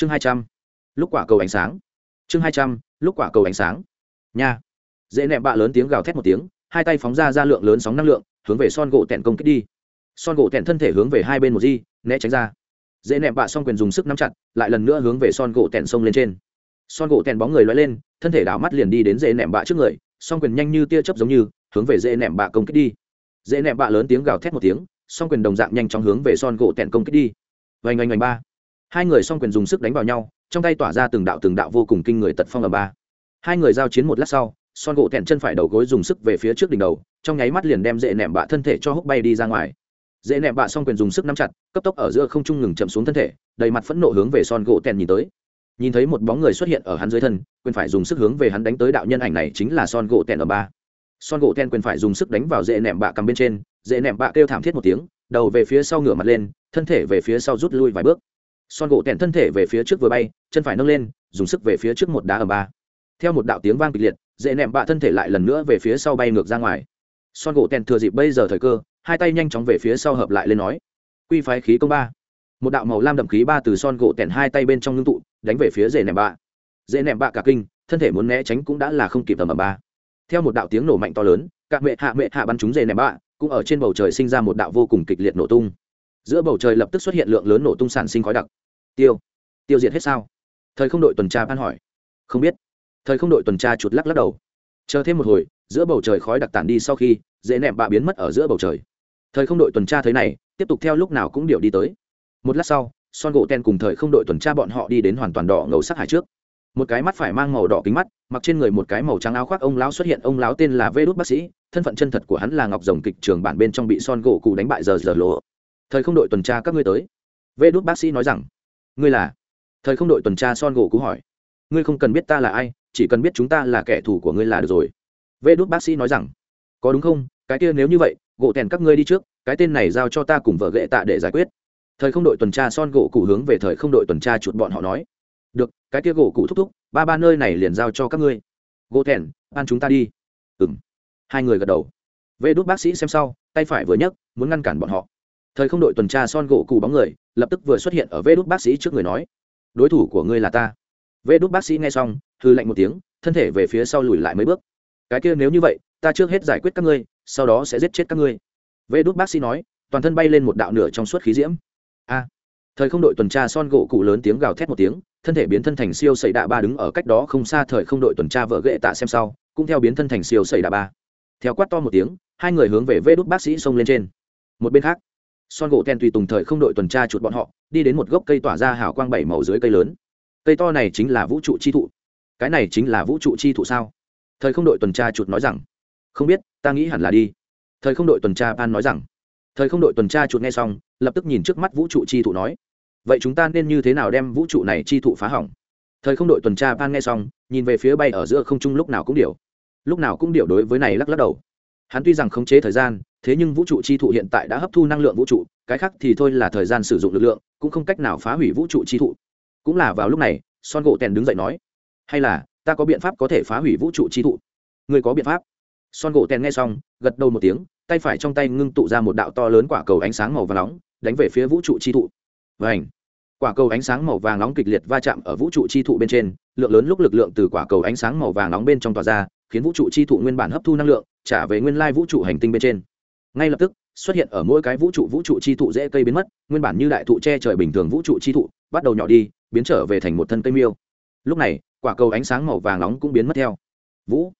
chương hai trăm, lúc quả cầu ánh sáng. Chương hai trăm, lúc quả cầu ánh sáng. Nha. Dễ nẹm bạ lớn tiếng gào thét một tiếng, hai tay phóng ra ra lượng lớn sóng năng lượng, hướng về son gỗ tẹn công kích đi. Son gỗ tẹn thân thể hướng về hai bên một di, né tránh ra. Dễ nẹm bạ xong quyền dùng sức nắm chặt, lại lần nữa hướng về son gỗ tẹn sông lên trên. Son gỗ tẹn bóng người loay lên, thân thể đảo mắt liền đi đến dễ nẹm bạ trước người, song quyền nhanh như tia chớp giống như, hướng về dễ nẹm bạ công kích đi. Dễ nẹm bạ lớn tiếng gào thét một tiếng, song quyền đồng dạng nhanh chóng hướng về son gỗ tẹn công kích đi. Vành oanh oanh ba hai người song quyền dùng sức đánh vào nhau, trong tay tỏa ra từng đạo từng đạo vô cùng kinh người tật phong ở ba. Hai người giao chiến một lát sau, son gỗ thẹn chân phải đầu gối dùng sức về phía trước đỉnh đầu, trong nháy mắt liền đem dễ nẹm bạ thân thể cho húc bay đi ra ngoài. Dễ nẹm bạ xong quyền dùng sức nắm chặt, cấp tốc ở giữa không trung ngừng chậm xuống thân thể, đầy mặt phẫn nộ hướng về son gỗ thẹn nhìn tới. Nhìn thấy một bóng người xuất hiện ở hắn dưới thân, quyền phải dùng sức hướng về hắn đánh tới đạo nhân ảnh này chính là son gỗ thẹn ở ba. Son gỗ thẹn quyền phải dùng sức đánh vào dễ nẹm bạ cầm bên trên, dễ nẹm bạ kêu thảm thiết một tiếng, đầu về phía sau ngửa mặt lên, thân thể về phía sau rút lui vài bước son gỗ tẹn thân thể về phía trước vừa bay, chân phải nâng lên, dùng sức về phía trước một đá ở ba. Theo một đạo tiếng vang kịch liệt, dễ nẹm bạ thân thể lại lần nữa về phía sau bay ngược ra ngoài. Son gỗ tẹn thừa dịp bây giờ thời cơ, hai tay nhanh chóng về phía sau hợp lại lên nói. Quy phái khí công ba. Một đạo màu lam đậm khí ba từ son gỗ tẹn hai tay bên trong ngưng tụ, đánh về phía dễ nẹm bạ. Dễ nẹm bạ cả kinh, thân thể muốn né tránh cũng đã là không kịp tầm ở ba. Theo một đạo tiếng nổ mạnh to lớn, các mẹ hạ mẹ hạ bắn chúng dễ nẹm bạ, cũng ở trên bầu trời sinh ra một đạo vô cùng kịch liệt nổ tung giữa bầu trời lập tức xuất hiện lượng lớn nổ tung sản sinh khói đặc. Tiêu tiêu diệt hết sao? Thời không đội tuần tra ban hỏi. Không biết. Thời không đội tuần tra chuột lắc lắc đầu. Chờ thêm một hồi, giữa bầu trời khói đặc tản đi sau khi, dễ nẹm bạ biến mất ở giữa bầu trời. Thời không đội tuần tra thấy này, tiếp tục theo lúc nào cũng điệu đi tới. Một lát sau, son gỗ ten cùng thời không đội tuần tra bọn họ đi đến hoàn toàn đỏ ngầu sắc hải trước. Một cái mắt phải mang màu đỏ kính mắt, mặc trên người một cái màu trắng áo khoác ông lão xuất hiện, ông lão tên là vê đốt bác sĩ, thân phận chân thật của hắn là ngọc rồng kịch trường bản bên trong bị son gỗ cụ đánh bại giờ giờ lộ thời không đội tuần tra các ngươi tới. Vê đốt bác sĩ nói rằng, ngươi là? Thời không đội tuần tra son gỗ cũ hỏi, ngươi không cần biết ta là ai, chỉ cần biết chúng ta là kẻ thù của ngươi là được rồi. Vê đốt bác sĩ nói rằng, có đúng không? Cái kia nếu như vậy, gỗ tèn các ngươi đi trước, cái tên này giao cho ta cùng vợ ghệ tạ để giải quyết. Thời không đội tuần tra son gỗ cụ hướng về thời không đội tuần tra chuột bọn họ nói, được, cái kia gỗ cụ thúc thúc, ba ba nơi này liền giao cho các ngươi. Gỗ tèn ban chúng ta đi. Ừ m hai người gật đầu. Vê đốt bác sĩ xem sau, tay phải vừa nhấc, muốn ngăn cản bọn họ thời không đội tuần tra son gỗ cụ bóng người, lập tức vừa xuất hiện ở vê Đút bác sĩ trước người nói, đối thủ của ngươi là ta. Vê Đút bác sĩ nghe xong hư lạnh một tiếng, thân thể về phía sau lùi lại mấy bước. Cái kia nếu như vậy, ta trước hết giải quyết các ngươi, sau đó sẽ giết chết các ngươi. Vê Đút bác sĩ nói, toàn thân bay lên một đạo nửa trong suốt khí diễm. A. Thời không đội tuần tra son gỗ cụ lớn tiếng gào thét một tiếng, thân thể biến thân thành siêu sẩy đạ ba đứng ở cách đó không xa thời không đội tuần tra vợ ghệ tạ xem sau, cũng theo biến thân thành siêu sẩy đạ ba. Theo quát to một tiếng, hai người hướng về vê Đút bác sĩ xông lên trên. Một bên khác son gỗ ten tùy tùng thời không đội tuần tra chuột bọn họ, đi đến một gốc cây tỏa ra hào quang bảy màu dưới cây lớn. Cây to này chính là vũ trụ chi thụ. Cái này chính là vũ trụ chi thụ sao? Thời không đội tuần tra chuột nói rằng, không biết, ta nghĩ hẳn là đi. Thời không đội tuần tra pan nói rằng, thời không đội tuần tra chuột nghe xong, lập tức nhìn trước mắt vũ trụ chi thụ nói, vậy chúng ta nên như thế nào đem vũ trụ này chi thụ phá hỏng? Thời không đội tuần tra pan nghe xong, nhìn về phía bay ở giữa không trung lúc nào cũng điều lúc nào cũng điều đối với này lắc lắc đầu. Hắn tuy rằng khống chế thời gian thế nhưng vũ trụ chi thụ hiện tại đã hấp thu năng lượng vũ trụ, cái khác thì thôi là thời gian sử dụng lực lượng, cũng không cách nào phá hủy vũ trụ chi thụ. Cũng là vào lúc này, son gỗ tèn đứng dậy nói, hay là, ta có biện pháp có thể phá hủy vũ trụ chi thụ? Người có biện pháp. Son gỗ tèn nghe xong, gật đầu một tiếng, tay phải trong tay ngưng tụ ra một đạo to lớn quả cầu ánh sáng màu vàng nóng, đánh về phía vũ trụ chi thụ. Và quả cầu ánh sáng màu vàng nóng kịch liệt va chạm ở vũ trụ chi thụ bên trên, lượng lớn lúc lực lượng từ quả cầu ánh sáng màu vàng nóng bên trong tỏa ra, khiến vũ trụ chi thụ nguyên bản hấp thu năng lượng, trả về nguyên lai vũ trụ hành tinh bên trên ngay lập tức, xuất hiện ở mỗi cái vũ trụ vũ trụ chi thụ dễ cây biến mất, nguyên bản như đại thụ che trời bình thường vũ trụ chi thụ, bắt đầu nhỏ đi, biến trở về thành một thân cây miêu. Lúc này, quả cầu ánh sáng màu vàng nóng cũng biến mất theo. Vũ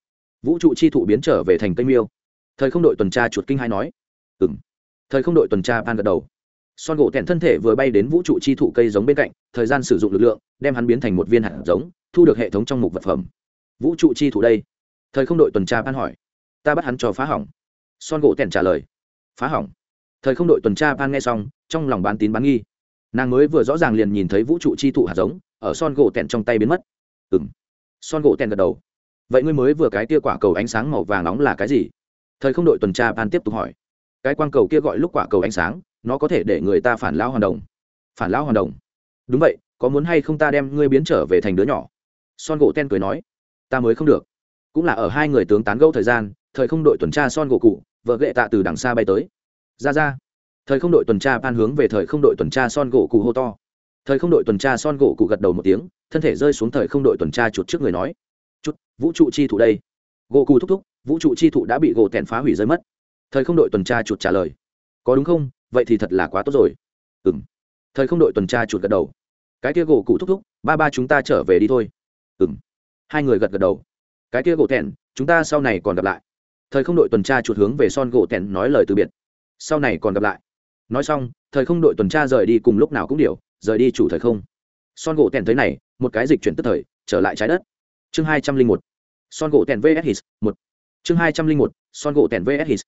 vũ trụ chi thụ biến trở về thành cây miêu. Thời không đội tuần tra chuột kinh hai nói. Ừ m thời không đội tuần tra ban gật đầu. Son gỗ tẹn thân thể vừa bay đến vũ trụ chi thụ cây giống bên cạnh, thời gian sử dụng lực lượng, đem hắn biến thành một viên hạt giống, thu được hệ thống trong mục vật phẩm. Vũ trụ chi thụ đây. Thời không đội tuần tra ban hỏi. Ta bắt hắn cho phá hỏng son gỗ tẹn trả lời. Phá hỏng. Thời không đội tuần tra ban nghe xong, trong lòng bán tín bán nghi. Nàng mới vừa rõ ràng liền nhìn thấy vũ trụ chi thụ hạt giống, ở son gỗ tẹn trong tay biến mất. Ừ m son gỗ tẹn gật đầu. Vậy ngươi mới vừa cái tia quả cầu ánh sáng màu vàng nóng là cái gì? Thời không đội tuần tra ban tiếp tục hỏi. Cái quang cầu kia gọi lúc quả cầu ánh sáng, nó có thể để người ta phản lão hoàn đồng. Phản lão hoàn đồng. Đúng vậy, có muốn hay không ta đem ngươi biến trở về thành đứa nhỏ? Son gỗ ten cười nói. Ta mới không được. Cũng là ở hai người tướng tán gẫu thời gian thời không đội tuần tra son gỗ cụ, vợ ghệ tạ từ đằng xa bay tới. Ra ra. Thời không đội tuần tra ban hướng về thời không đội tuần tra son gỗ cụ hô to. Thời không đội tuần tra son gỗ cụ gật đầu một tiếng, thân thể rơi xuống thời không đội tuần tra chuột trước người nói. Chút vũ trụ chi thụ đây. Gỗ cụ thúc thúc, vũ trụ chi thụ đã bị gỗ tèn phá hủy rơi mất. Thời không đội tuần tra chuột trả lời. Có đúng không? Vậy thì thật là quá tốt rồi. Ừ m thời không đội tuần tra chuột gật đầu. Cái kia gỗ cụ thúc thúc, ba ba chúng ta trở về đi thôi. Ừ m hai người gật gật đầu. Cái kia gỗ tèn, chúng ta sau này còn gặp lại thời không đội tuần tra chuột hướng về son gỗ tèn nói lời từ biệt. Sau này còn gặp lại. Nói xong, thời không đội tuần tra rời đi cùng lúc nào cũng điều, rời đi chủ thời không. Son gỗ tèn thấy này, một cái dịch chuyển tức thời, trở lại trái đất. Chương hai trăm linh một. Son gỗ tèn vs his, một. Chương hai trăm linh một, son gỗ tèn vs his.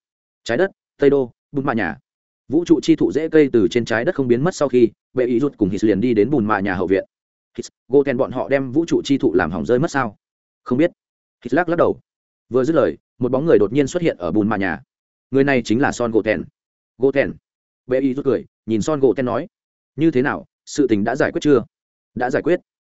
Trái đất, tây đô, bùn mạ nhà. Vũ trụ chi thụ dễ cây từ trên trái đất không biến mất sau khi, bệ ý rút cùng his liền đi đến bùn mạ nhà hậu viện. His, gỗ tèn bọn họ đem vũ trụ chi thụ làm hỏng rơi mất sao? Không biết. His lắc lắc đầu. Vừa dứt lời một bóng người đột nhiên xuất hiện ở bùn mạ nhà. Người này chính là son gỗ tèn gỗ tèn bệ Y rút cười, nhìn son gỗ tèn nói, như thế nào, sự tình đã giải quyết chưa? Đã giải quyết.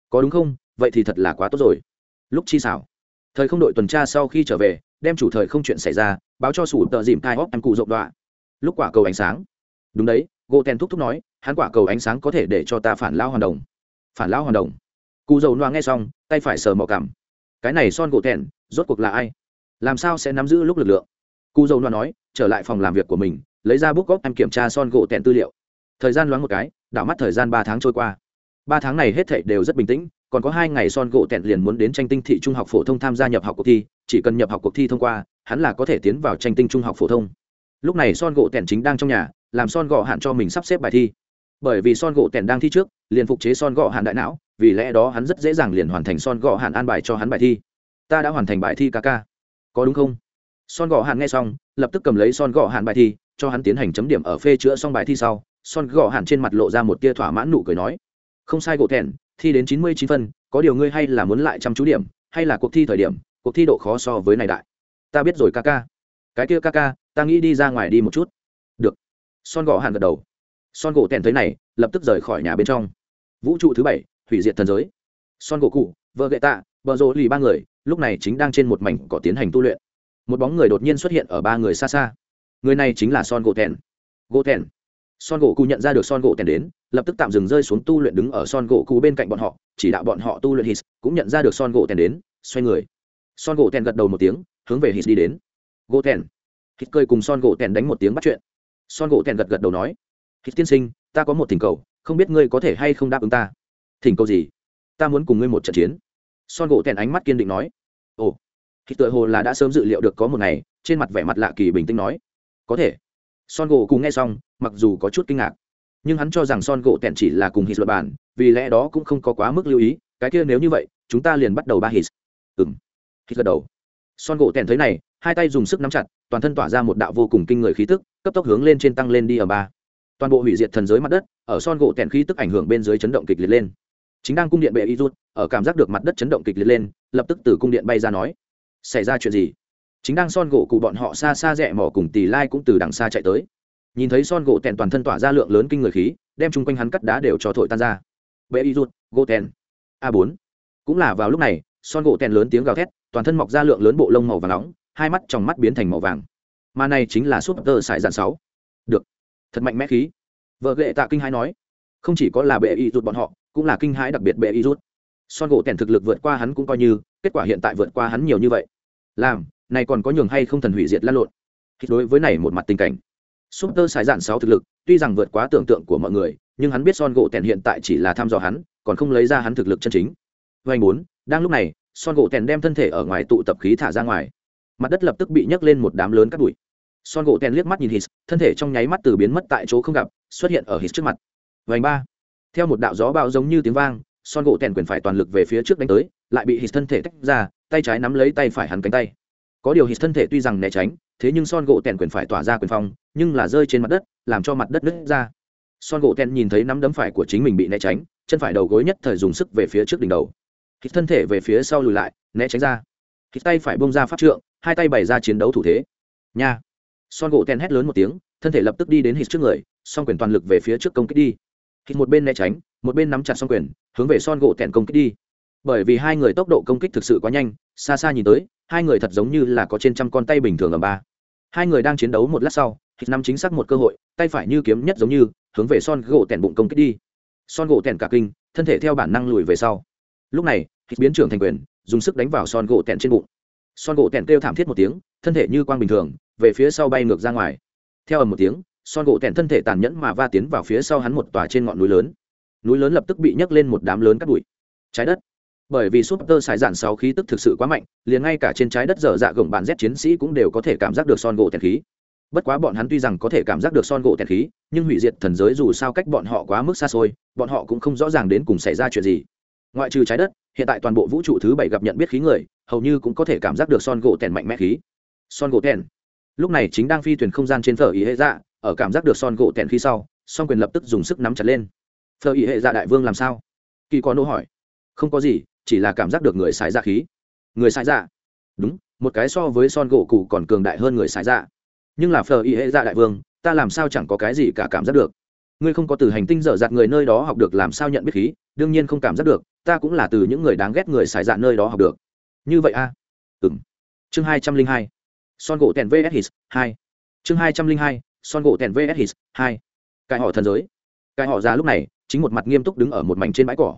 Có đúng không? Vậy thì thật là quá tốt rồi. Lúc chi xảo? Thời không đội tuần tra sau khi trở về, đem chủ thời không chuyện xảy ra, báo cho sủ tờ dìm tai hóc em cụ rộng đọa. lúc quả cầu ánh sáng. Đúng đấy gỗ tèn thúc thúc nói, hắn quả cầu ánh sáng có thể để cho ta phản lao hoàn đồng. Phản lao hoàn đồng? Cụ dầu noa nghe xong, tay phải sờ mò cảm. Cái này son gỗ tèn rốt cuộc là ai? Làm sao sẽ nắm giữ lúc lực lượng? Cụ dầu Loan nói, trở lại phòng làm việc của mình, lấy ra bút góc em kiểm tra son gỗ tẹn tư liệu. Thời gian loáng một cái, đảo mắt thời gian ba tháng trôi qua. Ba tháng này hết thảy đều rất bình tĩnh, còn có hai ngày son gỗ tẹn liền muốn đến tranh tinh thị trung học phổ thông tham gia nhập học cuộc thi, chỉ cần nhập học cuộc thi thông qua, hắn là có thể tiến vào tranh tinh trung học phổ thông. Lúc này son gỗ tẹn chính đang trong nhà, làm son gọ hạn cho mình sắp xếp bài thi. Bởi vì son gỗ tẹn đang thi trước, liền phục chế son gọ hạn đại não, vì lẽ đó hắn rất dễ dàng liền hoàn thành son gọ hạn an bài cho hắn bài thi. Ta đã hoàn thành bài thi ca ca có đúng không? Son gõ hạn nghe xong, lập tức cầm lấy son gõ hạn bài thi, cho hắn tiến hành chấm điểm ở phê chữa xong bài thi sau, son gõ hạn trên mặt lộ ra một tia thỏa mãn nụ cười nói, không sai gỗ thẹn, thi đến chín mươi chín phân, có điều ngươi hay là muốn lại chăm chú điểm, hay là cuộc thi thời điểm, cuộc thi độ khó so với này đại. Ta biết rồi ca ca. Cái kia ca ca, ta nghĩ đi ra ngoài đi một chút. Được. Son gõ hạn gật đầu. Son gỗ thẹn thấy này, lập tức rời khỏi nhà bên trong. Vũ trụ thứ bảy, hủy diệt thần giới. Son gỗ cụ, vợ gậy tạ vợ rỗ lì ba người lúc này chính đang trên một mảnh cỏ tiến hành tu luyện. Một bóng người đột nhiên xuất hiện ở ba người xa xa. Người này chính là son gỗ thẹn gỗ thẹn son gỗ cụ nhận ra được son gỗ tèn đến, lập tức tạm dừng rơi xuống tu luyện đứng ở son gỗ cụ bên cạnh bọn họ, chỉ đạo bọn họ tu luyện hít cũng nhận ra được son gỗ tèn đến, xoay người. Son gỗ tèn gật đầu một tiếng, hướng về hít đi đến. Gỗ tèn. Hít cười cùng son gỗ tèn đánh một tiếng bắt chuyện. Son gỗ tèn gật gật đầu nói hít tiên sinh, ta có một thỉnh cầu, không biết ngươi có thể hay không đáp ứng ta? Thỉnh cầu gì? Ta muốn cùng ngươi một trận chiến son gỗ tèn ánh mắt kiên định nói, ồ, thì tựa hồ là đã sớm dự liệu được có một ngày, trên mặt vẻ mặt lạ kỳ bình tĩnh nói, có thể. Son gỗ cùng nghe xong, mặc dù có chút kinh ngạc, nhưng hắn cho rằng son gỗ tèn chỉ là cùng hít luật bản, vì lẽ đó cũng không có quá mức lưu ý, cái kia nếu như vậy, chúng ta liền bắt đầu ba hít. Ừng hít gật đầu. Son gỗ tèn thấy này, hai tay dùng sức nắm chặt, toàn thân tỏa ra một đạo vô cùng kinh người khí tức, cấp tốc hướng lên trên tăng lên đi ở ba. Toàn bộ hủy diệt thần giới mặt đất, ở son gỗ tèn khí tức ảnh hưởng bên dưới chấn động kịch liệt lên chính đang cung điện bệ y rút, ở cảm giác được mặt đất chấn động kịch liệt lên, lập tức từ cung điện bay ra nói, xảy ra chuyện gì? Chính đang son gỗ cụ bọn họ xa xa rẽ mỏ cùng tỷ lai cũng từ đằng xa chạy tới. Nhìn thấy son gỗ tèn toàn thân tỏa ra lượng lớn kinh người khí, đem chung quanh hắn cắt đá đều cho thổi tan ra. Bệ y rút, gỗ tèn, a bốn. Cũng là vào lúc này, son gỗ tèn lớn tiếng gào thét, toàn thân mọc ra lượng lớn bộ lông màu vàng nóng, hai mắt trong mắt biến thành màu vàng. Mà này chính là súp tơ sải dàn sáu. Được. Thật mạnh mẽ khí. Vợ ghệ tạ kinh hai nói, không chỉ có là bệ y rút bọn họ cũng là kinh hãi đặc biệt bệ y rút. Son gỗ tèn thực lực vượt qua hắn cũng coi như, kết quả hiện tại vượt qua hắn nhiều như vậy. Làm, này còn có nhường hay không thần hủy diệt lan lộn? Đối với này một mặt tình cảnh. Súp tơ sài dạn sáu thực lực, tuy rằng vượt quá tưởng tượng của mọi người, nhưng hắn biết son gỗ tèn hiện tại chỉ là thăm dò hắn, còn không lấy ra hắn thực lực chân chính. Vanh bốn, đang lúc này, son gỗ tèn đem thân thể ở ngoài tụ tập khí thả ra ngoài. Mặt đất lập tức bị nhấc lên một đám lớn cắt bụi. Son gỗ tèn liếc mắt nhìn hít thân thể trong nháy mắt từ biến mất tại chỗ không gặp, xuất hiện ở hít trước mặt. Vành ba theo một đạo gió bão giống như tiếng vang, son gỗ tèn quyền phải toàn lực về phía trước đánh tới, lại bị hít thân thể tách ra, tay trái nắm lấy tay phải hắn cánh tay. Có điều hít thân thể tuy rằng né tránh, thế nhưng son gỗ tèn quyền phải tỏa ra quyền phong, nhưng là rơi trên mặt đất, làm cho mặt đất nứt ra. Son gỗ tèn nhìn thấy nắm đấm phải của chính mình bị né tránh, chân phải đầu gối nhất thời dùng sức về phía trước đỉnh đầu. Hít thân thể về phía sau lùi lại, né tránh ra. Hít tay phải bông ra pháp trượng, hai tay bày ra chiến đấu thủ thế. Nha! Son gỗ tèn hét lớn một tiếng, thân thể lập tức đi đến hít trước người, song quyền toàn lực về phía trước công kích đi hít một bên né tránh, một bên nắm chặt song quyền, hướng về son gỗ tèn công kích đi. Bởi vì hai người tốc độ công kích thực sự quá nhanh, xa xa nhìn tới, hai người thật giống như là có trên trăm con tay bình thường ở ba. Hai người đang chiến đấu một lát sau, hít năm chính xác một cơ hội, tay phải như kiếm nhất giống như, hướng về son gỗ tèn bụng công kích đi. Son gỗ tèn cả kinh, thân thể theo bản năng lùi về sau. Lúc này, hít biến trưởng thành quyền, dùng sức đánh vào son gỗ tèn trên bụng. Son gỗ tèn kêu thảm thiết một tiếng, thân thể như quang bình thường, về phía sau bay ngược ra ngoài. Theo ầm một tiếng son gỗ tèn thân thể tàn nhẫn mà va tiến vào phía sau hắn một tòa trên ngọn núi lớn. Núi lớn lập tức bị nhấc lên một đám lớn cắt bụi. Trái đất. Bởi vì súp tơ xài dạn sáu khí tức thực sự quá mạnh, liền ngay cả trên trái đất dở dạ gồng bạn z chiến sĩ cũng đều có thể cảm giác được son gỗ tèn khí. Bất quá bọn hắn tuy rằng có thể cảm giác được son gỗ tèn khí, nhưng hủy diệt thần giới dù sao cách bọn họ quá mức xa xôi, bọn họ cũng không rõ ràng đến cùng xảy ra chuyện gì. Ngoại trừ trái đất, hiện tại toàn bộ vũ trụ thứ bảy gặp nhận biết khí người, hầu như cũng có thể cảm giác được son gỗ tèn mạnh mẽ khí. Son gỗ tèn. Lúc này chính đang phi thuyền không gian trên thờ ý hệ dạ ở cảm giác được son gỗ tèn khí sau son quyền lập tức dùng sức nắm chặt lên. Phở ý hệ dạ đại vương làm sao? Kỳ có nô hỏi. Không có gì, chỉ là cảm giác được người xài ra dạ khí. Người xài ra dạ? đúng, một cái so với son gỗ cụ còn cường đại hơn người xài ra dạ. nhưng là phở ý hệ dạ đại vương, ta làm sao chẳng có cái gì cả cảm giác được. Ngươi không có từ hành tinh dở dạt người nơi đó học được làm sao nhận biết khí, đương nhiên không cảm giác được, ta cũng là từ những người đáng ghét người xài dạ nơi đó học được. Như vậy a? À? ừng chương hai trăm linh hai. Son gỗ tèn vs his, hai. Chương hai trăm linh hai son gỗ tèn vs his, hai. Cái họ thần giới. Cái họ già lúc này, chính một mặt nghiêm túc đứng ở một mảnh trên bãi cỏ.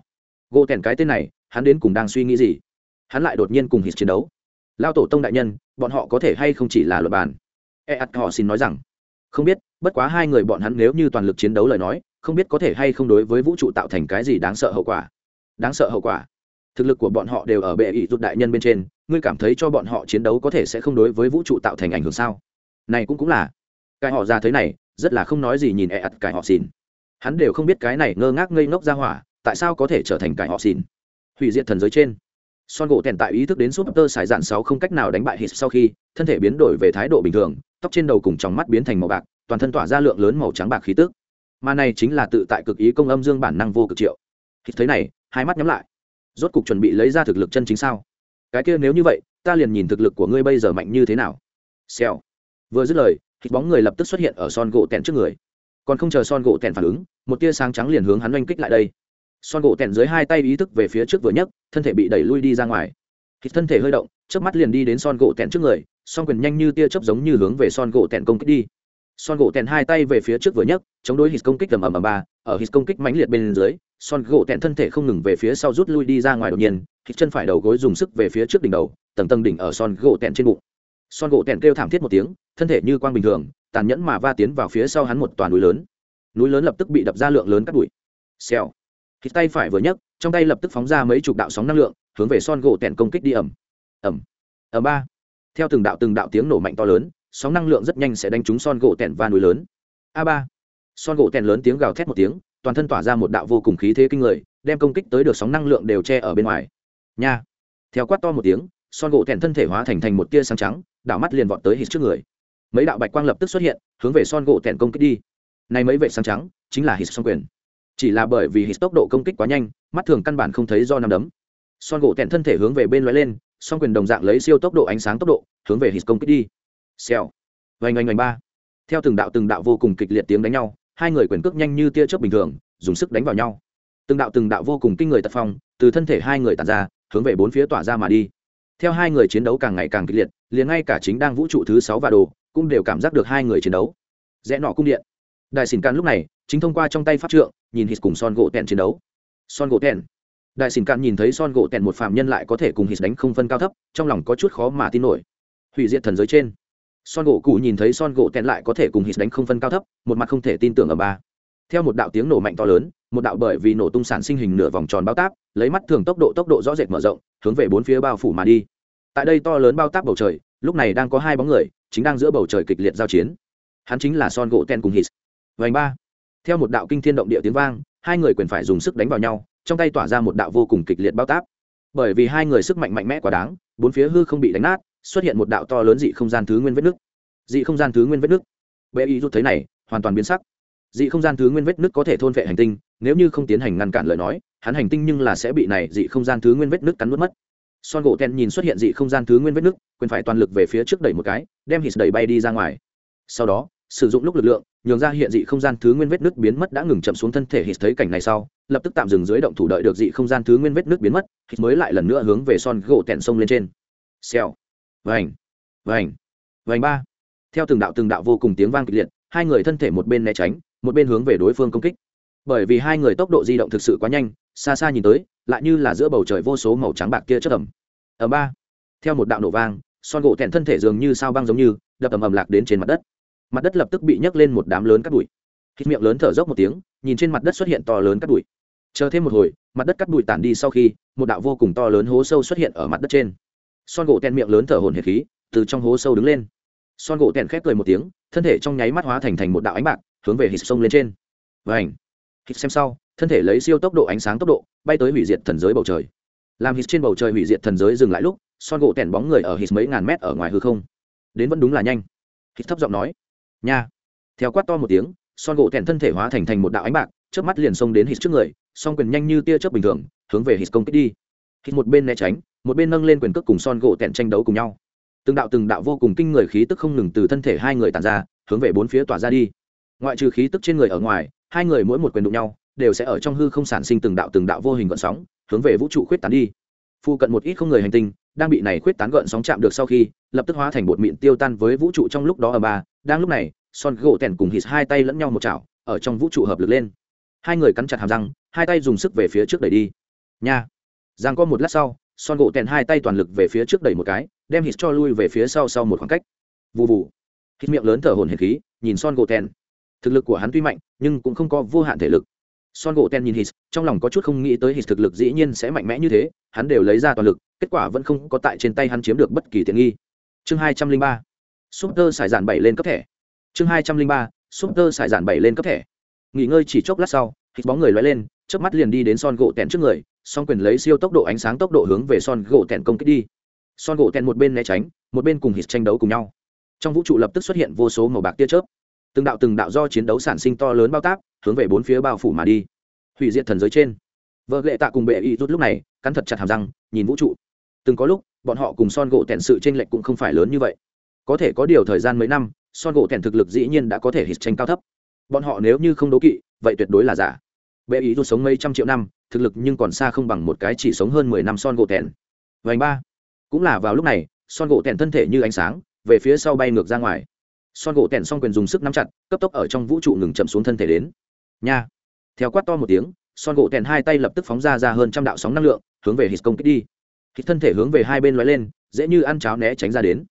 Gỗ tèn cái tên này, hắn đến cùng đang suy nghĩ gì? Hắn lại đột nhiên cùng his chiến đấu. Lao tổ tông đại nhân, bọn họ có thể hay không chỉ là luật bàn? E ắt họ xin nói rằng, không biết, bất quá hai người bọn hắn nếu như toàn lực chiến đấu lời nói, không biết có thể hay không đối với vũ trụ tạo thành cái gì đáng sợ hậu quả. Đáng sợ hậu quả. Thực lực của bọn họ đều ở bệ ỷ rút đại nhân bên trên, ngươi cảm thấy cho bọn họ chiến đấu có thể sẽ không đối với vũ trụ tạo thành ảnh hưởng sao? Này cũng cũng là cái họ ra thế này, rất là không nói gì nhìn e ặt cái họ xìn hắn đều không biết cái này ngơ ngác ngây ngốc ra hỏa, tại sao có thể trở thành cái họ xìn hủy diệt thần giới trên. Son gỗ tèn tại ý thức đến súp tơ xài dạn sáu không cách nào đánh bại hít sau khi, thân thể biến đổi về thái độ bình thường, tóc trên đầu cùng trong mắt biến thành màu bạc, toàn thân tỏa ra lượng lớn màu trắng bạc khí tức. Mà này chính là tự tại cực ý công âm dương bản năng vô cực triệu. Hít thấy này, hai mắt nhắm lại. Rốt cục chuẩn bị lấy ra thực lực chân chính sao? Cái kia nếu như vậy, ta liền nhìn thực lực của ngươi bây giờ mạnh như thế nào. Xèo. Vừa dứt lời hít bóng người lập tức xuất hiện ở son gỗ tèn trước người. Còn không chờ son gỗ tèn phản ứng, một tia sáng trắng liền hướng hắn oanh kích lại đây. Son gỗ tèn dưới hai tay ý thức về phía trước vừa nhấc, thân thể bị đẩy lui đi ra ngoài. Hít thân thể hơi động trước mắt liền đi đến son gỗ tèn trước người son quyền nhanh như tia chớp giống như hướng về son gỗ tèn công kích đi. Son gỗ tèn hai tay về phía trước vừa nhấc, chống đối hít công kích tầm ầm ầm ba, ở hít công kích mãnh liệt bên dưới, son gỗ tẹn thân thể không ngừng về phía sau rút lui đi ra ngoài đột nhiên, hít chân phải đầu gối dùng sức về phía trước đỉnh đầu, tầng tầng đỉnh ở son gỗ tẹn trên bụng. Son gỗ tẹn kêu thảm thiết một tiếng thân thể như quang bình thường, tàn nhẫn mà va tiến vào phía sau hắn một toàn núi lớn. Núi lớn lập tức bị đập ra lượng lớn cắt bụi. Xèo. Hít tay phải vừa nhấc, trong tay lập tức phóng ra mấy chục đạo sóng năng lượng, hướng về son gỗ tẹn công kích đi ẩm ẩm ẩm ba. Theo từng đạo từng đạo tiếng nổ mạnh to lớn, sóng năng lượng rất nhanh sẽ đánh trúng son gỗ tẹn và núi lớn. A ba. Son gỗ tẹn lớn tiếng gào thét một tiếng, toàn thân tỏa ra một đạo vô cùng khí thế kinh người, đem công kích tới được sóng năng lượng đều che ở bên ngoài. Nha. Theo quát to một tiếng, son gỗ tẹn thân thể hóa thành thành một tia sáng trắng, đảo mắt liền vọt tới hít trước người mấy đạo bạch quang lập tức xuất hiện, hướng về son gỗ tèn công kích đi. Này mấy vệ sáng trắng, chính là hít song quyền. Chỉ là bởi vì hít tốc độ công kích quá nhanh, mắt thường căn bản không thấy do nằm đấm. Son gỗ tèn thân thể hướng về bên loại lên, song quyền đồng dạng lấy siêu tốc độ ánh sáng tốc độ, hướng về hít công kích đi. Xèo. Vành oanh oanh ba. Theo từng đạo từng đạo vô cùng kịch liệt tiếng đánh nhau, hai người quyền cước nhanh như tia chớp bình thường, dùng sức đánh vào nhau. Từng đạo từng đạo vô cùng kinh người tật phong, từ thân thể hai người tàn ra, hướng về bốn phía tỏa ra mà đi. Theo hai người chiến đấu càng ngày càng kịch liệt, liền ngay cả chính đang vũ trụ thứ sáu và đồ cũng đều cảm giác được hai người chiến đấu. Rẽ nọ cung điện. Đại xỉn can lúc này, chính thông qua trong tay pháp trượng, nhìn hít cùng son gỗ tèn chiến đấu. Son gỗ tèn. Đại xỉn can nhìn thấy son gỗ tèn một phạm nhân lại có thể cùng hít đánh không phân cao thấp, trong lòng có chút khó mà tin nổi. Hủy diệt thần giới trên. Son gỗ cụ nhìn thấy son gỗ tèn lại có thể cùng hít đánh không phân cao thấp, một mặt không thể tin tưởng ở ba. Theo một đạo tiếng nổ mạnh to lớn, một đạo bởi vì nổ tung sản sinh hình nửa vòng tròn bao táp, lấy mắt thường tốc độ tốc độ rõ rệt mở rộng, hướng về bốn phía bao phủ mà đi. Tại đây to lớn bao táp bầu trời, lúc này đang có hai bóng người chính đang giữa bầu trời kịch liệt giao chiến. Hắn chính là son gỗ ten cùng hít vành ba. Theo một đạo kinh thiên động địa tiếng vang, hai người quyền phải dùng sức đánh vào nhau, trong tay tỏa ra một đạo vô cùng kịch liệt bao táp. Bởi vì hai người sức mạnh mạnh mẽ quá đáng, bốn phía hư không bị đánh nát, xuất hiện một đạo to lớn dị không gian thứ nguyên vết nước dị không gian thứ nguyên vết nước bệ y rút thấy này, hoàn toàn biến sắc. Dị không gian thứ nguyên vết nước có thể thôn vệ hành tinh, nếu như không tiến hành ngăn cản lời nói, hắn hành tinh nhưng là sẽ bị này dị không gian thứ nguyên vết nước cắn nuốt mất son gỗ ten nhìn xuất hiện dị không gian thứ nguyên vết nước quyền phải toàn lực về phía trước đẩy một cái, đem hít đẩy bay đi ra ngoài. Sau đó, sử dụng lúc lực lượng, nhường ra hiện dị không gian thứ nguyên vết nước biến mất đã ngừng chậm xuống thân thể hít thấy cảnh này sau, lập tức tạm dừng dưới động thủ đợi được dị không gian thứ nguyên vết nước biến mất, hít mới lại lần nữa hướng về son gỗ tẹn sông lên trên. Xèo. Vành. Vành. Vành ba. Theo từng đạo từng đạo vô cùng tiếng vang kịch liệt, hai người thân thể một bên né tránh, một bên hướng về đối phương công kích. Bởi vì hai người tốc độ di động thực sự quá nhanh xa xa nhìn tới, lại như là giữa bầu trời vô số màu trắng bạc kia chất ẩm. Ở ba. Theo một đạo nổ vang, son gỗ thẹn thân thể dường như sao băng giống như, đập ầm ầm lạc đến trên mặt đất. Mặt đất lập tức bị nhấc lên một đám lớn cắt bụi. Hít miệng lớn thở dốc một tiếng, nhìn trên mặt đất xuất hiện to lớn cắt bụi. Chờ thêm một hồi, mặt đất cắt bụi tản đi sau khi, một đạo vô cùng to lớn hố sâu xuất hiện ở mặt đất trên. Son gỗ tẹn miệng lớn thở hồn hệt khí, từ trong hố sâu đứng lên. Son gỗ tẹn khép cười một tiếng, thân thể trong nháy mắt hóa thành thành một đạo ánh bạc, hướng về hít sông lên trên. Và ảnh hít xem sau, thân thể lấy siêu tốc độ ánh sáng tốc độ, bay tới hủy diệt thần giới bầu trời. Làm hít trên bầu trời hủy diệt thần giới dừng lại lúc, son gỗ tèn bóng người ở hít mấy ngàn mét ở ngoài hư không. Đến vẫn đúng là nhanh. Hít thấp giọng nói, nha. Theo quát to một tiếng, son gỗ tèn thân thể hóa thành thành một đạo ánh bạc trước mắt liền xông đến hít trước người, song quyền nhanh như tia chớp bình thường, hướng về hít công kích đi. Hít một bên né tránh, một bên nâng lên quyền cước cùng son gỗ tèn tranh đấu cùng nhau. Từng đạo từng đạo vô cùng kinh người khí tức không ngừng từ thân thể hai người tàn ra, hướng về bốn phía tỏa ra đi. Ngoại trừ khí tức trên người ở ngoài hai người mỗi một quyền đụng nhau, đều sẽ ở trong hư không sản sinh từng đạo từng đạo vô hình gợn sóng, hướng về vũ trụ khuyết tán đi. Phu cận một ít không người hành tinh, đang bị này khuyết tán gợn sóng chạm được sau khi, lập tức hóa thành bột mịn tiêu tan với vũ trụ trong lúc đó ở ba. Đang lúc này, son gỗ tèn cùng hít hai tay lẫn nhau một chảo, ở trong vũ trụ hợp lực lên. Hai người cắn chặt hàm răng, hai tay dùng sức về phía trước đẩy đi. Nha! Giang có một lát sau, son gỗ tèn hai tay toàn lực về phía trước đẩy một cái, đem hít cho lui về phía sau sau một khoảng cách. Vụ vụ hít miệng lớn thở hồn hển khí, nhìn son gỗ tèn thực lực của hắn tuy mạnh, nhưng cũng không có vô hạn thể lực. Son gỗ ten nhìn hít trong lòng có chút không nghĩ tới hít thực lực dĩ nhiên sẽ mạnh mẽ như thế, hắn đều lấy ra toàn lực, kết quả vẫn không có tại trên tay hắn chiếm được bất kỳ tiện nghi. Chương hai trăm linh ba, super sải giản bảy lên cấp thẻ. Chương hai trăm linh ba, super sải giản bảy lên cấp thẻ. Nghỉ ngơi chỉ chốc lát sau hít bóng người loay lên trước mắt liền đi đến son gỗ tèn trước người, song quyền lấy siêu tốc độ ánh sáng tốc độ hướng về son gỗ tèn công kích đi. Son gỗ tèn một bên né tránh, một bên cùng hít tranh đấu cùng nhau. Trong vũ trụ lập tức xuất hiện vô số màu bạc tia chớp từng đạo từng đạo do chiến đấu sản sinh to lớn bao tác, hướng về bốn phía bao phủ mà đi. Hủy diệt thần giới trên. Vợ lệ tạ cùng bệ y rút lúc này, cắn thật chặt hàm răng, nhìn vũ trụ. Từng có lúc, bọn họ cùng son gỗ tẹn sự t r ê n lệch cũng không phải lớn như vậy. Có thể có điều thời gian mấy năm, son gỗ tẹn thực lực dĩ nhiên đã có thể hít tranh cao thấp. Bọn họ nếu như không đố kỵ, vậy tuyệt đối là giả. Bệ ý rút sống mấy trăm triệu năm, thực lực nhưng còn xa không bằng một cái chỉ sống hơn mười năm son gỗ tẹn vành ba. Cũng là vào lúc này, son gỗ tẹn thân thể như ánh sáng, về phía sau bay ngược ra ngoài son gỗ tèn xong quyền dùng sức nắm chặt cấp tốc ở trong vũ trụ ngừng chậm xuống thân thể đến. Nha. Theo quát to một tiếng son gỗ tèn hai tay lập tức phóng ra ra hơn trăm đạo sóng năng lượng hướng về hít công kích đi. Hít thân thể hướng về hai bên lói lên dễ như ăn cháo né tránh ra đến.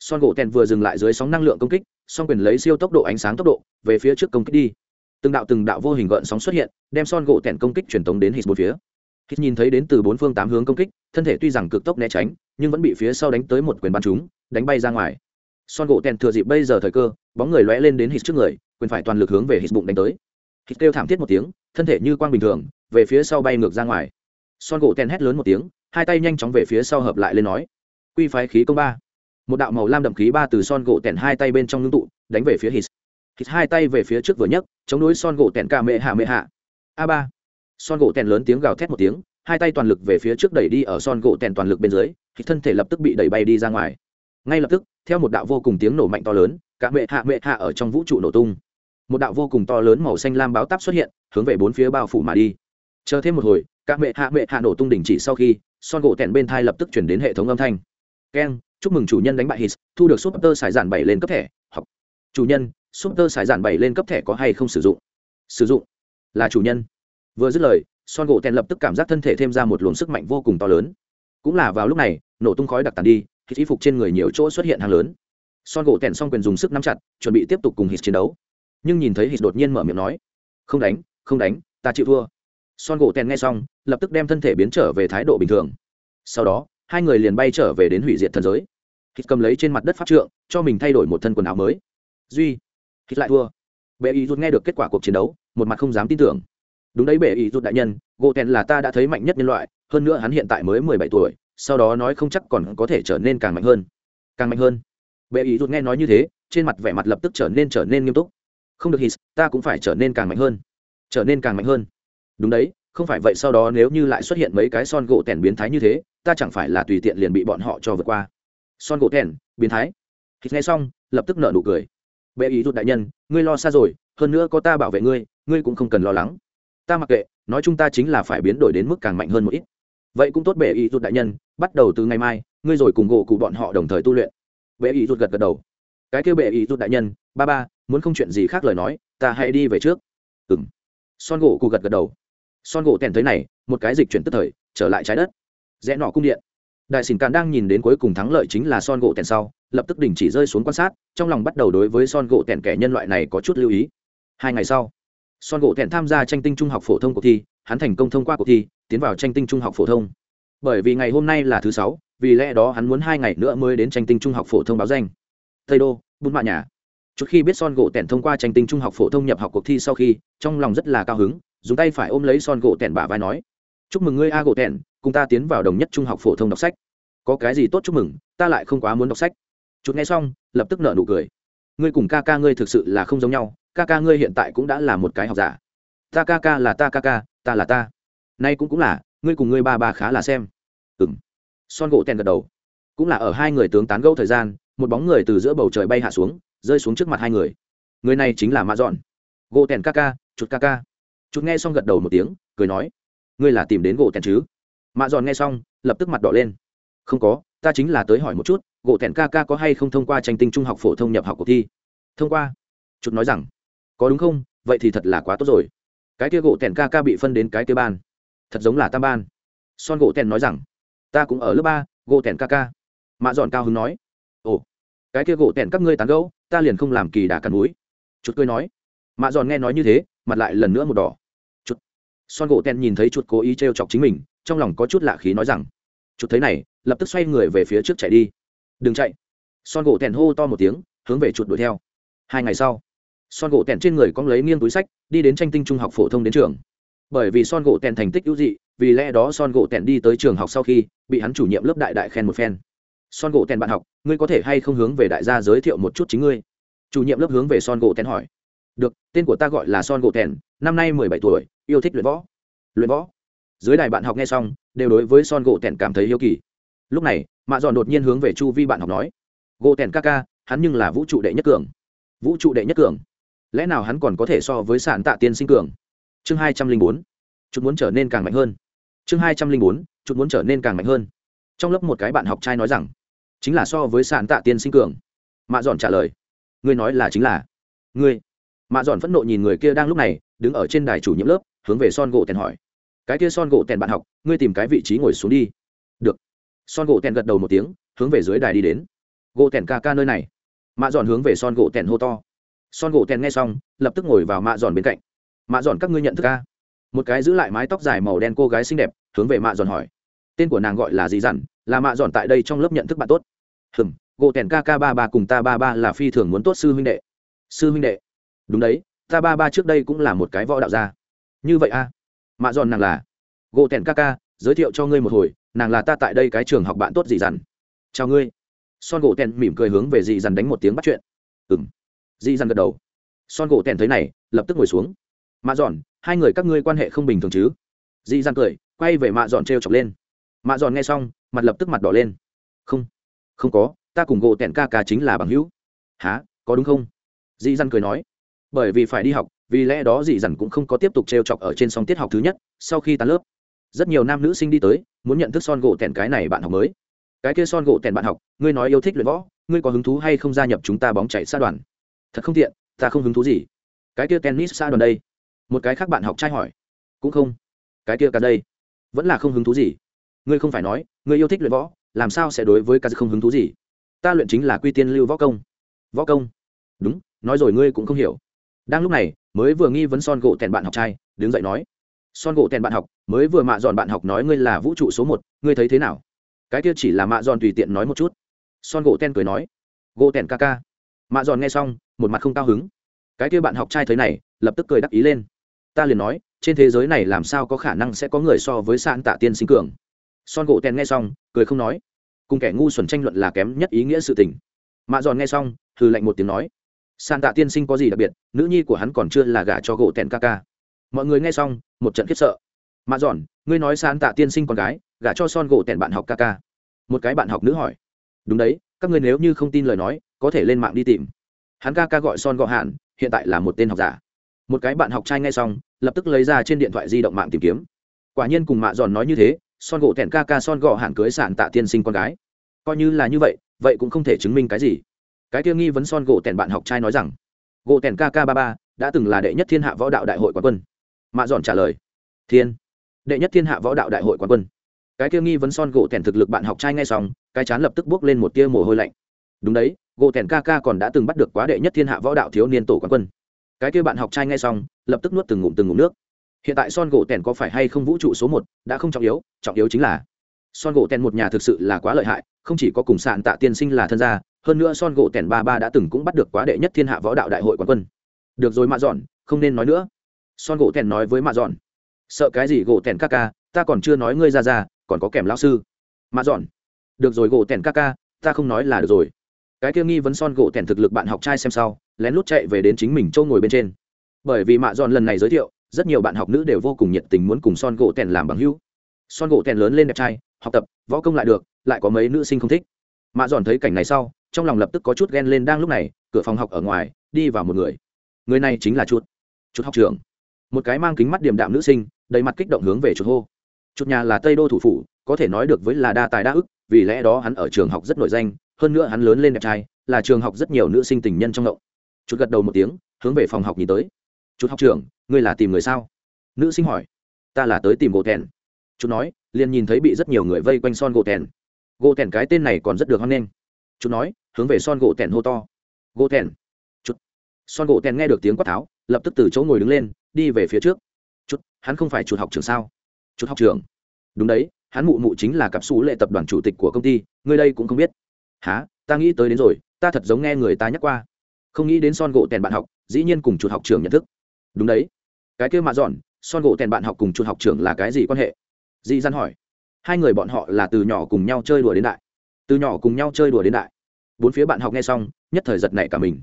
Son gỗ tèn vừa dừng lại dưới sóng năng lượng công kích son quyền lấy siêu tốc độ ánh sáng tốc độ về phía trước công kích đi. Từng đạo từng đạo vô hình gợn sóng xuất hiện đem son gỗ tèn công kích truyền tống đến hít bốn phía. Hít nhìn thấy đến từ bốn phương tám hướng công kích thân thể tuy rằng cực tốc né tránh nhưng vẫn bị phía sau đánh tới một quyền bắn chúng, đánh bay ra ngoài son gỗ tèn thừa dịp bây giờ thời cơ, bóng người lóe lên đến hít trước người, quyền phải toàn lực hướng về hít bụng đánh tới. Hít kêu thảm thiết một tiếng, thân thể như quang bình thường, về phía sau bay ngược ra ngoài. Son gỗ tèn hét lớn một tiếng, hai tay nhanh chóng về phía sau hợp lại lên nói, quy phái khí công ba. Một đạo màu lam đậm khí ba từ son gỗ tèn hai tay bên trong ngưng tụ, đánh về phía hít. Hít hai tay về phía trước vừa nhấc, chống đối son gỗ tèn ca mệ hạ mệ hạ. A ba. Son gỗ tèn lớn tiếng gào thét một tiếng, hai tay toàn lực về phía trước đẩy đi ở son gỗ tèn toàn lực bên dưới, hít thân thể lập tức bị đẩy bay đi ra ngoài ngay lập tức, theo một đạo vô cùng tiếng nổ mạnh to lớn, cả mệ hạ mệ hạ ở trong vũ trụ nổ tung. Một đạo vô cùng to lớn màu xanh lam báo táp xuất hiện, hướng về bốn phía bao phủ mà đi. Chờ thêm một hồi, cả mệ hạ mệ hạ nổ tung đình chỉ sau khi, son gỗ tẻn bên thai lập tức chuyển đến hệ thống âm thanh. Keng chúc mừng chủ nhân đánh bại hít thu được súp tơ sải giản bảy lên cấp thẻ, học. Chủ nhân súp tơ sải giản bảy lên cấp thẻ có hay không sử dụng? Sử dụng. Là chủ nhân. Vừa dứt lời, son gỗ tẹn lập tức cảm giác thân thể thêm ra một luồng sức mạnh vô cùng to lớn. Cũng là vào lúc này, nổ tung khói đặc tàn đi hít y phục trên người nhiều chỗ xuất hiện hàng lớn. Son gỗ tèn xong quyền dùng sức nắm chặt, chuẩn bị tiếp tục cùng hít chiến đấu. Nhưng nhìn thấy hít đột nhiên mở miệng nói, không đánh không đánh, ta chịu thua. Son gỗ tèn nghe xong, lập tức đem thân thể biến trở về thái độ bình thường. Sau đó, hai người liền bay trở về đến hủy diệt thần giới. Hít cầm lấy trên mặt đất pháp trượng, cho mình thay đổi một thân quần áo mới. Duy, hít lại thua. Bệ ý rút nghe được kết quả cuộc chiến đấu, một mặt không dám tin tưởng. Đúng đấy, bệ ý rút đại nhân, gỗ tèn là ta đã thấy mạnh nhất nhân loại, hơn nữa hắn hiện tại mới mười bảy tuổi sau đó nói không chắc còn có thể trở nên càng mạnh hơn. Càng mạnh hơn. Bệ ý rút nghe nói như thế, trên mặt vẻ mặt lập tức trở nên trở nên nghiêm túc. Không được hít, ta cũng phải trở nên càng mạnh hơn. Trở nên càng mạnh hơn. Đúng đấy, không phải vậy sau đó nếu như lại xuất hiện mấy cái son gỗ tèn biến thái như thế, ta chẳng phải là tùy tiện liền bị bọn họ cho vượt qua. Son gỗ tèn, biến thái. Hít nghe xong, lập tức nợ nụ cười. Bệ ý rút đại nhân, ngươi lo xa rồi, hơn nữa có ta bảo vệ ngươi ngươi cũng không cần lo lắng. Ta mặc kệ, nói chung ta chính là phải biến đổi đến mức càng mạnh hơn một ít vậy cũng tốt bệ ý rút đại nhân, bắt đầu từ ngày mai, ngươi rồi cùng gỗ cụ bọn họ đồng thời tu luyện. Bệ ý rút gật gật đầu. Cái kêu bệ ý rút đại nhân, ba ba, muốn không chuyện gì khác lời nói, ta hãy đi về trước. Ừng son gỗ cụ gật gật đầu. Son gỗ tèn thấy này, một cái dịch chuyển tức thời, trở lại trái đất. Rẽ nọ cung điện. Đại sìn càn đang nhìn đến cuối cùng thắng lợi chính là son gỗ tèn sau, lập tức đình chỉ rơi xuống quan sát, trong lòng bắt đầu đối với son gỗ tèn kẻ nhân loại này có chút lưu ý. Hai ngày sau, son gỗ tèn tham gia tranh tinh trung học phổ thông cuộc thi, hắn thành công thông qua cuộc thi tiến vào tranh tinh trung học phổ thông. Bởi vì ngày hôm nay là thứ sáu vì lẽ đó hắn muốn hai ngày nữa mới đến tranh tinh trung học phổ thông báo danh. Tây đô bút mạ nhà trước khi biết son gỗ Tẻn thông qua tranh tinh trung học phổ thông nhập học cuộc thi sau khi trong lòng rất là cao hứng dùng tay phải ôm lấy son gỗ Tẻn bả vai nói chúc mừng ngươi a gỗ Tẻn, cùng ta tiến vào đồng nhất trung học phổ thông đọc sách. Có cái gì tốt chúc mừng ta lại không quá muốn đọc sách. Chút nghe xong lập tức nở nụ cười. Ngươi cùng ca ca ngươi thực sự là không giống nhau ca ca ngươi hiện tại cũng đã là một cái học giả. Ta ca ca là ta ca ca ta là ta nay cũng cũng là, ngươi cùng ngươi ba ba khá là xem. Ừng son gỗ tèn gật đầu. Cũng là ở hai người tướng tán gẫu thời gian, một bóng người từ giữa bầu trời bay hạ xuống, rơi xuống trước mặt hai người. Người này chính là mạ dọn. Gỗ tèn ca ca, chuột ca ca. Chuột nghe xong gật đầu một tiếng, cười nói, ngươi là tìm đến gỗ tèn chứ? Mạ dọn nghe xong, lập tức mặt đỏ lên. Không có, ta chính là tới hỏi một chút, gỗ tèn ca ca có hay không thông qua tranh tinh trung học phổ thông nhập học cuộc thi? Thông qua. Chuột nói rằng, có đúng không? Vậy thì thật là quá tốt rồi. Cái kia gỗ tèn ca ca bị phân đến cái kia ban thật giống là tam ban. Son gỗ tèn nói rằng, ta cũng ở lớp ba, gỗ tèn ca ca. Mạ dọn cao hứng nói, ồ, cái kia gỗ tèn các ngươi tán gẫu, ta liền không làm kỳ đà cằn núi. Chút cười nói, mạ dọn nghe nói như thế, mặt lại lần nữa một đỏ. Chút son gỗ tèn nhìn thấy chuột cố ý t chọc chính mình, trong lòng có chút lạ khí nói rằng chút thấy này, lập tức xoay người về phía trước chạy đi. Đừng chạy. Son gỗ tèn hô to một tiếng, hướng về chuột đuổi theo. Hai ngày sau, son gỗ tèn trên người cong lấy nghiêng túi sách, đi đến tranh tinh trung học phổ thông đến trường bởi vì son gỗ tèn thành tích ưu dị, vì lẽ đó son gỗ tèn đi tới trường học sau khi bị hắn chủ nhiệm lớp đại đại khen một phen. Son gỗ tèn bạn học, ngươi có thể hay không hướng về đại gia giới thiệu một chút chính ngươi? Chủ nhiệm lớp hướng về son gỗ tèn hỏi. Được, tên của ta gọi là son gỗ tèn, năm nay mười bảy tuổi, yêu thích luyện võ. Luyện võ? Dưới đài bạn học nghe xong, đều đối với son gỗ tèn cảm thấy yêu kỳ. Lúc này, mạ dọn đột nhiên hướng về chu vi bạn học nói, gỗ tèn ca ca, hắn nhưng là vũ trụ đệ nhất cường. Vũ trụ đệ nhất cường? Lẽ nào hắn còn có thể so với sản tạ tiên sinh cường? Chương hai trăm linh bốn, chút muốn trở nên càng mạnh hơn. Chương hai trăm linh bốn, chút muốn trở nên càng mạnh hơn. Trong lớp một cái bạn học trai nói rằng, chính là so với sản tạ tiên sinh cường. Mạ dọn trả lời, ngươi nói là chính là. Ngươi? Mạ dọn phẫn nộ nhìn người kia đang lúc này, đứng ở trên đài chủ nhiệm lớp, hướng về son gỗ tèn hỏi, cái kia son gỗ tèn bạn học, ngươi tìm cái vị trí ngồi xuống đi. Được. Son gỗ tèn gật đầu một tiếng, hướng về dưới đài đi đến. Gỗ tèn ca ca nơi này. Mạ dọn hướng về son gỗ tèn hô to. Son gỗ tèn nghe xong, lập tức ngồi vào mạ dọn bên cạnh mạ dọn các ngươi nhận thức ca một cái giữ lại mái tóc dài màu đen cô gái xinh đẹp hướng về mạ dọn hỏi tên của nàng gọi là gì dặn là mạ dọn tại đây trong lớp nhận thức bạn tốt hừm gỗ tèn ca ca ba ba cùng ta ba ba là phi thường muốn tốt sư huynh đệ sư huynh đệ đúng đấy ta ba ba trước đây cũng là một cái võ đạo gia như vậy a à? mạ dọn nàng là gỗ tèn ca ca giới thiệu cho ngươi một hồi nàng là ta tại đây cái trường học bạn tốt gì dặn chào ngươi son gỗ tèn mỉm cười hướng về dị dằn đánh một tiếng bắt chuyện ừng dị dằn gật đầu son gỗ tèn thấy này lập tức ngồi xuống mạ dọn, hai người các ngươi quan hệ không bình thường chứ? Dị dằn cười, quay về mạ dọn t r e o chọc lên. Mạ dọn nghe xong, mặt lập tức mặt đỏ lên. Không không có, ta cùng gỗ tẹn ca ca chính là bằng hữu. Há có đúng không? Dị dằn cười nói. Bởi vì phải đi học, vì lẽ đó dị dằn cũng không có tiếp tục t r e o chọc ở trên song tiết học thứ nhất, sau khi tan lớp. Rất nhiều nam nữ sinh đi tới, muốn nhận thức son gỗ tẹn cái này bạn học mới. Cái kia son gỗ tẹn bạn học, ngươi nói yêu thích luyện võ, ngươi có hứng thú hay không gia nhập chúng ta bóng chạy xa đoàn? Thật không tiện, ta không hứng thú gì. Cái kia tennis xa đoàn đây một cái khác bạn học trai hỏi, cũng không? Cái kia cả đây, vẫn là không hứng thú gì? Ngươi không phải nói, ngươi yêu thích luyện võ, làm sao sẽ đối với cả không hứng thú gì? Ta luyện chính là quy tiên lưu võ công. Võ công? Đúng, nói rồi ngươi cũng không hiểu. Đang lúc này, mới vừa nghi vấn son gỗ tèn bạn học trai, đứng dậy nói, son gỗ tèn bạn học, mới vừa mạ dọn bạn học nói ngươi là vũ trụ số một, ngươi thấy thế nào? Cái kia chỉ là mạ giòn tùy tiện nói một chút. Son gỗ ten cười nói, gỗ tèn ca ca. Mạ giòn nghe xong, một mặt không cao hứng. Cái kia bạn học trai thấy này, lập tức cười đắc ý lên ta liền nói, trên thế giới này làm sao có khả năng sẽ có người so với san tạ tiên sinh cường? Son gỗ tèn nghe xong, cười không nói. Cùng kẻ ngu xuẩn tranh luận là kém nhất ý nghĩa sự tình. Mạ giòn nghe xong thư lạnh một tiếng nói. San tạ tiên sinh có gì đặc biệt, nữ nhi của hắn còn chưa là gả cho gỗ tèn ca ca. Mọi người nghe xong, một trận khiếp sợ. Mạ giòn, ngươi nói san tạ tiên sinh con gái, gả cho son gỗ tèn bạn học ca ca. Một cái bạn học nữ hỏi. Đúng đấy, các người nếu như không tin lời nói, có thể lên mạng đi tìm. Hắn ca ca gọi son gọ hạn hiện tại là một tên học giả. Một cái bạn học trai nghe xong lập tức lấy ra trên điện thoại di động mạng tìm kiếm. Quả nhiên cùng mạ giòn nói như thế, son gỗ thẹn ca ca son Gò hạn cưới sản tạ tiên sinh con gái. Coi như là như vậy vậy cũng không thể chứng minh cái gì. Cái kia nghi vấn son gỗ tèn bạn học trai nói rằng, gỗ tèn ca ca ba ba, đã từng là đệ nhất thiên hạ võ đạo đại hội quán quân. Mạ dọn trả lời, thiên, đệ nhất thiên hạ võ đạo đại hội quán quân. Cái kia nghi vấn son gỗ tèn thực lực bạn học trai ngay xong, cái chán lập tức bước lên một tia mồ hôi lạnh. Đúng đấy, gỗ tèn ca ca còn đã từng bắt được quá đệ nhất thiên hạ võ đạo thiếu niên tổ quán quân cái kia bạn học trai nghe xong, lập tức nuốt từng ngụm từng ngụm nước. Hiện tại son gỗ tèn có phải hay không vũ trụ số một đã không trọng yếu trọng yếu chính là son gỗ tèn một nhà thực sự là quá lợi hại, không chỉ có cùng sạn tạ tiên sinh là thân gia, hơn nữa son gỗ tèn ba ba đã từng cũng bắt được quá đệ nhất thiên hạ võ đạo đại hội quán quân. Được rồi mạ dọn, không nên nói nữa. Son gỗ tèn nói với mạ dọn, sợ cái gì gỗ tèn ca ca, ta còn chưa nói ngươi ra ra, còn có kèm lão sư. Mạ dọn, được rồi gỗ tèn ca ca, ta không nói là được rồi. Cái kia nghi vấn son gỗ tèn thực lực bạn học trai xem sau lén lút chạy về đến chính mình châu ngồi bên trên. Bởi vì mạ dọn lần này giới thiệu, rất nhiều bạn học nữ đều vô cùng nhiệt tình muốn cùng son gỗ tèn làm bằng hữu. Son gỗ tèn lớn lên đẹp trai, học tập, võ công lại được, lại có mấy nữ sinh không thích. Mạ dọn thấy cảnh này sau, trong lòng lập tức có chút ghen lên đang lúc này, cửa phòng học ở ngoài, đi vào một người. Người này chính là chuột chuột học trưởng. Một cái mang kính mắt điềm đạm nữ sinh, đầy mặt kích động hướng về chuột hô. Chuột nhà là tây đô thủ phủ, có thể nói được với là đa tài đa ức, vì lẽ đó hắn ở trường học rất nổi danh, hơn nữa hắn lớn lên đẹp trai, là trường học rất nhiều nữ sinh tình nhân trong động chút gật đầu một tiếng, hướng về phòng học nhìn tới. Chút học trưởng, ngươi là tìm người sao? Nữ sinh hỏi. Ta là tới tìm gỗ thèn chút nói, liền nhìn thấy bị rất nhiều người vây quanh son gỗ thèn gỗ thèn cái tên này còn rất được hoan nghênh. Chút nói, hướng về son gỗ thèn hô to. Gỗ thèn chút. son gỗ thèn nghe được tiếng quát tháo, lập tức từ chỗ ngồi đứng lên, đi về phía trước. Chút hắn không phải chuột học trường sao? Chuột học trường đúng đấy, hắn mụ mụ chính là cặp xú lệ tập đoàn chủ tịch của công ty người đây cũng không biết. Há ta nghĩ tới đến rồi, ta thật giống nghe người ta nhắc qua không nghĩ đến son gỗ tèn bạn học, dĩ nhiên cùng chuột học trường nhận thức. Đúng đấy. Cái kia mạ dọn, son gỗ tèn bạn học cùng chuột học trường là cái gì quan hệ? Dị gian hỏi. Hai người bọn họ là từ nhỏ cùng nhau chơi đùa đến đại. Từ nhỏ cùng nhau chơi đùa đến đại. Bốn phía bạn học nghe xong, nhất thời giật nảy cả mình.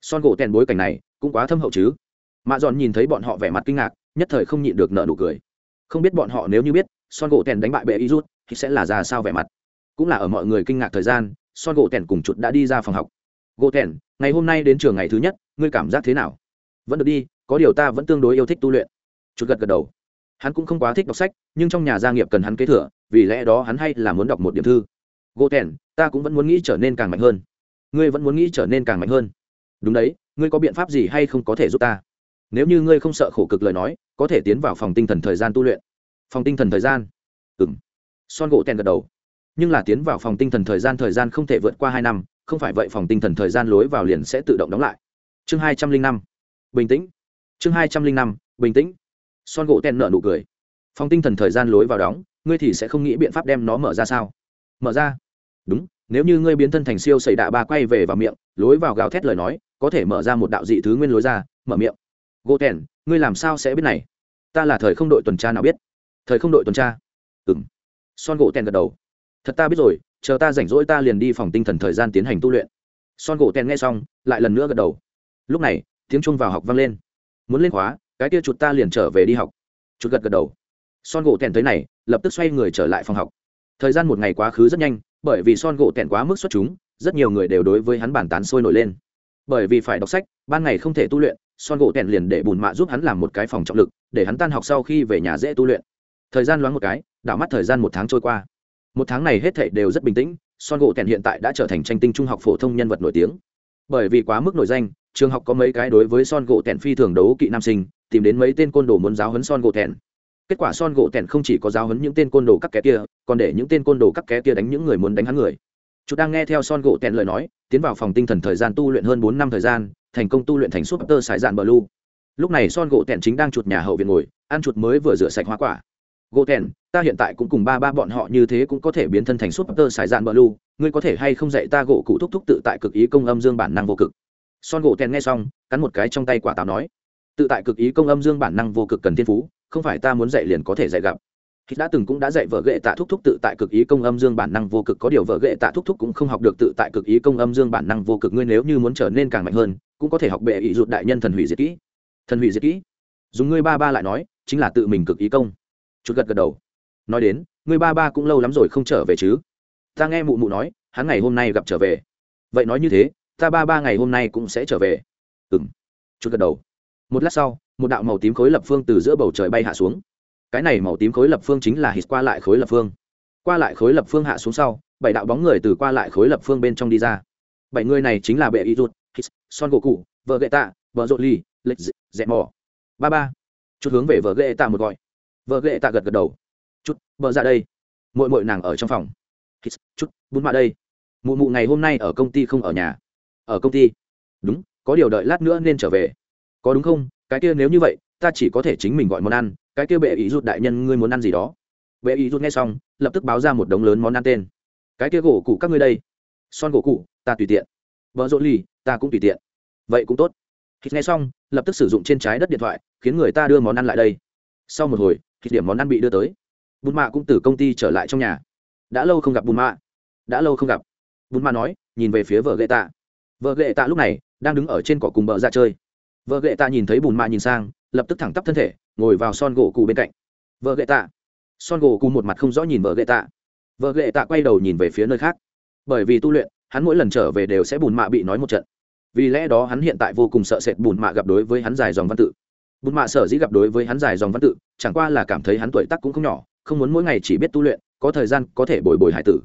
Son gỗ tèn bối cảnh này cũng quá thâm hậu chứ. Mạ dọn nhìn thấy bọn họ vẻ mặt kinh ngạc, nhất thời không nhịn được nợ nụ cười. Không biết bọn họ nếu như biết, son gỗ tèn đánh bại bệ y rút, thì sẽ là ra sao vẻ mặt. Cũng là ở mọi người kinh ngạc thời gian, son gỗ tèn cùng chuột đã đi ra phòng học gỗ Thẹn, ngày hôm nay đến trường ngày thứ nhất ngươi cảm giác thế nào? Vẫn được đi có điều ta vẫn tương đối yêu thích tu luyện. Chuột gật gật đầu. Hắn cũng không quá thích đọc sách nhưng trong nhà gia nghiệp cần hắn kế thừa vì lẽ đó hắn hay là muốn đọc một điểm thư. Gỗ Thẹn, ta cũng vẫn muốn nghĩ trở nên càng mạnh hơn. Ngươi vẫn muốn nghĩ trở nên càng mạnh hơn. Đúng đấy ngươi có biện pháp gì hay không có thể giúp ta? Nếu như ngươi không sợ khổ cực lời nói có thể tiến vào phòng tinh thần thời gian tu luyện. Phòng tinh thần thời gian? Ừ m son gỗ tèn gật đầu. Nhưng là tiến vào phòng tinh thần thời gian thời gian không thể vượt qua hai năm không phải vậy phòng tinh thần thời gian lối vào liền sẽ tự động đóng lại. Chương hai trăm linh năm. Bình tĩnh. Chương hai trăm linh năm, bình tĩnh. Son gỗ tèn nợ nụ cười. Phòng tinh thần thời gian lối vào đóng, ngươi thì sẽ không nghĩ biện pháp đem nó mở ra sao? Mở ra? Đúng, nếu như ngươi biến thân thành siêu xảy đạ ba quay về vào miệng, lối vào gào thét lời nói, có thể mở ra một đạo dị thứ nguyên lối ra, mở miệng. Gỗ tèn, ngươi làm sao sẽ biết này? Ta là thời không đội tuần tra nào biết? Thời không đội tuần tra. Ừng son gỗ tèn gật đầu. Thật ta biết rồi chờ ta rảnh rỗi ta liền đi phòng tinh thần thời gian tiến hành tu luyện. Son gỗ tèn nghe xong, lại lần nữa gật đầu. Lúc này, tiếng trung vào học vang lên. Muốn lên khóa, cái kia chuột ta liền trở về đi học. Chuột gật gật đầu. Son gỗ tèn tới này, lập tức xoay người trở lại phòng học. Thời gian một ngày quá khứ rất nhanh, bởi vì son gỗ tèn quá mức xuất chúng, rất nhiều người đều đối với hắn bản tán sôi nổi lên. Bởi vì phải đọc sách, ban ngày không thể tu luyện, son gỗ tèn liền để bùn mạ giúp hắn làm một cái phòng trọng lực, để hắn tan học sau khi về nhà dễ tu luyện. Thời gian loáng một cái, đảo mắt thời gian một tháng trôi qua một tháng này hết thảy đều rất bình tĩnh, son gỗ tèn hiện tại đã trở thành tranh tinh trung học phổ thông nhân vật nổi tiếng. Bởi vì quá mức nổi danh, trường học có mấy cái đối với son gỗ tèn phi thường đấu kỵ nam sinh, tìm đến mấy tên côn đồ muốn giáo hấn son gỗ tèn. Kết quả son gỗ tèn không chỉ có giáo hấn những tên côn đồ các kẻ kia, còn để những tên côn đồ các kẻ kia đánh những người muốn đánh hắn người. Chúng đang nghe theo son gỗ tèn lời nói, tiến vào phòng tinh thần thời gian tu luyện hơn bốn năm thời gian, thành công tu luyện thành súp tơ sải dạn bờ lu lúc này son gỗ tèn chính đang chuột nhà hậu viện ngồi, ăn chuột mới vừa rửa sạch hoa quả gỗ tèn ta hiện tại cũng cùng ba ba bọn họ như thế cũng có thể biến thân thành súp tơ xài dạn bờ lu ngươi có thể hay không dạy ta gỗ cụ thúc thúc tự tại cực ý công âm dương bản năng vô cực? Son gỗ tèn nghe xong, cắn một cái trong tay quả táo nói, tự tại cực ý công âm dương bản năng vô cực cần thiên phú, không phải ta muốn dạy liền có thể dạy gặp. Hít đã từng cũng đã dạy vợ ghệ tạ thúc thúc tự tại cực ý công âm dương bản năng vô cực, có điều vợ ghệ tạ thúc thúc cũng không học được tự tại cực ý công âm dương bản năng vô cực, ngươi nếu như muốn trở nên càng mạnh hơn, cũng có thể học bệ ý rụt đại nhân thần hủy diệt kỹ. Thần hủy diệt kỹ. Dùng ngươi ba ba lại nói, chính là tự mình cực ý công chút gật gật đầu. Nói đến người ba ba cũng lâu lắm rồi không trở về chứ? Ta nghe mụ mụ nói, hắn ngày hôm nay gặp trở về. Vậy nói như thế, ta ba ba ngày hôm nay cũng sẽ trở về. Ừ m chút gật đầu. Một lát sau, một đạo màu tím khối lập phương từ giữa bầu trời bay hạ xuống. Cái này màu tím khối lập phương chính là hít qua lại khối lập phương. Qua lại khối lập phương hạ xuống sau, bảy đạo bóng người từ qua lại khối lập phương bên trong đi ra. Bảy người này chính là bệ y rút hít, son gỗ cụ, vợ gậy tạ, vợ rộn ly lệch dẹp mỏ. Ba ba. Chút hướng về vợ gậy tạ một gọi vợ ghệ tạ gật gật đầu. Chút vợ ra dạ đây. Mội mội nàng ở trong phòng. Chút, bún mạ đây. Mụ mụ ngày hôm nay ở công ty không ở nhà. Ở công ty. Đúng, có điều đợi lát nữa nên trở về. Có đúng không? Cái kia nếu như vậy, ta chỉ có thể chính mình gọi món ăn. Cái kia bệ ý rút đại nhân ngươi muốn ăn gì đó. Bệ ý rút nghe xong, lập tức báo ra một đống lớn món ăn tên. Cái kia gỗ cụ các ngươi đây. Son gỗ cụ ta tùy tiện. Vợ rộn ly ta cũng tùy tiện. Vậy cũng tốt. Khi nghe xong, lập tức sử dụng trên trái đất điện thoại, khiến người ta đưa món ăn lại đây. Sau một hồi khi điểm món ăn bị đưa tới. Bùn mạ cũng từ công ty trở lại trong nhà. Đã lâu không gặp bùn mạ. Đã lâu không gặp. Bùn mạ nói, nhìn về phía vợ gậy tạ. Vợ gậy tạ lúc này đang đứng ở trên cỏ cùng bờ ra chơi. Vợ gậy tạ nhìn thấy bùn mạ nhìn sang, lập tức thẳng tắp thân thể, ngồi vào son gỗ cụ bên cạnh. Vợ gậy tạ. Son gỗ cụ một mặt không rõ nhìn vợ gậy tạ. Vợ gậy tạ quay đầu nhìn về phía nơi khác. Bởi vì tu luyện, hắn mỗi lần trở về đều sẽ bùn mạ bị nói một trận. Vì lẽ đó hắn hiện tại vô cùng sợ sệt bùn mạ gặp đối với hắn dài dòng văn tự bùn mạ sở dĩ gặp đối với hắn dài dòng văn tự, chẳng qua là cảm thấy hắn tuổi tác cũng không nhỏ, không muốn mỗi ngày chỉ biết tu luyện, có thời gian có thể bồi bồi hải tử.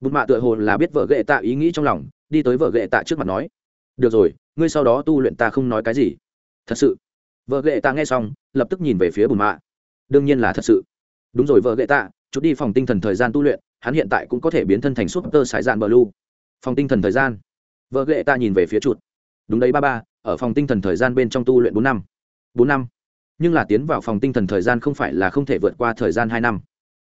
Bùn mạ tựa hồ là biết vợ ghệ tạ ý nghĩ trong lòng, đi tới vợ ghệ tạ trước mặt nói, được rồi, ngươi sau đó tu luyện ta không nói cái gì. Thật sự? Vợ ghệ tạ nghe xong, lập tức nhìn về phía bùn mạ. Đương nhiên là thật sự. Đúng rồi vợ ghệ tạ, chút đi phòng tinh thần thời gian tu luyện, hắn hiện tại cũng có thể biến thân thành súp tơ sải dạn bờ lu phòng tinh thần thời gian? Vợ ghệ tạ nhìn về phía chuột. Đúng đấy ba ba, ở phòng tinh thần thời gian bên trong tu luyện bốn năm bốn năm. Nhưng là tiến vào phòng tinh thần thời gian không phải là không thể vượt qua thời gian hai năm.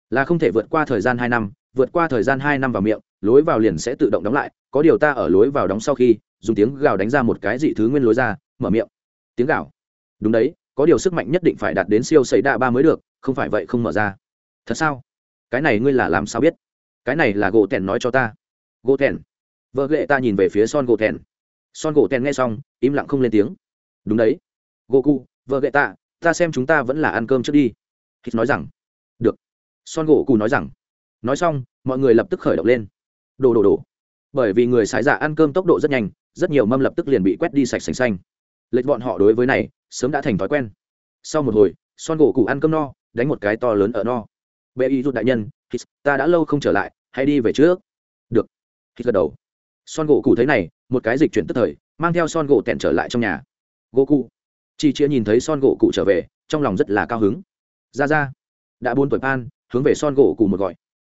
Là không thể vượt qua thời gian hai năm, vượt qua thời gian hai năm vào miệng, lối vào liền sẽ tự động đóng lại. Có điều ta ở lối vào đóng sau khi, dùng tiếng gào đánh ra một cái dị thứ nguyên lối ra, mở miệng. Tiếng gào. Đúng đấy, có điều sức mạnh nhất định phải đạt đến siêu xảy đa ba mới được, không phải vậy không mở ra. Thật sao? Cái này ngươi là làm sao biết? Cái này là gỗ tèn nói cho ta. Gỗ tèn. Vợ lệ ta nhìn về phía son gỗ tèn. Son gỗ tèn nghe xong, im lặng không lên tiếng. Đúng đấy. Gỗ cụ vợ gậy tạ, ta xem chúng ta vẫn là ăn cơm trước đi. Hít nói rằng, được. Son gỗ cụ nói rằng, nói xong, mọi người lập tức khởi động lên. Đồ đồ đồ bởi vì người sái dạ ăn cơm tốc độ rất nhanh, rất nhiều mâm lập tức liền bị quét đi sạch sành xanh. Lệch bọn họ đối với này, sớm đã thành thói quen. Sau một hồi, son gỗ cụ ăn cơm no, đánh một cái to lớn ở no. Bệ y rút đại nhân hít ta đã lâu không trở lại, hãy đi về trước. Được. Hít gật đầu. Son gỗ cụ thấy này, một cái dịch chuyển tức thời, mang theo son gỗ tẹn trở lại trong nhà. Gỗ cụ chị chia nhìn thấy son gỗ cụ trở về, trong lòng rất là cao hứng. Ra ra. Đã buôn tuổi pan, hướng về son gỗ cụ một gọi.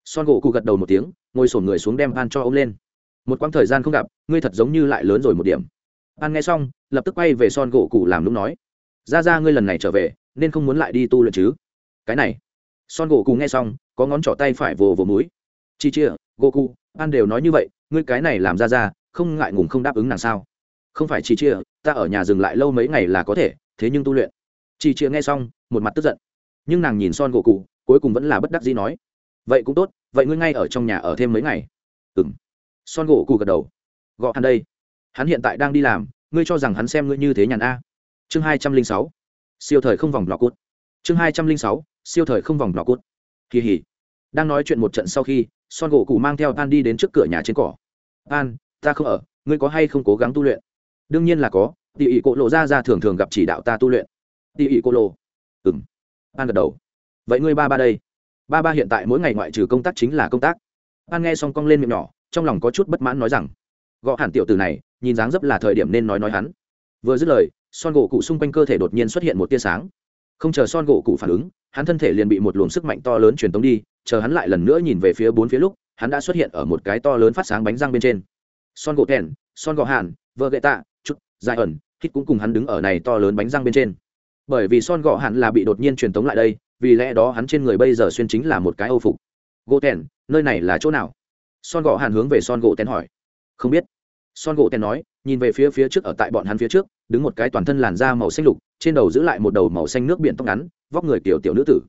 Son gỗ cụ gật đầu một tiếng, ngồi sổn người xuống đem pan cho ông lên. Một quãng thời gian không gặp, ngươi thật giống như lại lớn rồi một điểm. Pan nghe xong, lập tức quay về son gỗ cụ làm lúc nói. Ra ra, ngươi lần này trở về, nên không muốn lại đi tu luyện chứ? Cái này. Son gỗ cụ nghe xong, có ngón trỏ tay phải vồ vồ múi chi chia, gỗ cụ an đều nói như vậy, ngươi cái này làm ra ra, không ngại ngùng không đáp ứng nàng sao? Không phải chỉ chia, ta ở nhà dừng lại lâu mấy ngày là có thể, thế nhưng tu luyện. Chỉ chia nghe xong, một mặt tức giận. Nhưng nàng nhìn son gỗ cụ, cuối cùng vẫn là bất đắc dĩ nói, vậy cũng tốt, vậy ngươi ngay ở trong nhà ở thêm mấy ngày. Ừng son gỗ cụ gật đầu. Gọi hắn đây. Hắn hiện tại đang đi làm, ngươi cho rằng hắn xem ngươi như thế nhàn a? Chương hai trăm linh sáu. Siêu thời không vòng lọ cút chương hai trăm linh sáu. Siêu thời không vòng lọ cút kỳ hỉ. Đang nói chuyện một trận sau khi, son gỗ cụ mang theo an đi đến trước cửa nhà trên cỏ. An, ta không ở, ngươi có hay không cố gắng tu luyện? Đương nhiên là có tỉ ỉ cô lộ ra ra thường thường gặp chỉ đạo ta tu luyện. Tỉ ỉ cô lộ. Ừng an gật đầu. Vậy ngươi ba ba đây? Ba ba hiện tại mỗi ngày ngoại trừ công tác chính là công tác. An nghe xong cong lên miệng nhỏ, trong lòng có chút bất mãn nói rằng, gõ hẳn tiểu từ này, nhìn dáng dấp là thời điểm nên nói nói hắn. Vừa dứt lời, son gỗ cụ xung quanh cơ thể đột nhiên xuất hiện một tia sáng. Không chờ son gỗ cụ phản ứng, hắn thân thể liền bị một luồng sức mạnh to lớn truyền tống đi, chờ hắn lại lần nữa nhìn về phía bốn phía lúc, hắn đã xuất hiện ở một cái to lớn phát sáng bánh răng bên trên. Son gỗ thèn, son gỗ hàn, vợ gậy tạ dài ẩn hít cũng cùng hắn đứng ở này to lớn bánh răng bên trên. Bởi vì son gọ hàn là bị đột nhiên truyền tống lại đây, vì lẽ đó hắn trên người bây giờ xuyên chính là một cái âu phục. Gỗ tèn, nơi này là chỗ nào? Son gọ hàn hướng về son gỗ tèn hỏi. Không biết. Son gỗ tèn nói, nhìn về phía phía trước ở tại bọn hắn phía trước, đứng một cái toàn thân làn da màu xanh lục, trên đầu giữ lại một đầu màu xanh nước biển tóc ngắn, vóc người tiểu tiểu nữ tử.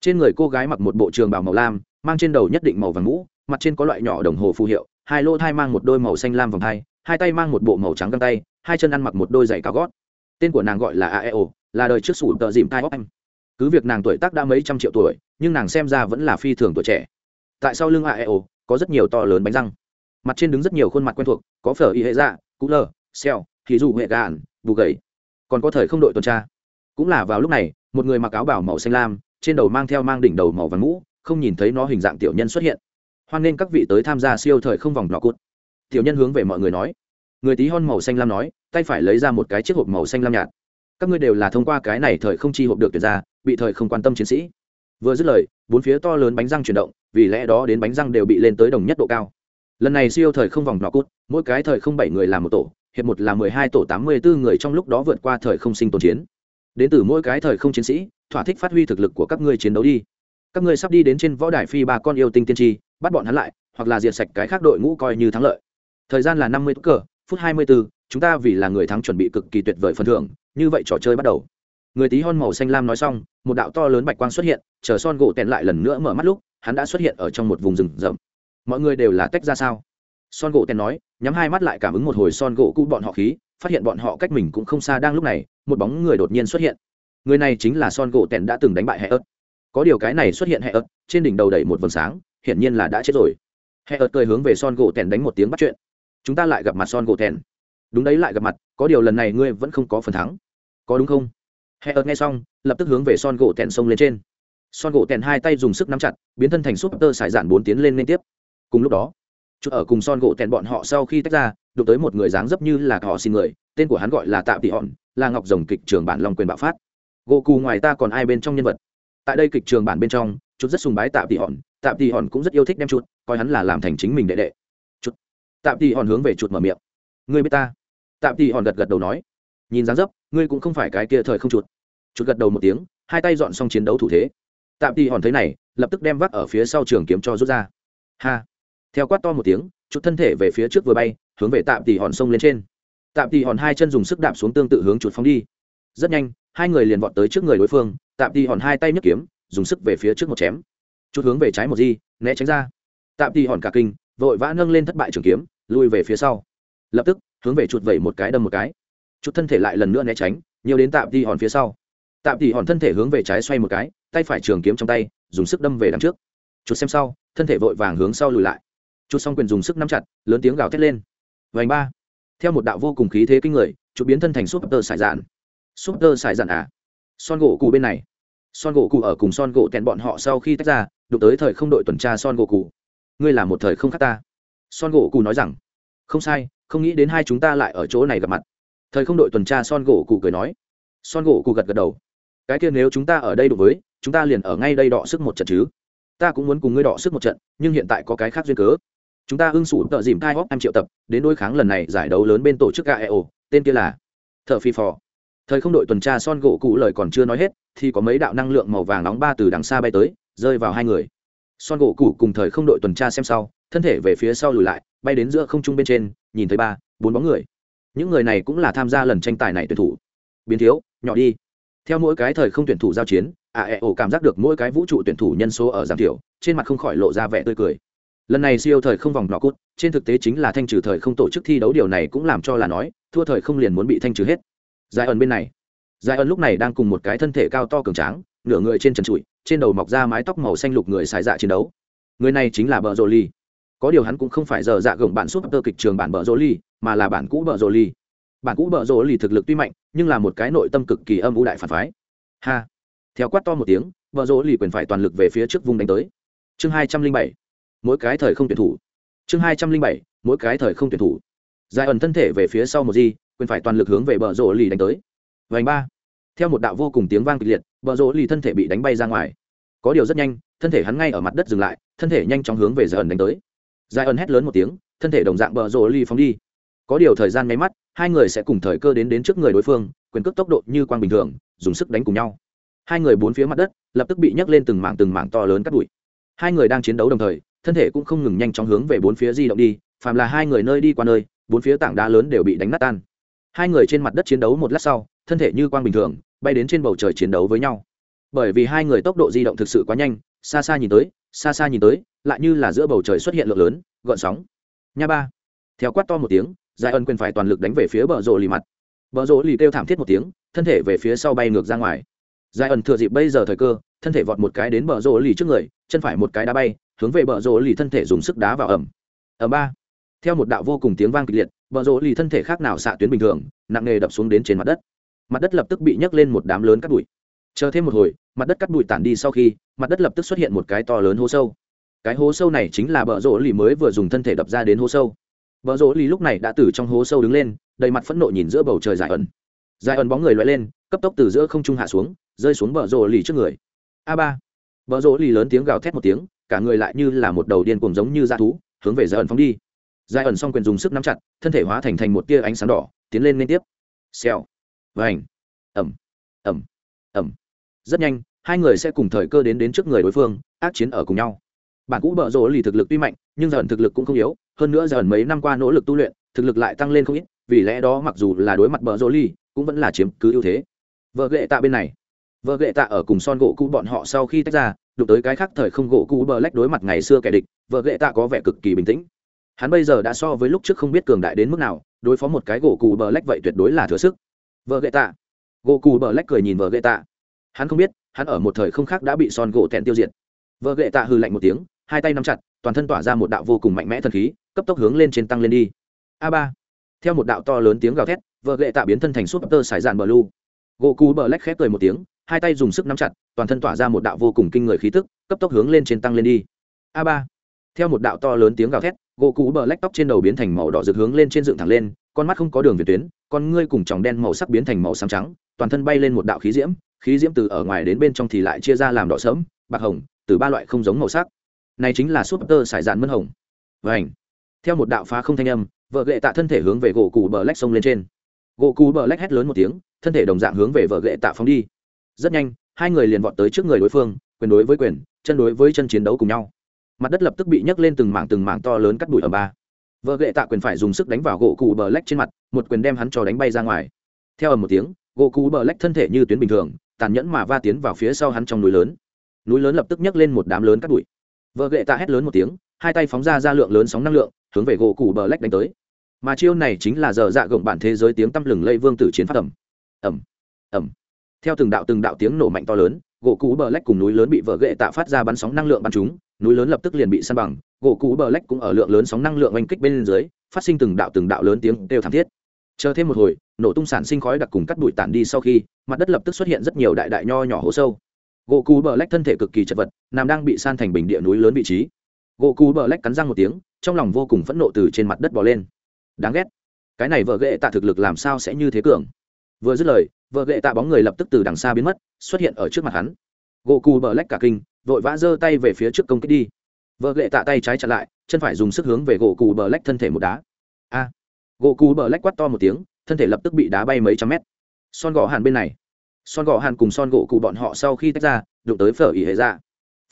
Trên người cô gái mặc một bộ trường bào màu lam, mang trên đầu nhất định màu vàng mũ, mặt trên có loại nhỏ đồng hồ phù hiệu, hai lô thai mang một đôi màu xanh lam vòng thai hai tay mang một bộ màu trắng găng tay hai chân ăn mặc một đôi giày cao gót. Tên của nàng gọi là aeo là đời trước sủ tờ dìm tai anh. Cứ việc nàng tuổi tác đã mấy trăm triệu tuổi, nhưng nàng xem ra vẫn là phi thường tuổi trẻ. Tại sau lưng aeo có rất nhiều to lớn bánh răng. Mặt trên đứng rất nhiều khuôn mặt quen thuộc, có phở y hệ dạ cú lờ, xèo, thì dù hệ gạn bù gầy. Còn có thời không đội tuần tra. Cũng là vào lúc này, một người mặc áo bảo màu xanh lam, trên đầu mang theo mang đỉnh đầu màu vàng mũ, không nhìn thấy nó hình dạng tiểu nhân xuất hiện. Hoan nên các vị tới tham gia siêu thời không vòng nọ cút tiểu nhân hướng về mọi người nói người tí hon màu xanh lam nói, tay phải lấy ra một cái chiếc hộp màu xanh lam nhạt. Các ngươi đều là thông qua cái này thời không chi hộp được tuyệt ra, bị thời không quan tâm chiến sĩ. Vừa dứt lời, bốn phía to lớn bánh răng chuyển động, vì lẽ đó đến bánh răng đều bị lên tới đồng nhất độ cao. Lần này siêu thời không vòng nọ cút, mỗi cái thời không bảy người làm một tổ, hiệp một là mười hai tổ tám mươi bốn người trong lúc đó vượt qua thời không sinh tồn chiến. Đến từ mỗi cái thời không chiến sĩ, thỏa thích phát huy thực lực của các ngươi chiến đấu đi. Các ngươi sắp đi đến trên võ đài phi ba con yêu tinh tiên tri, bắt bọn hắn lại, hoặc là diệt sạch cái khác đội ngũ coi như thắng lợi. Thời gian là năm mươi cờ phút hai mươi bốn chúng ta vì là người thắng chuẩn bị cực kỳ tuyệt vời phần thưởng, như vậy trò chơi bắt đầu. Người tí hon màu xanh lam nói xong, một đạo to lớn bạch quang xuất hiện, chờ son gỗ tèn lại lần nữa mở mắt lúc, hắn đã xuất hiện ở trong một vùng rừng rậm. Mọi người đều là tách ra sao? Son gỗ tèn nói, nhắm hai mắt lại cảm ứng một hồi son gỗ cũ bọn họ khí, phát hiện bọn họ cách mình cũng không xa đang lúc này, một bóng người đột nhiên xuất hiện. Người này chính là son gỗ tèn đã từng đánh bại hệ ớt. Có điều cái này xuất hiện hệ ớt, trên đỉnh đầu đầy một vầng sáng, hiển nhiên là đã chết rồi. Hệ ớt cười hướng về son gỗ tèn đánh một tiếng bắt chuyện chúng ta lại gặp mặt son gỗ thèn đúng đấy, lại gặp mặt, có điều lần này ngươi vẫn không có phần thắng. Có đúng không? Hệ ợt nghe xong, lập tức hướng về son gỗ thèn sông lên trên. Son gỗ thèn hai tay dùng sức nắm chặt, biến thân thành súp tơ sải dạn bốn tiến lên liên tiếp. Cùng lúc đó, chút ở cùng son gỗ thèn bọn họ sau khi tách ra, đụng tới một người dáng dấp như là họ xin người, tên của hắn gọi là tạ tị hòn, là ngọc rồng kịch trường bản long quyền bạo phát. Gỗ cù ngoài ta còn ai bên trong nhân vật? Tại đây kịch trường bản bên trong, chút rất sùng bái tạ tị hòn, tạ tị hòn cũng rất yêu thích đem chút coi hắn là làm thành chính mình đệ đệ. Tạm tỷ hòn hướng về chuột mở miệng. Ngươi biết ta? Tạm tỷ hòn gật gật đầu nói. Nhìn dáng dấp, ngươi cũng không phải cái kia thời không chuột. Chuột gật đầu một tiếng, hai tay dọn xong chiến đấu thủ thế. Tạm tỷ hòn thấy này, lập tức đem vác ở phía sau trường kiếm cho rút ra. Ha! Theo quát to một tiếng, chuột thân thể về phía trước vừa bay, hướng về tạm tỷ hòn sông lên trên. Tạm tỷ hòn hai chân dùng sức đạp xuống tương tự hướng chuột phóng đi. Rất nhanh, hai người liền vọt tới trước người đối phương, tạm tỷ hòn hai tay nhấc kiếm, dùng sức về phía trước một chém. Chút hướng về trái một di, né tránh ra. Tạm tỷ hòn cả kinh, vội vã nâng lên thất bại trường kiếm lui về phía sau. Lập tức, hướng về chuột vẩy một cái đâm một cái. Chút thân thể lại lần nữa né tránh, nhiều đến tạm thì hòn phía sau. Tạm thì hòn thân thể hướng về trái xoay một cái, tay phải trường kiếm trong tay, dùng sức đâm về đằng trước. Chút xem sau, thân thể vội vàng hướng sau lùi lại. Chút xong quyền dùng sức nắm chặt, lớn tiếng gào thét lên. Vành ba. Theo một đạo vô cùng khí thế kinh người chút biến thân thành súp tơ sải dạn súp tơ sải dạn à? Son gỗ cụ bên này. Son gỗ cụ ở cùng son gỗ tèn bọn họ sau khi tách ra, đụng tới thời không đội tuần tra son gỗ cụ ngươi là một thời không khác ta son gỗ cụ nói rằng, không sai, không nghĩ đến hai chúng ta lại ở chỗ này gặp mặt. Thời không đội tuần tra son gỗ cụ cười nói. Son gỗ cụ gật gật đầu. Cái kia nếu chúng ta ở đây đối với, chúng ta liền ở ngay đây đọ sức một trận chứ. Ta cũng muốn cùng ngươi đọ sức một trận, nhưng hiện tại có cái khác duyên cớ. Chúng ta ưng sủ tợ dìm thai hóc em triệu tập, đến đối kháng lần này giải đấu lớn bên tổ chức gaeo tên kia là thợ phi phò. Thời không đội tuần tra son gỗ cụ lời còn chưa nói hết, thì có mấy đạo năng lượng màu vàng nóng ba từ đằng xa bay tới, rơi vào hai người son gỗ cũ cùng thời không đội tuần tra xem sau, thân thể về phía sau lùi lại, bay đến giữa không trung bên trên, nhìn thấy ba, bốn bóng người. Những người này cũng là tham gia lần tranh tài này tuyển thủ. Biến thiếu, nhỏ đi. Theo mỗi cái thời không tuyển thủ giao chiến, a e o cảm giác được mỗi cái vũ trụ tuyển thủ nhân số ở giảm thiểu, trên mặt không khỏi lộ ra vẻ tươi cười. Lần này siêu thời không vòng nọ cút trên thực tế chính là thanh trừ thời không tổ chức thi đấu điều này cũng làm cho là nói, thua thời không liền muốn bị thanh trừ hết. Giải ẩn bên này. Giải ẩn lúc này đang cùng một cái thân thể cao to cường tráng, nửa người trên trần trụi trên đầu mọc ra mái tóc màu xanh lục người xài dạ chiến đấu. Người này chính là bờ rô ly có điều hắn cũng không phải giờ dạ gồng bản súp tơ kịch trường bản bờ rô ly mà là bản cũ bờ rô ly bản cũ bờ rô ly thực lực tuy mạnh, nhưng là một cái nội tâm cực kỳ âm u đại phản phái. Ha! Theo quát to một tiếng, bờ rô ly quyền phải toàn lực về phía trước vùng đánh tới. Chương hai trăm linh bảy, mỗi cái thời không tuyển thủ. Chương hai trăm linh bảy, mỗi cái thời không tuyển thủ. Giải ẩn thân thể về phía sau một di, quyền phải toàn lực hướng về bờ rô ly đánh tới. Vành ba. Theo một đạo vô cùng tiếng vang kịch liệt bờ rỗ lì thân thể bị đánh bay ra ngoài. Có điều rất nhanh, thân thể hắn ngay ở mặt đất dừng lại, thân thể nhanh chóng hướng về giải ẩn đánh tới. Giải ẩn hét lớn một tiếng, thân thể đồng dạng bờ rỗ lì phóng đi. Có điều thời gian nháy mắt, hai người sẽ cùng thời cơ đến đến trước người đối phương, quyền cước tốc độ như quang bình thường, dùng sức đánh cùng nhau. Hai người bốn phía mặt đất, lập tức bị nhấc lên từng mảng từng mảng to lớn cắt bụi. Hai người đang chiến đấu đồng thời, thân thể cũng không ngừng nhanh chóng hướng về bốn phía di động đi, phàm là hai người nơi đi qua nơi, bốn phía tảng đá lớn đều bị đánh nát tan. Hai người trên mặt đất chiến đấu một lát sau, thân thể như quang bình thường bay đến trên bầu trời chiến đấu với nhau. Bởi vì hai người tốc độ di động thực sự quá nhanh, xa xa nhìn tới, xa xa nhìn tới, lại như là giữa bầu trời xuất hiện lượng lớn, gợn sóng. Nha ba. Theo quát to một tiếng giải ân quyền phải toàn lực đánh về phía bờ rộ lì mặt. Bờ rộ lì kêu thảm thiết một tiếng, thân thể về phía sau bay ngược ra ngoài. Giải ẩn thừa dịp bây giờ thời cơ, thân thể vọt một cái đến bờ rộ lì trước người, chân phải một cái đá bay, hướng về bờ rộ lì thân thể dùng sức đá vào ẩm ở ba. Theo một đạo vô cùng tiếng vang kịch liệt, bờ rộ lì thân thể khác nào xạ tuyến bình thường, nặng nề đập xuống đến trên mặt đất mặt đất lập tức bị nhấc lên một đám lớn cắt bụi. Chờ thêm một hồi, mặt đất cắt bụi tản đi sau khi, mặt đất lập tức xuất hiện một cái to lớn hố sâu. Cái hố sâu này chính là bờ rỗ lì mới vừa dùng thân thể đập ra đến hố sâu. Bờ rỗ lì lúc này đã từ trong hố sâu đứng lên, đầy mặt phẫn nộ nhìn giữa bầu trời giải ẩn. Dài ẩn bóng người loại lên, cấp tốc từ giữa không trung hạ xuống, rơi xuống bờ rỗ lì trước người. A ba. Bờ rỗ lì lớn tiếng gào thét một tiếng, cả người lại như là một đầu điên cuồng giống như da thú, hướng về dài ẩn phóng đi. Dài ẩn xong quyền dùng sức nắm chặt, thân thể hóa thành thành một tia ánh sáng đỏ, tiến lên liên tiếp. Xèo vành ẩm. Ẩm. Ẩm. Rất nhanh, hai người sẽ cùng thời cơ đến đến trước người đối phương, ác chiến ở cùng nhau. Bản cũ bợ rỗ lì thực lực tuy mạnh, nhưng dần thực lực cũng không yếu, hơn nữa dần mấy năm qua nỗ lực tu luyện, thực lực lại tăng lên không ít, vì lẽ đó mặc dù là đối mặt bợ rỗ lì, cũng vẫn là chiếm cứ ưu thế. Vợ ghệ tạ bên này. Vợ ghệ tạ ở cùng son gỗ cũ bọn họ sau khi tách ra, đụng tới cái khác thời không gỗ cũ bờ lách đối mặt ngày xưa kẻ địch, vợ ghệ tạ có vẻ cực kỳ bình tĩnh. Hắn bây giờ đã so với lúc trước không biết cường đại đến mức nào, đối phó một cái gỗ cũ bờ lách vậy tuyệt đối là thừa sức vợ gậy tạ. Gỗ cù bờ lách cười nhìn vợ gậy tạ. Hắn không biết, hắn ở một thời không khác đã bị son gỗ tẹn tiêu diệt. Vợ gậy tạ hư lạnh một tiếng, hai tay nắm chặt, toàn thân tỏa ra một đạo vô cùng mạnh mẽ thần khí, cấp tốc hướng lên trên tăng lên đi. A ba. Theo một đạo to lớn tiếng gào thét, vợ gậy tạ biến thân thành súp tơ sải dạn bờ lu. Gỗ cù bờ lách khép cười một tiếng, hai tay dùng sức nắm chặt, toàn thân tỏa ra một đạo vô cùng kinh người khí tức, cấp tốc hướng lên trên tăng lên đi. A ba. Theo một đạo to lớn tiếng gào thét, gỗ Cú bờ lách tóc trên đầu biến thành màu đỏ rực hướng lên trên dựng thẳng lên con mắt không có đường về tuyến, con ngươi cùng tròng đen màu sắc biến thành màu xám trắng, toàn thân bay lên một đạo khí diễm khí diễm từ ở ngoài đến bên trong thì lại chia ra làm đỏ sớm bạc hồng, từ ba loại không giống màu sắc. Này chính là súp tơ sải dạn mân hồng. Vảnh theo một đạo phá không thanh âm, vợ gệ tạ thân thể hướng về gỗ cù bờ lách sông lên trên. Gỗ cù bờ lách hét lớn một tiếng, thân thể đồng dạng hướng về vợ gệ tạ phóng đi. Rất nhanh, hai người liền vọt tới trước người đối phương, quyền đối với quyền, chân đối với chân chiến đấu cùng nhau. Mặt đất lập tức bị nhấc lên từng mảng từng mảng to lớn cắt đùi ở ba vợ gệ tạ quyền phải dùng sức đánh vào gỗ cụ bờ lách trên mặt, một quyền đem hắn cho đánh bay ra ngoài. Theo ầm một tiếng, gỗ cụ bờ lách thân thể như tuyến bình thường, tàn nhẫn mà va tiến vào phía sau hắn trong núi lớn. Núi lớn lập tức nhấc lên một đám lớn cắt bụi. Vợ gệ tạ hét lớn một tiếng, hai tay phóng ra ra lượng lớn sóng năng lượng, hướng về gỗ cụ bờ lách đánh tới. Mà chiêu này chính là giờ dạ gồng bản thế giới tiếng tăm lừng lây vương tử chiến phát ẩm ẩm ẩm theo từng đạo từng đạo tiếng nổ mạnh to lớn, gỗ cụ bờ lách cùng núi lớn bị vợ gệ tạ phát ra bắn sóng năng lượng bắn chúng núi lớn lập tức liền bị săn bằng, gỗ cũ bờ lách cũng ở lượng lớn sóng năng lượng oanh kích bên dưới, phát sinh từng đạo từng đạo lớn tiếng đều thảm thiết. Chờ thêm một hồi, nổ tung sản sinh khói đặc cùng cắt bụi tản đi sau khi, mặt đất lập tức xuất hiện rất nhiều đại đại nho nhỏ hố sâu. Gỗ cũ bờ lách thân thể cực kỳ chật vật, nằm đang bị san thành bình địa núi lớn vị trí. Gỗ cũ bờ lách cắn răng một tiếng, trong lòng vô cùng phẫn nộ từ trên mặt đất bò lên. Đáng ghét. Cái này vợ ghệ tạ thực lực làm sao sẽ như thế cường? Vừa dứt lời, vợ ghệ tạ bóng người lập tức từ đằng xa biến mất, xuất hiện ở trước mặt hắn. Gỗ cù bờ lách cả kinh vội vã giơ tay về phía trước công kích đi. Vợ lệ tạ tay trái chặn lại, chân phải dùng sức hướng về gỗ cù bờ lách thân thể một đá. A. Gỗ cù bờ lách quát to một tiếng, thân thể lập tức bị đá bay mấy trăm mét. Son gò hàn bên này. Son gò hàn cùng son gỗ cụ bọn họ sau khi tách ra, đụng tới phở ỉ hệ dạ.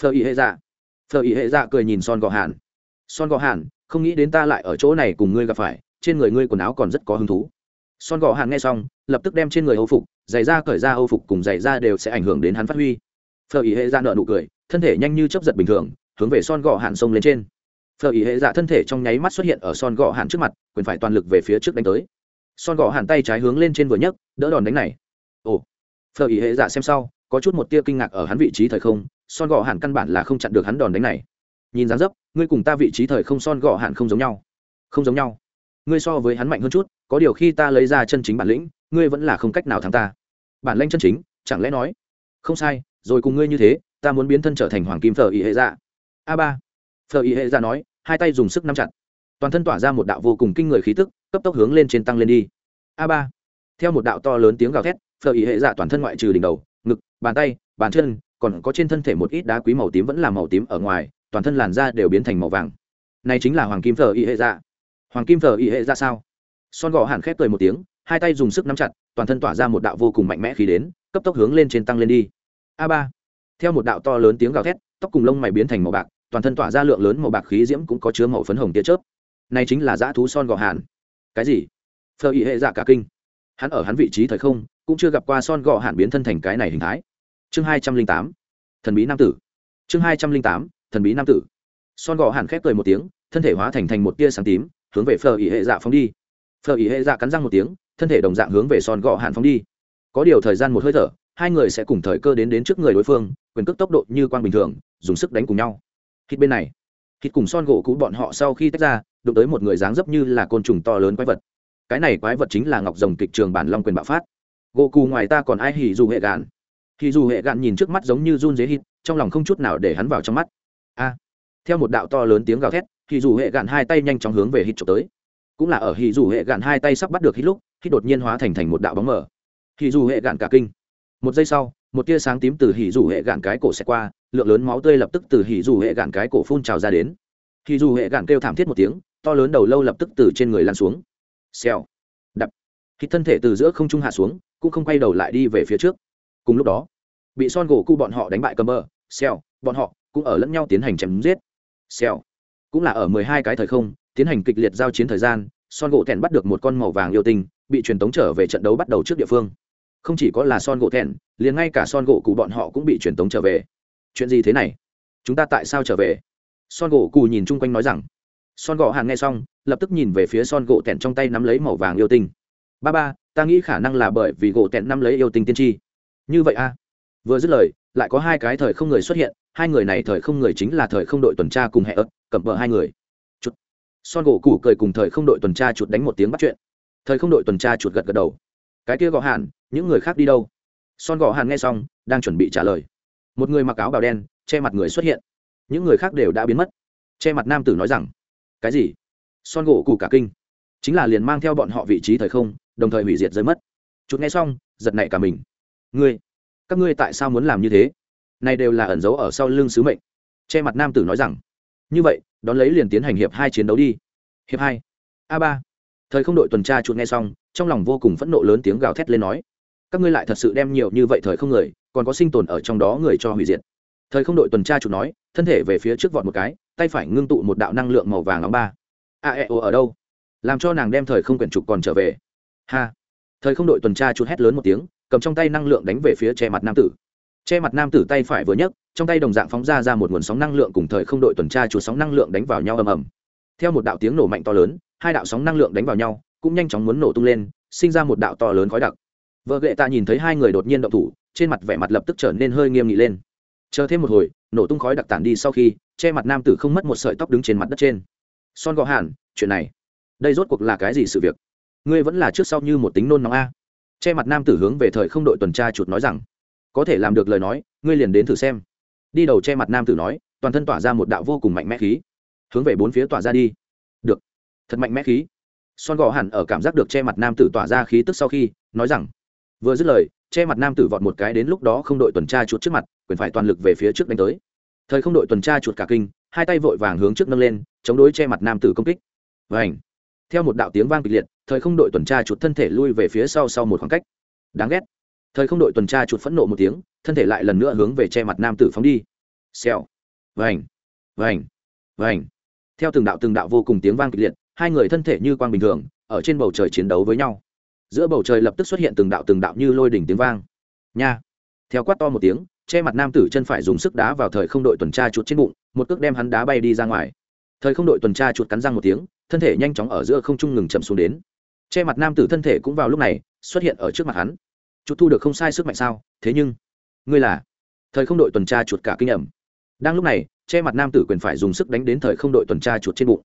Phở ỉ hệ dạ. Phở ỉ hệ dạ cười nhìn son gò hàn. Son gò hàn, không nghĩ đến ta lại ở chỗ này cùng ngươi gặp phải, trên người ngươi quần áo còn rất có hứng thú. Son gò hàn nghe xong, lập tức đem trên người âu phục, giày da cởi ra âu phục cùng giày da đều sẽ ảnh hưởng đến hắn phát huy phở ý hệ dạ ra nợ nụ cười, thân thể nhanh như chấp giật bình thường, hướng về son gò hàn sông lên trên. Phở ý hệ dạ thân thể trong nháy mắt xuất hiện ở son gò hàn trước mặt, quyền phải toàn lực về phía trước đánh tới. Son gò hàn tay trái hướng lên trên vừa nhấc, đỡ đòn đánh này. Ồ. Phở ý hệ dạ xem sau, có chút một tia kinh ngạc ở hắn vị trí thời không, son gò hàn căn bản là không chặn được hắn đòn đánh này. Nhìn dáng dấp, ngươi cùng ta vị trí thời không son gò hàn không giống nhau. Không giống nhau. Ngươi so với hắn mạnh hơn chút, có điều khi ta lấy ra chân chính bản lĩnh, ngươi vẫn là không cách nào thắng ta. Bản lĩnh chân chính, chẳng lẽ nói? Không sai rồi cùng ngươi như thế, ta muốn biến thân trở thành hoàng kim phở ý hệ dạ. A ba. Phở ý hệ dạ nói, hai tay dùng sức nắm chặt. Toàn thân tỏa ra một đạo vô cùng kinh người khí tức, cấp tốc hướng lên trên tăng lên đi. A ba. Theo một đạo to lớn tiếng gào thét, phở ý hệ dạ toàn thân ngoại trừ đỉnh đầu, ngực, bàn tay, bàn chân, còn có trên thân thể một ít đá quý màu tím vẫn là màu tím ở ngoài, toàn thân làn da đều biến thành màu vàng. Này chính là hoàng kim phở ý hệ dạ. Hoàng kim phở ý hệ dạ sao? Son gò hẳn khép cười một tiếng, hai tay dùng sức nắm chặt, toàn thân tỏa ra một đạo vô cùng mạnh mẽ khí đến, cấp tốc hướng lên trên tăng lên đi a ba. Theo một đạo to lớn tiếng gào thét, tóc cùng lông mày biến thành màu bạc, toàn thân tỏa ra lượng lớn màu bạc khí diễm cũng có chứa màu phấn hồng tia chớp. Này chính là dã thú son gò hàn. Cái gì? Phờ ý hệ dạ cả kinh. Hắn ở hắn vị trí thời không, cũng chưa gặp qua son gò hàn biến thân thành cái này hình thái. Chương hai trăm linh tám. Thần bí nam tử. Chương hai trăm linh tám. Thần bí nam tử. Son gò hàn khép cười một tiếng, thân thể hóa thành thành một tia sáng tím, hướng về phờ ý hệ dạ phóng đi. Phờ ý hệ dạ cắn răng một tiếng, thân thể đồng dạng hướng về son gò hàn phóng đi. Có điều thời gian một hơi thở hai người sẽ cùng thời cơ đến đến trước người đối phương, quyền cước tốc độ như quang bình thường, dùng sức đánh cùng nhau. Hít bên này hít cùng son gỗ cũ bọn họ sau khi tách ra, đụng tới một người dáng dấp như là côn trùng to lớn quái vật. Cái này quái vật chính là ngọc rồng kịch trường bản long quyền bạo phát. Gỗ cù ngoài ta còn ai hỉ dù hệ gạn? Hỉ dù hệ gạn nhìn trước mắt giống như run dế hít trong lòng không chút nào để hắn vào trong mắt. A! Theo một đạo to lớn tiếng gào thét, hỉ dù hệ gạn hai tay nhanh chóng hướng về hít trộm tới. Cũng là ở hỉ dù hệ gạn hai tay sắp bắt được hít lúc hít đột nhiên hóa thành thành một đạo bóng mờ. Hỉ dù hệ gạn cả kinh một giây sau, một tia sáng tím từ hỉ dù hệ gạn cái cổ xẹt qua, lượng lớn máu tươi lập tức từ hỉ dù hệ gạn cái cổ phun trào ra đến. Hỉ dù hệ gạn kêu thảm thiết một tiếng, to lớn đầu lâu lập tức từ trên người lan xuống. Xèo. Đập. Khi thân thể từ giữa không trung hạ xuống, cũng không quay đầu lại đi về phía trước. Cùng lúc đó, bị son gỗ cu bọn họ đánh bại cầm bờ, xèo, bọn họ cũng ở lẫn nhau tiến hành chém giết. Xèo. Cũng là ở mười hai cái thời không, tiến hành kịch liệt giao chiến thời gian, son gỗ thẹn bắt được một con màu vàng yêu tinh, bị truyền tống trở về trận đấu bắt đầu trước địa phương không chỉ có là son gỗ thẹn, liền ngay cả son gỗ cụ bọn họ cũng bị truyền tống trở về. Chuyện gì thế này? Chúng ta tại sao trở về? Son gỗ cụ nhìn chung quanh nói rằng. Son gỗ hàn nghe xong, lập tức nhìn về phía son gỗ thẹn trong tay nắm lấy màu vàng yêu tinh. Ba ba, ta nghĩ khả năng là bởi vì gỗ thẹn nắm lấy yêu tinh tiên tri. Như vậy a vừa dứt lời, lại có hai cái thời không người xuất hiện, hai người này thời không người chính là thời không đội tuần tra cùng hệ ớt cẩm vợ hai người. Chút son gỗ cụ cười cùng thời không đội tuần tra chuột đánh một tiếng bắt chuyện. Thời không đội tuần tra chuột gật gật đầu. Cái kia gõ hàn những người khác đi đâu? Son gò hàn nghe xong, đang chuẩn bị trả lời. Một người mặc áo bào đen, che mặt người xuất hiện. Những người khác đều đã biến mất. Che mặt nam tử nói rằng, cái gì? Son gỗ cụ cả kinh. Chính là liền mang theo bọn họ vị trí thời không, đồng thời hủy diệt rơi mất. Chút nghe xong, giật nảy cả mình. Ngươi, các ngươi tại sao muốn làm như thế? Này đều là ẩn giấu ở sau lưng sứ mệnh. Che mặt nam tử nói rằng, như vậy, đón lấy liền tiến hành hiệp hai chiến đấu đi. Hiệp hai. A ba. Thời không đội tuần tra chuột nghe xong, trong lòng vô cùng phẫn nộ lớn tiếng gào thét lên nói các ngươi lại thật sự đem nhiều như vậy thời không người, còn có sinh tồn ở trong đó người cho hủy diệt. Thời không đội tuần tra chủ nói, thân thể về phía trước vọt một cái, tay phải ngưng tụ một đạo năng lượng màu vàng nóng ba. A e o ở đâu? Làm cho nàng đem thời không quyển trục còn trở về. Ha. Thời không đội tuần tra chuột hét lớn một tiếng, cầm trong tay năng lượng đánh về phía che mặt nam tử. Che mặt nam tử tay phải vừa nhấc, trong tay đồng dạng phóng ra ra một nguồn sóng năng lượng cùng thời không đội tuần tra chuột sóng năng lượng đánh vào nhau ầm ầm. Theo một đạo tiếng nổ mạnh to lớn, hai đạo sóng năng lượng đánh vào nhau, cũng nhanh chóng muốn nổ tung lên, sinh ra một đạo to lớn khói đặc vợ ghệ ta nhìn thấy hai người đột nhiên động thủ, trên mặt vẻ mặt lập tức trở nên hơi nghiêm nghị lên. Chờ thêm một hồi, nổ tung khói đặc tản đi sau khi, che mặt nam tử không mất một sợi tóc đứng trên mặt đất trên. Son gò hàn chuyện này, đây rốt cuộc là cái gì sự việc? Ngươi vẫn là trước sau như một tính nôn nóng a. Che mặt nam tử hướng về thời không đội tuần tra chuột nói rằng, có thể làm được lời nói, ngươi liền đến thử xem. Đi đầu che mặt nam tử nói, toàn thân tỏa ra một đạo vô cùng mạnh mẽ khí. Hướng về bốn phía tỏa ra đi. Được. Thật mạnh mẽ khí. Son gò hẳn ở cảm giác được che mặt nam tử tỏa ra khí tức sau khi, nói rằng vừa dứt lời, che mặt nam tử vọt một cái đến lúc đó không đội tuần tra chuột trước mặt, quyền phải toàn lực về phía trước đánh tới. Thời không đội tuần tra chuột cả kinh, hai tay vội vàng hướng trước nâng lên, chống đối che mặt nam tử công kích. Vảnh theo một đạo tiếng vang kịch liệt, thời không đội tuần tra chuột thân thể lui về phía sau sau một khoảng cách. Đáng ghét! Thời không đội tuần tra chuột phẫn nộ một tiếng, thân thể lại lần nữa hướng về che mặt nam tử phóng đi. Xèo! Vành! Vành! Vành! Theo từng đạo từng đạo vô cùng tiếng vang kịch liệt, hai người thân thể như quang bình thường, ở trên bầu trời chiến đấu với nhau giữa bầu trời lập tức xuất hiện từng đạo từng đạo như lôi đỉnh tiếng vang. Nha! Theo quát to một tiếng, che mặt nam tử chân phải dùng sức đá vào thời không đội tuần tra chuột trên bụng, một cước đem hắn đá bay đi ra ngoài. Thời không đội tuần tra chuột cắn răng một tiếng, thân thể nhanh chóng ở giữa không trung ngừng chậm xuống đến. Che mặt nam tử thân thể cũng vào lúc này, xuất hiện ở trước mặt hắn. Chuột thu được không sai sức mạnh sao? Thế nhưng, ngươi là thời không đội tuần tra chuột cả kinh ẩm. Đang lúc này, che mặt nam tử quyền phải dùng sức đánh đến thời không đội tuần tra chuột trên bụng.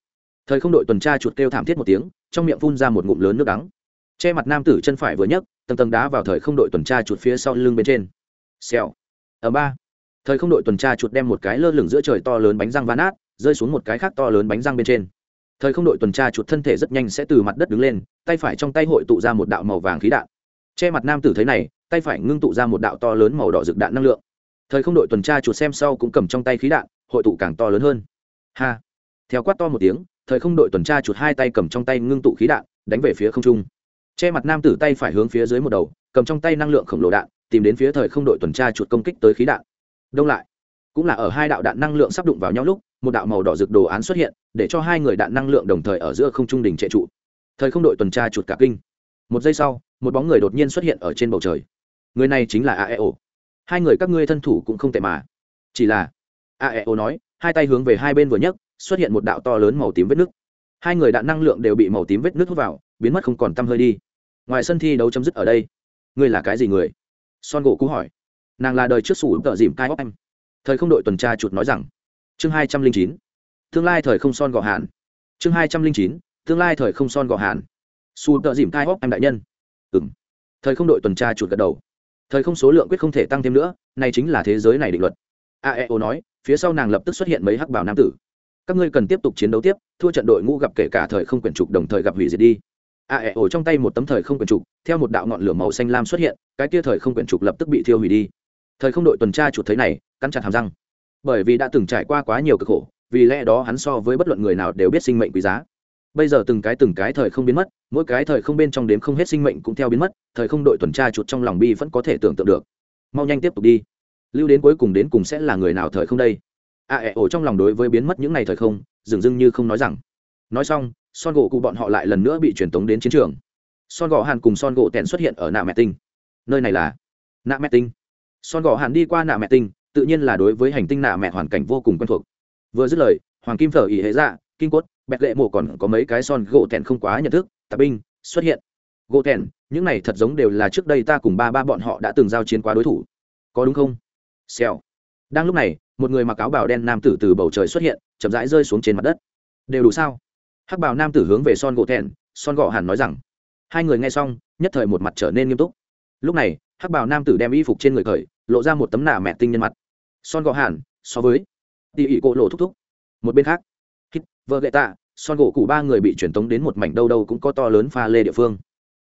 Thời không đội tuần tra chuột kêu thảm thiết một tiếng, trong miệng phun ra một ngụm lớn nước đắng che mặt nam tử chân phải vừa nhấc, tầng tầng đá vào thời không đội tuần tra chuột phía sau lưng bên trên. Xèo. Ở ba. Thời không đội tuần tra chuột đem một cái lơ lửng giữa trời to lớn bánh răng ván át rơi xuống một cái khác to lớn bánh răng bên trên. Thời không đội tuần tra chuột thân thể rất nhanh sẽ từ mặt đất đứng lên, tay phải trong tay hội tụ ra một đạo màu vàng khí đạn. Che mặt nam tử thấy này, tay phải ngưng tụ ra một đạo to lớn màu đỏ rực đạn năng lượng. Thời không đội tuần tra chuột xem sau cũng cầm trong tay khí đạn, hội tụ càng to lớn hơn. Ha. Theo quát to một tiếng, thời không đội tuần tra chuột hai tay cầm trong tay ngưng tụ khí đạn, đánh về phía không trung che mặt nam tử tay phải hướng phía dưới một đầu, cầm trong tay năng lượng khổng lồ đạn, tìm đến phía thời không đội tuần tra chuột công kích tới khí đạn. Đông lại. Cũng là ở hai đạo đạn năng lượng sắp đụng vào nhau lúc, một đạo màu đỏ rực đồ án xuất hiện, để cho hai người đạn năng lượng đồng thời ở giữa không trung đình trệ trụ. Thời không đội tuần tra chuột cả kinh. Một giây sau, một bóng người đột nhiên xuất hiện ở trên bầu trời. Người này chính là aeo hai người các ngươi thân thủ cũng không tệ mà. Chỉ là aeo nói, hai tay hướng về hai bên vừa nhấc, xuất hiện một đạo to lớn màu tím vết nước hai người đạn năng lượng đều bị màu tím vết nước hút vào, biến mất không còn t hơi đi ngoài sân thi đấu chấm dứt ở đây. Ngươi là cái gì người? Son gỗ cú hỏi. Nàng là đời trước sủ tợ dìm cai óc em. Thời không đội tuần tra chuột nói rằng, chương hai trăm linh chín, tương lai thời không son gò hàn chương hai trăm linh chín, tương lai thời không son gò hàn su tợ dìm cai óc em đại nhân. Ừ m thời không đội tuần tra chuột gật đầu. Thời không số lượng quyết không thể tăng thêm nữa, này chính là thế giới này định luật. Aeo nói, phía sau nàng lập tức xuất hiện mấy hắc bảo nam tử. Các ngươi cần tiếp tục chiến đấu tiếp, thua trận đội ngũ gặp kể cả thời không quyển trục đồng thời gặp hủy diệt đi a ẹ ổ trong tay một tấm thời không quyển trục, theo một đạo ngọn lửa màu xanh lam xuất hiện, cái kia thời không quyển trục lập tức bị thiêu hủy đi. Thời không đội tuần tra chuột thấy này, cắn chặt hàm răng. Bởi vì đã từng trải qua quá nhiều cực khổ, vì lẽ đó hắn so với bất luận người nào đều biết sinh mệnh quý giá. Bây giờ từng cái từng cái thời không biến mất, mỗi cái thời không bên trong đếm không hết sinh mệnh cũng theo biến mất, thời không đội tuần tra chuột trong lòng bi vẫn có thể tưởng tượng được. Mau nhanh tiếp tục đi. Lưu đến cuối cùng đến cùng sẽ là người nào thời không đây? A ẹ ổ trong lòng đối với biến mất những ngày thời không, dường dưng như không nói rằng. Nói xong son gỗ cụ bọn họ lại lần nữa bị truyền tống đến chiến trường. Son gỗ hàn cùng son gỗ tèn xuất hiện ở nạ mẹ tinh. Nơi này là nạ mẹ tinh. Son gỗ hàn đi qua nạ mẹ tinh, tự nhiên là đối với hành tinh nạ mẹ hoàn cảnh vô cùng quen thuộc. Vừa dứt lời, hoàng kim phở ỉ hệ dạ kinh cốt, bẹt lệ mộ còn có mấy cái son gỗ tèn không quá nhận thức tạp binh xuất hiện. Gỗ tèn, những này thật giống đều là trước đây ta cùng ba ba bọn họ đã từng giao chiến qua đối thủ. Có đúng không? Xèo. Đang lúc này, một người mặc áo bào đen nam tử từ bầu trời xuất hiện, chậm rãi rơi xuống trên mặt đất. Đều đủ sao? Hắc bào nam tử hướng về son gỗ thẹn, son gỗ hàn nói rằng, hai người nghe xong, nhất thời một mặt trở nên nghiêm túc. Lúc này, hắc bào nam tử đem y phục trên người khởi lộ ra một tấm nạ mẹ tinh nhân mặt. Son gỗ hàn, so với tỉ ỉ cỗ lộ thúc thúc. Một bên khác, hít, vợ gậy tạ, son gỗ cụ ba người bị truyền tống đến một mảnh đâu đâu cũng có to lớn pha lê địa phương.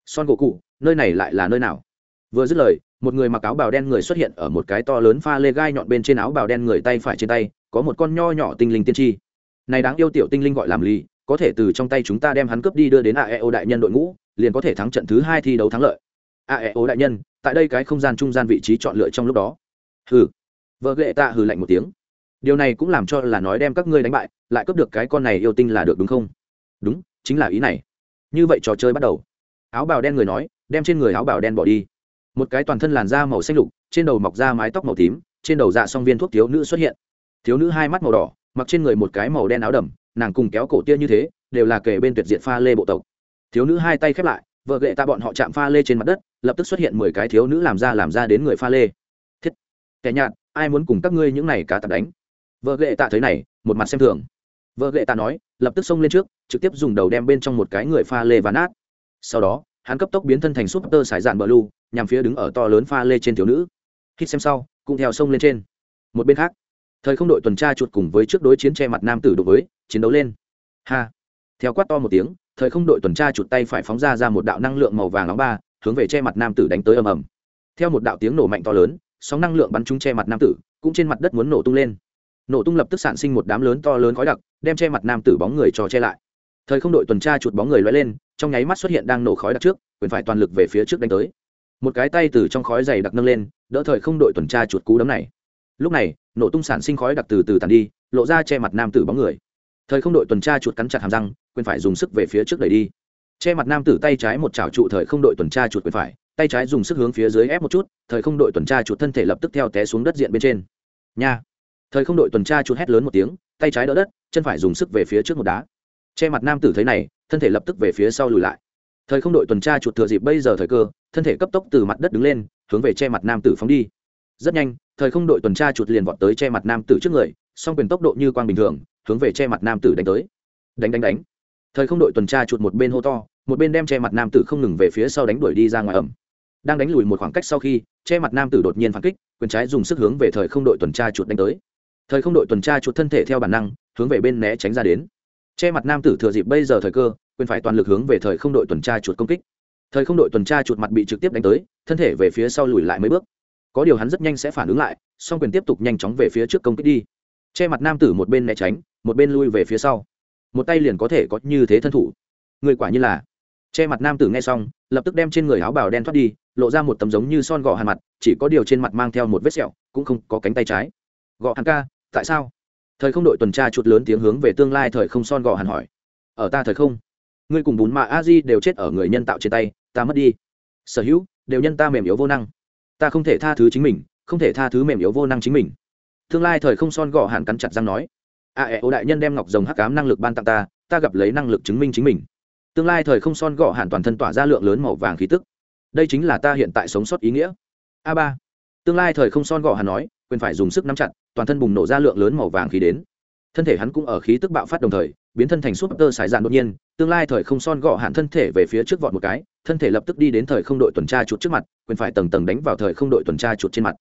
Son gỗ cụ, nơi này lại là nơi nào? Vừa dứt lời, một người mặc áo bào đen người xuất hiện ở một cái to lớn pha lê gai nhọn bên trên áo bào đen người tay phải trên tay, có một con nho nhỏ tinh linh tiên tri. Này đáng yêu tiểu tinh linh gọi làm lì có thể từ trong tay chúng ta đem hắn cướp đi đưa đến aeo đại nhân đội ngũ, liền có thể thắng trận thứ hai thi đấu thắng lợi. Aeo đại nhân, tại đây cái không gian trung gian vị trí chọn lựa trong lúc đó. Hừ. Vợ ghệ tạ hừ lạnh một tiếng. Điều này cũng làm cho là nói đem các ngươi đánh bại, lại cướp được cái con này yêu tinh là được đúng không? Đúng, chính là ý này. Như vậy trò chơi bắt đầu. Áo bào đen người nói, đem trên người áo bào đen bỏ đi. Một cái toàn thân làn da màu xanh lục, trên đầu mọc ra mái tóc màu tím, trên đầu dạ song viên thuốc thiếu nữ xuất hiện. Thiếu nữ hai mắt màu đỏ, mặc trên người một cái màu đen áo đầm nàng cùng kéo cổ tia như thế, đều là kể bên tuyệt diện pha lê bộ tộc. Thiếu nữ hai tay khép lại, vợ gậy ta bọn họ chạm pha lê trên mặt đất, lập tức xuất hiện mười cái thiếu nữ làm ra làm ra đến người pha lê. Thiết, kẻ nhạt, ai muốn cùng các ngươi những này cá tạp đánh? Vợ gậy ta thấy này, một mặt xem thường. Vợ gậy ta nói, lập tức xông lên trước, trực tiếp dùng đầu đem bên trong một cái người pha lê và nát. Sau đó, hắn cấp tốc biến thân thành súp tơ sải dạn bờ lu, nhằm phía đứng ở to lớn pha lê trên thiếu nữ. Khi xem sau, cũng theo sông lên trên. Một bên khác thời không đội tuần tra chuột cùng với trước đối chiến che mặt nam tử đối với, chiến đấu lên. Ha. Theo quát to một tiếng, thời không đội tuần tra chuột tay phải phóng ra ra một đạo năng lượng màu vàng nóng ba, hướng về che mặt nam tử đánh tới ầm ầm. Theo một đạo tiếng nổ mạnh to lớn, sóng năng lượng bắn trúng che mặt nam tử, cũng trên mặt đất muốn nổ tung lên. Nổ tung lập tức sản sinh một đám lớn to lớn khói đặc, đem che mặt nam tử bóng người cho che lại. Thời không đội tuần tra chuột bóng người lóe lên, trong nháy mắt xuất hiện đang nổ khói đặc trước, quyền phải toàn lực về phía trước đánh tới. Một cái tay từ trong khói dày đặc nâng lên, đỡ thời không đội tuần tra chuột cú đấm này lúc này, nổ tung sản sinh khói đặc từ từ tàn đi, lộ ra che mặt nam tử bóng người. Thời không đội tuần tra chuột cắn chặt hàm răng, quyền phải dùng sức về phía trước đẩy đi. Che mặt nam tử tay trái một chảo trụ thời không đội tuần tra chuột quyền phải, tay trái dùng sức hướng phía dưới ép một chút, thời không đội tuần tra chuột thân thể lập tức theo té xuống đất diện bên trên. Nha! Thời không đội tuần tra chuột hét lớn một tiếng, tay trái đỡ đất, chân phải dùng sức về phía trước một đá. Che mặt nam tử thấy này, thân thể lập tức về phía sau lùi lại. Thời không đội tuần tra chuột thừa dịp bây giờ thời cơ, thân thể cấp tốc từ mặt đất đứng lên, hướng về che mặt nam tử phóng đi rất nhanh, thời không đội tuần tra chuột liền vọt tới che mặt nam tử trước người, song quyền tốc độ như quang bình thường, hướng về che mặt nam tử đánh tới. Đánh đánh đánh. Thời không đội tuần tra chuột một bên hô to, một bên đem che mặt nam tử không ngừng về phía sau đánh đuổi đi ra ngoài ẩm. Đang đánh lùi một khoảng cách sau khi, che mặt nam tử đột nhiên phản kích, quyền trái dùng sức hướng về thời không đội tuần tra chuột đánh tới. Thời không đội tuần tra chuột thân thể theo bản năng, hướng về bên né tránh ra đến. Che mặt nam tử thừa dịp bây giờ thời cơ, quyền phải toàn lực hướng về thời không đội tuần tra chuột công kích. Thời không đội tuần tra chuột mặt bị trực tiếp đánh tới, thân thể về phía sau lùi lại mấy bước có điều hắn rất nhanh sẽ phản ứng lại, song quyền tiếp tục nhanh chóng về phía trước công kích đi. Che mặt nam tử một bên né tránh, một bên lui về phía sau. Một tay liền có thể có như thế thân thủ. Người quả như là. Che mặt nam tử nghe xong, lập tức đem trên người áo bào đen thoát đi, lộ ra một tấm giống như son gọ hàn mặt, chỉ có điều trên mặt mang theo một vết sẹo, cũng không có cánh tay trái. Gọ hàn ca, tại sao? Thời không đội tuần tra chuột lớn tiếng hướng về tương lai thời không son gọ hàn hỏi. Ở ta thời không, ngươi cùng bún mạ a di đều chết ở người nhân tạo trên tay, ta mất đi. Sở hữu, đều nhân ta mềm yếu vô năng ta không thể tha thứ chính mình, không thể tha thứ mềm yếu vô năng chính mình. Tương lai thời không son gọ hàn cắn chặt răng nói. A ẹ ô đại nhân đem ngọc rồng hắc cám năng lực ban tặng ta ta gặp lấy năng lực chứng minh chính mình. Tương lai thời không son gọ hàn toàn thân tỏa ra lượng lớn màu vàng khí tức. Đây chính là ta hiện tại sống sót ý nghĩa. A ba. Tương lai thời không son gọ hàn nói, quyền phải dùng sức nắm chặt, toàn thân bùng nổ ra lượng lớn màu vàng khí đến. Thân thể hắn cũng ở khí tức bạo phát đồng thời, biến thân thành súp tơ sải dạn đột nhiên. Tương lai thời không son gọ hạn thân thể về phía trước vọt một cái thân thể lập tức đi đến thời không đội tuần tra chuột trước mặt, quyền phải tầng tầng đánh vào thời không đội tuần tra chuột trên mặt.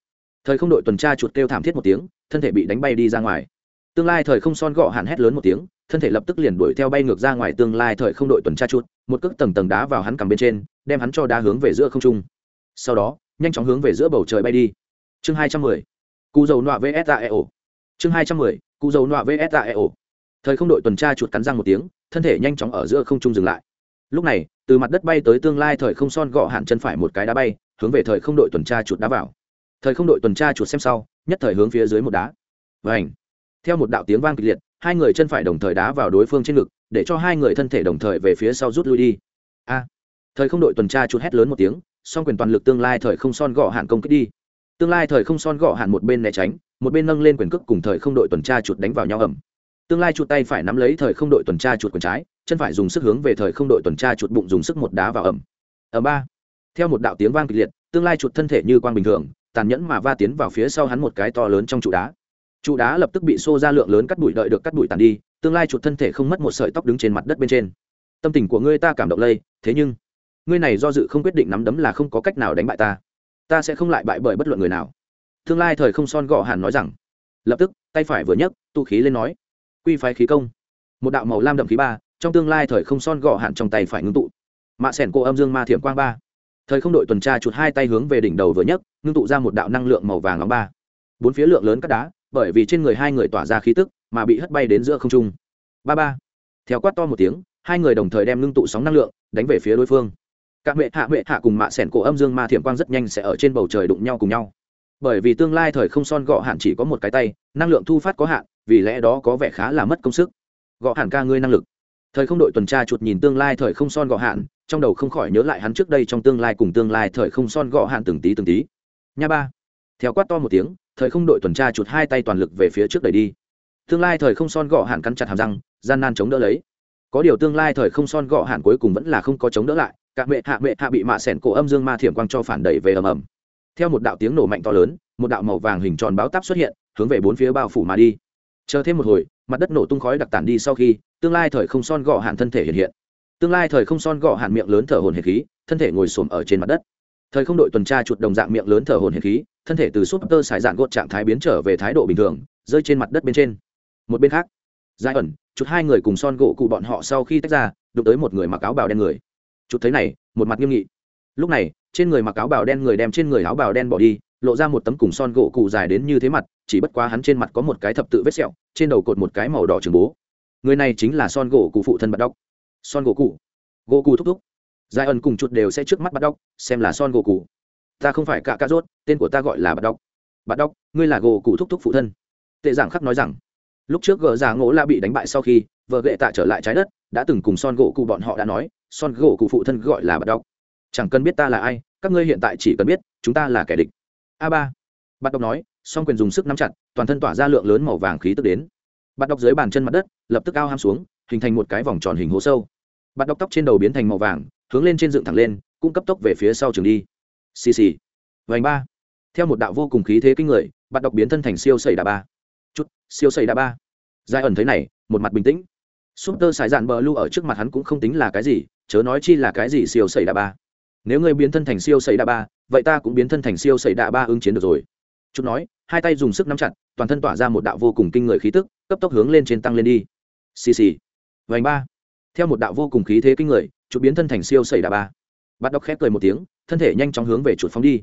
Thời không đội tuần tra chuột kêu thảm thiết một tiếng, thân thể bị đánh bay đi ra ngoài. Tương lai thời không son gọ hạn hét lớn một tiếng, thân thể lập tức liền đuổi theo bay ngược ra ngoài tương lai thời không đội tuần tra chuột, một cước tầng tầng đá vào hắn cằm bên trên, đem hắn cho đá hướng về giữa không trung. Sau đó, nhanh chóng hướng về giữa bầu trời bay đi. Chương hai trăm mười cụ dầu nọa vsaeo chương hai trăm mười cụ dầu nọa vsaeo thời không đội tuần tra chuột cắn răng một tiếng, thân thể nhanh chóng ở giữa không trung dừng lại lúc này, từ mặt đất bay tới tương lai thời không son gọ hạn chân phải một cái đá bay, hướng về thời không đội tuần tra chuột đá vào. Thời không đội tuần tra chuột xem sau, nhất thời hướng phía dưới một đá. Và ảnh theo một đạo tiếng vang kịch liệt, hai người chân phải đồng thời đá vào đối phương trên ngực, để cho hai người thân thể đồng thời về phía sau rút lui đi. A! Thời không đội tuần tra chuột hét lớn một tiếng, song quyền toàn lực tương lai thời không son gọ hạn công kích đi. Tương lai thời không son gọ hạn một bên né tránh, một bên nâng lên quyền cước cùng thời không đội tuần tra chuột đánh vào nhau ẩm tương lai chuột tay phải nắm lấy thời không đội tuần tra chuột quần trái chân phải dùng sức hướng về thời không đội tuần tra chuột bụng dùng sức một đá vào ẩm. Ở ba. Theo một đạo tiếng vang kịch liệt, tương lai chuột thân thể như quang bình thường, tàn nhẫn mà va tiến vào phía sau hắn một cái to lớn trong trụ đá. Trụ đá lập tức bị xô ra lượng lớn cắt bụi đợi được cắt bụi tàn đi, tương lai chuột thân thể không mất một sợi tóc đứng trên mặt đất bên trên. Tâm tình của ngươi ta cảm động lây, thế nhưng, ngươi này do dự không quyết định nắm đấm là không có cách nào đánh bại ta. Ta sẽ không lại bại bởi bất luận người nào. Tương lai thời không son gọ hàn nói rằng, lập tức, tay phải vừa nhấc tụ khí lên nói, quy phái khí công. Một đạo màu lam đậm khí ba trong tương lai thời không son gọ hạn trong tay phải ngưng tụ. Mạ sẻn cô âm dương ma thiểm quang ba. Thời không đội tuần tra chuột hai tay hướng về đỉnh đầu vừa nhấc, ngưng tụ ra một đạo năng lượng màu vàng nóng ba. Bốn phía lượng lớn cắt đá, bởi vì trên người hai người tỏa ra khí tức, mà bị hất bay đến giữa không trung. Ba ba. Theo quát to một tiếng, hai người đồng thời đem ngưng tụ sóng năng lượng, đánh về phía đối phương. Các huệ hạ huệ hạ cùng mạ sẻn cổ âm dương ma thiểm quang rất nhanh sẽ ở trên bầu trời đụng nhau cùng nhau. Bởi vì tương lai thời không son gọ hạn chỉ có một cái tay, năng lượng thu phát có hạn, vì lẽ đó có vẻ khá là mất công sức. Gọ hạn ca ngươi năng lực thời không đội tuần tra chuột nhìn tương lai thời không son gọ hạn, trong đầu không khỏi nhớ lại hắn trước đây trong tương lai cùng tương lai thời không son gọ hạn từng tí từng tí. Nha ba. Theo quát to một tiếng, thời không đội tuần tra chuột hai tay toàn lực về phía trước đẩy đi. Tương lai thời không son gọ hạn cắn chặt hàm răng, gian nan chống đỡ lấy. Có điều tương lai thời không son gọ hạn cuối cùng vẫn là không có chống đỡ lại, cả mẹ hạ mẹ hạ bị mạ sẻn cổ âm dương ma thiểm quang cho phản đẩy về ầm ầm. Theo một đạo tiếng nổ mạnh to lớn, một đạo màu vàng hình tròn báo táp xuất hiện, hướng về bốn phía bao phủ mà đi. Chờ thêm một hồi mặt đất nổ tung khói đặc tản đi sau khi, tương lai thời không son gọ hạn thân thể hiện hiện. Tương lai thời không son gọ hạn miệng lớn thở hồn hệ khí, thân thể ngồi xổm ở trên mặt đất. Thời không đội tuần tra chuột đồng dạng miệng lớn thở hồn hệ khí, thân thể từ súp tơ xài dạn gột trạng thái biến trở về thái độ bình thường, rơi trên mặt đất bên trên. Một bên khác giải ẩn chút hai người cùng son gỗ cụ bọn họ sau khi tách ra, đụng tới một người mặc áo bào đen người. Chút thấy này, một mặt nghiêm nghị. Lúc này, trên người mặc áo bào đen người đem trên người áo bào đen bỏ đi lộ ra một tấm cùng son gỗ cụ dài đến như thế mặt, chỉ bất quá hắn trên mặt có một cái thập tự vết sẹo, trên đầu cột một cái màu đỏ trường bố. Người này chính là son gỗ cụ phụ thân bắt đốc. Son gỗ cụ. Gỗ cụ thúc thúc. Dài ẩn cùng chuột đều sẽ trước mắt bắt đốc, xem là son gỗ cụ. Ta không phải cả cá rốt, tên của ta gọi là bắt đốc. Bắt đốc, ngươi là gỗ cụ thúc thúc phụ thân. Tệ giảng khắc nói rằng, lúc trước gỡ già ngỗ la bị đánh bại sau khi, vợ gệ tạ trở lại trái đất, đã từng cùng son gỗ cụ bọn họ đã nói, son gỗ cụ phụ thân gọi là bắt đốc. Chẳng cần biết ta là ai, các ngươi hiện tại chỉ cần biết, chúng ta là kẻ địch a ba. Bạn đọc nói, song quyền dùng sức nắm chặt, toàn thân tỏa ra lượng lớn màu vàng khí tức đến. Bạn đọc dưới bàn chân mặt đất, lập tức ao ham xuống, hình thành một cái vòng tròn hình hố sâu. Bạn đọc tóc trên đầu biến thành màu vàng, hướng lên trên dựng thẳng lên, cũng cấp tốc về phía sau trường đi. Xì xì. Vành ba. Theo một đạo vô cùng khí thế kinh người bạn độc biến thân thành siêu sẩy đà ba. Chút, siêu sẩy đà ba. Giai ẩn thấy này, một mặt bình tĩnh. Súp tơ sải dạn bờ lưu ở trước mặt hắn cũng không tính là cái gì, chớ nói chi là cái gì siêu sẩy đà ba nếu ngươi biến thân thành siêu sẩy đạ ba, vậy ta cũng biến thân thành siêu sẩy đạ ba ứng chiến được rồi. Chút nói, hai tay dùng sức nắm chặt, toàn thân tỏa ra một đạo vô cùng kinh người khí tức, cấp tốc hướng lên trên tăng lên đi. Xì xì. Vành ba. Theo một đạo vô cùng khí thế kinh người chút biến thân thành siêu sẩy đạ ba. Bắt đọc khép cười một tiếng, thân thể nhanh chóng hướng về chuột phóng đi.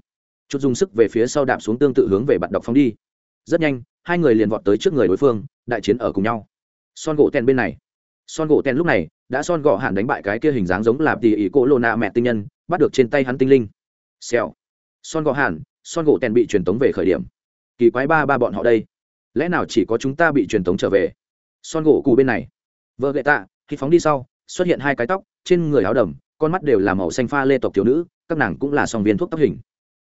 Chút dùng sức về phía sau đạp xuống tương tự hướng về bạn đọc phóng đi. Rất nhanh, hai người liền vọt tới trước người đối phương, đại chiến ở cùng nhau. Son gỗ tèn bên này son gỗ tèn lúc này đã son gõ hạn đánh bại cái kia hình dáng giống là tỉ ỉ cỗ lô nạ mẹ tinh nhân, bắt được trên tay hắn tinh linh. Xèo. Son gõ hạn, son gỗ tèn bị truyền tống về khởi điểm. Kỳ quái ba ba bọn họ đây. Lẽ nào chỉ có chúng ta bị truyền tống trở về? Son gỗ cù bên này. Vợ gậy tạ, khi phóng đi sau, xuất hiện hai cái tóc, trên người áo đầm, con mắt đều là màu xanh pha lê tộc thiếu nữ, các nàng cũng là song viên thuốc tóc hình.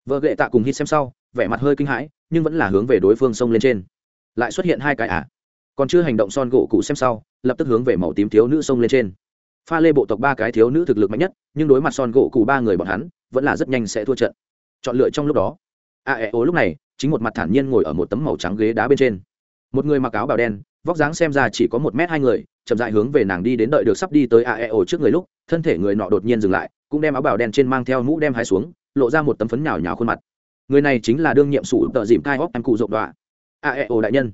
Vợ gậy tạ cùng hít xem sau, vẻ mặt hơi kinh hãi, nhưng vẫn là hướng về đối phương sông lên trên. Lại xuất hiện hai cái ả à còn chưa hành động son gỗ cụ xem sau, lập tức hướng về màu tím thiếu nữ sông lên trên. Pha lê bộ tộc ba cái thiếu nữ thực lực mạnh nhất, nhưng đối mặt son gỗ cụ ba người bọn hắn, vẫn là rất nhanh sẽ thua trận. Chọn lựa trong lúc đó. A e o lúc này, chính một mặt thản nhiên ngồi ở một tấm màu trắng ghế đá bên trên. Một người mặc áo bào đen, vóc dáng xem ra chỉ có một m hai người, chậm dại hướng về nàng đi đến đợi được sắp đi tới a e o trước người lúc, thân thể người nọ đột nhiên dừng lại, cũng đem áo bào đen trên mang theo mũ đem hai xuống, lộ ra một tấm phấn nhào nhào khuôn mặt. Người này chính là đương nhiệm sủ tợ dìm cai óc em cụ rộng đọa aeo đại nhân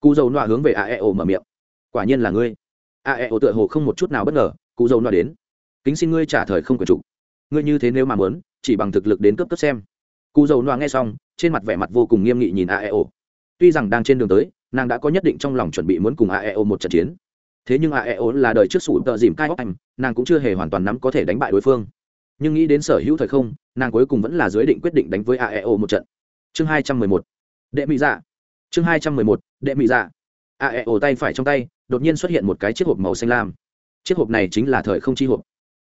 cụ dầu nọa hướng về aeo mở miệng. Quả nhiên là ngươi. Aeo tựa hồ không một chút nào bất ngờ, cụ dầu nọa đến. Kính xin ngươi trả thời không quyền chủ. Ngươi như thế nếu mà muốn, chỉ bằng thực lực đến cấp cấp xem. Cụ dầu nọa nghe xong, trên mặt vẻ mặt vô cùng nghiêm nghị nhìn aeo tuy rằng đang trên đường tới, nàng đã có nhất định trong lòng chuẩn bị muốn cùng aeo một trận chiến. Thế nhưng aeo là đời trước sủ tợ dìm cai óc anh, nàng cũng chưa hề hoàn toàn nắm có thể đánh bại đối phương. Nhưng nghĩ đến sở hữu thời không, nàng cuối cùng vẫn là dưới định quyết định đánh với aeo một trận. Chương hai trăm mười một. Đệ mỹ dạ chương hai trăm mười một, đệ mỹ dạ. Aeo tay phải trong tay, đột nhiên xuất hiện một cái chiếc hộp màu xanh lam. Chiếc hộp này chính là thời không chi hộp.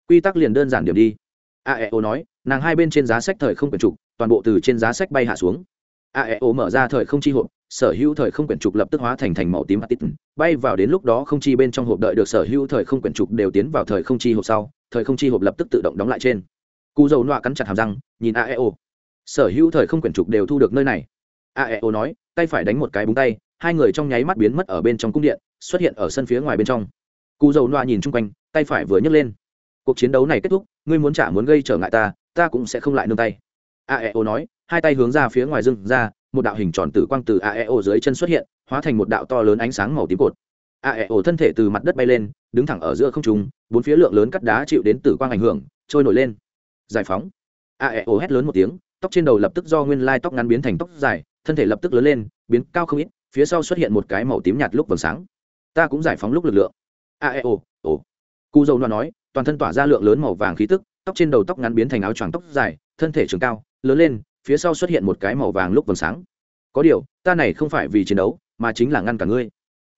Quy tắc liền đơn giản điểm đi. Aeo nói, nàng hai bên trên giá sách thời không quyển trục, toàn bộ từ trên giá sách bay hạ xuống. Aeo mở ra thời không chi hộp, sở hữu thời không quyển trục lập tức hóa thành thành màu tím atit bay vào đến lúc đó không chi bên trong hộp đợi được sở hữu thời không quyển trục đều tiến vào thời không chi hộp sau, thời không chi hộp lập tức tự động đóng lại trên. Cụ dầu nọa cắn chặt hàm răng, nhìn aeo sở hữu thời không quyển trục đều thu được nơi này aeo nói, tay phải đánh một cái búng tay, hai người trong nháy mắt biến mất ở bên trong cung điện, xuất hiện ở sân phía ngoài bên trong. Cụ dầu loa nhìn chung quanh, tay phải vừa nhấc lên. Cuộc chiến đấu này kết thúc, ngươi muốn trả muốn gây trở ngại ta ta cũng sẽ không lại nương tay. Aeo nói, hai tay hướng ra phía ngoài rừng ra, một đạo hình tròn tử quang từ aeo dưới chân xuất hiện, hóa thành một đạo to lớn ánh sáng màu tím cột. Aeo thân thể từ mặt đất bay lên, đứng thẳng ở giữa không trung, bốn phía lượng lớn cắt đá chịu đến tử quang ảnh hưởng, trôi nổi lên. Giải phóng. Aeo hét lớn một tiếng, tóc trên đầu lập tức do nguyên lai tóc ngắn biến thành tóc dài thân thể lập tức lớn lên, biến cao không ít, phía sau xuất hiện một cái màu tím nhạt lúc vầng sáng. Ta cũng giải phóng lúc lực lượng. Aeo ồ cụ dầu nói, toàn thân tỏa ra lượng lớn màu vàng khí tức, tóc trên đầu tóc ngắn biến thành áo choàng tóc dài, thân thể trường cao, lớn lên, phía sau xuất hiện một cái màu vàng lúc vầng sáng. Có điều, ta này không phải vì chiến đấu, mà chính là ngăn cả ngươi.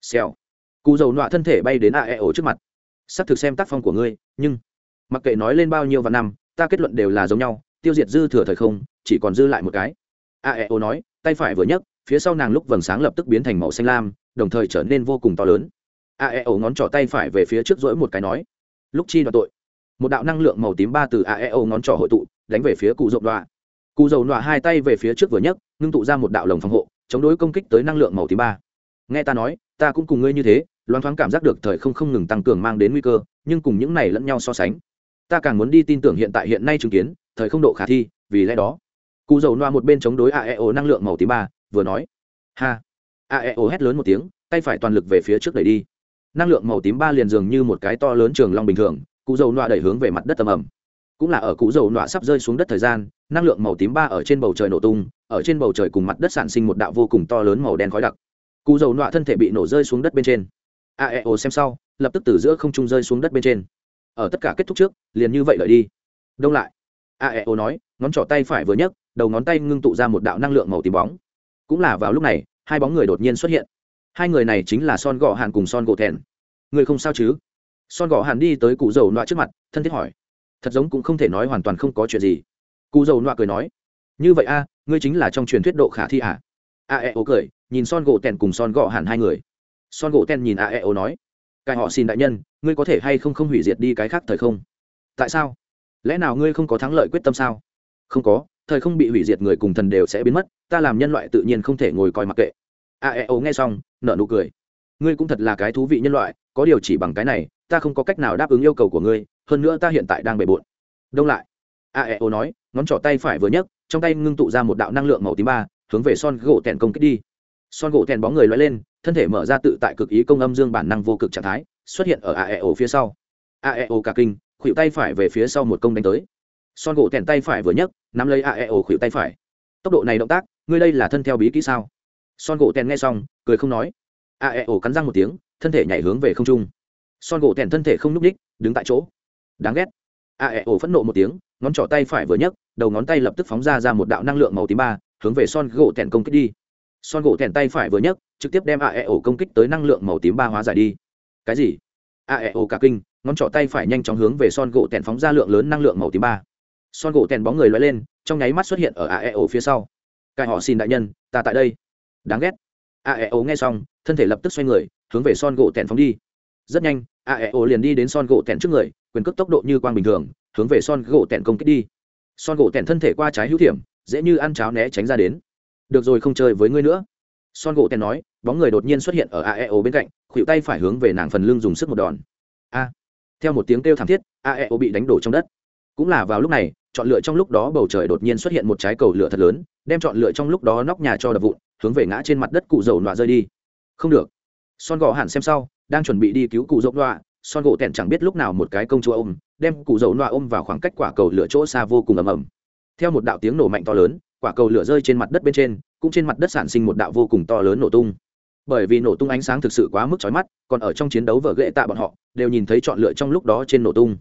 Xèo. Cụ dầu nọa thân thể bay đến aeo trước mặt. Sắp thực xem tác phong của ngươi, nhưng, mặc kệ nói lên bao nhiêu và năm, ta kết luận đều là giống nhau, tiêu diệt dư thừa thời không, chỉ còn dư lại một cái. Aeo nói tay phải vừa nhấc, phía sau nàng lúc vầng sáng lập tức biến thành màu xanh lam, đồng thời trở nên vô cùng to lớn. Aeo ngón trỏ tay phải về phía trước rỗi một cái nói, lúc chi đoạn tội. Một đạo năng lượng màu tím ba từ aeo ngón trỏ hội tụ, đánh về phía cụ rộng đoạ. Cụ dầu nọa hai tay về phía trước vừa nhấc, ngưng tụ ra một đạo lồng phòng hộ, chống đối công kích tới năng lượng màu tím ba. Nghe ta nói, ta cũng cùng ngươi như thế, loan thoáng cảm giác được thời không không ngừng tăng cường mang đến nguy cơ, nhưng cùng những này lẫn nhau so sánh, ta càng muốn đi tin tưởng hiện tại hiện nay chứng kiến, thời không độ khả thi, vì lẽ đó cụ dầu noa một bên chống đối aeo năng lượng màu tím ba, vừa nói. Ha. Aeo hét lớn một tiếng, tay phải toàn lực về phía trước đẩy đi. Năng lượng màu tím ba liền dường như một cái to lớn trường long bình thường, cụ dầu noa đẩy hướng về mặt đất tầm ẩm. Cũng là ở cụ dầu noa sắp rơi xuống đất thời gian, năng lượng màu tím ba ở trên bầu trời nổ tung, ở trên bầu trời cùng mặt đất sản sinh một đạo vô cùng to lớn màu đen khói đặc. Cụ dầu noa thân thể bị nổ rơi xuống đất bên trên. Aeo xem sau, lập tức từ giữa không trung rơi xuống đất bên trên. Ở tất cả kết thúc trước, liền như vậy lợi đi. Đông lại. Aeo nói, ngón trỏ tay phải vừa nhấc đầu ngón tay ngưng tụ ra một đạo năng lượng màu tím bóng. Cũng là vào lúc này, hai bóng người đột nhiên xuất hiện. Hai người này chính là son gọ hàn cùng son gỗ thèn người không sao chứ? Son gọ hàn đi tới cụ dầu nọa trước mặt, thân thiết hỏi. Thật giống cũng không thể nói hoàn toàn không có chuyện gì. Cụ dầu nọa cười nói. Như vậy a, ngươi chính là trong truyền thuyết độ khả thi à? A e o cười, nhìn son gỗ tèn cùng son gọ hàn hai người. Son gỗ tèn nhìn a e o nói. Cài họ xin đại nhân, ngươi có thể hay không không hủy diệt đi cái khác thời không? Tại sao? Lẽ nào ngươi không có thắng lợi quyết tâm sao? Không có thời không bị hủy diệt người cùng thần đều sẽ biến mất, ta làm nhân loại tự nhiên không thể ngồi coi mặc kệ. A e o nghe xong nợ nụ cười. Ngươi cũng thật là cái thú vị nhân loại, có điều chỉ bằng cái này, ta không có cách nào đáp ứng yêu cầu của ngươi, hơn nữa ta hiện tại đang bề bộn. Đông lại. A e o nói, ngón trỏ tay phải vừa nhấc, trong tay ngưng tụ ra một đạo năng lượng màu tím ba, hướng về son gỗ tèn công kích đi. Son gỗ tèn bóng người loay lên, thân thể mở ra tự tại cực ý công âm dương bản năng vô cực trạng thái, xuất hiện ở aeo phía sau. Aeo cả kinh khuỵu tay phải về phía sau một công đánh tới son gỗ tèn tay phải vừa nhấc, nắm lấy aeo khuỵu tay phải. Tốc độ này động tác, ngươi đây là thân theo bí kỹ sao? Son gỗ tèn nghe xong, cười không nói. Aeo cắn răng một tiếng, thân thể nhảy hướng về không trung. Son gỗ tèn thân thể không n ú c ních đứng tại chỗ. Đáng ghét. Aeo phẫn nộ một tiếng, ngón trỏ tay phải vừa nhấc, đầu ngón tay lập tức phóng ra ra một đạo năng lượng màu tím ba, hướng về son gỗ tèn công kích đi. Son gỗ tèn tay phải vừa nhấc, trực tiếp đem aeo công kích tới năng lượng màu tím ba hóa giải đi. Cái gì? Aeo cả kinh, ngón trỏ tay phải nhanh chóng hướng về son gỗ tèn phóng ra lượng lớn năng lượng màu tím ba son gỗ tèn bóng người loay lên, trong nháy mắt xuất hiện ở aeo phía sau. Cài họ xin đại nhân, ta tại đây. Đáng ghét. Aeo nghe xong, thân thể lập tức xoay người, hướng về son gỗ tèn phóng đi. Rất nhanh aeo liền đi đến son gỗ tèn trước người, quyền cước tốc độ như quang bình thường, hướng về son gỗ tèn công kích đi. Son gỗ tèn thân thể qua trái hữu thiểm, dễ như ăn cháo né tránh ra đến. Được rồi, không chơi với ngươi nữa. Son gỗ tèn nói, bóng người đột nhiên xuất hiện ở aeo bên cạnh khuỵu tay phải hướng về nàng phần lưng dùng sức một đòn. A. Theo một tiếng kêu thảm thiết aeo bị đánh đổ trong đất cũng là vào lúc này, chọn lựa trong lúc đó bầu trời đột nhiên xuất hiện một trái cầu lửa thật lớn, đem chọn lựa trong lúc đó nóc nhà cho đập vụn, hướng về ngã trên mặt đất cụ dầu nọa rơi đi. Không được. Son gỗ hẳn xem sau, đang chuẩn bị đi cứu cụ dầu nọa, son gỗ tẹn chẳng biết lúc nào một cái công chúa ôm, đem cụ dầu nọa ôm vào khoảng cách quả cầu lửa chỗ xa vô cùng ầm ầm. Theo một đạo tiếng nổ mạnh to lớn, quả cầu lửa rơi trên mặt đất bên trên, cũng trên mặt đất sản sinh một đạo vô cùng to lớn nổ tung. Bởi vì nổ tung ánh sáng thực sự quá mức chói mắt, còn ở trong chiến đấu vở ghệ tạ bọn họ, đều nhìn thấy chọn lựa trong lúc đó trên nổ tung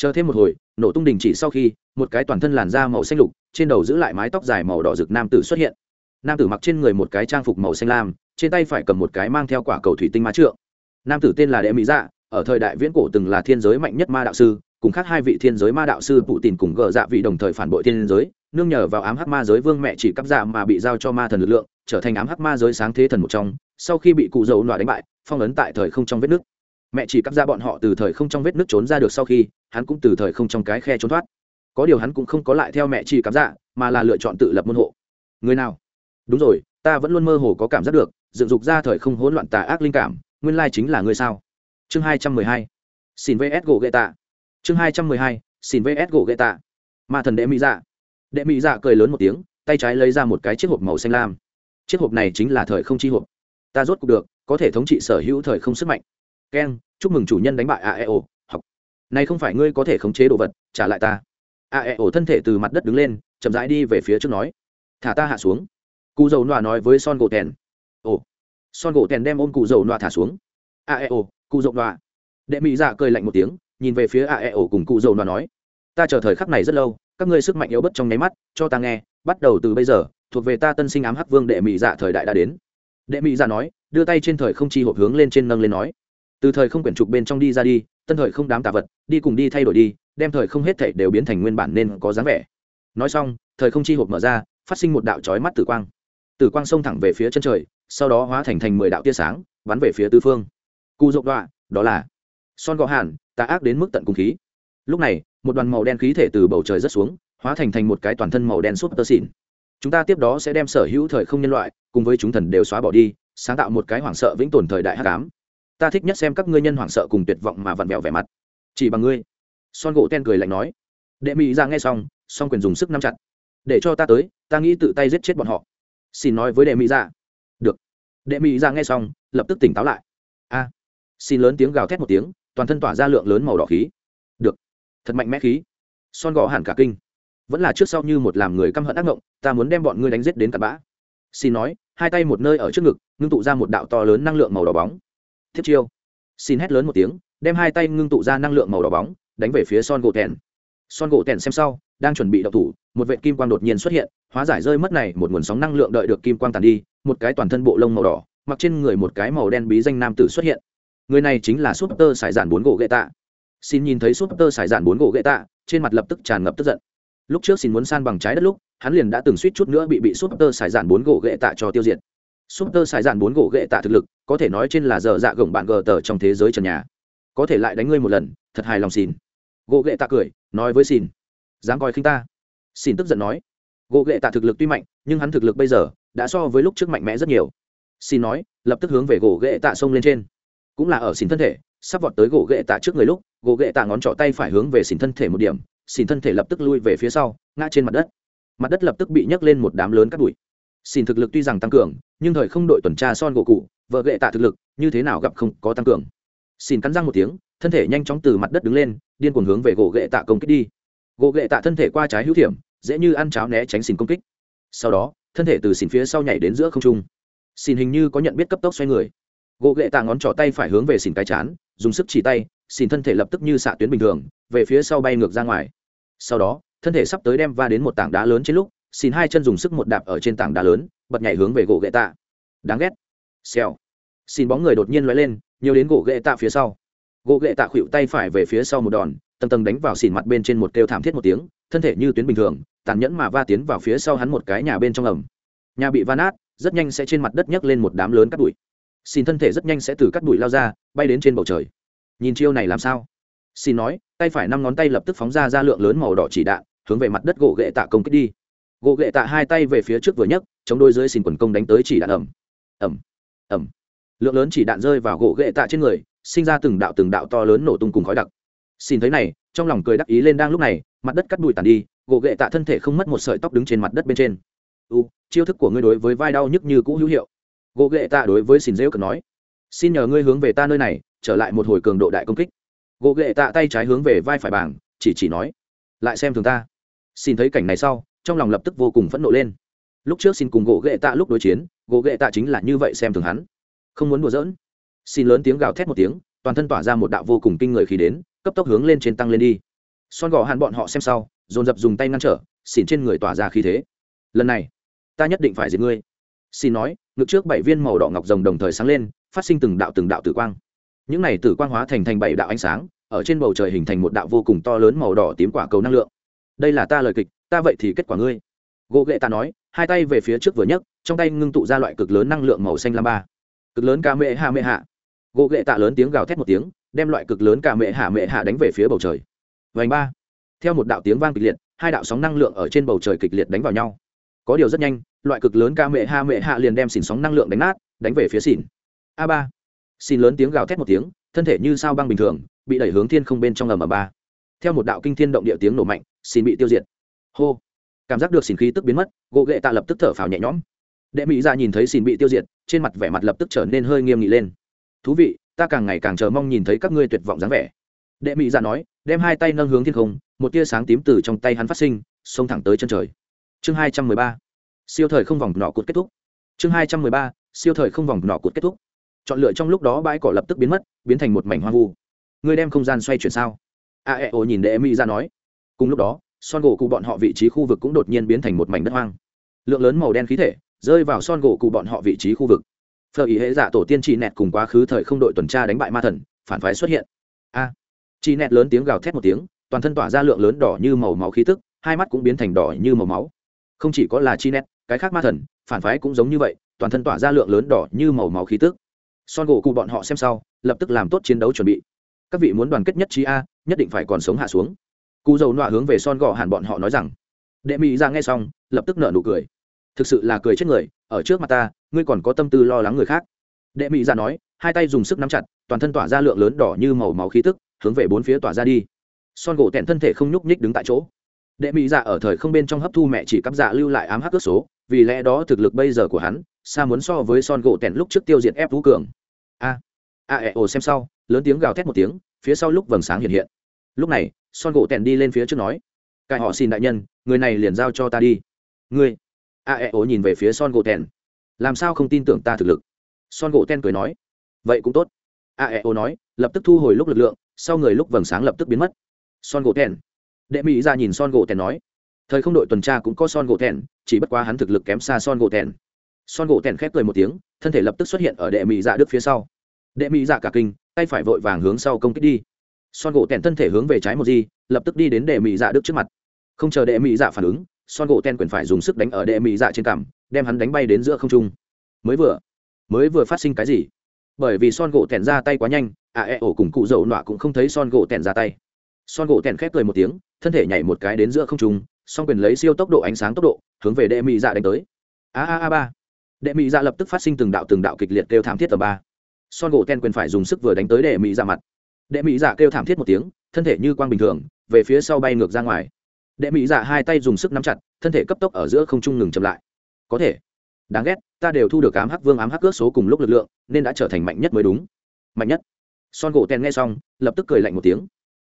chờ thêm một hồi, nổ tung đình chỉ sau khi, một cái toàn thân làn da màu xanh lục, trên đầu giữ lại mái tóc dài màu đỏ rực nam tử xuất hiện. Nam tử mặc trên người một cái trang phục màu xanh lam, trên tay phải cầm một cái mang theo quả cầu thủy tinh má trượng. Nam tử tên là đệ mỹ dạ ở thời đại viễn cổ từng là thiên giới mạnh nhất ma đạo sư, cùng khác hai vị thiên giới ma đạo sư phụ tìm cùng gờ dạ vị đồng thời phản bội thiên giới, nương nhờ vào ám hắc ma giới vương mẹ chỉ cắp dạ mà bị giao cho ma thần lực lượng, trở thành ám hắc ma giới sáng thế thần một trong, sau khi bị cụ dầu nọa đánh bại, phong ấn tại thời không trong vết nước mẹ chỉ cắt ra bọn họ từ thời không trong vết nước trốn ra được sau khi, hắn cũng từ thời không trong cái khe trốn thoát. Có điều hắn cũng không có lại theo mẹ chỉ cắm ra, mà là lựa chọn tự lập môn hộ. Người nào? Đúng rồi, ta vẫn luôn mơ hồ có cảm giác được, dựng dục ra thời không hỗn loạn tà ác linh cảm, nguyên lai chính là người sao? Chương hai trăm mười hai. Xin vs gỗ ghệ tạ. Chương hai trăm mười hai, xin vs gỗ ghệ tạ. Ma thần đệ mỹ dạ. Đệ mỹ dạ cười lớn một tiếng, tay trái lấy ra một cái chiếc hộp màu xanh lam. Chiếc hộp này chính là thời không chi hộp. Ta rốt cuộc được, có thể thống trị sở hữu thời không sức mạnh keng chúc mừng chủ nhân đánh bại aeo học. Này không phải ngươi có thể khống chế đồ vật, trả lại ta. Aeo thân thể từ mặt đất đứng lên, chậm rãi đi về phía trước nói. Thả ta hạ xuống. Cụ dầu nọa nói với son gỗ tèn. Ồ. Son gỗ tèn đem ôm cụ dầu nọa thả xuống. Aeo cụ dầu nọa. Đệ mỹ dạ cười lạnh một tiếng, nhìn về phía aeo cùng cụ dầu nọa nói. Ta chờ thời khắc này rất lâu, các ngươi sức mạnh yếu bất trong nháy mắt, cho ta nghe, bắt đầu từ bây giờ, thuộc về ta tân sinh ám hắc vương đệ mỹ dạ thời đại đã đến. Đệ mỹ dạ nói, đưa tay trên thời không chi hộp hướng lên trên nâng lên nói từ thời không quyển trục bên trong đi ra đi tân thời không đám tạ vật đi cùng đi thay đổi đi đem thời không hết thảy đều biến thành nguyên bản nên có dáng vẻ. Nói xong thời không chi hộp mở ra phát sinh một đạo chói mắt tử quang. Tử quang xông thẳng về phía chân trời sau đó hóa thành thành mười đạo tia sáng bắn về phía tư phương. Cụ rộng đọa, đó là son gọ hàn tà ác đến mức tận cùng khí. Lúc này một đoàn màu đen khí thể từ bầu trời rất xuống hóa thành thành một cái toàn thân màu đen súp tơ xỉn. Chúng ta tiếp đó sẽ đem sở hữu thời không nhân loại cùng với chúng thần đều xóa bỏ đi sáng tạo một cái hoảng sợ vĩnh tồn thời đại hắc ám ta thích nhất xem các ngươi nhân hoảng sợ cùng tuyệt vọng mà vặn vẹo vẻ mặt. Chỉ bằng ngươi. Son gỗ ten cười lạnh nói. Đệ mỹ ra dạ nghe xong, song quyền dùng sức nắm chặt. Để cho ta tới, ta nghĩ tự tay giết chết bọn họ. Xin nói với đệ mỹ ra dạ. được. Đệ mỹ ra dạ nghe xong, lập tức tỉnh táo lại. A. Xin lớn tiếng gào thét một tiếng, toàn thân tỏa ra lượng lớn màu đỏ khí. Được. Thật mạnh mẽ khí. Son gõ hẳn cả kinh. Vẫn là trước sau như một làm người căm hận ác ngộng, ta muốn đem bọn ngươi đánh giết đến tạt bã. Xin nói, hai tay một nơi ở trước ngực, ngưng tụ ra một đạo to lớn năng lượng màu đỏ bóng thiết chiêu. Xin hét lớn một tiếng, đem hai tay ngưng tụ ra năng lượng màu đỏ bóng, đánh về phía son gỗ tèn. Son gỗ tèn xem sau, đang chuẩn bị đậu thủ, một vệ kim quang đột nhiên xuất hiện, hóa giải rơi mất này một nguồn sóng năng lượng đợi được kim quang tàn đi, một cái toàn thân bộ lông màu đỏ, mặc trên người một cái màu đen bí danh nam tử xuất hiện. Người này chính là súp tơ sải giản bốn gỗ gậy tạ. Xin nhìn thấy súp tơ sải giản bốn gỗ gậy tạ, trên mặt lập tức tràn ngập tức giận. Lúc trước xin muốn san bằng trái đất lúc, hắn liền đã từng suýt chút nữa bị bị súp tơ sải giản bốn gỗ gậy tạ cho tiêu diệt. Super Saiyan sải bốn gỗ ghệ tạ thực lực, có thể nói trên là giờ dạ gồng bạn gờ tờ trong thế giới trần nhà. Có thể lại đánh ngươi một lần, thật hài lòng xin gỗ ghệ tạ cười, nói với xin dám coi khinh ta. Xin tức giận nói. Gỗ ghệ tạ thực lực tuy mạnh, nhưng hắn thực lực bây giờ đã so với lúc trước mạnh mẽ rất nhiều. Xin nói, lập tức hướng về gỗ ghệ tạ xông lên trên. Cũng là ở xin thân thể, sắp vọt tới gỗ ghệ tạ trước người lúc, gỗ ghệ tạ ngón trỏ tay phải hướng về xin thân thể một điểm xin thân thể lập tức lui về phía sau, ngã trên mặt đất. Mặt đất lập tức bị nhấc lên một đám lớn cát bụi xin thực lực tuy rằng tăng cường, nhưng thời không đội tuần tra son gỗ cụ, vợ gệ tạ thực lực, như thế nào gặp không có tăng cường. Xin cắn răng một tiếng, thân thể nhanh chóng từ mặt đất đứng lên, điên cuồng hướng về gỗ gệ tạ công kích đi. Gỗ gệ tạ thân thể qua trái hữu thiểm, dễ như ăn cháo né tránh xin công kích. Sau đó, thân thể từ xin phía sau nhảy đến giữa không trung. Xin hình như có nhận biết cấp tốc xoay người. Gỗ gệ tạ ngón trỏ tay phải hướng về xin cái chán, dùng sức chỉ tay xin thân thể lập tức như xạ tuyến bình thường, về phía sau bay ngược ra ngoài. Sau đó, thân thể sắp tới đem va đến một tảng đá lớn trên lúc xin hai chân dùng sức một đạp ở trên tảng đá lớn, bật nhảy hướng về gỗ ghệ tạ. Đáng ghét. Xèo. Xin bóng người đột nhiên lóe lên nhiều đến gỗ ghệ tạ phía sau. Gỗ ghệ tạ khuỵu tay phải về phía sau một đòn, tầng tầng đánh vào xìn mặt bên trên một kêu thảm thiết một tiếng, thân thể như tuyến bình thường, tàn nhẫn mà va tiến vào phía sau hắn một cái nhà bên trong ẩm. Nhà bị va nát, rất nhanh sẽ trên mặt đất nhấc lên một đám lớn cắt bụi. Xin thân thể rất nhanh sẽ từ cắt bụi lao ra, bay đến trên bầu trời. Nhìn chiêu này làm sao? Xin nói, tay phải năm ngón tay lập tức phóng ra ra lượng lớn màu đỏ chỉ đạn, hướng về mặt đất gỗ ghệ tạ công kích đi gỗ ghệ tạ hai tay về phía trước vừa nhấc, chống đôi dưới xin quần công đánh tới chỉ đạn ẩm ẩm ẩm lượng lớn chỉ đạn rơi vào gỗ ghệ tạ trên người, sinh ra từng đạo từng đạo to lớn nổ tung cùng khói đặc. Xin thấy này, trong lòng cười đắc ý lên đang lúc này, mặt đất cắt bụi tàn đi, gỗ ghệ tạ thân thể không mất một sợi tóc đứng trên mặt đất bên trên. U, chiêu thức của ngươi đối với vai đau nhức như cũ hữu hiệu. Gỗ ghệ tạ đối với xin rêu cần nói. Xin nhờ ngươi hướng về ta nơi này, trở lại một hồi cường độ đại công kích. Gỗ ghệ tạ tay trái hướng về vai phải bảng, chỉ chỉ nói, lại xem thường ta. Xin thấy cảnh này sau trong lòng lập tức vô cùng phẫn nộ lên. Lúc trước xin cùng gỗ ghệ tạ lúc đối chiến, gỗ ghệ tạ chính là như vậy xem thường hắn. Không muốn đùa giỡn. Xin lớn tiếng gào thét một tiếng, toàn thân tỏa ra một đạo vô cùng kinh người khi đến, cấp tốc hướng lên trên tăng lên đi. Son gò hàn bọn họ xem sau, dồn dập dùng tay ngăn trở, xỉn trên người tỏa ra khí thế. Lần này, ta nhất định phải giết ngươi. Xin nói, ngực trước bảy viên màu đỏ ngọc rồng đồng thời sáng lên, phát sinh từng đạo từng đạo tử quang. Những này tử quang hóa thành thành bảy đạo ánh sáng, ở trên bầu trời hình thành một đạo vô cùng to lớn màu đỏ tím quả cầu năng lượng. Đây là ta lời kịch ta vậy thì kết quả ngươi. Gỗ ghệ ta nói, hai tay về phía trước vừa nhấc, trong tay ngưng tụ ra loại cực lớn năng lượng màu xanh lam ba. Cực lớn ca mệ hạ mệ hạ. Gỗ ghệ tạ lớn tiếng gào thét một tiếng, đem loại cực lớn ca mệ hạ mệ hạ đánh về phía bầu trời. Vành ba. Theo một đạo tiếng vang kịch liệt, hai đạo sóng năng lượng ở trên bầu trời kịch liệt đánh vào nhau. Có điều rất nhanh, loại cực lớn ca mệ hạ mệ hạ liền đem xỉn sóng năng lượng đánh nát, đánh về phía xỉn. A ba. Xin lớn tiếng gào thét một tiếng, thân thể như sao băng bình thường, bị đẩy hướng thiên không bên trong ầm ầm ba. Theo một đạo kinh thiên động địa tiếng nổ mạnh xin bị tiêu diệt hô. Cảm giác được xin khí tức biến mất, gỗ ghệ tạ lập tức thở phào nhẹ nhõm. Đệ mỹ ra nhìn thấy xin bị tiêu diệt, trên mặt vẻ mặt lập tức trở nên hơi nghiêm nghị lên. Thú vị, ta càng ngày càng chờ mong nhìn thấy các ngươi tuyệt vọng dáng vẻ. Đệ mỹ ra nói, đem hai tay nâng hướng thiên không, một tia sáng tím từ trong tay hắn phát sinh, xông thẳng tới chân trời. Chương hai trăm mười ba. Siêu thời không vòng nọ cụt kết thúc. Chương hai trăm mười ba. Siêu thời không vòng nọ cụt kết thúc. Chọn lựa trong lúc đó bãi cỏ lập tức biến mất, biến thành một mảnh hoang vu. Ngươi đem không gian xoay chuyển sao? A e o nhìn đệ mỹ ra nói. Cùng lúc đó son gỗ cụ bọn họ vị trí khu vực cũng đột nhiên biến thành một mảnh đất hoang. Lượng lớn màu đen khí thể rơi vào son gỗ cụ bọn họ vị trí khu vực. Phở ý hệ giả tổ tiên chị nẹt cùng quá khứ thời không đội tuần tra đánh bại ma thần phản phái xuất hiện. A. À, chị nẹt lớn tiếng gào thét một tiếng toàn thân tỏa ra lượng lớn đỏ như màu máu khí tức hai mắt cũng biến thành đỏ như màu máu. Không chỉ có là chi nẹt cái khác ma thần phản phái cũng giống như vậy toàn thân tỏa ra lượng lớn đỏ như màu máu khí tức. Son gỗ cụ bọn họ xem sau lập tức làm tốt chiến đấu chuẩn bị. Các vị muốn đoàn kết nhất trí a nhất định phải còn sống hạ xuống cụ dầu nọa hướng về son gò hàn bọn họ nói rằng, đệ mỹ ra dạ nghe xong, lập tức nở nụ cười. Thực sự là cười chết người, ở trước mặt ta, ngươi còn có tâm tư lo lắng người khác. Đệ mỹ ra dạ nói, hai tay dùng sức nắm chặt, toàn thân tỏa ra lượng lớn đỏ như màu máu khí tức, hướng về bốn phía tỏa ra đi. Son gỗ tẹn thân thể không nhúc nhích đứng tại chỗ. Đệ mỹ dạ ở thời không bên trong hấp thu mẹ chỉ cắp dạ lưu lại ám hắc cước số, vì lẽ đó thực lực bây giờ của hắn, xa muốn so với son gỗ tẹn lúc trước tiêu diệt ép vũ cường. A a e ồ xem sau, lớn tiếng gào thét một tiếng, phía sau lúc vầng sáng hiện hiện lúc này, son gỗ tèn đi lên phía trước nói cải họ xin đại nhân, người này liền giao cho ta đi. Ngươi? A e ố nhìn về phía son gỗ tèn. Làm sao không tin tưởng ta thực lực? Son gỗ tèn cười nói, vậy cũng tốt. A e ố nói, lập tức thu hồi lúc lực lượng, sau người lúc vầng sáng lập tức biến mất. Son gỗ tèn. Đệ mỹ ra nhìn son gỗ tèn nói, thời không đội tuần tra cũng có son gỗ tèn, chỉ bất quá hắn thực lực kém xa son gỗ tèn. Son gỗ tèn khép cười một tiếng, thân thể lập tức xuất hiện ở đệ mỹ dạ đức phía sau. Đệ mỹ dạ cả kinh, tay phải vội vàng hướng sau công kích đi son gỗ tèn thân thể hướng về trái một di, lập tức đi đến đệ mỹ dạ đức trước mặt. Không chờ đệ mỹ dạ phản ứng, son gỗ tèn quyền phải dùng sức đánh ở đệ mỹ dạ trên cằm, đem hắn đánh bay đến giữa không trung. Mới vừa mới vừa phát sinh cái gì? Bởi vì son gỗ tèn ra tay quá nhanh à e ổ cùng cụ dầu nọa cũng không thấy son gỗ tèn ra tay. Son gỗ tèn khép cười một tiếng, thân thể nhảy một cái đến giữa không trung, song quyền lấy siêu tốc độ ánh sáng tốc độ, hướng về đệ mỹ dạ đánh tới. A a a ba. Đệ mỹ dạ lập tức phát sinh từng đạo từng đạo kịch liệt kêu thảm thiết ở ba. Son gỗ ten quyền phải dùng sức vừa đánh tới đệ mỹ dạ mặt đệ mỹ dạ kêu thảm thiết một tiếng, thân thể như quang bình thường, về phía sau bay ngược ra ngoài. Đệ mỹ dạ hai tay dùng sức nắm chặt, thân thể cấp tốc ở giữa không trung ngừng chậm lại. Có thể. Đáng ghét, ta đều thu được ám hắc vương ám hắc ước số cùng lúc lực lượng, nên đã trở thành mạnh nhất mới đúng. Mạnh nhất. Son gỗ tèn nghe xong, lập tức cười lạnh một tiếng.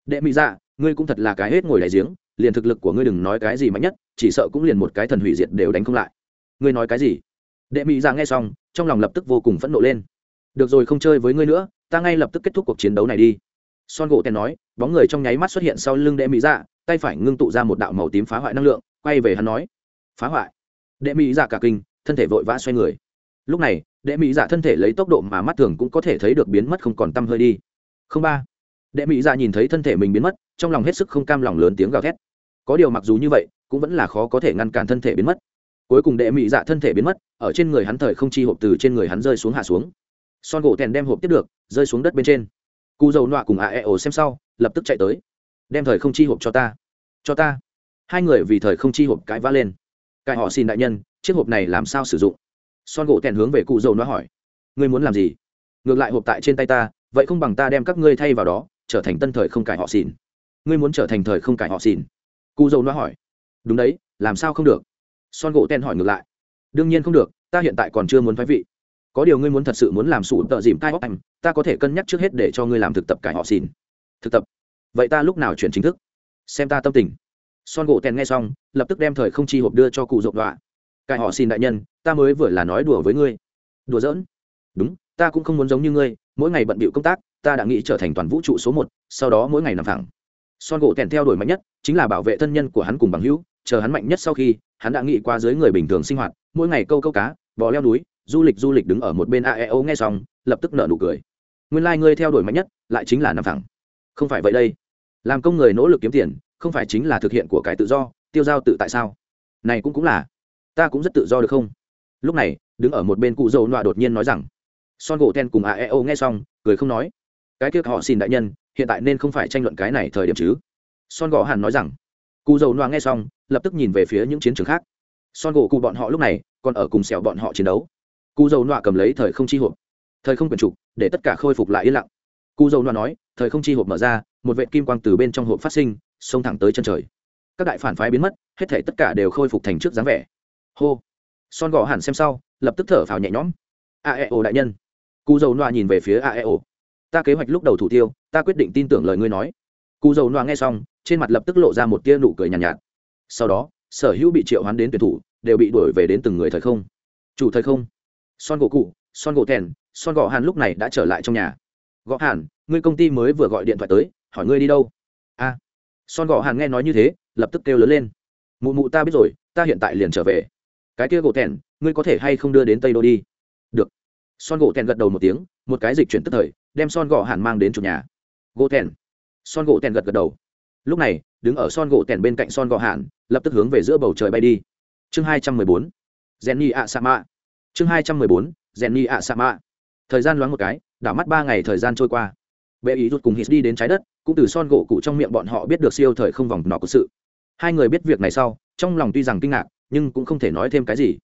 Đệ mỹ dạ ngươi cũng thật là cái hết ngồi đại giếng, liền thực lực của ngươi đừng nói cái gì mạnh nhất, chỉ sợ cũng liền một cái thần hủy diệt đều đánh không lại. Ngươi nói cái gì? Đệ mỹ dạ nghe xong, trong lòng lập tức vô cùng phẫn nộ lên. Được rồi, không chơi với ngươi nữa, ta ngay lập tức kết thúc cuộc chiến đấu này đi son gỗ tèn nói, bóng người trong nháy mắt xuất hiện sau lưng đệ mỹ dạ tay phải ngưng tụ ra một đạo màu tím phá hoại năng lượng, quay về hắn nói, phá hoại? Đệ mỹ dạ cả kinh, thân thể vội vã xoay người. Lúc này, đệ mỹ dạ thân thể lấy tốc độ mà mắt thường cũng có thể thấy được biến mất không còn t hơi đi. Không ba. Đệ mỹ dạ nhìn thấy thân thể mình biến mất, trong lòng hết sức không cam lòng lớn tiếng gào thét. Có điều mặc dù như vậy, cũng vẫn là khó có thể ngăn cản thân thể biến mất. Cuối cùng đệ mỹ dạ thân thể biến mất, ở trên người hắn thời không chi hộp từ trên người hắn rơi xuống hạ xuống. Son gỗ tèn đem hộp tiếp được, rơi xuống đất bên trên cụ dầu nọa cùng a e xem sau, lập tức chạy tới. Đem thời không chi hộp cho ta. Cho ta. Hai người vì thời không chi hộp cãi vã lên. Cãi họ xin đại nhân, chiếc hộp này làm sao sử dụng? Son gỗ tèn hướng về cụ dầu nọa hỏi. Ngươi muốn làm gì? Ngược lại hộp tại trên tay ta, vậy không bằng ta đem các ngươi thay vào đó, trở thành tân thời không cải họ xỉn. Ngươi muốn trở thành thời không cải họ xỉn? Cụ dầu nọa hỏi. Đúng đấy, làm sao không được? Son gỗ ten hỏi ngược lại. Đương nhiên không được, ta hiện tại còn chưa muốn phái vị. Có điều ngươi muốn thật sự muốn làm sủ tợ dìm tai óc anh ta có thể cân nhắc trước hết để cho ngươi làm thực tập cải họ xin. thực tập? Vậy ta lúc nào chuyển chính thức? Xem ta tâm tình. Son gỗ tèn nghe xong, lập tức đem thời không chi hộp đưa cho cụ rộng đọa cải họ xin đại nhân, ta mới vừa là nói đùa với ngươi. Đùa giỡn? Đúng, ta cũng không muốn giống như ngươi, mỗi ngày bận bịu công tác, ta đã nghĩ trở thành toàn vũ trụ số một, sau đó mỗi ngày nằm thẳng son gỗ tèn theo đuổi mạnh nhất, chính là bảo vệ thân nhân của hắn cùng bằng hữu, chờ hắn mạnh nhất sau khi, hắn đã nghĩ qua dưới người bình thường sinh hoạt, mỗi ngày câu câu cá, bò leo núi, du lịch du lịch đứng ở một bên aeo nghe xong, lập tức nở nụ cười nguyên lai、like、ngươi theo đuổi mạnh nhất lại chính là nằm thẳng. Không phải vậy đây. Làm công người nỗ lực kiếm tiền, không phải chính là thực hiện của cải tự do, tiêu giao tự tại sao? Này cũng cũng là. Ta cũng rất tự do được không? Lúc này, đứng ở một bên cụ dầu nọa đột nhiên nói rằng, son gỗ ten cùng aeo nghe xong, cười không nói. Cái kia họ xin đại nhân, hiện tại nên không phải tranh luận cái này thời điểm chứ? Son gỗ hàn nói rằng, cụ dầu nọa nghe xong, lập tức nhìn về phía những chiến trường khác. Son gỗ cụ bọn họ lúc này còn ở cùng sẹo bọn họ chiến đấu. Cụ dầu nọa cầm lấy thời không chi hộp thời không quyền trục để tất cả khôi phục lại yên lặng. Cụ dầu nọa nói thời không chi hộp mở ra một vệ kim quang từ bên trong hộp phát sinh xông thẳng tới chân trời. Các đại phản phái biến mất hết thể tất cả đều khôi phục thành trước dáng vẻ. Hô. Son gò hẳn xem sau lập tức thở phào nhẹ nhõm. Aeo đại nhân. Cụ dầu noa nhìn về phía aeo ta kế hoạch lúc đầu thủ tiêu ta quyết định tin tưởng lời ngươi nói. Cụ dầu noa nghe xong trên mặt lập tức lộ ra một tia nụ cười nhàn nhạt, nhạt. Sau đó sở hữu bị triệu hoán đến tuyển thủ đều bị đuổi về đến từng người thời không. Chủ thời không. Son gỗ cụ son gỗ thèn, son gõ hàn lúc này đã trở lại trong nhà. Gõ hàn, ngươi công ty mới vừa gọi điện thoại tới, hỏi ngươi đi đâu? A. Son gõ hàn nghe nói như thế, lập tức kêu lớn lên. Mụ mụ ta biết rồi, ta hiện tại liền trở về. Cái kia gỗ thèn, ngươi có thể hay không đưa đến tây đô đi? Được. Son gỗ thèn gật đầu một tiếng, một cái dịch chuyển tức thời, đem son gõ hàn mang đến chủ nhà. Gỗ thèn. Son gỗ thèn gật gật đầu. Lúc này, đứng ở son gỗ thèn bên cạnh son gõ hàn, lập tức hướng về giữa bầu trời bay đi. Chương hai trăm mười bốn. Jenny ạ sa mạ chương hai trăm mười bốn jenny ạ sa ma thời gian loáng một cái, đảo mắt ba ngày thời gian trôi qua. Bệ ý rút cùng hít đi đến trái đất, cũng từ son gỗ cụ trong miệng bọn họ biết được siêu thời không vòng nọ của sự. Hai người biết việc này sau, trong lòng tuy rằng kinh ngạc, nhưng cũng không thể nói thêm cái gì.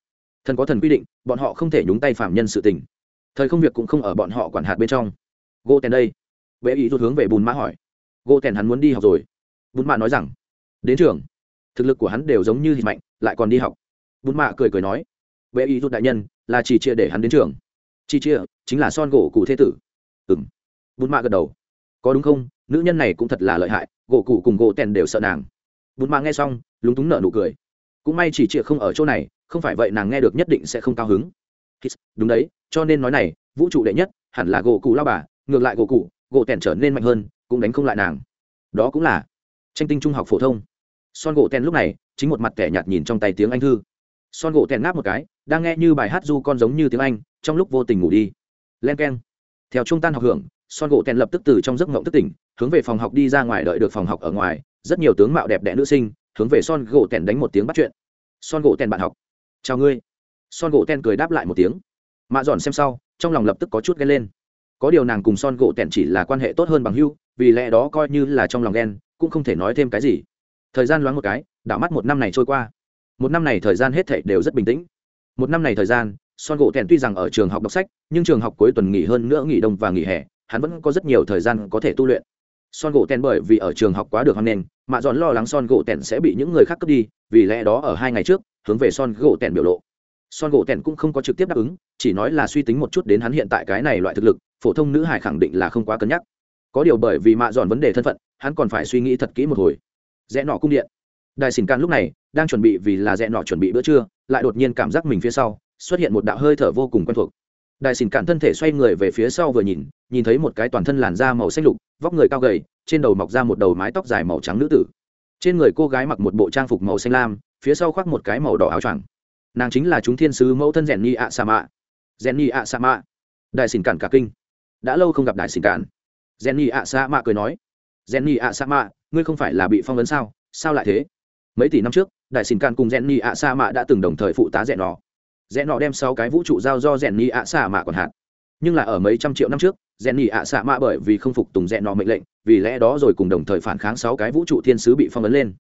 Thần có thần quy định, bọn họ không thể nhúng tay phạm nhân sự tình. Thời không việc cũng không ở bọn họ quản hạt bên trong. Gỗ tèn đây. Bệ ý rút hướng về bùn mã hỏi. Gỗ tèn hắn muốn đi học rồi. Bùn mã nói rằng, đến trường. Thực lực của hắn đều giống như hít mạnh, lại còn đi học. Bùn mã cười cười nói. Bệ ý rút đại nhân là chỉ chia để hắn đến trường. Chi chia chính là son gỗ cụ thế tử. Ừng bùn mạ gật đầu. Có đúng không? Nữ nhân này cũng thật là lợi hại, gỗ cụ cùng gỗ tèn đều sợ nàng. Bùn mạ nghe xong, lúng túng nở nụ cười. Cũng may chỉ chia không ở chỗ này, không phải vậy nàng nghe được nhất định sẽ không cao hứng. Đúng đấy, cho nên nói này, vũ trụ đệ nhất, hẳn là gỗ cụ lao bà, ngược lại gỗ cụ gỗ tèn trở nên mạnh hơn, cũng đánh không lại nàng. Đó cũng là. Tranh tinh trung học phổ thông. Son gỗ tèn lúc này, chính một mặt kẻ nhạt nhìn trong tay tiếng anh thư son gỗ tèn ngáp một cái, đang nghe như bài hát du con giống như tiếng anh, trong lúc vô tình ngủ đi. Len k e n theo trung tan học hưởng, son gỗ tèn lập tức từ trong giấc ngộng tức tỉnh, hướng về phòng học đi ra ngoài đợi được phòng học ở ngoài, rất nhiều tướng mạo đẹp đẽ nữ sinh, hướng về son gỗ tèn đánh một tiếng bắt chuyện. Son gỗ tèn bạn học. Chào ngươi. Son gỗ tèn cười đáp lại một tiếng. Mạ dọn xem sau, trong lòng lập tức có chút ghen lên. Có điều nàng cùng son gỗ tèn chỉ là quan hệ tốt hơn bằng hưu vì lẽ đó coi như là trong lòng ghen, cũng không thể nói thêm cái gì. Thời gian loáng một cái, đảo mắt một năm này trôi qua một năm này thời gian hết thảy đều rất bình tĩnh. Một năm này thời gian, son gỗ tèn tuy rằng ở trường học đọc sách, nhưng trường học cuối tuần nghỉ hơn nữa nghỉ đông và nghỉ hè, hắn vẫn có rất nhiều thời gian có thể tu luyện. Son gỗ tèn bởi vì ở trường học quá được hoan nghênh mạ dọn lo lắng son gỗ tèn sẽ bị những người khác cướp đi, vì lẽ đó ở hai ngày trước, hướng về son gỗ tèn biểu lộ. Son gỗ tèn cũng không có trực tiếp đáp ứng, chỉ nói là suy tính một chút đến hắn hiện tại cái này loại thực lực, phổ thông nữ hải khẳng định là không quá cân nhắc. Có điều bởi vì mạ dọn vấn đề thân phận, hắn còn phải suy nghĩ thật kỹ một hồi. Rẽ nọ cung điện. Đại xỉn can lúc này đang chuẩn bị vì là rẽ nọ chuẩn bị bữa trưa, lại đột nhiên cảm giác mình phía sau, xuất hiện một đạo hơi thở vô cùng quen thuộc. Đại xỉn cạn thân thể xoay người về phía sau vừa nhìn nhìn thấy một cái toàn thân làn da màu xanh lục, vóc người cao gầy, trên đầu mọc ra một đầu mái tóc dài màu trắng nữ tử. Trên người cô gái mặc một bộ trang phục màu xanh lam, phía sau khoác một cái màu đỏ áo choàng. Nàng chính là chúng thiên sứ mẫu thân rèn ni ạ sa mạ. Rèn ni ạ sa mạ. Đại xỉn cạn cả kinh. Đã lâu không gặp đại xỉn cạn. Rèn ni ạ sa mạ cười nói. Rèn ni ạ sa mạ, ngươi không phải là bị phong vấn sao? Sao lại thế? Mấy tỷ năm trước, đại xin can cùng rèn ni ạ sa mạ đã từng đồng thời phụ tá rèn nọ rẽ nọ đem sáu cái vũ trụ giao do rèn ni ạ xạ mạ còn hạt. Nhưng là ở mấy trăm triệu năm trước rèn ni ạ xạ mạ bởi vì không phục tùng rẽ nọ mệnh lệnh, vì lẽ đó rồi cùng đồng thời phản kháng sáu cái vũ trụ thiên sứ bị phong ấn lên.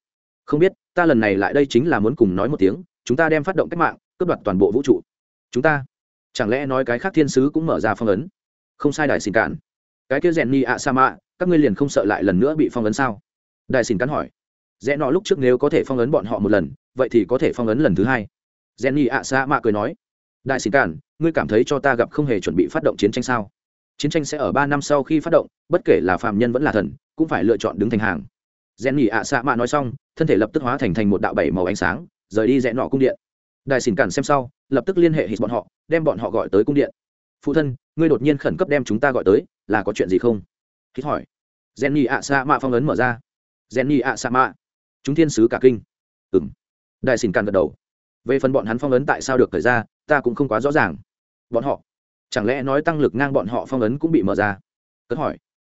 Không biết, ta lần này lại đây chính là muốn cùng nói một tiếng, chúng ta đem phát động cách mạng, cướp đoạt toàn bộ vũ trụ. Chúng ta, chẳng lẽ nói cái khác thiên sứ cũng mở ra phong ấn? Không sai đại xin cản cái kia rèn ni ạ sa mạ, các ngươi liền không sợ lại lần nữa bị phong ấn sao? Đại xin cắn hỏi rẽ nọ lúc trước nếu có thể phong ấn bọn họ một lần, vậy thì có thể phong ấn lần thứ hai. Jenny ạ xa mạ cười nói, đại sĩ cản, ngươi cảm thấy cho ta gặp không hề chuẩn bị phát động chiến tranh sao? Chiến tranh sẽ ở ba năm sau khi phát động, bất kể là phạm nhân vẫn là thần, cũng phải lựa chọn đứng thành hàng. Jenny ạ xạ mạ nói xong, thân thể lập tức hóa thành thành một đạo bảy màu ánh sáng, rời đi rẽ nọ cung điện. Đại sĩ cản xem sau, lập tức liên hệ hít bọn họ, đem bọn họ gọi tới cung điện. Phụ thân, ngươi đột nhiên khẩn cấp đem chúng ta gọi tới, là có chuyện gì không? Hít hỏi. Jenny ạ xạ mạ phong ấn mở ra. Jenny ạ xạ mạ chúng thiên sứ cả kinh. Ừng đại xin càn gật đầu. Về phần bọn hắn phong ấn tại sao được thời ra, ta cũng không quá rõ ràng. Bọn họ, chẳng lẽ nói tăng lực ngang bọn họ phong ấn cũng bị mở ra? Cất hỏi.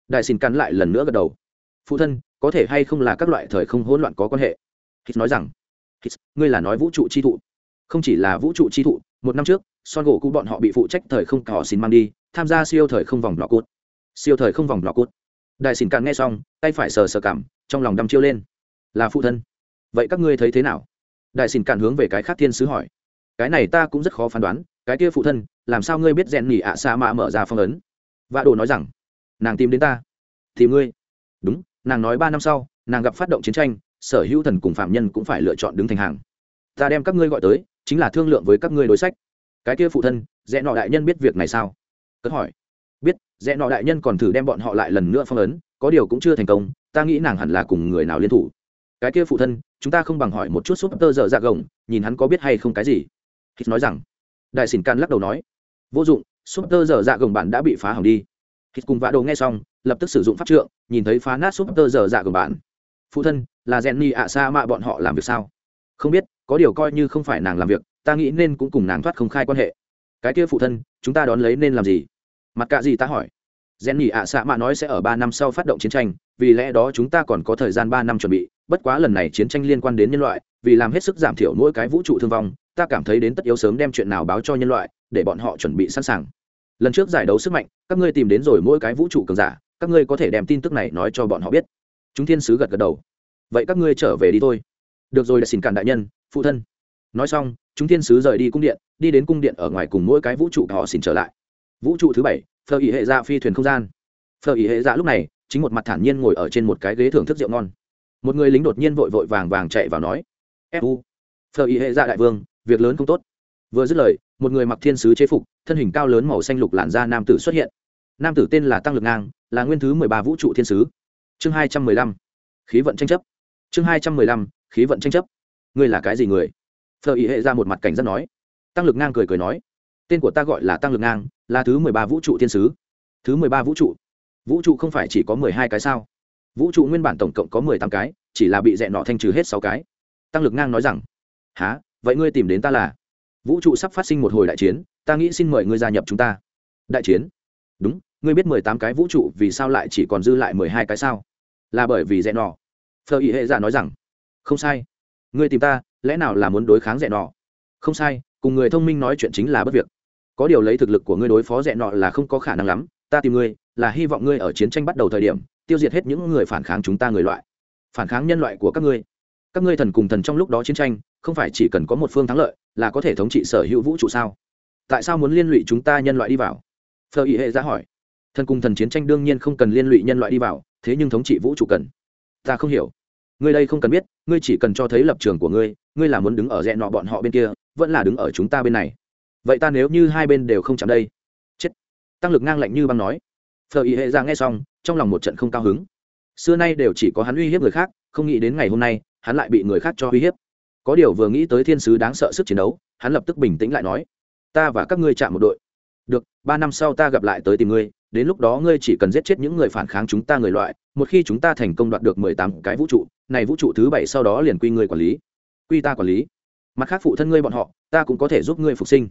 Đại xin cắn lại lần nữa gật đầu. Phụ thân, có thể hay không là các loại thời không hỗn loạn có quan hệ? Hít nói rằng. Hít, ngươi là nói vũ trụ chi thụ. Không chỉ là vũ trụ chi thụ, một năm trước, son gỗ cũ bọn họ bị phụ trách thời không cỏ xin mang đi, tham gia siêu thời không vòng lọ cốt. Siêu thời không vòng lọ cốt. Đại xin cắn nghe xong, tay phải sờ sờ cảm, trong lòng đăm chiêu lên là phụ thân. Vậy các ngươi thấy thế nào? Đại xin cản hướng về cái khác thiên sứ hỏi. Cái này ta cũng rất khó phán đoán, cái kia phụ thân, làm sao ngươi biết rèn nhỉ ạ sa mạ mở ra phong ấn? Vạ đồ nói rằng, nàng tìm đến ta. Thì ngươi. Đúng, nàng nói ba năm sau, nàng gặp phát động chiến tranh, sở hữu thần cùng phạm nhân cũng phải lựa chọn đứng thành hàng. Ta đem các ngươi gọi tới, chính là thương lượng với các ngươi đối sách. Cái kia phụ thân, rẽ nọ đại nhân biết việc này sao? Cất hỏi. Biết, rẽ nọ đại nhân còn thử đem bọn họ lại lần nữa phong ấn, có điều cũng chưa thành công, ta nghĩ nàng hẳn là cùng người nào liên thủ cái kia phụ thân, chúng ta không bằng hỏi một chút súp tơ dở dạ gồng, nhìn hắn có biết hay không cái gì? Hít nói rằng. Đại xỉn can lắc đầu nói. Vô dụng súp tơ dở dạ gồng bản đã bị phá hỏng đi. Hít cùng vã đồ nghe xong, lập tức sử dụng pháp trượng, nhìn thấy phá nát súp tơ dở dạ gồng bản phụ thân, là rèn ni ạ sa mạ bọn họ làm việc sao? Không biết, có điều coi như không phải nàng làm việc, ta nghĩ nên cũng cùng nàng thoát không khai quan hệ. Cái kia phụ thân, chúng ta đón lấy nên làm gì? Mặt cạ gì ta hỏi? Rèn nhỉ ạ xạ mạ nói sẽ ở ba năm sau phát động chiến tranh vì lẽ đó chúng ta còn có thời gian ba năm chuẩn bị, bất quá lần này chiến tranh liên quan đến nhân loại, vì làm hết sức giảm thiểu mỗi cái vũ trụ thương vong, ta cảm thấy đến tất yếu sớm đem chuyện nào báo cho nhân loại, để bọn họ chuẩn bị sẵn sàng. Lần trước giải đấu sức mạnh, các ngươi tìm đến rồi mỗi cái vũ trụ cường giả, các ngươi có thể đem tin tức này nói cho bọn họ biết. Chúng thiên sứ gật gật đầu. Vậy các ngươi trở về đi thôi. Được rồi đã xin cản đại nhân, phụ thân. Nói xong, chúng thiên sứ rời đi cung điện, đi đến cung điện ở ngoài cùng mỗi cái vũ trụ họ xin trở lại. Vũ trụ thứ bảy phờ ý hệ dạ phi thuyền không gian. Phờ ý hệ dạ lúc này chính một mặt thản nhiên ngồi ở trên một cái ghế thưởng thức rượu ngon. Một người lính đột nhiên vội vội vàng vàng chạy vào nói fu phờ ý hệ dạ đại vương, việc lớn không tốt. Vừa dứt lời, một người mặc thiên sứ chế phục, thân hình cao lớn màu xanh lục làn da nam tử xuất hiện. Nam tử tên là tăng lực ngang, là nguyên thứ mười ba vũ trụ thiên sứ. Chương hai trăm mười lăm, khí vận tranh chấp. Chương hai trăm mười lăm, khí vận tranh chấp. Ngươi là cái gì người? Phờ ý hệ ra một mặt cảnh giác nói. Tăng lực ngang cười cười nói, tên của ta gọi là tăng lực ngang, là thứ mười ba vũ trụ thiên sứ. Thứ mười ba vũ trụ vũ trụ không phải chỉ có mười hai cái sao? Vũ trụ nguyên bản tổng cộng có mười tám cái, chỉ là bị dẹn nọ thanh trừ hết sáu cái. Tăng lực ngang nói rằng há vậy ngươi tìm đến ta là? Vũ trụ sắp phát sinh một hồi đại chiến, ta nghĩ xin mời ngươi gia nhập chúng ta. Đại chiến? Đúng, ngươi biết mười tám cái vũ trụ vì sao lại chỉ còn dư lại mười hai cái sao? Là bởi vì dẹn nọ. Phờ ý hệ giả nói rằng, không sai. Ngươi tìm ta, lẽ nào là muốn đối kháng dẹn nọ? Không sai, cùng người thông minh nói chuyện chính là bất việc. Có điều lấy thực lực của ngươi đối phó dẹn nọ là không có khả năng lắm, ta tìm ngươi là hy vọng ngươi ở chiến tranh bắt đầu thời điểm, tiêu diệt hết những người phản kháng chúng ta người loại. Phản kháng nhân loại của các ngươi. Các ngươi thần cùng thần trong lúc đó chiến tranh, không phải chỉ cần có một phương thắng lợi là có thể thống trị sở hữu vũ trụ sao? Tại sao muốn liên lụy chúng ta nhân loại đi vào? Phờ ý hệ ra hỏi. Thần cùng thần chiến tranh đương nhiên không cần liên lụy nhân loại đi vào, thế nhưng thống trị vũ trụ cần. Ta không hiểu. Ngươi đây không cần biết, ngươi chỉ cần cho thấy lập trường của ngươi ngươi là muốn đứng ở rẽ nọ bọn họ bên kia, vẫn là đứng ở chúng ta bên này. Vậy ta nếu như hai bên đều không chạm đây? Chết. Tăng lực ngang lạnh như băng nói phờ ý hệ ra nghe xong, trong lòng một trận không cao hứng. Xưa nay đều chỉ có hắn uy hiếp người khác, không nghĩ đến ngày hôm nay, hắn lại bị người khác cho uy hiếp. Có điều vừa nghĩ tới thiên sứ đáng sợ sức chiến đấu, hắn lập tức bình tĩnh lại nói, ta và các ngươi chạm một đội. Được, ba năm sau ta gặp lại tới tìm ngươi, đến lúc đó ngươi chỉ cần giết chết những người phản kháng chúng ta người loại, một khi chúng ta thành công đoạt được mười tám cái vũ trụ, này vũ trụ thứ bảy sau đó liền quy ngươi quản lý, quy ta quản lý. Mặt khác phụ thân ngươi bọn họ, ta cũng có thể giúp ngươi phục sinh.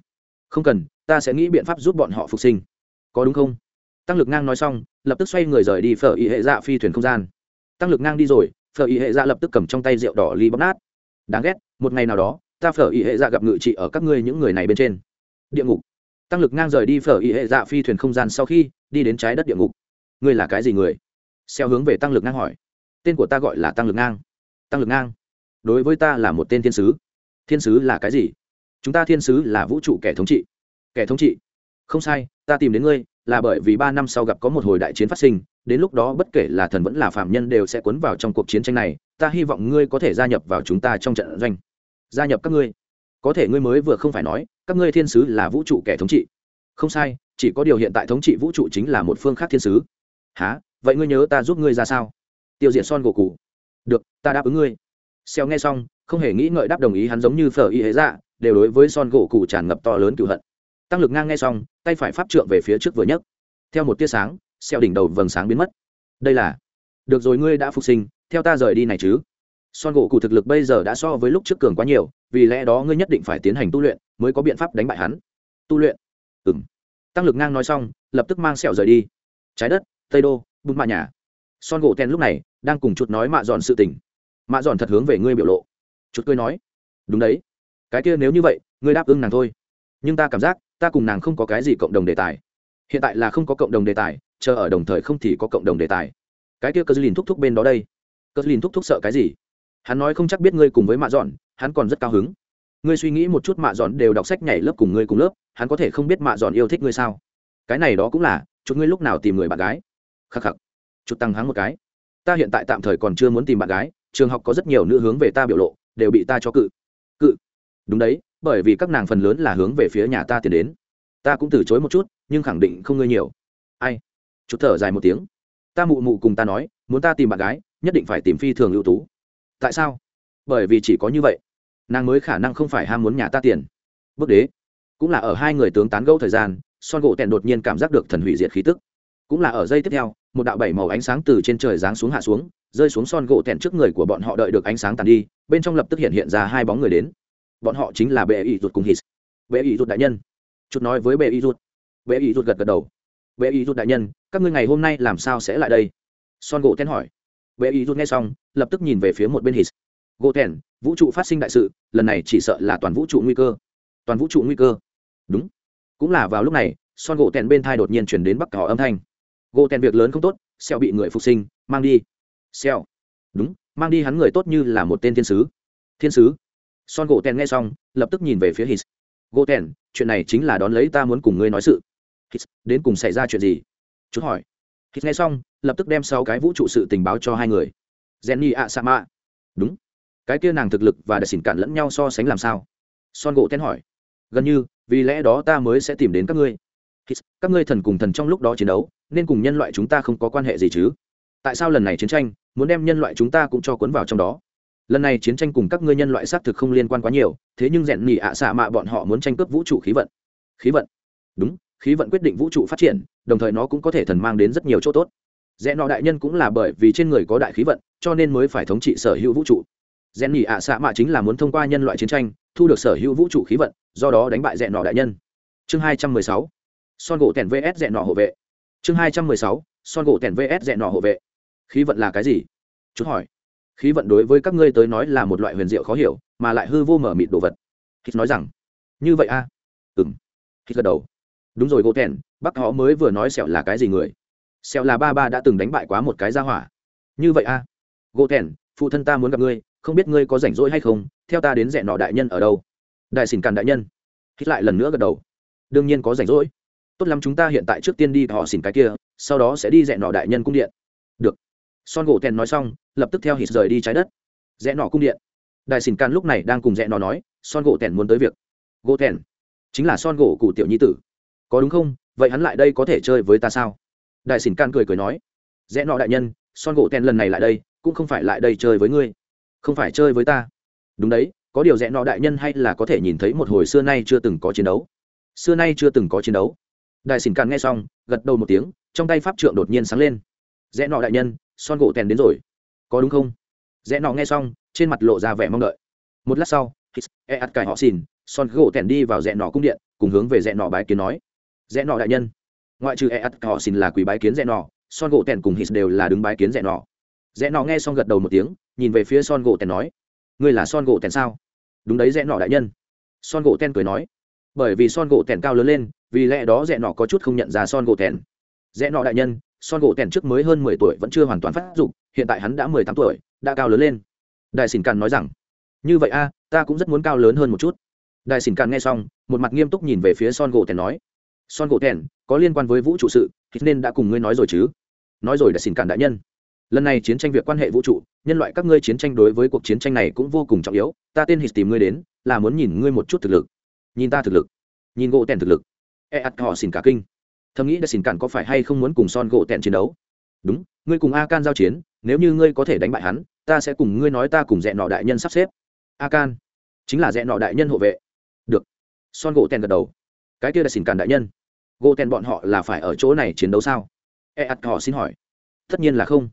Không cần, ta sẽ nghĩ biện pháp giúp bọn họ phục sinh. Có đúng không? Tăng lực ngang nói xong, lập tức xoay người rời đi phở y hệ dạ phi thuyền không gian. Tăng lực ngang đi rồi, phở y hệ dạ lập tức cầm trong tay rượu đỏ ly bóc nát. Đáng ghét, một ngày nào đó, ta phở y hệ dạ gặp ngự trị ở các ngươi những người này bên trên. Địa ngục. Tăng lực ngang rời đi phở y hệ dạ phi thuyền không gian sau khi đi đến trái đất địa ngục. Ngươi là cái gì người? Xeo hướng về tăng lực ngang hỏi. Tên của ta gọi là tăng lực ngang. Tăng lực ngang, đối với ta là một tên thiên sứ. Thiên sứ là cái gì? Chúng ta thiên sứ là vũ trụ kẻ thống trị. Kẻ thống trị? Không sai, ta tìm đến ngươi là bởi vì ba năm sau gặp có một hồi đại chiến phát sinh, đến lúc đó bất kể là thần vẫn là phạm nhân đều sẽ cuốn vào trong cuộc chiến tranh này, ta hy vọng ngươi có thể gia nhập vào chúng ta trong trận doanh. Gia nhập các ngươi. Có thể ngươi mới vừa không phải nói, các ngươi thiên sứ là vũ trụ kẻ thống trị. Không sai, chỉ có điều hiện tại thống trị vũ trụ chính là một phương khác thiên sứ. Há vậy ngươi nhớ ta giúp ngươi ra sao? Tiêu diệt son gỗ cụ được, ta đáp ứng ngươi. Xeo nghe xong, không hề nghĩ ngợi đáp đồng ý hắn giống như phở y hễ dạ đều đối với son gỗ cụ tràn ngập to lớn cựu hận tăng lực ngang nghe xong, tay phải pháp trượng về phía trước vừa nhấc. Theo một tia sáng xeo đỉnh đầu vầng sáng biến mất. Đây là, được rồi ngươi đã phục sinh, theo ta rời đi này chứ. Son gỗ cụ thực lực bây giờ đã so với lúc trước cường quá nhiều, vì lẽ đó ngươi nhất định phải tiến hành tu luyện mới có biện pháp đánh bại hắn. Tu luyện? Ừ m tăng lực ngang nói xong, lập tức mang sẹo rời đi. Trái đất, tây đô bùn mạ nhà. Son gỗ ten lúc này đang cùng chuột nói mạ dọn sự tình. Mạ dọn thật hướng về ngươi biểu lộ. Chuột cười nói, đúng đấy. Cái kia nếu như vậy, ngươi đáp ứng nàng thôi. Nhưng ta cảm giác ta cùng nàng không có cái gì cộng đồng đề tài. Hiện tại là không có cộng đồng đề tài, chờ ở đồng thời không thì có cộng đồng đề tài. Cái kia cơ dư lìn thúc thúc bên đó đây. Cơ dư lìn thúc thúc sợ cái gì? Hắn nói không chắc biết ngươi cùng với mạ dọn, hắn còn rất cao hứng. Ngươi suy nghĩ một chút mạ dọn đều đọc sách nhảy lớp cùng ngươi cùng lớp, hắn có thể không biết mạ dọn yêu thích ngươi sao? Cái này đó cũng là chút ngươi lúc nào tìm người bạn gái. Khắc khắc. Chút tăng hắn một cái. Ta hiện tại tạm thời còn chưa muốn tìm bạn gái, trường học có rất nhiều nữ hướng về ta biểu lộ, đều bị ta cho cự. Cự. Đúng đấy bởi vì các nàng phần lớn là hướng về phía nhà ta tiến đến. Ta cũng từ chối một chút, nhưng khẳng định không ngươi nhiều. Ai? Chút thở dài một tiếng. Ta mụ mụ cùng ta nói, muốn ta tìm bạn gái, nhất định phải tìm phi thường ưu tú. Tại sao? Bởi vì chỉ có như vậy, nàng mới khả năng không phải ham muốn nhà ta tiền. Bước đế, cũng là ở hai người tướng tán gẫu thời gian, son gỗ tẹn đột nhiên cảm giác được thần hủy diệt khí tức. Cũng là ở giây tiếp theo, một đạo bảy màu ánh sáng từ trên trời giáng xuống hạ xuống, rơi xuống son gỗ tẹn trước người của bọn họ đợi được ánh sáng tàn đi, bên trong lập tức hiện hiện ra hai bóng người đến bọn họ chính là bệ ý rụt cùng hít. Bệ ý rụt đại nhân. Chút nói với bệ ý rụt. Bệ ý rụt gật gật đầu. Bệ ý rụt đại nhân, các ngươi ngày hôm nay làm sao sẽ lại đây? Son gỗ tèn hỏi. Bệ ý rụt nghe xong, lập tức nhìn về phía một bên hít. Gỗ tèn vũ trụ phát sinh đại sự, lần này chỉ sợ là toàn vũ trụ nguy cơ. Toàn vũ trụ nguy cơ. Đúng. Cũng là vào lúc này, son gỗ tèn bên thai đột nhiên chuyển đến bắc cỏ âm thanh. Gỗ tèn việc lớn không tốt xeo bị người phục sinh, mang đi. Xeo đúng, mang đi hắn người tốt như là một tên thiên sứ. Thiên sứ son gỗ tèn nghe xong, lập tức nhìn về phía hít gỗ tèn, chuyện này chính là đón lấy ta muốn cùng ngươi nói sự. Hít đến cùng xảy ra chuyện gì? Chút hỏi. Hít nghe xong, lập tức đem sáu cái vũ trụ sự tình báo cho hai người. Jenny sa sama đúng. Cái kia nàng thực lực và đã xỉn cản lẫn nhau so sánh làm sao? Son gỗ tèn hỏi. Gần như, vì lẽ đó ta mới sẽ tìm đến các ngươi. Các ngươi thần cùng thần trong lúc đó chiến đấu, nên cùng nhân loại chúng ta không có quan hệ gì chứ? Tại sao lần này chiến tranh, muốn đem nhân loại chúng ta cũng cho cuốn vào trong đó? Lần này chiến tranh cùng các ngươi nhân loại xác thực không liên quan quá nhiều, thế nhưng rèn nhị ạ xạ mạ bọn họ muốn tranh cướp vũ trụ khí vận. Khí vận? Đúng, khí vận quyết định vũ trụ phát triển, đồng thời nó cũng có thể thần mang đến rất nhiều chỗ tốt. Rẽ nọ đại nhân cũng là bởi vì trên người có đại khí vận, cho nên mới phải thống trị sở hữu vũ trụ. Rèn nhị ạ xạ mạ chính là muốn thông qua nhân loại chiến tranh, thu được sở hữu vũ trụ khí vận, do đó đánh bại rẽ nọ đại nhân. Chương hai trăm mười sáu. Son gỗ tèn vs rẽ nọ hộ vệ. Chương hai trăm mười sáu. Son gỗ tèn vs rẽ nọ hộ vệ. Khí vận là cái gì? Chút hỏi khí vận đối với các ngươi tới nói là một loại huyền diệu khó hiểu, mà lại hư vô mở mịt đồ vật. Hít nói rằng, như vậy a à? ừng hít gật đầu. Đúng rồi gỗ thèn bác họ mới vừa nói sẹo là cái gì người? Sẹo là ba ba đã từng đánh bại quá một cái gia hỏa. Như vậy a à? gỗ thèn phụ thân ta muốn gặp ngươi, không biết ngươi có rảnh rỗi hay không, theo ta đến rẽ nọ đại nhân ở đâu? Đại xỉn càn đại nhân. Hít lại lần nữa gật đầu. Đương nhiên có rảnh rỗi. Tốt lắm chúng ta hiện tại trước tiên đi họ xỉn cái kia, sau đó sẽ đi rẽ nọ đại nhân cung điện. Được. Son gỗ thèn nói xong lập tức theo hít rời đi trái đất. Rẽ nọ cung điện. Đại xỉn can lúc này đang cùng rẽ nọ nói, son gỗ tèn muốn tới việc. Gỗ tèn? Chính là son gỗ cụ tiểu nhi tử. Có đúng không? Vậy hắn lại đây có thể chơi với ta sao? Đại xỉn can cười cười nói, rẽ nọ đại nhân, son gỗ tèn lần này lại đây, cũng không phải lại đây chơi với ngươi. Không phải chơi với ta. Đúng đấy, có điều rẽ nọ đại nhân hay là có thể nhìn thấy một hồi xưa nay chưa từng có chiến đấu. Xưa nay chưa từng có chiến đấu. Đại xỉn càn nghe xong, gật đầu một tiếng, trong tay pháp trượng đột nhiên sáng lên. Rẽ nọ đại nhân, son gỗ tèn đến rồi có đúng không? Rẽ nọ nghe xong, trên mặt lộ ra vẻ mong đợi. Một lát sau e ắt cải họ xìn son gỗ tẻn đi vào rẽ nọ cung điện, cùng hướng về rẽ nọ bái kiến nói. Rẽ nọ đại nhân. Ngoại trừ e ắt cải họ xìn là quý bái kiến rẽ nọ, son gỗ tẻn cùng hít đều là đứng bái kiến rẽ nọ. Rẽ nọ nghe xong gật đầu một tiếng, nhìn về phía son gỗ tẻn nói. Ngươi là son gỗ tẻn sao? Đúng đấy rẽ nọ đại nhân. Son gỗ tẻn cười nói. Bởi vì son gỗ tẻn cao lớn lên, vì lẽ đó rẽ nọ có chút không nhận ra son gỗ tẻn. rẽ nọ đại nhân, son gỗ tẻn trước mới hơn mười tuổi vẫn chưa hoàn toàn phát dụng hiện tại hắn đã mười tám tuổi, đã cao lớn lên. Đại xỉn càn nói rằng, như vậy a, ta cũng rất muốn cao lớn hơn một chút. Đại xỉn càn nghe xong, một mặt nghiêm túc nhìn về phía son gỗ tèn nói, son gỗ tèn, có liên quan với vũ trụ sự nên đã cùng ngươi nói rồi chứ. Nói rồi, đại xỉn càn đại nhân. Lần này chiến tranh việc quan hệ vũ trụ, nhân loại các ngươi chiến tranh đối với cuộc chiến tranh này cũng vô cùng trọng yếu, ta tên hít tìm ngươi đến, là muốn nhìn ngươi một chút thực lực. Nhìn ta thực lực. Nhìn gỗ tèn thực lực. E ắt họ xin cả kinh. Thầm nghĩ đã xin cản có phải hay không muốn cùng son gỗ tèn chiến đấu? Đúng ngươi cùng a can giao chiến, nếu như ngươi có thể đánh bại hắn, ta sẽ cùng ngươi nói ta cùng dẹn nọ đại nhân sắp xếp. A can chính là dẹn nọ đại nhân hộ vệ. Được. Son gỗ tèn gật đầu. Cái kia là xin càn đại nhân. Gỗ tèn bọn họ là phải ở chỗ này chiến đấu sao? E ắt họ xin hỏi. Tất nhiên là không.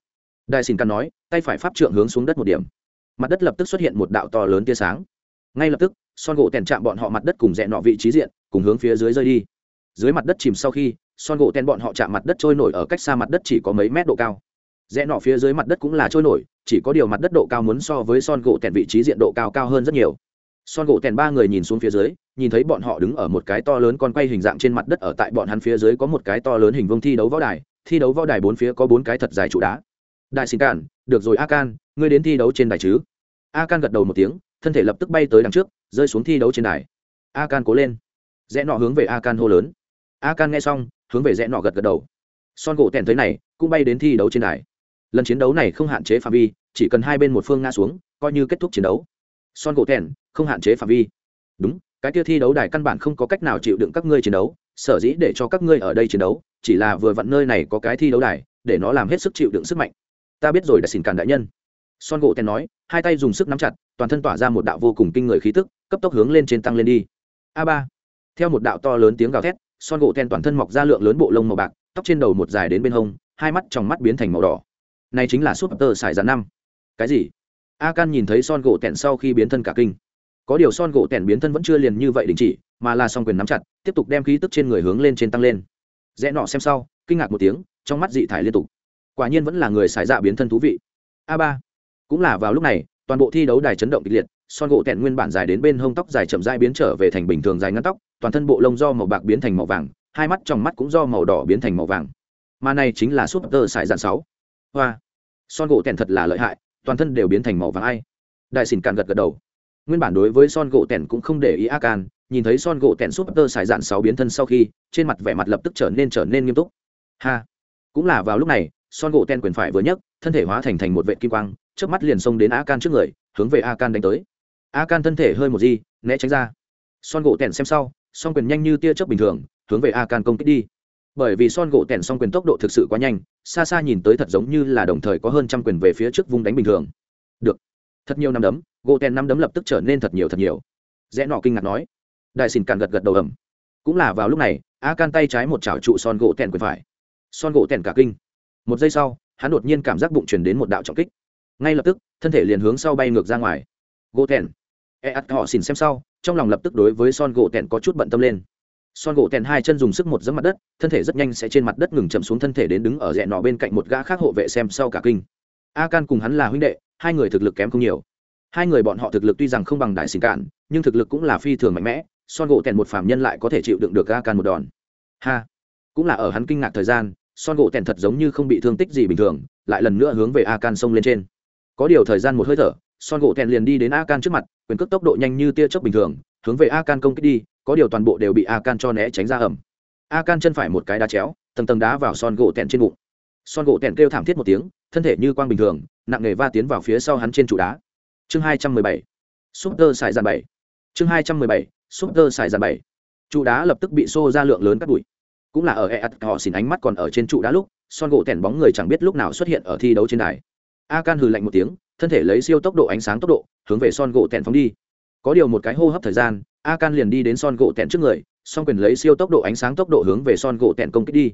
Đại xin càn nói, tay phải pháp trượng hướng xuống đất một điểm. Mặt đất lập tức xuất hiện một đạo to lớn tia sáng. Ngay lập tức, son gỗ tèn chạm bọn họ mặt đất cùng dẹn nọ vị trí diện, cùng hướng phía dưới rơi đi. Dưới mặt đất chìm sau khi son gỗ ten bọn họ chạm mặt đất trôi nổi ở cách xa mặt đất chỉ có mấy mét độ cao. Rẽ nọ phía dưới mặt đất cũng là trôi nổi, chỉ có điều mặt đất độ cao muốn so với son gỗ tèn vị trí diện độ cao cao hơn rất nhiều. Son gỗ tèn ba người nhìn xuống phía dưới, nhìn thấy bọn họ đứng ở một cái to lớn con quay hình dạng trên mặt đất ở tại bọn hắn phía dưới có một cái to lớn hình vông thi đấu võ đài, thi đấu võ đài bốn phía có bốn cái thật dài trụ đá. Đại xin cản, được rồi a can, ngươi đến thi đấu trên đài chứ? A can gật đầu một tiếng, thân thể lập tức bay tới đằng trước, rơi xuống thi đấu trên đài. A can cố lên. Rẽ nọ hướng về a can hô lớn. A can nghe xong hướng về rẽ nọ gật gật đầu. Son gỗ tèn thấy này, cũng bay đến thi đấu trên đài. Lần chiến đấu này không hạn chế phạm vi, chỉ cần hai bên một phương ngã xuống, coi như kết thúc chiến đấu. Son gỗ tèn, không hạn chế phạm vi. Đúng, cái kia thi đấu đài căn bản không có cách nào chịu đựng các ngươi chiến đấu, sở dĩ để cho các ngươi ở đây chiến đấu, chỉ là vừa vặn nơi này có cái thi đấu đài, để nó làm hết sức chịu đựng sức mạnh. Ta biết rồi đã xin cản đại nhân. Son gỗ tèn nói, hai tay dùng sức nắm chặt, toàn thân tỏa ra một đạo vô cùng kinh người khí tức, cấp tốc hướng lên trên tăng lên đi. A ba. Theo một đạo to lớn tiếng gào thét son gỗ ten toàn thân mọc ra lượng lớn bộ lông màu bạc, tóc trên đầu một dài đến bên hông, hai mắt trong mắt biến thành màu đỏ. Này chính là súp tơ xài rán năm. Cái gì? A can nhìn thấy son gỗ tèn sau khi biến thân cả kinh. Có điều son gỗ tèn biến thân vẫn chưa liền như vậy đình chỉ, mà là song quyền nắm chặt, tiếp tục đem khí tức trên người hướng lên trên tăng lên. Rẽ nọ xem sau, kinh ngạc một tiếng, trong mắt dị thải liên tục. Quả nhiên vẫn là người xài dạ biến thân thú vị. A ba. Cũng là vào lúc này, toàn bộ thi đấu đài chấn động kịch liệt son gỗ tẹn nguyên bản dài đến bên hông tóc dài chậm dai biến trở về thành bình thường dài ngắn tóc, toàn thân bộ lông do màu bạc biến thành màu vàng, hai mắt trong mắt cũng do màu đỏ biến thành màu vàng. Mà này chính là súp tơ sải dạn sáu. Hoa. Son gỗ tẹn thật là lợi hại, toàn thân đều biến thành màu vàng ai. Đại xỉn càn gật gật đầu. Nguyên bản đối với son gỗ tẹn cũng không để ý a can, nhìn thấy son gỗ tẹn súp tơ sải dạn sáu biến thân sau khi, trên mặt vẻ mặt lập tức trở nên trở nên nghiêm túc. Ha. Cũng là vào lúc này, son gỗ tẹn quyền phải vừa nhấc, thân thể hóa thành thành một vệ kim quang trước mắt liền xông đến a can trước người, hướng về a can đánh tới a can thân thể hơi một di, né tránh ra. Son gỗ tẹn xem sau, song quyền nhanh như tia chớp bình thường, hướng về a can công kích đi. Bởi vì son gỗ tẹn song quyền tốc độ thực sự quá nhanh, xa xa nhìn tới thật giống như là đồng thời có hơn trăm quyền về phía trước vung đánh bình thường. Được. Thật nhiều năm đấm, gỗ tèn năm đấm lập tức trở nên thật nhiều thật nhiều. Rẽ nọ kinh ngạc nói. Đại xin càn gật gật đầu ẩm cũng là vào lúc này, a can tay trái một chảo trụ son gỗ tèn quyền phải. Son gỗ tèn cả kinh. Một giây sau, hắn đột nhiên cảm giác bụng chuyển đến một đạo trọng kích. Ngay lập tức, thân thể liền hướng sau bay ngược ra ngoài. Gỗ tèn e ắt họ xin xem sau, trong lòng lập tức đối với son gỗ tẹn có chút bận tâm lên. Son gỗ tẹn hai chân dùng sức một dẫm mặt đất, thân thể rất nhanh sẽ trên mặt đất ngừng chậm xuống thân thể đến đứng ở rẽ nọ bên cạnh một gã khác hộ vệ xem sau cả kinh. A can cùng hắn là huynh đệ, hai người thực lực kém không nhiều. Hai người bọn họ thực lực tuy rằng không bằng đại sinh cạn, nhưng thực lực cũng là phi thường mạnh mẽ, son gỗ tẹn một phàm nhân lại có thể chịu đựng được a can một đòn. Ha! Cũng là ở hắn kinh ngạc thời gian, son gỗ tẹn thật giống như không bị thương tích gì bình thường, lại lần nữa hướng về a can xông lên trên. Có điều thời gian một hơi thở son gỗ thẹn liền đi đến a can trước mặt, quyền cước tốc độ nhanh như tia chớp bình thường, hướng về a can công kích đi, có điều toàn bộ đều bị a can cho né tránh ra ẩm. A can chân phải một cái đá chéo, tầng tầng đá vào son gỗ thẹn trên bụng. Son gỗ thẹn kêu thảm thiết một tiếng, thân thể như quang bình thường, nặng nề va tiến vào phía sau hắn trên trụ đá. Chương hai trăm mười bảy. Súp tơ xài dàn bảy. Chương hai trăm mười bảy. Súp tơ xài dàn bảy. Trụ đá lập tức bị xô ra lượng lớn cắt bụi. Cũng là ở e ắt họ xỉn ánh mắt còn ở trên trụ đá lúc, son gỗ thẹn bóng người chẳng biết lúc nào xuất hiện ở thi đấu trên đài. A can hừ lạnh một tiếng thân thể lấy siêu tốc độ ánh sáng tốc độ, hướng về son gỗ tẻn phóng đi. Có điều một cái hô hấp thời gian, a can liền đi đến son gỗ tẻn trước người, song quyền lấy siêu tốc độ ánh sáng tốc độ hướng về son gỗ tẻn công kích đi.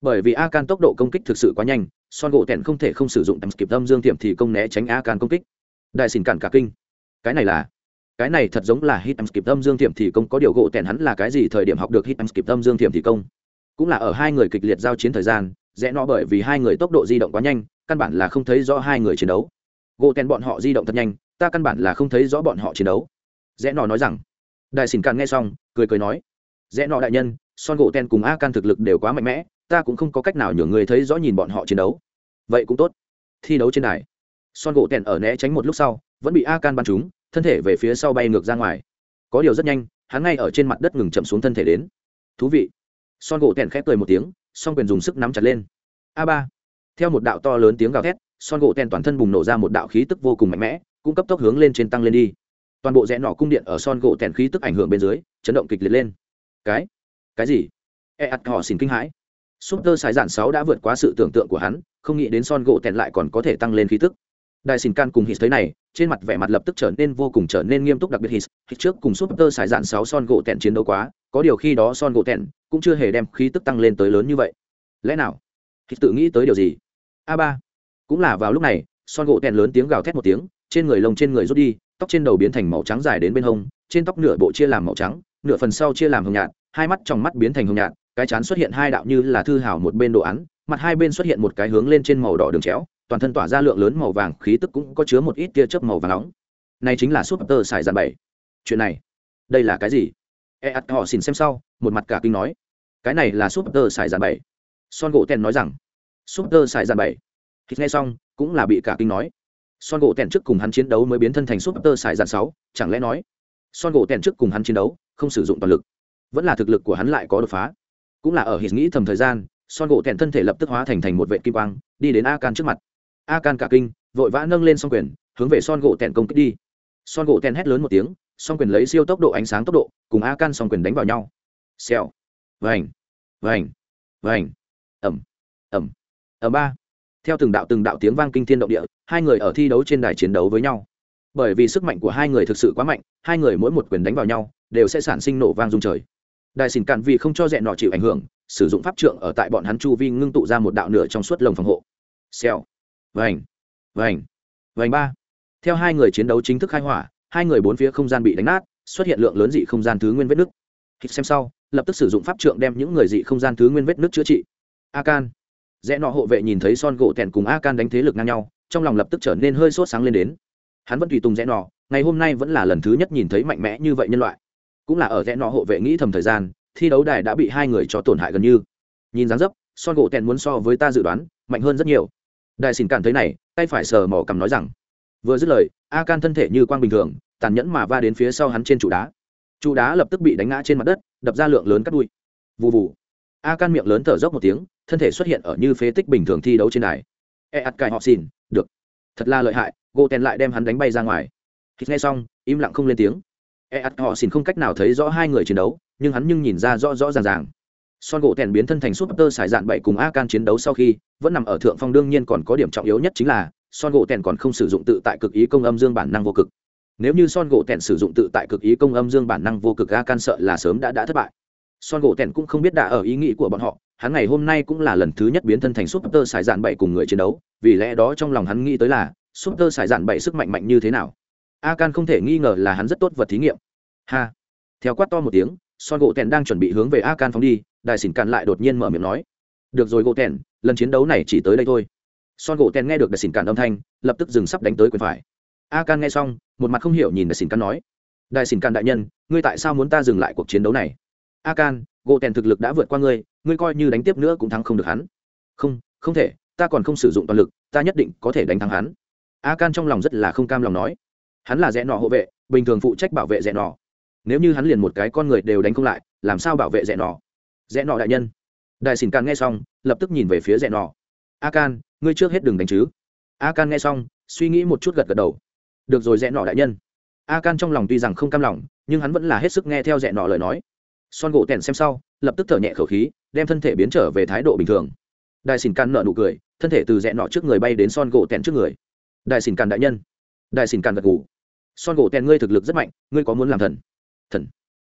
Bởi vì a can tốc độ công kích thực sự quá nhanh, son gỗ tẻn không thể không sử dụng tầm kịp tâm dương tiệm thì công né tránh a can công kích. Đại xin cản cả kinh. Cái này là, cái này thật giống là hit em kịp tâm dương tiệm thì công, có điều gỗ tẻn hắn là cái gì thời điểm học được hit em kịp tâm dương tiệm thì công. Cũng là ở hai người kịch liệt giao chiến thời gian, rẽ nó bởi vì hai người tốc độ di động quá nhanh, căn bản là không thấy rõ hai người chiến đấu gỗ tèn bọn họ di động thật nhanh, ta căn bản là không thấy rõ bọn họ chiến đấu. Rẽ nọ nói rằng, đại xỉn càn nghe xong, cười cười nói, rẽ nọ đại nhân, son gỗ tèn cùng a can thực lực đều quá mạnh mẽ, ta cũng không có cách nào nhường người thấy rõ nhìn bọn họ chiến đấu. Vậy cũng tốt. Thi đấu trên đài. Son gỗ tèn ở né tránh một lúc sau, vẫn bị a can bắn trúng, thân thể về phía sau bay ngược ra ngoài. Có điều rất nhanh, hắn ngay ở trên mặt đất ngừng chậm xuống thân thể đến. Thú vị. Son gỗ tèn khép cười một tiếng, song quyền dùng sức nắm chặt lên. A ba. Theo một đạo to lớn tiếng gào thét son gỗ tèn toàn thân bùng nổ ra một đạo khí tức vô cùng mạnh mẽ cũng cấp tốc hướng lên trên tăng lên đi. Toàn bộ rẽ nỏ cung điện ở son gỗ tèn khí tức ảnh hưởng bên dưới, chấn động kịch liệt lên. Cái? Cái gì? E ắt họ xin kinh hãi. Súp tơ sài dạn sáu đã vượt quá sự tưởng tượng của hắn, không nghĩ đến son gỗ tẹn lại còn có thể tăng lên khí tức. Đại xin can cùng hít thấy này, trên mặt vẻ mặt lập tức trở nên vô cùng trở nên nghiêm túc đặc biệt hít. Hít trước cùng súp tơ xài dạn sáu son gỗ tẹn chiến đấu quá, có điều khi đó son gỗ tẹn cũng chưa hề đem khí tức tăng lên tới lớn như vậy. Lẽ nào? Hít tự nghĩ tới điều gì? A ba cũng là vào lúc này, son gỗ tèn lớn tiếng gào thét một tiếng, trên người lông trên người rút đi, tóc trên đầu biến thành màu trắng dài đến bên hông, trên tóc nửa bộ chia làm màu trắng, nửa phần sau chia làm hồng nhạt, hai mắt trong mắt biến thành hồng nhạt, cái chán xuất hiện hai đạo như là thư hào một bên đồ án, mặt hai bên xuất hiện một cái hướng lên trên màu đỏ đường chéo, toàn thân tỏa ra lượng lớn màu vàng, khí tức cũng có chứa một ít tia chớp màu vàng nóng. Này chính là súp tơ xài dàn bảy. Chuyện này, đây là cái gì? E ắt họ xin xem sau, một mặt cả kinh nói. Cái này là súp tơ xài dàn bảy. Son gỗ tèn nói rằng súp tơ xài dàn bảy thì nghe xong, cũng là bị cả kinh nói. Son gỗ tèn trước cùng hắn chiến đấu mới biến thân thành súp tơ xài dàn sáu, chẳng lẽ nói, son gỗ tèn trước cùng hắn chiến đấu, không sử dụng toàn lực. Vẫn là thực lực của hắn lại có đột phá. Cũng là ở hít nghĩ thầm thời gian, son gỗ tèn thân thể lập tức hóa thành thành một vệ kim quang, đi đến a can trước mặt. A can cả kinh, vội vã nâng lên song quyền, hướng về son gỗ tèn công kích đi. Son gỗ tèn hét lớn một tiếng, song quyền lấy siêu tốc độ ánh sáng tốc độ, cùng a can song quyền đánh vào nhau. Xèo. Vành. Vành. Vành. Ẩm. Ẩm. Ẩm ba theo từng đạo từng đạo tiếng vang kinh thiên động địa, hai người ở thi đấu trên đài chiến đấu với nhau. Bởi vì sức mạnh của hai người thực sự quá mạnh, hai người mỗi một quyền đánh vào nhau, đều sẽ sản sinh nổ vang dung trời. Đại xỉn cạn vì không cho dẹn nọ chịu ảnh hưởng, sử dụng pháp trượng ở tại bọn hắn chu vi ngưng tụ ra một đạo nửa trong suốt lồng phòng hộ. Xèo. Vành. Vành. Vành ba. Theo hai người chiến đấu chính thức khai hỏa, hai người bốn phía không gian bị đánh nát, xuất hiện lượng lớn dị không gian thứ nguyên vết nứt. Hít xem sau, lập tức sử dụng pháp trượng đem những người dị không gian thứ nguyên vết nứt chữa trị. A can rẽ nọ hộ vệ nhìn thấy son gỗ tèn cùng a can đánh thế lực ngang nhau, trong lòng lập tức trở nên hơi sốt sáng lên đến. Hắn vẫn tùy tùng rẽ nọ, ngày hôm nay vẫn là lần thứ nhất nhìn thấy mạnh mẽ như vậy nhân loại. Cũng là ở rẽ nọ hộ vệ nghĩ thầm thời gian, thi đấu đài đã bị hai người cho tổn hại gần như. Nhìn dáng dấp, son gỗ tèn muốn so với ta dự đoán, mạnh hơn rất nhiều. Đại xin cảm thấy này, tay phải sờ mỏ cầm nói rằng, vừa dứt lời a can thân thể như quang bình thường, tàn nhẫn mà va đến phía sau hắn trên trụ đá. Trụ đá lập tức bị đánh ngã trên mặt đất, đập ra lượng lớn cắt đuôi vụ vụ a can miệng lớn thở dốc một tiếng thân thể xuất hiện ở như phế tích bình thường thi đấu trên đài. E ắt cài họ xin, được. Thật là lợi hại gỗ tèn lại đem hắn đánh bay ra ngoài. Khi nghe xong im lặng không lên tiếng. E ắt họ xin không cách nào thấy rõ hai người chiến đấu nhưng hắn nhưng nhìn ra rõ rõ ràng ràng. Son gỗ tèn biến thân thành súp tơ xài dạn bậy cùng a can chiến đấu sau khi vẫn nằm ở thượng phong đương nhiên còn có điểm trọng yếu nhất chính là son gỗ tèn còn không sử dụng tự tại cực ý công âm dương bản năng vô cực. Nếu như son gỗ tèn sử dụng tự tại cực ý công âm dương bản năng vô cực a can sợ là sớm đã đã thất bại. Son gỗ tèn cũng không biết đã ở ý nghĩ của bọn họ hắn ngày hôm nay cũng là lần thứ nhất biến thân thành súp tơ xài dạn bảy cùng người chiến đấu, vì lẽ đó trong lòng hắn nghĩ tới là súp tơ xài dạn bảy sức mạnh mạnh như thế nào? A can không thể nghi ngờ là hắn rất tốt vật thí nghiệm. Ha. Theo quát to một tiếng, son gỗ tèn đang chuẩn bị hướng về a can phóng đi đại xỉn càn lại đột nhiên mở miệng nói. Được rồi gỗ tèn, lần chiến đấu này chỉ tới đây thôi. Son gỗ tèn nghe được đại xỉn càn âm thanh, lập tức dừng sắp đánh tới quyền phải. A can nghe xong, một mặt không hiểu nhìn đại xỉn càn nói. Đại xỉn càn đại nhân, ngươi tại sao muốn ta dừng lại cuộc chiến đấu này? A can gỗ tèn thực lực đã vượt qua ngươi ngươi coi như đánh tiếp nữa cũng thắng không được hắn. Không không thể, ta còn không sử dụng toàn lực, ta nhất định có thể đánh thắng hắn. A can trong lòng rất là không cam lòng nói. Hắn là rẽ nọ hộ vệ, bình thường phụ trách bảo vệ rẽ nọ. Nếu như hắn liền một cái con người đều đánh không lại, làm sao bảo vệ rẽ nọ? Rẽ nọ đại nhân. Đại xỉn can nghe xong, lập tức nhìn về phía rẽ nọ. A can, ngươi trước hết đừng đánh chứ. A can nghe xong, suy nghĩ một chút gật gật đầu. Được rồi rẽ nọ đại nhân. A can trong lòng tuy rằng không cam lòng, nhưng hắn vẫn là hết sức nghe theo rẽ nọ lời nói son gỗ tèn xem sau, lập tức thở nhẹ khẩu khí, đem thân thể biến trở về thái độ bình thường. Đại xin can nợ nụ cười, thân thể từ rẽ nọ trước người bay đến son gỗ tèn trước người. Đại xin can đại nhân. Đại xin can gật ngủ son gỗ tèn ngươi thực lực rất mạnh, ngươi có muốn làm thần? Thần.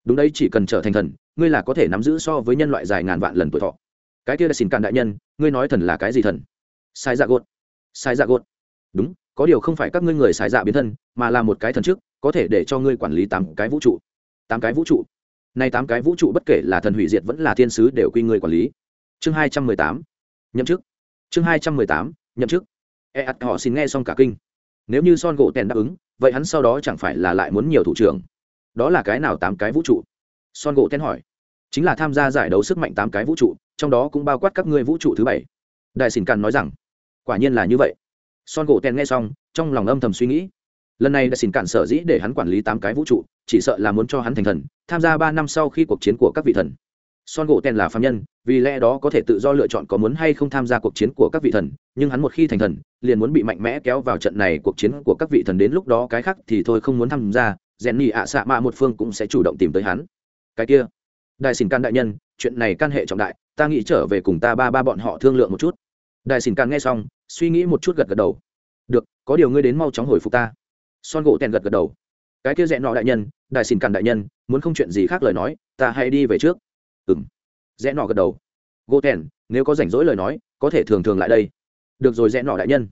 Đúng đấy, chỉ cần trở thành thần, ngươi là có thể nắm giữ so với nhân loại dài ngàn vạn lần tuổi thọ. Cái kia đại xin càn đại nhân, ngươi nói thần là cái gì thần? Sai dạ gột. Sai dạ gột. Đúng, có điều không phải các ngươi người sai dạ biến thân, mà là một cái thần trước, có thể để cho ngươi quản lý tám cái vũ trụ. Tám cái vũ trụ nay tám cái vũ trụ bất kể là thần hủy diệt vẫn là thiên sứ đều quy ngươi quản lý. Chương hai trăm mười tám, nhậm chức. Chương hai trăm mười tám, nhậm chức. E ắt họ xin nghe xong cả kinh. Nếu như son gỗ tèn đáp ứng, vậy hắn sau đó chẳng phải là lại muốn nhiều thủ trưởng? Đó là cái nào tám cái vũ trụ? Son gỗ tèn hỏi. Chính là tham gia giải đấu sức mạnh tám cái vũ trụ, trong đó cũng bao quát các ngươi vũ trụ thứ bảy. Đại xin càn nói rằng, quả nhiên là như vậy. Son gỗ tèn nghe xong, trong lòng âm thầm suy nghĩ lần này đã xin cản sở dĩ để hắn quản lý tám cái vũ trụ, chỉ sợ là muốn cho hắn thành thần, tham gia ba năm sau khi cuộc chiến của các vị thần. Son gỗ tèn là phạm nhân, vì lẽ đó có thể tự do lựa chọn có muốn hay không tham gia cuộc chiến của các vị thần, nhưng hắn một khi thành thần, liền muốn bị mạnh mẽ kéo vào trận này cuộc chiến của các vị thần đến lúc đó cái khác thì thôi không muốn tham gia, rèn nhì ạ xạ mạ một phương cũng sẽ chủ động tìm tới hắn. Cái kia, đại xin can đại nhân, chuyện này can hệ trọng đại, ta nghĩ trở về cùng ta ba ba bọn họ thương lượng một chút. Đại xin can nghe xong, suy nghĩ một chút gật gật đầu. Được, có điều ngươi đến mau chóng hồi phục ta son gỗ tèn gật gật đầu. Cái kia rẽ nọ đại nhân đại xin cản đại nhân, muốn không chuyện gì khác lời nói, ta hãy đi về trước. Ừng rẽ nọ gật đầu. Gỗ tèn, nếu có rảnh rỗi lời nói, có thể thường thường lại đây. Được rồi rẽ nọ đại nhân.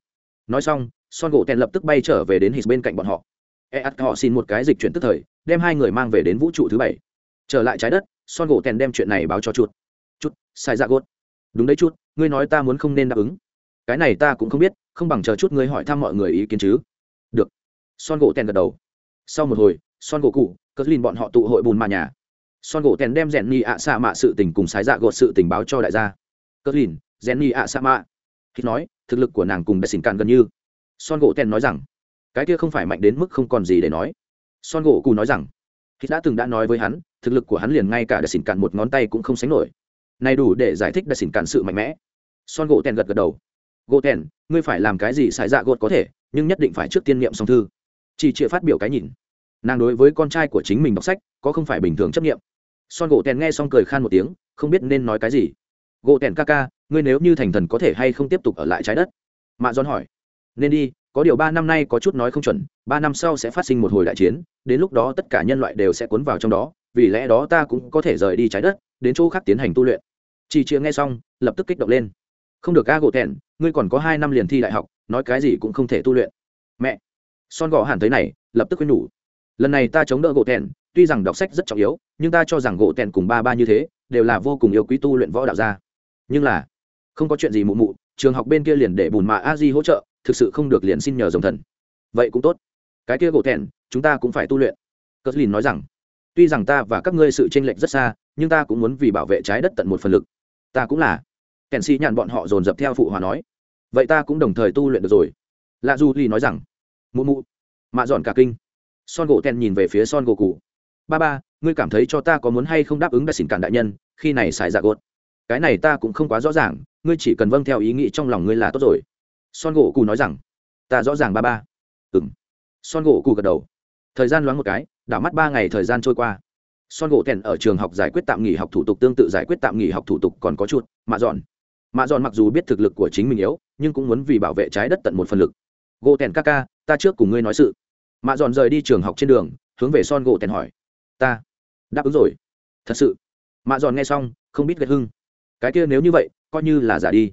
Nói xong, son gỗ tèn lập tức bay trở về đến hít bên cạnh bọn họ. E ắt họ xin một cái dịch chuyển tức thời, đem hai người mang về đến vũ trụ thứ bảy. Trở lại trái đất, son gỗ tèn đem chuyện này báo cho chuột. Chút sai ra gốt. Đúng đấy chút ngươi nói ta muốn không nên đáp ứng. Cái này ta cũng không biết, không bằng chờ chút ngươi hỏi thăm mọi người ý kiến chứ. Được son gỗ tèn gật đầu. Sau một hồi, son gỗ cụ cất lìn bọn họ tụ hội bùn mà nhà. Son gỗ tèn đem rèn ni ạ xạ mạ sự tình cùng sái dạ gột sự tình báo cho đại gia. Cất lìn rèn ni ạ xạ mạ. Khi nói, thực lực của nàng cùng đại xỉn càn gần như. Son gỗ tèn nói rằng, cái kia không phải mạnh đến mức không còn gì để nói. Son gỗ cụ nói rằng, khi đã từng đã nói với hắn, thực lực của hắn liền ngay cả đại xỉn càn một ngón tay cũng không sánh nổi. Này đủ để giải thích đại xỉn càn sự mạnh mẽ. Son gỗ tèn gật gật đầu. Gỗ tèn, ngươi phải làm cái gì xài dạ gột có thể, nhưng nhất định phải trước tiên niệm song thư chỉ chịa phát biểu cái nhìn. Nàng đối với con trai của chính mình đọc sách, có không phải bình thường chấp nghiệm. Son gỗ tèn nghe xong cười khan một tiếng, không biết nên nói cái gì. Gỗ tèn ca ca, ngươi nếu như thành thần có thể hay không tiếp tục ở lại trái đất? Mạ giòn hỏi. Nên đi, có điều ba năm nay có chút nói không chuẩn, ba năm sau sẽ phát sinh một hồi đại chiến, đến lúc đó tất cả nhân loại đều sẽ cuốn vào trong đó, vì lẽ đó ta cũng có thể rời đi trái đất, đến chỗ khác tiến hành tu luyện. Chị chia nghe xong, lập tức kích động lên. Không được ca gỗ tèn, ngươi còn có hai năm liền thi đại học, nói cái gì cũng không thể tu luyện. Mẹ! Son gò hẳn thấy này, lập tức quên nhủ. Lần này ta chống đỡ gỗ thẹn tuy rằng đọc sách rất trọng yếu, nhưng ta cho rằng gỗ thẹn cùng ba ba như thế, đều là vô cùng yêu quý tu luyện võ đạo gia. Nhưng là, không có chuyện gì mụ mụ, trường học bên kia liền để bùn mạ a di hỗ trợ, thực sự không được liền xin nhờ dòng thần. Vậy cũng tốt. Cái kia gỗ thẹn chúng ta cũng phải tu luyện. Cất lìn nói rằng, tuy rằng ta và các ngươi sự tranh lệch rất xa, nhưng ta cũng muốn vì bảo vệ trái đất tận một phần lực. Ta cũng là. Kèn si nhàn bọn họ dồn dập theo phụ hòa nói. Vậy ta cũng đồng thời tu luyện được rồi. Lạ du ly nói rằng mụ mụ. Mạ dọn cả kinh. Son gỗ tèn nhìn về phía son gỗ cụ ba ba, ngươi cảm thấy cho ta có muốn hay không đáp ứng đại xỉn cản đại nhân, khi này xài dạ gột. Cái này ta cũng không quá rõ ràng, ngươi chỉ cần vâng theo ý nghĩ trong lòng ngươi là tốt rồi. Son gỗ cụ nói rằng, ta rõ ràng ba ba. Ừng son gỗ cụ gật đầu. Thời gian loáng một cái, đảo mắt ba ngày thời gian trôi qua. Son gỗ tèn ở trường học giải quyết tạm nghỉ học thủ tục tương tự giải quyết tạm nghỉ học thủ tục còn có chút. mạ dọn mạ dọn mặc dù biết thực lực của chính mình yếu, nhưng cũng muốn vì bảo vệ trái đất tận một phần lực. Gỗ tèn ca ca ta trước cùng ngươi nói sự. Mạ dọn rời đi trường học trên đường, hướng về son gỗ tèn hỏi. Ta. Đáp ứng rồi. Thật sự. Mạ dọn nghe xong, không biết gật hưng. Cái kia nếu như vậy, coi như là giả đi.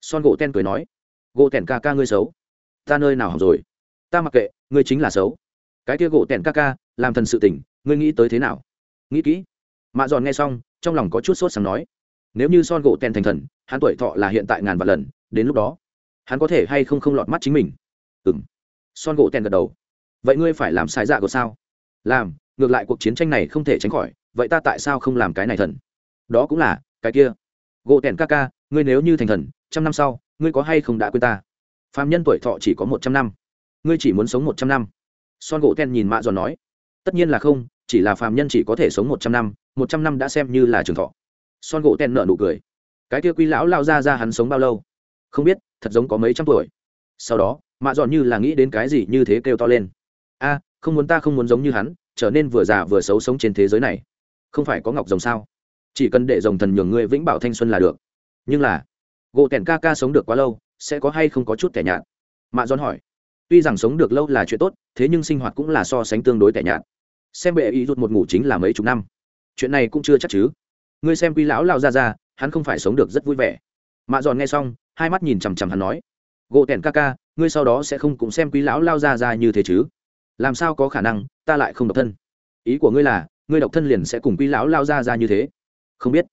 Son gỗ ten cười nói. Gỗ tèn ca ca ngươi xấu. Ta nơi nào học rồi? Ta mặc kệ, ngươi chính là xấu. Cái kia gỗ tèn ca ca, làm thần sự tỉnh ngươi nghĩ tới thế nào? Nghĩ kỹ. Mạ dọn nghe xong, trong lòng có chút sốt sáng nói. Nếu như son gỗ tèn thành thần, hắn tuổi thọ là hiện tại ngàn vạn lần, đến lúc đó, hắn có thể hay không không lọt mắt chính mình? Ừng son gỗ tèn gật đầu. Vậy ngươi phải làm sai dạ của sao? Làm, ngược lại cuộc chiến tranh này không thể tránh khỏi, vậy ta tại sao không làm cái này thần? Đó cũng là, cái kia. Gỗ tèn ca ca, ngươi nếu như thành thần, trăm năm sau, ngươi có hay không đã quên ta? Phạm nhân tuổi thọ chỉ có một trăm năm. Ngươi chỉ muốn sống một trăm năm. Son gỗ tèn nhìn mạ giòn nói. Tất nhiên là không, chỉ là phạm nhân chỉ có thể sống một trăm năm, một trăm năm đã xem như là trường thọ. Son gỗ tèn nợ nụ cười. Cái kia quy lão lao ra ra hắn sống bao lâu? Không biết, thật giống có mấy trăm tuổi. Sau đó mạ dọn như là nghĩ đến cái gì như thế kêu to lên. A, không muốn ta không muốn giống như hắn, trở nên vừa già vừa xấu sống trên thế giới này. Không phải có ngọc rồng sao? Chỉ cần để rồng thần nhường ngươi vĩnh bảo thanh xuân là được. Nhưng là, gỗ tẻn ca ca sống được quá lâu, sẽ có hay không có chút tẻ nhạt? Mạ dọn hỏi. Tuy rằng sống được lâu là chuyện tốt, thế nhưng sinh hoạt cũng là so sánh tương đối tẻ nhạt. Xem bệ ý rút một ngủ chính là mấy chục năm. Chuyện này cũng chưa chắc chứ. Ngươi xem quy lão lao ra ra hắn không phải sống được rất vui vẻ. Mạ dọn nghe xong, hai mắt nhìn chằm chằm hắn nói gỗ tèn ca ca, ngươi sau đó sẽ không cũng xem quý lão lao ra ra như thế chứ? Làm sao có khả năng, ta lại không độc thân? Ý của ngươi là, ngươi độc thân liền sẽ cùng quý lão lao ra ra như thế? Không biết.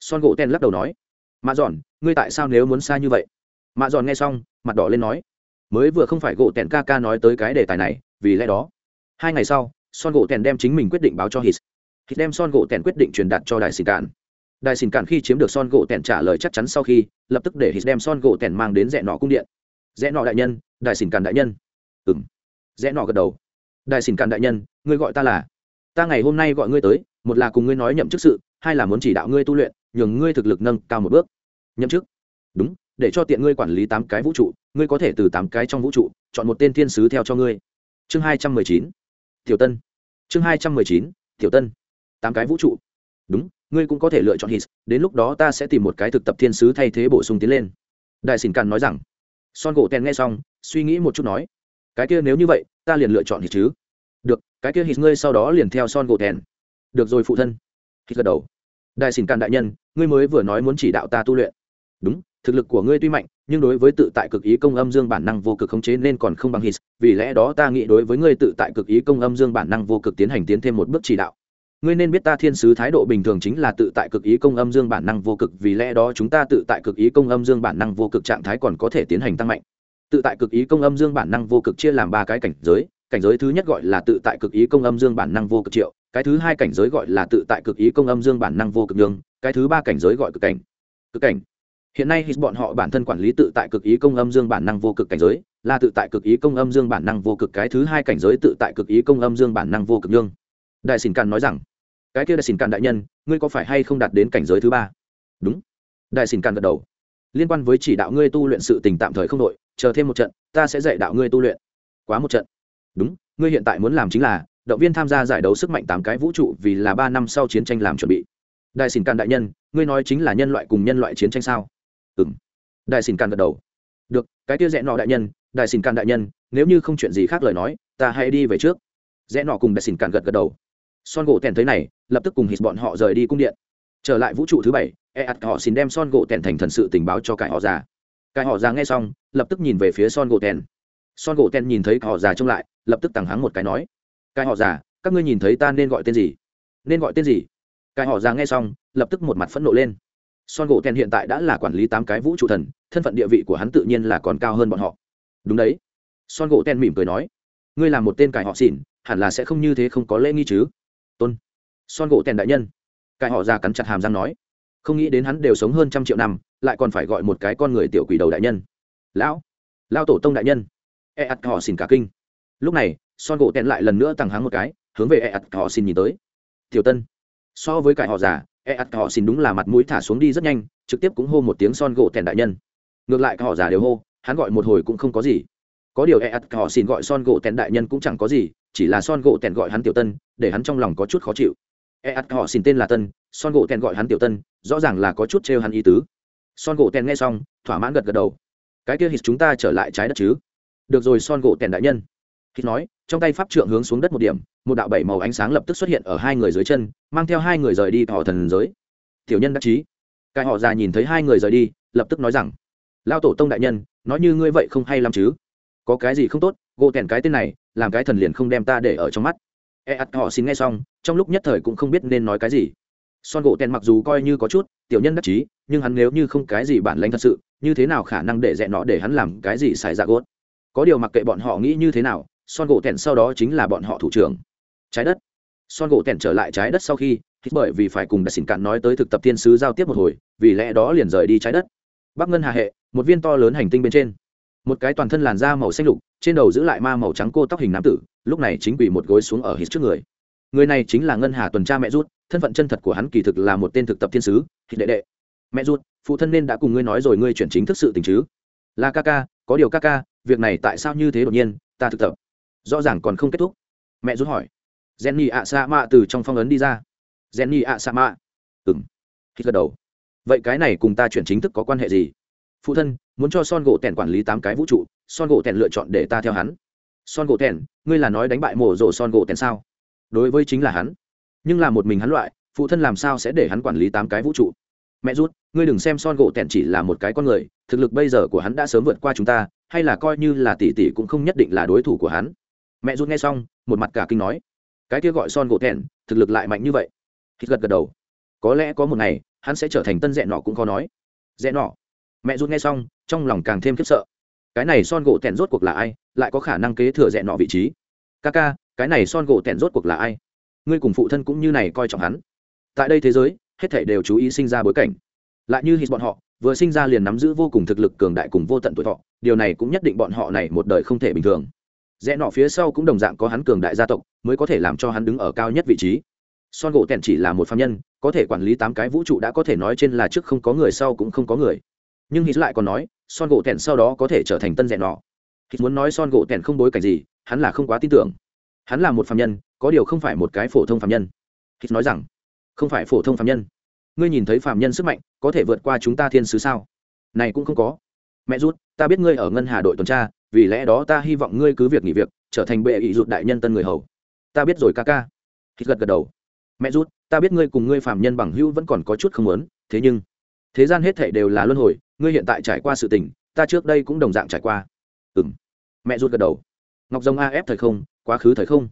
Son gỗ tèn lắc đầu nói. Mạ dọn ngươi tại sao nếu muốn xa như vậy? Mạ dọn nghe xong, mặt đỏ lên nói. Mới vừa không phải gỗ tèn ca ca nói tới cái đề tài này, vì lẽ đó. Hai ngày sau, son gỗ tèn đem chính mình quyết định báo cho hít hít đem son gỗ tèn quyết định truyền đạt cho đại xin cạn. Đại xin cạn khi chiếm được son gỗ tèn trả lời chắc chắn sau khi, lập tức để hít đem son gỗ tèn mang đến rẽ nọ cung điện rẽ nọ đại nhân, đại xỉn càn đại nhân. Ừng rẽ nọ gật đầu. Đại xỉn càn đại nhân, ngươi gọi ta là? Ta ngày hôm nay gọi ngươi tới, một là cùng ngươi nói nhậm chức sự, hai là muốn chỉ đạo ngươi tu luyện, nhường ngươi thực lực nâng cao một bước. Nhậm chức? Đúng, để cho tiện ngươi quản lý tám cái vũ trụ, ngươi có thể từ tám cái trong vũ trụ, chọn một tên thiên sứ theo cho ngươi. Chương hai trăm mười chín. Tiểu tân. Chương hai trăm mười chín, tiểu tân. Tám cái vũ trụ. Đúng, ngươi cũng có thể lựa chọn hít đến lúc đó ta sẽ tìm một cái thực tập thiên sứ thay thế bổ sung tiến lên. Đại xỉn càn nói rằng son gỗ tèn nghe xong, suy nghĩ một chút nói, cái kia nếu như vậy, ta liền lựa chọn hít chứ. Được, cái kia hít ngươi sau đó liền theo son gỗ tèn. Được rồi phụ thân. Hít gật đầu. Đại xin càn đại nhân, ngươi mới vừa nói muốn chỉ đạo ta tu luyện. Đúng, thực lực của ngươi tuy mạnh, nhưng đối với tự tại cực ý công âm dương bản năng vô cực khống chế nên còn không bằng hít, vì lẽ đó ta nghĩ đối với ngươi tự tại cực ý công âm dương bản năng vô cực tiến hành tiến thêm một bước chỉ đạo ngươi nên biết ta thiên sứ thái độ bình thường chính là tự tại cực ý công âm dương bản năng vô cực, vì lẽ đó chúng ta tự tại cực ý công âm dương bản năng vô cực trạng thái còn có thể tiến hành tăng mạnh. Tự tại cực ý công âm dương bản năng vô cực chia làm ba cái cảnh giới cảnh giới thứ nhất gọi là tự tại cực ý công âm dương bản năng vô cực triệu, cái thứ hai cảnh giới gọi là tự tại cực ý công âm dương bản năng vô cực nhương cái thứ ba cảnh giới gọi cực cảnh. Cực cảnh. Hiện nay hít bọn họ bản thân quản lý tự tại cực ý công âm dương bản năng vô cực cảnh giới, là tự tại cực ý công âm dương bản năng vô cực, cái thứ hai cảnh giới tự tại cực ý công âm dương bản năng vô cực nhương đại xỉn càn nói rằng, cái kia đại xỉn càn đại nhân, ngươi có phải hay không đạt đến cảnh giới thứ ba? Đúng. Đại xỉn càn gật đầu. Liên quan với chỉ đạo ngươi tu luyện sự tình tạm thời không đội chờ thêm một trận, ta sẽ dạy đạo ngươi tu luyện. Quá một trận. Đúng, ngươi hiện tại muốn làm chính là, động viên tham gia giải đấu sức mạnh tám cái vũ trụ vì là ba năm sau chiến tranh làm chuẩn bị. Đại xỉn càn đại nhân, ngươi nói chính là nhân loại cùng nhân loại chiến tranh sao? Ừ m đại xỉn càn gật đầu. Được, cái kia rẽ nọ đại nhân, đại xỉn càn đại nhân, nếu như không chuyện gì khác lời nói, ta hãy đi về trước. Rẽ nọ cùng đại xỉn càn gật gật đầu son gỗ tèn thấy này, lập tức cùng hít bọn họ rời đi cung điện. Trở lại vũ trụ thứ bảy e ạt họ xin đem son gỗ tèn thành thần sự tình báo cho cải họ già. Cải họ già nghe xong, lập tức nhìn về phía son gỗ tèn. Son gỗ tèn nhìn thấy họ già trông lại, lập tức tằng hắng một cái nói, cải họ già, các ngươi nhìn thấy ta nên gọi tên gì? Nên gọi tên gì? Cải họ già nghe xong, lập tức một mặt phẫn nộ lên. Son gỗ tèn hiện tại đã là quản lý tám cái vũ trụ thần, thân phận địa vị của hắn tự nhiên là còn cao hơn bọn họ. Đúng đấy. Son gỗ tèn mỉm cười nói, ngươi là một tên cải họ xỉn, hẳn là sẽ không như thế không có lễ nghi chứ? Tôn son gỗ tèn đại nhân cải họ già cắn chặt hàm răng nói không nghĩ đến hắn đều sống hơn trăm triệu năm lại còn phải gọi một cái con người tiểu quỷ đầu đại nhân lão lao tổ tông đại nhân e ắt họ xin cả kinh lúc này son gỗ tèn lại lần nữa tăng hắn một cái hướng về e ắt họ xin nhìn tới tiểu tân so với cải họ già e ắt họ xin đúng là mặt mũi thả xuống đi rất nhanh trực tiếp cũng hô một tiếng son gỗ tèn đại nhân ngược lại họ già đều hô hắn gọi một hồi cũng không có gì có điều e ắt họ xin gọi son gỗ tèn đại nhân cũng chẳng có gì chỉ là son gỗ tèn gọi hắn tiểu tân, để hắn trong lòng có chút khó chịu. E ắt họ xin tên là tân, son gỗ tèn gọi hắn tiểu tân, rõ ràng là có chút trêu hắn ý tứ. Son gỗ tèn nghe xong, thỏa mãn gật gật đầu. Cái kia hít chúng ta trở lại trái đất chứ? Được rồi, son gỗ tèn đại nhân. Hít nói, trong tay pháp trượng hướng xuống đất một điểm, một đạo bảy màu ánh sáng lập tức xuất hiện ở hai người dưới chân, mang theo hai người rời đi họ thần giới. Tiểu nhân đắc chí. Cái họ già nhìn thấy hai người rời đi, lập tức nói rằng, lao tổ tông đại nhân, nói như ngươi vậy không hay lắm chứ? Có cái gì không tốt? Gỗ tèn cái tên này, làm cái thần liền không đem ta để ở trong mắt. E ắt họ xin nghe xong, trong lúc nhất thời cũng không biết nên nói cái gì. Son gỗ tèn mặc dù coi như có chút, tiểu nhân đắc chí, nhưng hắn nếu như không cái gì bản lãnh thật sự, như thế nào khả năng để dẹn nó để hắn làm cái gì xài dạ gốt? Có điều mặc kệ bọn họ nghĩ như thế nào, son gỗ tèn sau đó chính là bọn họ thủ trưởng. Trái đất. Son gỗ tèn trở lại trái đất sau khi bởi vì phải cùng đại xỉn cạn nói tới thực tập thiên sứ giao tiếp một hồi, vì lẽ đó liền rời đi trái đất. Bắc ngân hà hệ, một viên to lớn hành tinh bên trên một cái toàn thân làn da màu xanh lục, trên đầu giữ lại ma màu trắng cô tóc hình nam tử, lúc này chính quỳ một gối xuống ở hít trước người. Người này chính là ngân hà tuần tra mẹ rút thân phận chân thật của hắn kỳ thực là một tên thực tập thiên sứ, hít đệ đệ. Mẹ rút phụ thân nên đã cùng ngươi nói rồi ngươi chuyển chính thức sự tình chứ? Là ca ca, có điều ca ca, việc này tại sao như thế đột nhiên, ta thực tập. Rõ ràng còn không kết thúc. Mẹ rút hỏi. Jenny ạ sa mạ từ trong phong ấn đi ra. Jenny ạ sa mạ ừng hít gật đầu. Vậy cái này cùng ta chuyển chính thức có quan hệ gì? Phụ thân, muốn cho son gỗ tèn quản lý tám cái vũ trụ, son gỗ tèn lựa chọn để ta theo hắn. Son gỗ tèn, ngươi là nói đánh bại mổ rổ son gỗ tèn sao? Đối với chính là hắn. Nhưng là một mình hắn loại, phụ thân làm sao sẽ để hắn quản lý tám cái vũ trụ? Mẹ rút ngươi đừng xem son gỗ tèn chỉ là một cái con người, thực lực bây giờ của hắn đã sớm vượt qua chúng ta, hay là coi như là tỷ tỷ cũng không nhất định là đối thủ của hắn. Mẹ rút nghe xong, một mặt cả kinh nói. Cái kia gọi son gỗ tèn, thực lực lại mạnh như vậy. Hít gật gật đầu. Có lẽ có một ngày, hắn sẽ trở thành tân dẹn nọ cũng khó nói. Dẹn nọ mẹ rút nghe xong, trong lòng càng thêm khiếp sợ. Cái này son gỗ tèn rốt cuộc là ai, lại có khả năng kế thừa dẹn nọ vị trí? Ca ca cái này son gỗ tèn rốt cuộc là ai? Ngươi cùng phụ thân cũng như này coi trọng hắn. Tại đây thế giới, hết thảy đều chú ý sinh ra bối cảnh. Lại như hít bọn họ, vừa sinh ra liền nắm giữ vô cùng thực lực cường đại cùng vô tận tuổi thọ, điều này cũng nhất định bọn họ này một đời không thể bình thường. Rẽ nọ phía sau cũng đồng dạng có hắn cường đại gia tộc, mới có thể làm cho hắn đứng ở cao nhất vị trí. Son gỗ tèn chỉ là một phạm nhân, có thể quản lý tám cái vũ trụ đã có thể nói trên là trước không có người, sau cũng không có người nhưng hít lại còn nói, son gỗ tèn sau đó có thể trở thành tân rẻ nọ. Hít muốn nói son gỗ tèn không bối cảnh gì, hắn là không quá tin tưởng. Hắn là một phạm nhân, có điều không phải một cái phổ thông phạm nhân. Hít nói rằng, không phải phổ thông phạm nhân. Ngươi nhìn thấy phạm nhân sức mạnh, có thể vượt qua chúng ta thiên sứ sao? Này cũng không có. Mẹ rút ta biết ngươi ở ngân hà đội tuần tra, vì lẽ đó ta hy vọng ngươi cứ việc nghỉ việc, trở thành bệ ý rụt đại nhân tân người hầu. Ta biết rồi ca ca. Hít gật gật đầu. Mẹ rút ta biết ngươi cùng ngươi phạm nhân bằng hữu vẫn còn có chút không muốn, thế nhưng, thế gian hết thể đều là luân hồi ngươi hiện tại trải qua sự tình, ta trước đây cũng đồng dạng trải qua. Ừ m mẹ rút gật đầu. Ngọc rồng AF thời không, quá khứ thời không.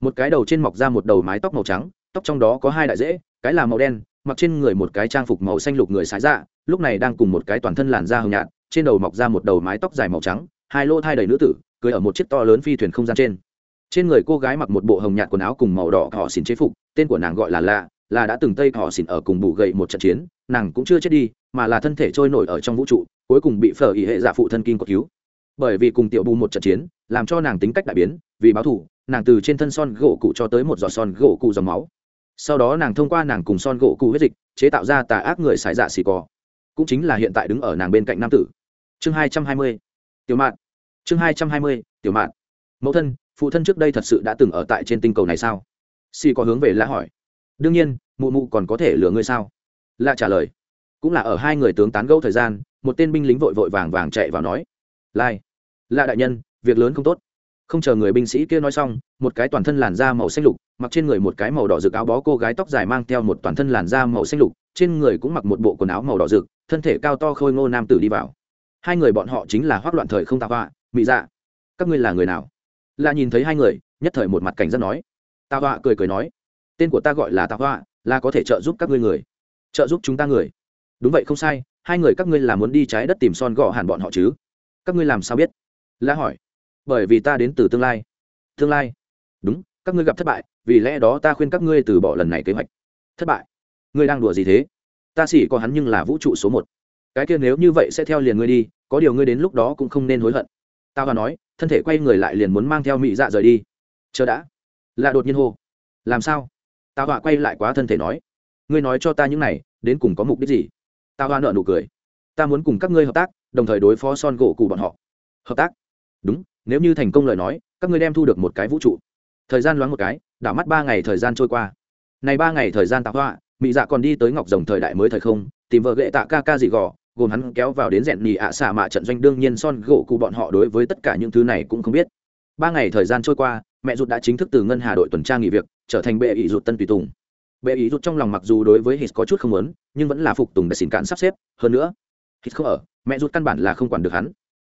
Một cái đầu trên mọc ra một đầu mái tóc màu trắng, tóc trong đó có hai đại dễ cái là màu đen, mặc trên người một cái trang phục màu xanh lục người sái dạ lúc này đang cùng một cái toàn thân làn da hồng nhạt, trên đầu mọc ra một đầu mái tóc dài màu trắng, hai lỗ thai đầy nữ tử, cưới ở một chiếc to lớn phi thuyền không gian trên. Trên người cô gái mặc một bộ hồng nhạt quần áo cùng màu đỏ họ xỉn chế phục, tên của nàng gọi là lạ là đã từng tây họ xỉn ở cùng bù gậy một trận chiến, nàng cũng chưa chết đi, mà là thân thể trôi nổi ở trong vũ trụ, cuối cùng bị phở ý hệ giả phụ thân kinh cột cứu. Bởi vì cùng tiểu bù một trận chiến, làm cho nàng tính cách đại biến, vì báo thù, nàng từ trên thân son gỗ cụ cho tới một giọt son gỗ cụ dòng máu. Sau đó nàng thông qua nàng cùng son gỗ cụ huyết dịch, chế tạo ra tà ác người xài dạ xì cò. Cũng chính là hiện tại đứng ở nàng bên cạnh nam tử. Chương hai trăm hai mươi, tiểu mạn. Chương hai trăm hai mươi, tiểu mạn. Mẫu thân, phụ thân trước đây thật sự đã từng ở tại trên tinh cầu này sao? Xì có hướng về lã hỏi đương nhiên, mụ mụ còn có thể lừa ngươi sao? Lạ trả lời. Cũng là ở hai người tướng tán gẫu thời gian, một tên binh lính vội vội vàng vàng chạy vào nói. Lai. Lạ đại nhân, việc lớn không tốt. Không chờ người binh sĩ kia nói xong, một cái toàn thân làn da màu xanh lục, mặc trên người một cái màu đỏ rực áo bó cô gái tóc dài mang theo một toàn thân làn da màu xanh lục, trên người cũng mặc một bộ quần áo màu đỏ rực, thân thể cao to khôi ngô nam tử đi vào. Hai người bọn họ chính là hoác loạn thời không tạo họa, mị dạ. Các ngươi là người nào? Lạ nhìn thấy hai người, nhất thời một mặt cảnh giác nói. Tạo họa cười cười nói tên của ta gọi là tạo họa là có thể trợ giúp các ngươi người. Trợ giúp chúng ta người. Đúng vậy, không sai, hai người các ngươi là muốn đi trái đất tìm son gõ hẳn bọn họ chứ. Các ngươi làm sao biết? La hỏi. Bởi vì ta đến từ tương lai. Tương lai? Đúng, các ngươi gặp thất bại, vì lẽ đó ta khuyên các ngươi từ bỏ lần này kế hoạch. Thất bại? Ngươi đang đùa gì thế? Ta chỉ có hắn nhưng là vũ trụ số một. Cái kia nếu như vậy sẽ theo liền ngươi đi, có điều ngươi đến lúc đó cũng không nên hối hận. Ta và nói, thân thể quay người lại liền muốn mang theo mị dạ rời đi. Chờ đã. Là đột nhiên hô. Làm sao? Ta họa quay lại quá thân thể nói, ngươi nói cho ta những này, đến cùng có mục đích gì? Ta họa nợ nụ cười, ta muốn cùng các ngươi hợp tác, đồng thời đối phó son gỗ cụ bọn họ. Hợp tác? Đúng, nếu như thành công lời nói, các ngươi đem thu được một cái vũ trụ. Thời gian loáng một cái, đảo mắt ba ngày thời gian trôi qua. Này ba ngày thời gian tạo họa mỹ dạ còn đi tới ngọc rồng thời đại mới thời không, tìm vợ ghệ tạ ca ca dị gò, gồm hắn kéo vào đến rèn nhì ạ xả mạ trận doanh, đương nhiên son gỗ cụ bọn họ đối với tất cả những thứ này cũng không biết ba ngày thời gian trôi qua, mẹ rụt đã chính thức từ ngân hà đội tuần tra nghỉ việc, trở thành bệ ý rụt tân tùy tùng. Bệ ý rụt trong lòng mặc dù đối với hít có chút không lớn nhưng vẫn là phục tùng để xin cạn sắp xếp. Hơn nữa, hít không ở, mẹ rụt căn bản là không quản được hắn.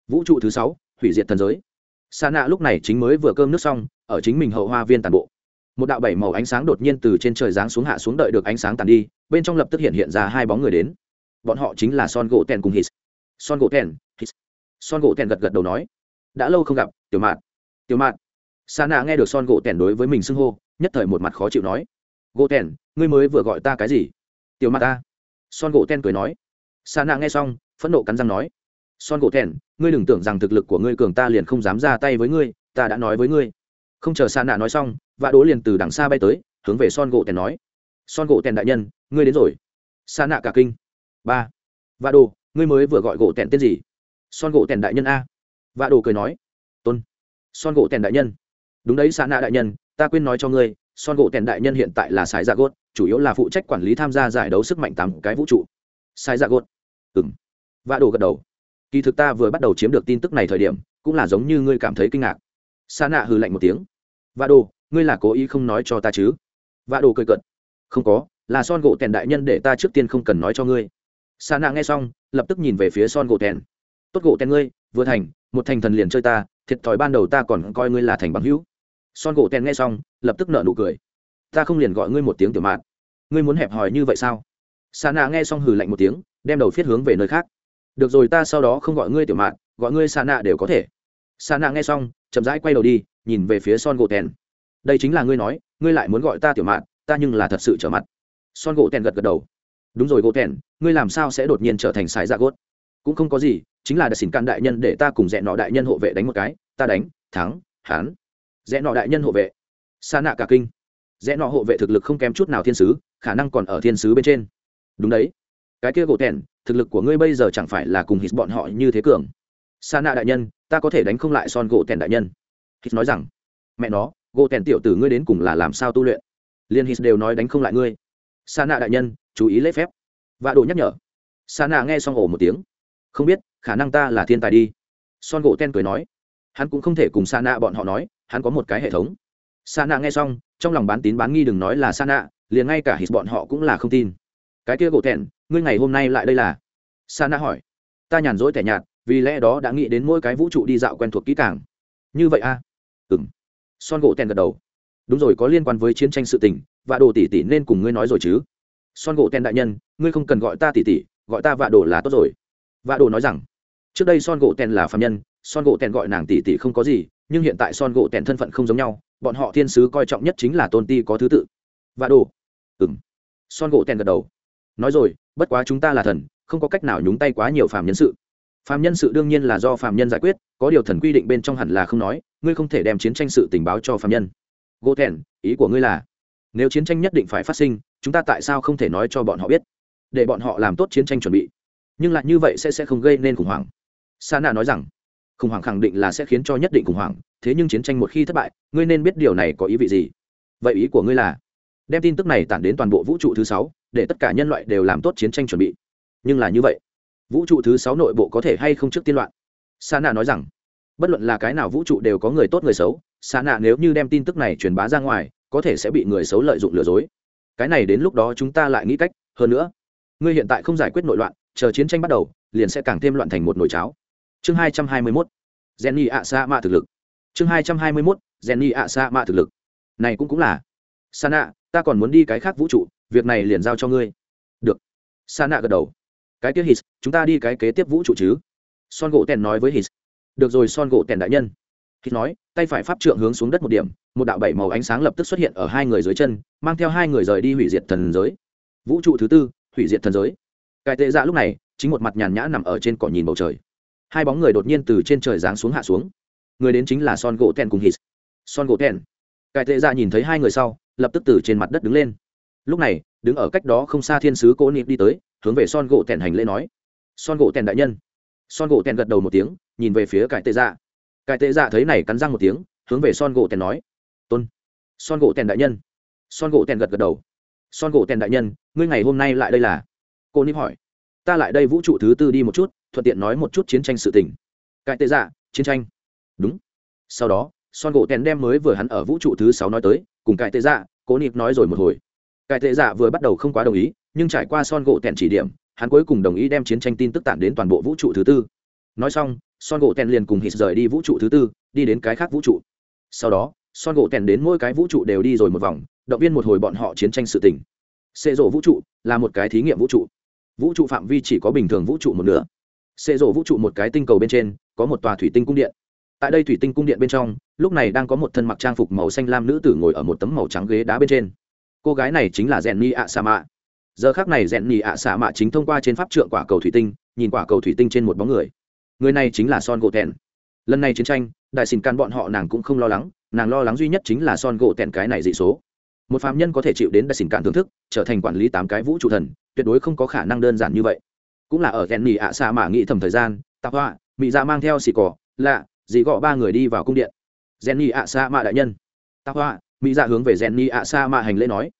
Vũ trụ thứ sáu, hủy diệt thần giới. Sa nạ lúc này chính mới vừa cơm nước xong, ở chính mình hậu hoa viên tàn bộ. Một đạo bảy màu ánh sáng đột nhiên từ trên trời giáng xuống hạ xuống đợi được ánh sáng tàn đi, bên trong lập tức hiện hiện ra hai bóng người đến. Bọn họ chính là son gỗ tèn cùng hít. Son gỗ tèn, hít. Son gỗ tèn gật gật đầu nói, đã lâu không gặp, tiểu mạt tiểu Mạn, sa nạ nghe được son gỗ tèn đối với mình xưng hô nhất thời một mặt khó chịu nói gỗ tèn ngươi mới vừa gọi ta cái gì? Tiểu Mạn ta. Son gỗ tèn cười nói. Sa nạ nghe xong phẫn nộ cắn răng nói son gỗ tèn ngươi đừng tưởng rằng thực lực của ngươi cường ta liền không dám ra tay với ngươi ta đã nói với ngươi. Không chờ sa nạ nói xong vạ đỗ liền từ đằng xa bay tới hướng về son gỗ tèn nói son gỗ tèn đại nhân ngươi đến rồi. Sa nạ cả kinh. Ba vạ đồ ngươi mới vừa gọi gỗ tèn tên gì? Son gỗ tèn đại nhân a. Vạ đồ cười nói son gỗ tèn đại nhân. Đúng đấy, sa nạ đại nhân, ta quên nói cho ngươi, son gỗ tèn đại nhân hiện tại là sài dạ gốt chủ yếu là phụ trách quản lý tham gia giải đấu sức mạnh tám cái vũ trụ. Sai dạ gốt ừng vạ đồ gật đầu. Kỳ thực ta vừa bắt đầu chiếm được tin tức này thời điểm, cũng là giống như ngươi cảm thấy kinh ngạc. Sa nạ hừ lạnh một tiếng. Vạ đồ, ngươi là cố ý không nói cho ta chứ? Vạ đồ cười cận không có, là son gỗ tèn đại nhân để ta trước tiên không cần nói cho ngươi. Sa nạ nghe xong, lập tức nhìn về phía son gỗ tèn. Tốt gỗ tèn ngươi, vừa thành, một thành thần liền chơi ta thiệt thòi ban đầu ta còn coi ngươi là thành bằng hữu. Son gỗ tèn nghe xong, lập tức nợ nụ cười. Ta không liền gọi ngươi một tiếng tiểu mạn. Ngươi muốn hẹp hòi như vậy sao? Sa nạ nghe xong hừ lạnh một tiếng, đem đầu phiết hướng về nơi khác. Được rồi ta sau đó không gọi ngươi tiểu mạn, gọi ngươi sa nạ đều có thể. Sa nạ nghe xong, chậm rãi quay đầu đi, nhìn về phía son gỗ tèn. Đây chính là ngươi nói, ngươi lại muốn gọi ta tiểu mạn, ta nhưng là thật sự trở mặt. Son gỗ tèn gật gật đầu. Đúng rồi gỗ tèn, ngươi làm sao sẽ đột nhiên trở thành sái dạ gốt? Cũng không có gì chính là đã xin can đại nhân để ta cùng rẽ nọ đại nhân hộ vệ đánh một cái, ta đánh, thắng hán rẽ nọ đại nhân hộ vệ. Sa nạ cả kinh. Rẽ nọ hộ vệ thực lực không kém chút nào thiên sứ, khả năng còn ở thiên sứ bên trên. Đúng đấy. Cái kia gỗ tèn, thực lực của ngươi bây giờ chẳng phải là cùng hít bọn họ như thế cường. Sa nạ đại nhân, ta có thể đánh không lại son gỗ tèn đại nhân. Hít nói rằng, mẹ nó, gỗ tèn tiểu tử ngươi đến cùng là làm sao tu luyện? Liên hít đều nói đánh không lại ngươi. Sa nạ đại nhân, chú ý lễ phép. Và đồ nhắc nhở. Sa nạ nghe xong ổ một tiếng. Không biết khả năng ta là thiên tài đi. Son gỗ ten cười nói. Hắn cũng không thể cùng sa nạ bọn họ nói, hắn có một cái hệ thống. Sa nạ nghe xong, trong lòng bán tín bán nghi đừng nói là sa nạ liền ngay cả hít bọn họ cũng là không tin. Cái kia gỗ thẹn ngươi ngày hôm nay lại đây là? Sa nạ hỏi. Ta nhàn rỗi tẻ nhạt, vì lẽ đó đã nghĩ đến mỗi cái vũ trụ đi dạo quen thuộc kỹ càng. Như vậy a à? ừng son gỗ tèn gật đầu. Đúng rồi, có liên quan với chiến tranh sự tình và đồ tỷ tỷ nên cùng ngươi nói rồi chứ. Son gỗ tèn đại nhân, ngươi không cần gọi ta tỷ tỷ, gọi ta vạ đồ là tốt rồi. Vạ đồ nói rằng trước đây son gỗ tèn là phạm nhân son gỗ tèn gọi nàng tỷ tỷ không có gì nhưng hiện tại son gỗ tèn thân phận không giống nhau bọn họ thiên sứ coi trọng nhất chính là tôn ti có thứ tự. Và đồ. Ừng son gỗ tèn gật đầu. Nói rồi bất quá chúng ta là thần không có cách nào nhúng tay quá nhiều phạm nhân sự. Phạm nhân sự đương nhiên là do phạm nhân giải quyết có điều thần quy định bên trong hẳn là không nói ngươi không thể đem chiến tranh sự tình báo cho phạm nhân. Gỗ tèn, ý của ngươi là nếu chiến tranh nhất định phải phát sinh chúng ta tại sao không thể nói cho bọn họ biết? Để bọn họ làm tốt chiến tranh chuẩn bị. Nhưng lại như vậy sẽ sẽ không gây nên khủng hoảng sa nạ nói rằng, khủng hoảng khẳng định là sẽ khiến cho nhất định khủng hoảng, thế nhưng chiến tranh một khi thất bại, ngươi nên biết điều này có ý vị gì. Vậy ý của ngươi là, đem tin tức này tản đến toàn bộ vũ trụ thứ sáu, để tất cả nhân loại đều làm tốt chiến tranh chuẩn bị. Nhưng là như vậy, vũ trụ thứ sáu nội bộ có thể hay không trước tiên loạn? Sa nạ nói rằng, bất luận là cái nào vũ trụ đều có người tốt người xấu, sa nạ nếu như đem tin tức này truyền bá ra ngoài, có thể sẽ bị người xấu lợi dụng lừa dối. Cái này đến lúc đó chúng ta lại nghĩ cách, hơn nữa, ngươi hiện tại không giải quyết nội loạn, chờ chiến tranh bắt đầu, liền sẽ càng thêm loạn thành một nồi cháo chương hai trăm hai mươi mốt, jenny ạ sa mạ thực lực. Chương hai trăm hai mươi mốt, jenny ạ sa mạ thực lực. Này cũng cũng là. Sa nạ ta còn muốn đi cái khác vũ trụ, việc này liền giao cho ngươi. Được. Sa nạ gật đầu. Cái kia hít chúng ta đi cái kế tiếp vũ trụ chứ? Son gỗ tèn nói với hít được rồi, son gỗ tèn đại nhân. Hít nói, tay phải pháp trượng hướng xuống đất một điểm, một đạo bảy màu ánh sáng lập tức xuất hiện ở hai người dưới chân, mang theo hai người rời đi hủy diệt thần giới. Vũ trụ thứ tư, hủy diệt thần giới. Cái tệ dạ lúc này, chính một mặt nhàn nhã nằm ở trên cỏ nhìn bầu trời hai bóng người đột nhiên từ trên trời giáng xuống hạ xuống. Người đến chính là son gỗ tèn cùng hít son gỗ tèn. Cải tệ ra nhìn thấy hai người sau, lập tức từ trên mặt đất đứng lên. Lúc này, đứng ở cách đó không xa thiên sứ cố nịp đi tới, hướng về son gỗ tèn hành lễ nói. Son gỗ tèn đại nhân. Son gỗ tèn gật đầu một tiếng, nhìn về phía cải tệ dạ. Cải tệ dạ thấy này cắn răng một tiếng, hướng về son gỗ tèn nói. Tôn. Son gỗ tèn đại nhân. Son gỗ tèn gật gật đầu. Son gỗ tèn đại nhân, ngươi ngày hôm nay lại đây là? Cô nịp hỏi. Ta lại đây vũ trụ thứ tư đi một chút thuận tiện nói một chút chiến tranh sự tình. Cải tệ dạ chiến tranh. Đúng. Sau đó, son gỗ tèn đem mới vừa hắn ở vũ trụ thứ sáu nói tới, cùng cải tệ dạ cố nịp nói rồi một hồi. Cải tệ dạ vừa bắt đầu không quá đồng ý, nhưng trải qua son gỗ tèn chỉ điểm, hắn cuối cùng đồng ý đem chiến tranh tin tức tản đến toàn bộ vũ trụ thứ tư. Nói xong, son gỗ tèn liền cùng hít rời đi vũ trụ thứ tư, đi đến cái khác vũ trụ. Sau đó, son gỗ tèn đến mỗi cái vũ trụ đều đi rồi một vòng, động viên một hồi bọn họ chiến tranh sự tình. Xê rộ vũ trụ là một cái thí nghiệm vũ trụ. Vũ trụ phạm vi chỉ có bình thường vũ trụ một nửa xệ rộ vũ trụ một cái tinh cầu bên trên, có một tòa thủy tinh cung điện. Tại đây thủy tinh cung điện bên trong, lúc này đang có một thân mặc trang phục màu xanh lam nữ tử ngồi ở một tấm màu trắng ghế đá bên trên. Cô gái này chính là rèn ni ạ sa mạ giờ khác này rèn ni ạ sa mạ chính thông qua trên pháp trượng quả cầu thủy tinh, nhìn quả cầu thủy tinh trên một bóng người. Người này chính là son gỗ tèn. Lần này chiến tranh, đại xin can bọn họ nàng cũng không lo lắng, nàng lo lắng duy nhất chính là son gỗ tèn cái này dị số. Một phạm nhân có thể chịu đến đại xin cạn thưởng thức, trở thành quản lý tám cái vũ trụ thần, tuyệt đối không có khả năng đơn giản như vậy cũng là ở rèn ni ạ xạ mạ nghĩ thầm thời gian tạp họa mỹ dạ mang theo xì cỏ, lạ, dì gọ ba người đi vào cung điện. Jenny ạ xạ mạ đại nhân. Tạp hoa mỹ dạ hướng về jenny ạ xạ mạ hành lễ nói.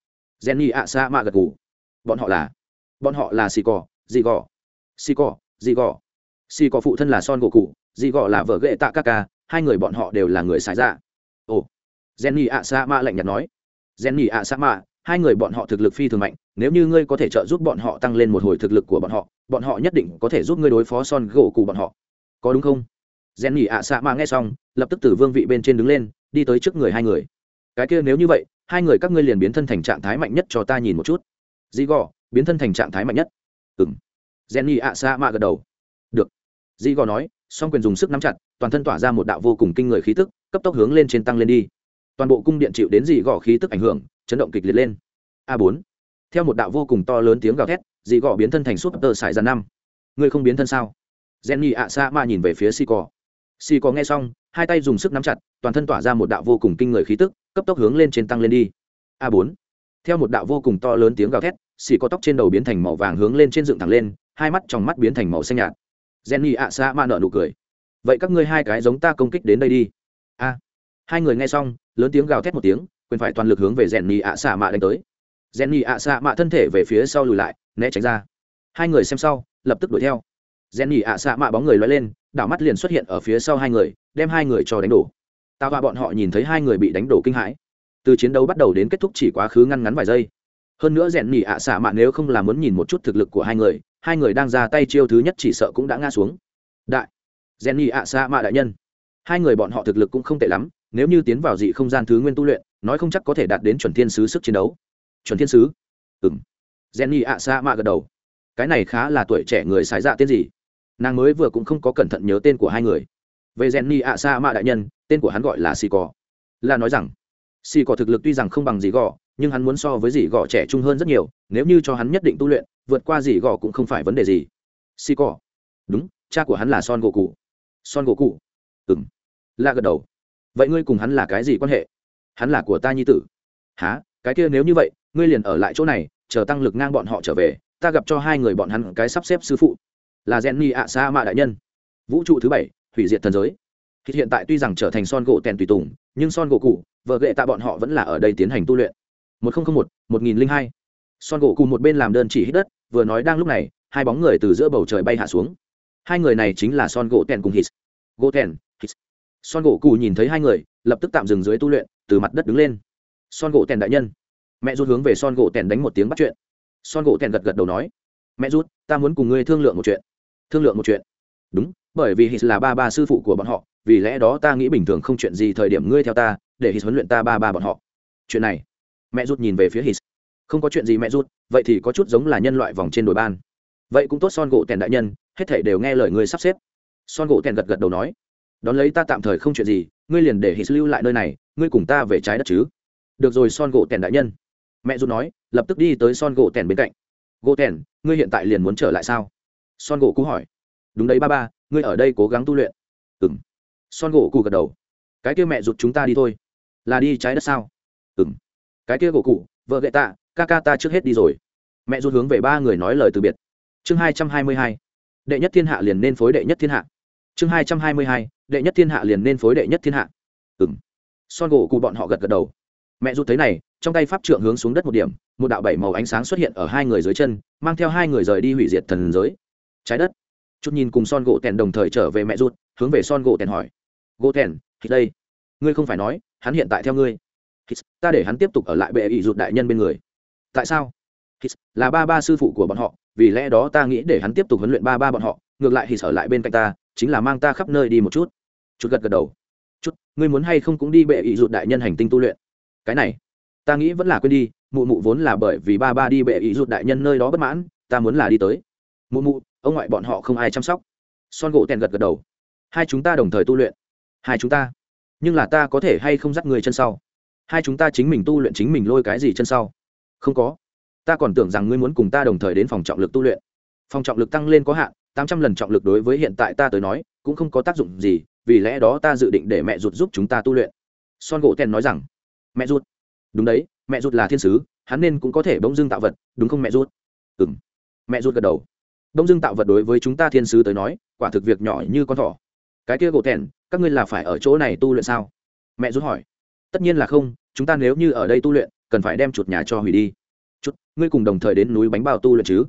Jenny ạ xạ mạ gật ngủ bọn họ là, bọn họ là xì cỏ, dì gọ. Xì cỏ, dì gọ. Xì cỏ phụ thân là son gỗ cụ, dì gọ là vợ ghệ tạ ca ca, hai người bọn họ đều là người xài dạ. Ồ. Jenny ạ xạ mạ lạnh nhạt nói. Jenny ạ xạ mạ hai người bọn họ thực lực phi thường mạnh, nếu như ngươi có thể trợ giúp bọn họ tăng lên một hồi thực lực của bọn họ bọn họ nhất định có thể giúp ngươi đối phó son gỗ cụ bọn họ. Có đúng không? Rèn nhỉ ạ xạ mà nghe xong, lập tức từ vương vị bên trên đứng lên, đi tới trước người hai người. Cái kia nếu như vậy, hai người các ngươi liền biến thân thành trạng thái mạnh nhất cho ta nhìn một chút. Dì gò, biến thân thành trạng thái mạnh nhất. Ừ m rèn nhỉ ạ xạ mà gật đầu. Được. Dì gò nói, song quyền dùng sức nắm chặt, toàn thân tỏa ra một đạo vô cùng kinh người khí tức, cấp tốc hướng lên trên tăng lên đi. Toàn bộ cung điện chịu đến dì gò khí tức ảnh hưởng chấn động kịch liệt lên. A bốn. Theo một đạo vô cùng to lớn tiếng gào thét, dị gò biến thân thành suốt tơ sải ra năm. Ngươi không biến thân sao? Jenny ạ xa mà nhìn về phía si cò si cò nghe xong, hai tay dùng sức nắm chặt, toàn thân tỏa ra một đạo vô cùng kinh người khí tức, cấp tốc hướng lên trên tăng lên đi. A bốn. Theo một đạo vô cùng to lớn tiếng gào thét xì có tóc trên đầu biến thành màu vàng hướng lên trên dựng thẳng lên, hai mắt trong mắt biến thành màu xanh nhạt. Jenny ạ xa ma nợ nụ cười. Vậy các ngươi hai cái giống ta công kích đến đây đi. A. Hai người nghe xong, lớn tiếng gào thét một tiếng quyền phải toàn lực hướng về jenny ạ xạ mạ đánh tới. Jenny ạ xạ mạ thân thể về phía sau lùi lại, né tránh ra. Hai người xem sau, lập tức đuổi theo. Rèn nhì ạ xạ mạ bóng người loay lên, đảo mắt liền xuất hiện ở phía sau hai người, đem hai người cho đánh đổ. Tạo và bọn họ nhìn thấy hai người bị đánh đổ kinh hãi. Từ chiến đấu bắt đầu đến kết thúc chỉ quá khứ ngăn ngắn vài giây. Hơn nữa rèn nhì ạ xạ mạ nếu không là muốn nhìn một chút thực lực của hai người hai người đang ra tay chiêu thứ nhất chỉ sợ cũng đã ngã xuống. Đại rèn nhì ạ xạ mạ đại nhân. Hai người bọn họ thực lực cũng không tệ lắm, nếu như tiến vào dị không gian thứ nguyên tu luyện nói không chắc có thể đạt đến chuẩn thiên sứ sức chiến đấu. Chuẩn thiên sứ? Ừng jenny ạ sa mạ gật đầu. Cái này khá là tuổi trẻ người xài dạ tên gì? Nàng mới vừa cũng không có cẩn thận nhớ tên của hai người. Về jenny ạ sa mạ đại nhân, tên của hắn gọi là xì cò là nói rằng xì cò thực lực tuy rằng không bằng dì gò, nhưng hắn muốn so với dì gò trẻ trung hơn rất nhiều, nếu như cho hắn nhất định tu luyện, vượt qua dì gò cũng không phải vấn đề gì. Xì cò đúng, cha của hắn là son gỗ cụ son gỗ cụ ừng là gật đầu. Vậy ngươi cùng hắn là cái gì quan hệ? Hắn là của ta nhi tử. Há cái kia nếu như vậy, ngươi liền ở lại chỗ này, chờ tăng lực ngang bọn họ trở về, ta gặp cho hai người bọn hắn cái sắp xếp sư phụ. Là jenny ạ sa mạ đại nhân. Vũ trụ thứ bảy, hủy diệt thần giới. Thì hiện tại tuy rằng trở thành son gỗ tèn tùy tùng, nhưng son gỗ cụ, vợ gệ tạ bọn họ vẫn là ở đây tiến hành tu luyện. Một nghìn một một nghìn hai. Son gỗ cụ một bên làm đơn chỉ hít đất, vừa nói đang lúc này, hai bóng người từ giữa bầu trời bay hạ xuống. Hai người này chính là son gỗ tèn cùng hít gỗ tèn hít son gỗ cụ nhìn thấy hai người, lập tức tạm dừng dưới tu luyện từ mặt đất đứng lên. Son gỗ tèn đại nhân. Mẹ rút hướng về son gỗ tèn đánh một tiếng bắt chuyện. Son gỗ tèn gật gật đầu nói, mẹ rút, ta muốn cùng ngươi thương lượng một chuyện. Thương lượng một chuyện? Đúng, bởi vì hít là ba ba sư phụ của bọn họ, vì lẽ đó ta nghĩ bình thường không chuyện gì thời điểm ngươi theo ta, để hít huấn luyện ta ba ba bọn họ. Chuyện này, mẹ rút nhìn về phía hít không có chuyện gì mẹ rút, vậy thì có chút giống là nhân loại vòng trên đồi ban. Vậy cũng tốt, son gỗ tèn đại nhân, hết thể đều nghe lời ngươi sắp xếp. Son gỗ tèn gật gật đầu nói, đón lấy ta tạm thời không chuyện gì, ngươi liền để hít lưu lại nơi này ngươi cùng ta về trái đất chứ? Được rồi, son gỗ tèn đại nhân. Mẹ dù nói, lập tức đi tới son gỗ tèn bên cạnh. Gỗ tèn, ngươi hiện tại liền muốn trở lại sao? Son gỗ cú hỏi. Đúng đấy ba ba, ngươi ở đây cố gắng tu luyện. Ừng son gỗ cụ gật đầu. Cái kia mẹ rụt chúng ta đi thôi. Là đi trái đất sao? Ừng cái kia gỗ cụ vợ gậy tạ, ca ca ta trước hết đi rồi. Mẹ rụt hướng về ba người nói lời từ biệt. Chương hai trăm hai mươi hai. Đệ nhất thiên hạ liền nên phối đệ nhất thiên hạ. Chương hai trăm hai mươi hai. Đệ nhất thiên hạ liền nên phối đệ nhất thiên hạ. Ừng son gỗ cụ bọn họ gật gật đầu. Mẹ rút thấy này, trong tay pháp trượng hướng xuống đất một điểm, một đạo bảy màu ánh sáng xuất hiện ở hai người dưới chân, mang theo hai người rời đi hủy diệt thần giới. Trái đất. Chút nhìn cùng son gỗ tèn đồng thời trở về mẹ rút hướng về son gỗ tèn hỏi. Gỗ tèn, thì đây. Ngươi không phải nói, hắn hiện tại theo ngươi. Ta để hắn tiếp tục ở lại bệ ỷ rụt đại nhân bên người. Tại sao? Là ba ba sư phụ của bọn họ, vì lẽ đó ta nghĩ để hắn tiếp tục huấn luyện ba ba bọn họ, ngược lại thì ở lại bên cạnh ta, chính là mang ta khắp nơi đi một chút. Chút gật gật đầu ngươi muốn hay không cũng đi bệ ỷ rụt đại nhân hành tinh tu luyện. Cái này, ta nghĩ vẫn là quên đi, mụ mụ vốn là bởi vì ba ba đi bệ ý rụt đại nhân nơi đó bất mãn, ta muốn là đi tới. Mụ mụ, ông ngoại bọn họ không ai chăm sóc. Son gỗ tèn gật gật đầu. Hai chúng ta đồng thời tu luyện. Hai chúng ta. Nhưng là ta có thể hay không dắt người chân sau? Hai chúng ta chính mình tu luyện chính mình lôi cái gì chân sau? Không có. Ta còn tưởng rằng ngươi muốn cùng ta đồng thời đến phòng trọng lực tu luyện. Phòng trọng lực tăng lên có hạn, tám trăm lần trọng lực đối với hiện tại ta tới nói, cũng không có tác dụng gì vì lẽ đó ta dự định để mẹ ruột giúp chúng ta tu luyện. Son gỗ tèn nói rằng mẹ ruột, đúng đấy mẹ ruột là thiên sứ hắn nên cũng có thể bỗng dưng tạo vật đúng không mẹ ruột? ừ m mẹ ruột gật đầu. Bỗng dưng tạo vật đối với chúng ta thiên sứ tới nói quả thực việc nhỏ như con thỏ. Cái kia gỗ tèn các ngươi là phải ở chỗ này tu luyện sao? Mẹ ruột hỏi. Tất nhiên là không chúng ta nếu như ở đây tu luyện cần phải đem chuột nhà cho hủy đi. Chút ngươi cùng đồng thời đến núi bánh bao tu luyện chứ?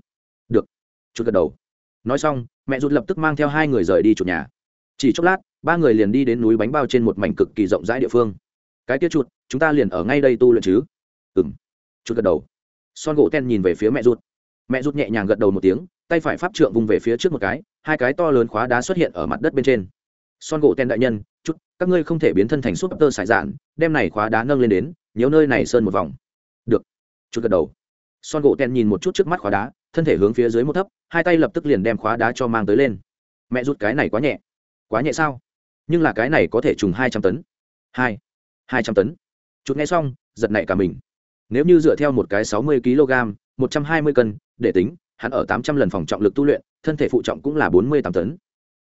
Được. Chút gật đầu. Nói xong mẹ rút lập tức mang theo hai người rời đi chuột nhà chỉ chốc lát, ba người liền đi đến núi bánh bao trên một mảnh cực kỳ rộng rãi địa phương. Cái kia chuột, chúng ta liền ở ngay đây tu luyện chứ? Ừ m gật đầu. Son gỗ ten nhìn về phía mẹ rút mẹ rút nhẹ nhàng gật đầu một tiếng, tay phải pháp trượng vùng về phía trước một cái, hai cái to lớn khóa đá xuất hiện ở mặt đất bên trên. Son gỗ ten đại nhân chút các ngươi không thể biến thân thành súp tơ sải dạn, đem này khóa đá nâng lên đến nhớ nơi này sơn một vòng. Được. Chút gật đầu. Son gỗ ten nhìn một chút trước mắt khóa đá, thân thể hướng phía dưới một thấp, hai tay lập tức liền đem khóa đá cho mang tới lên. Mẹ rút cái này quá nhẹ quá nhẹ sao? Nhưng là cái này có thể trùng hai trăm tấn. Hai. Hai trăm tấn. Chút nghe xong, giật nảy cả mình. Nếu như dựa theo một cái sáu mươi kg, một trăm hai mươi cân, để tính, hắn ở tám trăm lần phòng trọng lực tu luyện, thân thể phụ trọng cũng là bốn mươi tám tấn.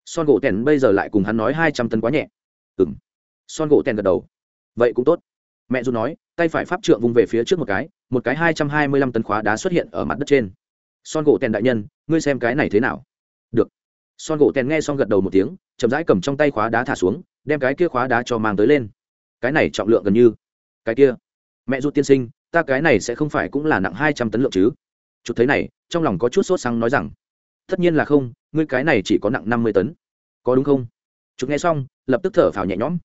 Son gỗ tèn bây giờ lại cùng hắn nói hai trăm tấn quá nhẹ. Ừ m son gỗ tèn gật đầu. Vậy cũng tốt. Mẹ dù nói, tay phải pháp trượng vùng về phía trước một cái một cái hai trăm hai mươi lăm tấn khóa đá xuất hiện ở mặt đất trên. Son gỗ tèn đại nhân, ngươi xem cái này thế nào? Son gỗ tèn nghe xong gật đầu một tiếng, chậm rãi cầm trong tay khóa đá thả xuống, đem cái kia khóa đá cho mang tới lên. Cái này trọng lượng gần như. Cái kia. Mẹ rút tiên sinh, ta cái này sẽ không phải cũng là nặng hai trăm tấn lượng chứ? Chút thấy này, trong lòng có chút sốt sáng nói rằng, tất nhiên là không, ngươi cái này chỉ có nặng năm mươi tấn. Có đúng không? Chụt nghe xong, lập tức thở phào nhẹ nhõm.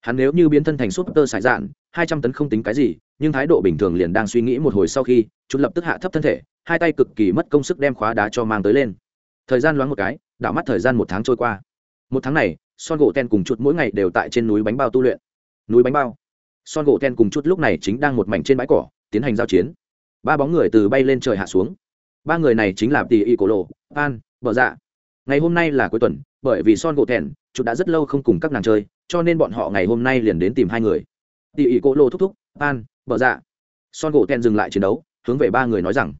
Hắn nếu như biến thân thành súp tơ sải dạn, hai trăm tấn không tính cái gì, nhưng thái độ bình thường liền đang suy nghĩ một hồi sau khi, chút lập tức hạ thấp thân thể, hai tay cực kỳ mất công sức đem khóa đá cho mang tới lên. Thời gian loáng một cái đảo mắt thời gian một tháng trôi qua. Một tháng này, son gỗ ten cùng Chút mỗi ngày đều tại trên núi bánh bao tu luyện. Núi bánh bao. Son gỗ ten cùng chút lúc này chính đang một mảnh trên bãi cỏ, tiến hành giao chiến. Ba bóng người từ bay lên trời hạ xuống. Ba người này chính là tỷ y cổ lộ, an bờ dạ. Ngày hôm nay là cuối tuần, bởi vì son gỗ thẹn chút đã rất lâu không cùng các nàng chơi, cho nên bọn họ ngày hôm nay liền đến tìm hai người. Tỷ y cổ lộ thúc thúc, an bờ dạ. Son gỗ thẹn dừng lại chiến đấu, hướng về ba người nói rằng.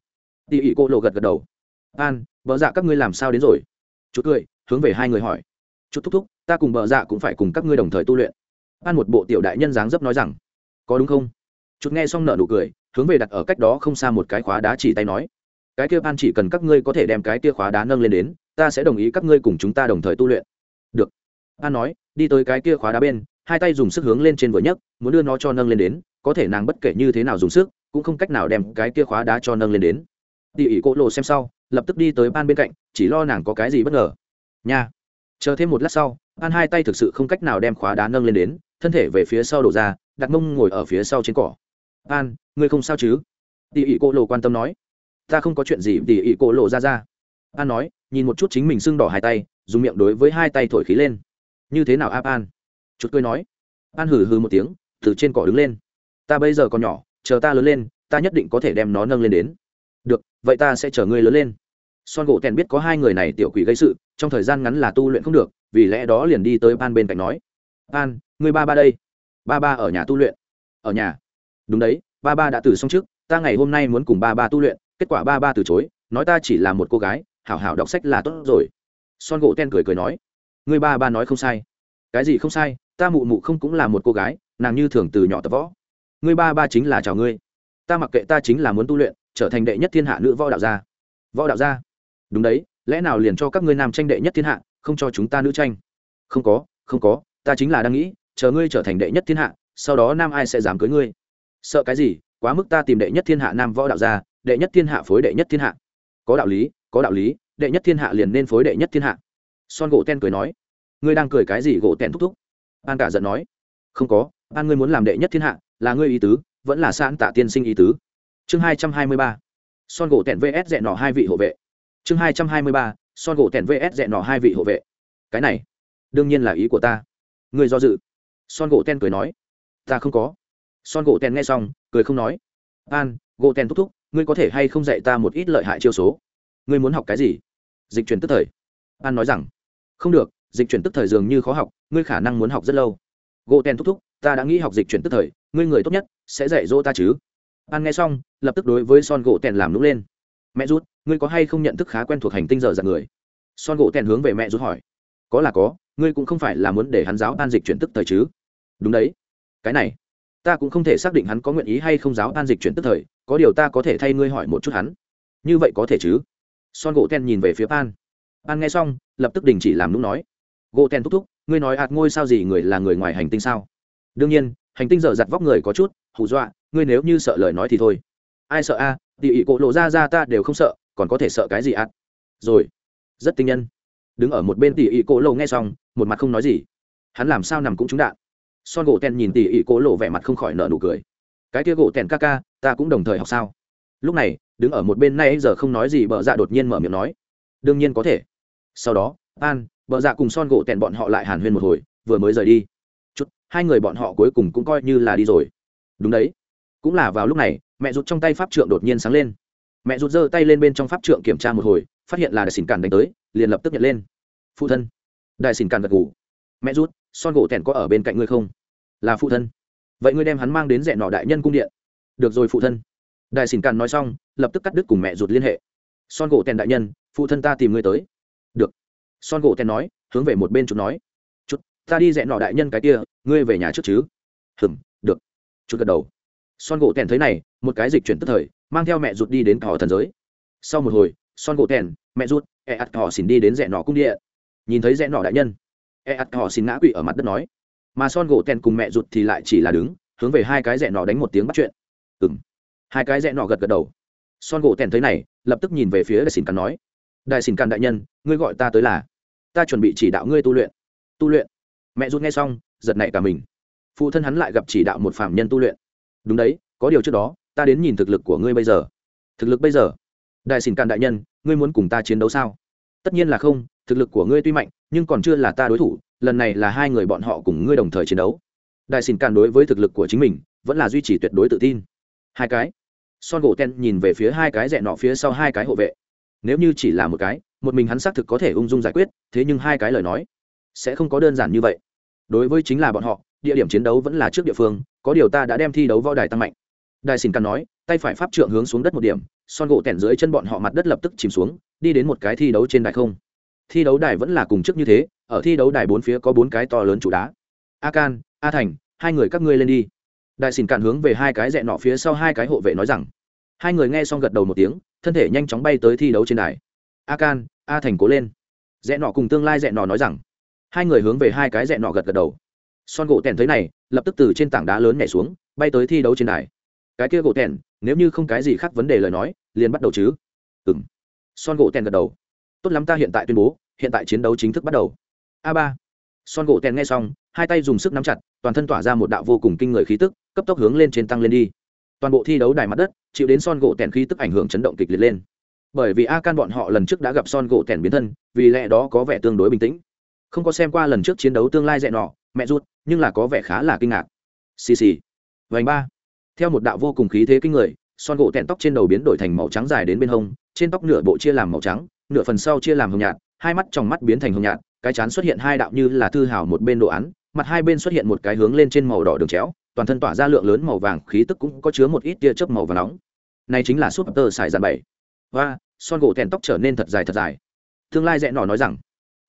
Tỷ y cổ lộ gật gật đầu. An bờ dạ các ngươi làm sao đến rồi? Chút cười, hướng về hai người hỏi. Chút thúc thúc, ta cùng bờ dạ cũng phải cùng các ngươi đồng thời tu luyện. An một bộ tiểu đại nhân dáng dấp nói rằng, có đúng không? Chút nghe xong nợ nụ cười, hướng về đặt ở cách đó không xa một cái khóa đá chỉ tay nói. Cái kia an chỉ cần các ngươi có thể đem cái kia khóa đá nâng lên đến, ta sẽ đồng ý các ngươi cùng chúng ta đồng thời tu luyện. Được. An nói, đi tới cái kia khóa đá bên, hai tay dùng sức hướng lên trên vừa nhấc, muốn đưa nó cho nâng lên đến, có thể nàng bất kể như thế nào dùng sức, cũng không cách nào đem cái kia khóa đá cho nâng lên đến. Tỉ ỉ cỗ lộ xem sau lập tức đi tới ban bên cạnh, chỉ lo nàng có cái gì bất ngờ. Nha. Chờ thêm một lát sau, an hai tay thực sự không cách nào đem khóa đá nâng lên đến, thân thể về phía sau đổ ra, đặt mông ngồi ở phía sau trên cỏ. An, ngươi không sao chứ? Tỉ ỉ cô lộ quan tâm nói. Ta không có chuyện gì tỉ ỉ cô lộ ra ra. An nói, nhìn một chút chính mình sưng đỏ hai tay, dùng miệng đối với hai tay thổi khí lên. Như thế nào áp an? Chút cười nói. An hừ hừ một tiếng, từ trên cỏ đứng lên. Ta bây giờ còn nhỏ, chờ ta lớn lên, ta nhất định có thể đem nó nâng lên đến. Được, vậy ta sẽ chờ ngươi lớn lên son gỗ tèn biết có hai người này tiểu quỷ gây sự, trong thời gian ngắn là tu luyện không được, vì lẽ đó liền đi tới ban bên cạnh nói an người ba ba đây. Ba ba ở nhà tu luyện. Ở nhà. Đúng đấy, ba ba đã từ xong trước, ta ngày hôm nay muốn cùng ba ba tu luyện, kết quả ba ba từ chối, nói ta chỉ là một cô gái, hảo hảo đọc sách là tốt rồi. Son gỗ ten cười cười nói người ba ba nói không sai. Cái gì không sai, ta mụ mụ không cũng là một cô gái, nàng như thường từ nhỏ tập võ. Người ba ba chính là chào ngươi. Ta mặc kệ ta chính là muốn tu luyện, trở thành đệ nhất thiên hạ nữ võ đạo gia. Võ đạo gia? Đúng đấy, lẽ nào liền cho các ngươi nam tranh đệ nhất thiên hạ, không cho chúng ta nữ tranh? Không có không có, ta chính là đang nghĩ, chờ ngươi trở thành đệ nhất thiên hạ, sau đó nam ai sẽ dám cưới ngươi? Sợ cái gì, quá mức ta tìm đệ nhất thiên hạ nam võ đạo gia, đệ nhất thiên hạ phối đệ nhất thiên hạ. Có đạo lý, có đạo lý, đệ nhất thiên hạ liền nên phối đệ nhất thiên hạ. Son gỗ ten cười nói. Ngươi đang cười cái gì gỗ ten thúc thúc? An cả giận nói. Không có, an ngươi muốn làm đệ nhất thiên hạ, là ngươi ý tứ, vẫn là san tạ tiên sinh ý tứ. Chương hai trăm hai mươi ba. Son gỗ tẹn vs dẹn nọ hai vị hộ vệ chương hai trăm hai mươi ba, son gỗ tẹn vs dẹn nọ hai vị hộ vệ. Cái này, đương nhiên là ý của ta. Ngươi do dự. Son gỗ ten cười nói, ta không có. Son gỗ ten nghe xong, cười không nói. An, gỗ ten thúc thúc, ngươi có thể hay không dạy ta một ít lợi hại chiêu số? Ngươi muốn học cái gì? Dịch chuyển tức thời. An nói rằng, không được, dịch chuyển tức thời dường như khó học, ngươi khả năng muốn học rất lâu. Gỗ ten thúc thúc, ta đã nghĩ học dịch chuyển tức thời, ngươi người tốt nhất sẽ dạy dỗ ta chứ. An nghe xong, lập tức đối với son gỗ tèn làm nũng lên. Mẹ rút ngươi có hay không nhận thức khá quen thuộc hành tinh giờ dạng người? Son gỗ tèn hướng về mẹ rút hỏi. Có là có ngươi cũng không phải là muốn để hắn giáo an dịch chuyển tức thời chứ? Đúng đấy. Cái này ta cũng không thể xác định hắn có nguyện ý hay không giáo an dịch chuyển tức thời có điều ta có thể thay ngươi hỏi một chút hắn. Như vậy có thể chứ? Son gỗ ten nhìn về phía pan. Pan nghe xong lập tức đình chỉ làm nũng nói. Gỗ ten thúc thúc ngươi nói ạt ngôi sao gì người là người ngoài hành tinh sao? Đương nhiên hành tinh dở dặt vóc người có chút hù dọa ngươi nếu như sợ lời nói thì thôi. Ai sợ a? À, tỉ ỉ cộ lộ ra ra ta đều không sợ còn có thể sợ cái gì ạt rồi, rất tinh nhân. Đứng ở một bên tỉ ỉ cổ lộ nghe xong, một mặt không nói gì. Hắn làm sao nằm cũng trúng đạn. Son gỗ tèn nhìn tỉ ỉ cổ lộ vẻ mặt không khỏi nợ nụ cười. Cái kia gỗ tèn ca ca, ta cũng đồng thời học sao? Lúc này, đứng ở một bên nay giờ không nói gì, bợ dạ đột nhiên mở miệng nói. Đương nhiên có thể. Sau đó, an, bợ dạ cùng son gỗ tèn bọn họ lại hàn huyên một hồi, vừa mới rời đi. Chút, hai người bọn họ cuối cùng cũng coi như là đi rồi. Đúng đấy. Cũng là vào lúc này, mẹ rút trong tay pháp trượng đột nhiên sáng lên mẹ rụt giơ tay lên bên trong pháp trượng kiểm tra một hồi, phát hiện là đại xỉn càn đánh tới, liền lập tức nhận lên. Phụ thân. Đại xỉn càn gật ngủ mẹ rút, son gỗ thẹn có ở bên cạnh ngươi không? Là phụ thân. Vậy ngươi đem hắn mang đến rẽ nọ đại nhân cung điện. Được rồi phụ thân. Đại xỉn càn nói xong, lập tức cắt đứt cùng mẹ rụt liên hệ. Son gỗ thẹn đại nhân, phụ thân ta tìm ngươi tới. Được. Son gỗ thẹn nói, hướng về một bên chút nói. Chút ta đi rẽ nọ đại nhân cái kia, ngươi về nhà trước chứ. Hừng được. Chút gật đầu. Son gỗ thẹn thấy này, một cái dịch chuyển tức thời mang theo mẹ rụt đi đến thỏ thần giới. Sau một hồi, son gỗ tèn, mẹ rụt e ắt thỏ xin đi đến rẽ nọ cung địa. nhìn thấy rẽ nọ đại nhân e ắt thỏ xin ngã quỵ ở mặt đất nói, mà son gỗ tèn cùng mẹ rụt thì lại chỉ là đứng, hướng về hai cái rẽ nọ đánh một tiếng bắt chuyện. Ừng hai cái rẽ nọ gật gật đầu. Son gỗ tèn thấy này, lập tức nhìn về phía đại xin cắn nói, đại xin càn đại nhân, ngươi gọi ta tới là, ta chuẩn bị chỉ đạo ngươi tu luyện. Tu luyện? Mẹ rút nghe xong, giật nảy cả mình. Phụ thân hắn lại gặp chỉ đạo một phạm nhân tu luyện. Đúng đấy, có điều trước đó ta đến nhìn thực lực của ngươi bây giờ. Thực lực bây giờ? Đại xin càn đại nhân, ngươi muốn cùng ta chiến đấu sao? Tất nhiên là không, thực lực của ngươi tuy mạnh, nhưng còn chưa là ta đối thủ, lần này là hai người bọn họ cùng ngươi đồng thời chiến đấu. Đại xin càn đối với thực lực của chính mình, vẫn là duy trì tuyệt đối tự tin. Hai cái. Son gỗ ten nhìn về phía hai cái rẽ nọ phía sau hai cái hộ vệ. Nếu như chỉ là một cái, một mình hắn xác thực có thể ung dung giải quyết, thế nhưng hai cái lời nói, sẽ không có đơn giản như vậy. Đối với chính là bọn họ, địa điểm chiến đấu vẫn là trước địa phương, có điều ta đã đem thi đấu võ đài tăng mạnh đại xin căn nói, tay phải pháp trượng hướng xuống đất một điểm, son gỗ tẻn dưới chân bọn họ mặt đất lập tức chìm xuống, đi đến một cái thi đấu trên đài không. Thi đấu đài vẫn là cùng trước như thế, ở thi đấu đài bốn phía có bốn cái to lớn trụ đá. A can, a thành, hai người các ngươi lên đi. Đại xin cản hướng về hai cái rẽ nọ phía sau hai cái hộ vệ nói rằng. Hai người nghe xong gật đầu một tiếng, thân thể nhanh chóng bay tới thi đấu trên đài. A can, a thành cố lên. Rẽ nọ cùng tương lai rẽ nọ nói rằng. Hai người hướng về hai cái rẽ nọ gật gật đầu. Son gỗ tèn thấy này, lập tức từ trên tảng đá lớn nhảy xuống, bay tới thi đấu trên đài cái kia gỗ tèn, nếu như không cái gì khác vấn đề lời nói, liền bắt đầu chứ. Ừng son gỗ tèn gật đầu. Tốt lắm ta hiện tại tuyên bố, hiện tại chiến đấu chính thức bắt đầu. A ba. Son gỗ tèn nghe xong, hai tay dùng sức nắm chặt, toàn thân tỏa ra một đạo vô cùng kinh người khí tức, cấp tốc hướng lên trên tăng lên đi. Toàn bộ thi đấu đài mặt đất, chịu đến son gỗ tèn khí tức ảnh hưởng chấn động kịch liệt lên. Bởi vì a can bọn họ lần trước đã gặp son gỗ tèn biến thân, vì lẽ đó có vẻ tương đối bình tĩnh. Không có xem qua lần trước chiến đấu tương lai dẹ nọ, mẹ rút nhưng là có vẻ khá là kinh ngạc. Xì xì. Vành ba theo một đạo vô cùng khí thế kinh người, son gỗ tẹn tóc trên đầu biến đổi thành màu trắng dài đến bên hông, trên tóc nửa bộ chia làm màu trắng, nửa phần sau chia làm hồng nhạt, hai mắt trong mắt biến thành hồng nhạt, cái chán xuất hiện hai đạo như là thư hào một bên đồ án, mặt hai bên xuất hiện một cái hướng lên trên màu đỏ đường chéo, toàn thân tỏa ra lượng lớn màu vàng, khí tức cũng có chứa một ít tia chớp màu và nóng. Này chính là súp tơ xài dàn bảy. Và son gỗ tèn tóc trở nên thật dài thật dài. Tương lai rẽ nọ nói rằng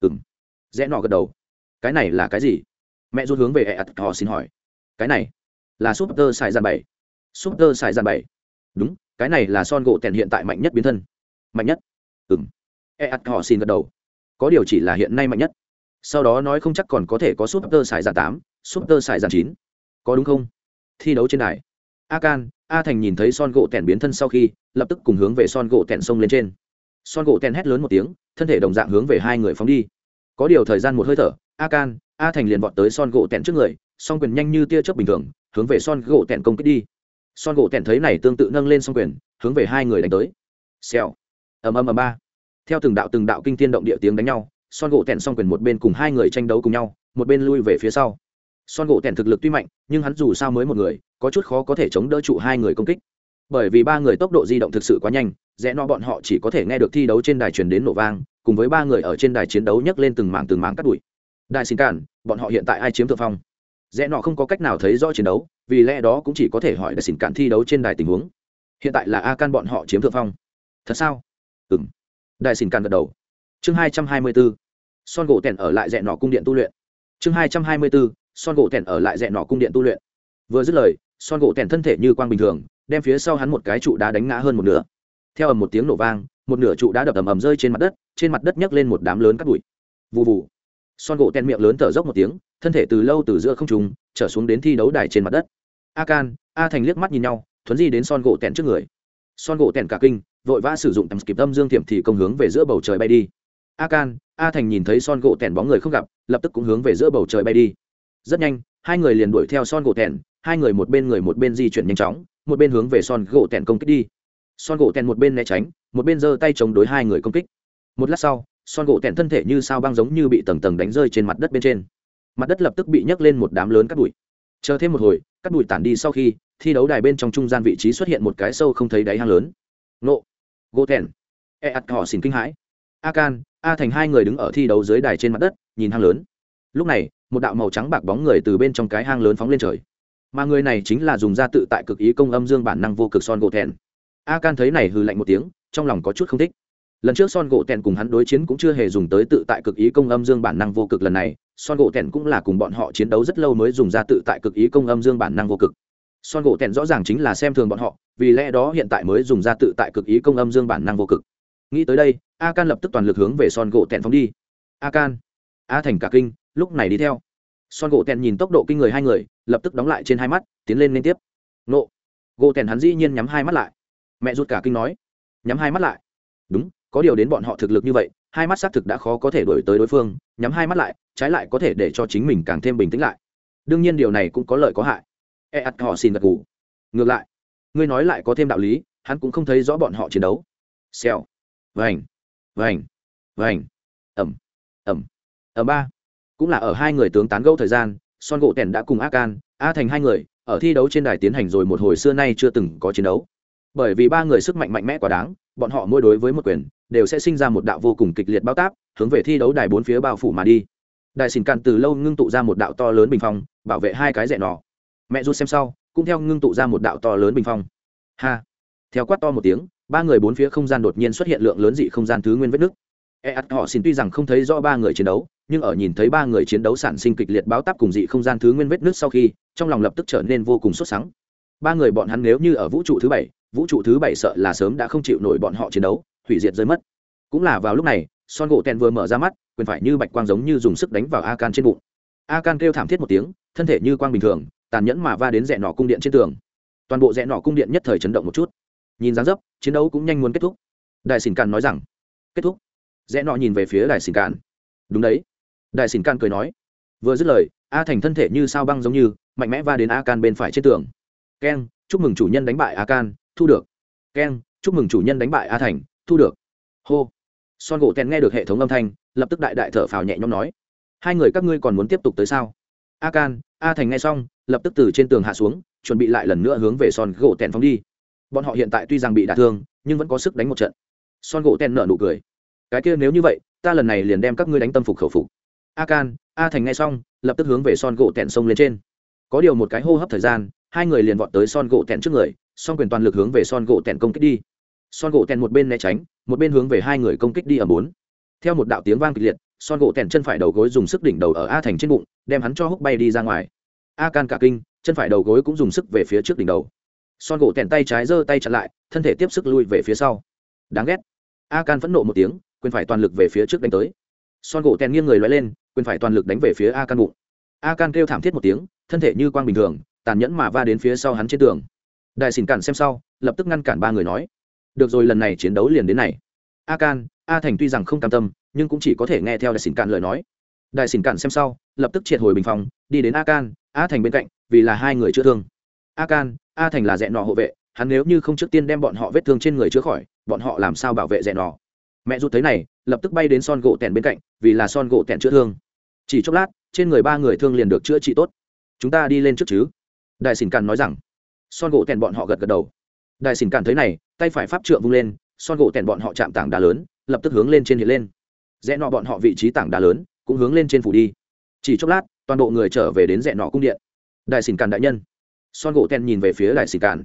ừng rẽ nọ gật đầu. Cái này là cái gì? Mẹ rút hướng về ẹ ặt họ xin hỏi. Cái này là súp tơ xài dàn bảy. Super tơ xài bảy. Đúng, cái này là son gỗ tèn hiện tại mạnh nhất biến thân. Mạnh nhất. Ừm. Eat ặt họ xin gật đầu. Có điều chỉ là hiện nay mạnh nhất. Sau đó nói không chắc còn có thể có super tơ xài dàn tám, super xài chín. Có đúng không? Thi đấu trên đài. A can, a thành nhìn thấy son gỗ tèn biến thân sau khi, lập tức cùng hướng về son gỗ tèn sông lên trên. Son gỗ tèn hét lớn một tiếng, thân thể đồng dạng hướng về hai người phóng đi. Có điều thời gian một hơi thở, a can, a thành liền vọt tới son gỗ tèn trước người, song quyền nhanh như tia chớp bình thường, hướng về son gỗ tèn công kích đi son gỗ tẻn thấy này tương tự nâng lên song quyền, hướng về hai người đánh tới. Xèo. Ầm ầm ầm ba. Theo từng đạo từng đạo kinh thiên động địa tiếng đánh nhau, son gỗ tẻn song quyền một bên cùng hai người tranh đấu cùng nhau, một bên lui về phía sau. Son gỗ tẻn thực lực tuy mạnh, nhưng hắn dù sao mới một người, có chút khó có thể chống đỡ trụ hai người công kích. Bởi vì ba người tốc độ di động thực sự quá nhanh, rẽ no bọn họ chỉ có thể nghe được thi đấu trên đài truyền đến nổ vang, cùng với ba người ở trên đài chiến đấu nhấc lên từng mảng từng mảng cắt đùi đại xin cản, bọn họ hiện tại ai chiếm thượng phong? Rẽ nọ không có cách nào thấy rõ chiến đấu vì lẽ đó cũng chỉ có thể hỏi đại xin cản thi đấu trên đài tình huống. Hiện tại là a can bọn họ chiếm thượng phong. Thật sao? Ừ m đại xin cản gật đầu. Chương hai trăm hai mươi bốn son gỗ tèn ở lại dẹn nọ cung điện tu luyện. Chương hai trăm hai mươi bốn son gỗ tèn ở lại dẹn nọ cung điện tu luyện. Vừa dứt lời, son gỗ tèn thân thể như quang bình thường, đem phía sau hắn một cái trụ đá đánh ngã hơn một nửa. Theo ầm một tiếng nổ vang, một nửa trụ đá đập ầm ầm rơi trên mặt đất, trên mặt đất nhấc lên một đám lớn cắt bụi. Vụ vụ son gỗ tèn miệng lớn thở dốc một tiếng, thân thể từ lâu từ giữa không trùng trở xuống đến thi đấu đài trên mặt đất. A can, a thành liếc mắt nhìn nhau, thuấn di đến son gỗ tèn trước người. Son gỗ tèn cả kinh, vội vã sử dụng tầm kịp tâm dương thiểm thì công hướng về giữa bầu trời bay đi. A can, a thành nhìn thấy son gỗ tèn bóng người không gặp, lập tức cũng hướng về giữa bầu trời bay đi. Rất nhanh, hai người liền đuổi theo son gỗ tèn hai người một bên người một bên di chuyển nhanh chóng, một bên hướng về son gỗ tèn công kích đi. Son gỗ tèn một bên né tránh, một bên giơ tay chống đối hai người công kích. Một lát sau son gỗ tẹn thân thể như sao băng giống như bị tầng tầng đánh rơi trên mặt đất bên trên. Mặt đất lập tức bị nhấc lên một đám lớn cắt bụi. Chờ thêm một hồi cắt bụi tản đi sau khi, thi đấu đài bên trong trung gian vị trí xuất hiện một cái sâu không thấy đáy hang lớn. Nộ, gỗ tẹn e ạt họ xin kinh hãi. A can, a thành hai người đứng ở thi đấu dưới đài trên mặt đất, nhìn hang lớn. Lúc này, một đạo màu trắng bạc bóng người từ bên trong cái hang lớn phóng lên trời. Mà người này chính là dùng ra tự tại cực ý công âm dương bản năng vô cực son gỗ thẹn a can thấy này hừ lạnh một tiếng, trong lòng có chút không thích lần trước son gỗ tèn cùng hắn đối chiến cũng chưa hề dùng tới tự tại cực ý công âm dương bản năng vô cực lần này, son gỗ tèn cũng là cùng bọn họ chiến đấu rất lâu mới dùng ra tự tại cực ý công âm dương bản năng vô cực. Son gỗ tèn rõ ràng chính là xem thường bọn họ, vì lẽ đó hiện tại mới dùng ra tự tại cực ý công âm dương bản năng vô cực. Nghĩ tới đây, a can lập tức toàn lực hướng về son gỗ tèn phóng đi. A can, a thành cả kinh, lúc này đi theo. Son gỗ tèn nhìn tốc độ kinh người hai người, lập tức đóng lại trên hai mắt, tiến lên liên tiếp. Nộ. Gỗ tèn hắn dĩ nhiên nhắm hai mắt lại. Mẹ rút cả kinh nói. Nhắm hai mắt lại. Đúng có điều đến bọn họ thực lực như vậy, hai mắt xác thực đã khó có thể đổi tới đối phương, nhắm hai mắt lại, trái lại có thể để cho chính mình càng thêm bình tĩnh lại. Đương nhiên điều này cũng có lợi có hại. E ắt họ xin gật ngủ ngược lại, ngươi nói lại có thêm đạo lý, hắn cũng không thấy rõ bọn họ chiến đấu. Xèo. Vành. Vành. Vành. Ẩm. Ẩm. Ẩm ba. Cũng là ở hai người tướng tán gẫu thời gian, son gỗ tèn đã cùng a can, a thành hai người, ở thi đấu trên đài tiến hành rồi một hồi xưa nay chưa từng có chiến đấu. Bởi vì ba người sức mạnh mạnh mẽ quá đáng, bọn họ mỗi đối với một quyền đều sẽ sinh ra một đạo vô cùng kịch liệt bao táp, hướng về thi đấu đài bốn phía bao phủ mà đi. Đại xỉn cạn từ lâu ngưng tụ ra một đạo to lớn bình phong, bảo vệ hai cái rẽ nỏ. Mẹ rút xem sau, cũng theo ngưng tụ ra một đạo to lớn bình phong. Ha! Theo quát to một tiếng, ba người bốn phía không gian đột nhiên xuất hiện lượng lớn dị không gian thứ nguyên vết nứt. E ắt họ xin tuy rằng không thấy rõ ba người chiến đấu, nhưng ở nhìn thấy ba người chiến đấu sản sinh kịch liệt báo táp cùng dị không gian thứ nguyên vết nứt sau khi, trong lòng lập tức trở nên vô cùng sốt sắng. Ba người bọn hắn nếu như ở vũ trụ thứ bảy, vũ trụ thứ bảy sợ là sớm đã không chịu nổi bọn họ chiến đấu hủy diệt rơi mất. Cũng là vào lúc này, son gỗ tèn vừa mở ra mắt, quyền phải như bạch quang giống như dùng sức đánh vào a can trên bụng. A can kêu thảm thiết một tiếng, thân thể như quang bình thường, tàn nhẫn mà va đến rẽ nọ cung điện trên tường. Toàn bộ rẽ nọ cung điện nhất thời chấn động một chút. Nhìn dáng dấp, chiến đấu cũng nhanh muốn kết thúc. Đại xỉn càn nói rằng, kết thúc. Rẽ nọ nhìn về phía đại xỉn càn. Đúng đấy. Đại xỉn càn cười nói, vừa dứt lời, a thành thân thể như sao băng giống như, mạnh mẽ va đến a can bên phải trên tường. Keng, chúc mừng chủ nhân đánh bại a can, thu được. Keng, chúc mừng chủ nhân đánh bại a thành thu được. Hô. Son gỗ tèn nghe được hệ thống âm thanh, lập tức đại đại thở phào nhẹ nhõm nói, hai người các ngươi còn muốn tiếp tục tới sao? A can, a thành nghe xong, lập tức từ trên tường hạ xuống, chuẩn bị lại lần nữa hướng về son gỗ tèn phóng đi. Bọn họ hiện tại tuy rằng bị đả thương, nhưng vẫn có sức đánh một trận. Son gỗ tèn nở nụ cười, cái kia nếu như vậy, ta lần này liền đem các ngươi đánh tâm phục khẩu phục. A can, a thành nghe xong, lập tức hướng về son gỗ tèn sông lên trên. Có điều một cái hô hấp thời gian, hai người liền vọt tới son gỗ tèn trước người, song quyền toàn lực hướng về son gỗ tèn công kích đi son gỗ tèn một bên né tránh, một bên hướng về hai người công kích đi ở bốn. Theo một đạo tiếng vang kịch liệt, son gỗ tèn chân phải đầu gối dùng sức đỉnh đầu ở a thành trên bụng, đem hắn cho húc bay đi ra ngoài. A can cả kinh, chân phải đầu gối cũng dùng sức về phía trước đỉnh đầu. Son gỗ tèn tay trái giơ tay chặn lại, thân thể tiếp sức lui về phía sau. Đáng ghét. A can phẫn nộ một tiếng, quyền phải toàn lực về phía trước đánh tới. Son gỗ tèn nghiêng người loay lên, quyền phải toàn lực đánh về phía a can bụng. A can kêu thảm thiết một tiếng, thân thể như quang bình thường, tàn nhẫn mà va đến phía sau hắn trên tường. Đại xỉn cản xem sau, lập tức ngăn cản ba người nói được rồi, lần này chiến đấu liền đến này. A can, a thành tuy rằng không cam tâm, nhưng cũng chỉ có thể nghe theo đại xỉn cản lời nói. Đại xỉn cản xem sau, lập tức triệt hồi bình phòng, đi đến a can, a thành bên cạnh, vì là hai người chữa thương. A can, a thành là dẹn nọ hộ vệ, hắn nếu như không trước tiên đem bọn họ vết thương trên người chữa khỏi, bọn họ làm sao bảo vệ dẹn nọ? Mẹ rút thấy này, lập tức bay đến son gỗ tèn bên cạnh, vì là son gỗ tèn chữa thương. Chỉ chốc lát, trên người ba người thương liền được chữa trị tốt. Chúng ta đi lên trước chứ? Đại xỉn cạn nói rằng. Son gỗ tèn bọn họ gật gật đầu đại xỉn Cản thấy này tay phải pháp trượng vung lên son gỗ tèn bọn họ chạm tảng đá lớn lập tức hướng lên trên hiện lên. Rẽ nọ bọn họ vị trí tảng đá lớn cũng hướng lên trên phủ đi. Chỉ chốc lát toàn bộ người trở về đến rẽ nọ cung điện. Đại xỉn Cản đại nhân. Son gỗ tèn nhìn về phía đại xỉn Cản,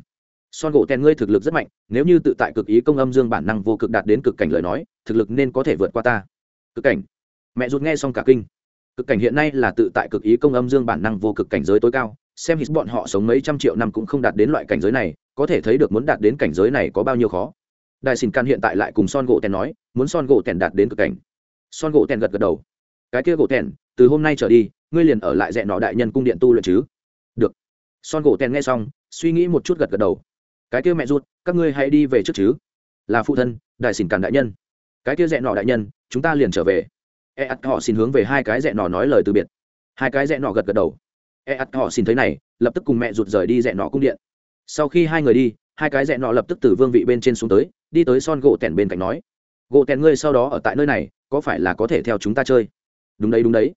son gỗ tèn ngươi thực lực rất mạnh nếu như tự tại cực ý công âm dương bản năng vô cực đạt đến cực cảnh lời nói thực lực nên có thể vượt qua ta. Cực cảnh. Mẹ rút nghe xong cả kinh. Cực cảnh hiện nay là tự tại cực ý công âm dương bản năng vô cực cảnh giới tối cao xem hít bọn họ sống mấy trăm triệu năm cũng không đạt đến loại cảnh giới này có thể thấy được muốn đạt đến cảnh giới này có bao nhiêu khó. Đại xin can hiện tại lại cùng son gỗ tèn nói, muốn son gỗ tèn đạt đến cực cảnh. Son gỗ tèn gật gật đầu. Cái kia gỗ tèn, từ hôm nay trở đi, ngươi liền ở lại dẹn nọ đại nhân cung điện tu luyện chứ? Được. Son gỗ tèn nghe xong, suy nghĩ một chút gật gật đầu. Cái kia mẹ ruột, các ngươi hãy đi về trước chứ. Là phụ thân, đại xin càn đại nhân. Cái kia dẹn nọ đại nhân, chúng ta liền trở về. E ắt họ xin hướng về hai cái dẹn nọ nói lời từ biệt. Hai cái dẹn nọ gật gật đầu. E ắt họ xin thấy này, lập tức cùng mẹ ruột rời đi dẹn nọ cung điện sau khi hai người đi, hai cái dẹn nọ lập tức từ vương vị bên trên xuống tới, đi tới son gỗ tẻn bên cạnh nói, gỗ tẻn ngươi sau đó ở tại nơi này, có phải là có thể theo chúng ta chơi? Đúng đấy đúng đấy.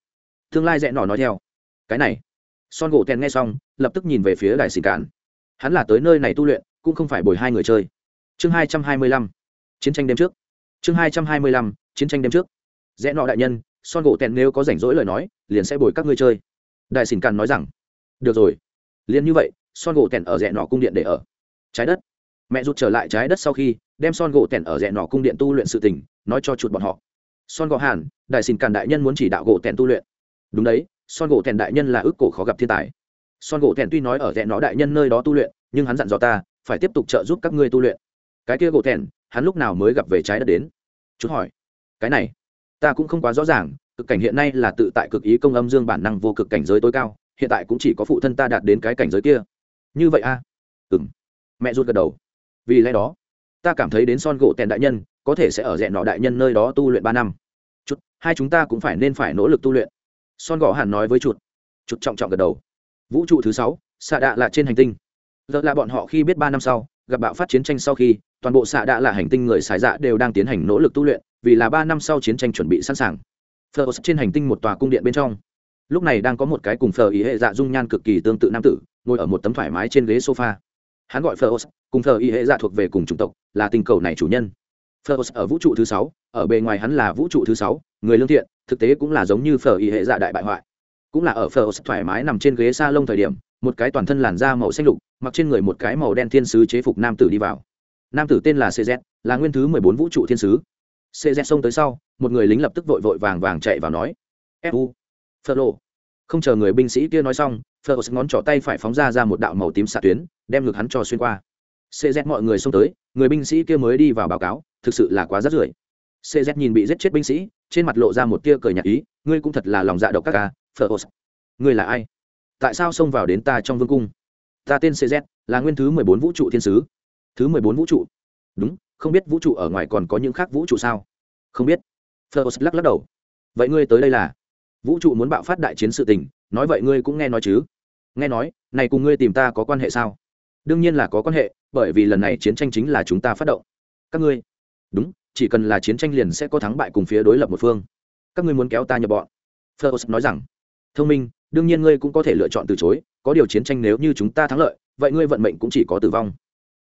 Tương lai dẹn nọ nói theo, cái này. Son gỗ tẻn nghe xong, lập tức nhìn về phía đại xịn cản hắn là tới nơi này tu luyện, cũng không phải bồi hai người chơi. Chương hai trăm hai mươi lăm, chiến tranh đêm trước. Chương hai trăm hai mươi lăm, chiến tranh đêm trước. Rẽ nọ đại nhân, son gỗ tèn nếu có rảnh rỗi lời nói, liền sẽ bồi các ngươi chơi. Đại xỉn càn nói rằng, được rồi, liền như vậy son gỗ tèn ở rẽ nọ cung điện để ở. Trái đất. Mẹ rút trở lại trái đất sau khi, đem son gỗ tèn ở rẽ nọ cung điện tu luyện sự tình, nói cho chuột bọn họ. Son gỗ hàn, đại xin càn đại nhân muốn chỉ đạo gỗ tèn tu luyện. Đúng đấy, son gỗ tèn đại nhân là ước cổ khó gặp thiên tài. Son gỗ tèn tuy nói ở rẽ nọ đại nhân nơi đó tu luyện, nhưng hắn dặn dò ta, phải tiếp tục trợ giúp các ngươi tu luyện. Cái kia gỗ tèn, hắn lúc nào mới gặp về trái đất đến? Chút hỏi. Cái này, ta cũng không quá rõ ràng, cực cảnh hiện nay là tự tại cực ý công âm dương bản năng vô cực cảnh giới tối cao, hiện tại cũng chỉ có phụ thân ta đạt đến cái cảnh giới kia như vậy a à? ừ m mẹ ruột gật đầu. Vì lẽ đó, ta cảm thấy đến son gỗ tèn đại nhân có thể sẽ ở rẽ nọ đại nhân nơi đó tu luyện ba năm. Chút, hai chúng ta cũng phải nên phải nỗ lực tu luyện. Son gõ hẳn nói với chuột. Chuột trọng trọng gật đầu. Vũ trụ thứ sáu, xạ đạ là trên hành tinh. Giờ là bọn họ khi biết ba năm sau, gặp bạo phát chiến tranh sau khi, toàn bộ xạ đạ là hành tinh người xài dạ đều đang tiến hành nỗ lực tu luyện, vì là ba năm sau chiến tranh chuẩn bị sẵn sàng. Phờ trên hành tinh một tòa cung điện bên trong. Lúc này đang có một cái cùng phờ ý hệ dạ dung nhan cực kỳ tương tự nam tử ngồi ở một tấm thoải mái trên ghế sofa. Hắn gọi phở cùng phở y hệ dạ thuộc về cùng chủng tộc, là tình cầu này chủ nhân. Phở ở vũ trụ thứ sáu, ở bề ngoài hắn là vũ trụ thứ sáu, người lương thiện, thực tế cũng là giống như phở y hệ dạ đại bại hoại. Cũng là ở phở thoải mái nằm trên ghế salon thời điểm, một cái toàn thân làn da màu xanh lục, mặc trên người một cái màu đen thiên sứ chế phục nam tử đi vào. Nam tử tên là cz là nguyên thứ mười bốn vũ trụ thiên sứ. Cz xông tới sau, một người lính lập tức vội vội vàng vàng chạy vào nói fu phơ lộ không chờ người binh sĩ kia nói xong phơ ngón trỏ tay phải phóng ra ra một đạo màu tím xạ tuyến, đem ngực hắn cho xuyên qua. Cz mọi người xông tới, người binh sĩ kia mới đi vào báo cáo, thực sự là quá rất rưởi. Cz nhìn bị giết chết binh sĩ, trên mặt lộ ra một tia cười nhạt ý, ngươi cũng thật là lòng dạ độc các ca phơ ngươi là ai? Tại sao xông vào đến ta trong vương cung? Ta tên cz là nguyên thứ mười bốn vũ trụ thiên sứ. Thứ mười bốn vũ trụ? Đúng, không biết vũ trụ ở ngoài còn có những khác vũ trụ sao? Không biết. Phlos lắc lắc đầu. Vậy ngươi tới đây là? Vũ trụ muốn bạo phát đại chiến sự tình nói vậy ngươi cũng nghe nói chứ? Nghe nói, này cùng ngươi tìm ta có quan hệ sao? Đương nhiên là có quan hệ, bởi vì lần này chiến tranh chính là chúng ta phát động. Các ngươi? Đúng, chỉ cần là chiến tranh liền sẽ có thắng bại cùng phía đối lập một phương. Các ngươi muốn kéo ta nhập bọn? Phlos nói rằng. Thông minh, đương nhiên ngươi cũng có thể lựa chọn từ chối, có điều chiến tranh nếu như chúng ta thắng lợi, vậy ngươi vận mệnh cũng chỉ có tử vong.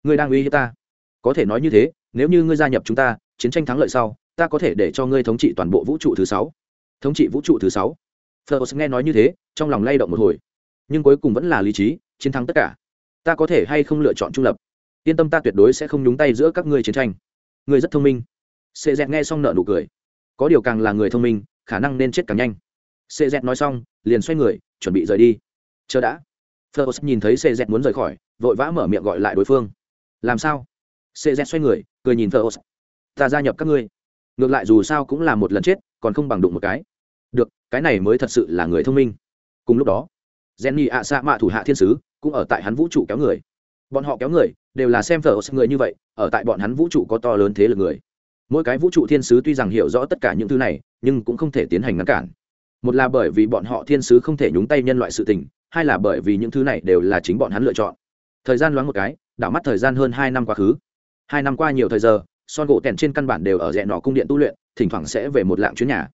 Ngươi đang uy hiếp ta. Có thể nói như thế, nếu như ngươi gia nhập chúng ta, chiến tranh thắng lợi sau, ta có thể để cho ngươi thống trị toàn bộ vũ trụ thứ sáu. Thống trị vũ trụ thứ sáu. Phlos nghe nói như thế trong lòng lay động một hồi. Nhưng cuối cùng vẫn là lý trí, chiến thắng tất cả. Ta có thể hay không lựa chọn trung lập? Yên tâm ta tuyệt đối sẽ không nhúng tay giữa các ngươi chiến tranh. Người rất thông minh. Sệ dẹt nghe xong nợ nụ cười. Có điều càng là người thông minh, khả năng nên chết càng nhanh. Sệ dẹt nói xong, liền xoay người, chuẩn bị rời đi. Chờ đã. Phlos nhìn thấy sệ dẹt muốn rời khỏi, vội vã mở miệng gọi lại đối phương. Làm sao? Sệ dẹt xoay người, cười nhìn Phlos ta gia nhập các ngươi. Ngược lại dù sao cũng là một lần chết, còn không bằng đụng một cái. Được, cái này mới thật sự là người thông minh cùng lúc đó, jenny ạ xạ mạ thủ hạ thiên sứ cũng ở tại hắn vũ trụ kéo người. Bọn họ kéo người đều là xem thờ người như vậy, ở tại bọn hắn vũ trụ có to lớn thế lực người. Mỗi cái vũ trụ thiên sứ tuy rằng hiểu rõ tất cả những thứ này, nhưng cũng không thể tiến hành ngăn cản. Một là bởi vì bọn họ thiên sứ không thể nhúng tay nhân loại sự tình, hai là bởi vì những thứ này đều là chính bọn hắn lựa chọn. Thời gian loáng một cái, đảo mắt thời gian hơn hai năm quá khứ. Hai năm qua nhiều thời giờ, son gỗ tèn trên căn bản đều ở rẽ nọ cung điện tu luyện, thỉnh thoảng sẽ về một lạng chuyến nhà.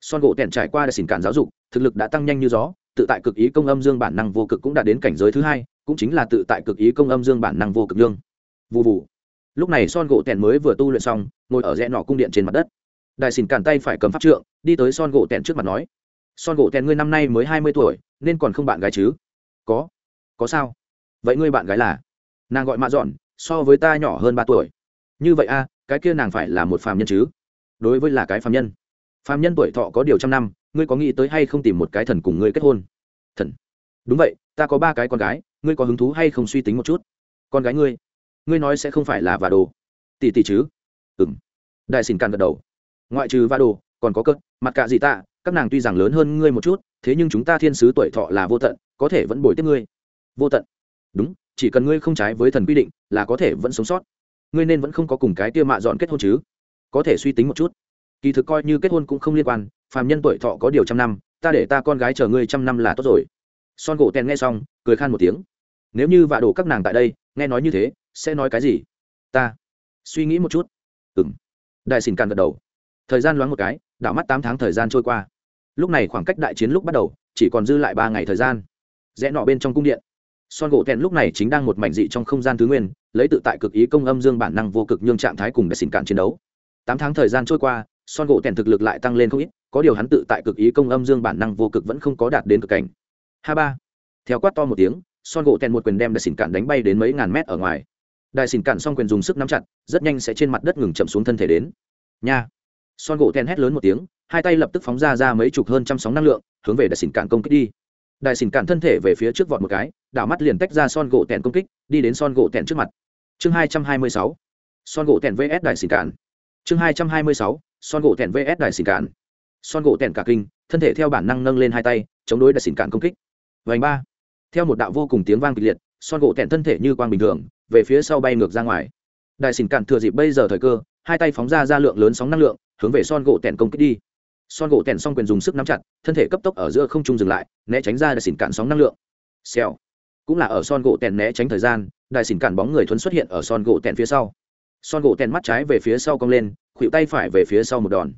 Son gỗ tèn trải qua đã xỉn cản giáo dục, thực lực đã tăng nhanh như gió tự tại cực ý công âm dương bản năng vô cực cũng đã đến cảnh giới thứ hai, cũng chính là tự tại cực ý công âm dương bản năng vô cực dương vụ vụ lúc này son gỗ tèn mới vừa tu luyện xong, ngồi ở rẽ nọ cung điện trên mặt đất. Đại xỉn cản tay phải cầm pháp trượng, đi tới son gỗ tèn trước mặt nói, son gỗ tèn ngươi năm nay mới hai mươi tuổi, nên còn không bạn gái chứ? Có. Có sao? Vậy ngươi bạn gái là? Nàng gọi mạ dọn, so với ta nhỏ hơn ba tuổi. Như vậy a cái kia nàng phải là một phàm nhân chứ? Đối với là cái phàm nhân phàm nhân tuổi thọ có điều trăm năm ngươi có nghĩ tới hay không tìm một cái thần cùng ngươi kết hôn? Thần. Đúng vậy ta có ba cái con gái ngươi có hứng thú hay không suy tính một chút? Con gái ngươi. Ngươi nói sẽ không phải là và đồ. Tỷ tỷ chứ? Ừ m đại xin càn gật đầu. Ngoại trừ và đồ còn có cất, mặt cạ gì tạ các nàng tuy rằng lớn hơn ngươi một chút thế nhưng chúng ta thiên sứ tuổi thọ là vô tận có thể vẫn bồi tiếp ngươi. Vô tận. Đúng chỉ cần ngươi không trái với thần quy định là có thể vẫn sống sót. Ngươi nên vẫn không có cùng cái tia mạ dọn kết hôn chứ? Có thể suy tính một chút kỳ thực coi như kết hôn cũng không liên quan, phàm nhân tuổi thọ có điều trăm năm, ta để ta con gái chờ ngươi trăm năm là tốt rồi. Son gỗ tèn nghe xong, cười khan một tiếng. Nếu như vạ đổ các nàng tại đây, nghe nói như thế, sẽ nói cái gì? Ta. Suy nghĩ một chút. Ừ m đại xin càn gật đầu. Thời gian loáng một cái, đảo mắt tám tháng thời gian trôi qua. Lúc này khoảng cách đại chiến lúc bắt đầu, chỉ còn dư lại ba ngày thời gian. Rẽ nọ bên trong cung điện. Son gỗ tèn lúc này chính đang một mảnh dị trong không gian thứ nguyên, lấy tự tại cực ý công âm dương bản năng vô cực nhương trạng thái cùng đại xin cạn chiến đấu. Tám tháng thời gian trôi qua son gỗ tèn thực lực lại tăng lên không ít, có điều hắn tự tại cực ý công âm dương bản năng vô cực vẫn không có đạt đến cực cảnh. Ha ba. Theo quát to một tiếng, son gỗ tèn một quyền đem đại xỉn cạn đánh bay đến mấy ngàn mét ở ngoài. Đại xỉn cạn xong quyền dùng sức nắm chặt, rất nhanh sẽ trên mặt đất ngừng chậm xuống thân thể đến. Nha. Son gỗ tèn hét lớn một tiếng, hai tay lập tức phóng ra ra mấy chục hơn trăm sóng năng lượng, hướng về đại xỉn cạn công kích đi. Đại xỉn cạn thân thể về phía trước vọt một cái, đảo mắt liền tách ra son gỗ tèn công kích, đi đến son gỗ tèn trước mặt. Chương hai trăm hai mươi sáu. Son gỗ tèn vs đại xỉn cạn chương hai trăm hai mươi sáu son gỗ tèn vs đại xỉn cạn. Son gỗ tèn cả kinh, thân thể theo bản năng nâng lên hai tay, chống đối đại xỉn cạn công kích. Vành ba. Theo một đạo vô cùng tiếng vang kịch liệt, son gỗ tèn thân thể như quang bình thường, về phía sau bay ngược ra ngoài. Đại xỉn cạn thừa dịp bây giờ thời cơ, hai tay phóng ra ra lượng lớn sóng năng lượng, hướng về son gỗ tèn công kích đi. Son gỗ tèn xong quyền dùng sức nắm chặt, thân thể cấp tốc ở giữa không trung dừng lại, né tránh ra đại xỉn cạn sóng năng lượng. Xèo. Cũng là ở son gỗ tèn né tránh thời gian đại xỉn cạn bóng người thuấn xuất hiện ở son gỗ tèn phía sau. Son gỗ tèn mắt trái về phía sau cong lên khuỵu tay phải về phía sau một đòn.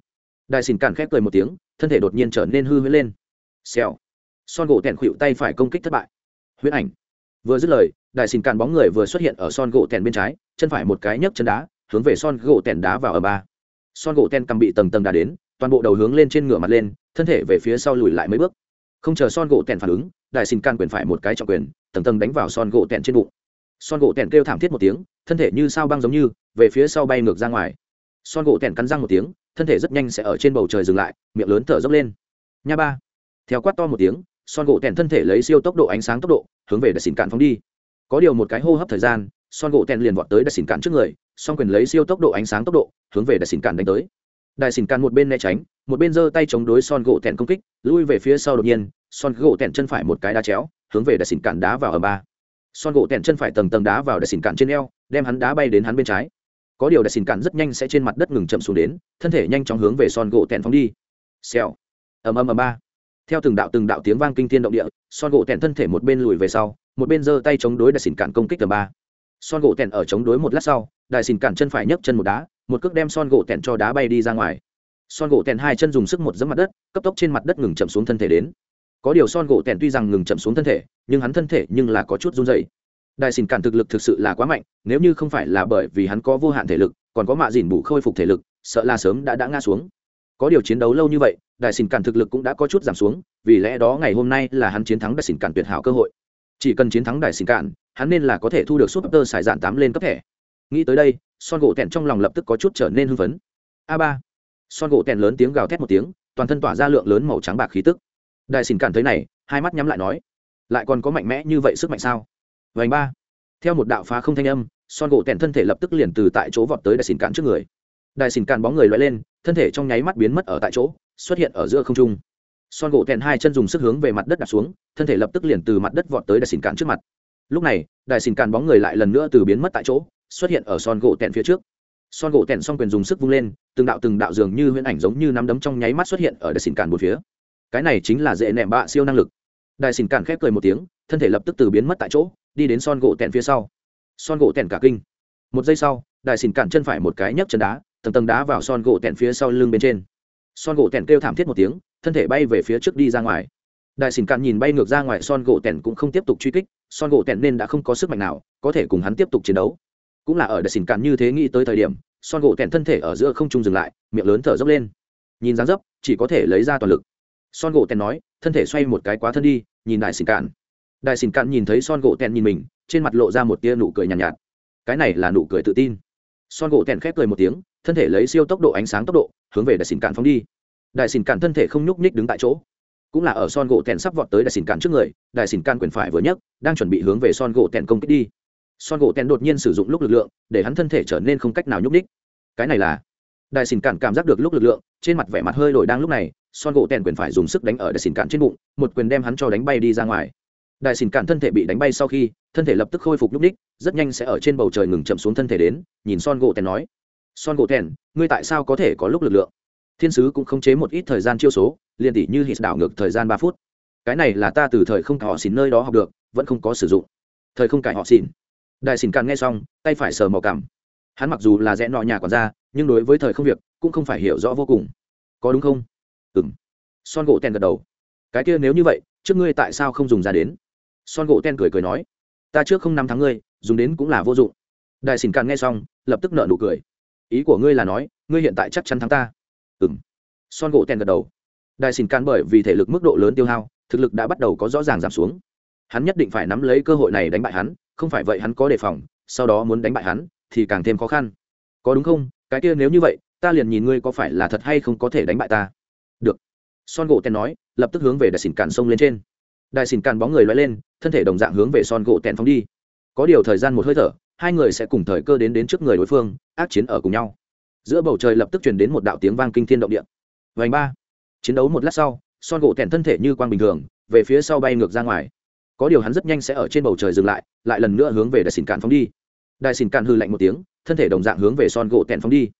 Đại xỉn cản khép cười một tiếng, thân thể đột nhiên trở nên hư huyễn lên. Xèo. Son gỗ tèn khuỵu tay phải công kích thất bại. Huyễn ảnh. Vừa dứt lời đại xỉn cản bóng người vừa xuất hiện ở son gỗ tèn bên trái, chân phải một cái nhấc chân đá, hướng về son gỗ tèn đá vào ở ba. Son gỗ tèn cầm bị tầng tầng đá đến, toàn bộ đầu hướng lên trên ngửa mặt lên, thân thể về phía sau lùi lại mấy bước. Không chờ son gỗ tèn phản ứng đại xin can quyền phải một cái trọng quyền, tầng tầng đánh vào son gỗ tèn trên bụng. Son gỗ tèn kêu thảm thiết một tiếng, thân thể như sao băng giống như, về phía sau bay ngược ra ngoài son gỗ tèn cắn răng một tiếng, thân thể rất nhanh sẽ ở trên bầu trời dừng lại, miệng lớn thở dốc lên. Nha ba. Theo quát to một tiếng, son gỗ tèn thân thể lấy siêu tốc độ ánh sáng tốc độ, hướng về đại xỉn cạn phóng đi. Có điều một cái hô hấp thời gian, son gỗ tèn liền vọt tới đại xỉn cạn trước người, song quyền lấy siêu tốc độ ánh sáng tốc độ, hướng về đại xỉn cạn đánh tới. Đại xỉn cạn một bên né tránh, một bên giơ tay chống đối son gỗ tèn công kích, lui về phía sau đột nhiên, son gỗ tèn chân phải một cái đá chéo, hướng về đại xỉn cạn đá vào ở ba. Son gỗ tèn chân phải tầng tầng đá vào đại xỉn cạn trên eo, đem hắn đá bay đến hắn bên trái có điều đại xỉn cản rất nhanh sẽ trên mặt đất ngừng chậm xuống đến, thân thể nhanh chóng hướng về son gỗ tẹn phóng đi. Xèo. Ầm ầm ầm ba. Theo từng đạo từng đạo tiếng vang kinh thiên động địa, son gỗ tẹn thân thể một bên lùi về sau, một bên giơ tay chống đối đại xỉn cản công kích tầm ba. Son gỗ tẹn ở chống đối một lát sau, đại xỉn cản chân phải nhấc chân một đá, một cước đem son gỗ tẹn cho đá bay đi ra ngoài. Son gỗ tẹn hai chân dùng sức một dẫm mặt đất, cấp tốc trên mặt đất ngừng chậm xuống thân thể đến. Có điều son gỗ tẹn tuy rằng ngừng chậm xuống thân thể, nhưng hắn thân thể nhưng là có chút run dày đại xỉn cản thực lực thực sự là quá mạnh, nếu như không phải là bởi vì hắn có vô hạn thể lực, còn có mạ dìn bù khôi phục thể lực, sợ là sớm đã đã ngã xuống. Có điều chiến đấu lâu như vậy đại xỉn cản thực lực cũng đã có chút giảm xuống, vì lẽ đó ngày hôm nay là hắn chiến thắng đại xỉn cản tuyệt hảo cơ hội. Chỉ cần chiến thắng đại xỉn cản, hắn nên là có thể thu được súp tơ xài dạn tám lên cấp thẻ. Nghĩ tới đây, son gỗ tẹn trong lòng lập tức có chút trở nên hưng phấn. A ba. Son gỗ tẹn lớn tiếng gào thét một tiếng, toàn thân tỏa ra lượng lớn màu trắng bạc khí tức. Đại xỉn cản thấy này, hai mắt nhắm lại nói, lại còn có mạnh mẽ như vậy sức mạnh sao? Vành ba. Theo một đạo phá không thanh âm, son gỗ tẹn thân thể lập tức liền từ tại chỗ vọt tới đại xỉn cản trước người. Đại xỉn cản bóng người loại lên, thân thể trong nháy mắt biến mất ở tại chỗ, xuất hiện ở giữa không trung. Son gỗ tẹn hai chân dùng sức hướng về mặt đất đặt xuống, thân thể lập tức liền từ mặt đất vọt tới đại xỉn cản trước mặt. Lúc này, đại xỉn cản bóng người lại lần nữa từ biến mất tại chỗ, xuất hiện ở son gỗ tẹn phía trước. Son gỗ tẹn song quyền dùng sức vung lên, từng đạo từng đạo dường như huyễn ảnh giống như nắm đấm trong nháy mắt xuất hiện ở đại xỉn cản một phía. Cái này chính là dễ nẹm bạ siêu năng lực. Đại xỉn cản khép cười một tiếng, thân thể lập tức từ biến mất tại chỗ đi đến son gỗ tẹn phía sau. Son gỗ tẹn cả kinh. Một giây sau, đại xỉn cản chân phải một cái nhấc chân đá, tầng tầng đá vào son gỗ tẹn phía sau lưng bên trên. Son gỗ tẹn kêu thảm thiết một tiếng, thân thể bay về phía trước đi ra ngoài. Đại xỉn cản nhìn bay ngược ra ngoài, son gỗ tẹn cũng không tiếp tục truy kích, son gỗ tẹn nên đã không có sức mạnh nào, có thể cùng hắn tiếp tục chiến đấu. Cũng là ở đại xỉn cản như thế nghĩ tới thời điểm, son gỗ tẹn thân thể ở giữa không trung dừng lại, miệng lớn thở dốc lên. Nhìn dáng dấp, chỉ có thể lấy ra toàn lực. Son gỗ tẹn nói, thân thể xoay một cái quá thân đi, nhìn đại xỉn cản đại xỉn cạn nhìn thấy son gỗ tẹn nhìn mình trên mặt lộ ra một tia nụ cười nhàn nhạt, nhạt. Cái này là nụ cười tự tin. Son gỗ tẹn khép cười một tiếng thân thể lấy siêu tốc độ ánh sáng tốc độ hướng về đại xỉn cạn phóng đi. Đại xỉn cạn thân thể không nhúc nhích đứng tại chỗ. Cũng là ở son gỗ tẹn sắp vọt tới đại xỉn cạn trước người đại xỉn cạn quyền phải vừa nhấc đang chuẩn bị hướng về son gỗ tẹn công kích đi. Son gỗ tèn đột nhiên sử dụng lúc lực lượng để hắn thân thể trở nên không cách nào nhúc nhích. cái này là đại xỉn Cạn cảm giác được lúc lực lượng trên mặt vẻ mặt hơi đổi đang lúc này son gỗ tèn quyền phải dùng sức đánh ở đại xỉn Cạn trên bụng một quyền đem hắn cho đánh bay đi ra ngoài đại xỉn cản thân thể bị đánh bay sau khi, thân thể lập tức khôi phục nhúc ních rất nhanh sẽ ở trên bầu trời ngừng chậm xuống thân thể đến, nhìn son gỗ tèn nói. Son gỗ tèn, ngươi tại sao có thể có lúc lực lượng? Thiên sứ cũng khống chế một ít thời gian chiêu số, liền tỷ như hít đảo ngược thời gian ba phút. Cái này là ta từ thời không cải họ xỉn nơi đó học được, vẫn không có sử dụng. Thời không cải họ xỉn đại xỉn cản nghe xong, tay phải sờ màu cảm hắn mặc dù là rẽ nọ nhà quản gia, nhưng đối với thời không việc cũng không phải hiểu rõ vô cùng. Có đúng không? Ừ m son gỗ tèn gật đầu. Cái kia nếu như vậy, trước ngươi tại sao không dùng ra đến? Son gỗ ten cười cười nói, ta trước không năm tháng ngươi, dùng đến cũng là vô dụng. Đại xỉn càn nghe xong, lập tức nợ nụ cười. Ý của ngươi là nói, ngươi hiện tại chắc chắn thắng ta. Ừ m son gỗ ten gật đầu. Đại xỉn càn bởi vì thể lực mức độ lớn tiêu hao, thực lực đã bắt đầu có rõ ràng giảm xuống. Hắn nhất định phải nắm lấy cơ hội này đánh bại hắn, không phải vậy hắn có đề phòng, sau đó muốn đánh bại hắn thì càng thêm khó khăn. Có đúng không? Cái kia nếu như vậy, ta liền nhìn ngươi có phải là thật hay không có thể đánh bại ta. Được. Son gỗ ten nói, lập tức hướng về đại xỉn càn sông lên trên đại xỉn càn bóng người loay lên, thân thể đồng dạng hướng về son gỗ tèn phóng đi. Có điều thời gian một hơi thở, hai người sẽ cùng thời cơ đến đến trước người đối phương, ác chiến ở cùng nhau. Giữa bầu trời lập tức truyền đến một đạo tiếng vang kinh thiên động địa. Vành ba. Chiến đấu một lát sau, son gỗ tèn thân thể như quang bình thường, về phía sau bay ngược ra ngoài. Có điều hắn rất nhanh sẽ ở trên bầu trời dừng lại lại lần nữa hướng về đại xỉn càn phóng đi. Đại xỉn càn hư lạnh một tiếng, thân thể đồng dạng hướng về son gỗ tèn phóng đi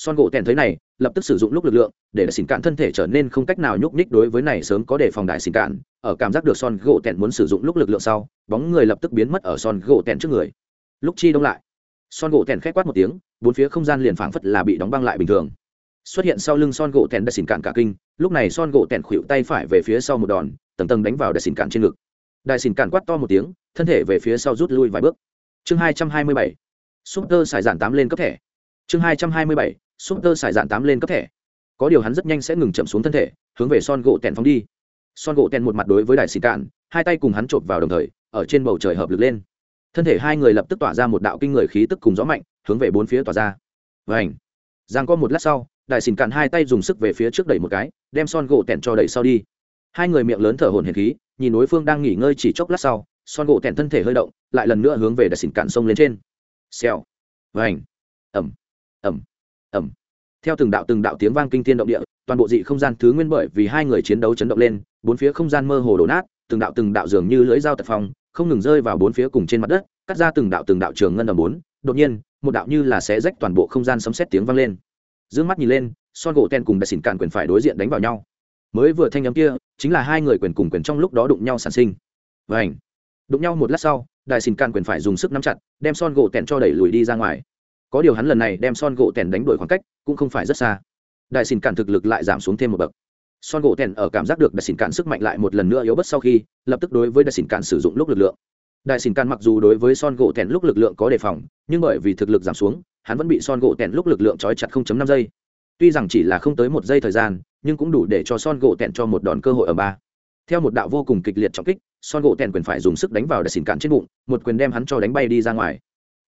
son gỗ tèn thấy này, lập tức sử dụng lúc lực lượng, để đại xỉn cạn thân thể trở nên không cách nào nhúc nhích đối với này sớm có đề phòng đại xỉn cạn, ở cảm giác được son gỗ tèn muốn sử dụng lúc lực lượng sau, bóng người lập tức biến mất ở son gỗ tèn trước người. Lúc chi đông lại, son gỗ tèn k quát một tiếng, bốn phía không gian liền phảng phất là bị đóng băng lại bình thường. Xuất hiện sau lưng son gỗ tèn đại xỉn cạn cả kinh, lúc này son gỗ tèn khuỵu tay phải về phía sau một đòn, tầng tầng đánh vào đại xỉn cạn trên ngực. Đại xỉn cạn quát to một tiếng, thân thể về phía sau rút lui vài bước. Chương hai trăm hai mươi bảy súp tơ xài dạn tám lên cấp thẻ. Chương hai trăm hai mươi bảy súp tơ xài dạn tám lên cấp thẻ. Có điều hắn rất nhanh sẽ ngừng chậm xuống thân thể, hướng về son gỗ tèn phóng đi. Son gỗ tèn một mặt đối với đại xỉn cạn, hai tay cùng hắn chộp vào đồng thời, ở trên bầu trời hợp lực lên. Thân thể hai người lập tức tỏa ra một đạo kinh người khí tức cùng gió mạnh, hướng về bốn phía tỏa ra. Vảnh giang có một lát sau đại xỉn cạn hai tay dùng sức về phía trước đẩy một cái, đem son gỗ tèn cho đẩy sau đi. Hai người miệng lớn thở hổn hển khí, nhìn đối phương đang nghỉ ngơi chỉ chốc lát sau, son gỗ tèn thân thể hơi động, lại lần nữa hướng về đại xỉn cạn sông lên trên. Xèo. Vảnh ẩm. Ẩm ẩm. Theo từng đạo từng đạo tiếng vang kinh thiên động địa, toàn bộ dị không gian thứ nguyên bởi vì hai người chiến đấu chấn động lên, bốn phía không gian mơ hồ đổ nát, từng đạo từng đạo dường như lưỡi dao tật phong, không ngừng rơi vào bốn phía cùng trên mặt đất, cắt ra từng đạo từng đạo trường ngân ở bốn. Đột nhiên, một đạo như là sẽ rách toàn bộ không gian sấm xét tiếng vang lên. D mắt nhìn lên, son gỗ ten cùng đại xỉn cạn quyền phải đối diện đánh vào nhau. Mới vừa thanh âm kia, chính là hai người quyền cùng quyền trong lúc đó đụng nhau sản sinh. Vảnh đụng nhau một lát sau, đại xỉn cạn quyền phải dùng sức nắm chặt, đem son gỗ tèn cho đẩy lùi đi ra ngoài có điều hắn lần này đem son gỗ tèn đánh đổi khoảng cách, cũng không phải rất xa. Đại xỉn cản thực lực lại giảm xuống thêm một bậc. Son gỗ tèn ở cảm giác được đại xỉn cản sức mạnh lại một lần nữa yếu bất sau khi, lập tức đối với đại xỉn cản sử dụng lúc lực lượng. Đại xỉn cản mặc dù đối với son gỗ tèn lúc lực lượng có đề phòng, nhưng bởi vì thực lực giảm xuống, hắn vẫn bị son gỗ tèn lúc lực lượng trói chặt 0.5 giây. Tuy rằng chỉ là không tới một giây thời gian, nhưng cũng đủ để cho son gỗ tèn cho một đòn cơ hội ở ba. Theo một đạo vô cùng kịch liệt trọng kích, son gỗ tèn quyền phải dùng sức đánh vào đại xỉn cản trên bụng, một quyền đem hắn cho đánh bay đi ra ngoài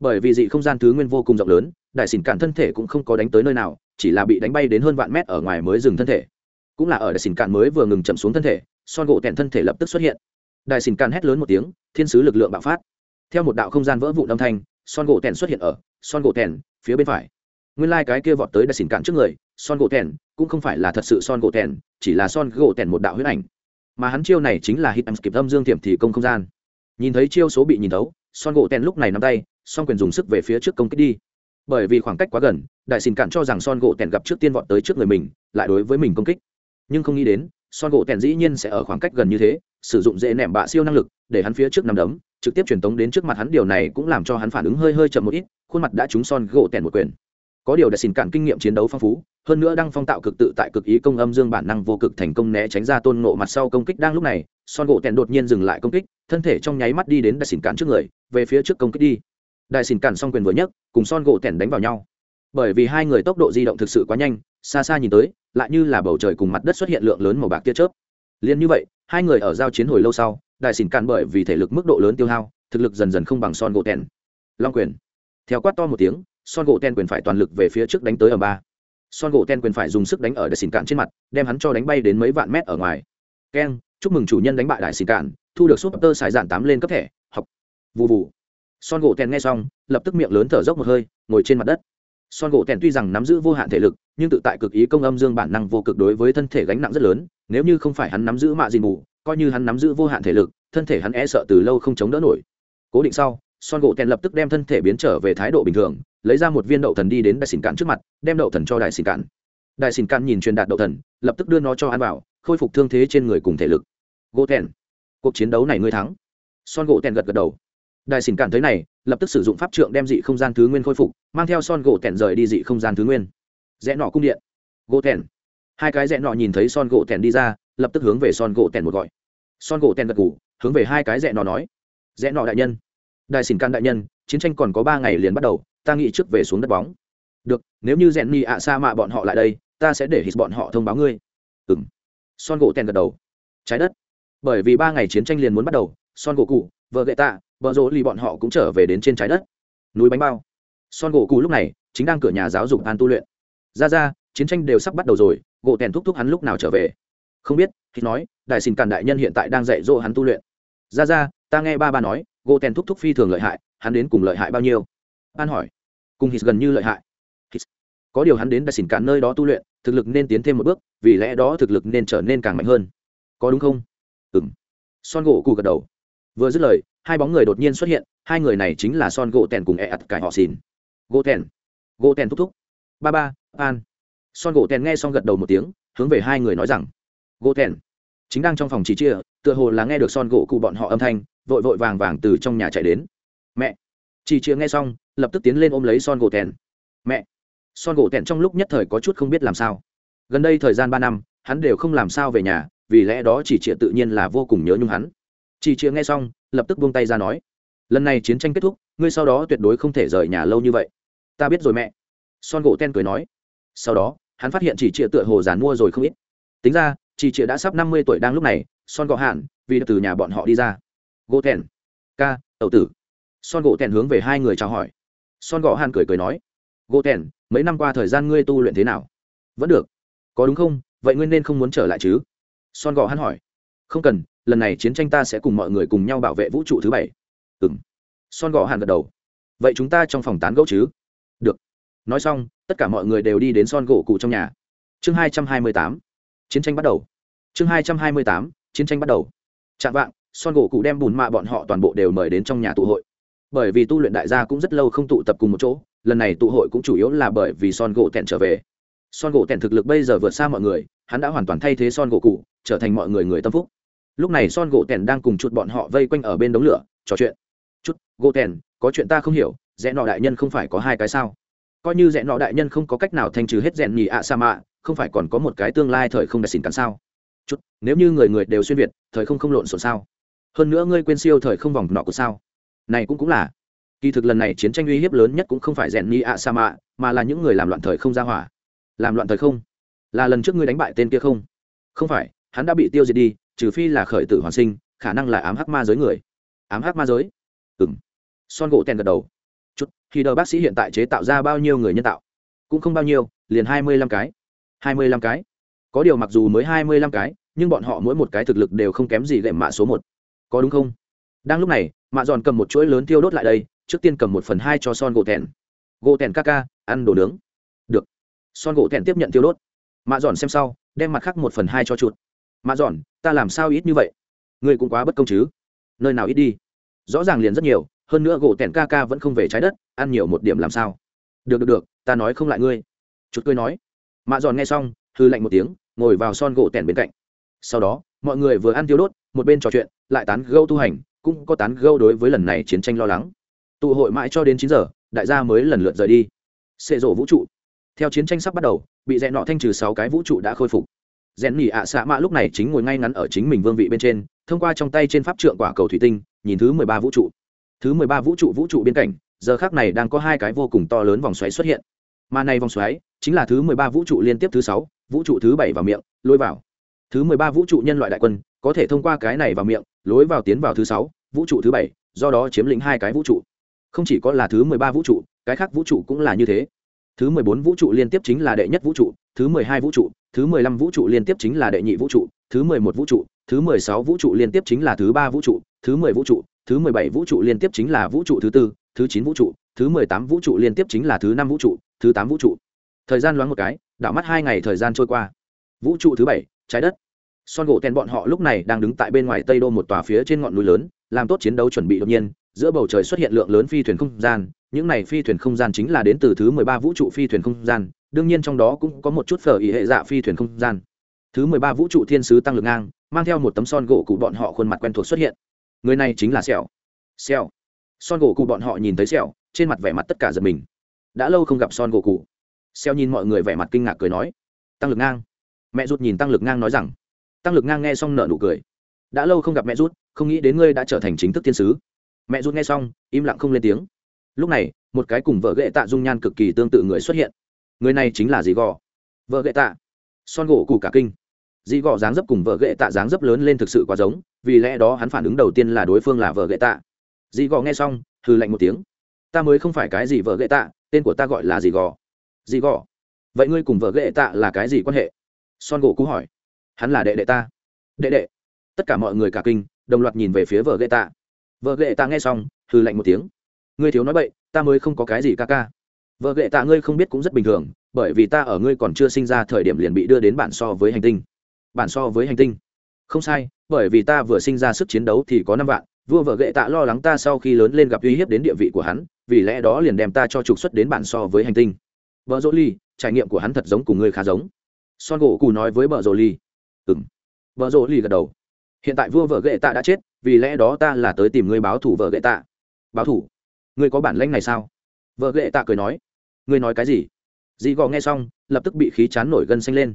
bởi vì dị không gian thứ nguyên vô cùng rộng lớn, đại xỉn cản thân thể cũng không có đánh tới nơi nào, chỉ là bị đánh bay đến hơn vạn mét ở ngoài mới dừng thân thể. Cũng là ở đại xỉn cản mới vừa ngừng chậm xuống thân thể, son gỗ tẹn thân thể lập tức xuất hiện. Đại xỉn cản hét lớn một tiếng, thiên sứ lực lượng bạo phát. Theo một đạo không gian vỡ vụ âm thanh, son gỗ tẹn xuất hiện ở, son gỗ tẹn, phía bên phải. Nguyên lai、like、cái kia vọt tới đại xỉn cản trước người, son gỗ tẹn, cũng không phải là thật sự son gỗ tẹn, chỉ là son gỗ tẹn một đạo huyết ảnh. Mà hắn chiêu này chính là hit em kịp âm dương tiềm thì công không gian. Nhìn thấy chiêu số bị nhìn thấu, son gỗ tẹn lúc này nắm tay son quyền dùng sức về phía trước công kích đi. Bởi vì khoảng cách quá gần, đại xin cản cho rằng son gỗ tèn gặp trước tiên vọt tới trước người mình, lại đối với mình công kích. Nhưng không nghĩ đến, son gỗ tèn dĩ nhiên sẽ ở khoảng cách gần như thế, sử dụng dễ nẹm bạ siêu năng lực, để hắn phía trước nằm đấm, trực tiếp truyền tống đến trước mặt hắn. Điều này cũng làm cho hắn phản ứng hơi hơi chậm một ít, khuôn mặt đã trúng son gỗ tèn một quyền. Có điều đại xin cản kinh nghiệm chiến đấu phong phú, hơn nữa đang phong tạo cực tự tại cực ý công âm dương bản năng vô cực thành công né tránh ra tôn ngộ mặt sau công kích đang lúc này, son gỗ tèn đột nhiên dừng lại công kích, thân thể trong nháy mắt đi đến đại xin cản trước người, về phía trước công kích đi đại xin cạn xong quyền vừa nhấc, cùng son gỗ tẻn đánh vào nhau. Bởi vì hai người tốc độ di động thực sự quá nhanh, xa xa nhìn tới, lại như là bầu trời cùng mặt đất xuất hiện lượng lớn màu bạc tia chớp. Liền như vậy, hai người ở giao chiến hồi lâu sau, đại xin cạn bởi vì thể lực mức độ lớn tiêu hao, thực lực dần dần không bằng son gỗ tẻn. long quyền. Theo quát to một tiếng, son gỗ ten quyền phải toàn lực về phía trước đánh tới ở ba. Son gỗ ten quyền phải dùng sức đánh ở đại xin cạn trên mặt, đem hắn cho đánh bay đến mấy vạn mét ở ngoài. Keng, chúc mừng chủ nhân đánh bại đại xin cạn thu được súp tơ sải dạn tám lên cấp thẻ, học. Vụ vụ son gỗ tèn nghe xong, lập tức miệng lớn thở dốc một hơi, ngồi trên mặt đất. Son gỗ tèn tuy rằng nắm giữ vô hạn thể lực, nhưng tự tại cực ý công âm dương bản năng vô cực đối với thân thể gánh nặng rất lớn, nếu như không phải hắn nắm giữ mạ dìn mù, coi như hắn nắm giữ vô hạn thể lực, thân thể hắn e sợ từ lâu không chống đỡ nổi. Cố định sau, son gỗ tèn lập tức đem thân thể biến trở về thái độ bình thường, lấy ra một viên đậu thần đi đến đại xỉn cạn trước mặt, đem đậu thần cho đại xỉn cạn. Đại xỉn cạn nhìn truyền đạt đậu thần, lập tức đưa nó cho ăn vào, khôi phục thương thế trên người cùng thể lực. Gỗ tèn, cuộc chiến đấu này ngươi thắng. Son gỗ tèn gật gật đầu đại xỉn cản thấy này, lập tức sử dụng pháp trượng đem dị không gian thứ nguyên khôi phục, mang theo son gỗ tẻn rời đi dị không gian thứ nguyên. Rẽ nọ cung điện. Gỗ tẻn. hai cái rẽ nọ nhìn thấy son gỗ tẻn đi ra, lập tức hướng về son gỗ tẻn một gọi. Son gỗ tẻn gật ngủ hướng về hai cái rẽ nọ nói. Rẽ nọ đại nhân. Đại xỉn can đại nhân, chiến tranh còn có ba ngày liền bắt đầu, ta nghĩ trước về xuống đất bóng. Được, nếu như rẽ ni ạ sa mạ bọn họ lại đây, ta sẽ để hít bọn họ thông báo ngươi. Ừng son gỗ tèn gật đầu. Trái đất. Bởi vì ba ngày chiến tranh liền muốn bắt đầu, son gỗ cụ, vợ gậy tạ vợ rỗ lì bọn họ cũng trở về đến trên trái đất. Núi bánh bao. Son gỗ cù lúc này chính đang cửa nhà giáo dục an tu luyện. Ra ra, chiến tranh đều sắp bắt đầu rồi, gỗ tèn thúc thúc hắn lúc nào trở về? Không biết, thì nói, đại xin càn đại nhân hiện tại đang dạy dỗ hắn tu luyện. Ra ra, ta nghe ba ba nói, gỗ tèn thúc thúc phi thường lợi hại, hắn đến cùng lợi hại bao nhiêu? An hỏi. Cùng hít gần như lợi hại. Hít. có điều hắn đến đại xin cản nơi đó tu luyện, thực lực nên tiến thêm một bước, vì lẽ đó thực lực nên trở nên càng mạnh hơn. Có đúng không? Ừ m son gỗ cù gật đầu. Vừa dứt lời hai bóng người đột nhiên xuất hiện, hai người này chính là son gỗ tèn cùng e ặt cải họ xìn. Gỗ tèn gỗ tèn thúc thúc. Ba ba, an. Son gỗ tèn nghe xong gật đầu một tiếng, hướng về hai người nói rằng, gỗ tèn. Chính đang trong phòng chỉ chia tựa hồ là nghe được son gỗ cụ bọn họ âm thanh, vội vội vàng vàng từ trong nhà chạy đến. Mẹ. Chỉ chia nghe xong, lập tức tiến lên ôm lấy son gỗ tèn. Mẹ. Son gỗ tèn trong lúc nhất thời có chút không biết làm sao. Gần đây thời gian ba năm, hắn đều không làm sao về nhà, vì lẽ đó chỉ chia tự nhiên là vô cùng nhớ nhung hắn. Chỉ chia nghe xong lập tức buông tay ra nói, lần này chiến tranh kết thúc, ngươi sau đó tuyệt đối không thể rời nhà lâu như vậy. Ta biết rồi mẹ. Son gỗ ten cười nói. Sau đó, hắn phát hiện chỉ trịa tựa hồ giàn mua rồi không ít. Tính ra chỉ trịa đã sắp năm mươi tuổi đang lúc này, son gỗ hạn vì từ nhà bọn họ đi ra. Gỗ ten, ca, Tẩu tử. Son gỗ ten hướng về hai người chào hỏi. Son gỗ hạn cười cười nói. Gỗ ten, mấy năm qua thời gian ngươi tu luyện thế nào? Vẫn được. Có đúng không? Vậy ngươi nên không muốn trở lại chứ? Son gỗ hắn hỏi. Không cần lần này chiến tranh ta sẽ cùng mọi người cùng nhau bảo vệ vũ trụ thứ bảy. Ừng son gỗ Hàn gật đầu. Vậy chúng ta trong phòng tán gẫu chứ? Được. Nói xong, tất cả mọi người đều đi đến son gỗ cụ trong nhà. Chương hai trăm hai mươi tám. Chiến tranh bắt đầu. Chương hai trăm hai mươi tám. Chiến tranh bắt đầu. Chạm vạng, son gỗ cụ đem bùn mạ bọn họ toàn bộ đều mời đến trong nhà tụ hội. Bởi vì tu luyện đại gia cũng rất lâu không tụ tập cùng một chỗ, lần này tụ hội cũng chủ yếu là bởi vì son gỗ tẹn trở về. Son gỗ tẹn thực lực bây giờ vượt xa mọi người, hắn đã hoàn toàn thay thế son gỗ cụ, trở thành mọi người người tâm phúc lúc này son gỗ tèn đang cùng chuột bọn họ vây quanh ở bên đống lửa, trò chuyện. Chút gỗ tèn, có chuyện ta không hiểu, rẽ nọ đại nhân không phải có hai cái sao? Coi như rẽ nọ đại nhân không có cách nào thanh trừ hết rèn nhì ạ sa mạ, không phải còn có một cái tương lai thời không đại xỉn cắn sao? Chút nếu như người người đều xuyên việt, thời không không lộn xộn sao? Hơn nữa ngươi quên siêu thời không vòng nọ của sao? Này cũng cũng là. Kỳ thực lần này chiến tranh uy hiếp lớn nhất cũng không phải rèn nhì ạ sa mạ, mà là những người làm loạn thời không ra hỏa. Làm loạn thời không? Là lần trước ngươi đánh bại tên kia không? Không phải, hắn đã bị tiêu diệt đi trừ phi là khởi tử hoàn sinh, khả năng là ám hắc ma giới người. Ám hắc ma giới? Ừng son gỗ tèn gật đầu. Chút, khi đờ bác sĩ hiện tại chế tạo ra bao nhiêu người nhân tạo? Cũng không bao nhiêu, liền hai mươi lăm cái. hai mươi lăm cái. Có điều mặc dù mới hai mươi lăm cái, nhưng bọn họ mỗi một cái thực lực đều không kém gì gậy mạ số một. Có đúng không? Đang lúc này, mạ giòn cầm một chuỗi lớn tiêu đốt lại đây, trước tiên cầm một phần hai cho son gỗ tèn. Gỗ tèn ca ca, ăn đồ nướng. Được. Son gỗ tèn tiếp nhận tiêu đốt. Mạ giòn xem sau, đem mặt khác một phần hai cho chuột mạ giòn ta làm sao ít như vậy? Ngươi cũng quá bất công chứ. Nơi nào ít đi? Rõ ràng liền rất nhiều, hơn nữa gỗ tẻn ca ca vẫn không về trái đất, ăn nhiều một điểm làm sao? Được được được, ta nói không lại ngươi. Chút cười nói. Mạ giòn nghe xong hư lạnh một tiếng, ngồi vào son gỗ tẻn bên cạnh. Sau đó, mọi người vừa ăn tiêu đốt, một bên trò chuyện, lại tán gâu tu hành, cũng có tán gâu đối với lần này chiến tranh lo lắng. Tụ hội mãi cho đến chín giờ, đại gia mới lần lượt rời đi. Xệ rộ vũ trụ. Theo chiến tranh sắp bắt đầu, bị dẹn nọ thanh trừ sáu cái vũ trụ đã khôi phục rèn nỉ ạ xạ mạ lúc này chính ngồi ngay ngắn ở chính mình vương vị bên trên, thông qua trong tay trên pháp trượng quả cầu thủy tinh, nhìn thứ mười ba vũ trụ. Thứ mười ba vũ trụ vũ trụ biên cảnh, giờ khác này đang có hai cái vô cùng to lớn vòng xoáy xuất hiện. Mà này vòng xoáy chính là thứ mười ba vũ trụ liên tiếp thứ sáu, vũ trụ thứ bảy vào miệng lôi vào. Thứ mười ba vũ trụ nhân loại đại quân có thể thông qua cái này vào miệng, lối vào tiến vào thứ sáu, vũ trụ thứ bảy, do đó chiếm lĩnh hai cái vũ trụ. Không chỉ có là thứ mười ba vũ trụ, cái khác vũ trụ cũng là như thế. Thứ mười bốn vũ trụ liên tiếp chính là đệ nhất vũ trụ thứ mười hai vũ trụ, thứ mười lăm vũ trụ liên tiếp chính là đệ nhị vũ trụ, thứ mười một vũ trụ, thứ mười sáu vũ trụ liên tiếp chính là thứ ba vũ trụ, thứ mười vũ trụ, thứ mười bảy vũ trụ liên tiếp chính là vũ trụ thứ tư, thứ chín vũ trụ, thứ mười tám vũ trụ liên tiếp chính là thứ năm vũ trụ, thứ tám vũ trụ. Thời gian loáng một cái, đảo mắt hai ngày thời gian trôi qua. Vũ trụ thứ bảy, trái đất. Son gỗ tèn bọn họ lúc này đang đứng tại bên ngoài tây đô một tòa phía trên ngọn núi lớn, làm tốt chiến đấu chuẩn bị đột nhiên, giữa bầu trời xuất hiện lượng lớn phi thuyền không gian, những này phi thuyền không gian chính là đến từ thứ mười ba vũ trụ phi thuyền không gian đương nhiên trong đó cũng có một chút phở ý hệ dạ phi thuyền không gian. Thứ mười ba vũ trụ thiên sứ tăng lực ngang, mang theo một tấm son gỗ cụ bọn họ khuôn mặt quen thuộc xuất hiện. Người này chính là sẹo. Sẹo. Son gỗ cụ bọn họ nhìn thấy sẹo, trên mặt vẻ mặt tất cả giật mình. Đã lâu không gặp son gỗ cụ. Sẹo nhìn mọi người vẻ mặt kinh ngạc cười nói, tăng lực ngang. Mẹ rút nhìn tăng lực ngang nói rằng, tăng lực ngang nghe xong nợ nụ cười. Đã lâu không gặp mẹ rút không nghĩ đến ngươi đã trở thành chính thức thiên sứ. Mẹ rút nghe xong, im lặng không lên tiếng. Lúc này, một cái cùng vợ ghệ tạ dung nhan cực kỳ tương tự người xuất hiện người này chính là dì gò. Vợ gậy tạ. Son gỗ cụ cả kinh. Dì gò dáng dấp cùng vợ gậy tạ dáng dấp lớn lên thực sự quá giống, vì lẽ đó hắn phản ứng đầu tiên là đối phương là vợ gậy tạ. Dì gò nghe xong, hừ lạnh một tiếng. Ta mới không phải cái gì vợ gậy tạ, tên của ta gọi là dì gò. Dì gò. Vậy ngươi cùng vợ gậy tạ là cái gì quan hệ? Son gỗ cụ hỏi. Hắn là đệ đệ ta. Đệ đệ. Tất cả mọi người cả kinh, đồng loạt nhìn về phía vợ gậy tạ. Vợ gậy tạ nghe xong, hừ lạnh một tiếng. Ngươi thiếu nói bậy, ta mới không có cái gì ca ca vợ ghệ tạ ngươi không biết cũng rất bình thường, bởi vì ta ở ngươi còn chưa sinh ra thời điểm liền bị đưa đến bản so với hành tinh. Bản so với hành tinh? Không sai, bởi vì ta vừa sinh ra sức chiến đấu thì có năm vạn, vua vợ ghệ tạ lo lắng ta sau khi lớn lên gặp uy hiếp đến địa vị của hắn, vì lẽ đó liền đem ta cho trục xuất đến bản so với hành tinh. Vợ dỗ ly, trải nghiệm của hắn thật giống cùng ngươi khá giống. Son gỗ cù nói với vợ dỗ ly. Ừ m vợ dỗ ly gật đầu. Hiện tại vua vợ ghệ tạ đã chết, vì lẽ đó ta là tới tìm ngươi báo thủ vợ ghệ tạ. Báo thủ ngươi có bản lãnh này sao? Vợ ghệ tạ cười nói ngươi nói cái gì? Dì gò nghe xong, lập tức bị khí chán nổi gân xanh lên.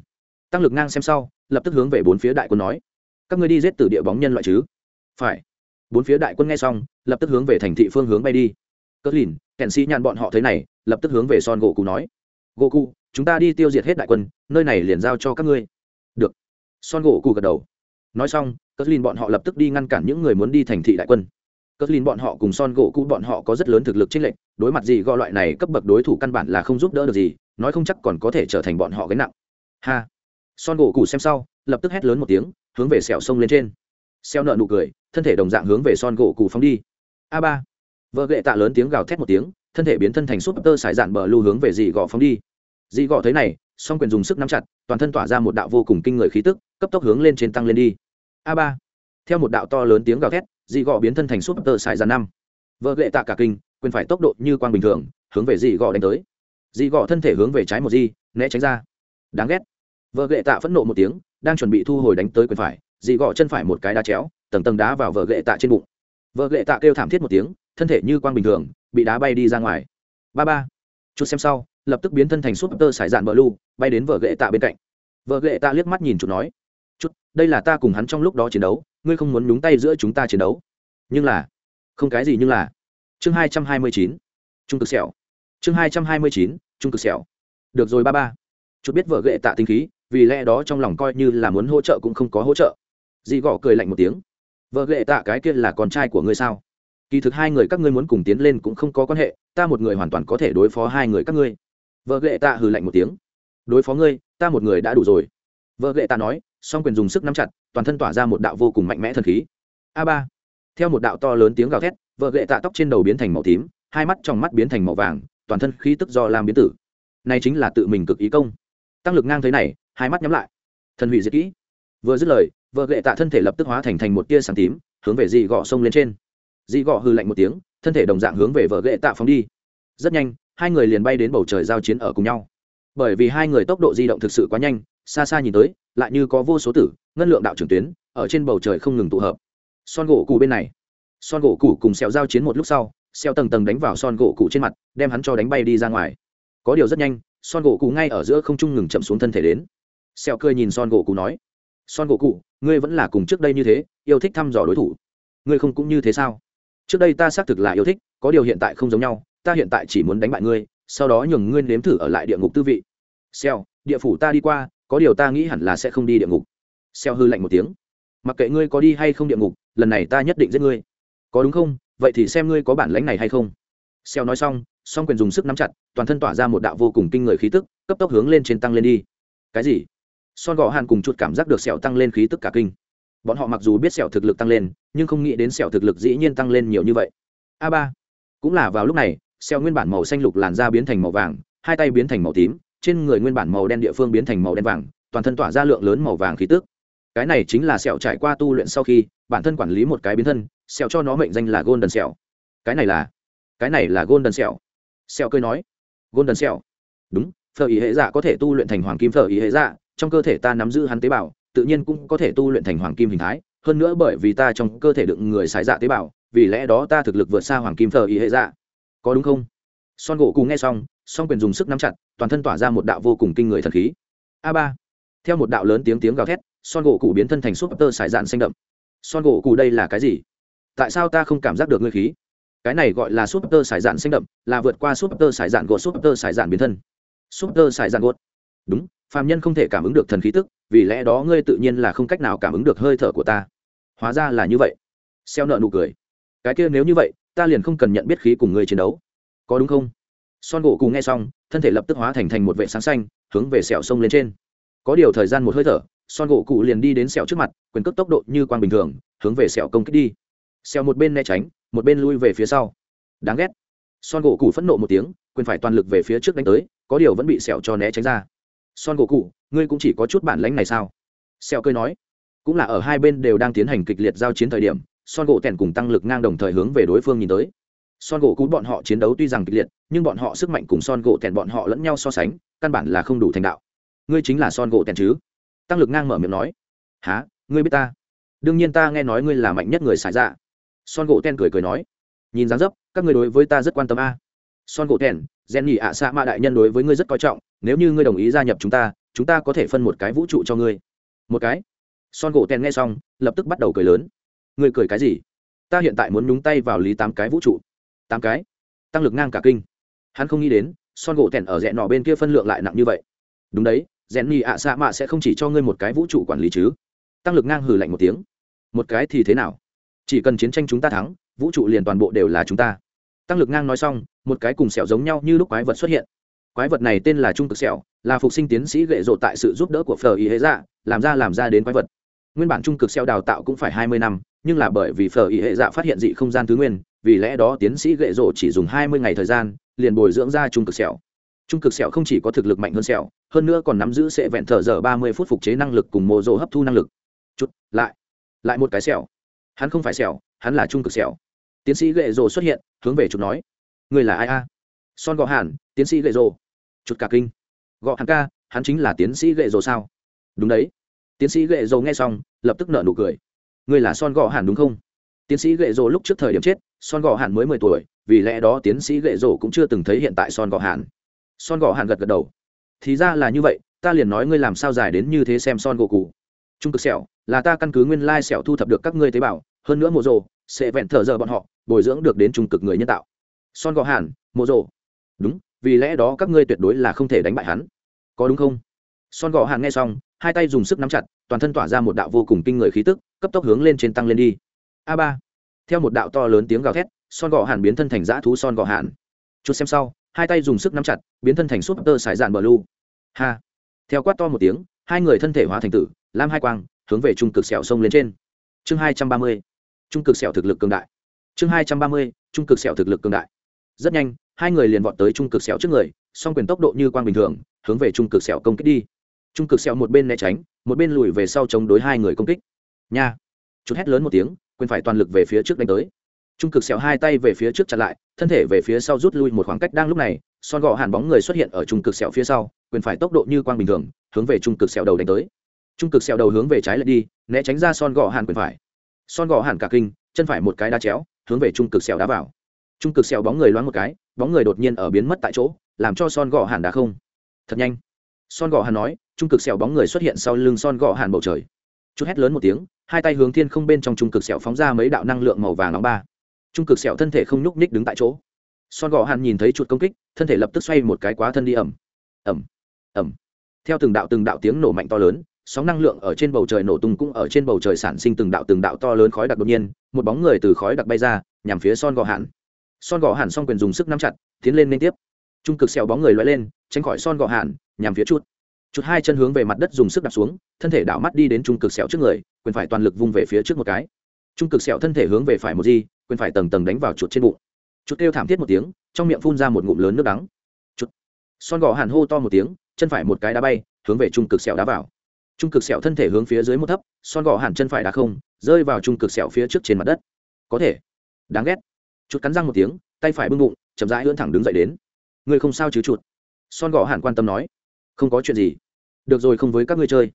Tăng lực ngang xem sau, lập tức hướng về bốn phía đại quân nói, các ngươi đi giết từ địa bóng nhân loại chứ? Phải. Bốn phía đại quân nghe xong, lập tức hướng về thành thị phương hướng bay đi. Cất lìn, kèn sĩ nhàn bọn họ thấy này, lập tức hướng về son gỗ cụ nói, gỗ cụ chúng ta đi tiêu diệt hết đại quân, nơi này liền giao cho các ngươi. Được. Son gỗ cụ gật đầu. Nói xong, cất lìn bọn họ lập tức đi ngăn cản những người muốn đi thành thị đại quân cất lìn bọn họ cùng son gỗ cũ bọn họ có rất lớn thực lực chênh lệch, đối mặt gì gò loại này cấp bậc đối thủ căn bản là không giúp đỡ được gì, nói không chắc còn có thể trở thành bọn họ gánh nặng. Ha. Son gỗ cũ xem sau, lập tức hét lớn một tiếng, hướng về sẹo sông lên trên. Xeo nợ nụ cười, thân thể đồng dạng hướng về son gỗ cũ phóng đi. A ba. Vợ gệ tạ lớn tiếng gào thét một tiếng, thân thể biến thân thành súp tơ sải dạn bờ lưu hướng về gì gò phóng đi. Dị gò thấy này, song quyền dùng sức nắm chặt, toàn thân tỏa ra một đạo vô cùng kinh người khí tức, cấp tốc hướng lên trên tăng lên đi. A ba. Theo một đạo to lớn tiếng gào thét dị gọ biến thân thành súp tơ xài dạn năm. Vợ lệ tạ cả kinh, quyền phải tốc độ như quang bình thường, hướng về dị gọ đánh tới. Dị gọ thân thể hướng về trái một di, né tránh ra. Đáng ghét. Vợ lệ tạ phẫn nộ một tiếng, đang chuẩn bị thu hồi đánh tới quyền phải, dị gọ chân phải một cái đá chéo, tầng tầng đá vào vợ lệ tạ trên bụng. Vợ lệ tạ kêu thảm thiết một tiếng, thân thể như quang bình thường, bị đá bay đi ra ngoài. Ba ba. Chút xem sau, lập tức biến thân thành súp tơ xài dạn bờ lu, bay đến vợ lệ tạ bên cạnh. Vợ lệ tạ liếc mắt nhìn chút nói chút, đây là ta cùng hắn trong lúc đó chiến đấu, ngươi không muốn nhúng tay giữa chúng ta chiến đấu. Nhưng là, không cái gì nhưng là. Chương hai trăm hai mươi chín, trung cực sẹo. Chương hai trăm hai mươi chín, trung cực sẹo. Được rồi ba ba. Chút biết vợ gệ tạ tinh khí, vì lẽ đó trong lòng coi như là muốn hỗ trợ cũng không có hỗ trợ. Dì gõ cười lạnh một tiếng. Vợ ghệ tạ cái kia là con trai của ngươi sao? Kỳ thực hai người các ngươi muốn cùng tiến lên cũng không có quan hệ, ta một người hoàn toàn có thể đối phó hai người các ngươi. Vợ ghệ tạ hừ lạnh một tiếng. Đối phó ngươi, ta một người đã đủ rồi vợ ghệ tạ nói, song quyền dùng sức nắm chặt, toàn thân tỏa ra một đạo vô cùng mạnh mẽ thần khí. A ba. Theo một đạo to lớn tiếng gào thét, vợ ghệ tạ tóc trên đầu biến thành màu tím, hai mắt trong mắt biến thành màu vàng, toàn thân khí tức do làm biến tử. Này chính là tự mình cực ý công. Tăng lực ngang thế này, hai mắt nhắm lại. Thần hủy diệt kỹ. Vừa dứt lời, vợ lệ tạ thân thể lập tức hóa thành thành một tia sáng tím, hướng về dị gọ sông lên trên. Dị gọ hư lạnh một tiếng, thân thể đồng dạng hướng về vợ lệ tạ phóng đi. Rất nhanh, hai người liền bay đến bầu trời giao chiến ở cùng nhau. Bởi vì hai người tốc độ di động thực sự quá nhanh xa xa nhìn tới, lại như có vô số tử, ngân lượng đạo trưởng tuyến, ở trên bầu trời không ngừng tụ hợp. Son gỗ cụ bên này. Son gỗ cụ cùng xèo giao chiến một lúc sau xèo tầng tầng đánh vào son gỗ cụ trên mặt, đem hắn cho đánh bay đi ra ngoài. Có điều rất nhanh, son gỗ cụ ngay ở giữa không trung ngừng chậm xuống thân thể đến. Xèo cười nhìn son gỗ cụ nói, son gỗ cụ ngươi vẫn là cùng trước đây như thế, yêu thích thăm dò đối thủ. Ngươi không cũng như thế sao? Trước đây ta xác thực là yêu thích, có điều hiện tại không giống nhau, ta hiện tại chỉ muốn đánh bại ngươi, sau đó nhường ngươi nếm thử ở lại địa ngục tư vị. Xèo địa phủ ta đi qua có điều ta nghĩ hẳn là sẽ không đi địa ngục. Xeo hư lạnh một tiếng. Mặc kệ ngươi có đi hay không địa ngục, lần này ta nhất định giết ngươi. Có đúng không? Vậy thì xem ngươi có bản lãnh này hay không. Xeo nói xong, song quyền dùng sức nắm chặt, toàn thân tỏa ra một đạo vô cùng kinh người khí tức, cấp tốc hướng lên trên tăng lên đi. Cái gì? Son gò hàn cùng chút cảm giác được sẹo tăng lên khí tức cả kinh. Bọn họ mặc dù biết sẹo thực lực tăng lên, nhưng không nghĩ đến sẹo thực lực dĩ nhiên tăng lên nhiều như vậy. A ba. Cũng là vào lúc này sẹo nguyên bản màu xanh lục làn da biến thành màu vàng, hai tay biến thành màu tím trên người nguyên bản màu đen địa phương biến thành màu đen vàng, toàn thân tỏa ra lượng lớn màu vàng khí tức. Cái này chính là sẹo trải qua tu luyện sau khi, bản thân quản lý một cái biến thân, sẹo cho nó mệnh danh là golden sẹo. Cái này là, cái này là golden sẹo. Sẹo cười nói, golden sẹo. Đúng, phở ý hệ dạ có thể tu luyện thành hoàng kim phở ý hệ dạ trong cơ thể ta nắm giữ hắn tế bào, tự nhiên cũng có thể tu luyện thành hoàng kim hình thái, hơn nữa bởi vì ta trong cơ thể đựng người xài dạ tế bào, vì lẽ đó ta thực lực vượt xa hoàng kim phở ý hệ dạ. Có đúng không? Son gỗ cùng nghe xong, song quyền dùng sức nắm chặt toàn thân tỏa ra một đạo vô cùng kinh người thần khí. A ba. Theo một đạo lớn tiếng tiếng gào thét, son gỗ cụ biến thân thành súp tơ sải dạn xanh đậm. Son gỗ cụ đây là cái gì? Tại sao ta không cảm giác được ngươi khí? Cái này gọi là súp tơ sải dạn xanh đậm, là vượt qua súp tơ sải dạn gột súp tơ sải dạn biến thân. Súp tơ sải dạn gột. Đúng, phàm nhân không thể cảm ứng được thần khí tức, vì lẽ đó ngươi tự nhiên là không cách nào cảm ứng được hơi thở của ta. Hóa ra là như vậy. Xeo nợ nụ cười. Cái kia nếu như vậy, ta liền không cần nhận biết khí cùng ngươi chiến đấu. Có đúng không? Son gỗ cùng nghe xong, thân thể lập tức hóa thành thành một vệ sáng xanh, hướng về sẹo sông lên trên. Có điều thời gian một hơi thở, son gỗ cụ liền đi đến sẹo trước mặt, quyền cước tốc độ như quang bình thường, hướng về sẹo công kích đi. Sẹo một bên né tránh, một bên lui về phía sau. Đáng ghét. Son gỗ cụ phẫn nộ một tiếng, quyền phải toàn lực về phía trước đánh tới, có điều vẫn bị sẹo cho né tránh ra. Son gỗ cụ, ngươi cũng chỉ có chút bản lánh này sao? Sẹo cười nói. Cũng là ở hai bên đều đang tiến hành kịch liệt giao chiến thời điểm, son gỗ tèn cùng tăng lực ngang đồng thời hướng về đối phương nhìn tới son gỗ cú bọn họ chiến đấu tuy rằng kịch liệt, nhưng bọn họ sức mạnh cùng son gỗ tèn bọn họ lẫn nhau so sánh, căn bản là không đủ thành đạo. Ngươi chính là son gỗ tèn chứ? Tăng lực ngang mở miệng nói. Há ngươi biết ta? Đương nhiên ta nghe nói ngươi là mạnh nhất người xài dạ. Son gỗ tèn cười cười nói. Nhìn dáng dấp, các ngươi đối với ta rất quan tâm a. Son gỗ tèn gen nhị ạ xạ mạ đại nhân đối với ngươi rất coi trọng, nếu như ngươi đồng ý gia nhập chúng ta chúng ta có thể phân một cái vũ trụ cho ngươi. Một cái. Son gỗ tèn nghe xong, lập tức bắt đầu cười lớn. Ngươi cười cái gì? Ta hiện tại muốn nhúng tay vào lý tám cái vũ trụ tám cái. Tăng lực ngang cả kinh. Hắn không nghĩ đến, son gỗ tèn ở rẽ nọ bên kia phân lượng lại nặng như vậy. Đúng đấy rèn nhì ạ xạ mạ sẽ không chỉ cho ngươi một cái vũ trụ quản lý chứ. Tăng lực ngang hừ lạnh một tiếng. Một cái thì thế nào? Chỉ cần chiến tranh chúng ta thắng, vũ trụ liền toàn bộ đều là chúng ta. Tăng lực ngang nói xong, một cái cùng sẹo giống nhau như lúc quái vật xuất hiện. Quái vật này tên là trung cực sẹo, là phục sinh tiến sĩ gệ rộ tại sự giúp đỡ của phờ ý hệ dạ làm ra làm ra đến quái vật. Nguyên bản trung cực sẹo đào tạo cũng phải hai mươi năm, nhưng là bởi vì phờ ý hệ dạ phát hiện dị không gian thứ nguyên vì lẽ đó tiến sĩ gậy rổ chỉ dùng hai mươi ngày thời gian, liền bồi dưỡng ra trung cực sẹo. Trung cực sẹo không chỉ có thực lực mạnh hơn sẹo, hơn nữa còn nắm giữ sẽ vẹn thở giờ ba mươi phút phục chế năng lực cùng mô rộ hấp thu năng lực. Chút, lại lại một cái sẹo. Hắn không phải sẹo, hắn là trung cực sẹo. Tiến sĩ gậy rổ xuất hiện, hướng về chút nói. Người là ai a? Son gọ hàn, tiến sĩ gậy rổ chút cả kinh. Gọ hàn ca, hắn chính là tiến sĩ gậy rổ sao? Đúng đấy. Tiến sĩ gậy rổ nghe xong, lập tức nở nụ cười. Người là son gọ hàn đúng không? Tiến sĩ gậy rổ lúc trước thời điểm chết, son gò hàn mới mười tuổi, vì lẽ đó tiến sĩ gậy rổ cũng chưa từng thấy hiện tại son gò hàn. Son gò hàn gật gật đầu. Thì ra là như vậy, ta liền nói ngươi làm sao dài đến như thế xem son gỗ cụ. Trung cực sẹo, là ta căn cứ nguyên lai sẹo thu thập được các ngươi tế bào, hơn nữa mộ rồ, sẽ vẹn thở giờ bọn họ, bồi dưỡng được đến trung cực người nhân tạo. Son gò hàn, mộ rồ. Đúng, vì lẽ đó các ngươi tuyệt đối là không thể đánh bại hắn. Có đúng không? Son gò hàn nghe xong, hai tay dùng sức nắm chặt, toàn thân tỏa ra một đạo vô cùng kinh người khí tức, cấp tốc hướng lên trên tăng lên đi a ba. Theo một đạo to lớn tiếng gào thét, son gọ hàn biến thân thành dã thú son gọ hàn. Chút xem sau, hai tay dùng sức nắm chặt, biến thân thành súp tơ sải dạn bờ lu. Ha. Theo quát to một tiếng, hai người thân thể hóa thành tử, lam hai quang, hướng về trung cực sẹo sông lên trên. Chương hai trăm ba mươi. Trung cực sẹo thực lực cường đại. Chương hai trăm ba mươi, trung cực sẹo thực lực cường đại. Rất nhanh, hai người liền vọt tới trung cực sẹo trước người, song quyền tốc độ như quang bình thường, hướng về trung cực sẹo công kích đi. Trung cực sẹo một bên né tránh, một bên lùi về sau chống đối hai người công kích. Nha. Chút hét lớn một tiếng quyền phải toàn lực về phía trước đánh tới. Trung cực sẹo hai tay về phía trước chặn lại, thân thể về phía sau rút lui một khoảng cách đang lúc này, son gọ hàn bóng người xuất hiện ở trung cực sẹo phía sau, quyền phải tốc độ như quang bình thường, hướng về trung cực sẹo đầu đánh tới. Trung cực sẹo đầu hướng về trái lại đi, né tránh ra son gọ hàn quyền phải. Son gọ hàn cả kinh, chân phải một cái đá chéo, hướng về trung cực sẹo đá vào. Trung cực sẹo bóng người loáng một cái, bóng người đột nhiên ở biến mất tại chỗ, làm cho son gọ hàn đá không. Thật nhanh. Son gọ hàn nói, trung cực sẹo bóng người xuất hiện sau lưng son gọ hàn bầu trời chút hét lớn một tiếng, hai tay hướng thiên không bên trong trung cực sẹo phóng ra mấy đạo năng lượng màu vàng nóng ba. Trung cực sẹo thân thể không nhúc nhích đứng tại chỗ. Son gò hàn nhìn thấy chuột công kích, thân thể lập tức xoay một cái quá thân đi ẩm. Ẩm ẩm. Theo từng đạo từng đạo tiếng nổ mạnh to lớn, sóng năng lượng ở trên bầu trời nổ tung cũng ở trên bầu trời sản sinh từng đạo từng đạo to lớn khói đặc đột nhiên, một bóng người từ khói đặc bay ra, nhằm phía son gò hàn. Son gò hàn xong quyền dùng sức nắm chặt, tiến lên liên tiếp. Trung cực sẹo bóng người loay lên, tránh khỏi son gò hàn, nhằm phía chút chút hai chân hướng về mặt đất dùng sức đạp xuống, thân thể đảo mắt đi đến trung cực sẹo trước người, quyền phải toàn lực vung về phía trước một cái. Trung cực sẹo thân thể hướng về phải một di, quyền phải tầng tầng đánh vào chuột trên bụng. Chuột kêu thảm thiết một tiếng, trong miệng phun ra một ngụm lớn nước đắng. Chuột. Son gò hàn hô to một tiếng, chân phải một cái đá bay, hướng về trung cực sẹo đá vào. Trung cực sẹo thân thể hướng phía dưới một thấp, son gò hàn chân phải đá không, rơi vào trung cực sẹo phía trước trên mặt đất. Có thể. Đáng ghét. Chuột cắn răng một tiếng, tay phải bưng bụng, chậm rãi ưỡn thẳng đứng dậy đến. Người không sao chứ chuột? Son gò hàn quan tâm nói. Không có chuyện gì được rồi, không với các ngươi chơi.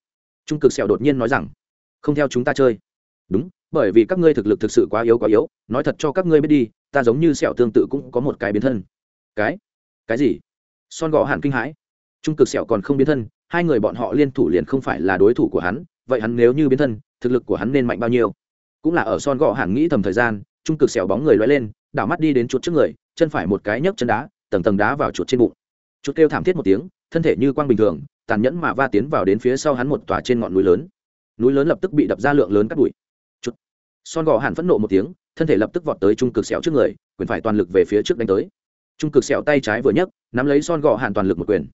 Trung cực sẹo đột nhiên nói rằng, không theo chúng ta chơi. Đúng, bởi vì các ngươi thực lực thực sự quá yếu quá yếu, nói thật cho các ngươi biết đi, ta giống như sẹo tương tự cũng có một cái biến thân. Cái? Cái gì? Son gò hàn kinh hãi. Trung cực sẹo còn không biến thân, hai người bọn họ liên thủ liền không phải là đối thủ của hắn, vậy hắn nếu như biến thân, thực lực của hắn nên mạnh bao nhiêu? Cũng là ở son gò hẳn nghĩ thầm thời gian, trung cực sẹo bóng người loay lên, đảo mắt đi đến chuột trước người, chân phải một cái nhấc chân đá, tầng tầng đá vào chuột trên bụng. Chuột kêu thảm thiết một tiếng thân thể như quang bình thường, tàn nhẫn mà va tiến vào đến phía sau hắn một tòa trên ngọn núi lớn. Núi lớn lập tức bị đập ra lượng lớn cắt bụi. Chút. son gò hàn phẫn nộ một tiếng, thân thể lập tức vọt tới trung cực sẹo trước người, quyền phải toàn lực về phía trước đánh tới. Trung cực sẹo tay trái vừa nhấc, nắm lấy son gò hàn toàn lực một quyền.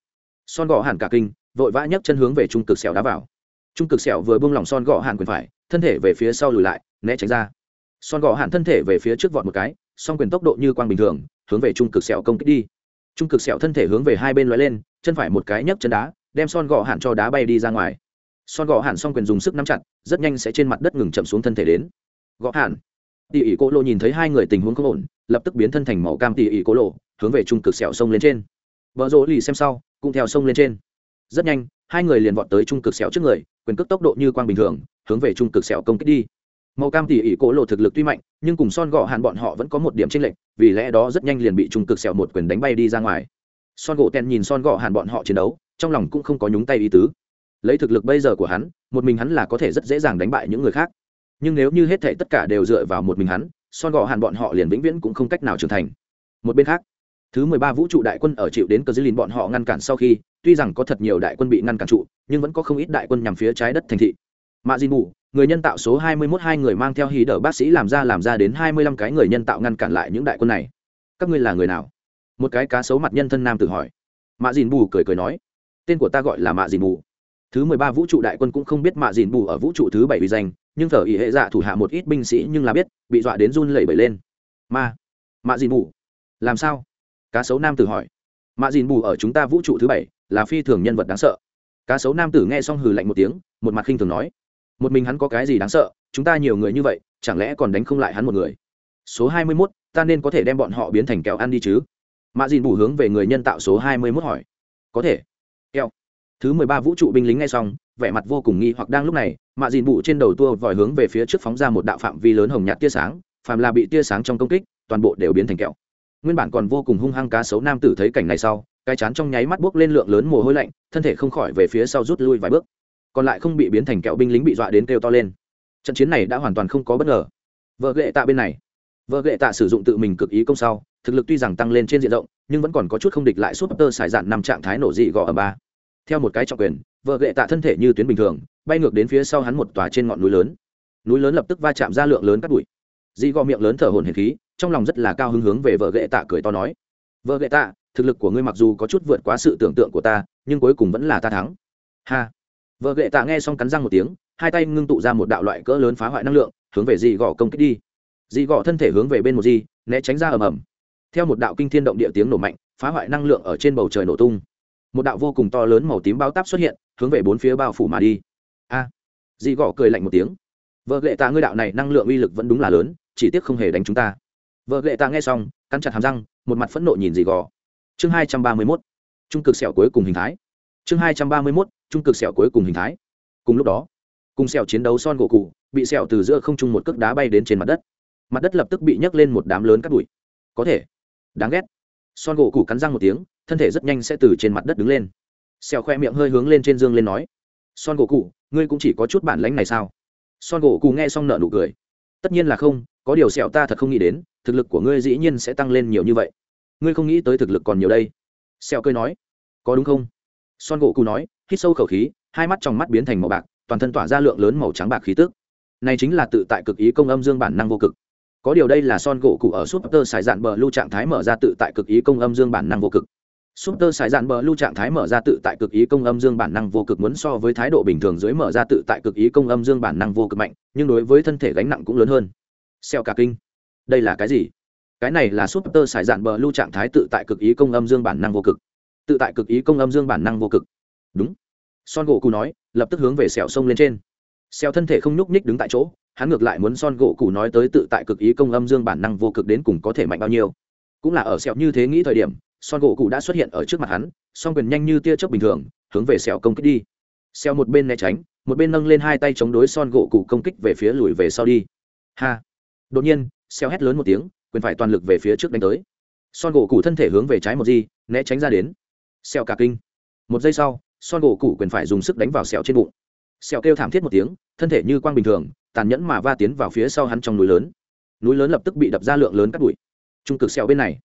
Son gò hàn cả kinh, vội vã nhấc chân hướng về trung cực sẹo đá vào. Trung cực sẹo vừa buông lỏng son gò hàn quyền phải, thân thể về phía sau lùi lại, né tránh ra. Son gò hàn thân thể về phía trước vọt một cái, song quyền tốc độ như quang bình thường, hướng về trung cực sẹo công kích đi. Trung cực sẹo thân thể hướng về hai bên lóe lên chân phải một cái nhấc chân đá, đem son gọ hạn cho đá bay đi ra ngoài. Son gọ n song quyền dùng sức nắm chặt, rất nhanh sẽ trên mặt đất ngừng chậm xuống thân thể đến. Gọ hạn. tỉ ỉ cô lộ nhìn thấy hai người tình huống không ổn, lập tức biến thân thành màu cam tỉ ỉ cô lộ hướng về trung cực sẹo sông lên trên. Vợ rỗ lì xem sau, cũng theo sông lên trên. Rất nhanh, hai người liền vọt tới trung cực sẹo trước người, quyền cước tốc độ như quang bình thường, hướng về trung cực sẹo công kích đi. Màu cam tỉ ỉ cô lộ thực lực tuy mạnh, nhưng cùng son gọ hạn bọn họ vẫn có một điểm tranh lệch, vì lẽ đó rất nhanh liền bị trung cực sẹo một quyền đánh bay đi ra ngoài son gỗ tèn nhìn son gọ hàn bọn họ chiến đấu, trong lòng cũng không có nhúng tay ý tứ. Lấy thực lực bây giờ của hắn, một mình hắn là có thể rất dễ dàng đánh bại những người khác. Nhưng nếu như hết thể tất cả đều dựa vào một mình hắn, son gọ hàn bọn họ liền vĩnh viễn cũng không cách nào trưởng thành. Một bên khác, thứ mười ba vũ trụ đại quân ở chịu đến cờ dư lìn bọn họ ngăn cản sau khi, tuy rằng có thật nhiều đại quân bị ngăn cản trụ, nhưng vẫn có không ít đại quân nhằm phía trái đất thành thị. Mạ di mù người nhân tạo số hai mươi mốt hai người mang theo hí đỡ bác sĩ làm ra làm ra đến hai mươi lăm cái người nhân tạo ngăn cản lại những đại quân này. Các ngươi là người nào? Một cái cá sấu mặt nhân thân nam tự hỏi. Mạ dìn bù cười cười nói, tên của ta gọi là mạ dìn bù. Thứ mười ba vũ trụ đại quân cũng không biết mạ dìn bù ở vũ trụ thứ bảy uy danh, nhưng thở ý hệ dạ thủ hạ một ít binh sĩ nhưng là biết, bị dọa đến run lẩy bẩy lên. Ma, mạ dìn bù, làm sao? Cá sấu nam tử hỏi. Mạ dìn bù ở chúng ta vũ trụ thứ bảy là phi thường nhân vật đáng sợ. Cá sấu nam tử nghe xong hừ lạnh một tiếng, một mặt khinh thường nói. Một mình hắn có cái gì đáng sợ, chúng ta nhiều người như vậy, chẳng lẽ còn đánh không lại hắn một người? Số hai mươi mốt, ta nên có thể đem bọn họ biến thành kẹo ăn đi chứ? Mạ dìn bù hướng về người nhân tạo số hai mươi mốt hỏi. Có thể. Kẹo. Thứ mười ba vũ trụ binh lính nghe xong, vẻ mặt vô cùng nghi hoặc đang lúc này mạ dìn bù trên đầu tua vòi hướng về phía trước phóng ra một đạo phạm vi lớn hồng nhạt tia sáng, phàm là bị tia sáng trong công kích, toàn bộ đều biến thành kẹo. Nguyên bản còn vô cùng hung hăng cá sấu nam tử thấy cảnh này sau, cái chán trong nháy mắt buốc lên lượng lớn mồ hôi lạnh, thân thể không khỏi về phía sau rút lui vài bước. Còn lại không bị biến thành kẹo binh lính bị dọa đến kêu to lên. Trận chiến này đã hoàn toàn không có bất ngờ. Vợ ghệ tạ bên này vợ ghệ tạ sử dụng tự mình cực ý công sau, thực lực tuy rằng tăng lên trên diện rộng, nhưng vẫn còn có chút không địch lại súp tơ xài dạn nằm trạng thái nổ dị gò ở ba. Theo một cái trọng quyền vợ ghệ tạ thân thể như tuyến bình thường, bay ngược đến phía sau hắn một tòa trên ngọn núi lớn. Núi lớn lập tức va chạm ra lượng lớn cắt bụi. Dị gò miệng lớn thở hồn hển khí, trong lòng rất là cao hứng hướng về vợ ghệ tạ cười to nói vợ ghệ tạ, thực lực của ngươi mặc dù có chút vượt quá sự tưởng tượng của ta, nhưng cuối cùng vẫn là ta thắng. Ha. Vợ ghệ tạ nghe xong cắn răng một tiếng, hai tay ngưng tụ ra một đạo loại cỡ lớn phá hoại năng lượng, hướng về dị gò công kích đi dị gò thân thể hướng về bên một di né tránh ra ầm ầm. Theo một đạo kinh thiên động địa tiếng nổ mạnh phá hoại năng lượng ở trên bầu trời nổ tung. Một đạo vô cùng to lớn màu tím bao táp xuất hiện hướng về bốn phía bao phủ mà đi. A! À, dị gò cười lạnh một tiếng. Vợ ghệ tạ ngươi đạo này năng lượng uy lực vẫn đúng là lớn chỉ tiếc không hề đánh chúng ta. Vợ ghệ tạ nghe xong cắn chặt hàm răng một mặt phẫn nộ nhìn dị gò chương hai trăm ba mươi mốt. Trung cực sẹo cuối cùng hình thái. Chương hai trăm ba mươi mốt trung cực sẹo cuối cùng hình thái. Cùng lúc đó cùng sẹo chiến đấu son gỗ cụ bị sẹo từ giữa không trung một cước đá bay đến trên mặt đất mặt đất lập tức bị nhấc lên một đám lớn cắt bụi. Có thể. Đáng ghét. Son gỗ cụ cắn răng một tiếng, thân thể rất nhanh sẽ từ trên mặt đất đứng lên. Xèo khoe miệng hơi hướng lên trên dương lên nói, son gỗ cụ ngươi cũng chỉ có chút bản lánh này sao? Son gỗ cụ nghe xong nợ nụ cười. Tất nhiên là không, có điều sẹo ta thật không nghĩ đến, thực lực của ngươi dĩ nhiên sẽ tăng lên nhiều như vậy. Ngươi không nghĩ tới thực lực còn nhiều đây. Sẹo cười nói, có đúng không? Son gỗ cụ nói, hít sâu khẩu khí, hai mắt trong mắt biến thành màu bạc, toàn thân tỏa ra lượng lớn màu trắng bạc khí tức. Này chính là tự tại cực ý công âm dương bản năng vô cực có điều đây là son gỗ cụ ở super sài dạn bờ lưu trạng thái mở ra tự tại cực ý công âm dương bản năng vô cực. Super sài dạn bờ lưu trạng thái mở ra tự tại cực ý công âm dương bản năng vô cực muốn so với thái độ bình thường dưới mở ra tự tại cực ý công âm dương bản năng vô cực mạnh, nhưng đối với thân thể gánh nặng cũng lớn hơn. Xeo cả kinh. Đây là cái gì? Cái này là super sài dạn bờ lưu trạng thái tự tại cực ý công âm dương bản năng vô cực. Tự tại cực ý công âm dương bản năng vô cực. Đúng. Son gỗ cụ nói, lập tức hướng về sẹo sông lên trên. Sẹo thân thể không nhúc nhích đứng tại chỗ hắn ngược lại muốn son gỗ cụ nói tới tự tại cực ý công âm dương bản năng vô cực đến cùng có thể mạnh bao nhiêu. Cũng là ở sẹo như thế nghĩ thời điểm, son gỗ cụ đã xuất hiện ở trước mặt hắn, song quyền nhanh như tia chớp bình thường, hướng về sẹo công kích đi. Sẹo một bên né tránh, một bên nâng lên hai tay chống đối son gỗ cụ công kích về phía lùi về sau đi. Ha! Đột nhiên, sẹo hét lớn một tiếng, quyền phải toàn lực về phía trước đánh tới. Son gỗ cụ thân thể hướng về trái một di, né tránh ra đến. Sẹo cả kinh. Một giây sau, son gỗ cụ quyền phải dùng sức đánh vào sẹo trên bụng. Sẹo kêu thảm thiết một tiếng, thân thể như quang bình thường tàn nhẫn mà va tiến vào phía sau hắn trong núi lớn. Núi lớn lập tức bị đập ra lượng lớn cắt bụi. Trung cực sẹo bên này.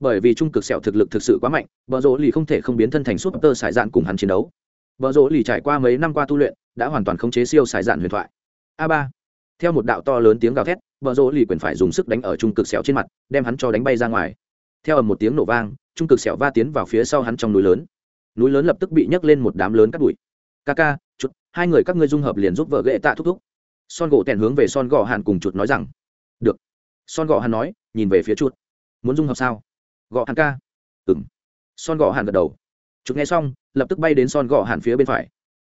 Bởi vì trung cực sẹo thực lực thực sự quá mạnh, bờ rỗ lì không thể không biến thân thành súp tơ sải dạn cùng hắn chiến đấu. Bờ rỗ lì trải qua mấy năm qua tu luyện, đã hoàn toàn khống chế siêu sải dạn huyền thoại. A ba. Theo một đạo to lớn tiếng gào thét, bờ rỗ lì quyền phải dùng sức đánh ở trung cực sẹo trên mặt, đem hắn cho đánh bay ra ngoài. Theo ầm một tiếng nổ vang, trung cực sẹo va tiến vào phía sau hắn trong núi lớn. Núi lớn lập tức bị nhấc lên một đám lớn cắt bụi. Ca ca chút hai người các ngươi dung hợp liền giúp vợ ghệ tạ thúc thúc son gỗ tèn hướng về son gò hàn cùng chuột nói rằng, được. Son gò hàn nói, nhìn về phía chuột. Muốn dung hợp sao? Gò hàn ca. Ừng son gò hàn gật đầu. Chuột nghe xong, lập tức bay đến son gò hàn phía bên phải.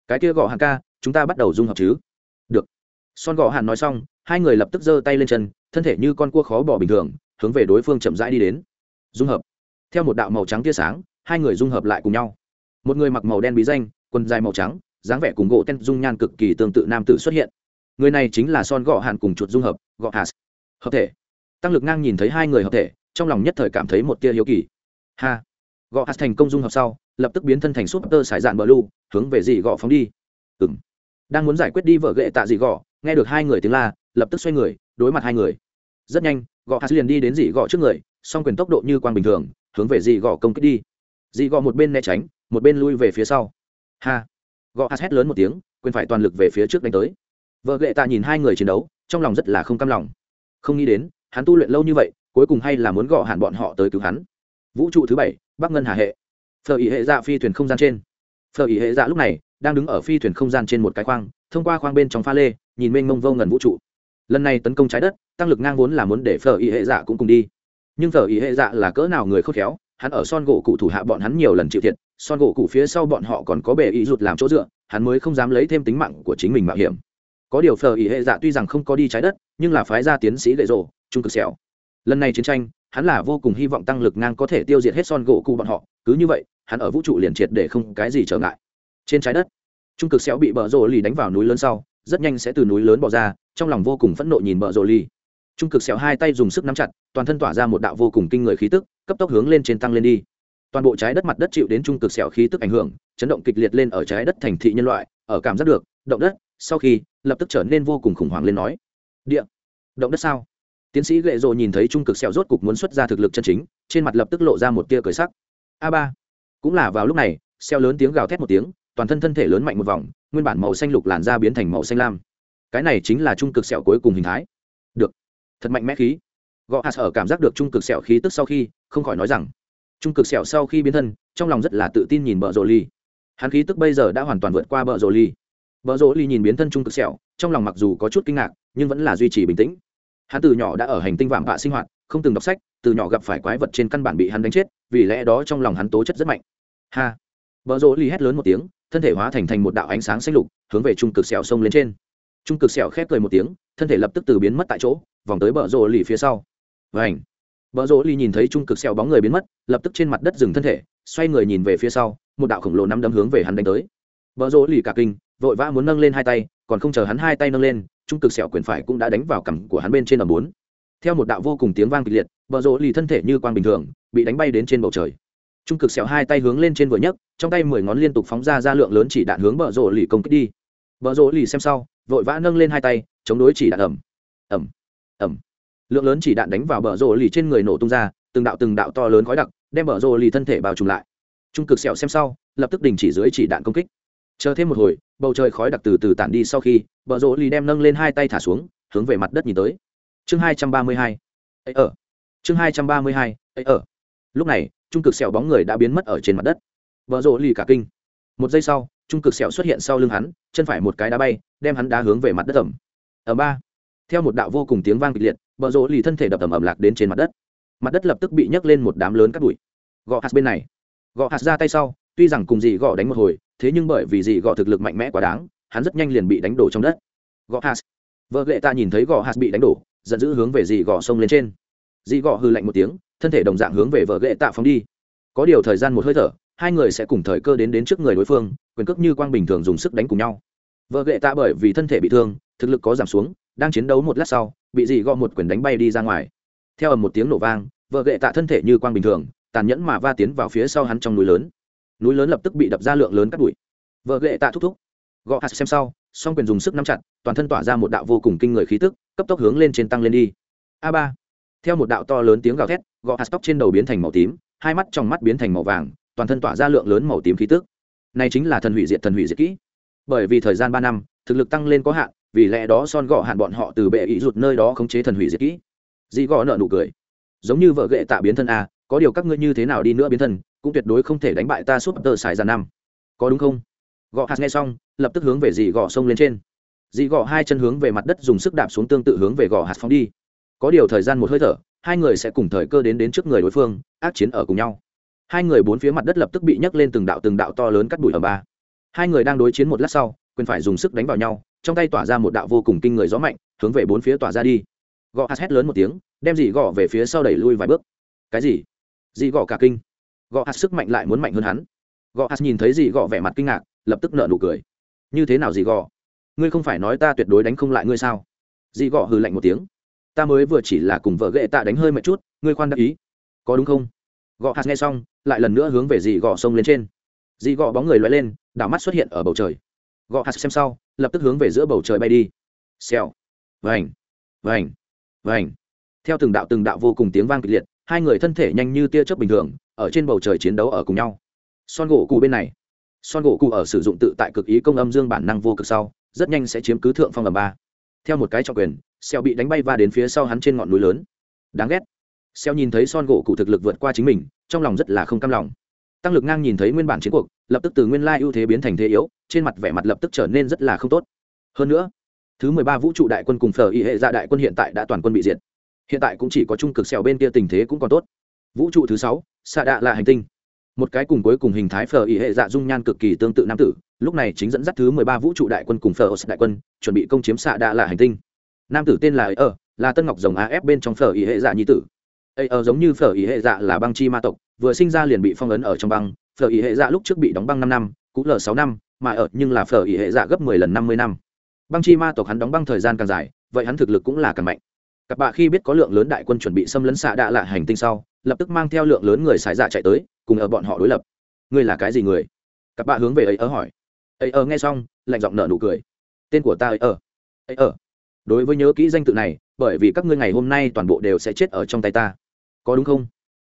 Cái kia gò hàn ca, chúng ta bắt đầu dung hợp chứ. Được. Son gò hàn nói xong, hai người lập tức giơ tay lên chân, thân thể như con cua khó bỏ bình thường, hướng về đối phương chậm rãi đi đến. Dung hợp. Theo một đạo màu trắng tia sáng, hai người dung hợp lại cùng nhau. Một người mặc màu đen bí danh, quần dài màu trắng, dáng vẻ cùng gỗ ten dung nhan cực kỳ tương tự nam tử xuất hiện người này chính là son gọ hạn cùng chuột dung hợp, gọ hạt hợp thể. Tăng lực ngang nhìn thấy hai người hợp thể, trong lòng nhất thời cảm thấy một tia hiếu kỳ. Ha. Gọ hạt thành công dung hợp sau, lập tức biến thân thành súp tơ sải dạn bờ lu hướng về dị gọ phóng đi. Ừng đang muốn giải quyết đi vợ gệ tạ dị gọ, nghe được hai người tiếng la, lập tức xoay người, đối mặt hai người. Rất nhanh, gọ hạt liền đi đến dị gọ trước người, song quyền tốc độ như quang bình thường, hướng về dị gọ công kích đi. Dị gọ một bên né tránh, một bên lui về phía sau. Ha. Gọ hạt hét lớn một tiếng, quyền phải toàn lực về phía trước đánh tới vợ ghệ tạ nhìn hai người chiến đấu, trong lòng rất là không cam lòng. Không nghĩ đến, hắn tu luyện lâu như vậy, cuối cùng hay là muốn gõ hẳn bọn họ tới cứu hắn. Vũ trụ thứ bảy, bắc ngân hà hệ. Phở ý hệ dạ phi thuyền không gian trên. Phở ý hệ dạ lúc này, đang đứng ở phi thuyền không gian trên một cái khoang, thông qua khoang bên trong pha lê, nhìn mênh mông vô ngần vũ trụ. Lần này tấn công trái đất, tăng lực ngang vốn là muốn để phở ý hệ dạ cũng cùng đi. Nhưng phở ý hệ dạ là cỡ nào người khôn khéo, hắn ở son gỗ cụ thủ hạ bọn hắn nhiều lần chịu thiệt, son gỗ cụ phía sau bọn họ còn có bề ý rụt làm chỗ dựa, hắn mới không dám lấy thêm tính mạng của chính mình mạo hiểm có điều phờ ý hệ dạ tuy rằng không có đi trái đất, nhưng là phái gia tiến sĩ gậy rộ trung cực xẻo lần này chiến tranh, hắn là vô cùng hy vọng tăng lực ngang có thể tiêu diệt hết son gỗ cụ bọn họ, cứ như vậy, hắn ở vũ trụ liền triệt để không cái gì trở ngại. Trên trái đất, trung cực xẻo bị bờ rồ lì đánh vào núi lớn sau, rất nhanh sẽ từ núi lớn bỏ ra, trong lòng vô cùng phẫn nộ nhìn bờ rồ lì. Trung cực xẻo hai tay dùng sức nắm chặt, toàn thân tỏa ra một đạo vô cùng kinh người khí tức, cấp tốc hướng lên trên tăng lên đi. Toàn bộ trái đất mặt đất chịu đến trung cực xẻo khí tức ảnh hưởng, chấn động kịch liệt lên ở trái đất thành thị nhân loại, ở cảm giác được, động đất, sau khi lập tức trở nên vô cùng khủng hoảng lên nói, địa, động đất sao? Tiến sĩ gậy rồ nhìn thấy trung cực sẹo rốt cục muốn xuất ra thực lực chân chính, trên mặt lập tức lộ ra một tia cười sắc. A ba. Cũng là vào lúc này, sẹo lớn tiếng gào thét một tiếng, toàn thân thân thể lớn mạnh một vòng, nguyên bản màu xanh lục làn da biến thành màu xanh lam. Cái này chính là trung cực sẹo cuối cùng hình thái. Được, thật mạnh mẽ khí. Gõ hạt ở cảm giác được trung cực sẹo khí tức sau khi, không khỏi nói rằng, trung cực sẹo sau khi biến thân, trong lòng rất là tự tin nhìn bờ rồ ly. Hắn khí tức bây giờ đã hoàn toàn vượt qua bờ rồ ly bờ rỗ ly nhìn biến thân trung cực sẹo, trong lòng mặc dù có chút kinh ngạc, nhưng vẫn là duy trì bình tĩnh. Hắn từ nhỏ đã ở hành tinh vạm vạ sinh hoạt, không từng đọc sách, từ nhỏ gặp phải quái vật trên căn bản bị hắn đánh chết, vì lẽ đó trong lòng hắn tố chất rất mạnh. Ha! Vợ rỗ ly hét lớn một tiếng, thân thể hóa thành thành một đạo ánh sáng xanh lục, hướng về trung cực sẹo sông lên trên. Trung cực sẹo khép cười một tiếng, thân thể lập tức từ biến mất tại chỗ, vòng tới bờ rỗ ly phía sau. Và ảnh bờ rỗ ly nhìn thấy trung cực sẹo bóng người biến mất, lập tức trên mặt đất dừng thân thể, xoay người nhìn về phía sau, một đạo khổng lồ nắm đấm hướng về hắn đánh tới bờ rỗ lì cả kinh vội vã muốn nâng lên hai tay còn không chờ hắn hai tay nâng lên trung cực sẹo quyền phải cũng đã đánh vào cằm của hắn bên trên ở bốn. Theo một đạo vô cùng tiếng vang kịch liệt bờ rỗ lì thân thể như quang bình thường bị đánh bay đến trên bầu trời. Trung cực sẹo hai tay hướng lên trên vừa nhấc trong tay mười ngón liên tục phóng ra ra lượng lớn chỉ đạn hướng bờ rỗ lì công kích đi. Bờ rỗ lì xem sau vội vã nâng lên hai tay chống đối chỉ đạn ầm, ầm, ầm, lượng lớn chỉ đạn đánh vào bờ rỗ lì trên người nổ tung ra từng đạo từng đạo to lớn khói đặc đem bờ rỗ lì thân thể bao trùm lại. Trung cực sẹo xem sau lập tức đình chỉ dưới chỉ đạn công kích chờ thêm một hồi, bầu trời khói đặc từ từ tản đi sau khi bờ rỗ lì đem nâng lên hai tay thả xuống, hướng về mặt đất nhìn tới. Chương hai trăm ba mươi hai. Ấy ở ờ. chương hai trăm ba mươi hai. Ấy ở ờ. lúc này, trung cực sẹo bóng người đã biến mất ở trên mặt đất. Bờ rỗ lì cả kinh. Một giây sau, trung cực sẹo xuất hiện sau lưng hắn, chân phải một cái đá bay, đem hắn đá hướng về mặt đất ẩm. Ở ba. Theo một đạo vô cùng tiếng vang kịch liệt bờ rỗ lì thân thể đập ẩm ẩm lạc đến trên mặt đất. Mặt đất lập tức bị nhấc lên một đám lớn cắt bụi. Gõ hạt bên này. Gõ hạt ra tay sau, tuy rằng cùng dì gõ đánh một hồi thế nhưng bởi vì gì gọ thực lực mạnh mẽ quá đáng, hắn rất nhanh liền bị đánh đổ trong đất. Gọ hạt vợ lệ ta nhìn thấy gọ hạt bị đánh đổ, giận dữ hướng về dì gọ sông lên trên. Dì gọ hư lạnh một tiếng, thân thể đồng dạng hướng về vợ ghệ tạ phóng đi. Có điều thời gian một hơi thở, hai người sẽ cùng thời cơ đến đến trước người đối phương, quyền cước như quang bình thường dùng sức đánh cùng nhau. Vợ ghệ tạ bởi vì thân thể bị thương, thực lực có giảm xuống, đang chiến đấu một lát sau, bị dì gọ một quyền đánh bay đi ra ngoài. Theo ầm một tiếng nổ vang, vợ ghệ tạ thân thể như quang bình thường, tàn nhẫn mà va tiến vào phía sau hắn trong núi lớn núi lớn lập tức bị đập ra lượng lớn cắt bụi. Vợ ghệ tạ thúc thúc. Gõ hạt xem sau, song quyền dùng sức nắm chặt, toàn thân tỏa ra một đạo vô cùng kinh người khí tức, cấp tốc hướng lên trên tăng lên đi. A ba. Theo một đạo to lớn tiếng gào thét gõ hạt tóc trên đầu biến thành màu tím, hai mắt trong mắt biến thành màu vàng, toàn thân tỏa ra lượng lớn màu tím khí tức. Này chính là thần hủy diệt thần hủy diệt kỹ. Bởi vì thời gian ba năm, thực lực tăng lên có hạn, vì lẽ đó son gõ hạn bọn họ từ bệ ý rụt nơi đó khống chế thần hủy diệt kỹ. Dị gõ nợ nụ cười. Giống như vợ ghệ tạ biến thân a có điều các ngươi như thế nào đi nữa biến thân cũng tuyệt đối không thể đánh bại ta suốt tờ xài ra năm. Có đúng không? Gõ hạt nghe xong, lập tức hướng về dì gõ sông lên trên. Dì gõ hai chân hướng về mặt đất dùng sức đạp xuống tương tự hướng về gõ hạt phóng đi. Có điều thời gian một hơi thở, hai người sẽ cùng thời cơ đến đến trước người đối phương, ác chiến ở cùng nhau. Hai người bốn phía mặt đất lập tức bị nhấc lên từng đạo từng đạo to lớn cắt đùi ở ba. Hai người đang đối chiến một lát sau quên phải dùng sức đánh vào nhau, trong tay tỏa ra một đạo vô cùng kinh người gió mạnh, hướng về bốn phía tỏa ra đi. Gõ hạt hét lớn một tiếng, đem dì gõ về phía sau đẩy lui vài bước. Cái gì? Dì gõ cả kinh gõ hạt sức mạnh lại muốn mạnh hơn hắn. Gõ hạt nhìn thấy dì gõ vẻ mặt kinh ngạc, lập tức nợ nụ cười. Như thế nào dì gõ? Ngươi không phải nói ta tuyệt đối đánh không lại ngươi sao? Dì gõ hừ lạnh một tiếng. Ta mới vừa chỉ là cùng vợ ghệ tạ đánh hơi một chút, ngươi khoan đáp ý. Có đúng không? Gõ hạt nghe xong, lại lần nữa hướng về dì gõ sông lên trên. Dì gõ bóng người loay lên, đảo mắt xuất hiện ở bầu trời. Gõ hạt xem sau, lập tức hướng về giữa bầu trời bay đi. Xèo. Vành. Vành. Vành. Theo từng đạo từng đạo vô cùng tiếng vang kịch liệt, hai người thân thể nhanh như tia chớp bình thường ở trên bầu trời chiến đấu ở cùng nhau. Son gỗ cụ bên này. Son gỗ cụ ở sử dụng tự tại cực ý công âm dương bản năng vô cực sau, rất nhanh sẽ chiếm cứ thượng phong ầm ba. Theo một cái trọng quyền xeo bị đánh bay va đến phía sau hắn trên ngọn núi lớn. Đáng ghét. Xeo nhìn thấy son gỗ cụ thực lực vượt qua chính mình, trong lòng rất là không cam lòng. Tăng lực ngang nhìn thấy nguyên bản chiến cuộc, lập tức từ nguyên lai ưu thế biến thành thế yếu, trên mặt vẻ mặt lập tức trở nên rất là không tốt. Hơn nữa, thứ mười ba vũ trụ đại quân cùng phở y hệ dạ đại quân hiện tại đã toàn quân bị diệt. Hiện tại cũng chỉ có trung cực xèo bên kia tình thế cũng còn tốt vũ trụ thứ sáu xạ đạ là hành tinh. Một cái cùng cuối cùng hình thái phở ý hệ dạ dung nhan cực kỳ tương tự nam tử, lúc này chính dẫn dắt thứ mười ba vũ trụ đại quân cùng phở đại quân, chuẩn bị công chiếm xạ đạ là hành tinh. Nam tử tên là ấy ở là tân ngọc rồng af bên trong phở ý hệ dạ nhi tử. Ấy ở giống như phở ý hệ dạ là băng chi ma tộc, vừa sinh ra liền bị phong ấn ở trong băng, phở ý hệ dạ lúc trước bị đóng băng năm năm cũ l sáu năm, mà ở nhưng là phở ý hệ dạ gấp mười lần năm mươi năm. Băng chi ma tộc hắn đóng băng thời gian càng dài, vậy hắn thực lực cũng là càng mạnh các bạn khi biết có lượng lớn đại quân chuẩn bị xâm lấn xạ đạ lạ hành tinh sau, lập tức mang theo lượng lớn người xài dạ chạy tới, cùng ở bọn họ đối lập. Ngươi là cái gì người? Các bạn hướng về ấy ở hỏi. Ấy ở nghe xong, lạnh giọng nở nụ cười. Tên của ta ấy ở ấy ở đối với nhớ kỹ danh tự này, bởi vì các ngươi ngày hôm nay toàn bộ đều sẽ chết ở trong tay ta. Có đúng không?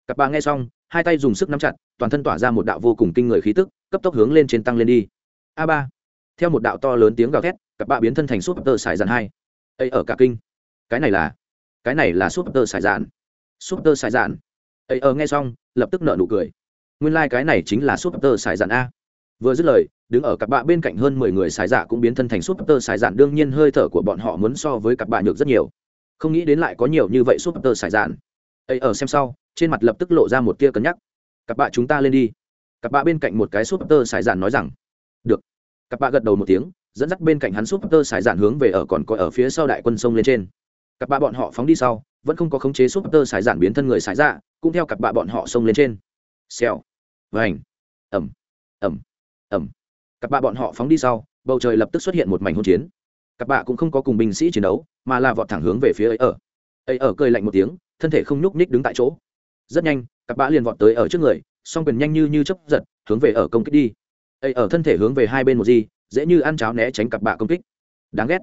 Các bạn nghe xong, hai tay dùng sức nắm chặt, toàn thân tỏa ra một đạo vô cùng kinh người khí tức, cấp tốc hướng lên trên tăng lên đi. A ba. Theo một đạo to lớn tiếng gào thét các bạn biến thân thành súp tơ xài dàn hai. Ấy ở cả kinh. Cái này là cái này là súp tơ sải dàn súp tơ sải dàn ấy ở ờ, nghe xong, lập tức nợ nụ cười. Nguyên lai、like、cái này chính là súp tơ sải dàn a. Vừa dứt lời, đứng ở cặp bạ bên cạnh hơn mười người sải dạ cũng biến thân thành súp tơ sải dàn đương nhiên hơi thở của bọn họ muốn so với cặp bạ nhược rất nhiều. Không nghĩ đến lại có nhiều như vậy súp tơ sải dàn ấy ở ờ, xem sau, trên mặt lập tức lộ ra một tia cân nhắc. Cặp bạ, chúng ta lên đi. Cặp bạ bên cạnh một cái súp tơ sải dàn nói rằng, được. Cặp bạ gật đầu một tiếng, dẫn dắt bên cạnh hắn súp tơ sải dạn hướng về ở còn có ở phía sau đại quân sông lên trên cặp bạ bọn họ phóng đi sau, vẫn không có khống chế súp tơ sải giản biến thân người sải dạ cũng theo cặp bạ bọn họ xông lên trên. Xèo. Vành. Ẩm. Ẩm. Ẩm. Cặp bạ bọn họ phóng đi sau, bầu trời lập tức xuất hiện một mảnh hỗn chiến. Cặp bạ cũng không có cùng binh sĩ chiến đấu, mà là vọt thẳng hướng về phía ấy ở. Ấy ở cười lạnh một tiếng, thân thể không nhúc nhích đứng tại chỗ. Rất nhanh, cặp bạ liền vọt tới ở trước người, song quyền nhanh như như chấp giật, hướng về ở công kích đi. Ấy ở thân thể hướng về hai bên một gì dễ như ăn cháo né tránh cặp bạ công kích. Đáng ghét.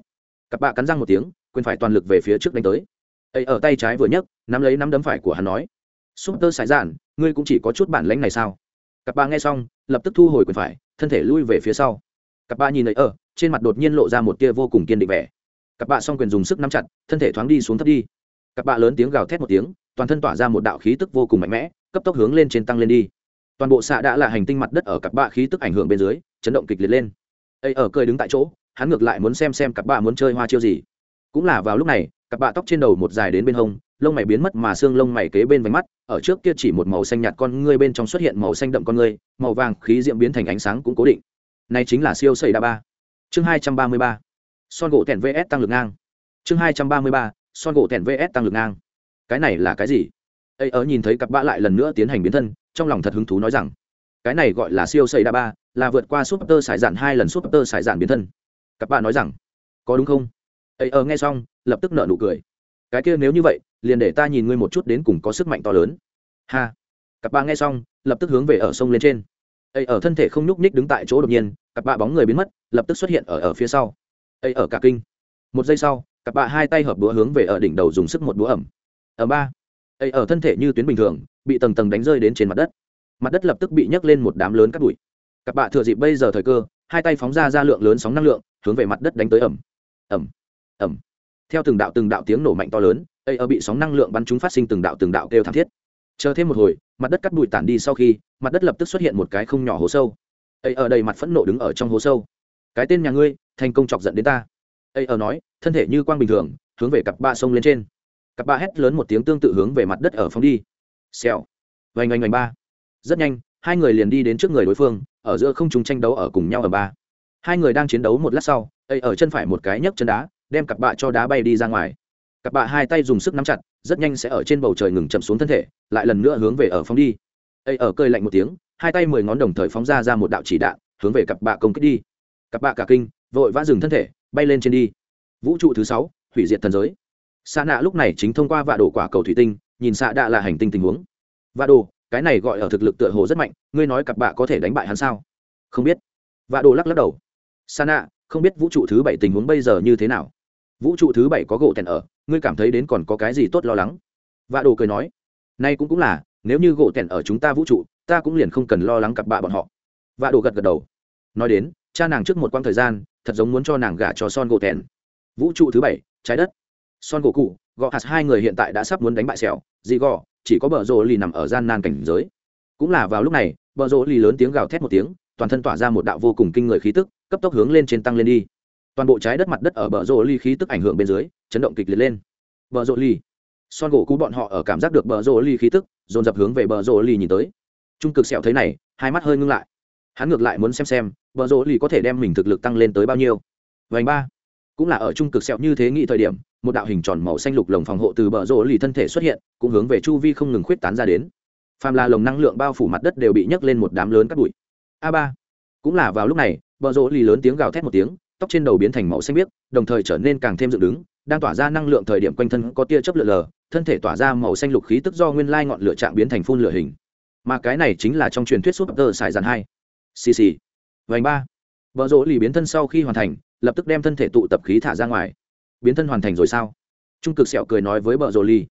Cặp bạ cắn răng một tiếng quyền phải toàn lực về phía trước đánh tới. Ấy ở tay trái vừa nhấc, nắm lấy nắm đấm phải của hắn nói, súp tơ sải giản, ngươi cũng chỉ có chút bản lãnh này sao? Cặp ba nghe xong, lập tức thu hồi quyền phải, thân thể lui về phía sau. Cặp ba nhìn ấy, ở, trên mặt đột nhiên lộ ra một tia vô cùng kiên định vẻ. Cặp bạ xong quyền dùng sức nắm chặt, thân thể thoáng đi xuống thấp đi. Cặp bạ lớn tiếng gào thét một tiếng, toàn thân tỏa ra một đạo khí tức vô cùng mạnh mẽ, cấp tốc hướng lên trên tăng lên đi. Toàn bộ xạ đã là hành tinh mặt đất ở cặp bạ khí tức ảnh hưởng bên dưới, chấn động kịch liệt lên. Ấy, ở, cười đứng tại chỗ, hắn ngược lại muốn xem xem cặp bạ muốn chơi hoa chiêu gì cũng là vào lúc này, cặp bạ tóc trên đầu một dài đến bên hông, lông mày biến mất mà xương lông mày kế bên vánh mắt, ở trước kia chỉ một màu xanh nhạt con ngươi bên trong xuất hiện màu xanh đậm con ngươi, màu vàng khí diệm biến thành ánh sáng cũng cố định. Này chính là siêu sẩy đa ba. Chương hai trăm ba mươi ba. Son gỗ tẻn vs tăng lực ngang. Chương hai trăm ba mươi ba. Son gỗ tẻn vs tăng lực ngang. Cái này là cái gì? Ấy ở nhìn thấy cặp bạ lại lần nữa tiến hành biến thân, trong lòng thật hứng thú nói rằng, cái này gọi là siêu xây đa ba, là vượt qua súp tơ sải dạn hai lần súp tơ sải dạn biến thân. Cặp bạ nói rằng, có đúng không? Ấy ở ờ, nghe xong, lập tức nợ nụ cười. Cái kia nếu như vậy, liền để ta nhìn ngươi một chút đến cùng có sức mạnh to lớn. Ha. Cặp ba nghe xong, lập tức hướng về ở sông lên trên. Ấy ở thân thể không nhúc nhích đứng tại chỗ đột nhiên, cặp ba bóng người biến mất, lập tức xuất hiện ở ở phía sau. Ấy ở cả kinh. Một giây sau, cặp ba hai tay hợp búa hướng về ở đỉnh đầu dùng sức một búa ẩm. Ở ba. Ấy ở thân thể như tuyến bình thường, bị tầng tầng đánh rơi đến trên mặt đất. Mặt đất lập tức bị nhấc lên một đám lớn cắt bụi. Cặp bạn thừa dịp bây giờ thời cơ, hai tay phóng ra ra lượng lớn sóng năng lượng, hướng về mặt đất đánh tới ẩm. Ẩm ẩm. Theo từng đạo từng đạo tiếng nổ mạnh to lớn ây ở bị sóng năng lượng bắn chúng phát sinh từng đạo từng đạo kêu thảm thiết. Chờ thêm một hồi, mặt đất cắt bụi tản đi sau khi, mặt đất lập tức xuất hiện một cái không nhỏ hố sâu. Ây ở đầy mặt phẫn nộ đứng ở trong hố sâu. Cái tên nhà ngươi, thành công chọc giận đến ta. Ây ở nói, thân thể như quang bình thường, hướng về cặp ba sông lên trên. Cặp ba hét lớn một tiếng tương tự hướng về mặt đất ở phóng đi. Xèo. Vành oanh oanh ba. Rất nhanh, hai người liền đi đến trước người đối phương, ở giữa không chúng tranh đấu ở cùng nhau ở ba. Hai người đang chiến đấu một lát sau ấy ở chân phải một cái nhấc chân đá đem cặp bạ cho đá bay đi ra ngoài. Cặp bạ hai tay dùng sức nắm chặt, rất nhanh sẽ ở trên bầu trời ngừng chậm xuống thân thể, lại lần nữa hướng về ở phóng đi. Ây ở cơi lạnh một tiếng, hai tay mười ngón đồng thời phóng ra ra một đạo chỉ đạn, hướng về cặp bạ công kích đi. Cặp bạ cả kinh, vội vã dừng thân thể, bay lên trên đi. Vũ trụ thứ sáu, hủy diệt thần giới. Xa nạ lúc này chính thông qua vạ đổ quả cầu thủy tinh, nhìn xạ đạ là hành tinh tình huống. Vạ đồ, cái này gọi ở thực lực tựa hồ rất mạnh, ngươi nói cặp bạ có thể đánh bại hắn sao? Không biết. Vạ đồ lắc lắc đầu. Sa nạ không biết vũ trụ thứ bảy tình huống bây giờ như thế nào. Vũ trụ thứ bảy có gỗ tèn ở, ngươi cảm thấy đến còn có cái gì tốt lo lắng? Vạ đồ cười nói, nay cũng cũng là, nếu như gỗ tèn ở chúng ta vũ trụ, ta cũng liền không cần lo lắng cặp bạ bọn họ. Vạ đồ gật gật đầu. Nói đến, cha nàng trước một quãng thời gian, thật giống muốn cho nàng gả cho son gỗ tèn. Vũ trụ thứ bảy, trái đất. Son gỗ cụ gõ hạt hai người hiện tại đã sắp muốn đánh bại sẹo gì gò chỉ có bờ rô lì nằm ở gian nan cảnh giới. Cũng là vào lúc này, bờ rô lì lớn tiếng gào thét một tiếng, toàn thân tỏa ra một đạo vô cùng kinh người khí tức cấp tốc hướng lên trên tăng lên đi. Toàn bộ trái đất mặt đất ở bờ rô ly khí tức ảnh hưởng bên dưới chấn động kịch liệt lên. Bờ rô ly, son gỗ cú bọn họ ở cảm giác được bờ rô ly khí tức dồn dập hướng về bờ rô ly nhìn tới. Trung cực sẹo thấy này hai mắt hơi ngưng lại. Hắn ngược lại muốn xem xem bờ rô ly có thể đem mình thực lực tăng lên tới bao nhiêu. Vành ba. Cũng là ở trung cực sẹo như thế nghĩ thời điểm một đạo hình tròn màu xanh lục lồng phòng hộ từ bờ rô ly thân thể xuất hiện cũng hướng về chu vi không ngừng khuyết tán ra đến. Phàm là lồng năng lượng bao phủ mặt đất đều bị nhấc lên một đám lớn cắt bụi. A ba. Cũng là vào lúc này bờ rỗ lì lớn tiếng gào thét một tiếng, tóc trên đầu biến thành màu xanh biếc, đồng thời trở nên càng thêm dựng đứng, đang tỏa ra năng lượng thời điểm quanh thân có tia chớp lượn lờ, thân thể tỏa ra màu xanh lục khí tức do nguyên lai ngọn lửa trạng biến thành phun lửa hình. Mà cái này chính là trong truyền thuyết súp tơ sải dàn hai. Xì xì. Vành ba. Vợ rỗ lì biến thân sau khi hoàn thành, lập tức đem thân thể tụ tập khí thả ra ngoài. Biến thân hoàn thành rồi sao? Trung cực sẹo cười nói với vợ rỗ lì.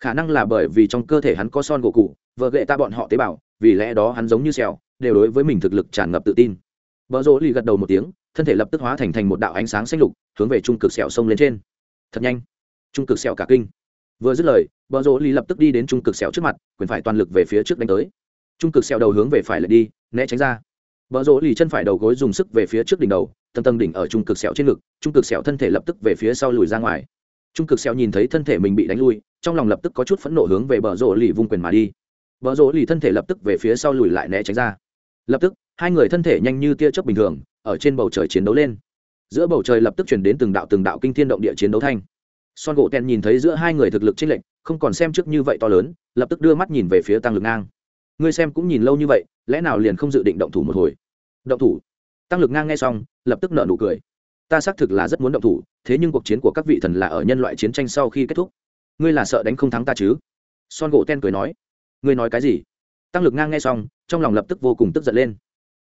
Khả năng là bởi vì trong cơ thể hắn có son gỗ cụ vợ gệ ta bọn họ tế bào, vì lẽ đó hắn giống như sẹo, đều đối với mình thực lực tràn ngập tự tin. Bờ rỗ lì gật đầu một tiếng, thân thể lập tức hóa thành thành một đạo ánh sáng xanh lục, hướng về trung cực sẹo sông lên trên. Thật nhanh. Trung cực sẹo cả kinh. Vừa dứt lời bờ rỗ lì lập tức đi đến trung cực sẹo trước mặt, quyền phải toàn lực về phía trước đánh tới. Trung cực sẹo đầu hướng về phải lại đi, né tránh ra. Bờ rỗ lì chân phải đầu gối dùng sức về phía trước đỉnh đầu, tầng tầng đỉnh ở trung cực sẹo trên ngực, trung cực sẹo thân thể lập tức về phía sau lùi ra ngoài. Trung cực sẹo nhìn thấy thân thể mình bị đánh lui, trong lòng lập tức có chút phẫn nộ hướng về bờ rỗ lì vung quyền mà đi. Bờ rỗ lì thân thể lập tức về phía sau lùi lại né tránh ra. Lập tức hai người thân thể nhanh như tia chớp bình thường, ở trên bầu trời chiến đấu lên. Giữa bầu trời lập tức chuyển đến từng đạo từng đạo kinh thiên động địa chiến đấu thanh. Son gỗ tèn nhìn thấy giữa hai người thực lực chênh lệch, không còn xem trước như vậy to lớn, lập tức đưa mắt nhìn về phía tăng lực ngang. Ngươi xem cũng nhìn lâu như vậy, lẽ nào liền không dự định động thủ một hồi? Động thủ? Tăng lực ngang nghe xong, lập tức nợ nụ cười. Ta xác thực là rất muốn động thủ, thế nhưng cuộc chiến của các vị thần là ở nhân loại chiến tranh sau khi kết thúc. Ngươi là sợ đánh không thắng ta chứ? Son gỗ ten cười nói. Ngươi nói cái gì? Tăng lực ngang nghe xong, trong lòng lập tức vô cùng tức giận lên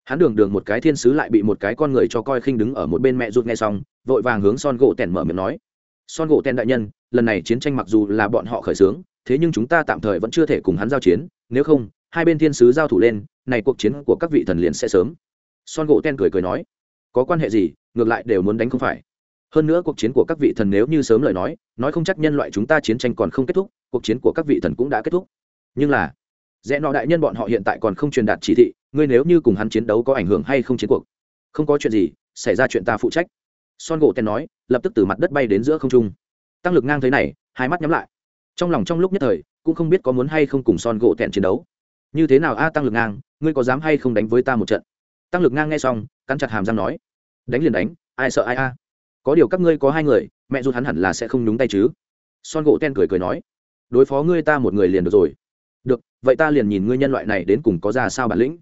hắn đường đường một cái thiên sứ lại bị một cái con người cho coi khinh đứng ở một bên mẹ rút nghe xong, vội vàng hướng son gỗ tèn mở miệng nói. Son gỗ tèn đại nhân, lần này chiến tranh mặc dù là bọn họ khởi xướng, thế nhưng chúng ta tạm thời vẫn chưa thể cùng hắn giao chiến, nếu không, hai bên thiên sứ giao thủ lên, này cuộc chiến của các vị thần liền sẽ sớm. Son gỗ ten cười cười nói. Có quan hệ gì, ngược lại đều muốn đánh không phải. Hơn nữa cuộc chiến của các vị thần nếu như sớm lời nói nói không chắc nhân loại chúng ta chiến tranh còn không kết thúc, cuộc chiến của các vị thần cũng đã kết thúc. Nhưng là, rẽ nọ đại nhân bọn họ hiện tại còn không truyền đạt chỉ thị ngươi nếu như cùng hắn chiến đấu có ảnh hưởng hay không chiến cuộc? Không có chuyện gì, xảy ra chuyện ta phụ trách. Son gỗ tèn nói, lập tức từ mặt đất bay đến giữa không trung. Tăng lực ngang thế này, hai mắt nhắm lại. Trong lòng trong lúc nhất thời, cũng không biết có muốn hay không cùng son gỗ tèn chiến đấu. Như thế nào a, tăng lực ngang, ngươi có dám hay không đánh với ta một trận? Tăng lực ngang nghe xong, cắn chặt hàm răng nói, đánh liền đánh, ai sợ ai a? Có điều các ngươi có hai người, mẹ rút hắn hẳn là sẽ không nhúng tay chứ. Son gỗ ten cười cười nói, đối phó ngươi ta một người liền được rồi. Được, vậy ta liền nhìn ngươi nhân loại này đến cùng có ra sao bản lĩnh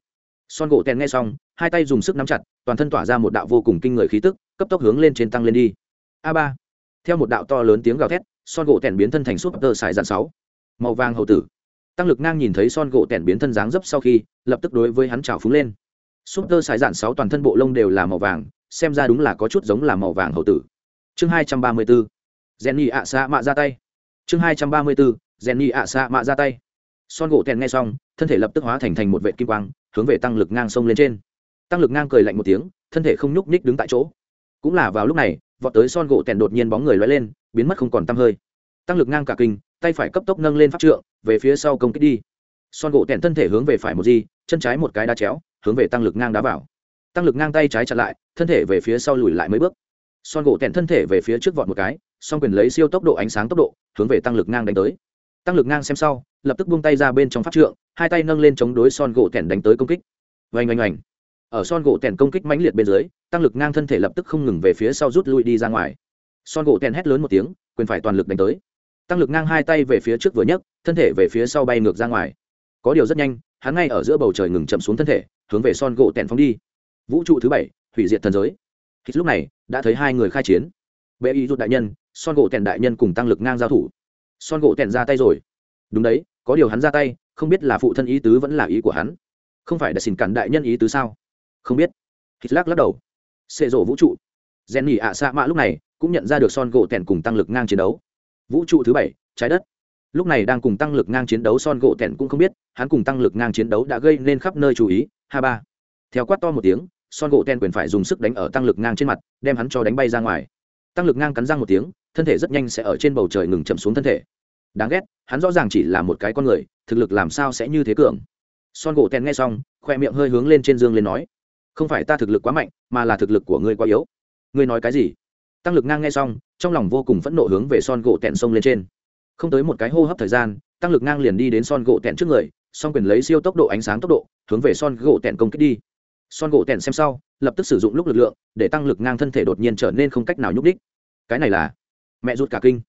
son gỗ tèn nghe xong, hai tay dùng sức nắm chặt, toàn thân tỏa ra một đạo vô cùng kinh người khí tức, cấp tốc hướng lên trên tăng lên đi. A ba. Theo một đạo to lớn tiếng gào thét, son gỗ tèn biến thân thành súp tơ sải dạn sáu. Màu vàng hậu tử. Tăng lực ngang nhìn thấy son gỗ tèn biến thân dáng dấp sau khi, lập tức đối với hắn trào phúng lên. Súp tơ sải dạn sáu toàn thân bộ lông đều là màu vàng, xem ra đúng là có chút giống là màu vàng hậu tử. Chương hai trăm ba mươi bốn jenny ạ xa mạ ra tay. Chương hai trăm ba mươi bốn jenny ạ xa mạ ra tay son gỗ tèn nghe xong, thân thể lập tức hóa thành thành một vệ kim quang, hướng về tăng lực ngang sông lên trên. Tăng lực ngang cười lạnh một tiếng, thân thể không nhúc nhích đứng tại chỗ. Cũng là vào lúc này, vọt tới son gỗ tèn đột nhiên bóng người loay lên, biến mất không còn tăm hơi. Tăng lực ngang cả kinh, tay phải cấp tốc nâng lên pháp trượng, về phía sau công kích đi. Son gỗ tèn thân thể hướng về phải một gì chân trái một cái đá chéo, hướng về tăng lực ngang đá vào. Tăng lực ngang tay trái chặn lại, thân thể về phía sau lùi lại mấy bước. Son gỗ tèn thân thể về phía trước vọt một cái, song quyền lấy siêu tốc độ ánh sáng tốc độ, hướng về tăng lực ngang đánh tới tăng lực ngang xem sau, lập tức buông tay ra bên trong pháp trượng, hai tay nâng lên chống đối son gỗ tẻn đánh tới công kích. Oanh oanh oanh. Ở son gỗ tẻn công kích mãnh liệt bên dưới, tăng lực ngang thân thể lập tức không ngừng về phía sau rút lui đi ra ngoài. Son gỗ tẻn hét lớn một tiếng, quyền phải toàn lực đánh tới. Tăng lực ngang hai tay về phía trước vừa nhấc, thân thể về phía sau bay ngược ra ngoài. Có điều rất nhanh, hắn ngay ở giữa bầu trời ngừng chậm xuống thân thể, hướng về son gỗ tẻn phóng đi. Vũ trụ thứ bảy, hủy diệt thần giới. Hít lúc này, đã thấy hai người khai chiến. Bệ y rút đại nhân, son gỗ tẻn đại nhân cùng tăng lực ngang giao thủ son gỗ tèn ra tay rồi. Đúng đấy, có điều hắn ra tay, không biết là phụ thân ý tứ vẫn là ý của hắn. Không phải đã xin cản đại nhân ý tứ sao? Không biết. Hít lắc lắc đầu. Xệ rộ vũ trụ. Rèn nhỉ ạ xạ mạ lúc này cũng nhận ra được son gỗ tèn cùng tăng lực ngang chiến đấu. Vũ trụ thứ bảy, trái đất. Lúc này đang cùng tăng lực ngang chiến đấu, son gỗ tèn cũng không biết, hắn cùng tăng lực ngang chiến đấu đã gây nên khắp nơi chú ý. Ha ba. Theo quát to một tiếng, son gỗ tèn quyền phải dùng sức đánh ở tăng lực ngang trên mặt, đem hắn cho đánh bay ra ngoài. Tăng lực ngang cắn răng một tiếng thân thể rất nhanh sẽ ở trên bầu trời ngừng chậm xuống thân thể. Đáng ghét, hắn rõ ràng chỉ là một cái con người, thực lực làm sao sẽ như thế cường. Son gỗ tèn nghe xong, khoe miệng hơi hướng lên trên dương lên nói, không phải ta thực lực quá mạnh, mà là thực lực của ngươi quá yếu. Ngươi nói cái gì? Tăng lực ngang nghe xong, trong lòng vô cùng phẫn nộ hướng về son gỗ tẹn sông lên trên. Không tới một cái hô hấp thời gian, tăng lực ngang liền đi đến son gỗ tẹn trước người, song quyền lấy siêu tốc độ ánh sáng tốc độ, hướng về son gỗ tẹn công kích đi. Son gỗ tẹn xem sau, lập tức sử dụng lúc lực lượng, để tăng lực ngang thân thể đột nhiên trở nên không cách nào nhúc đích cái này là mẹ rút cả kinh.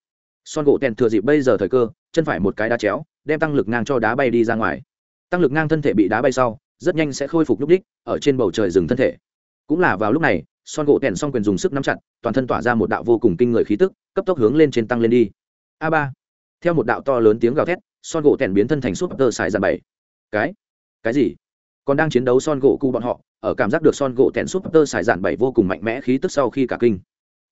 Son gỗ tèn thừa dịp bây giờ thời cơ, chân phải một cái đá chéo, đem tăng lực ngang cho đá bay đi ra ngoài. Tăng lực ngang thân thể bị đá bay sau, rất nhanh sẽ khôi phục lúc đích, ở trên bầu trời dừng thân thể. Cũng là vào lúc này, son gỗ tèn xong quyền dùng sức nắm chặt, toàn thân tỏa ra một đạo vô cùng kinh người khí tức, cấp tốc hướng lên trên tăng lên đi. A ba. Theo một đạo to lớn tiếng gào thét, son gỗ tèn biến thân thành súp tơ xài dàn bảy. Cái? Cái gì? Còn đang chiến đấu son gỗ cu bọn họ, ở cảm giác được son gỗ tèn súp tơ xài dàn bảy vô cùng mạnh mẽ khí tức sau khi cả kinh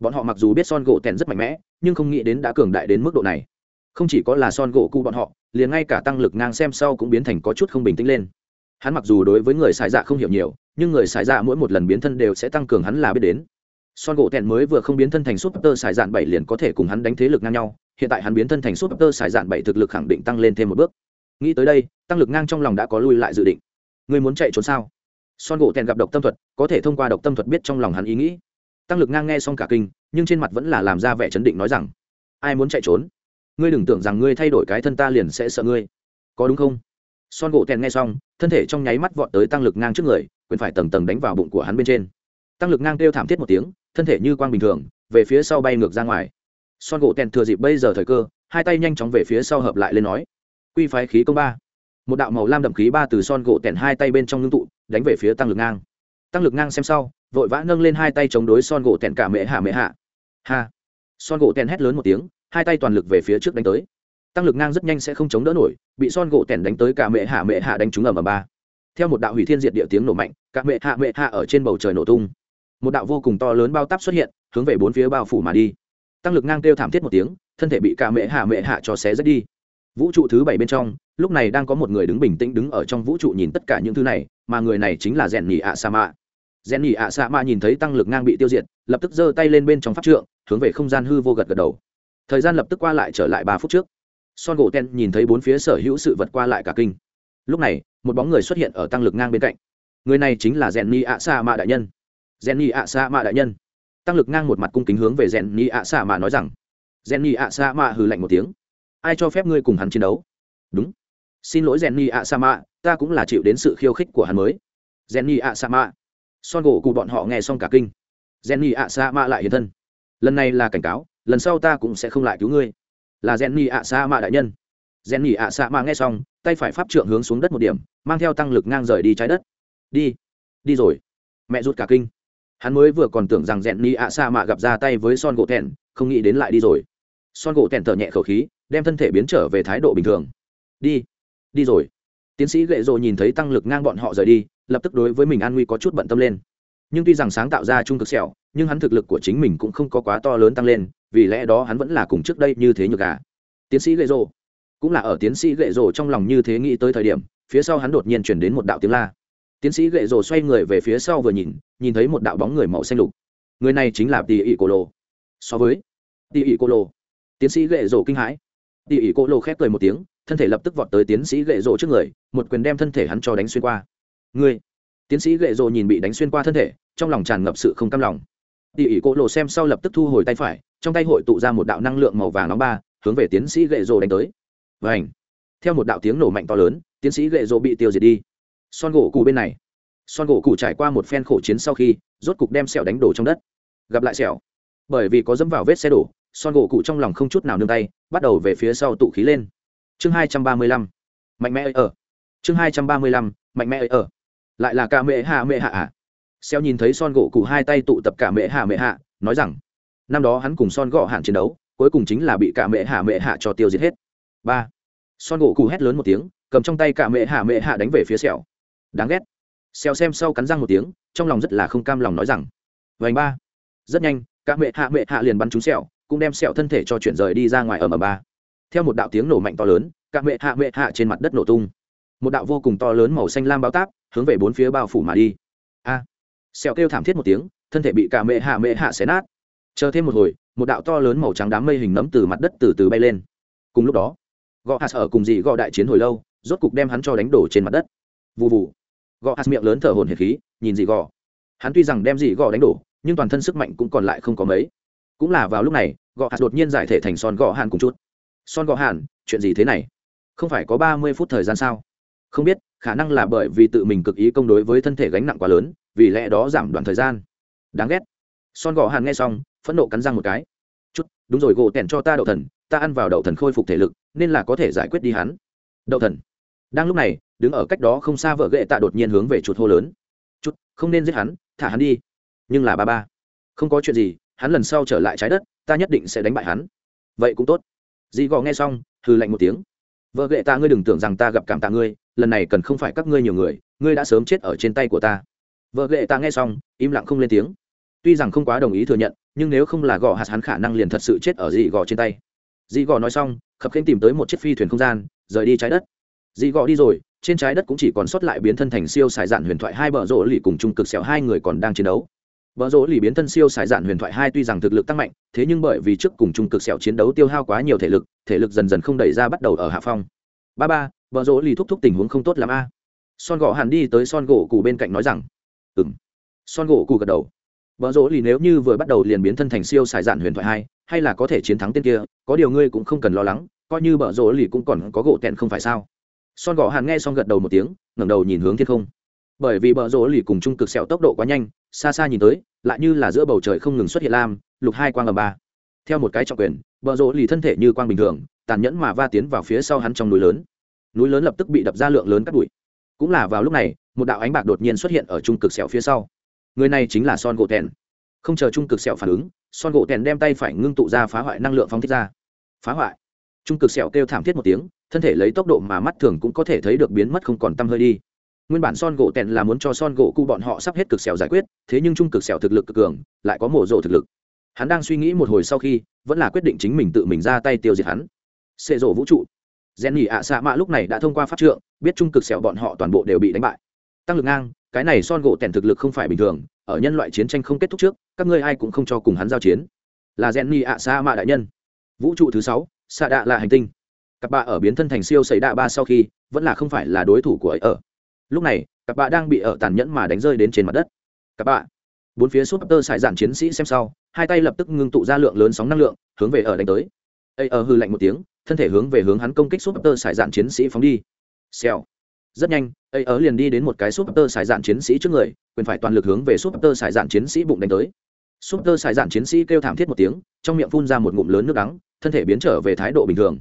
bọn họ mặc dù biết son gỗ tèn rất mạnh mẽ, nhưng không nghĩ đến đã cường đại đến mức độ này. Không chỉ có là son gỗ cu bọn họ, liền ngay cả tăng lực ngang xem sau cũng biến thành có chút không bình tĩnh lên. Hắn mặc dù đối với người xài dạ không hiểu nhiều, nhưng người xài dạ mỗi một lần biến thân đều sẽ tăng cường hắn là biết đến. Son gỗ tèn mới vừa không biến thân thành súp tơ xài dạn bảy liền có thể cùng hắn đánh thế lực ngang nhau, hiện tại hắn biến thân thành súp tơ xài dạn bảy thực lực khẳng định tăng lên thêm một bước. Nghĩ tới đây, tăng lực ngang trong lòng đã có lui lại dự định. Người muốn chạy trốn sao? Son gỗ tèn gặp độc tâm thuật, có thể thông qua độc tâm thuật biết trong lòng hắn ý nghĩ tăng lực ngang nghe xong cả kinh, nhưng trên mặt vẫn là làm ra vẻ chấn định nói rằng, ai muốn chạy trốn? Ngươi đừng tưởng rằng ngươi thay đổi cái thân ta liền sẽ sợ ngươi. Có đúng không? Son gỗ tèn nghe xong, thân thể trong nháy mắt vọt tới tăng lực ngang trước người, quyền phải tầng tầng đánh vào bụng của hắn bên trên. Tăng lực ngang kêu thảm thiết một tiếng, thân thể như quang bình thường, về phía sau bay ngược ra ngoài. Son gỗ tèn thừa dịp bây giờ thời cơ, hai tay nhanh chóng về phía sau hợp lại lên nói, quy phái khí công ba. Một đạo màu lam đậm khí ba từ son gỗ tèn hai tay bên trong ngưng tụ, đánh về phía tăng lực ngang. Tăng lực ngang xem sau vội vã nâng lên hai tay chống đối son gỗ tèn cả mễ hạ mễ hạ. Ha. Son gỗ tèn hét lớn một tiếng, hai tay toàn lực về phía trước đánh tới. Tăng lực ngang rất nhanh sẽ không chống đỡ nổi, bị son gỗ tèn đánh tới cả mẹ hạ mẹ hạ đánh trúng ầm ầm ba. Theo một đạo hủy thiên diệt địa tiếng nổ mạnh, cả mẹ hạ mẹ hạ ở trên bầu trời nổ tung. Một đạo vô cùng to lớn bao tắp xuất hiện, hướng về bốn phía bao phủ mà đi. Tăng lực ngang kêu thảm thiết một tiếng, thân thể bị cả mẹ hạ mẹ hạ cho xé rách đi. Vũ trụ thứ bảy bên trong, lúc này đang có một người đứng bình tĩnh đứng ở trong vũ trụ nhìn tất cả những thứ này, mà người này chính là rèn nhì ạ sa mạ rèn nhị ạ xạ mạ nhìn thấy tăng lực ngang bị tiêu diệt, lập tức giơ tay lên bên trong pháp trượng, hướng về không gian hư vô gật gật đầu. Thời gian lập tức qua lại trở lại ba phút trước. Son gỗ ten nhìn thấy bốn phía sở hữu sự vật qua lại cả kinh. Lúc này, một bóng người xuất hiện ở tăng lực ngang bên cạnh. Người này chính là rèn nhị ạ xạ mạ đại nhân. Rèn nhị ạ xạ mạ đại nhân. Tăng lực ngang một mặt cung kính hướng về rèn nhị ạ xạ mạ nói rằng rèn nhị ạ xạ mạ hừ lạnh một tiếng. Ai cho phép ngươi cùng hắn chiến đấu? Đúng. Xin lỗi rèn nhị ạ xạ mạ, ta cũng là chịu đến sự khiêu khích của hắn mới. Rèn nhị ạ xạ mạ son gỗ cụ bọn họ nghe xong cả kinh. Rèn ni ạ sa mạ lại hiện thân. Lần này là cảnh cáo, lần sau ta cũng sẽ không lại cứu ngươi. Là rèn nhì ạ sa mạ đại nhân. Rèn nhì ạ sa mạ nghe xong, tay phải pháp trượng hướng xuống đất một điểm, mang theo tăng lực ngang rời đi trái đất. Đi đi rồi. Mẹ rút cả kinh. Hắn mới vừa còn tưởng rằng rèn nhì ạ sa mạ gặp ra tay với son gỗ thẹn không nghĩ đến lại đi rồi. Son gỗ thẹn thở nhẹ khẩu khí, đem thân thể biến trở về thái độ bình thường. Đi đi rồi. Tiến sĩ gậy rộ nhìn thấy tăng lực ngang bọn họ rời đi lập tức đối với mình an nguy có chút bận tâm lên. Nhưng tuy rằng sáng tạo ra trung cực sẹo, nhưng hắn thực lực của chính mình cũng không có quá to lớn tăng lên, vì lẽ đó hắn vẫn là cùng trước đây như thế nhược gà. Tiến sĩ gậy rồ. Cũng là ở tiến sĩ gậy rồ trong lòng như thế nghĩ tới thời điểm, phía sau hắn đột nhiên chuyển đến một đạo tiếng la. Tiến sĩ gậy rồ xoay người về phía sau vừa nhìn nhìn thấy một đạo bóng người màu xanh lục. Người này chính là tỉ ỉ cô lô so với tỉ ỉ cô lô tiến sĩ gậy rồ kinh hãi. Tỉ ỉ cô lô khép cười một tiếng, thân thể lập tức vọt tới tiến sĩ gậy rồ trước người, một quyền đem thân thể hắn cho đánh xuyên qua người tiến sĩ gậy rồ nhìn bị đánh xuyên qua thân thể, trong lòng tràn ngập sự không cam lòng. Tỉ ỉ cô lộ xem sau lập tức thu hồi tay phải, trong tay hội tụ ra một đạo năng lượng màu vàng nóng ba, hướng về tiến sĩ gậy rồ đánh tới. Và ảnh theo một đạo tiếng nổ mạnh to lớn, tiến sĩ gậy rồ bị tiêu diệt đi. Son gỗ cụ bên này. Son gỗ cụ trải qua một phen khổ chiến sau khi, rốt cục đem sẹo đánh đổ trong đất. Gặp lại sẹo. Bởi vì có dẫm vào vết xe đổ, son gỗ cụ trong lòng không chút nào nương tay, bắt đầu về phía sau tụ khí lên. Chương hai trăm ba mươi lăm. Mạnh mẽ ở. Chương hai trăm ba mươi lăm. Mạnh mẽ ở lại là cả mẹ hạ mẹ hạ à, xeo nhìn thấy son gỗ cụ hai tay tụ tập cả mẹ hạ mẹ hạ nói rằng năm đó hắn cùng son gõ hạn chiến đấu cuối cùng chính là bị cả mẹ hạ mẹ hạ cho tiêu diệt hết ba son gỗ cụ hét lớn một tiếng cầm trong tay cả mẹ hạ mẹ hạ đánh về phía sẹo đáng ghét xeo xem sau cắn răng một tiếng trong lòng rất là không cam lòng nói rằng vành ba rất nhanh cả mẹ hạ mẹ hạ liền bắn trúng sẹo cũng đem sẹo thân thể cho chuyển rời đi ra ngoài ở mờ ba theo một đạo tiếng nổ mạnh to lớn cả mẹ hạ mẹ hạ trên mặt đất nổ tung một đạo vô cùng to lớn màu xanh lam bao táp hướng về bốn phía bao phủ mà đi. A. À. sẹo kêu thảm thiết một tiếng, thân thể bị cả mẹ hạ mẹ hạ xé nát. Chờ thêm một hồi, một đạo to lớn màu trắng đám mây hình nấm từ mặt đất từ từ bay lên. Cùng lúc đó gò hạt ở cùng dị gò đại chiến hồi lâu, rốt cục đem hắn cho đánh đổ trên mặt đất. Vụ vụ gò hạt miệng lớn thở hồn hệt khí, nhìn dị gò. hắn tuy rằng đem dị gò đánh đổ, nhưng toàn thân sức mạnh cũng còn lại không có mấy. Cũng là vào lúc này gò hạt đột nhiên giải thể thành son gò hàn cùng chút. Son gò hàn, chuyện gì thế này? Không phải có ba mươi phút thời gian sao? Không biết, khả năng là bởi vì tự mình cực ý công đối với thân thể gánh nặng quá lớn, vì lẽ đó giảm đoạn thời gian. Đáng ghét. Son gò hàn nghe xong, phẫn nộ cắn răng một cái. Chút, đúng rồi, gỗ tẻn cho ta đậu thần, ta ăn vào đậu thần khôi phục thể lực, nên là có thể giải quyết đi hắn. Đậu thần. Đang lúc này, đứng ở cách đó không xa vợ ghệ tạ đột nhiên hướng về chuột hô lớn. Chút, không nên giết hắn, thả hắn đi. Nhưng là ba ba. Không có chuyện gì, hắn lần sau trở lại trái đất, ta nhất định sẽ đánh bại hắn. Vậy cũng tốt. Dì gò nghe xong, hừ lạnh một tiếng. Vợ ghệ tạ ngươi đừng tưởng rằng ta gặp cảm tạ ngươi lần này cần không phải các ngươi nhiều người, ngươi đã sớm chết ở trên tay của ta. Vợ ghệ ta nghe xong, im lặng không lên tiếng. Tuy rằng không quá đồng ý thừa nhận, nhưng nếu không là gò hạt hắn khả năng liền thật sự chết ở dị gò trên tay. Dị gò nói xong, khập khênh tìm tới một chiếc phi thuyền không gian, rời đi trái đất. Dị gò đi rồi, trên trái đất cũng chỉ còn sót lại biến thân thành siêu xài dạn huyền thoại hai bờ rỗ lì cùng trung cực xẻo hai người còn đang chiến đấu. Bờ rỗ lì biến thân siêu xài dạn huyền thoại hai tuy rằng thực lực tăng mạnh, thế nhưng bởi vì trước cùng trung cực xẻo chiến đấu tiêu hao quá nhiều thể lực thể lực dần dần không đẩy ra bắt đầu ở hạ phong. Ba ba bờ rỗ lì thúc thúc tình huống không tốt l a son gỗ hẳn đi tới son gỗ cụ bên cạnh nói rằng ừ m son gỗ cụ gật đầu Bờ rỗ lì nếu như vừa bắt đầu liền biến thân thành siêu xài dạn huyền thoại hai, hay là có thể chiến thắng tên kia, có điều ngươi cũng không cần lo lắng, coi như bờ rỗ lì cũng còn có gỗ tẹn không phải sao? Son gỗ Hàn nghe xong gật đầu một tiếng, ngẩng đầu nhìn hướng thiên không. Bởi vì bờ rỗ lì cùng trung cực sẹo tốc độ quá nhanh, xa xa nhìn tới, lại như là giữa bầu trời không ngừng xuất hiện lam, lục hai quang ở ba. Theo một cái trọng quyền, bờ rỗ lì thân thể như quang bình thường, tàn nhẫn mà va tiến vào phía sau hắn trong núi lớn. Núi lớn lập tức bị đập ra lượng lớn cát bụi. Cũng là vào lúc này, một đạo ánh bạc đột nhiên xuất hiện ở trung cực sẹo phía sau. Người này chính là son gỗ tèn. Không chờ trung cực sẹo phản ứng son gỗ tèn đem tay phải ngưng tụ ra phá hoại năng lượng phóng thích ra. Phá hoại. Trung cực sẹo kêu thảm thiết một tiếng thân thể lấy tốc độ mà mắt thường cũng có thể thấy được biến mất không còn tăm hơi đi. Nguyên bản son gỗ tèn là muốn cho son gỗ cụ bọn họ sắp hết cực sẹo giải quyết thế nhưng trung cực sẹo thực lực cực cường lại có mổ rộ thực lực. Hắn đang suy nghĩ một hồi sau khi vẫn là quyết định chính mình tự mình ra tay tiêu diệt hắn. Xệ rộ vũ trụ rèn nhỉ ạ xạ mạ lúc này đã thông qua pháp trượng, biết trung cực sẹo bọn họ toàn bộ đều bị đánh bại. Tăng lực ngang, cái này son gỗ tèn thực lực không phải bình thường, ở nhân loại chiến tranh không kết thúc trước, các ngươi ai cũng không cho cùng hắn giao chiến. Là rèn nhỉ ạ xạ mạ đại nhân. Vũ trụ thứ sáu xạ đạ là hành tinh. Cặp bạ ở biến thân thành siêu xảy đạ ba sau khi, vẫn là không phải là đối thủ của ấy ở. Lúc này, cặp bạ đang bị ở tàn nhẫn mà đánh rơi đến trên mặt đất. Cặp bạ, bốn phía súp tơ xài giản chiến sĩ xem sau, hai tay lập tức ngưng tụ ra lượng lớn sóng năng lượng, hướng về ở đánh tới. Ấy ở hư lạnh một tiếng thân thể hướng về hướng hắn công kích súp tơ sải dạn chiến sĩ phóng đi. Xèo. Rất nhanh ấy ở liền đi đến một cái súp tơ sải dạn chiến sĩ trước người, quyền phải toàn lực hướng về súp tơ sải dạn chiến sĩ bụng đánh tới. Súp tơ sải dạn chiến sĩ kêu thảm thiết một tiếng, trong miệng phun ra một ngụm lớn nước đắng, thân thể biến trở về thái độ bình thường.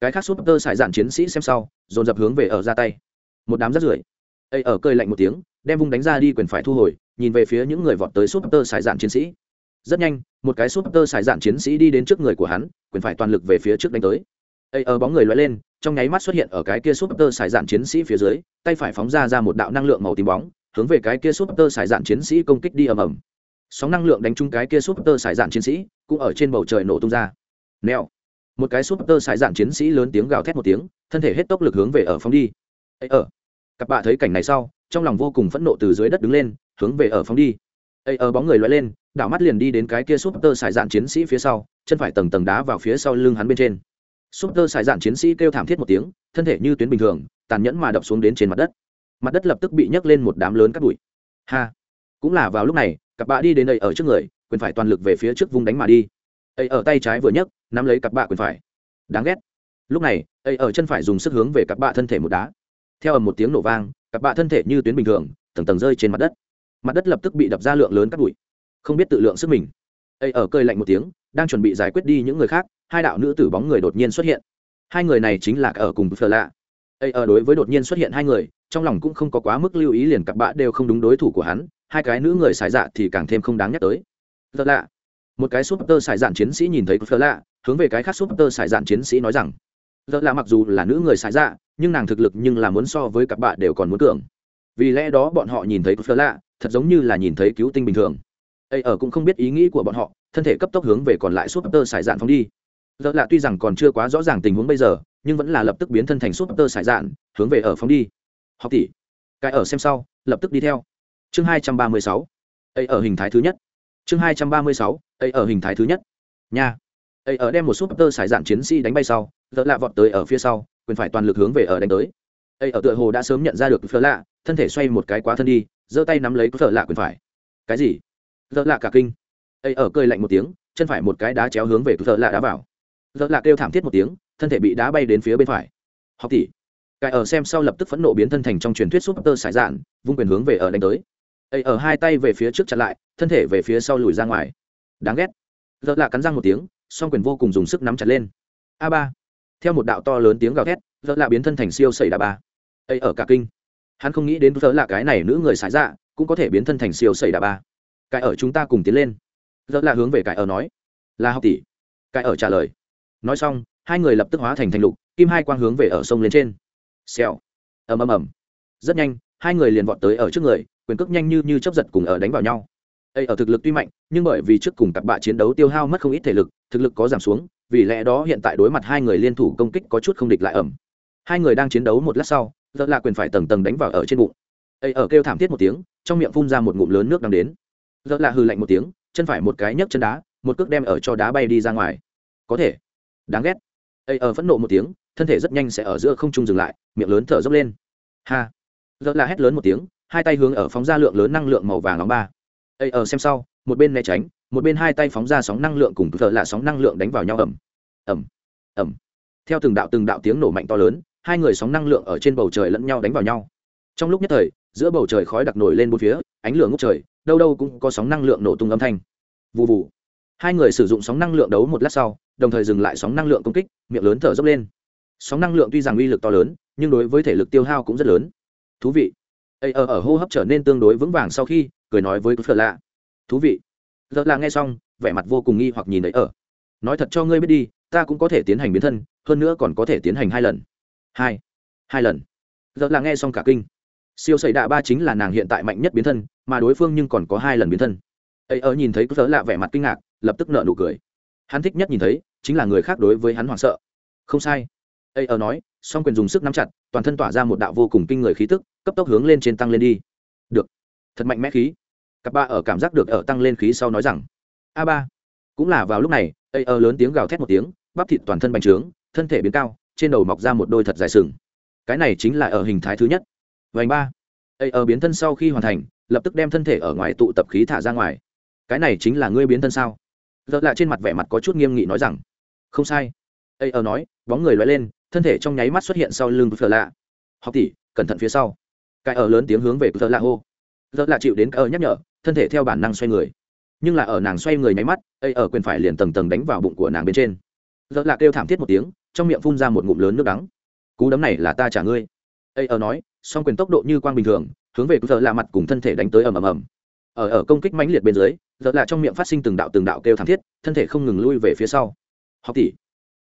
Cái khác súp tơ sải dạn chiến sĩ xem sau, dồn dập hướng về ở ra tay. Một đám rắt rưởi. Ấy ở cơi lạnh một tiếng, đem vung đánh ra đi quyền phải thu hồi, nhìn về phía những người vọt tới súp tơ sải dạn chiến sĩ. Rất nhanh, một cái súp tơ sải dạn chiến sĩ đi đến trước người của hắn, quyền phải toàn lực về phía trước đánh tới ấy ở ờ, bóng người lóe lên, trong nháy mắt xuất hiện ở cái kia súp tơ xài dạn chiến sĩ phía dưới, tay phải phóng ra ra một đạo năng lượng màu tím bóng, hướng về cái kia súp tơ xài dạn chiến sĩ công kích đi ầm ầm. Sóng năng lượng đánh trúng cái kia súp tơ xài dạn chiến sĩ, cũng ở trên bầu trời nổ tung ra. Neo một cái súp tơ xài dạn chiến sĩ lớn tiếng gào thét một tiếng, thân thể hết tốc lực hướng về ở phóng đi. Ấy ở ờ. các bạn thấy cảnh này sau, trong lòng vô cùng phẫn nộ từ dưới đất đứng lên, hướng về ở phóng đi. Ấy ở ờ, bóng người lóe lên, đảo mắt liền đi đến cái kia súp tơ xài dạn chiến sĩ phía sau, chân phải tầng tầng đá vào phía sau lưng hắn bên trên súp tơ xài dạn chiến sĩ kêu thảm thiết một tiếng, thân thể như tuyến bình thường, tàn nhẫn mà đập xuống đến trên mặt đất. Mặt đất lập tức bị nhấc lên một đám lớn cắt bụi. Ha! Cũng là vào lúc này, cặp bạ đi đến đây ở trước người, quyền phải toàn lực về phía trước vung đánh mà đi. Ấy ở tay trái vừa nhấc, nắm lấy cặp bạ quyền phải. Đáng ghét. Lúc này ấy ở chân phải dùng sức hướng về cặp bạ thân thể một đá. Theo ầm một tiếng nổ vang, cặp bạ thân thể như tuyến bình thường, tầng tầng rơi trên mặt đất. Mặt đất lập tức bị đập ra lượng lớn cắt bụi. Không biết tự lượng sức mình. Ấy ở cơi lạnh một tiếng, đang chuẩn bị giải quyết đi những người khác hai đạo nữ tử bóng người đột nhiên xuất hiện. Hai người này chính là ở cùng phờ lạ. Ấy ở ờ, đối với đột nhiên xuất hiện hai người, trong lòng cũng không có quá mức lưu ý liền cặp bã đều không đúng đối thủ của hắn, hai cái nữ người xài dạ thì càng thêm không đáng nhắc tới. Thật lạ. Một cái súp tơ xài dạn chiến sĩ nhìn thấy phờ lạ, hướng về cái khác súp tơ xài dạn chiến sĩ nói rằng thật lạ mặc dù là nữ người xài dạ nhưng nàng thực lực nhưng là muốn so với cặp bạ đều còn muốn cường. Vì lẽ đó bọn họ nhìn thấy phờ lạ, thật giống như là nhìn thấy cứu tinh bình thường. Ấy ở ờ, cũng không biết ý nghĩ của bọn họ, thân thể cấp tốc hướng về còn lại súp tơ xài dạn phóng đi. Giờ lạ tuy rằng còn chưa quá rõ ràng tình huống bây giờ, nhưng vẫn là lập tức biến thân thành súp tơ sải dạn, hướng về ở phóng đi. Học tỷ, cái ở xem sau, lập tức đi theo. Chương hai trăm ba mươi sáu, ấy ở hình thái thứ nhất. Chương hai trăm ba mươi sáu, ấy ở hình thái thứ nhất. Nha. ấy ở đem một súp tơ sải dạn chiến sĩ đánh bay sau, giờ lạ vọt tới ở phía sau, quyền phải toàn lực hướng về ở đánh tới. ấy ở tựa hồ đã sớm nhận ra được Phở lạ, thân thể xoay một cái quá thân đi, giơ tay nắm lấy Phở lạ quyền phải. Cái gì? Giờ lạ cả kinh. ấy ở cười lạnh một tiếng, chân phải một cái đá chéo hướng về Phở lạ đá vào Giờ lạc kêu thảm thiết một tiếng, thân thể bị đá bay đến phía bên phải. Học tỷ. Cái ở xem sau lập tức phẫn nộ biến thân thành trong truyền thuyết Super sải dạn, vung quyền hướng về ở đánh tới. Ấy ở hai tay về phía trước chặn lại, thân thể về phía sau lùi ra ngoài. Đáng ghét. Giờ lạc cắn răng một tiếng, song quyền vô cùng dùng sức nắm chặt lên. A ba. Theo một đạo to lớn tiếng gào thét, giờ lạc biến thân thành siêu sẩy đá ba. Ấy ở cả kinh. Hắn không nghĩ đến giờ lạc cái này nữ người sải dạ, cũng có thể biến thân thành siêu sẩy đá ba. Cái ở chúng ta cùng tiến lên. Giờ lạc hướng về cái ở nói. Là học tỷ. Cái ở trả lời nói xong, hai người lập tức hóa thành thành lục, kim hai quang hướng về ở sông lên trên. Xèo. Ầm ầm ầm. Rất nhanh, hai người liền vọt tới ở trước người, quyền cước nhanh như như chấp giật cùng ở đánh vào nhau. Ấy ở thực lực tuy mạnh, nhưng bởi vì trước cùng cặp bạ chiến đấu tiêu hao mất không ít thể lực, thực lực có giảm xuống, vì lẽ đó hiện tại đối mặt hai người liên thủ công kích có chút không địch lại ẩm. Hai người đang chiến đấu một lát sau rất là quyền phải tầng tầng đánh vào ở trên bụng. Ấy ở kêu thảm thiết một tiếng, trong miệng phun ra một ngụm lớn nước đang đến. Rất là hư lạnh một tiếng, chân phải một cái nhấc chân đá, một cước đem ở cho đá bay đi ra ngoài. Có thể đáng ghét. Ây ở ờ, phẫn nộ một tiếng, thân thể rất nhanh sẽ ở giữa không trung dừng lại, miệng lớn thở dốc lên. Ha. Rất là hét lớn một tiếng, hai tay hướng ở phóng ra lượng lớn năng lượng màu vàng nóng ba. Ây ở ờ, xem sau, một bên né tránh, một bên hai tay phóng ra sóng năng lượng cùng thợ là sóng năng lượng đánh vào nhau ẩm ẩm ẩm theo từng đạo từng đạo tiếng nổ mạnh to lớn, hai người sóng năng lượng ở trên bầu trời lẫn nhau đánh vào nhau. Trong lúc nhất thời, giữa bầu trời khói đặc nổi lên bốn phía, ánh lửa ngốc trời, đâu đâu cũng có sóng năng lượng nổ tung âm thanh. Vụ vụ hai người sử dụng sóng năng lượng đấu một lát sau đồng thời dừng lại sóng năng lượng công kích miệng lớn thở dốc lên. Sóng năng lượng tuy rằng uy lực to lớn nhưng đối với thể lực tiêu hao cũng rất lớn. Thú vị. Ây ở, ở hô hấp trở nên tương đối vững vàng sau khi cười nói với phật lạ. Thú vị. Giờ là nghe xong vẻ mặt vô cùng nghi hoặc nhìn ấy ở nói thật cho ngươi biết đi ta cũng có thể tiến hành biến thân hơn nữa còn có thể tiến hành hai lần. Hai. Hai lần. Giờ là nghe xong cả kinh. Siêu xảy đạ ba chính là nàng hiện tại mạnh nhất biến thân mà đối phương nhưng còn có hai lần biến thân. Ấy ở ờ, nhìn thấy cứ lạ vẻ mặt kinh ngạc lập tức nợ nụ cười. Hắn thích nhất nhìn thấy chính là người khác đối với hắn hoảng sợ. Không sai. Ây ở nói, song quyền dùng sức nắm chặt, toàn thân tỏa ra một đạo vô cùng kinh người khí tức, cấp tốc hướng lên trên tăng lên đi. Được. Thật mạnh mẽ khí. Cặp ba ở cảm giác được ở tăng lên khí sau nói rằng, a ba. Cũng là vào lúc này ây ở lớn tiếng gào thét một tiếng, bắp thịt toàn thân bành trướng, thân thể biến cao, trên đầu mọc ra một đôi thật dài sừng. Cái này chính là ở hình thái thứ nhất. Vành ba. Ây ở biến thân sau khi hoàn thành, lập tức đem thân thể ở ngoài tụ tập khí thả ra ngoài. Cái này chính là ngươi biến thân sao? Giờ lạ trên mặt vẻ mặt có chút nghiêm nghị nói rằng không sai. Ây ở ờ, nói, bóng người loay lên, thân thể trong nháy mắt xuất hiện sau lưng phở lạ. Học tỷ, cẩn thận phía sau. Cái ở lớn tiếng hướng về phở lạ hô. Phở lạ chịu đến ở ờ nhắc nhở, thân thể theo bản năng xoay người. Nhưng là ở nàng xoay người nháy mắt ây ở quyền phải liền tầng tầng đánh vào bụng của nàng bên trên. Phở lạ kêu thảm thiết một tiếng, trong miệng phun ra một ngụm lớn nước đắng. Cú đấm này là ta trả ngươi. Ây ở nói, song quyền tốc độ như quang bình thường, hướng về phở lạ mặt cùng thân thể đánh tới ầm ầm ầm. Ở ở công kích mãnh liệt bên dưới giờ là trong miệng phát sinh từng đạo từng đạo kêu thảm thiết, thân thể không ngừng lui về phía sau học tỷ.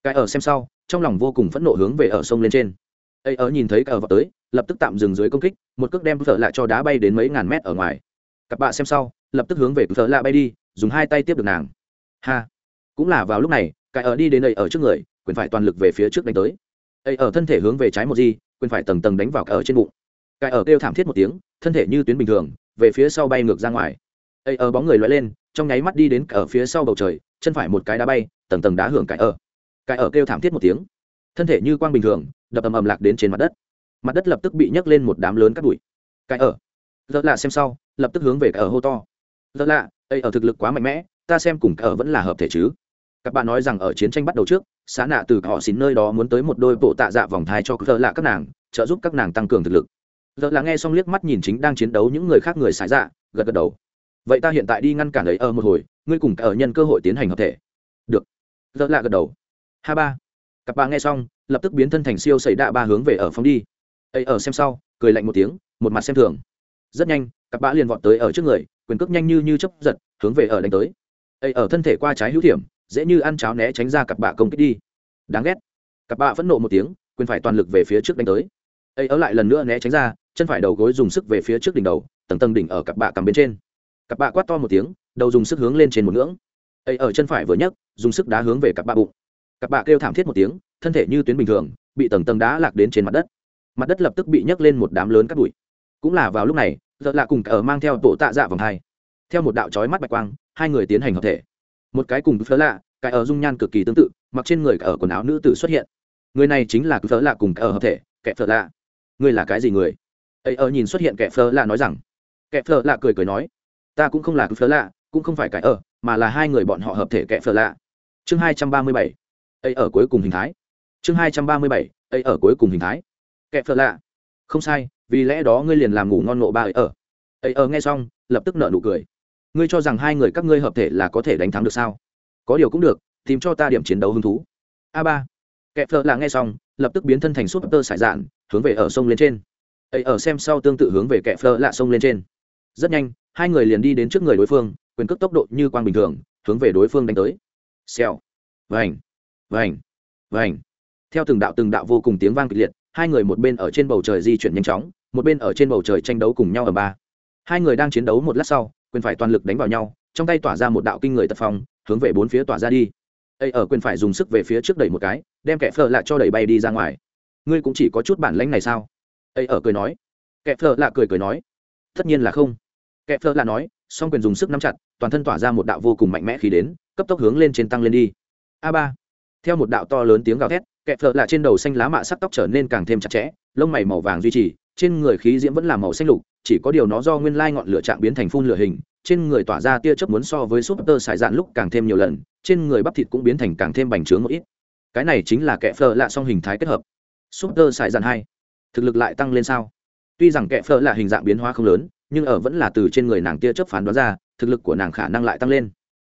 Cái ở xem sau, trong lòng vô cùng phẫn nộ hướng về ở sông lên trên. Ấy ở nhìn thấy cái ở vào tới, lập tức tạm dừng dưới công kích, một cước đem vợ lại cho đá bay đến mấy ngàn mét ở ngoài. Các bạn xem sau, lập tức hướng về vợ lại bay đi, dùng hai tay tiếp được nàng. Ha. Cũng là vào lúc này, cái ở đi đến đây ở trước người, quyền phải toàn lực về phía trước đánh tới. Ấy ở thân thể hướng về trái một gì, quyền phải tầng tầng đánh vào cái ở trên bụng. Cái ở kêu thảm thiết một tiếng, thân thể như tuyến bình thường, về phía sau bay ngược ra ngoài. Ấy ở bóng người lóe lên trong nháy mắt đi đến ở phía sau bầu trời, chân phải một cái đá bay, tầng tầng đá hưởng cái ở. Cái ở kêu thảm thiết một tiếng. Thân thể như quang bình thường, đập ầm ầm lạc đến trên mặt đất. Mặt đất lập tức bị nhấc lên một đám lớn cát bụi. Cái ở. Rất lạ xem sau, lập tức hướng về cái ở hô to. Rất lạ ấy ở thực lực quá mạnh mẽ, ta xem cùng cái ở vẫn là hợp thể chứ. Các bạn nói rằng ở chiến tranh bắt đầu trước xã nạ từ họ xin nơi đó muốn tới một đôi bộ tạ dạ vòng thai cho cỡ lạ các nàng, trợ giúp các nàng tăng cường thực lực. Giờ là nghe xong liếc mắt nhìn chính đang chiến đấu những người khác người xài dạ gật gật đầu vậy ta hiện tại đi ngăn cản ấy ở một hồi, ngươi cùng cả ở nhân cơ hội tiến hành hợp thể. Được. dợ lạ gật đầu. Ha ba. Cặp bà nghe xong, lập tức biến thân thành siêu xảy đạ ba hướng về ở phóng đi. Ấy ở xem sau, cười lạnh một tiếng, một mặt xem thường. Rất nhanh, cặp bà liền vọt tới ở trước người, quyền cước nhanh như như chấp giật, hướng về ở đánh tới. Ấy ở thân thể qua trái hữu thiểm, dễ như ăn cháo né tránh ra cặp bà công kích đi. Đáng ghét. Cặp bà phẫn nộ một tiếng, quyền phải toàn lực về phía trước đánh tới. Ấy ở lại lần nữa né tránh ra, chân phải đầu gối dùng sức về phía trước đỉnh đầu, tầng tầng đỉnh ở cặp bạ cầm bên trên cặp bạ quát to một tiếng, đầu dùng sức hướng lên trên một ngưỡng. Ấy ở chân phải vừa nhấc, dùng sức đá hướng về cặp bạ bụng. Cặp bạ kêu thảm thiết một tiếng, thân thể như tuyến bình thường, bị tầng tầng đá lạc đến trên mặt đất. Mặt đất lập tức bị nhấc lên một đám lớn cắt bụi. Cũng là vào lúc này giờ lạ cùng cả ở mang theo bộ tạ dạ vòng hai. Theo một đạo trói mắt bạch quang, hai người tiến hành hợp thể. Một cái cùng phớ lạ, cái ở dung nhan cực kỳ tương tự, mặc trên người cả ở quần áo nữ tử xuất hiện. Người này chính là phớ lạ cùng cả ở hợp thể, kẻ phớ lạ. Người là cái gì người? Ấy ở nhìn xuất hiện kẻ phớ lạ nói rằng. Kẻ phớ lạ cười cười nói ta cũng không là phở lạ, cũng không phải cái ở, mà là hai người bọn họ hợp thể kẻ phở lạ. Chương hai trăm ba mươi bảy, ấy ở cuối cùng hình thái. Chương hai trăm ba mươi bảy, ấy ở cuối cùng hình thái. Kẻ phở lạ. Không sai, vì lẽ đó ngươi liền làm ngủ ngon ngộ ba ấy ở. Ấy ở nghe xong, lập tức nợ nụ cười. Ngươi cho rằng hai người các ngươi hợp thể là có thể đánh thắng được sao? Có điều cũng được, tìm cho ta điểm chiến đấu hứng thú. A ba. Kẻ phở lạ nghe xong, lập tức biến thân thành súp tơ sải dạn hướng về ở sông lên trên. Ấy ở xem sau tương tự hướng về kẻ phở lạ sông lên trên. Rất nhanh hai người liền đi đến trước người đối phương, quyền cước tốc độ như quang bình thường, hướng về đối phương đánh tới. Xèo. Vành. Vành. Vành. Theo từng đạo từng đạo vô cùng tiếng vang kịch liệt, hai người một bên ở trên bầu trời di chuyển nhanh chóng, một bên ở trên bầu trời tranh đấu cùng nhau ở ba. Hai người đang chiến đấu một lát sau, quyền phải toàn lực đánh vào nhau, trong tay tỏa ra một đạo kinh người tật phong, hướng về bốn phía tỏa ra đi. Ấy ở quyền phải dùng sức về phía trước đẩy một cái, đem kẻ phở lại cho đẩy bay đi ra ngoài. Ngươi cũng chỉ có chút bản lãnh này sao? Ấy ở cười nói. Kẻ phở lạ cười cười nói. Tất nhiên là không kẻ phở lạ nói, song quyền dùng sức nắm chặt, toàn thân tỏa ra một đạo vô cùng mạnh mẽ khí đến, cấp tốc hướng lên trên tăng lên đi. A ba. Theo một đạo to lớn tiếng gào thét, kẻ phở lạ trên đầu xanh lá mạ sắc tóc trở nên càng thêm chặt chẽ, lông mày màu vàng duy trì, trên người khí diễm vẫn là màu xanh lục, chỉ có điều nó do nguyên lai ngọn lửa trạng biến thành phun lửa hình, trên người tỏa ra tia chớp muốn so với súp tơ sải dạn lúc càng thêm nhiều lần, trên người bắp thịt cũng biến thành càng thêm bành trướng một ít. Cái này chính là kẹp phơ lạ song hình thái kết hợp. Súp tơ sải dạn hai. Thực lực lại tăng lên sao? Tuy rằng kẹp phơ là hình dạng biến hóa không lớn nhưng ở vẫn là từ trên người nàng tia chớp phán đoán ra, thực lực của nàng khả năng lại tăng lên.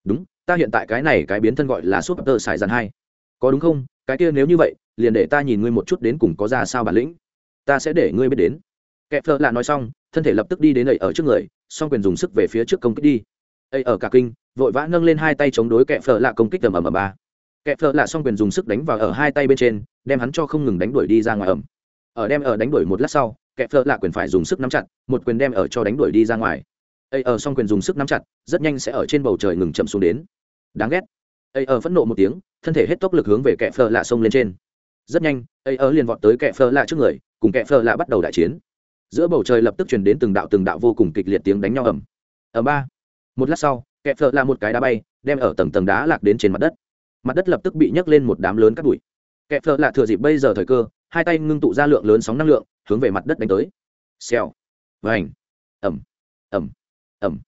Đúng, ta hiện tại cái này cái biến thân gọi là súp tơ xài dàn hai. Có đúng không? Cái kia nếu như vậy, liền để ta nhìn ngươi một chút đến cùng có ra sao bản lĩnh. Ta sẽ để ngươi biết đến. Kẹp phở lạ nói xong, thân thể lập tức đi đến ấy ở trước người, song quyền dùng sức về phía trước công kích đi. Ấy ở cả kinh, vội vã nâng lên hai tay chống đối kẹp phở lạ công kích tầm ầm ầm ba. Kẹp phở lạ song quyền dùng sức đánh vào ở hai tay bên trên, đem hắn cho không ngừng đánh đuổi đi ra ngoài ẩm ở đem ở đánh đuổi một lát sau kẻ phở là quyền phải dùng sức nắm chặt, một quyền đem ở cho đánh đuổi đi ra ngoài. Ấy ở ờ, song quyền dùng sức nắm chặt, rất nhanh sẽ ở trên bầu trời ngừng chậm xuống đến. Đáng ghét. Ấy ở ờ, phẫn nộ một tiếng, thân thể hết tốc lực hướng về kẻ phở lạ xông lên trên. Rất nhanh ấy ở ờ liền vọt tới kẻ phở lạ trước người, cùng kẻ phở lạ bắt đầu đại chiến. Giữa bầu trời lập tức truyền đến từng đạo từng đạo vô cùng kịch liệt tiếng đánh nhau ầm. Ở ba. Một lát sau kẹp phở là một cái đá bay, đem ở tầng tầng đá lạc đến trên mặt đất. Mặt đất lập tức bị nhấc lên một đám lớn cát bụi. Kẹp phở là thừa dịp bây giờ thời cơ, hai tay ngưng tụ ra lượng lớn sóng năng lượng hướng về mặt đất đánh tới. Xèo. Vành. Ẩm. Ẩm. Ẩm.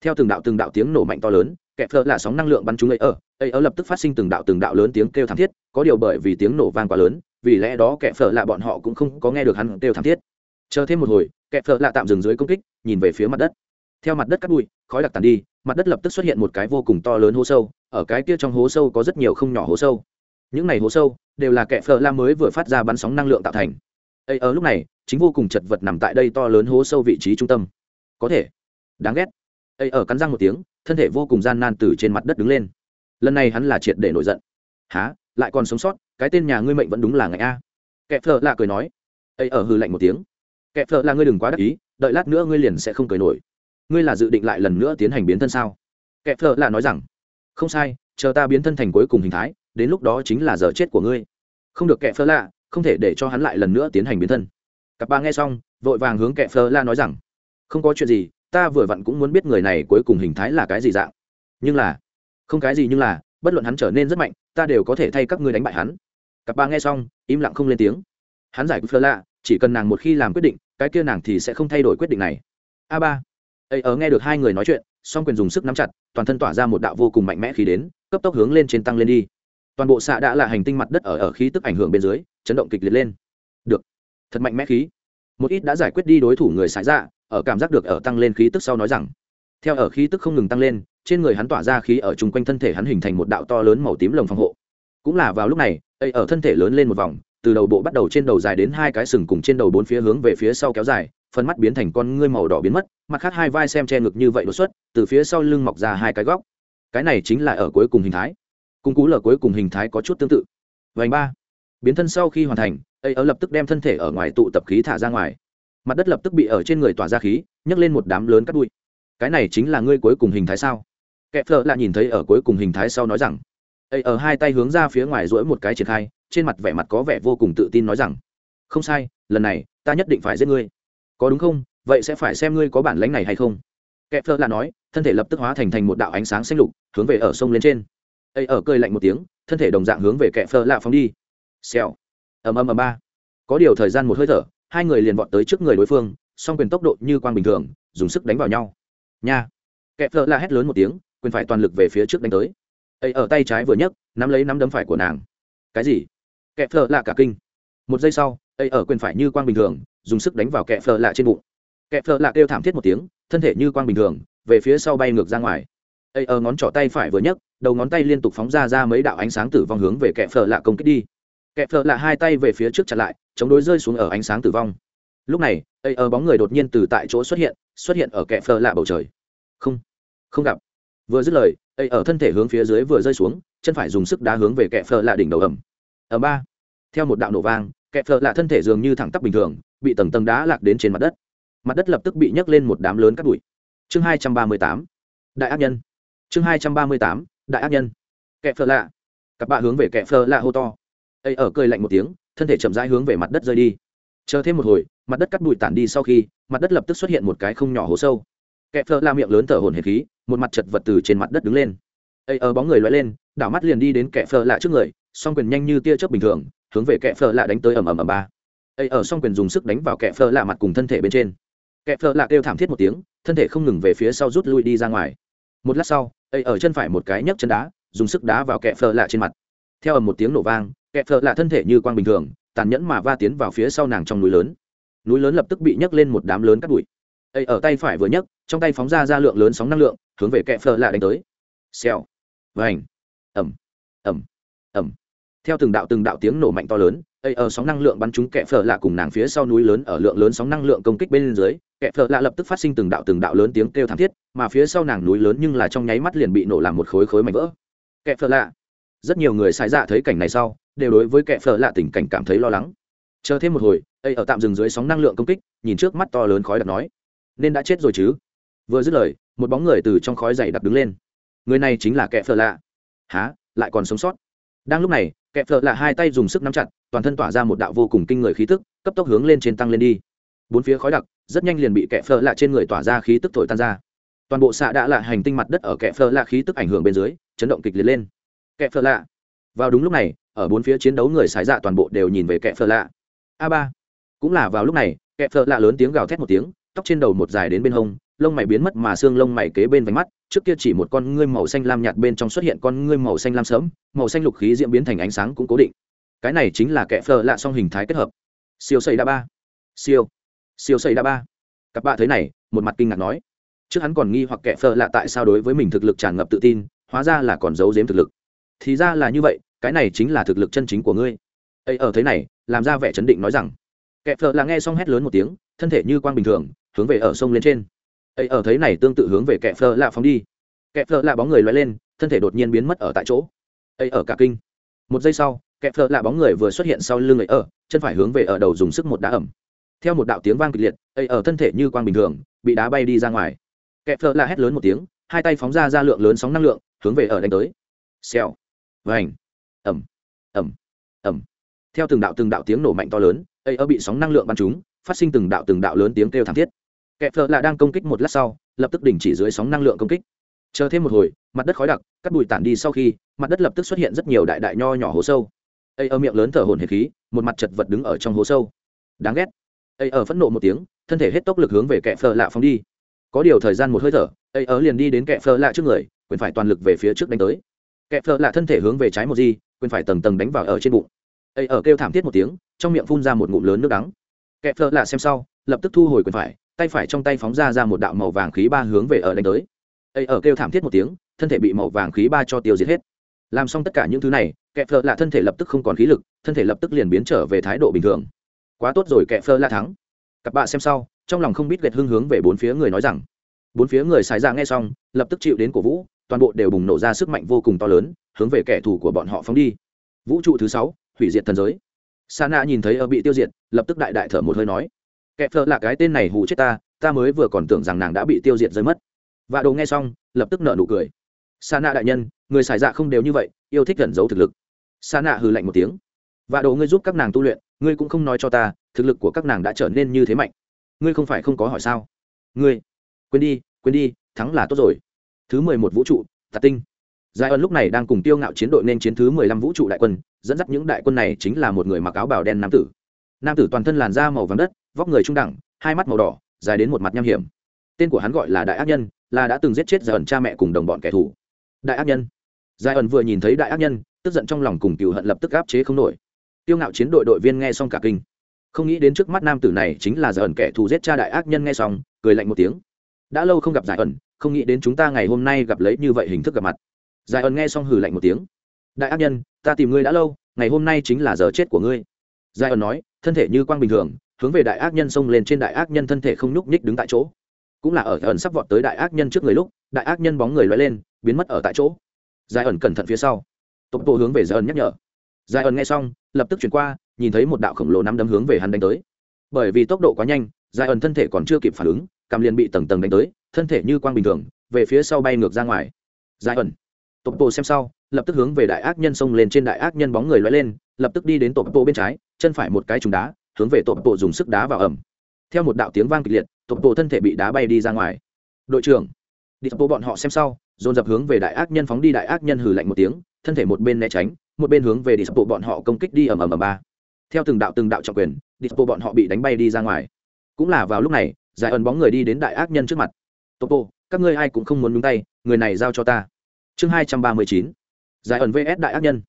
Theo từng đạo từng đạo tiếng nổ mạnh to lớn kẹp phở là sóng năng lượng bắn trúng ấy ở ấy ở lập tức phát sinh từng đạo từng đạo lớn tiếng kêu thảm thiết, có điều bởi vì tiếng nổ vang quá lớn, vì lẽ đó kẹp phở là bọn họ cũng không có nghe được hắn kêu thảm thiết. Chờ thêm một hồi kẹp phở là tạm dừng dưới công kích, nhìn về phía mặt đất. Theo mặt đất cắt bụi, khói đặc tàn đi, mặt đất lập tức xuất hiện một cái vô cùng to lớn hố sâu, ở cái kia trong hố sâu có rất nhiều không nhỏ hố sâu. Những này hố sâu đều là kẹp phở la mới vừa phát ra bắn sóng năng lượng tạo thành ấy ở lúc này, chính vô cùng chật vật nằm tại đây to lớn hố sâu vị trí trung tâm. Có thể. Đáng ghét. Ấy ở cắn răng một tiếng, thân thể vô cùng gian nan từ trên mặt đất đứng lên. Lần này hắn là triệt để nổi giận. Há lại còn sống sót? Cái tên nhà ngươi mệnh vẫn đúng là ngày a. Kẹp phở lạ cười nói. Ấy ở hư lạnh một tiếng. Kẹp phở là ngươi đừng quá đắc ý, đợi lát nữa ngươi liền sẽ không cười nổi. Ngươi là dự định lại lần nữa tiến hành biến thân sao? Kẹp phở là nói rằng. Không sai, chờ ta biến thân thành cuối cùng hình thái, đến lúc đó chính là giờ chết của ngươi. Không được kẹp phở lạ không thể để cho hắn lại lần nữa tiến hành biến thân. Cặp ba nghe xong vội vàng hướng kẹp phơ la nói rằng không có chuyện gì ta vừa vặn cũng muốn biết người này cuối cùng hình thái là cái gì dạng. Nhưng là không cái gì nhưng là bất luận hắn trở nên rất mạnh ta đều có thể thay các ngươi đánh bại hắn. Cặp ba nghe xong im lặng không lên tiếng. Hắn giải phơ la, chỉ cần nàng một khi làm quyết định cái kia nàng thì sẽ không thay đổi quyết định này. A ba. Ấy ở ờ, nghe được hai người nói chuyện song quyền dùng sức nắm chặt toàn thân tỏa ra một đạo vô cùng mạnh mẽ khí đến cấp tốc hướng lên trên tăng lên đi toàn bộ xạ đã là hành tinh mặt đất ở ở khí tức ảnh hưởng bên dưới, chấn động kịch liệt lên. Được. Thật mạnh mẽ khí. Một ít đã giải quyết đi đối thủ người xài ra dạ, ở cảm giác được ở tăng lên khí tức sau nói rằng, theo ở khí tức không ngừng tăng lên, trên người hắn tỏa ra khí ở chung quanh thân thể hắn hình thành một đạo to lớn màu tím lồng phòng hộ. Cũng là vào lúc này, ấy ở thân thể lớn lên một vòng, từ đầu bộ bắt đầu trên đầu dài đến hai cái sừng cùng trên đầu bốn phía hướng về phía sau kéo dài, phần mắt biến thành con ngươi màu đỏ biến mất, mặt khác hai vai xem che ngực như vậy đột xuất, từ phía sau lưng mọc ra hai cái góc. Cái này chính là ở cuối cùng hình thái cung cú lở cuối cùng hình thái có chút tương tự. Vành ba. Biến thân sau khi hoàn thành ấy ở lập tức đem thân thể ở ngoài tụ tập khí thả ra ngoài. Mặt đất lập tức bị ở trên người tỏa ra khí, nhấc lên một đám lớn cắt bụi. Cái này chính là ngươi cuối cùng hình thái sao? Kẹp thợ lại nhìn thấy ở cuối cùng hình thái sau nói rằng ấy ở hai tay hướng ra phía ngoài rỗi một cái triển khai, trên mặt vẻ mặt có vẻ vô cùng tự tin nói rằng, không sai, lần này ta nhất định phải giết ngươi. Có đúng không? Vậy sẽ phải xem ngươi có bản lánh này hay không. Kẹp thợ là nói, thân thể lập tức hóa thành thành một đạo ánh sáng xanh lục, hướng về ở sông lên trên ấy ở cười lạnh một tiếng, thân thể đồng dạng hướng về kẹp phơ lạ phóng đi. Xèo. Ầm ầm ầm, ba. Có điều thời gian một hơi thở, hai người liền vọt tới trước người đối phương, song quyền tốc độ như quang bình thường, dùng sức đánh vào nhau. Nha. Kẹp phơ lạ hét lớn một tiếng, quyền phải toàn lực về phía trước đánh tới. Ấy ở tay trái vừa nhấc, nắm lấy nắm đấm phải của nàng. Cái gì? Kẹp phơ lạ cả kinh. Một giây sau ấy ở quyền phải như quang bình thường, dùng sức đánh vào kẹp phơ lạ trên bụng. Kẹp phơ lạ kêu thảm thiết một tiếng, thân thể như quang bình thường, về phía sau bay ngược ra ngoài. Ấy ở ngón trỏ tay phải vừa nhấc đầu ngón tay liên tục phóng ra ra mấy đạo ánh sáng tử vong hướng về kẹp phở lạ công kích đi. Kẹp phở lạ hai tay về phía trước chặn lại, chống đối rơi xuống ở ánh sáng tử vong. Lúc này ấy ở bóng người đột nhiên từ tại chỗ xuất hiện xuất hiện ở kẹp phở lạ bầu trời. Không không gặp. Vừa dứt lời ấy ở thân thể hướng phía dưới vừa rơi xuống, chân phải dùng sức đá hướng về kẹp phở lạ đỉnh đầu ẩm ở ba. Theo một đạo nổ vang kẹp phở lạ thân thể dường như thẳng tắp bình thường, bị tầng tầng đá lạc đến trên mặt đất. Mặt đất lập tức bị nhấc lên một đám lớn cát bụi. Chương hai trăm ba mươi tám. Đại ác nhân. Chương hai trăm ba mươi tám đại ác nhân. Kẹp phơ lạ. Cặp bạ hướng về kẹp phơ lạ hô to. Ấy ở cười lạnh một tiếng, thân thể chậm rãi hướng về mặt đất rơi đi. Chờ thêm một hồi, mặt đất cắt bụi tản đi sau khi, mặt đất lập tức xuất hiện một cái không nhỏ hố sâu. Kẹp phơ la miệng lớn thở hổn hển khí, một mặt chật vật từ trên mặt đất đứng lên. Ấy ở bóng người loay lên, đảo mắt liền đi đến kẹp phơ lạ trước người, song quyền nhanh như tia chớp bình thường, hướng về kẹp phơ lạ đánh tới ầm ầm ầm ba. Ấy ở song quyền dùng sức đánh vào kẹp phơ lạ mặt cùng thân thể bên trên. Kẹp phơ lạ kêu thảm thiết một tiếng, thân thể không ngừng về phía sau rút lui đi ra ngoài. Một lát sau ấy ở chân phải một cái nhấc chân đá, dùng sức đá vào kẹp phở lạ trên mặt. Theo ầm một tiếng nổ vang kẹp phở lạ thân thể như quang bình thường, tàn nhẫn mà va tiến vào phía sau nàng trong núi lớn. Núi lớn lập tức bị nhấc lên một đám lớn cắt bụi. Ấy ở tay phải vừa nhấc, trong tay phóng ra ra lượng lớn sóng năng lượng, hướng về kẹ phở lạ đánh tới. Xèo. Vành. Ẩm ẩm ẩm theo từng đạo từng đạo tiếng nổ mạnh to lớn ấy ở sóng năng lượng bắn trúng kẹ phở lạ cùng nàng phía sau núi lớn ở lượng lớn sóng năng lượng công kích bên dưới kẹ phở lạ lập tức phát sinh từng đạo từng đạo lớn tiếng kêu thảm thiết, mà phía sau nàng núi lớn nhưng là trong nháy mắt liền bị nổ làm một khối khối mảnh vỡ. Kẹ phở lạ. Rất nhiều người sai dạ thấy cảnh này sau, đều đối với kẹ phở lạ tình cảnh cảm thấy lo lắng. Chờ thêm một hồi ấy ở tạm dừng dưới sóng năng lượng công kích, nhìn trước mắt to lớn khói đặc nói, nên đã chết rồi chứ? Vừa dứt lời, một bóng người từ trong khói dày đặc đứng lên. Người này chính là kẻ phở lạ. Há lại còn sống sót? Đang lúc này kẹp thợ là hai tay dùng sức nắm chặt, toàn thân tỏa ra một đạo vô cùng kinh người khí tức, cấp tốc hướng lên trên tăng lên đi. Bốn phía khói đặc, rất nhanh liền bị kẹp thợ lạ trên người tỏa ra khí tức thổi tan ra. Toàn bộ xạ đã là hành tinh mặt đất ở kẹp thợ lạ khí tức ảnh hưởng bên dưới, chấn động kịch liệt lên. Kẹp thợ lạ vào đúng lúc này, ở bốn phía chiến đấu người xài dạ toàn bộ đều nhìn về kẹp thợ lạ a ba. Cũng là vào lúc này, kẹp thợ lạ lớn tiếng gào thét một tiếng, tóc trên đầu một dài đến bên hông lông mày biến mất mà xương lông mày kế bên vánh mắt, trước kia chỉ một con ngươi màu xanh lam nhạt bên trong xuất hiện con ngươi màu xanh lam sớm màu xanh lục khí diễn biến thành ánh sáng cũng cố định. Cái này chính là kẻ phờ lạ song hình thái kết hợp. Siêu xây đa ba. Siêu. Siêu xây đa ba. Các bạn thấy này, một mặt kinh ngạc nói. Trước hắn còn nghi hoặc kẻ phờ lạ tại sao đối với mình thực lực tràn ngập tự tin, hóa ra là còn giấu giếm thực lực. Thì ra là như vậy, cái này chính là thực lực chân chính của ngươi. Ấy ở thế này, làm ra vẻ chấn định nói rằng. Kẻ phờ lạ nghe xong hét lớn một tiếng, thân thể như quang bình thường, hướng về ở sông lên trên ấy ở thấy này tương tự hướng về kẹp phơ lạ phóng đi. Kẹp phơ lạ bóng người loay lên, thân thể đột nhiên biến mất ở tại chỗ. Ấy ở cả kinh. Một giây sau kẹp phơ lạ bóng người vừa xuất hiện sau lưng ấy ở, chân phải hướng về ở đầu dùng sức một đá ẩm. Theo một đạo tiếng vang kịch liệt, ấy ở thân thể như quang bình thường, bị đá bay đi ra ngoài. Kẹp phơ lạ hét lớn một tiếng, hai tay phóng ra ra lượng lớn sóng năng lượng, hướng về ở đánh tới. Xèo. Vành. Ẩm. Ẩm. Ẩm. Theo từng đạo từng đạo tiếng nổ mạnh to lớn, ấy ở bị sóng năng lượng bắn trúng, phát sinh từng đạo từng đạo lớn tiếng kêu thảm thiết kẻ phở lạ đang công kích một lát sau, lập tức đình chỉ dưới sóng năng lượng công kích. Chờ thêm một hồi, mặt đất khói đặc cắt bụi tản đi sau khi, mặt đất lập tức xuất hiện rất nhiều đại đại nho nhỏ hố sâu. Ây ở miệng lớn thở hồn hệt khí, một mặt chật vật đứng ở trong hố sâu. Đáng ghét. Ây ở phẫn nộ một tiếng, thân thể hết tốc lực hướng về kẻ phở lạ phóng đi. Có điều thời gian một hơi thở, ây ở liền đi đến kẻ phở lạ trước người, quyền phải toàn lực về phía trước đánh tới. Kẻ phở lạ thân thể hướng về trái một gì quyền phải tầng tầng đánh vào ở trên bụng. Ây ở kêu thảm thiết một tiếng, trong miệng phun ra một ngụm lớn nước đắng. Kẻ phở lạ xem sau, lập tức thu hồi quyền phải tay phải trong tay phóng ra ra một đạo màu vàng khí ba hướng về ở đánh tới. Ấy ở kêu thảm thiết một tiếng, thân thể bị màu vàng khí ba cho tiêu diệt hết. Làm xong tất cả những thứ này kẹp phơ lạ thân thể lập tức không còn khí lực, thân thể lập tức liền biến trở về thái độ bình thường. Quá tốt rồi kẹp phơ lạ thắng. Cặp bạn xem sau, trong lòng không biết gệt hưng hướng về bốn phía người nói rằng. Bốn phía người xài ra nghe xong, lập tức chịu đến cổ vũ, toàn bộ đều bùng nổ ra sức mạnh vô cùng to lớn, hướng về kẻ thù của bọn họ phóng đi. Vũ trụ thứ sáu, hủy diệt thần giới. Sa na nhìn thấy ở bị tiêu diệt, lập tức đại đại thở một hơi nói kẹp phơ là cái tên này hù chết ta ta mới vừa còn tưởng rằng nàng đã bị tiêu diệt rơi mất. Và đồ nghe xong, lập tức nợ nụ cười. Sa nạ đại nhân, người xài dạ không đều như vậy, yêu thích gần giấu thực lực. Sa nạ hừ lạnh một tiếng. Và đồ ngươi giúp các nàng tu luyện, ngươi cũng không nói cho ta, thực lực của các nàng đã trở nên như thế mạnh. Ngươi không phải không có hỏi sao? Ngươi, quên đi quên đi, thắng là tốt rồi. Thứ mười một vũ trụ tạt tinh. Giải ân lúc này đang cùng tiêu ngạo chiến đội nên chiến thứ mười lăm vũ trụ đại quân, dẫn dắt những đại quân này chính là một người mặc áo bào đen nam tử. Nam tử toàn thân làn da màu vàng đất vóc người trung đẳng, hai mắt màu đỏ, dài đến một mặt nham hiểm. Tên của hắn gọi là đại ác nhân, là đã từng giết chết giải ẩn cha mẹ cùng đồng bọn kẻ thù. Đại ác nhân. Giải ẩn vừa nhìn thấy đại ác nhân, tức giận trong lòng cùng cựu hận lập tức áp chế không nổi. Tiêu ngạo chiến đội đội viên nghe xong cả kinh. Không nghĩ đến trước mắt nam tử này chính là giải ẩn kẻ thù giết cha đại ác nhân nghe xong, cười lạnh một tiếng. Đã lâu không gặp giải ẩn, không nghĩ đến chúng ta ngày hôm nay gặp lấy như vậy hình thức gặp mặt. Giải ẩn nghe xong hừ lạnh một tiếng. Đại ác nhân, ta tìm ngươi đã lâu, ngày hôm nay chính là giờ chết của ngươi. Giải ẩn nói, thân thể như quang bình thường hướng về đại ác nhân xông lên trên đại ác nhân thân thể không nhúc nhích đứng tại chỗ. Cũng là ở ẩn sắp vọt tới đại ác nhân trước người lúc, đại ác nhân bóng người loay lên, biến mất ở tại chỗ. Giải ẩn cẩn thận phía sau. Tộc tổ hướng về giải ẩn nhắc nhở. Giải ẩn nghe xong, lập tức chuyển qua, nhìn thấy một đạo khổng lồ nắm đấm hướng về hắn đánh tới. Bởi vì tốc độ quá nhanh giải ẩn thân thể còn chưa kịp phản ứng cầm liền bị tầng tầng đánh tới, thân thể như quang bình thường, về phía sau bay ngược ra ngoài. Giải ẩn. Tộc tổ xem sau, lập tức hướng về đại ác nhân xông lên trên đại ác nhân bóng người loay lên, lập tức đi đến tộc độ bên trái, chân phải một cái trùng đá hướng về tổ bộ dùng sức đá vào ẩm. Theo một đạo tiếng vang kịch liệt tổ bộ thân thể bị đá bay đi ra ngoài. Đội trưởng, đi tốc bọn họ xem sau, dồn dập hướng về đại ác nhân phóng đi đại ác nhân hừ lạnh một tiếng, thân thể một bên né tránh, một bên hướng về đi bộ bọn họ công kích đi ầm ầm ầm ba. Theo từng đạo từng đạo trọng quyền, đi bộ bọn họ bị đánh bay đi ra ngoài. Cũng là vào lúc này, giải ẩn bóng người đi đến đại ác nhân trước mặt. Topo các ngươi ai cũng không muốn nhúng tay, người này giao cho ta. Chương hai trăm ba mươi chín, giải ẩn vs đại ác nhân.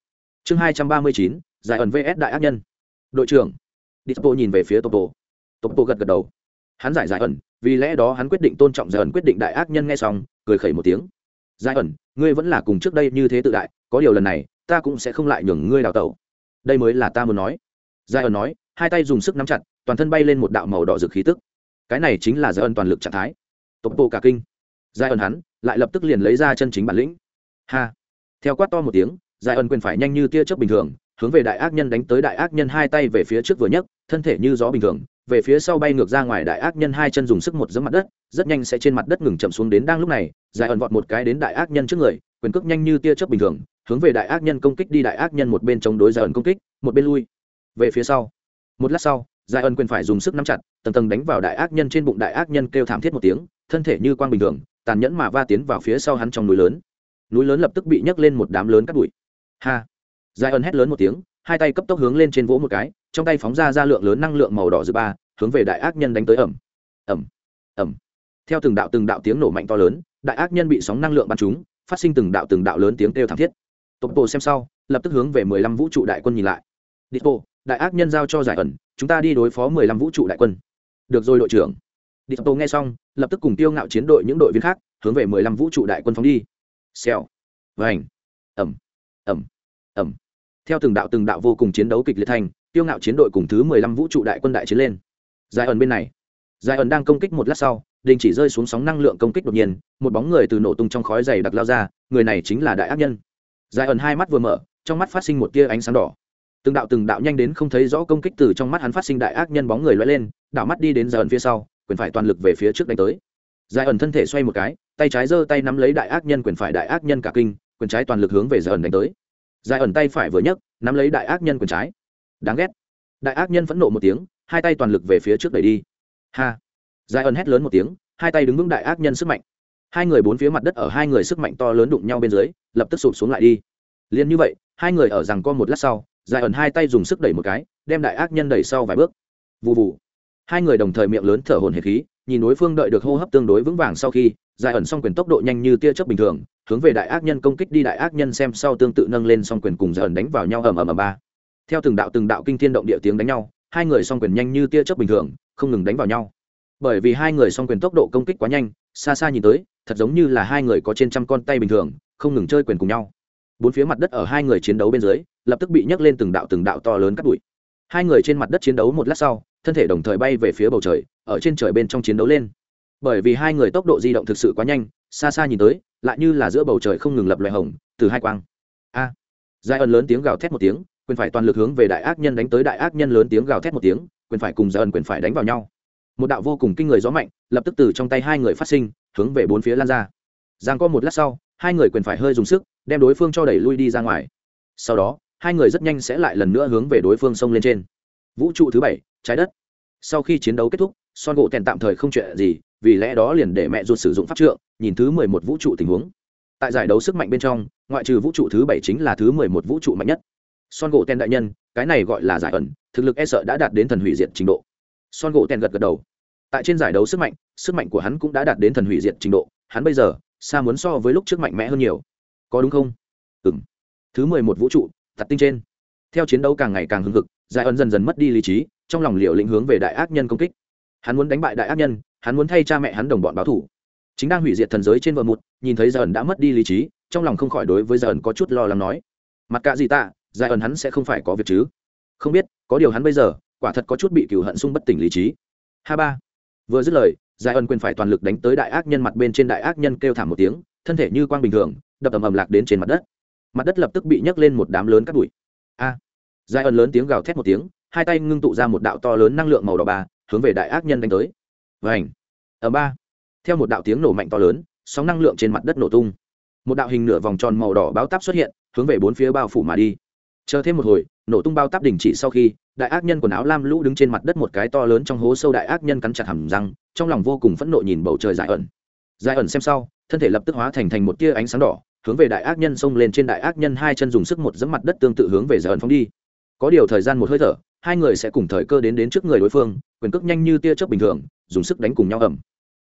Chương hai trăm ba mươi chín, giải ẩn vs đại ác nhân. Đội trưởng đi nhìn về phía topo. Topo gật gật đầu. Hắn giải giải ẩn, vì lẽ đó hắn quyết định tôn trọng giải ẩn quyết định đại ác nhân nghe xong, cười khẩy một tiếng. Giải ẩn, ngươi vẫn là cùng trước đây như thế tự đại, có điều lần này, ta cũng sẽ không lại nhường ngươi đào tẩu. Đây mới là ta muốn nói. Giải ẩn nói, hai tay dùng sức nắm chặt, toàn thân bay lên một đạo màu đỏ rực khí tức. Cái này chính là giải ẩn toàn lực trạng thái. Topo cả kinh. Giải ẩn hắn, lại lập tức liền lấy ra chân chính bản lĩnh. Ha. Theo quát to một tiếng, giải ẩn quyền phải nhanh như tia chớp bình thường hướng về đại ác nhân đánh tới đại ác nhân hai tay về phía trước vừa nhấc, thân thể như gió bình thường, về phía sau bay ngược ra ngoài đại ác nhân hai chân dùng sức một giấm mặt đất, rất nhanh sẽ trên mặt đất ngừng chậm xuống đến đang lúc này giải ẩn vọt một cái đến đại ác nhân trước người, quyền cước nhanh như tia chớp bình thường, hướng về đại ác nhân công kích đi đại ác nhân một bên chống đối giải ẩn công kích, một bên lui. Về phía sau, một lát sau giải ẩn quyền phải dùng sức nắm chặt, tầng tầng đánh vào đại ác nhân trên bụng đại ác nhân kêu thảm thiết một tiếng, thân thể như quang bình thường, tàn nhẫn mà va tiến vào phía sau hắn trong núi lớn. Núi lớn lập tức bị nhấc lên một đám lớn cắt bụi. Ha! Giải ẩn hét lớn một tiếng, hai tay cấp tốc hướng lên trên vỗ một cái, trong tay phóng ra ra lượng lớn năng lượng màu đỏ dự ba, hướng về đại ác nhân đánh tới ẩm. Ẩm. Ẩm. Theo từng đạo từng đạo tiếng nổ mạnh to lớn, đại ác nhân bị sóng năng lượng bắn trúng, phát sinh từng đạo từng đạo lớn tiếng kêu thảm thiết. Tộc bộ xem sau, lập tức hướng về mười lăm vũ trụ đại quân nhìn lại. Đi bộ đại ác nhân giao cho giải ẩn, chúng ta đi đối phó mười lăm vũ trụ đại quân. Được rồi đội trưởng. Đi bộ nghe xong, lập tức cùng tiêu ngạo chiến đội những đội viên khác, hướng về mười lăm vũ trụ đại quân phóng đi. Xèo. Vành. Ẩm. Ẩm ẩm. Theo từng đạo từng đạo vô cùng chiến đấu kịch liệt thành tiêu ngạo chiến đội cùng thứ mười lăm vũ trụ đại quân đại chiến lên. Giải ẩn bên này giải ẩn đang công kích một lát sau, đình chỉ rơi xuống sóng năng lượng công kích đột nhiên, một bóng người từ nổ tung trong khói dày đặc lao ra, người này chính là đại ác nhân. Giải ẩn hai mắt vừa mở, trong mắt phát sinh một tia ánh sáng đỏ. Từng đạo từng đạo nhanh đến không thấy rõ công kích từ trong mắt hắn phát sinh đại ác nhân bóng người loay lên, đảo mắt đi đến giải ẩn phía sau, quyền phải toàn lực về phía trước đánh tới. Giải ẩn thân thể xoay một cái, tay trái giơ tay nắm lấy đại ác nhân, quyền phải đại ác nhân cả kinh, quyền trái toàn lực hướng về giải ẩn đánh tới giải ẩn tay phải vừa nhấc, nắm lấy đại ác nhân quyền trái. Đáng ghét. Đại ác nhân phẫn nộ một tiếng, hai tay toàn lực về phía trước đẩy đi. Ha. Giải ẩn hét lớn một tiếng, hai tay đứng vững đại ác nhân sức mạnh. Hai người bốn phía mặt đất ở hai người sức mạnh to lớn đụng nhau bên dưới, lập tức sụp xuống lại đi. Liền như vậy, hai người ở rằng co một lát sau, giải ẩn hai tay dùng sức đẩy một cái, đem đại ác nhân đẩy sau vài bước. Vụ vụ hai người đồng thời miệng lớn thở hồn hệt khí, nhìn đối phương đợi được hô hấp tương đối vững vàng sau khi, giải ẩn xong quyền tốc độ nhanh như tia chớp bình thường hướng về đại ác nhân công kích đi đại ác nhân xem sau tương tự nâng lên song quyền cùng giải đánh vào nhau ầm ầm ầm ba. Theo từng đạo từng đạo kinh thiên động địa tiếng đánh nhau, hai người song quyền nhanh như tia chớp bình thường, không ngừng đánh vào nhau. Bởi vì hai người song quyền tốc độ công kích quá nhanh, xa xa nhìn tới, thật giống như là hai người có trên trăm con tay bình thường, không ngừng chơi quyền cùng nhau. Bốn phía mặt đất ở hai người chiến đấu bên dưới, lập tức bị nhấc lên từng đạo từng đạo to lớn cắt bụi. Hai người trên mặt đất chiến đấu một lát sau, thân thể đồng thời bay về phía bầu trời, ở trên trời bên trong chiến đấu lên. Bởi vì hai người tốc độ di động thực sự quá nhanh, xa xa nhìn tới lại như là giữa bầu trời không ngừng lập loại hồng từ hai quang. A. À, giai ẩn lớn tiếng gào thét một tiếng quyền phải toàn lực hướng về đại ác nhân đánh tới đại ác nhân lớn tiếng gào thét một tiếng quyền phải cùng giai ẩn quyền phải đánh vào nhau. Một đạo vô cùng kinh người gió mạnh lập tức từ trong tay hai người phát sinh hướng về bốn phía lan ra. Giang có một lát sau hai người quyền phải hơi dùng sức đem đối phương cho đẩy lui đi ra ngoài. Sau đó hai người rất nhanh sẽ lại lần nữa hướng về đối phương sông lên trên. Vũ trụ thứ bảy trái đất. Sau khi chiến đấu kết thúc son gỗ tèn tạm thời không chuyện gì vì lẽ đó liền để mẹ ruột sử dụng pháp trượng nhìn thứ mười một vũ trụ tình huống. Tại giải đấu sức mạnh bên trong, ngoại trừ vũ trụ thứ bảy chính là thứ mười một vũ trụ mạnh nhất. Son gỗ tèn đại nhân, cái này gọi là giải ẩn, thực lực e sợ đã đạt đến thần hủy diệt trình độ. Son gỗ tèn gật gật đầu. Tại trên giải đấu sức mạnh sức mạnh của hắn cũng đã đạt đến thần hủy diệt trình độ, hắn bây giờ, xa muốn so với lúc trước mạnh mẽ hơn nhiều. Có đúng không? Ừ m thứ mười một vũ trụ tặt tinh trên. Theo chiến đấu càng ngày càng hưng hực, giải ẩn dần dần mất đi lý trí, trong lòng liệu lĩnh hướng về đại ác nhân công kích. Hắn muốn đánh bại đại ác nhân, hắn muốn thay cha mẹ hắn đồng bọn báo thủ chính đang hủy diệt thần giới trên vợ một nhìn thấy giờ ẩn đã mất đi lý trí, trong lòng không khỏi đối với giờ ẩn có chút lo lắng nói, mặt cả gì tạ giải ẩn hắn sẽ không phải có việc chứ? Không biết, có điều hắn bây giờ, quả thật có chút bị cựu hận sung bất tỉnh lý trí. Ha ba. Vừa dứt lời giải ẩn quyền phải toàn lực đánh tới đại ác nhân mặt bên trên đại ác nhân kêu thảm một tiếng, thân thể như quang bình thường, đập ầm ầm lạc đến trên mặt đất. Mặt đất lập tức bị nhấc lên một đám lớn cát bụi. A! Giải ẩn lớn tiếng gào thét một tiếng, hai tay ngưng tụ ra một đạo to lớn năng lượng màu đỏ ba, hướng về đại ác nhân đánh tới. Vảnh ở ba! Theo một đạo tiếng nổ mạnh to lớn, sóng năng lượng trên mặt đất nổ tung. Một đạo hình nửa vòng tròn màu đỏ báo táp xuất hiện, hướng về bốn phía bao phủ mà đi. Chờ thêm một hồi, nổ tung bao táp đình chỉ sau khi, đại ác nhân quần áo lam lũ đứng trên mặt đất một cái to lớn trong hố sâu đại ác nhân cắn chặt hầm răng, trong lòng vô cùng phẫn nộ nhìn bầu trời dài ẩn. Dài ẩn xem sau, thân thể lập tức hóa thành thành một tia ánh sáng đỏ, hướng về đại ác nhân xông lên trên đại ác nhân hai chân dùng sức một dẫm mặt đất tương tự hướng về dài ẩn phóng đi. Có điều thời gian một hơi thở, hai người sẽ cùng thời cơ đến đến trước người đối phương, quyền cước nhanh như tia chớp bình thường, dùng sức đánh cùng nhau ẩm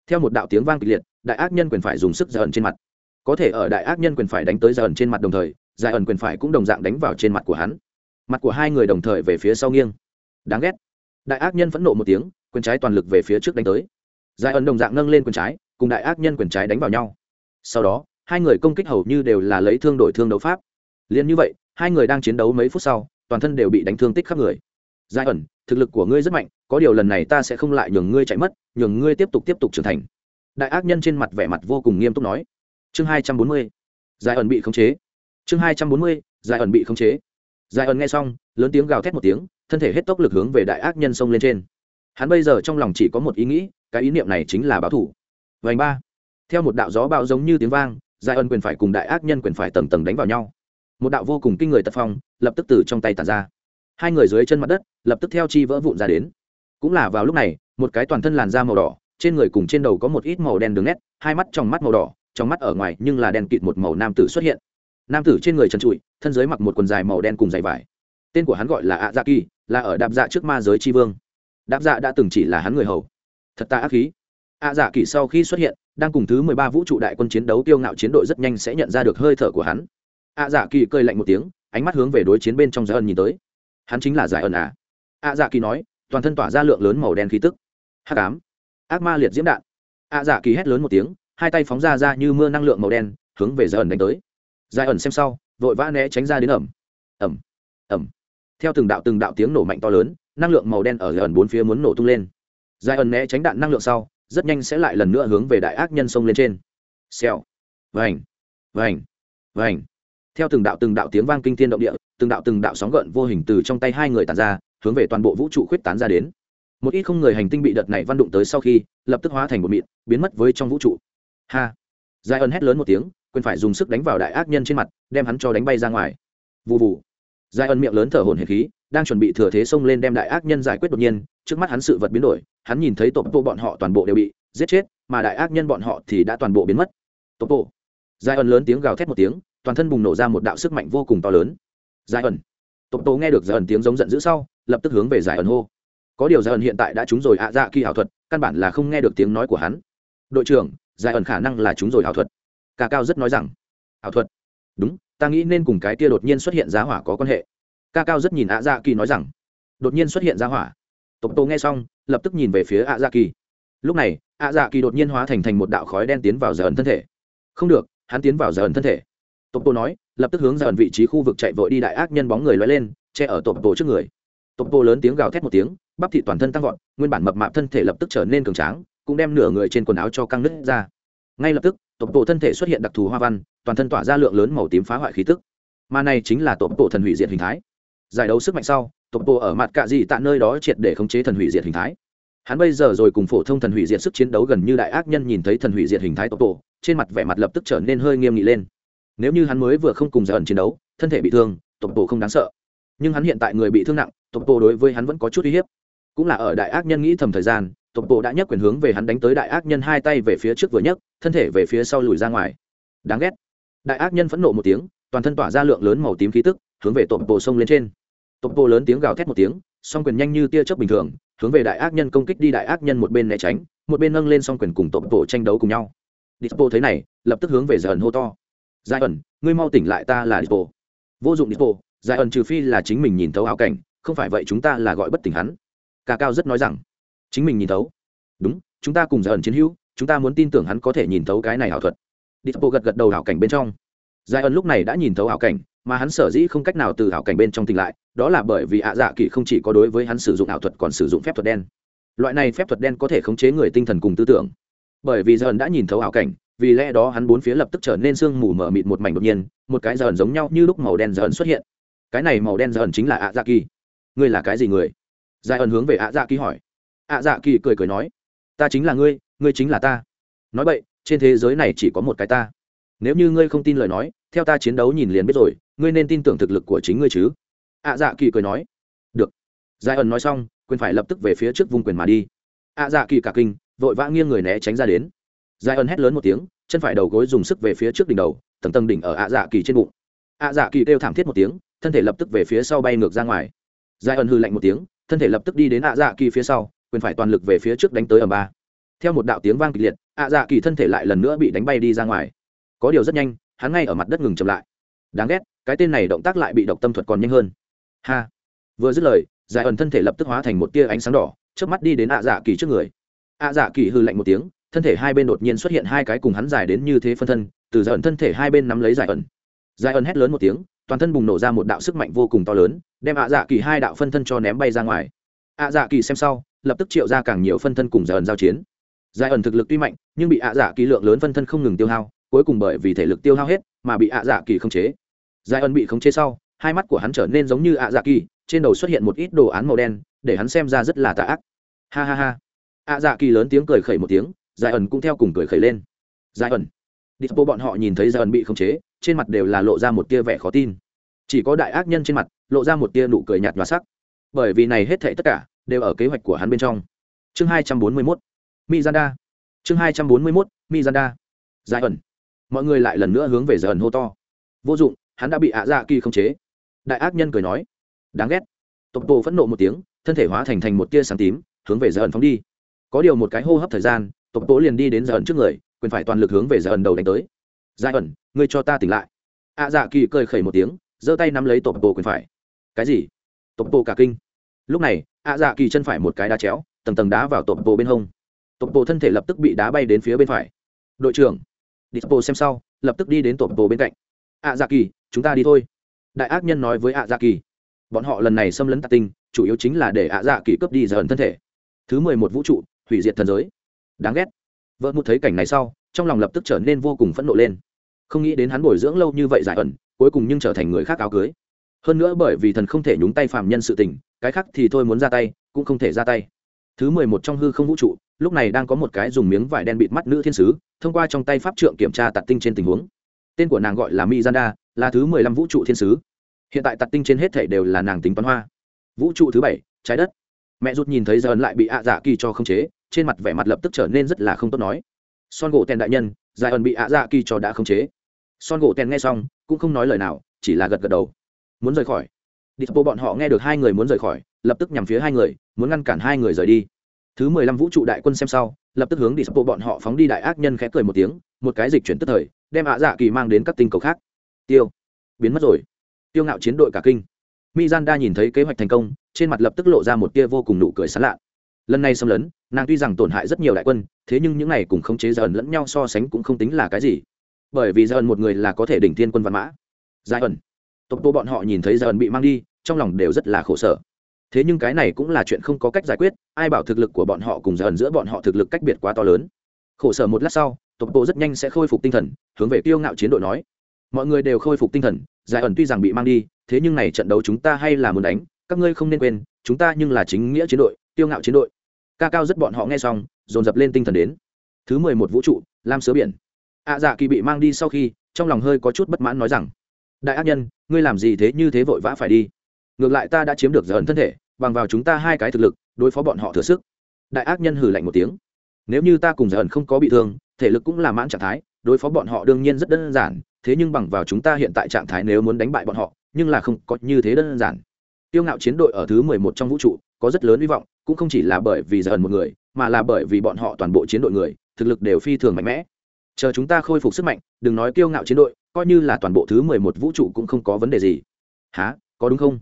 theo một đạo tiếng vang kịch liệt, đại ác nhân quyền phải dùng sức giải ẩn trên mặt. Có thể ở đại ác nhân quyền phải đánh tới giải ẩn trên mặt đồng thời giải ẩn quyền phải cũng đồng dạng đánh vào trên mặt của hắn. Mặt của hai người đồng thời về phía sau nghiêng. Đáng ghét. Đại ác nhân phẫn nộ một tiếng, quyền trái toàn lực về phía trước đánh tới. Giải ẩn đồng dạng nâng lên quyền trái, cùng đại ác nhân quyền trái đánh vào nhau. Sau đó, hai người công kích hầu như đều là lấy thương đổi thương đấu pháp. Liền như vậy, hai người đang chiến đấu mấy phút sau, toàn thân đều bị đánh thương tích khắp người. Giải ẩn, thực lực của ngươi rất mạnh có điều lần này ta sẽ không lại nhường ngươi chạy mất, nhường ngươi tiếp tục tiếp tục trưởng thành. Đại ác nhân trên mặt vẻ mặt vô cùng nghiêm túc nói. Chương hai trăm bốn mươi, giải ẩn bị khống chế. Chương hai trăm bốn mươi, giải ẩn bị khống chế. Giải ẩn nghe xong, lớn tiếng gào thét một tiếng, thân thể hết tốc lực hướng về đại ác nhân xông lên trên. Hắn bây giờ trong lòng chỉ có một ý nghĩ, cái ý niệm này chính là báo thủ. Vành ba. Theo một đạo gió bão giống như tiếng vang, giải ẩn quyền phải cùng đại ác nhân quyền phải tầng tầng đánh vào nhau. Một đạo vô cùng kinh người tật phong, lập tức từ trong tay tàn ra. Hai người dưới chân mặt đất, lập tức theo chi vỡ vụn ra đến cũng là vào lúc này, một cái toàn thân làn da màu đỏ, trên người cùng trên đầu có một ít màu đen đường nét, hai mắt trong mắt màu đỏ, trong mắt ở ngoài nhưng là đen kịt một màu nam tử xuất hiện. Nam tử trên người trần trụi, thân dưới mặc một quần dài màu đen cùng dày vải. Tên của hắn gọi là ạ dạ kỳ là ở đạp dạ trước ma giới tri vương. Đạp dạ đã từng chỉ là hắn người hầu. Thật ta ác khí. Ạ dạ kỳ sau khi xuất hiện, đang cùng thứ mười ba vũ trụ đại quân chiến đấu tiêu ngạo chiến đội rất nhanh sẽ nhận ra được hơi thở của hắn. Ạ dạ kỳ cơi lạnh một tiếng, ánh mắt hướng về đối chiến bên trong giải ân nhìn tới. Hắn chính là giải ân à? Ạ dạ kỳ nói toàn thân tỏa ra lượng lớn màu đen khí tức. H tám ác ma liệt diễm đạn. Ạ dạ kỳ hét lớn một tiếng, hai tay phóng ra ra như mưa năng lượng màu đen, hướng về giải ẩn đánh tới. Giải ẩn xem sau, vội vã né tránh ra đến ẩm. Ẩm. Ẩm. Theo từng đạo từng đạo tiếng nổ mạnh to lớn, năng lượng màu đen ở giải ẩn bốn phía muốn nổ tung lên. Giải ẩn né tránh đạn năng lượng sau, rất nhanh sẽ lại lần nữa hướng về đại ác nhân sông lên trên. Xèo. Vành. Vành. Vành. Theo từng đạo từng đạo tiếng vang kinh thiên động địa, từng đạo từng đạo sóng gợn vô hình từ trong tay hai người tàn ra hướng về toàn bộ vũ trụ khuyết tán ra đến. Một ít không người hành tinh bị đợt này văn đụng tới sau khi, lập tức hóa thành một mịn, biến mất với trong vũ trụ. Ha! Giải ân hét lớn một tiếng quên phải dùng sức đánh vào đại ác nhân trên mặt, đem hắn cho đánh bay ra ngoài. Vụ vụ giải ân miệng lớn thở hổn hển khí, đang chuẩn bị thừa thế xông lên đem đại ác nhân giải quyết đột nhiên, trước mắt hắn sự vật biến đổi, hắn nhìn thấy tổ bộ bọn họ toàn bộ đều bị giết chết, mà đại ác nhân bọn họ thì đã toàn bộ biến mất. Tổ bộ giải ân lớn tiếng gào thét một tiếng, toàn thân bùng nổ ra một đạo sức mạnh vô cùng to lớn. Giải ẩn tổ tố nghe được giải ẩn tiếng giống giận dữ sau, lập tức hướng về giải ẩn hô. Có điều giải ẩn hiện tại đã trúng rồi ạ dạ kỳ ảo thuật, căn bản là không nghe được tiếng nói của hắn. Đội trưởng giải ẩn khả năng là trúng rồi ảo thuật. Ca cao rất nói rằng, ảo thuật? Đúng, ta nghĩ nên cùng cái kia đột nhiên xuất hiện giá hỏa có quan hệ. Ca cao rất nhìn ạ dạ kỳ nói rằng, đột nhiên xuất hiện giá hỏa? Tộc tố nghe xong, lập tức nhìn về phía ạ dạ kỳ. Lúc này, ạ dạ kỳ đột nhiên hóa thành thành một đạo khói đen tiến vào giải ẩn thân thể. Không được, hắn tiến vào giải ẩn thân thể tộc bộ nói, lập tức hướng dần vị trí khu vực chạy vội đi đại ác nhân bóng người lóe lên, che ở tộc bộ trước người. Tộc bộ lớn tiếng gào thét một tiếng, bắp thị toàn thân tăng vọt, nguyên bản mập mạp thân thể lập tức trở nên cường tráng, cũng đem nửa người trên quần áo cho căng nứt ra. Ngay lập tức, tộc bộ thân thể xuất hiện đặc thù hoa văn, toàn thân tỏa ra lượng lớn màu tím phá hoại khí tức. Mà này chính là tộc bộ thần hủy diệt hình thái. Giải đấu sức mạnh sau, tộc bộ ở mặt cạ dị tại nơi đó triệt để khống chế thần hủy diệt hình thái. Hắn bây giờ rồi cùng phổ thông thần hủy diệt sức chiến đấu gần như đại ác nhân nhìn thấy thần hủy diệt hình thái tộc bộ trên mặt vẻ mặt lập tức trở nên hơi nghiêm nghị lên nếu như hắn mới vừa không cùng giờ ẩn chiến đấu, thân thể bị thương, tộc bộ không đáng sợ. Nhưng hắn hiện tại người bị thương nặng, tộc bộ đối với hắn vẫn có chút uy hiếp. Cũng là ở đại ác nhân nghĩ thầm thời gian, tộc bộ đã nhấc quyền hướng về hắn đánh tới đại ác nhân hai tay về phía trước vừa nhấc, thân thể về phía sau lùi ra ngoài. Đáng ghét. Đại ác nhân phẫn nộ một tiếng, toàn thân tỏa ra lượng lớn màu tím khí tức, hướng về tộc bộ sông lên trên. Tộc bộ lớn tiếng gào thét một tiếng, song quyền nhanh như tia chớp bình thường, hướng về đại ác nhân công kích đi đại ác nhân một bên né tránh, một bên nâng lên song quyền cùng tộc bộ tranh đấu cùng nhau. Dispo thấy này, lập tức hướng về giờ ẩn hô to giải ẩn, ngươi mau tỉnh lại, ta là dispo. Vô dụng dispo giải ẩn trừ phi là chính mình nhìn thấu ảo cảnh, không phải vậy chúng ta là gọi bất tỉnh hắn. Ca cao rất nói rằng, chính mình nhìn thấu. Đúng, chúng ta cùng giải ẩn chiến hữu, chúng ta muốn tin tưởng hắn có thể nhìn thấu cái này ảo thuật. Dispo gật gật đầu ảo cảnh bên trong. Giải ẩn lúc này đã nhìn thấu ảo cảnh, mà hắn sở dĩ không cách nào từ ảo cảnh bên trong tỉnh lại, đó là bởi vì ạ dạ kỳ không chỉ có đối với hắn sử dụng ảo thuật còn sử dụng phép thuật đen. Loại này phép thuật đen có thể khống chế người tinh thần cùng tư tưởng. Bởi vì dần đã nhìn thấu ảo cảnh vì lẽ đó hắn bốn phía lập tức trở nên sương mù mờ mịt một mảnh đột nhiên, một cái dần giống nhau như lúc màu đen dần xuất hiện. Cái này màu đen dần chính là ạ dạ kỳ ngươi là cái gì người? Giải ẩn hướng về ạ dạ kỳ hỏi. Ạ dạ kỳ cười cười nói, ta chính là ngươi ngươi chính là ta. Nói vậy, trên thế giới này chỉ có một cái ta. Nếu như ngươi không tin lời nói, theo ta chiến đấu nhìn liền biết rồi, ngươi nên tin tưởng thực lực của chính ngươi chứ. Ạ dạ kỳ cười nói, được. Giải ẩn nói xong, quyền phải lập tức về phía trước vùng quyền mà đi. Ạ dạ kỳ cả kinh, vội vã nghiêng người né tránh ra đến giải Ân hét lớn một tiếng, chân phải đầu gối dùng sức về phía trước đỉnh đầu, tầng tầng đỉnh ở ạ dạ kỳ trên bụng. ạ dạ kỳ kêu thảm thiết một tiếng, thân thể lập tức về phía sau bay ngược ra ngoài. Giải Ân hư lạnh một tiếng, thân thể lập tức đi đến ạ dạ kỳ phía sau, quyền phải toàn lực về phía trước đánh tới ở ba. Theo một đạo tiếng vang kịch liệt, ạ dạ kỳ thân thể lại lần nữa bị đánh bay đi ra ngoài. Có điều rất nhanh, hắn ngay ở mặt đất ngừng chậm lại. Đáng ghét, cái tên này động tác lại bị độc tâm thuật còn nhanh hơn. Ha! Vừa dứt lời giải ẩn thân thể lập tức hóa thành một tia ánh sáng đỏ trước mắt đi đến ạ dạ kỳ trước người. ạ dạ kỳ hư lạnh một tiếng thân thể hai bên đột nhiên xuất hiện hai cái cùng hắn dài đến như thế phân thân, từ giải ẩn thân thể hai bên nắm lấy giải ẩn. Giải ẩn hét lớn một tiếng, toàn thân bùng nổ ra một đạo sức mạnh vô cùng to lớn, đem ạ dạ kỳ hai đạo phân thân cho ném bay ra ngoài. ạ dạ kỳ xem sau, lập tức triệu ra càng nhiều phân thân cùng giải ẩn giao chiến. Giải ẩn thực lực tuy mạnh, nhưng bị ạ dạ kỳ lượng lớn phân thân không ngừng tiêu hao, cuối cùng bởi vì thể lực tiêu hao hết, mà bị ạ dạ kỳ khống chế. Giải ẩn bị khống chế sau, hai mắt của hắn trở nên giống như ạ dạ kỳ, trên đầu xuất hiện một ít đồ án màu đen, để hắn xem ra rất là tà ác. Ha ha ha. Ạ dạ kỳ lớn tiếng cười khẩy một tiếng giải ẩn cũng theo cùng cười khẩy lên. Giải ẩn. Đi bộ bọn họ nhìn thấy giải ẩn bị khống chế, trên mặt đều là lộ ra một tia vẻ khó tin. Chỉ có đại ác nhân trên mặt, lộ ra một tia nụ cười nhạt và sắc. Bởi vì này hết thảy tất cả đều ở kế hoạch của hắn bên trong. Chương hai trăm bốn mươi mốt. Mizanda chương hai trăm bốn mươi mốt mizanda giải ẩn. Mọi người lại lần nữa hướng về giải ẩn hô to. Vô dụng, hắn đã bị ạ dạ kỳ khống chế. Đại ác nhân cười nói. Đáng ghét. Tộc bộ phẫn nộ một tiếng, thân thể hóa thành thành một tia sáng tím, hướng về giải ẩn phóng đi. Có điều một cái hô hấp thời gian tộc bộ liền đi đến giải ẩn trước người, quyền phải toàn lực hướng về giải ẩn đầu đánh tới. Giải ẩn, ngươi cho ta tỉnh lại. Ạ dạ kỳ cười khẩy một tiếng, giơ tay nắm lấy tộc bộ quyền phải. Cái gì? Tộc bộ cả kinh. Lúc này ạ dạ kỳ chân phải một cái đá chéo, tầng tầng đá vào tộc bộ bên hông. Tộc bộ thân thể lập tức bị đá bay đến phía bên phải. Đội trưởng, dispo xem sau, lập tức đi đến tộc bộ bên cạnh. Ạ dạ kỳ, chúng ta đi thôi. Đại ác nhân nói với ạ dạ kỳ. Bọn họ lần này xâm lấn tạc tinh, chủ yếu chính là để ạ dạ kỳ cướp đi giờ ẩn thân thể. Thứ mười một vũ trụ, hủy diệt thần giới đáng ghét. Vợ một thấy cảnh này sau, trong lòng lập tức trở nên vô cùng phẫn nộ lên. Không nghĩ đến hắn bồi dưỡng lâu như vậy giải ẩn, cuối cùng nhưng trở thành người khác áo cưới. Hơn nữa bởi vì thần không thể nhúng tay phàm nhân sự tình, cái khác thì thôi muốn ra tay, cũng không thể ra tay. Thứ mười một trong hư không vũ trụ, lúc này đang có một cái dùng miếng vải đen bịt mắt nữ thiên sứ, thông qua trong tay pháp trượng kiểm tra tạt tinh trên tình huống. Tên của nàng gọi là mizanda, là thứ mười lăm vũ trụ thiên sứ. Hiện tại tạt tinh trên hết thể đều là nàng tính toán hoa. Vũ trụ thứ bảy, trái đất. Mẹ rút nhìn thấy giờ ẩn lại bị ạ dạ kỳ cho không chế trên mặt vẻ mặt lập tức trở nên rất là không tốt nói. Son gỗ tèn đại nhân, giải ẩn bị ạ dạ kỳ cho đã không chế. Son gỗ tèn nghe xong, cũng không nói lời nào, chỉ là gật gật đầu. Muốn rời khỏi. Dispo bọn họ nghe được hai người muốn rời khỏi, lập tức nhằm phía hai người, muốn ngăn cản hai người rời đi. Thứ mười lăm vũ trụ đại quân xem sau, lập tức hướng đi bộ bọn họ phóng đi đại ác nhân khẽ cười một tiếng, một cái dịch chuyển tức thời, đem ạ dạ kỳ mang đến các tinh cầu khác. Tiêu. Biến mất rồi. Tiêu ngạo chiến đội cả kinh. Mizanda nhìn thấy kế hoạch thành công, trên mặt lập tức lộ ra một tia vô cùng nụ cười sán lạ lần này xâm lấn, nàng tuy rằng tổn hại rất nhiều đại quân, thế nhưng những này cùng khống chế dần lẫn nhau so sánh cũng không tính là cái gì. Bởi vì dần một người là có thể đỉnh thiên quân văn mã. Giải ẩn. Tộc tô bọn họ nhìn thấy dần bị mang đi, trong lòng đều rất là khổ sở. Thế nhưng cái này cũng là chuyện không có cách giải quyết, ai bảo thực lực của bọn họ cùng dần giữa bọn họ thực lực cách biệt quá to lớn. Khổ sở một lát sau, tộc bộ rất nhanh sẽ khôi phục tinh thần, hướng về kiêu ngạo chiến đội nói. Mọi người đều khôi phục tinh thần giải ẩn tuy rằng bị mang đi, thế nhưng này trận đấu chúng ta hay là muốn đánh, các ngươi không nên quên, chúng ta nhưng là chính nghĩa chiến đội, kiêu ngạo chiến đội ca cao rất bọn họ nghe xong, dồn dập lên tinh thần đến. Thứ mười một vũ trụ, lam sứa biển. Ạ dạ kỳ bị mang đi sau khi, trong lòng hơi có chút bất mãn nói rằng, đại ác nhân, ngươi làm gì thế như thế vội vã phải đi? Ngược lại ta đã chiếm được giờ ẩn thân thể, bằng vào chúng ta hai cái thực lực, đối phó bọn họ thừa sức. Đại ác nhân hử lạnh một tiếng. Nếu như ta cùng giờ ẩn không có bị thương, thể lực cũng là mãn trạng thái, đối phó bọn họ đương nhiên rất đơn giản, thế nhưng bằng vào chúng ta hiện tại trạng thái nếu muốn đánh bại bọn họ, nhưng là không có như thế đơn giản. Tiêu ngạo chiến đội ở thứ mười một trong vũ trụ có rất lớn hy vọng, cũng không chỉ là bởi vì giờ ẩn một người, mà là bởi vì bọn họ toàn bộ chiến đội người, thực lực đều phi thường mạnh mẽ. Chờ chúng ta khôi phục sức mạnh, đừng nói kiêu ngạo chiến đội, coi như là toàn bộ thứ mười một vũ trụ cũng không có vấn đề gì. Há có đúng không?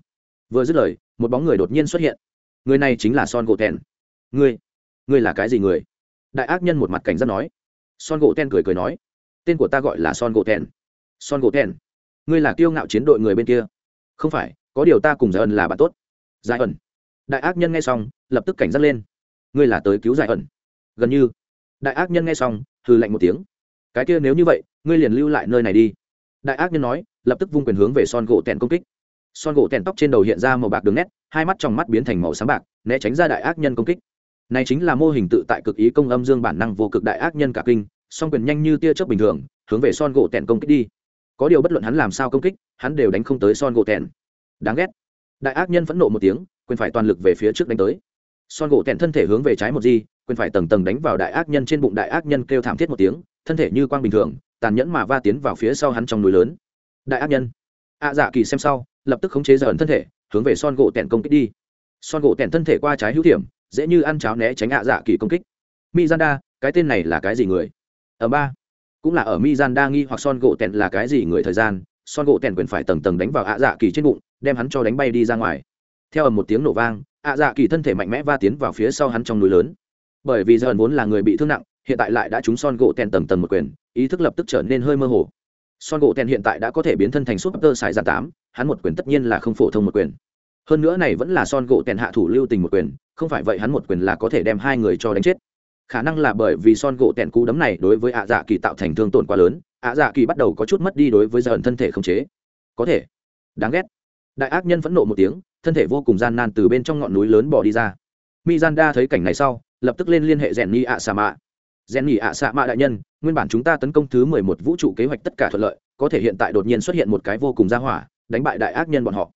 Vừa dứt lời, một bóng người đột nhiên xuất hiện. Người này chính là son gỗ tèn ngươi? Ngươi là cái gì người? Đại ác nhân một mặt cảnh giác nói. Son gỗ tèn cười cười nói. Tên của ta gọi là son gỗ tèn son gỗ tèn ngươi là kiêu ngạo chiến đội người bên kia. Không phải, có điều ta cùng giải ẩn là bạn tốt. Giải ẩn đại ác nhân nghe xong, lập tức cảnh giác lên. Ngươi là tới cứu giải ẩn. Gần như. Đại ác nhân nghe xong, hừ lạnh một tiếng. Cái kia nếu như vậy, ngươi liền lưu lại nơi này đi. Đại ác nhân nói, lập tức vung quyền hướng về son gỗ tèn công kích. Son gỗ tèn tóc trên đầu hiện ra màu bạc đường nét, hai mắt trong mắt biến thành màu sáng bạc, né tránh ra đại ác nhân công kích. Này chính là mô hình tự tại cực ý công âm dương bản năng vô cực đại ác nhân cả kinh, song quyền nhanh như tia chớp bình thường, hướng về son gỗ tèn công kích đi. Có điều bất luận hắn làm sao công kích, hắn đều đánh không tới son gỗ tèn. Đáng ghét. Đại ác nhân phẫn nộ một tiếng quyền phải toàn lực về phía trước đánh tới. Son gỗ tẹn thân thể hướng về trái một di quyền phải tầng tầng đánh vào đại ác nhân trên bụng đại ác nhân kêu thảm thiết một tiếng thân thể như quang bình thường tàn nhẫn mà va tiến vào phía sau hắn trong núi lớn. Đại ác nhân. Ạ dạ kỳ xem sau lập tức khống chế dởn thân thể hướng về son gỗ tẹn công kích đi. Son gỗ tẹn thân thể qua trái hữu thiểm, dễ như ăn cháo né tránh ạ dạ kỳ công kích. Mizanda cái tên này là cái gì người? Ở ba. Cũng là ở mizanda nghi hoặc son gỗ tẹn là cái gì người thời gian son gỗ tẹn quyền phải tầng tầng đánh vào ạ dạ kỳ trên bụng đem hắn cho đánh bay đi ra ngoài theo ầm một tiếng nổ vang, ạ dạ kỳ thân thể mạnh mẽ va tiến vào phía sau hắn trong núi lớn. Bởi vì giờ vốn là người bị thương nặng, hiện tại lại đã trúng son gỗ tèn tầng tầng một quyền, ý thức lập tức trở nên hơi mơ hồ. Son gỗ tèn hiện tại đã có thể biến thân thành súp tơ xài giàn tám, hắn một quyền tất nhiên là không phổ thông một quyền. Hơn nữa này vẫn là son gỗ tèn hạ thủ lưu tình một quyền, không phải vậy hắn một quyền là có thể đem hai người cho đánh chết. Khả năng là bởi vì son gỗ tèn cú đấm này đối với ạ dạ kỳ tạo thành thương tổn quá lớn, ạ dạ kỳ bắt đầu có chút mất đi đối với dần thân thể không chế. Có thể. Đáng ghét. Đại ác nhân phẫn nộ một tiếng thân thể vô cùng gian nan từ bên trong ngọn núi lớn bỏ đi ra. Mizanda thấy cảnh này sau, lập tức lên liên hệ rèn ni ạ sa mạ rèn ni ạ sa mạ đại nhân, nguyên bản chúng ta tấn công thứ mười một vũ trụ kế hoạch tất cả thuận lợi, có thể hiện tại đột nhiên xuất hiện một cái vô cùng ra hỏa, đánh bại đại ác nhân bọn họ.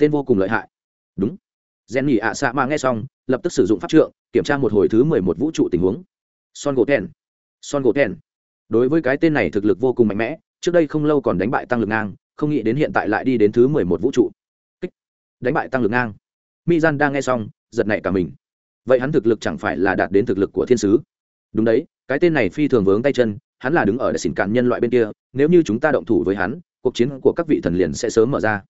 Tên vô cùng lợi hại. Đúng. Rèn ni ạ sa mạ nghe xong, lập tức sử dụng pháp trượng, kiểm tra một hồi thứ mười một vũ trụ tình huống. Son gỗ ten son gỗ ten đối với cái tên này thực lực vô cùng mạnh mẽ, trước đây không lâu còn đánh bại tăng lực ngang, không nghĩ đến hiện tại lại đi đến thứ mười một vũ trụ đánh bại tăng lực ngang. Mi gian đang nghe xong, giật nảy cả mình. Vậy hắn thực lực chẳng phải là đạt đến thực lực của thiên sứ? Đúng đấy, cái tên này phi thường vướng tay chân, hắn là đứng ở để xỉn cạn nhân loại bên kia, nếu như chúng ta động thủ với hắn, cuộc chiến của các vị thần liền sẽ sớm mở ra.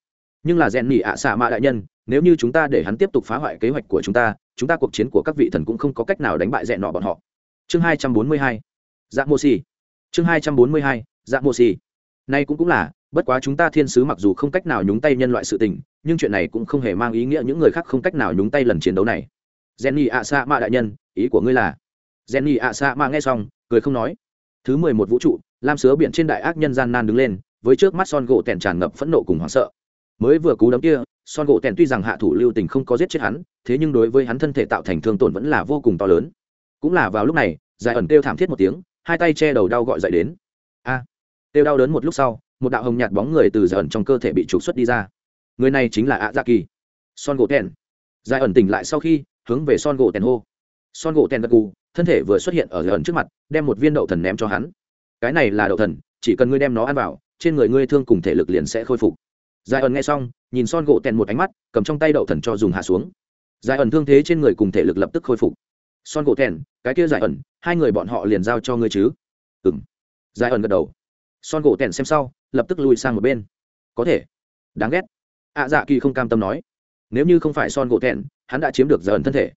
Nhưng là rèn nỉ ạ xạ mạ đại nhân, nếu như chúng ta để hắn tiếp tục phá hoại kế hoạch của chúng ta chúng ta cuộc chiến của các vị thần cũng không có cách nào đánh bại rèn nọ bọn họ. Chương hai trăm bốn mươi hai dạ mô xì. Chương hai trăm bốn mươi hai dạ mô xì. Nay cũng cũng là, bất quá chúng ta thiên sứ mặc dù không cách nào nhúng tay nhân loại sự tình nhưng chuyện này cũng không hề mang ý nghĩa những người khác không cách nào nhúng tay lần chiến đấu này. Jenny ạ sa mạ đại nhân ý của ngươi là? Jenny ạ sa mạ nghe xong cười không nói. Thứ mười một vũ trụ lam sứa biển trên đại ác nhân gian nan đứng lên với trước mắt son gỗ tèn tràn ngập phẫn nộ cùng hoảng sợ. Mới vừa cú đấm kia son gỗ tèn tuy rằng hạ thủ lưu tình không có giết chết hắn thế nhưng đối với hắn thân thể tạo thành thương tổn vẫn là vô cùng to lớn. Cũng là vào lúc này giải ẩn kêu thảm thiết một tiếng hai tay che đầu đau gọi dậy đến. A! À, kêu đau đớn một lúc sau một đạo hồng nhạt bóng người từ giải ẩn trong cơ thể bị trục xuất đi ra người này chính là ạ dạ kỳ son gỗ tèn. Giải ẩn tỉnh lại sau khi, hướng về son gỗ tèn hô. Son gỗ tèn gật gù, thân thể vừa xuất hiện ở giải ẩn trước mặt, đem một viên đậu thần ném cho hắn. Cái này là đậu thần, chỉ cần ngươi đem nó ăn vào, trên người ngươi thương cùng thể lực liền sẽ khôi phục. Giải ẩn nghe xong, nhìn son gỗ tèn một ánh mắt, cầm trong tay đậu thần cho dùng hạ xuống. Giải ẩn thương thế trên người cùng thể lực lập tức khôi phục. Son gỗ tèn, cái kia giải ẩn, hai người bọn họ liền giao cho ngươi chứ? Ừ m giải ẩn gật đầu. Son gỗ tèn xem sau, lập tức lùi sang một bên. Có thể. Đáng ghét ạ dạ kỳ không cam tâm nói. Nếu như không phải son gỗ thẹn, hắn đã chiếm được giải ẩn thân thể.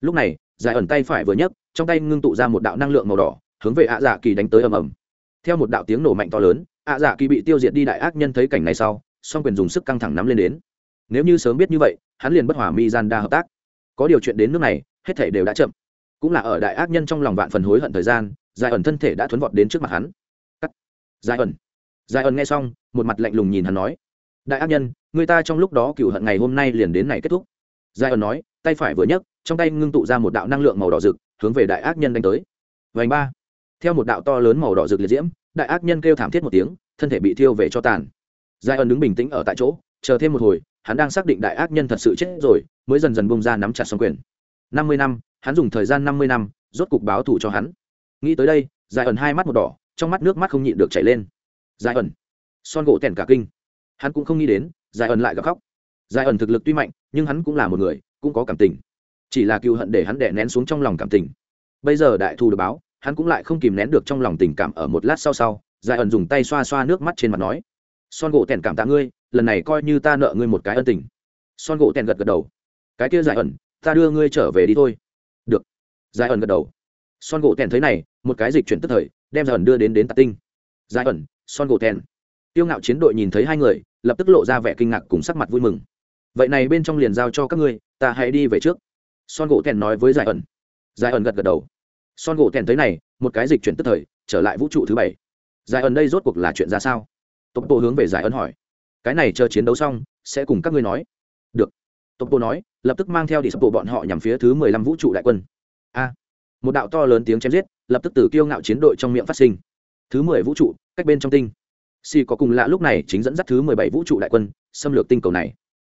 Lúc này giải ẩn tay phải vừa nhấc trong tay ngưng tụ ra một đạo năng lượng màu đỏ hướng về ạ dạ kỳ đánh tới ầm ầm. Theo một đạo tiếng nổ mạnh to lớn ạ dạ kỳ bị tiêu diệt đi đại ác nhân thấy cảnh này sau song quyền dùng sức căng thẳng nắm lên đến. Nếu như sớm biết như vậy hắn liền bất hòa mi gian đa hợp tác. Có điều chuyện đến nước này hết thể đều đã chậm. Cũng là ở đại ác nhân trong lòng vạn phần hối hận thời gian giải ẩn thân thể đã thuấn vọt đến trước mặt hắn. Cắt. Giải ẩn. Giải ẩn nghe xong một mặt lạnh lùng nhìn hắn nói đại ác nhân, người ta trong lúc đó cựu hận ngày hôm nay liền đến này kết thúc. Giải ẩn nói, tay phải vừa nhấc, trong tay ngưng tụ ra một đạo năng lượng màu đỏ rực, hướng về đại ác nhân đánh tới. Vành ba. Theo một đạo to lớn màu đỏ rực liệt diễm, đại ác nhân kêu thảm thiết một tiếng, thân thể bị thiêu về cho tàn. Giải ẩn đứng bình tĩnh ở tại chỗ, chờ thêm một hồi, hắn đang xác định đại ác nhân thật sự chết rồi, mới dần dần bông ra nắm chặt xong quyền. Năm mươi năm, hắn dùng thời gian năm mươi năm, rốt cục báo thù cho hắn. Nghĩ tới đây giải ẩn hai mắt một đỏ, trong mắt nước mắt không nhịn được chảy lên. Giải ẩn son gỗ tèn cả kinh hắn cũng không nghĩ đến giải ẩn lại gặp khóc. Giải ẩn thực lực tuy mạnh, nhưng hắn cũng là một người, cũng có cảm tình. Chỉ là cựu hận để hắn đè nén xuống trong lòng cảm tình. Bây giờ đại thù được báo, hắn cũng lại không kìm nén được trong lòng tình cảm ở một lát sau sau giải ẩn dùng tay xoa xoa nước mắt trên mặt nói, son gỗ tèn cảm tạ ngươi, lần này coi như ta nợ ngươi một cái ân tình. Son gỗ tèn gật gật đầu, cái kia giải ẩn ta đưa ngươi trở về đi thôi. Được. Giải ẩn gật đầu. Son gỗ tèn thấy này, một cái dịch chuyển tức thời, đem giải ẩn đưa đến đến tạ tinh. Giải ẩn son gỗ tèn tiêu ngạo chiến đội nhìn thấy hai người, lập tức lộ ra vẻ kinh ngạc cùng sắc mặt vui mừng. Vậy này bên trong liền giao cho các ngươi, ta hãy đi về trước. Son gỗ thèn nói với giải ẩn. Giải ẩn gật gật đầu. Son gỗ thèn thấy này, một cái dịch chuyển tức thời, trở lại vũ trụ thứ bảy. Giải ẩn đây rốt cuộc là chuyện ra sao? Tộc bộ hướng về giải ẩn hỏi. Cái này chờ chiến đấu xong, sẽ cùng các ngươi nói. Được. Tộc bộ nói, lập tức mang theo đi sập bộ bọn họ nhằm phía thứ mười lăm vũ trụ đại quân. A. Một đạo to lớn tiếng chém giết, lập tức từ kiêu ngạo chiến đội trong miệng phát sinh. Thứ mười vũ trụ, cách bên trong tinh si có cùng lạ lúc này chính dẫn dắt thứ mười bảy vũ trụ đại quân, xâm lược tinh cầu này.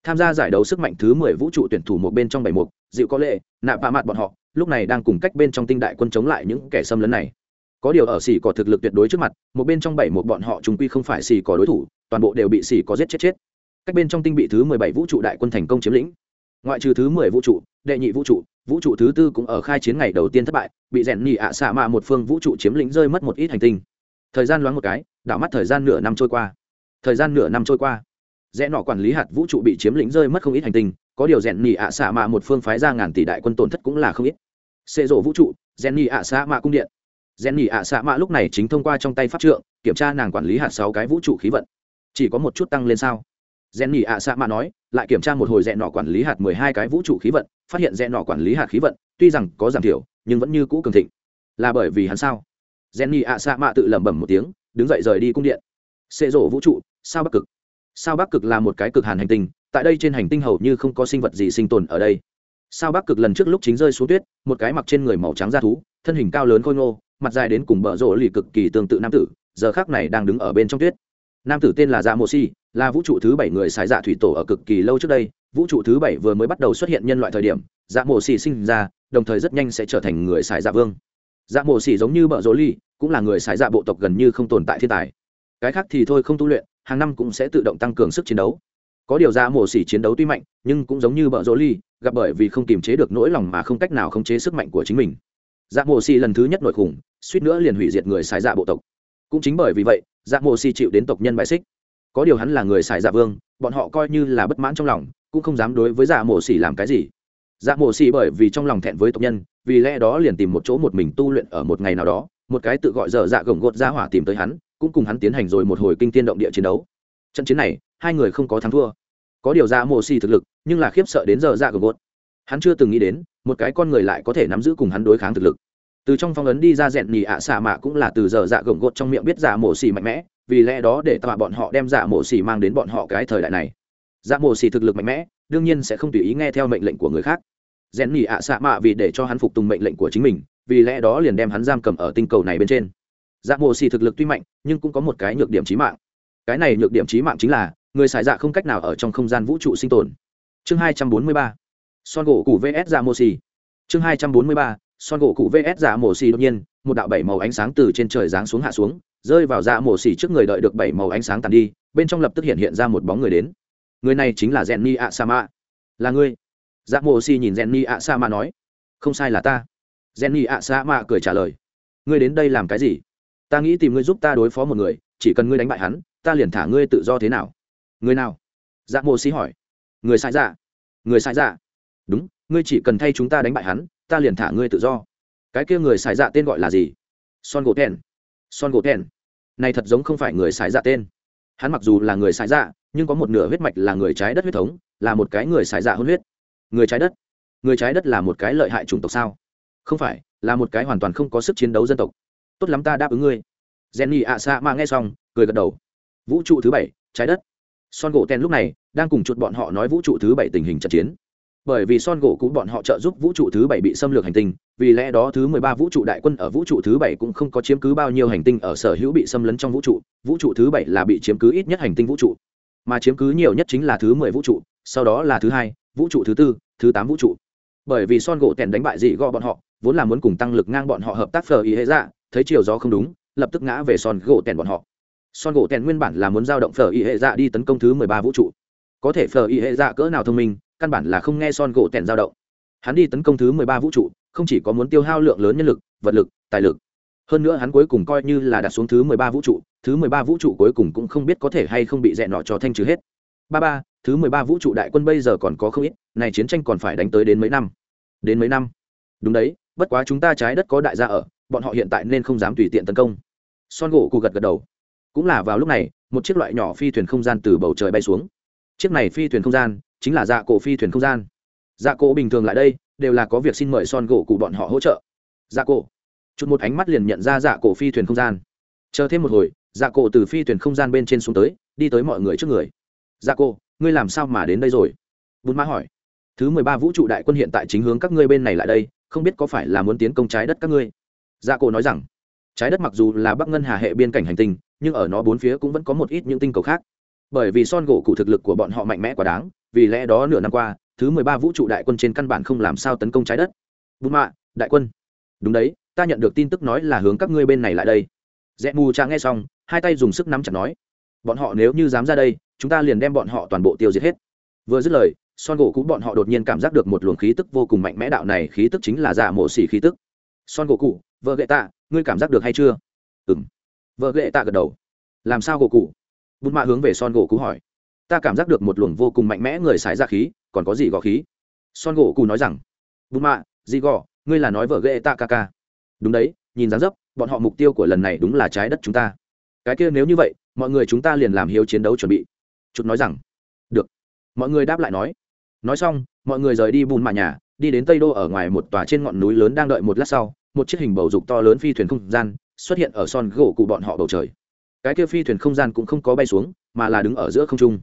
Tham gia giải đấu sức mạnh thứ mười vũ trụ tuyển thủ một bên trong bảy mục dịu có lệ, nạ bạ mặt bọn họ, lúc này đang cùng cách bên trong tinh đại quân chống lại những kẻ xâm lấn này. Có điều ở xỉ có thực lực tuyệt đối trước mặt, một bên trong bảy một bọn họ chúng quy không phải xỉ có đối thủ, toàn bộ đều bị xỉ có giết chết chết. Cách bên trong tinh bị thứ mười bảy vũ trụ đại quân thành công chiếm lĩnh. Ngoại trừ thứ mười vũ trụ, đệ nhị vũ trụ vũ trụ thứ tư cũng ở khai chiến ngày đầu tiên thất bại, bị rèn nhị ạ xạ mạ một phương vũ trụ chiếm lĩnh rơi mất một ít hành tinh thời gian loáng một cái, đảo mắt thời gian nửa năm trôi qua. Thời gian nửa năm trôi qua. Rẽ nọ quản lý hạt vũ trụ bị chiếm lĩnh rơi mất không ít hành tinh, có điều rèn nhị ạ xạ mạ một phương phái ra ngàn tỷ đại quân tổn thất cũng là không ít. Xệ rộ vũ trụ, rèn nhị ạ xạ mạ cung điện. Rèn nhị ạ xạ mạ lúc này chính thông qua trong tay pháp trượng, kiểm tra nàng quản lý hạt sáu cái vũ trụ khí vận. Chỉ có một chút tăng lên sao? Rèn nhị ạ xạ mạ nói, lại kiểm tra một hồi rèn nọ quản lý hạt mười hai cái vũ trụ khí vận, phát hiện rèn nọ quản lý hạt khí vận tuy rằng có giảm thiểu, nhưng vẫn như cũ cường thịnh. Là bởi vì hắn sao? Jenny ạ xạ mạ tự lẩm bẩm một tiếng, đứng dậy rời đi cung điện. Xê rổ vũ trụ, sao bắc cực? Sao bắc cực là một cái cực hàn hành tinh, tại đây trên hành tinh hầu như không có sinh vật gì sinh tồn ở đây. Sao bắc cực lần trước lúc chính rơi xuống tuyết, một cái mặc trên người màu trắng da thú, thân hình cao lớn khôi ngô, mặt dài đến cùng bờ rổ lì cực kỳ tương tự nam tử, giờ khác này đang đứng ở bên trong tuyết. Nam tử tên là dạ mô si là vũ trụ thứ bảy người xài dạ thủy tổ ở cực kỳ lâu trước đây, vũ trụ thứ bảy vừa mới bắt đầu xuất hiện nhân loại thời điểm dạ mô si sinh ra, đồng thời rất nhanh sẽ trở thành người xài dạ vương dạ mộ xỉ giống như bợ rỗ ly cũng là người xài dạ bộ tộc gần như không tồn tại thiên tài. Cái khác thì thôi không tu luyện, hàng năm cũng sẽ tự động tăng cường sức chiến đấu. Có điều ra mổ xỉ chiến đấu tuy mạnh, nhưng cũng giống như bợ rỗ ly gặp bởi vì không kiềm chế được nỗi lòng mà không cách nào khống chế sức mạnh của chính mình. Dạ mổ xỉ lần thứ nhất nội khủng, suýt nữa liền hủy diệt người xài dạ bộ tộc. Cũng chính bởi vì vậy dạ mổ xỉ chịu đến tộc nhân bài xích. Có điều hắn là người xài dạ vương, bọn họ coi như là bất mãn trong lòng, cũng không dám đối với dạ mổ xỉ làm cái gì. Dạ mổ xỉ bởi vì trong lòng thẹn với tộc nhân vì lẽ đó liền tìm một chỗ một mình tu luyện ở một ngày nào đó, một cái tự gọi dở dạ gồng gột ra hỏa tìm tới hắn, cũng cùng hắn tiến hành rồi một hồi kinh tiên động địa chiến đấu. Trận chiến này, hai người không có thắng thua. Có điều dạ ra mồ xì thực lực, nhưng là khiếp sợ đến giờ dạ gồng gột. Hắn chưa từng nghĩ đến, một cái con người lại có thể nắm giữ cùng hắn đối kháng thực lực. Từ trong phong ấn đi ra rèn nhì ạ xạ mạ cũng là từ giờ dạ gồng gột trong miệng biết giả mổ xì mạnh mẽ, vì lẽ đó để tạo bọn họ đem giả mổ xì mang đến bọn họ cái thời đại này. Giả mổ xì thực lực mạnh mẽ, đương nhiên sẽ không tùy ý nghe theo mệnh lệnh của người khác rèn nhì ạ xạ mạ vì để cho hắn phục tùng mệnh lệnh của chính mình, vì lẽ đó liền đem hắn giam cầm ở tinh cầu này bên trên. Dạ mộ xì thực lực tuy mạnh, nhưng cũng có một cái nhược điểm trí mạng. Cái này nhược điểm trí mạng chính là, người xài dạ không cách nào ở trong không gian vũ trụ sinh tồn. Chương hai trăm bốn mươi ba. Son gỗ cụ vs dạ mộ xì. Chương hai trăm bốn mươi ba. Son gỗ cụ vs dạ mộ xì đột nhiên, một đạo bảy màu ánh sáng từ trên trời giáng xuống hạ xuống, rơi vào dạ mộ xì trước người đợi được bảy màu ánh sáng tàn đi, bên trong lập tức hiện hiện ra một bóng người đến. Người này chính là jenny sa mạ. Là ngươi giác mộ xì nhìn gen ni ạ sa mạ nói, không sai là ta. Gen ni ạ sa mạ cười trả lời, ngươi đến đây làm cái gì? Ta nghĩ tìm ngươi giúp ta đối phó một người, chỉ cần ngươi đánh bại hắn, ta liền thả ngươi tự do thế nào? Người nào? Giác mô si hỏi. Người sai dạ. Người sai dạ. Đúng, ngươi chỉ cần thay chúng ta đánh bại hắn, ta liền thả ngươi tự do. Cái kia người sai dạ tên gọi là gì? Son gỗ thèn. Son gỗ thèn. Này thật giống không phải người sai dạ tên. Hắn mặc dù là người sai dạ nhưng có một nửa huyết mạch là người trái đất huyết thống, là một cái người sai dạ hôn huyết người trái đất. Người trái đất là một cái lợi hại chủng tộc sao? Không phải, là một cái hoàn toàn không có sức chiến đấu dân tộc. Tốt lắm ta đáp ứng ngươi. Jenny ạ xạ mà nghe xong, cười gật đầu. Vũ trụ thứ bảy, trái đất. Son gỗ ten lúc này đang cùng chuột bọn họ nói vũ trụ thứ bảy tình hình trận chiến. Bởi vì son gỗ cũ bọn họ trợ giúp vũ trụ thứ bảy bị xâm lược hành tinh, vì lẽ đó thứ mười ba vũ trụ đại quân ở vũ trụ thứ bảy cũng không có chiếm cứ bao nhiêu hành tinh ở sở hữu bị xâm lấn trong vũ trụ vũ trụ thứ bảy là bị chiếm cứ ít nhất hành tinh vũ trụ. Mà chiếm cứ nhiều nhất chính là thứ mười vũ trụ, sau đó là thứ hai vũ trụ thứ tư, thứ tám vũ trụ. Bởi vì son gỗ tèn đánh bại dị gò bọn họ, vốn là muốn cùng tăng lực ngang bọn họ hợp tác phờ ý hệ dạ thấy chiều gió không đúng, lập tức ngã về son gỗ tèn bọn họ. Son gỗ tèn nguyên bản là muốn giao động phờ ý hệ dạ đi tấn công thứ mười ba vũ trụ. Có thể phờ ý hệ dạ cỡ nào thông minh, căn bản là không nghe son gỗ tèn giao động. Hắn đi tấn công thứ mười ba vũ trụ, không chỉ có muốn tiêu hao lượng lớn nhân lực, vật lực, tài lực. Hơn nữa hắn cuối cùng coi như là đặt xuống thứ mười ba vũ trụ, thứ mười ba vũ trụ cuối cùng cũng không biết có thể hay không bị dẹn nọ cho thanh trừ hết. Ba ba thứ mười ba vũ trụ đại quân bây giờ còn có không ít, này chiến tranh còn phải đánh tới đến mấy năm? Đến mấy năm? Đúng đấy, bất quá chúng ta trái đất có đại gia ở, bọn họ hiện tại nên không dám tùy tiện tấn công. Son gỗ cụ gật gật đầu. Cũng là vào lúc này, một chiếc loại nhỏ phi thuyền không gian từ bầu trời bay xuống. Chiếc này phi thuyền không gian, chính là dạ cổ phi thuyền không gian. Dạ cổ bình thường lại đây, đều là có việc xin mời son gỗ cụ bọn họ hỗ trợ. Dạ cổ. Chút một ánh mắt liền nhận ra dạ cổ phi thuyền không gian. Chờ thêm một hồi dạ cổ từ phi thuyền không gian bên trên xuống tới, đi tới mọi người trước người. Dạ cổ ngươi làm sao mà đến đây rồi? Bùn mã hỏi. Thứ mười ba vũ trụ đại quân hiện tại chính hướng các ngươi bên này lại đây, không biết có phải là muốn tiến công trái đất các ngươi? Dạ cổ nói rằng, trái đất mặc dù là bắc ngân hà hệ biên cảnh hành tinh, nhưng ở nó bốn phía cũng vẫn có một ít những tinh cầu khác. Bởi vì son gỗ cụ thực lực của bọn họ mạnh mẽ quá đáng, vì lẽ đó nửa năm qua, thứ mười ba vũ trụ đại quân trên căn bản không làm sao tấn công trái đất. Bùn mạ đại quân. Đúng đấy, ta nhận được tin tức nói là hướng các ngươi bên này lại đây. Rẽ mù cha nghe xong, hai tay dùng sức nắm chặt nói. Bọn họ nếu như dám ra đây chúng ta liền đem bọn họ toàn bộ tiêu diệt hết. Vừa dứt lời, son gỗ cũ bọn họ đột nhiên cảm giác được một luồng khí tức vô cùng mạnh mẽ, đạo này khí tức chính là dạ giả mộ xỉ khí tức. Son gỗ cụ vợ gệ tạ, ngươi cảm giác được hay chưa? Ừng vợ gệ tạ gật đầu. Làm sao gỗ cụ bút mạ hướng về son gỗ cũ hỏi. Ta cảm giác được một luồng vô cùng mạnh mẽ người xài ra khí, còn có gì gò khí? Son gỗ cụ nói rằng. Bút mạ, gì gò, ngươi là nói vợ ghệ tạ ca ca. Đúng đấy, nhìn dáng dấp, bọn họ mục tiêu của lần này đúng là trái đất chúng ta. Cái kia nếu như vậy, mọi người chúng ta liền làm hiếu chiến đấu chuẩn bị chút nói rằng, được. Mọi người đáp lại nói. Nói xong, mọi người rời đi bùn mạ nhà, đi đến tây đô ở ngoài một tòa trên ngọn núi lớn đang đợi một lát sau, một chiếc hình bầu dục to lớn phi thuyền không gian xuất hiện ở son gỗ cụ bọn họ bầu trời. Cái kia phi thuyền không gian cũng không có bay xuống, mà là đứng ở giữa không trung.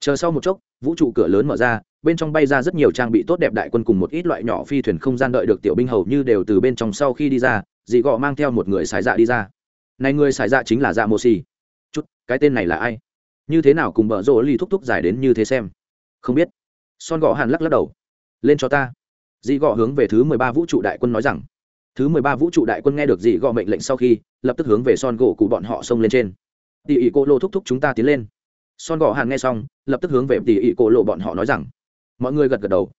Chờ sau một chốc, vũ trụ cửa lớn mở ra, bên trong bay ra rất nhiều trang bị tốt đẹp đại quân cùng một ít loại nhỏ phi thuyền không gian đợi được tiểu binh hầu như đều từ bên trong sau khi đi ra, dị gọ mang theo một người xài dạ đi ra. Này người xài dạ chính là dạ mô xì. Chút, cái tên này là ai? Như thế nào cùng vợ rỗ ly thúc thúc giải đến như thế xem? Không biết. Son gọ hàn lắc lắc đầu. Lên cho ta. Dị gọ hướng về thứ mười ba vũ trụ đại quân nói rằng. Thứ mười ba vũ trụ đại quân nghe được dị gọ mệnh lệnh sau khi, lập tức hướng về son gỗ cụ bọn họ xông lên trên. Tỉ ỉ cô lô thúc thúc chúng ta tiến lên. Son gọ hàn nghe xong, lập tức hướng về tỉ ỉ cô lộ bọn họ nói rằng. Mọi người gật gật đầu.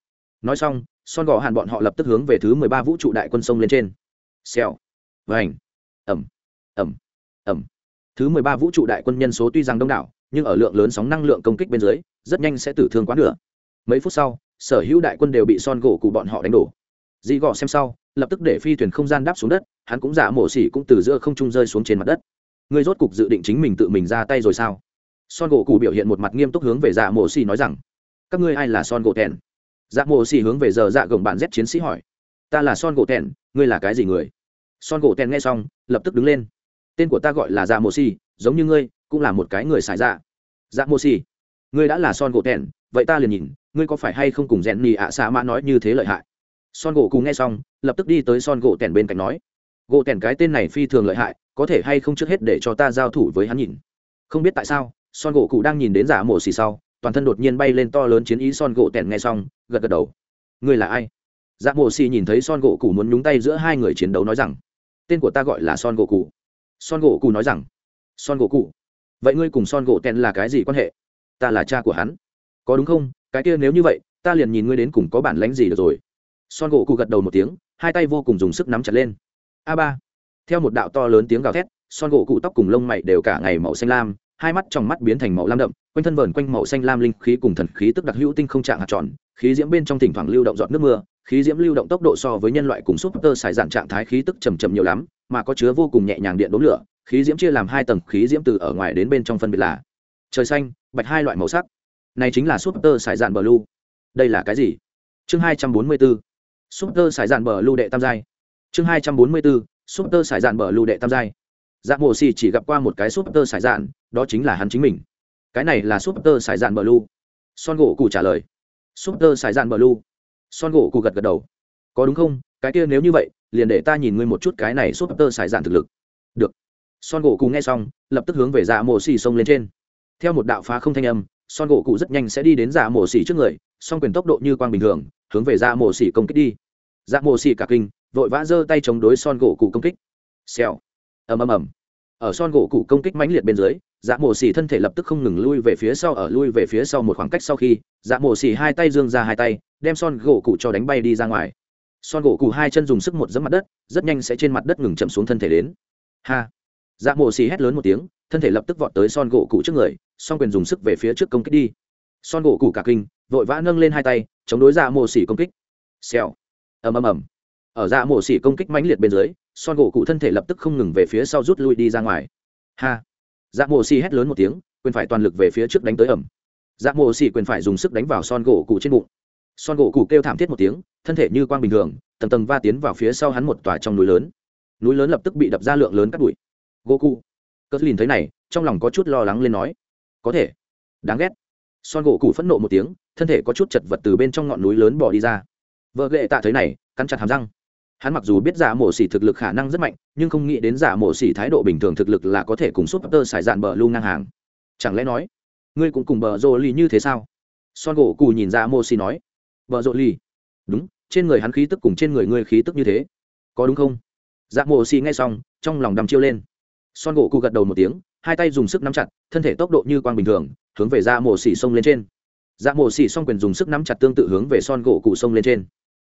Nói xong, son gọ hàn bọn họ lập tức hướng về thứ mười ba vũ trụ đại quân sông lên trên. Xèo. Vành. Ẩm. Ẩm. Ẩm. Thứ mười ba vũ trụ đại quân nhân số tuy rằng đông đảo nhưng ở lượng lớn sóng năng lượng công kích bên dưới, rất nhanh sẽ tử thương quá nửa. Mấy phút sau, sở hữu đại quân đều bị son gỗ cụ bọn họ đánh đổ. Dị gọ xem sau, lập tức để phi thuyền không gian đáp xuống đất, hắn cũng giả mổ xỉ cũng từ giữa không trung rơi xuống trên mặt đất. Người rốt cục dự định chính mình tự mình ra tay rồi sao? Son gỗ cụ biểu hiện một mặt nghiêm túc hướng về dạ mổ xỉ nói rằng, các ngươi ai là son gỗ thẹn dạ mổ xỉ hướng về giờ dạ gồng bạn z chiến sĩ hỏi. Ta là son gỗ thẹn ngươi là cái gì người? Son gỗ thẹn nghe xong, lập tức đứng lên. Tên của ta gọi là dạ mổ xỉ, giống như ngươi cũng là một cái người xài dạ. Dạ mô xì. Ngươi đã là son gỗ tèn, vậy ta liền nhìn, ngươi có phải hay không cùng rèn nhì ạ xạ mã nói như thế lợi hại? Son gỗ cùng nghe xong, lập tức đi tới son gỗ tèn bên cạnh nói. Gỗ tèn cái tên này phi thường lợi hại, có thể hay không trước hết để cho ta giao thủ với hắn nhìn. Không biết tại sao, son gỗ cụ đang nhìn đến giả mổ xì sau, toàn thân đột nhiên bay lên to lớn chiến ý son gỗ tèn nghe xong, gật gật đầu. Ngươi là ai? Dạ mổ xì nhìn thấy son gỗ cụ muốn nhúng tay giữa hai người chiến đấu nói rằng, tên của ta gọi là son gỗ cụ. Son gỗ cụ nói rằng, son gỗ cụ vậy ngươi cùng son gỗ tèn là cái gì quan hệ? Ta là cha của hắn. Có đúng không? Cái kia nếu như vậy, ta liền nhìn ngươi đến cùng có bản lánh gì được rồi. Son gỗ cụ gật đầu một tiếng, hai tay vô cùng dùng sức nắm chặt lên. A ba. Theo một đạo to lớn tiếng gào thét, son gỗ cụ tóc cùng lông mày đều cả ngày màu xanh lam, hai mắt trong mắt biến thành màu lam đậm, quanh thân vờn quanh màu xanh lam linh khí cùng thần khí tức đặc hữu tinh không trạng hạt tròn, khí diễm bên trong thỉnh thoảng lưu động giọt nước mưa, khí diễm lưu động tốc độ so với nhân loại cùng súp tơ xài dạng trạng thái khí tức trầm trầm nhiều lắm, mà có chứa vô cùng nhẹ nhàng điện đốn lửa khí diễm chia làm hai tầng khí diễm từ ở ngoài đến bên trong phân biệt là trời xanh, bạch hai loại màu sắc. Này chính là súp tơ sải dạn bờ lu đây là cái gì? Chương hai trăm bốn mươi bốn súp tơ sải dạn bờ lu đệ tam giai. Chương hai trăm bốn mươi bốn súp tơ sải dạn bờ lu đệ tam giai. Dạng mồ xì chỉ gặp qua một cái súp tơ sải dạn đó chính là hắn chính mình. Cái này là súp tơ sải dạn bờ lu son gỗ cụ trả lời. Súp tơ sải dạn bờ lu son gỗ cụ gật gật đầu. Có đúng không? Cái kia nếu như vậy, liền để ta nhìn ngươi một chút cái này súp tơ sải dạn thực lực. Được son gỗ cụ nghe xong, lập tức hướng về dạ mộ xì xông lên trên. Theo một đạo phá không thanh âm, son gỗ cụ rất nhanh sẽ đi đến dạ mộ xì trước người, song quyền tốc độ như quang bình thường, hướng về dạ mộ xì công kích đi. Dạ mộ xì cả kinh, vội vã giơ tay chống đối son gỗ cụ công kích. Xèo. Ầm ầm ầm. Ở son gỗ cụ công kích mãnh liệt bên dưới dạ mộ xì thân thể lập tức không ngừng lui về phía sau, ở lui về phía sau một khoảng cách sau khi dạ mộ xì hai tay dương ra hai tay, đem son gỗ cụ cho đánh bay đi ra ngoài. Son gỗ cụ hai chân dùng sức một dẫm mặt đất, rất nhanh sẽ trên mặt đất ngừng chậm xuống thân thể đến. Ha dạ mộ xì hét lớn một tiếng, thân thể lập tức vọt tới son gỗ cụ trước người son quyền dùng sức về phía trước công kích đi. Son gỗ cụ cả kinh, vội vã nâng lên hai tay, chống đối dạ mộ xì công kích. Xèo. Ầm ầm ầm. Ở dạ mộ xì công kích mãnh liệt bên dưới, son gỗ cụ thân thể lập tức không ngừng về phía sau rút lui đi ra ngoài. Ha. Dạ mộ xì hét lớn một tiếng, quyền phải toàn lực về phía trước đánh tới ẩm dạ mộ xì quyền phải dùng sức đánh vào son gỗ cụ trên bụng. Son gỗ cụ kêu thảm thiết một tiếng, thân thể như quang bình thường, tầng tầng va tiến vào phía sau hắn một tòa trong núi lớn. Núi lớn lập tức bị đập ra lượng lớn cắt bụi. Goku, cất lìn thấy này trong lòng có chút lo lắng lên nói. Có thể. Đáng ghét. Son gỗ cụ phẫn nộ một tiếng thân thể có chút chật vật từ bên trong ngọn núi lớn bỏ đi ra. Vợ ghệ tạ thấy này cắn chặt hàm răng. Hắn mặc dù biết giả mổ xỉ thực lực khả năng rất mạnh nhưng không nghĩ đến giả mổ xỉ thái độ bình thường thực lực là có thể cùng súp tơ xài dạn bờ lưu ngang hàng. Chẳng lẽ nói ngươi cũng cùng bờ rô ly như thế sao? Son gỗ cù nhìn giả mổ xỉ nói. Bờ rô ly đúng trên người hắn khí tức cùng trên người ngươi khí tức như thế. Có đúng không? Dạ mổ xỉ nghe xong trong lòng đăm chiêu lên son gỗ cụ gật đầu một tiếng, hai tay dùng sức nắm chặt, thân thể tốc độ như quang bình thường, hướng về dạ mổ xỉ xông lên trên. Dạ mổ xỉ song quyền dùng sức nắm chặt tương tự hướng về son gỗ cụ xông lên trên.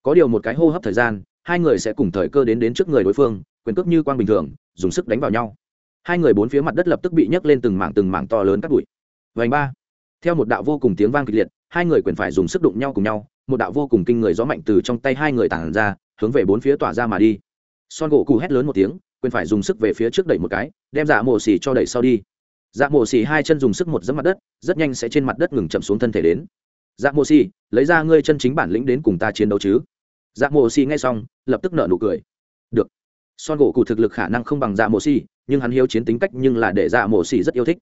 Có điều một cái hô hấp thời gian, hai người sẽ cùng thời cơ đến đến trước người đối phương, quyền cước như quang bình thường, dùng sức đánh vào nhau. Hai người bốn phía mặt đất lập tức bị nhấc lên từng mảng từng mảng to lớn cắt bụi. Vành ba. Theo một đạo vô cùng tiếng vang kịch liệt, hai người quyền phải dùng sức đụng nhau cùng nhau, một đạo vô cùng kinh người gió mạnh từ trong tay hai người tản ra, hướng về bốn phía tỏa ra mà đi. Son gỗ cụ hét lớn một tiếng quyền phải dùng sức về phía trước đẩy một cái, đem dạ mổ xì cho đẩy sau đi. Dạ mổ xì hai chân dùng sức một dẫm mặt đất, rất nhanh sẽ trên mặt đất ngừng chậm xuống thân thể đến. Dạ mổ xì, lấy ra ngươi chân chính bản lĩnh đến cùng ta chiến đấu chứ? Dạ mổ xì nghe xong, lập tức nợ nụ cười. Được. Son gỗ cụ thực lực khả năng không bằng dạ mổ xì, nhưng hắn hiếu chiến tính cách nhưng là để dạ mổ xì rất yêu thích.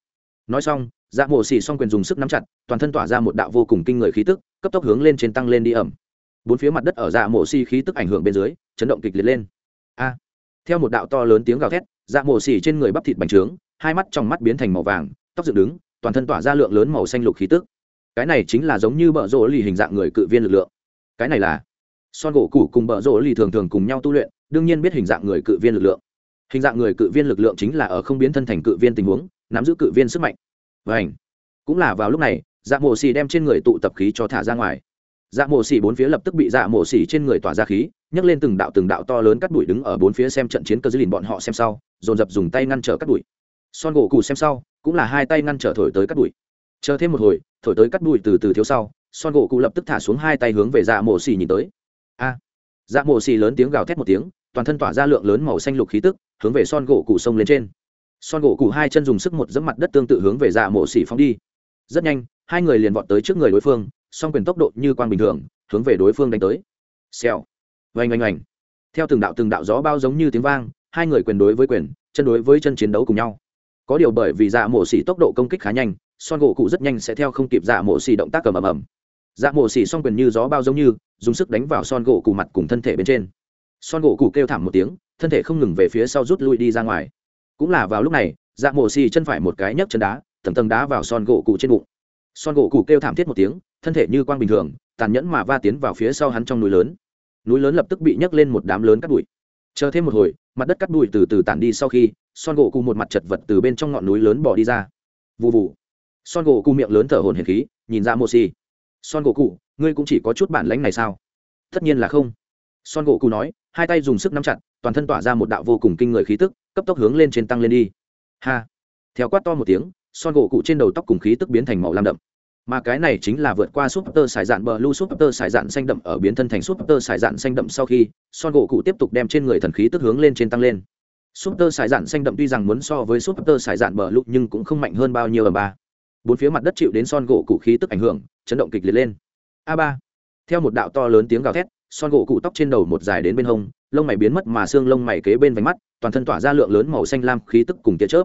Nói xong dạ mổ xì xong quyền dùng sức nắm chặt, toàn thân tỏa ra một đạo vô cùng kinh người khí tức, cấp tốc hướng lên trên tăng lên đi ẩm. Bốn phía mặt đất ở dạ mổ xì khí tức ảnh hưởng bên dưới, chấn động kịch liệt lên. A theo một đạo to lớn tiếng gào thét dạ mổ xỉ trên người bắp thịt bành trướng, hai mắt trong mắt biến thành màu vàng, tóc dựng đứng, toàn thân tỏa ra lượng lớn màu xanh lục khí tức. Cái này chính là giống như bợ rỗ lì hình dạng người cự viên lực lượng. Cái này là son gỗ củ cùng bợ rỗ lì thường thường cùng nhau tu luyện, đương nhiên biết hình dạng người cự viên lực lượng. Hình dạng người cự viên lực lượng chính là ở không biến thân thành cự viên tình huống, nắm giữ cự viên sức mạnh. Và ảnh cũng là vào lúc này dạ mổ xì đem trên người tụ tập khí cho thả ra ngoài dạ mổ xỉ bốn phía lập tức bị dạ mổ xỉ trên người tỏa ra khí, nhấc lên từng đạo từng đạo to lớn cắt đuổi đứng ở bốn phía xem trận chiến cơ dư lìn bọn họ xem sau, dồn dập dùng tay ngăn trở cắt đuổi. Son gỗ cụ xem sau, cũng là hai tay ngăn trở thổi tới cắt đuổi. Chờ thêm một hồi, thổi tới cắt đuổi từ từ thiếu sau, son gỗ cụ lập tức thả xuống hai tay hướng về dạ mổ xỉ nhìn tới. A! Dạ mổ xỉ lớn tiếng gào thét một tiếng, toàn thân tỏa ra lượng lớn màu xanh lục khí tức, hướng về son gỗ cụ sông lên trên. Son gỗ cụ hai chân dùng sức một dẫm mặt đất tương tự hướng về dạ mổ xỉ phóng đi. Rất nhanh, hai người liền vọt tới trước người đối phương song quyền tốc độ như quang bình thường, hướng về đối phương đánh tới. Xèo. Oanh oanh oanh. Theo từng đạo từng đạo gió bao giống như tiếng vang, hai người quyền đối với quyền, chân đối với chân chiến đấu cùng nhau. Có điều bởi vì dạ mổ xỉ tốc độ công kích khá nhanh, son gỗ cụ rất nhanh sẽ theo không kịp dạ mổ xỉ động tác cầm ầm ầm. Dạ mổ xỉ song quyền như gió bao giống như, dùng sức đánh vào son gỗ cụ mặt cùng thân thể bên trên. Son gỗ cụ kêu thảm một tiếng, thân thể không ngừng về phía sau rút lui đi ra ngoài. Cũng là vào lúc này dạ mổ xỉ chân phải một cái nhấc chân đá, tầng tầng đá vào son gỗ cụ trên bụng. Son gỗ cụ kêu thảm thiết một tiếng thân thể như quang bình thường, tàn nhẫn mà va tiến vào phía sau hắn trong núi lớn. Núi lớn lập tức bị nhấc lên một đám lớn cắt bụi. Chờ thêm một hồi, mặt đất cắt bụi từ từ tản đi sau khi, son gỗ cụ một mặt chật vật từ bên trong ngọn núi lớn bỏ đi ra. Vụ vụ son gỗ cụ miệng lớn thở hồn hển khí, nhìn ra mô xì son gỗ cụ ngươi cũng chỉ có chút bản lãnh này sao? Tất nhiên là không. Son gỗ cụ nói, hai tay dùng sức nắm chặt, toàn thân tỏa ra một đạo vô cùng kinh người khí tức, cấp tốc hướng lên trên tăng lên đi. Ha. Theo quát to một tiếng, son gỗ cụ trên đầu tóc cùng khí tức biến thành màu lam đậm mà cái này chính là vượt qua súp tơ sải dạn bờ lu súp tơ sải dạn xanh đậm ở biến thân thành súp tơ sải dạn xanh đậm sau khi, son gỗ cụ tiếp tục đem trên người thần khí tức hướng lên trên tăng lên. Súp tơ sải dạn xanh đậm tuy rằng muốn so với súp tơ sải dạn bờ Lu nhưng cũng không mạnh hơn bao nhiêu ở ba. Bốn phía mặt đất chịu đến son gỗ cụ khí tức ảnh hưởng, chấn động kịch liệt lên. A ba. Theo một đạo to lớn tiếng gào thét, son gỗ cụ tóc trên đầu một dài đến bên hông, lông mày biến mất mà xương lông mày kế bên vánh mắt, toàn thân tỏa ra lượng lớn màu xanh lam khí tức cùng tia chớp.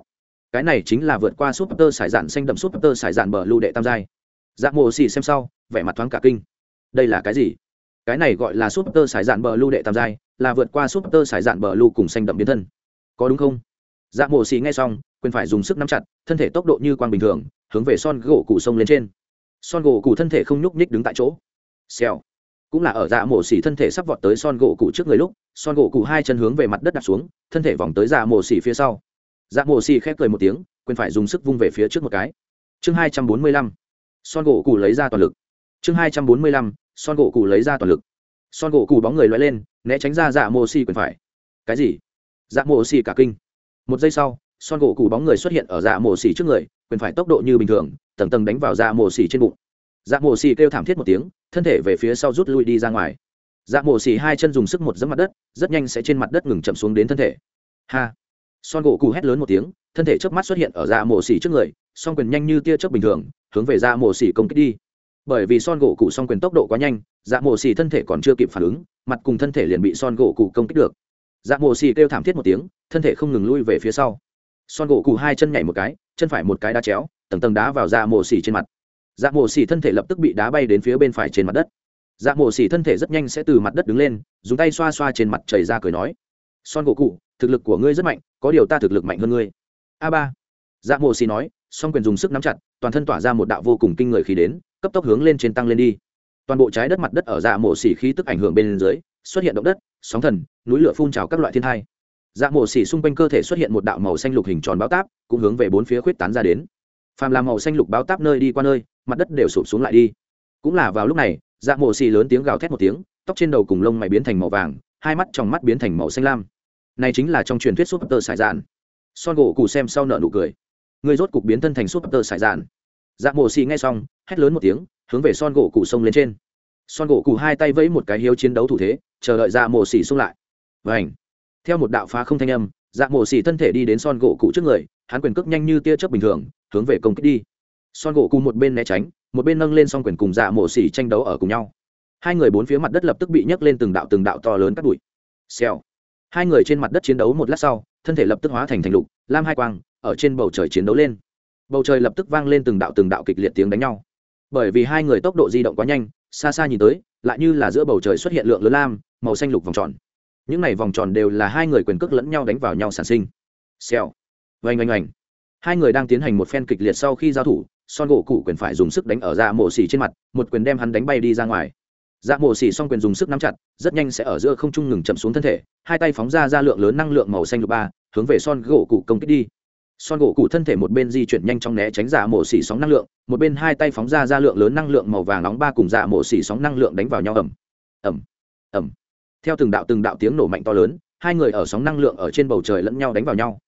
Cái này chính là vượt qua súp tơ sải dạn xanh đậm súp tơ sải dạn bờ Lu đệ tam giai dạ mộ xì xem sau, vẻ mặt thoáng cả kinh. Đây là cái gì? Cái này gọi là súp tơ sải dạn bờ lưu đệ tam giai, là vượt qua súp tơ sải dạn bờ lưu cùng xanh đậm biến thân. Có đúng không? Dạ mộ xì nghe xong, quyền phải dùng sức nắm chặt, thân thể tốc độ như quang bình thường, hướng về son gỗ cụ sông lên trên. Son gỗ cụ thân thể không nhúc nhích đứng tại chỗ. Xèo. Cũng là ở dạ mổ xỉ thân thể sắp vọt tới son gỗ cụ trước người lúc, son gỗ cụ hai chân hướng về mặt đất đặt xuống, thân thể vòng tới dạ mổ xỉ phía sau. Dạ mổ xỉ khép cười một tiếng, quyền phải dùng sức vung về phía trước một cái. Chương hai trăm bốn mươi lăm son gỗ cụ lấy ra toàn lực. Chương hai trăm bốn mươi lăm, son gỗ cụ lấy ra toàn lực. Son gỗ cụ bóng người loay lên, né tránh ra dạ mô xì quyền phải. Cái gì? Dạ mô xì cả kinh. Một giây sau, son gỗ cụ bóng người xuất hiện ở dạ mô xì trước người, quyền phải tốc độ như bình thường, tầng tầng đánh vào dạ mô xì trên bụng. Dạ mô xì kêu thảm thiết một tiếng, thân thể về phía sau rút lui đi ra ngoài. Dạ mổ xì hai chân dùng sức một dẫm mặt đất, rất nhanh sẽ trên mặt đất ngừng chậm xuống đến thân thể. Ha! Son gỗ cụ hét lớn một tiếng, thân thể trước mắt xuất hiện ở dạ mổ xì trước người song quyền nhanh như tia chớp bình thường, hướng về dạ mổ xỉ công kích đi. Bởi vì son gỗ cụ song quyền tốc độ quá nhanh dạ mổ xỉ thân thể còn chưa kịp phản ứng, mặt cùng thân thể liền bị son gỗ cụ công kích được. Dạ mổ xỉ kêu thảm thiết một tiếng, thân thể không ngừng lui về phía sau. Son gỗ cụ hai chân nhảy một cái, chân phải một cái đá chéo, tầng tầng đá vào dạ mổ xỉ trên mặt. Dạ mổ xỉ thân thể lập tức bị đá bay đến phía bên phải trên mặt đất. Dạ mổ xỉ thân thể rất nhanh sẽ từ mặt đất đứng lên, dùng tay xoa xoa trên mặt chảy ra cười nói. Son gỗ cụ, thực lực của ngươi rất mạnh, có điều ta thực lực mạnh hơn ngươi. A ba. Dạ mổ xỉ nói song quyền dùng sức nắm chặt, toàn thân tỏa ra một đạo vô cùng kinh người khí đến, cấp tốc hướng lên trên tăng lên đi. Toàn bộ trái đất mặt đất ở dạ mổ xỉ khí tức ảnh hưởng bên dưới, xuất hiện động đất, sóng thần, núi lửa phun trào các loại thiên thai dạ mổ xỉ xung quanh cơ thể xuất hiện một đạo màu xanh lục hình tròn báo táp, cũng hướng về bốn phía khuyết tán ra đến. Phàm làm màu xanh lục báo táp nơi đi qua nơi, mặt đất đều sụp xuống lại đi. Cũng là vào lúc này dạ mổ xỉ lớn tiếng gào thét một tiếng, tóc trên đầu cùng lông mày biến thành màu vàng, hai mắt trong mắt biến thành màu xanh lam. Này chính là trong truyền thuyết súp tơ sải dạn son gỗ cụ xem sau nợ nụ cười người rốt cục biến thân thành súp tơ sải dạn dạ mổ xì nghe xong, hét lớn một tiếng, hướng về son gỗ cụ sông lên trên. Son gỗ cụ hai tay vẫy một cái hiếu chiến đấu thủ thế, chờ đợi dạ mổ xì xung lại. Vảnh theo một đạo phá không thanh âm dạ mổ xì thân thể đi đến son gỗ cụ trước người, hắn quyền cước nhanh như tia chớp bình thường, hướng về công kích đi. Son gỗ cụ một bên né tránh, một bên nâng lên s o n g quyền cùng dạ mổ xì tranh đấu ở cùng nhau. Hai người bốn phía mặt đất lập tức bị nhấc lên từng đạo từng đạo to lớn cắt bụi. Xèo! Hai người trên mặt đất chiến đấu một lát sau, thân thể lập tức hóa thành thành lục, lam hai quang ở trên bầu trời chiến đấu lên. Bầu trời lập tức vang lên từng đạo từng đạo kịch liệt tiếng đánh nhau. Bởi vì hai người tốc độ di động quá nhanh, xa xa nhìn tới, lại như là giữa bầu trời xuất hiện lượng lớn lam, màu xanh lục vòng tròn. Những này vòng tròn đều là hai người quyền cước lẫn nhau đánh vào nhau sản sinh. Xèo. Oanh oanh oanh. Hai người đang tiến hành một phen kịch liệt sau khi giao thủ, son gỗ cụ quyền phải dùng sức đánh ở dạ mổ xỉ trên mặt, một quyền đem hắn đánh bay đi ra ngoài. Dạ mổ xỉ xong quyền dùng sức nắm chặt, rất nhanh sẽ ở giữa không trung ngừng chậm xuống thân thể, hai tay phóng ra ra lượng lớn năng lượng màu xanh lục ba, hướng về son gỗ cụ công kích đi son gỗ cụ thân thể một bên di chuyển nhanh trong né tránh giả mổ xỉ sóng năng lượng, một bên hai tay phóng ra ra lượng lớn năng lượng màu vàng nóng ba cùng giả mổ xỉ sóng năng lượng đánh vào nhau ẩm ẩm ẩm theo từng đạo từng đạo tiếng nổ mạnh to lớn, hai người ở sóng năng lượng ở trên bầu trời lẫn nhau đánh vào nhau.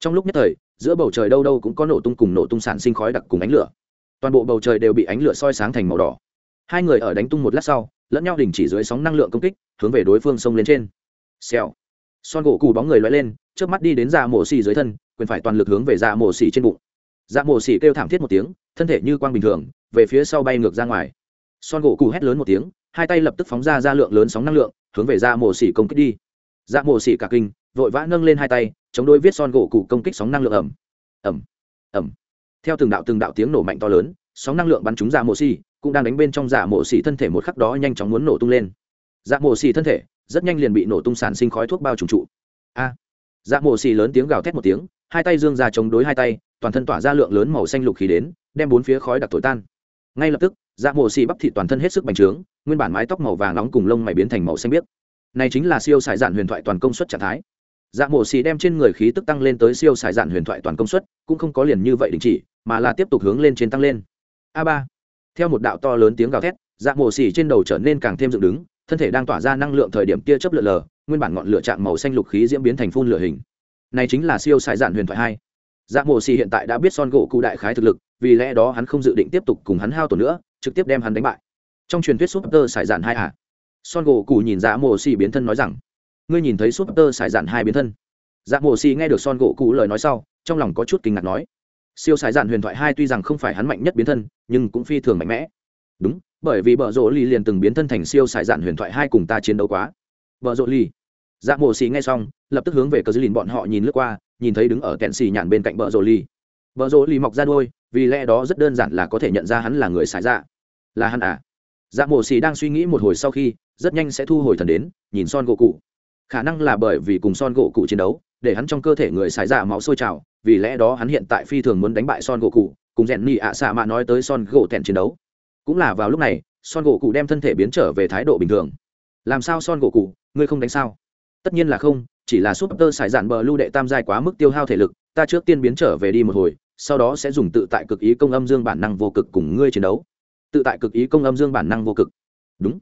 Trong lúc nhất thời, giữa bầu trời đâu đâu cũng có nổ tung cùng nổ tung sản sinh khói đặc cùng ánh lửa. Toàn bộ bầu trời đều bị ánh lửa soi sáng thành màu đỏ. Hai người ở đánh tung một lát sau, lẫn nhau đình chỉ dưới sóng năng lượng công kích, hướng về đối phương sông lên trên. Xèo. Son gỗ cù bóng người loay lên trước mắt đi đến già mổ xì dưới thân quyền phải toàn lực hướng về dạ mổ xỉ trên bụng. Dạ mổ xỉ kêu thảm thiết một tiếng, thân thể như quang bình thường, về phía sau bay ngược ra ngoài. Son gỗ cụ hét lớn một tiếng, hai tay lập tức phóng ra ra lượng lớn sóng năng lượng, hướng về dạ mổ xỉ công kích đi. Dạ mổ xỉ cả kinh, vội vã nâng lên hai tay, chống đôi viết son gỗ cụ công kích sóng năng lượng ẩm ẩm ẩm theo từng đạo từng đạo tiếng nổ mạnh to lớn, sóng năng lượng bắn trúng dạ mổ xỉ, cũng đang đánh bên trong dạ mổ xỉ thân thể một khắc đó nhanh chóng muốn nổ tung lên. Dạ mổ xỉ thân thể rất nhanh liền bị nổ tung sản sinh khói thuốc bao trùng trụ. A. Dạ mổ xỉ lớn tiếng gào thét một tiếng hai tay dương ra chống đối hai tay, toàn thân tỏa ra lượng lớn màu xanh lục khí đến, đem bốn phía khói đặc thổi tan. Ngay lập tức dạ mộ xì bắp thịt toàn thân hết sức bành trướng, nguyên bản mái tóc màu vàng nóng cùng lông mày biến thành màu xanh biếc. Này chính là siêu sải dạn huyền thoại toàn công suất trạng thái. Dạ mổ xì đem trên người khí tức tăng lên tới siêu xài dạn huyền thoại toàn công suất, cũng không có liền như vậy đình chỉ, mà là tiếp tục hướng lên trên tăng lên. A ba. Theo một đạo to lớn tiếng gào thét dạ mổ xì trên đầu trở nên càng thêm dựng đứng, thân thể đang tỏa ra năng lượng thời điểm tia chớp lửa lờ, nguyên bản ngọn lửa trạng màu xanh lục khí diễn biến thành phun lửa hình này chính là siêu sai dạn huyền thoại hai. Dạ mổ xì hiện tại đã biết son gỗ cụ đại khái thực lực, vì lẽ đó hắn không dự định tiếp tục cùng hắn hao tổn nữa, trực tiếp đem hắn đánh bại. Trong truyền thuyết súp tơ xài dạn hai à? Son gỗ cụ nhìn dạ mổ xì biến thân nói rằng, ngươi nhìn thấy súp tơ xài dạn hai biến thân? Dạ mộ xì nghe được son gỗ cụ lời nói sau, trong lòng có chút kinh ngạc nói, siêu sai dạn huyền thoại hai tuy rằng không phải hắn mạnh nhất biến thân, nhưng cũng phi thường mạnh mẽ. Đúng, bởi vì bờ rỗ ly liền từng biến thân thành siêu sai dạn huyền thoại hai cùng ta chiến đấu quá. Bờ rỗ ly dạ mộ xì nghe xong, lập tức hướng về cờ dư lìn bọn họ nhìn lướt qua, nhìn thấy đứng ở kẹn xì nhàn bên cạnh bờ rồ ly bờ rồ ly mọc ra đôi vì lẽ đó rất đơn giản là có thể nhận ra hắn là người xài dạ. Là hắn à? Dạ mộ xì đang suy nghĩ một hồi sau khi, rất nhanh sẽ thu hồi thần đến, nhìn son gỗ cụ. Khả năng là bởi vì cùng son gỗ cụ chiến đấu, để hắn trong cơ thể người xài dạ máu sôi trào, vì lẽ đó hắn hiện tại phi thường muốn đánh bại son gỗ cụ, cùng rèn nhị ạ xạ mạ nói tới son gỗ tèn chiến đấu. Cũng là vào lúc này, son gỗ cụ đem thân thể biến trở về thái độ bình thường. Làm sao son gỗ cụ, ngươi không đánh sao? Tất nhiên là không, chỉ là súp tơ xài dạn bờ lưu đệ tam giai quá mức tiêu hao thể lực, ta trước tiên biến trở về đi một hồi, sau đó sẽ dùng tự tại cực ý công âm dương bản năng vô cực cùng ngươi chiến đấu. Tự tại cực ý công âm dương bản năng vô cực. Đúng.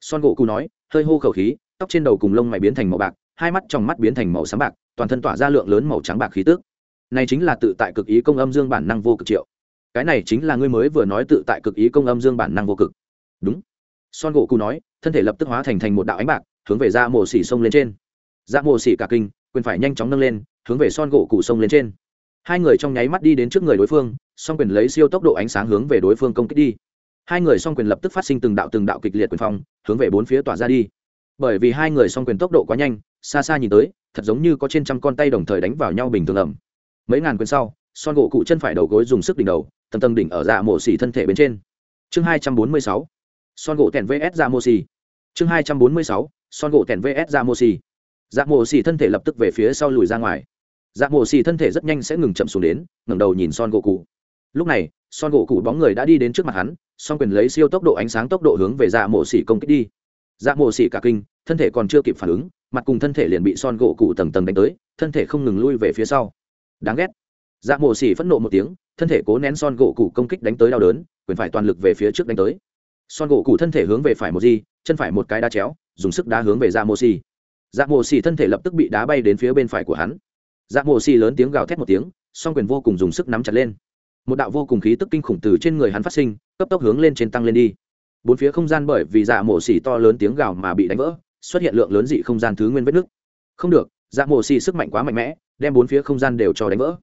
Son gỗ cụ nói, hơi hô khẩu khí, tóc trên đầu cùng lông mày biến thành màu bạc, hai mắt trong mắt biến thành màu sáng bạc, toàn thân tỏa ra lượng lớn màu trắng bạc khí tước này chính là tự tại cực ý công âm dương bản năng vô cực triệu. Cái này chính là ngươi mới vừa nói tự tại cực ý công âm dương bản năng vô cực. Đúng. Son gỗ cụ nói, thân thể lập tức hóa thành thành một đạo ánh bạc, hướng về ra mổ xỉ sông lên trên dạ mộ xỉ cả kinh, quyền phải nhanh chóng nâng lên, hướng về son gỗ cụ sông lên trên. Hai người trong nháy mắt đi đến trước người đối phương, song quyền lấy siêu tốc độ ánh sáng hướng về đối phương công kích đi. Hai người song quyền lập tức phát sinh từng đạo từng đạo kịch liệt quyền phong, hướng về bốn phía tỏa ra đi. Bởi vì hai người song quyền tốc độ quá nhanh, xa xa nhìn tới, thật giống như có trên trăm con tay đồng thời đánh vào nhau bình thường ẩm mấy ngàn quyền sau, son gỗ cụ chân phải đầu gối dùng sức đỉnh đầu, tầng tầng đỉnh ở dạ mổ xỉ thân thể bên trên. Chương hai trăm bốn mươi sáu, son gỗ tèn vs dạ mổ xỉ. Chương hai trăm bốn mươi sáu, son gỗ tèn vs dạ mổ xỉ dạ mổ xì thân thể lập tức về phía sau lùi ra ngoài. Dạ mổ xì thân thể rất nhanh sẽ ngừng chậm xuống đến, ngẩng đầu nhìn son gỗ cụ lúc này, son gỗ cụ bóng người đã đi đến trước mặt hắn son quyền lấy siêu tốc độ ánh sáng tốc độ hướng về dạ mổ xì công kích đi. Dạ mổ xì cả kinh, thân thể còn chưa kịp phản ứng, mặt cùng thân thể liền bị son gỗ cụ tầng tầng đánh tới, thân thể không ngừng lui về phía sau. Đáng ghét. Dạ mổ xì phẫn nộ một tiếng, thân thể cố nén son gỗ cụ công kích đánh tới đau đớn, quyền phải toàn lực về phía trước đánh tới. Son gỗ cụ thân thể hướng về phải một gì chân phải một cái đá chéo, dùng sức đá hướng về dạ mổ xì dạ mồ xì thân thể lập tức bị đá bay đến phía bên phải của hắn. Dạ mồ xì lớn tiếng gào thét một tiếng, song quyền vô cùng dùng sức nắm chặt lên. Một đạo vô cùng khí tức kinh khủng từ trên người hắn phát sinh, cấp tốc hướng lên trên tăng lên đi. Bốn phía không gian bởi vì dạ mồ xì to lớn tiếng gào mà bị đánh vỡ, xuất hiện lượng lớn dị không gian thứ nguyên vết nứt. không được dạ mồ xì sức mạnh quá mạnh mẽ, đem bốn phía không gian đều cho đánh vỡ.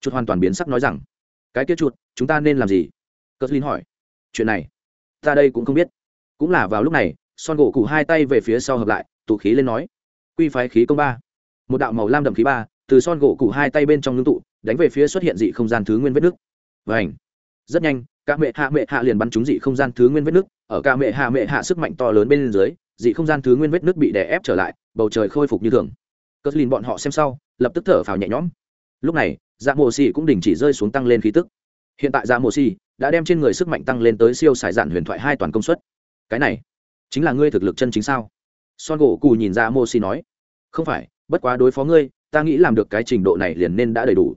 Chuột hoàn toàn biến sắc nói rằng, cái kia chuột, chúng ta nên làm gì? Cất linh hỏi. Chuyện này, ta đây cũng không biết. Cũng là vào lúc này, son gỗ cụ hai tay về phía sau hợp lại, tụ khí lên nói quy phái khí công ba. Một đạo màu lam đậm khí ba, từ son gỗ cụ hai tay bên trong ngưng tụ, đánh về phía xuất hiện dị không gian thứ nguyên vết nước. Và ảnh rất nhanh, cả mẹ hạ mẹ hạ liền bắn trúng dị không gian thứ nguyên vết nước, ở cả mẹ hạ mẹ hạ sức mạnh to lớn bên dưới, dị không gian thứ nguyên vết nước bị đè ép trở lại, bầu trời khôi phục như thường. Cất lìn bọn họ xem sau, lập tức thở phào nhẹ nhõm. Lúc này dạ mồ xì cũng đình chỉ rơi xuống tăng lên khí tức. Hiện tại dạ mồ xì đã đem trên người sức mạnh tăng lên tới siêu sải dạn huyền thoại hai toàn công suất. Cái này chính là ngươi thực lực chân chính sao? Son gỗ cù nhìn ra mô xì nói, không phải, bất quá đối phó ngươi, ta nghĩ làm được cái trình độ này liền nên đã đầy đủ.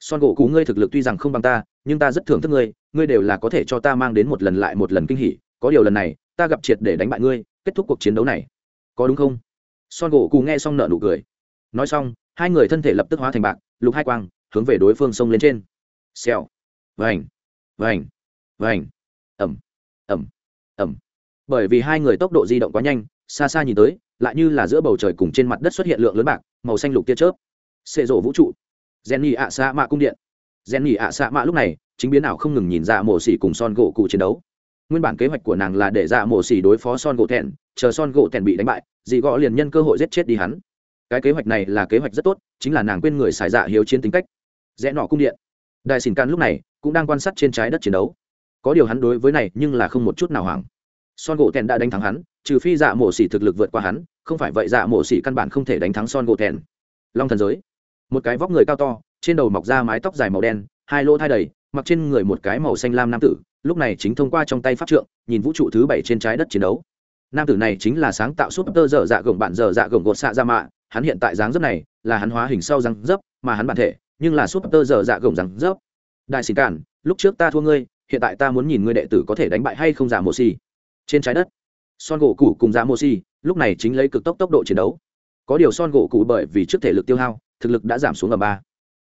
Son gỗ cù ngươi thực lực tuy rằng không bằng ta, nhưng ta rất thưởng thức ngươi ngươi đều là có thể cho ta mang đến một lần lại một lần kinh hỉ, có điều lần này, ta gặp triệt để đánh bại ngươi, kết thúc cuộc chiến đấu này. Có đúng không? Son gỗ cù nghe xong nợ nụ cười. Nói xong, hai người thân thể lập tức hóa thành bạc, lục hai quang, hướng về đối phương sông lên trên. Xèo. Vành. Vành. Vành. Ẩm ẩm ẩm bởi vì hai người tốc độ di động quá nhanh xa xa nhìn tới, lại như là giữa bầu trời cùng trên mặt đất xuất hiện lượng lớn bạc, màu xanh lục tia chớp. Xệ rộ vũ trụ. Jenny ạ xa mạ cung điện. Jenny ạ xa mạ lúc này, chính biến ảo không ngừng nhìn ra mổ xỉ cùng son gỗ cụ chiến đấu. Nguyên bản kế hoạch của nàng là để ra mổ xỉ đối phó son gỗ thẹn chờ son gỗ thẹn bị đánh bại dị gõ liền nhân cơ hội giết chết đi hắn. Cái kế hoạch này là kế hoạch rất tốt, chính là nàng quên người xài dạ hiếu chiến tính cách. Rẽ nọ cung điện. Đại xỉn can lúc này, cũng đang quan sát trên trái đất chiến đấu. Có điều hắn đối với này nhưng là không một chút nào hoảng son gỗ thẹn đã đánh thắng hắn, trừ phi dạ mổ xỉ thực lực vượt qua hắn, không phải vậy dạ mổ xỉ căn bản không thể đánh thắng son gỗ thẹn long thần giới. Một cái vóc người cao to, trên đầu mọc ra mái tóc dài màu đen, hai lỗ thai đầy, mặc trên người một cái màu xanh lam nam tử, lúc này chính thông qua trong tay pháp trượng, nhìn vũ trụ thứ bảy trên trái đất chiến đấu. Nam tử này chính là sáng tạo súp tơ dở dạ gồng bạn dở dạ gồng gột xạ ra mạ, hắn hiện tại dáng dấp này là hắn hóa hình sau răng dấp, mà hắn bản thể nhưng là súp tơ dở dạ gồng răng dấp. Đại xin cản, lúc trước ta thua ngươi, hiện tại ta muốn nhìn ngươi đệ tử có thể đánh bại hay không giả mô si trên trái đất, son gỗ cụ cùng ra mô si lúc này chính lấy cực tốc tốc độ chiến đấu. Có điều son gỗ cụ bởi vì trước thể lực tiêu hao, thực lực đã giảm xuống ở ba.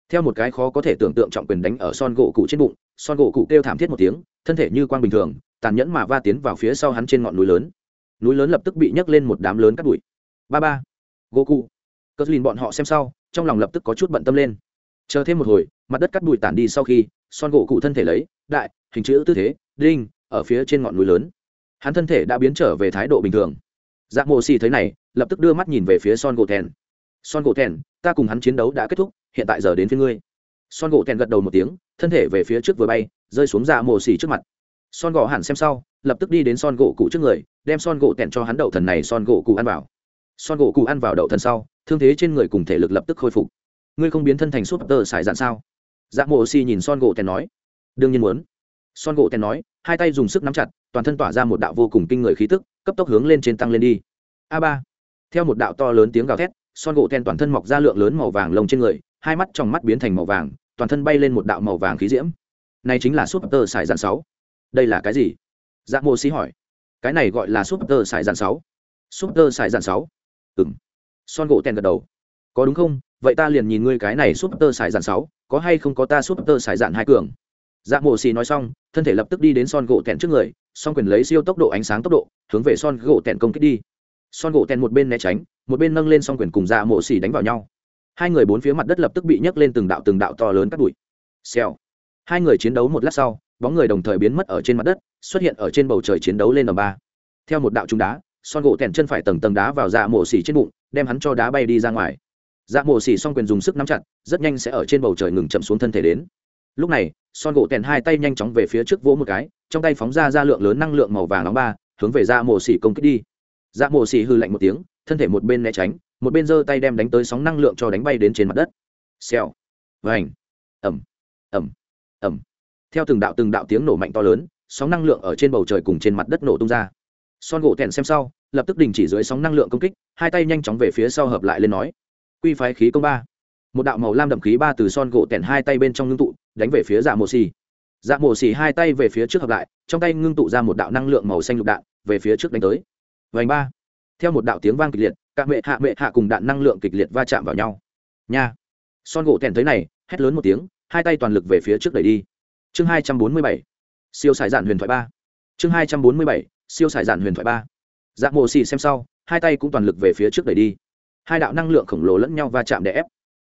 Theo một cái khó có thể tưởng tượng trọng quyền đánh ở son gỗ cụ trên bụng, son gỗ cụ kêu thảm thiết một tiếng, thân thể như quang bình thường, tàn nhẫn mà va tiến vào phía sau hắn trên ngọn núi lớn. Núi lớn lập tức bị nhấc lên một đám lớn cắt bụi. Ba ba. Gỗ cụ cất lìn bọn họ xem sau, trong lòng lập tức có chút bận tâm lên. Chờ thêm một hồi, mặt đất cắt bụi tản đi sau khi, son gỗ cụ thân thể lấy, đại, hình chữ tư thế, đinh, ở phía trên ngọn núi lớn hắn thân thể đã biến trở về thái độ bình thường. Dạng mộ xì thấy này, lập tức đưa mắt nhìn về phía son gỗ thèn. Son gỗ thèn, ta cùng hắn chiến đấu đã kết thúc, hiện tại giờ đến phía ngươi. Son gỗ thèn gật đầu một tiếng, thân thể về phía trước vừa bay, rơi xuống dạ mộ xì trước mặt. Son gỗ hẳn xem sau, lập tức đi đến son gỗ cụ trước người, đem son gỗ thèn cho hắn đậu thần này son gỗ cụ ăn vào. Son gỗ cụ ăn vào đậu thần sau, thương thế trên người cùng thể lực lập tức khôi phục. Ngươi không biến thân thành súp tơ xài dạn sao? Dạ mộ xì nhìn son gỗ thèn nói. Đương nhiên muốn. Son gỗ thèn nói, hai tay dùng sức nắm chặt toàn thân tỏa ra một đạo vô cùng kinh người khí tức, cấp tốc hướng lên trên tăng lên đi. A ba. Theo một đạo to lớn tiếng gào thét, son gỗ ten toàn thân mọc ra lượng lớn màu vàng lông trên người, hai mắt trong mắt biến thành màu vàng, toàn thân bay lên một đạo màu vàng khí diễm. Này chính là súp tơ sải dạn sáu đây là cái gì? Dạ mô sĩ hỏi. Cái này gọi là súp tơ sải dạn sáu súp tơ sải dạn sáu ừng son gỗ ten gật đầu. Có đúng không? Vậy ta liền nhìn ngươi cái này súp tơ sải dạn sáu có hay không có ta súp tơ sải dạn hai cường? Dạ mộ xì nói xong, thân thể lập tức đi đến son gỗ tẹn trước người son quyền lấy siêu tốc độ ánh sáng tốc độ, hướng về son gỗ tẹn công kích đi. Son gỗ tẹn một bên né tránh, một bên nâng lên son quyền cùng dạ mộ xì đánh vào nhau. Hai người bốn phía mặt đất lập tức bị nhấc lên từng đạo từng đạo to lớn cắt bụi. Xèo. Hai người chiến đấu một lát sau, bóng người đồng thời biến mất ở trên mặt đất, xuất hiện ở trên bầu trời chiến đấu lên ở ba. Theo một đạo trúng đá, son gỗ tẹn chân phải tầng tầng đá vào dạ mộ xì trên bụng, đem hắn cho đá bay đi ra ngoài. Dạ mộ xì xong quyền dùng sức nắm chặt, rất nhanh sẽ ở trên bầu trời ngừng chậm xuống thân thể đến lúc này, son gỗ tèn hai tay nhanh chóng về phía trước vỗ một cái, trong tay phóng ra ra lượng lớn năng lượng màu vàng nóng ba, hướng về dạ mổ xỉ công kích đi. Dạ mổ xỉ hư lạnh một tiếng, thân thể một bên né tránh, một bên giơ tay đem đánh tới sóng năng lượng cho đánh bay đến trên mặt đất. Xèo. Vành. Ẩm ẩm ẩm theo từng đạo từng đạo tiếng nổ mạnh to lớn, sóng năng lượng ở trên bầu trời cùng trên mặt đất nổ tung ra. Son gỗ tèn xem sau, lập tức đình chỉ dưới sóng năng lượng công kích, hai tay nhanh chóng về phía sau hợp lại lên nói. Quy phái khí công ba. Một đạo màu lam đậm khí ba từ son gỗ tèn hai tay bên trong ngưng tụ đánh về phía dạ mộ xì. Dạ mộ xì hai tay về phía trước hợp lại, trong tay ngưng tụ ra một đạo năng lượng màu xanh lục đạn, về phía trước đánh tới. Vành ba. Theo một đạo tiếng vang kịch liệt các mẹ hạ mẹ hạ cùng đạn năng lượng kịch liệt va chạm vào nhau. Nha. Son gỗ thèn thấy này, hét lớn một tiếng, hai tay toàn lực về phía trước đẩy đi. Chương hai trăm bốn mươi bảy. Siêu sải giản huyền thoại ba. Chương hai trăm bốn mươi bảy. Siêu sải giản huyền thoại ba. Dạ mộ xì xem sau, hai tay cũng toàn lực về phía trước đẩy đi. Hai đạo năng lượng khổng lồ lẫn nhau va chạm để ép.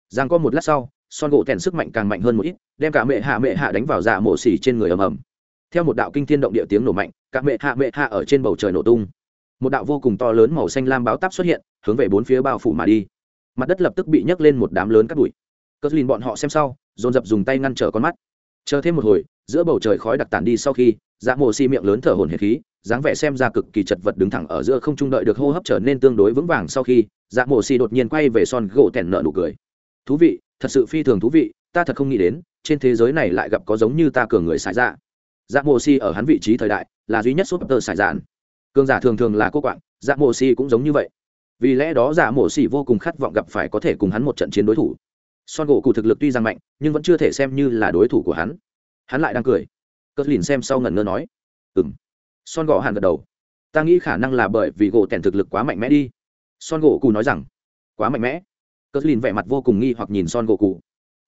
Giang có một lát sau son gỗ tèn sức mạnh càng mạnh hơn một ít, đem cả mẹ hạ mẹ hạ đánh vào dạ mổ xỉ trên người ầm ầm. Theo một đạo kinh thiên động địa tiếng nổ mạnh, cả mẹ hạ mẹ hạ ở trên bầu trời nổ tung. Một đạo vô cùng to lớn màu xanh lam báo táp xuất hiện, hướng về bốn phía bao phủ mà đi. Mặt đất lập tức bị nhấc lên một đám lớn cắt bụi. Cất lìn bọn họ xem sau, dồn dập dùng tay ngăn trở con mắt. Chờ thêm một hồi, giữa bầu trời khói đặc tàn đi sau khi dạ mồ xi miệng lớn thở hồn hệt khí, dáng vẻ xem ra cực kỳ chật vật đứng thẳng ở giữa không trung đợi được hô hấp trở nên tương đối vững vàng sau khi dạ mồ xi đột nhiên quay về son gỗ tẻn nợ nụ cười. Thú vị thật sự phi thường thú vị, ta thật không nghĩ đến, trên thế giới này lại gặp có giống như ta cường người xài dạ. Dạ mộ si ở hắn vị trí thời đại, là duy nhất súp tơ xài dạn cường giả thường thường là cô quạng dạ mộ si cũng giống như vậy. Vì lẽ đó dạ mộ si vô cùng khát vọng gặp phải có thể cùng hắn một trận chiến đối thủ. Son gỗ cụ thực lực tuy rằng mạnh, nhưng vẫn chưa thể xem như là đối thủ của hắn. Hắn lại đang cười. Cất lìn xem sau ngẩn ngơ nói. Ừng son gỗ hàn gật đầu. Ta nghĩ khả năng là bởi vì gỗ tèn thực lực quá mạnh mẽ đi. Son gỗ cụ nói rằng, quá mạnh mẽ cờ lìn vẻ mặt vô cùng nghi hoặc nhìn son gỗ cụ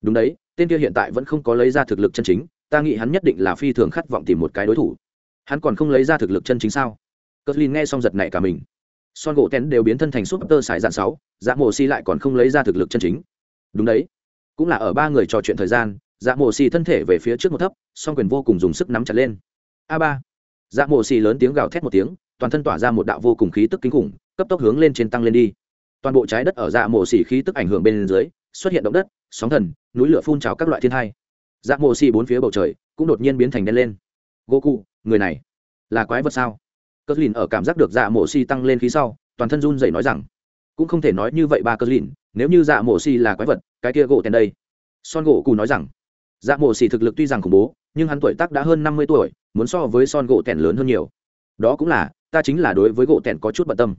đúng đấy, tên kia hiện tại vẫn không có lấy ra thực lực chân chính, ta nghĩ hắn nhất định là phi thường khát vọng tìm một cái đối thủ. Hắn còn không lấy ra thực lực chân chính sao? Cờ lìn nghe xong giật nảy cả mình. Son gỗ tén đều biến thân thành súp tơ sải dạn sáu dạ mộ si lại còn không lấy ra thực lực chân chính. Đúng đấy, cũng là ở ba người trò chuyện thời gian dạ mộ si thân thể về phía trước một thấp, song quyền vô cùng dùng sức nắm chặt lên. A ba. Dạ mộ si lớn tiếng gào thét một tiếng, toàn thân tỏa ra một đạo vô cùng khí tức kinh khủng, cấp tốc hướng lên trên tăng lên đi toàn bộ trái đất ở dạ mổ xỉ khí tức ảnh hưởng bên dưới, xuất hiện động đất, sóng thần, núi lửa phun trào các loại thiên thai dạ mổ xỉ bốn phía bầu trời cũng đột nhiên biến thành đen lên. Goku người này là quái vật sao? Cờ lìn ở cảm giác được dạ mổ xỉ tăng lên khí sau, toàn thân run dậy nói rằng, cũng không thể nói như vậy ba cờ lìn nếu như dạ mổ xỉ là quái vật, cái kia gỗ tèn đây. Son gỗ cù nói rằng dạ mổ xỉ thực lực tuy rằng khủng bố, nhưng hắn tuổi tác đã hơn năm mươi tuổi, muốn so với son gỗ tèn lớn hơn nhiều. Đó cũng là, ta chính là đối với gỗ tèn có chút bận tâm.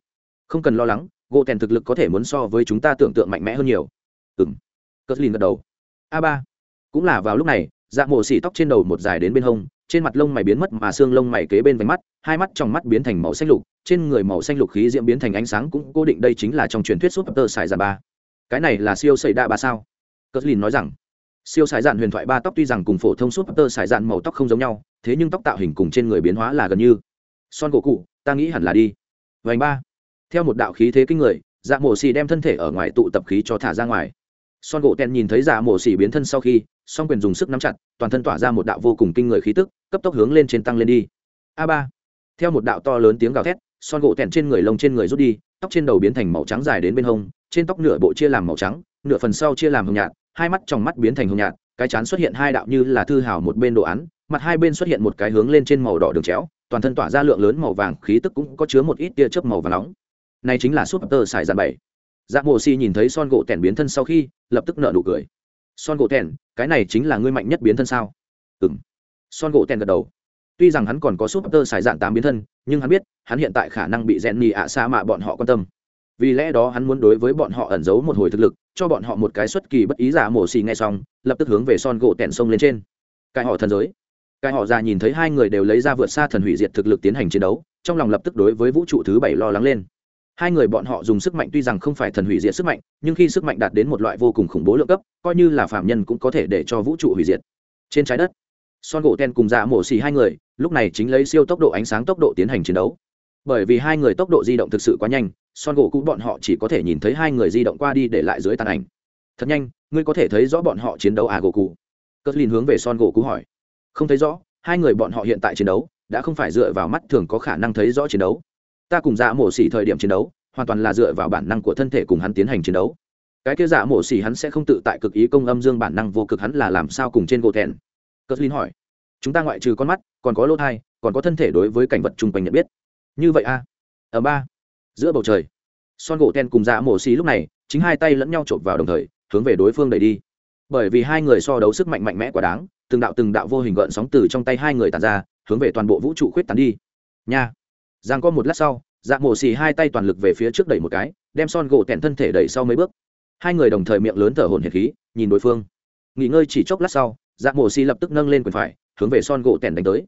Không cần lo lắng gỗ tèn thực lực có thể muốn so với chúng ta tưởng tượng mạnh mẽ hơn nhiều. Ừng cất lìn gật đầu. A ba. Cũng là vào lúc này dạ mổ xỉ tóc trên đầu một dài đến bên hông, trên mặt lông mày biến mất mà xương lông mày kế bên vánh mắt, hai mắt trong mắt biến thành màu xanh lục, trên người màu xanh lục khí diễm biến thành ánh sáng cũng cố định, đây chính là trong truyền thuyết súp tơ sải dạn ba. Cái này là siêu xảy đa ba sao? Cất lìn nói rằng, siêu sải dạn huyền thoại ba tóc tuy rằng cùng phổ thông súp tơ sải dạn màu tóc không giống nhau, thế nhưng tóc tạo hình cùng trên người biến hóa là gần như. Son cổ cụ, ta nghĩ hẳn là đi. Vành ba theo một đạo khí thế kinh người dạ mổ xì đem thân thể ở ngoài tụ tập khí cho thả ra ngoài. Son gỗ tèn nhìn thấy dạ giả mổ xì biến thân sau khi, song quyền dùng sức nắm chặt, toàn thân tỏa ra một đạo vô cùng kinh người khí tức, cấp tốc hướng lên trên tăng lên đi. A ba. Theo một đạo to lớn tiếng gào thét, son gỗ tèn trên người lông trên người rút đi, tóc trên đầu biến thành màu trắng dài đến bên hông, trên tóc nửa bộ chia làm màu trắng, nửa phần sau chia làm hồng nhạt, hai mắt trong mắt biến thành hồng nhạt, cái chán xuất hiện hai đạo như là thư hào một bên đồ án, mặt hai bên xuất hiện một cái hướng lên trên màu đỏ đường chéo, toàn thân tỏa ra lượng lớn màu vàng, khí tức cũng có chứa một ít tia chớp màu vàng nóng này chính là súp tơ xài dàn bảy. Dạ mộ si nhìn thấy son gỗ tẻn biến thân sau khi, lập tức nợ nụ cười. Son gỗ tẻn cái này chính là ngươi mạnh nhất biến thân sao? Ừ m son gỗ tẻn gật đầu. Tuy rằng hắn còn có súp tơ xài dạn tám biến thân, nhưng hắn biết, hắn hiện tại khả năng bị rèn nhì ạ xa mạ bọn họ quan tâm. Vì lẽ đó hắn muốn đối với bọn họ ẩn giấu một hồi thực lực, cho bọn họ một cái xuất kỳ bất ý giả mổ xì ngay xong, lập tức hướng về son gỗ tẻn sông lên trên. Cái họ thần giới. Cái họ già nhìn thấy hai người đều lấy ra vượt xa thần hủy diệt thực lực tiến hành chiến đấu, trong lòng lập tức đối với vũ trụ thứ bảy lo lắng lên hai người bọn họ dùng sức mạnh tuy rằng không phải thần hủy diệt sức mạnh, nhưng khi sức mạnh đạt đến một loại vô cùng khủng bố lượng cấp, coi như là phạm nhân cũng có thể để cho vũ trụ hủy diệt. Trên trái đất, son gỗ ten cùng dạ mổ xì hai người, lúc này chính lấy siêu tốc độ ánh sáng tốc độ tiến hành chiến đấu. Bởi vì hai người tốc độ di động thực sự quá nhanh, son gỗ cũ bọn họ chỉ có thể nhìn thấy hai người di động qua đi để lại dưới tàn ảnh. Thật nhanh, ngươi có thể thấy rõ bọn họ chiến đấu à gỗ cụ cất lin hướng về son gỗ cũ hỏi. Không thấy rõ, hai người bọn họ hiện tại chiến đấu, đã không phải dựa vào mắt thường có khả năng thấy rõ chiến đấu ta cùng dạ mổ xỉ thời điểm chiến đấu, hoàn toàn là dựa vào bản năng của thân thể cùng hắn tiến hành chiến đấu. Cái kia dạ mổ xỉ hắn sẽ không tự tại cực ý công âm dương bản năng vô cực hắn là làm sao cùng trên gỗ thẹn? Cất linh hỏi. Chúng ta ngoại trừ con mắt, còn có lỗ thai, còn có thân thể đối với cảnh vật chung quanh nhận biết. Như vậy a à? ở ba. Giữa bầu trời. Son gỗ ten cùng dạ mổ xỉ lúc này, chính hai tay lẫn nhau chộp vào đồng thời, hướng về đối phương đẩy đi. Bởi vì hai người so đấu sức mạnh mạnh mẽ quá đáng, từng đạo từng đạo vô hình gợn sóng từ trong tay hai người tàn ra, hướng về toàn bộ vũ trụ khuyết tán đi. Nha giang có một lát sau dạ mổ xì hai tay toàn lực về phía trước đẩy một cái, đem son gỗ tẹn thân thể đẩy sau mấy bước. Hai người đồng thời miệng lớn thở hồn hệt khí, nhìn đối phương. Nghỉ ngơi chỉ chốc lát sau dạ mổ xì lập tức nâng lên quyền phải, hướng về son gỗ tẹn đánh tới.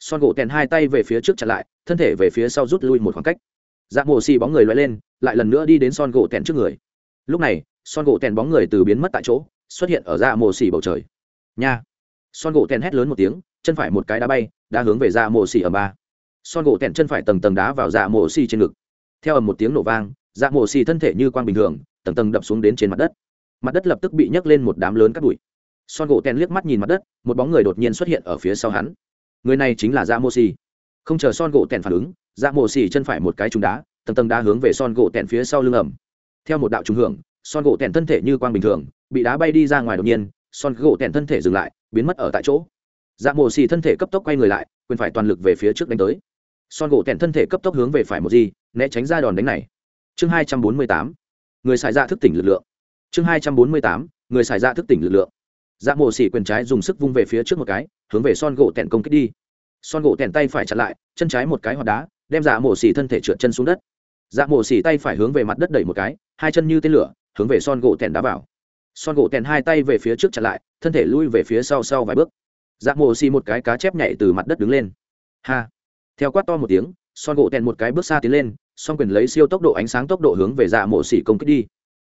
Son gỗ tẹn hai tay về phía trước chặn lại, thân thể về phía sau rút lui một khoảng cách. Dạ mổ xì bóng người loay lên, lại lần nữa đi đến son gỗ tẹn trước người. Lúc này, son gỗ tẹn bóng người từ biến mất tại chỗ, xuất hiện ở dạ mổ xì bầu trời. Nha! Son gỗ tẹn hét lớn một tiếng, chân phải một cái đá bay, đã hướng về dạ mổ xì ở ba son gỗ tẹn chân phải tầng tầng đá vào dạ mổ xì trên ngực. Theo ầm một tiếng nổ vang dạ mổ xì thân thể như quang bình thường, tầng tầng đập xuống đến trên mặt đất. Mặt đất lập tức bị nhấc lên một đám lớn cắt bụi. Son gỗ tẹn liếc mắt nhìn mặt đất, một bóng người đột nhiên xuất hiện ở phía sau hắn. Người này chính là dạ mổ xì. Không chờ son gỗ tẹn phản ứng dạ mổ xì chân phải một cái trúng đá, tầng tầng đá hướng về son gỗ tẹn phía sau lưng ẩm theo một đạo trùng hưởng, son gỗ tẹn thân thể như quang bình thường, bị đá bay đi ra ngoài đột nhiên, son gỗ tẹn thân thể dừng lại, biến mất ở tại chỗ. Dạ mổ xì thân thể cấp tốc quay người lại, quyền phải toàn lực về phía trước đánh tới son gỗ tẹn thân thể cấp tốc hướng về phải một gì né tránh ra đòn đánh này. Chương hai trăm bốn mươi tám, người xài ra thức tỉnh lực lượng. Chương hai trăm bốn mươi tám, người xài ra thức tỉnh lực lượng. Dạ mổ xỉ quyền trái dùng sức vung về phía trước một cái, hướng về son gỗ tẹn công kích đi. Son gỗ tẹn tay phải chặn lại, chân trái một cái hoạt đá, đem dạ mổ xỉ thân thể trượt chân xuống đất. Dạ mổ xỉ tay phải hướng về mặt đất đẩy một cái, hai chân như tên lửa, hướng về son gỗ tẹn đá vào. Son gỗ tẹn hai tay về phía trước chặn lại, thân thể lui về phía sau sau vài bước. Dạ mổ xỉ một cái cá chép nhảy từ mặt đất đứng lên. Ha! Theo quát to một tiếng, son gỗ tèn một cái bước xa tiến lên, song quyền lấy siêu tốc độ ánh sáng tốc độ hướng về dạ mộ xỉ công kích đi.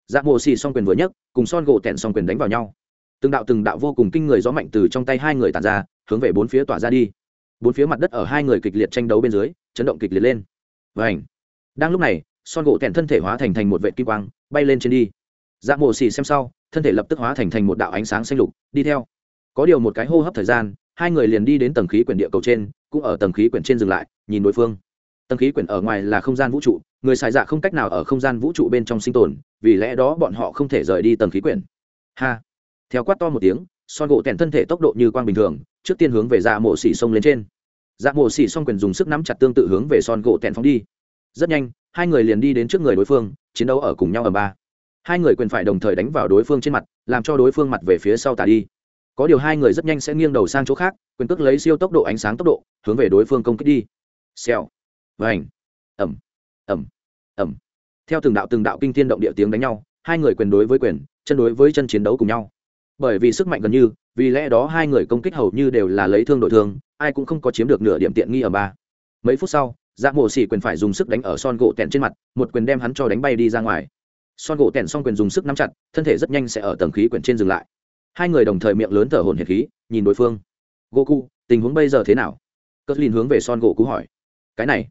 Dạ mộ xỉ song quyền vừa nhấc, cùng son gỗ tèn song quyền đánh vào nhau. Từng đạo từng đạo vô cùng kinh người gió mạnh từ trong tay hai người tàn ra, hướng về bốn phía tỏa ra đi. Bốn phía mặt đất ở hai người kịch liệt tranh đấu bên dưới, chấn động kịch liệt lên. Và ảnh đang lúc này, son gỗ tèn thân thể hóa thành thành một vệ kim quang, bay lên trên đi. Dạ mộ xỉ xem sau, thân thể lập tức hóa thành thành một đạo ánh sáng xanh lục, đi theo. Có điều một cái hô hấp thời gian hai người liền đi đến tầng khí quyển địa cầu trên, cũng ở tầng khí quyển trên dừng lại, nhìn đối phương. Tầng khí quyển ở ngoài là không gian vũ trụ, người xài dạ không cách nào ở không gian vũ trụ bên trong sinh tồn, vì lẽ đó bọn họ không thể rời đi tầng khí quyển. Ha! Theo quát to một tiếng, son gỗ tèn thân thể tốc độ như quang bình thường, trước tiên hướng về dạ mộ xỉ sông lên trên. Dạ mộ xỉ xong quyền dùng sức nắm chặt tương tự hướng về son gỗ tèn phóng đi. Rất nhanh, hai người liền đi đến trước người đối phương, chiến đấu ở cùng nhau ở ba. Hai người quyền phải đồng thời đánh vào đối phương trên mặt, làm cho đối phương mặt về phía sau tả đi có điều hai người rất nhanh sẽ nghiêng đầu sang chỗ khác, quyền cước lấy siêu tốc độ ánh sáng tốc độ, hướng về đối phương công kích đi. Xèo. Vành. Ẩm. Ẩm. Ẩm. Theo từng đạo từng đạo kinh thiên động địa tiếng đánh nhau, hai người quyền đối với quyền, chân đối với chân chiến đấu cùng nhau. Bởi vì sức mạnh gần như, vì lẽ đó hai người công kích hầu như đều là lấy thương đội thương, ai cũng không có chiếm được nửa điểm tiện nghi ở ba. Mấy phút sau dạ mổ xỉ quyền phải dùng sức đánh ở son gỗ tẹn trên mặt, một quyền đem hắn cho đánh bay đi ra ngoài. Son gỗ tẹn xong quyền dùng sức nắm chặt, thân thể rất nhanh sẽ ở tầng khí quyển trên dừng lại hai người đồng thời miệng lớn thở hồn hệt khí, nhìn đối phương. Gỗ cụ tình huống bây giờ thế nào? Cất liền hướng về son gỗ cụ hỏi. Cái này.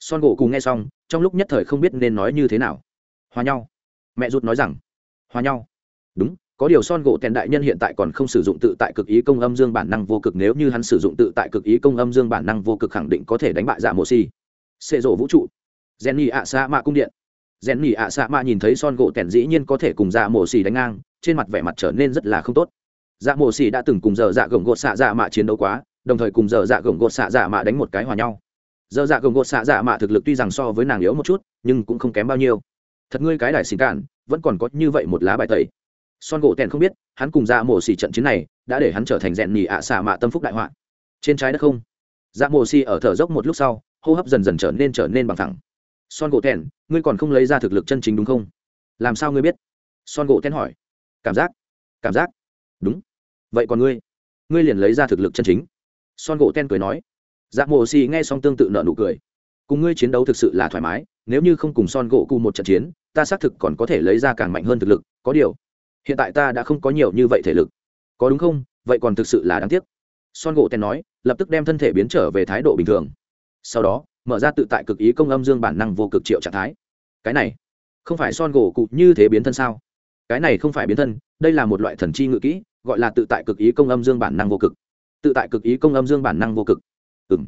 Son gỗ cụ nghe xong, trong lúc nhất thời không biết nên nói như thế nào. Hòa nhau. Mẹ rút nói rằng. Hòa nhau. Đúng, có điều son gỗ tèn đại nhân hiện tại còn không sử dụng tự tại cực ý công âm dương bản năng vô cực, nếu như hắn sử dụng tự tại cực ý công âm dương bản năng vô cực khẳng định có thể đánh bại dạ mô si. Xệ rộ vũ trụ. Jenny ạ xa mạ cung điện jenny ạ xạ mạ nhìn thấy son gỗ tẻn dĩ nhiên có thể cùng dạ mổ xì đánh ngang, trên mặt vẻ mặt trở nên rất là không tốt. Dạ mổ xì đã từng cùng giờ dạ gồng gột xạ dạ mạ chiến đấu quá, đồng thời cùng giờ dạ gồng gột xạ dạ mạ đánh một cái hòa nhau. Giờ dạ gồng gột xạ dạ mạ thực lực tuy rằng so với nàng yếu một chút, nhưng cũng không kém bao nhiêu. Thật ngươi cái đài xin cản vẫn còn có như vậy một lá bài tẩy. Son gỗ tèn không biết, hắn cùng dạ mổ xì trận chiến này đã để hắn trở thành rèn nhì ạ xạ mạ tâm phúc đại họa. Trên trái đất không? Dạ mổ xì ở thở dốc một lúc sau, hô hấp dần dần trở nên trở nên bằng thẳng son gỗ thèn ngươi còn không lấy ra thực lực chân chính đúng không? Làm sao ngươi biết? Son gỗ thèn hỏi. Cảm giác. Cảm giác. Đúng. Vậy còn ngươi? Ngươi liền lấy ra thực lực chân chính. Son gỗ ten cười nói. Dạ mộ xì nghe xong tương tự nợ nụ cười. Cùng ngươi chiến đấu thực sự là thoải mái, nếu như không cùng son gỗ cụ một trận chiến, ta xác thực còn có thể lấy ra càng mạnh hơn thực lực, có điều, hiện tại ta đã không có nhiều như vậy thể lực. Có đúng không? Vậy còn thực sự là đáng tiếc. Son gỗ ten nói, lập tức đem thân thể biến trở về thái độ bình thường. Sau đó mở ra tự tại cực ý công âm dương bản năng vô cực triệu trạng thái. Cái này, không phải son gỗ cụ như thế biến thân sao? Cái này không phải biến thân, đây là một loại thần chi ngự kỹ, gọi là tự tại cực ý công âm dương bản năng vô cực. Tự tại cực ý công âm dương bản năng vô cực. Ừ m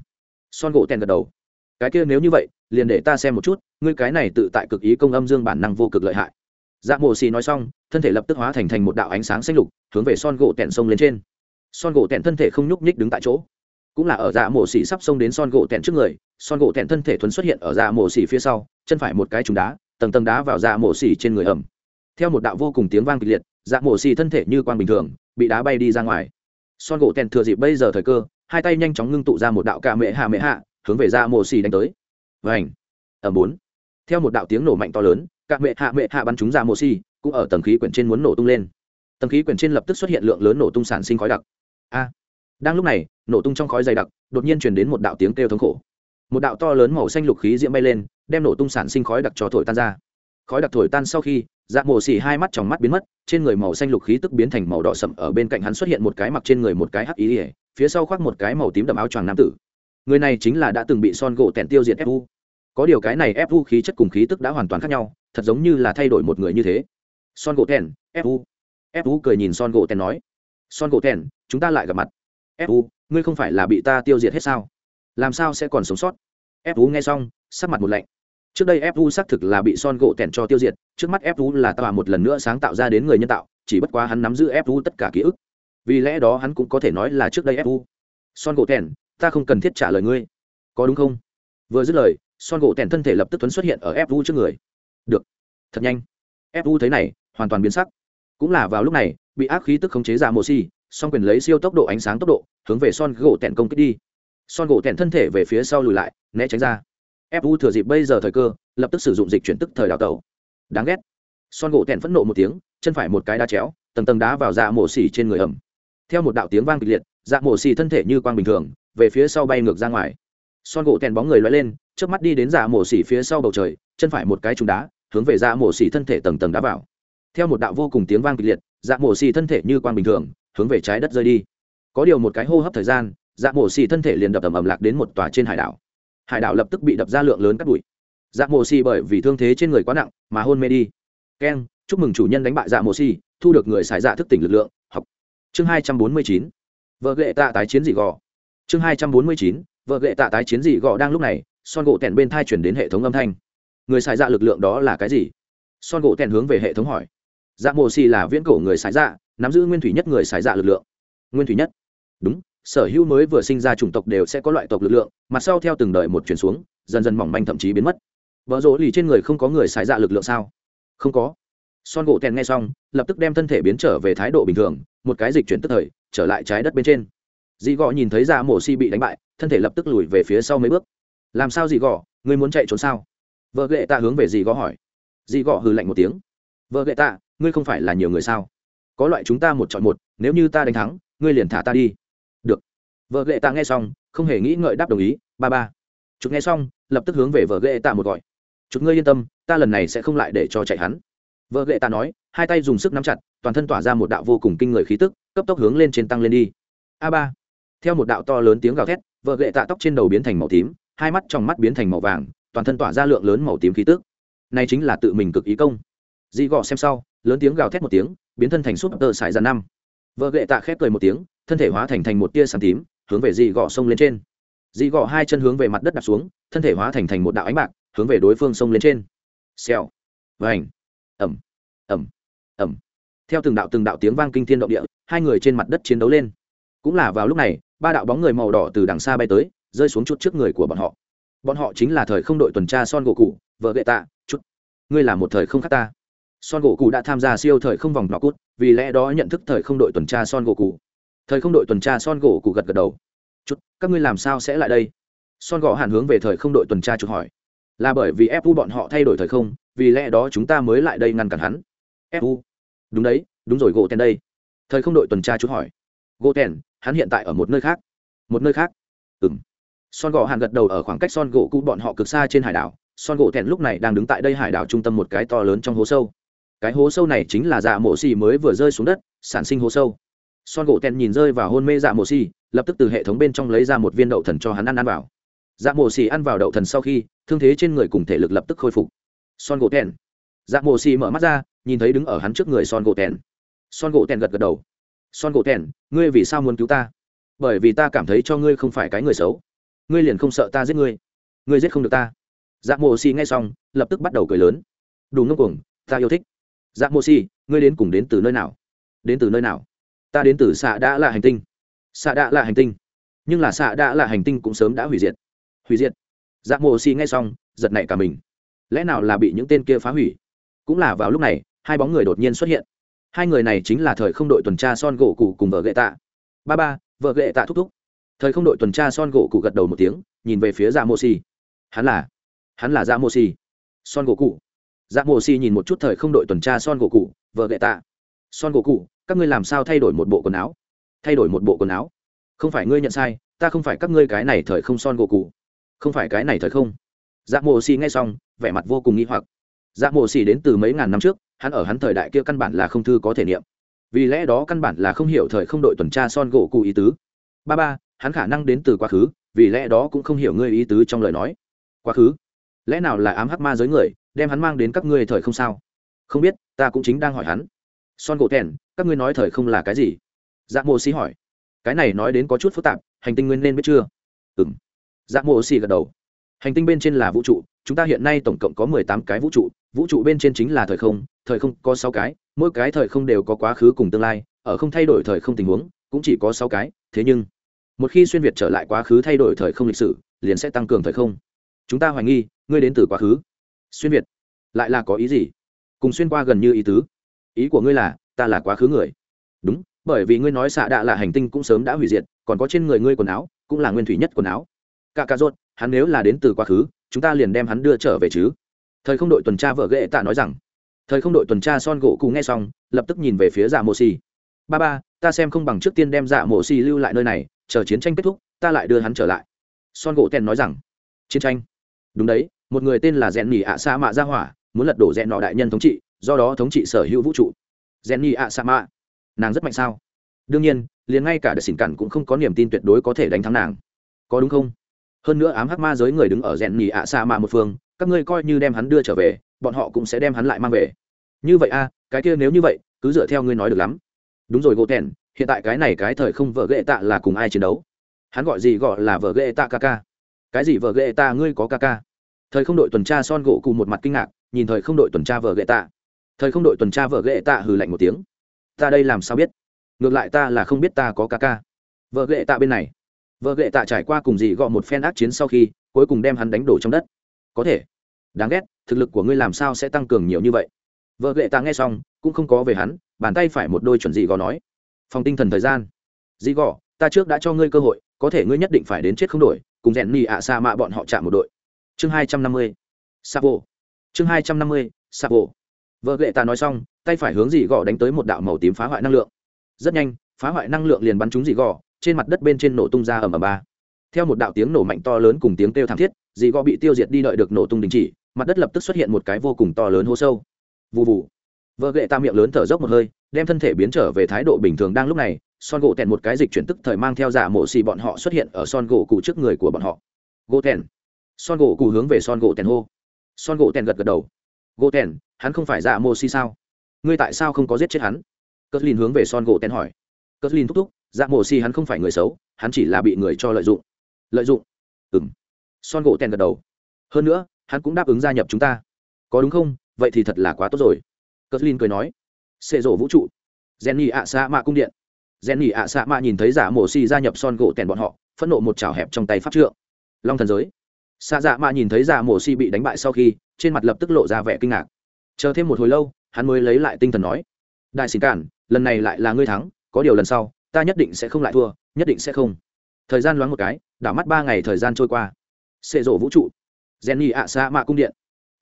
son gỗ tèn gật đầu. Cái kia nếu như vậy, liền để ta xem một chút, ngươi cái này tự tại cực ý công âm dương bản năng vô cực lợi hại. Dạ mộ xì nói xong, thân thể lập tức hóa thành thành một đạo ánh sáng xanh lục, hướng về son gỗ tèn sông lên trên. Son gỗ tèn thân thể không nhúc nhích đứng tại chỗ cũng là ở dạ mổ xỉ sắp xông đến son gỗ tẹn trước người, son gỗ tẹn thân thể thuấn xuất hiện ở dạ mổ xỉ phía sau, chân phải một cái trùng đá, tầng tầng đá vào dạ mổ xỉ trên người ẩm. Theo một đạo vô cùng tiếng vang kịch liệt dạ mổ xỉ thân thể như quang bình thường, bị đá bay đi ra ngoài. Son gỗ tẹn thừa dịp bây giờ thời cơ, hai tay nhanh chóng ngưng tụ ra một đạo ca mệ hạ mệ hạ, hướng về dạ mổ xỉ đánh tới. Vảnh ẩm bốn! Theo một đạo tiếng nổ mạnh to lớn ca mệ hạ mệ hạ bắn trúng dạ mổ xì cũng ở tầng khí quyển trên muốn nổ tung lên. Tầng khí quyển trên lập tức xuất hiện lượng lớn nổ tung sản sinh khói đặc. A! Đang lúc này, nổ tung trong khói dày đặc, đột nhiên truyền đến một đạo tiếng kêu thống khổ. Một đạo to lớn màu xanh lục khí diễm bay lên, đem nổ tung sản sinh khói đặc cho thổi tan ra. Khói đặc thổi tan sau khi dạ mổ xỉ hai mắt trong mắt biến mất, trên người màu xanh lục khí tức biến thành màu đỏ sậm, ở bên cạnh hắn xuất hiện một cái mặc trên người một cái hắc ý ỉa phía sau khoác một cái màu tím đậm áo choàng nam tử. Người này chính là đã từng bị son gỗ tèn tiêu diệt fu có điều cái này fu khí chất cùng khí tức đã hoàn toàn khác nhau, thật giống như là thay đổi một người như thế. Son gỗ tèn fu fu cười nhìn son gỗ tèn nói, son gỗ tèn, chúng ta lại gặp mặt fu ngươi không phải là bị ta tiêu diệt hết sao? Làm sao sẽ còn sống sót? Fu nghe xong, sắc mặt một lạnh. Trước đây fu xác thực là bị son gỗ tẻn cho tiêu diệt, trước mắt fu là tòa một lần nữa sáng tạo ra đến người nhân tạo, chỉ bất quá hắn nắm giữ fu tất cả ký ức. Vì lẽ đó hắn cũng có thể nói là trước đây fu son gỗ tẻn ta không cần thiết trả lời ngươi. Có đúng không? Vừa dứt lời, son gỗ tẻn thân thể lập tức tuấn xuất hiện ở fu trước người. Được. Thật nhanh. Fu thấy này, hoàn toàn biến sắc. Cũng là vào lúc này, bị ác khí tức khống chế ra mô si song quyền lấy siêu tốc độ ánh sáng tốc độ, hướng về son gỗ tẻn công kích đi. Son gỗ tẻn thân thể về phía sau lùi lại, né tránh ra. Fu thừa dịp bây giờ thời cơ, lập tức sử dụng dịch chuyển tức thời đào tẩu. Đáng ghét. Son gỗ tẹn phẫn nộ một tiếng, chân phải một cái đá chéo, tầng tầng đá vào dạ mổ xỉ trên người ẩm theo một đạo tiếng vang kịch liệt dạ mổ xỉ thân thể như quang bình thường, về phía sau bay ngược ra ngoài. Son gỗ tèn bóng người loay lên trước mắt đi đến dạ mổ xỉ phía sau bầu trời, chân phải một cái trúng đá, hướng về dạ mổ xỉ thân thể tầng tầng đá vào. Theo một đạo vô cùng tiếng vang kịch liệt dạ mổ xỉ thân thể như quang bình thường hướng về trái đất rơi đi. Có điều một cái hô hấp thời gian dạ mổ xỉ thân thể liền đập ầm ầm lạc đến một tòa trên hải đảo. Hải đảo lập tức bị đập ra lượng lớn cắt bụi. Dạ mộ xì bởi vì thương thế trên người quá nặng mà hôn mê đi. Keng chúc mừng chủ nhân đánh bại dạ mộ xì, thu được người xài dạ thức tỉnh lực lượng, học. Chương hai trăm bốn mươi chín. Vợ ghệ tạ tái chiến dị gò. Chương hai trăm bốn mươi chín. Vợ ghệ tạ tái chiến dị gò đang lúc này, son gỗ tèn bên thai chuyển đến hệ thống âm thanh. Người xài dạ lực lượng đó là cái gì? Son gỗ tèn hướng về hệ thống hỏi. Dạ mộ xì là viễn cổ người xài dạ nắm giữ nguyên thủy nhất người xài dạ lực lượng. Nguyên thủy nhất. Đúng, sở hữu mới vừa sinh ra chủng tộc đều sẽ có loại tộc lực lượng mặt sau theo từng đời một chuyển xuống, dần dần mỏng manh thậm chí biến mất. Vợ rỗ lì trên người không có người xài dạ lực lượng sao? Không có. Son gỗ tèn nghe xong, lập tức đem thân thể biến trở về thái độ bình thường, một cái dịch chuyển tức thời, trở lại trái đất bên trên. Dị gò nhìn thấy ra mổ si bị đánh bại, thân thể lập tức lùi về phía sau mấy bước. Làm sao dị gò, ngươi muốn chạy trốn sao? Vợ ghệ tạ hướng về dị gò hỏi. Dị gò hừ lạnh một tiếng. Vợ ghệ tạ, ngươi không phải là nhiều người sao? Có loại chúng ta một chọn một, nếu như ta đánh thắng, ngươi liền thả ta đi. Được. Vợ ghệ tạ nghe xong, không hề nghĩ ngợi đáp đồng ý, ba ba. Chụt nghe xong, lập tức hướng về vợ ghệ tạ một gọi. Chụt ngươi yên tâm, ta lần này sẽ không lại để cho chạy hắn. Vợ ghệ tạ nói, hai tay dùng sức nắm chặt, toàn thân tỏa ra một đạo vô cùng kinh người khí tức, cấp tốc hướng lên trên tăng lên đi. A ba. Theo một đạo to lớn tiếng gào thét, vợ ghệ tạ tóc trên đầu biến thành màu tím, hai mắt trong mắt biến thành màu vàng, toàn thân tỏa ra lượng lớn màu tím khí tức. Này chính là tự mình cực ý công. Dị gọ xem sau, lớn tiếng gào thét một tiếng biến thân thành súp tơ sải ra năm. Vợ gệ tạ khép cười một tiếng, thân thể hóa thành thành một tia sàn tím, hướng về dị gọ sông lên trên. Dị gọ hai chân hướng về mặt đất đặt xuống, thân thể hóa thành thành một đạo ánh bạc, hướng về đối phương sông lên trên. Xèo. Vành. Ẩm. Ẩm. Ẩm. Theo từng đạo từng đạo tiếng vang kinh thiên động địa, hai người trên mặt đất chiến đấu lên. Cũng là vào lúc này, ba đạo bóng người màu đỏ từ đằng xa bay tới, rơi xuống chút trước người của bọn họ. Bọn họ chính là thời không đội tuần tra son gỗ cụ vợ gệ tạ chút ngươi là một thời không khác ta son gỗ cụ đã tham gia siêu thời không vòng nọ cút vì lẽ đó nhận thức thời không đội tuần tra son gỗ cụ thời không đội tuần tra son gỗ cụ gật gật đầu. Chút các ngươi làm sao sẽ lại đây? Son gỗ hàn hướng về thời không đội tuần tra chút hỏi. Là bởi vì fu bọn họ thay đổi thời không, vì lẽ đó chúng ta mới lại đây ngăn cản hắn. Fu đúng đấy, đúng rồi gỗ tèn đây. Thời không đội tuần tra chút hỏi. Gỗ tèn hắn hiện tại ở một nơi khác. Một nơi khác? Ừ m son gỗ hàn gật đầu ở khoảng cách son gỗ cũ bọn họ cực xa trên hải đảo. Son gỗ tèn lúc này đang đứng tại đây hải đảo trung tâm một cái to lớn trong hố sâu cái hố sâu này chính là dạ mộ xì mới vừa rơi xuống đất, sản sinh hố sâu. Son gỗ tèn nhìn rơi vào hôn mê dạ mộ xì, lập tức từ hệ thống bên trong lấy ra một viên đậu thần cho hắn ăn ăn vào. Dạ mộ xì ăn vào đậu thần sau khi, thương thế trên người cùng thể lực lập tức khôi phục. Son gỗ tèn. Dạ mộ xì mở mắt ra, nhìn thấy đứng ở hắn trước người son gỗ tèn. Son gỗ tèn gật gật đầu. Son gỗ tèn, ngươi vì sao muốn cứu ta? Bởi vì ta cảm thấy cho ngươi không phải cái người xấu. Ngươi liền không sợ ta giết ngươi. Ngươi giết không được ta. Dạ mộ xì nghe xong, lập tức bắt đầu cười lớn. Đủ ngông cuồng, ta yêu thích dạ Mô xì ngươi đến cùng đến từ nơi nào? Đến từ nơi nào? Ta đến từ xạ đã là hành tinh. Xạ đã là hành tinh. Nhưng là xạ đã là hành tinh cũng sớm đã hủy diệt. Hủy diệt. Dạ Mô xì nghe xong, giật nảy cả mình. Lẽ nào là bị những tên kia phá hủy? Cũng là vào lúc này, hai bóng người đột nhiên xuất hiện. Hai người này chính là thời không đội tuần tra son gỗ cụ cùng vợ Gậy tạ. Ba ba, vợ Gậy tạ thúc thúc. Thời không đội tuần tra son gỗ cụ gật đầu một tiếng, nhìn về phía dạ mô si hắn là hắn là dạ mô si son gỗ cụ dạ mô si nhìn một chút thời không đội tuần tra son gỗ cụ, vợ gệ tạ, son gỗ cụ, các ngươi làm sao thay đổi một bộ quần áo? Thay đổi một bộ quần áo? Không phải ngươi nhận sai, ta không phải các ngươi cái này thời không son gỗ cụ. Không phải cái này thời không. Dạ mô si nghe xong, vẻ mặt vô cùng nghi hoặc. Dạ mộ xì đến từ mấy ngàn năm trước, hắn ở hắn thời đại kia căn bản là không thư có thể niệm. Vì lẽ đó căn bản là không hiểu thời không đội tuần tra son gỗ cụ ý tứ. Ba ba, hắn khả năng đến từ quá khứ, vì lẽ đó cũng không hiểu ngươi ý tứ trong lời nói. Quá khứ? Lẽ nào là ám hắc ma giới người đem hắn mang đến các ngươi thời không sao? Không biết, ta cũng chính đang hỏi hắn. Son gỗ thèn các ngươi nói thời không là cái gì? Dạ mộ xì hỏi. Cái này nói đến có chút phức tạp, hành tinh nguyên nên biết chưa? Ừ m dạ mộ xì gật đầu. Hành tinh bên trên là vũ trụ, chúng ta hiện nay tổng cộng có mười tám cái vũ trụ vũ trụ bên trên chính là thời không thời không có sáu cái, mỗi cái thời không đều có quá khứ cùng tương lai, ở không thay đổi thời không tình huống, cũng chỉ có sáu cái, thế nhưng, một khi xuyên việt trở lại quá khứ thay đổi thời không lịch sử, liền sẽ tăng cường thời không. Chúng ta hoài nghi, ngươi đến từ quá khứ xuyên việt. Lại là có ý gì? Cùng xuyên qua gần như ý tứ. Ý của ngươi là, ta là quá khứ người. Đúng, bởi vì ngươi nói xạ đạ là hành tinh cũng sớm đã hủy diệt, còn có trên người ngươi quần áo, cũng là nguyên thủy nhất quần áo. Cả cà rốt, hắn nếu là đến từ quá khứ, chúng ta liền đem hắn đưa trở về chứ. Thời không đội tuần tra vợ ghệ tạ nói rằng. Thời không đội tuần tra son gỗ cụ nghe xong, lập tức nhìn về phía dạ mô xì. Ba ba, ta xem không bằng trước tiên đem dạ mô xì lưu lại nơi này, chờ chiến tranh kết thúc, ta lại đưa hắn trở lại. Son gỗ tèn nói rằng. Chiến tranh. Đúng đấy một người tên là rèn nhì ạ sa mạ ra hỏa, muốn lật đổ rèn nọ đại nhân thống trị, do đó thống trị sở hữu vũ trụ. Rèn nhì ạ sa mạ nàng rất mạnh sao? Đương nhiên, liền ngay cả đợt xỉn cản cũng không có niềm tin tuyệt đối có thể đánh thắng nàng. Có đúng không? Hơn nữa ám hắc ma giới người đứng ở rèn nhì ạ sa mạ một phương, các ngươi coi như đem hắn đưa trở về, bọn họ cũng sẽ đem hắn lại mang về. Như vậy a, cái kia nếu như vậy, cứ dựa theo ngươi nói được lắm. Đúng rồi, gỗ tèn, hiện tại cái này cái thời không vợ ghệ tạ là cùng ai chiến đấu? Hắn gọi gì gọi là vợ ghệ tạ ca ca? Cái gì vợ ghệ tạ ngươi có ca ca? Thời không đội tuần tra son gỗ cụ một mặt kinh ngạc, nhìn thời không đội tuần tra vợ ghệ tạ. Thời không đội tuần tra vợ ghệ tạ hừ lạnh một tiếng. Ta đây làm sao biết? Ngược lại ta là không biết ta có ca ca. Vợ ghệ tạ bên này. Vợ ghệ tạ trải qua cùng gì gọ một phen ác chiến sau khi, cuối cùng đem hắn đánh đổ trong đất. Có thể. Đáng ghét, thực lực của ngươi làm sao sẽ tăng cường nhiều như vậy? Vợ ghệ tạ nghe xong, cũng không có về hắn, bàn tay phải một đôi chuẩn dị gò nói. Phòng tinh thần thời gian. Dị gò ta trước đã cho ngươi cơ hội, có thể ngươi nhất định phải đến chết không đổi, cùng rèn ni ạ xa mạ bọn họ chạm một đội chương hai trăm năm mươi sabo chương hai trăm năm mươi sabo vợ gệ ta nói xong, tay phải hướng dì gò đánh tới một đạo màu tím phá hoại năng lượng. Rất nhanh, phá hoại năng lượng liền bắn trúng dì gò, trên mặt đất bên trên nổ tung ra ầm ầm ba. Theo một đạo tiếng nổ mạnh to lớn cùng tiếng kêu thảm thiết, dì gò bị tiêu diệt đi đợi được nổ tung đình chỉ, mặt đất lập tức xuất hiện một cái vô cùng to lớn hố sâu. Vụ vụ vợ gệ ta miệng lớn thở dốc một hơi, đem thân thể biến trở về thái độ bình thường đang lúc này, son gỗ tèn một cái dịch chuyển tức thời mang theo giả mộ xì bọn họ xuất hiện ở son gỗ cụ trước người của bọn họ. Gỗ tèn son gỗ cụ hướng về son gỗ tèn hô. Son gỗ tèn gật gật đầu. Gỗ tèn, hắn không phải giả mô si sao? Ngươi tại sao không có giết chết hắn? Cất lin hướng về son gỗ tèn hỏi. Cất lin thúc thúc dạ mô si hắn không phải người xấu, hắn chỉ là bị người cho lợi dụng. Lợi dụng? Ừ m son gỗ tèn gật đầu. Hơn nữa, hắn cũng đáp ứng gia nhập chúng ta. Có đúng không? Vậy thì thật là quá tốt rồi. Cất lin cười nói. Xệ rổ vũ trụ. Jenny ạ xạ mạ cung điện. Jenny ạ xạ mạ nhìn thấy giả mổ xì gia nhập son gỗ tèn bọn họ, phẫn nộ một chảo hẹp trong tay pháp trượng. Long thần giới xạ dạ mạ nhìn thấy dạ mổ xì bị đánh bại sau khi, trên mặt lập tức lộ ra vẻ kinh ngạc. Chờ thêm một hồi lâu, hắn mới lấy lại tinh thần nói, đại xin cản, lần này lại là ngươi thắng, có điều lần sau, ta nhất định sẽ không lại thua, nhất định sẽ không. Thời gian loáng một cái, đảo mắt ba ngày thời gian trôi qua. Xệ rộ vũ trụ, jenny ạ xạ mạ cung điện.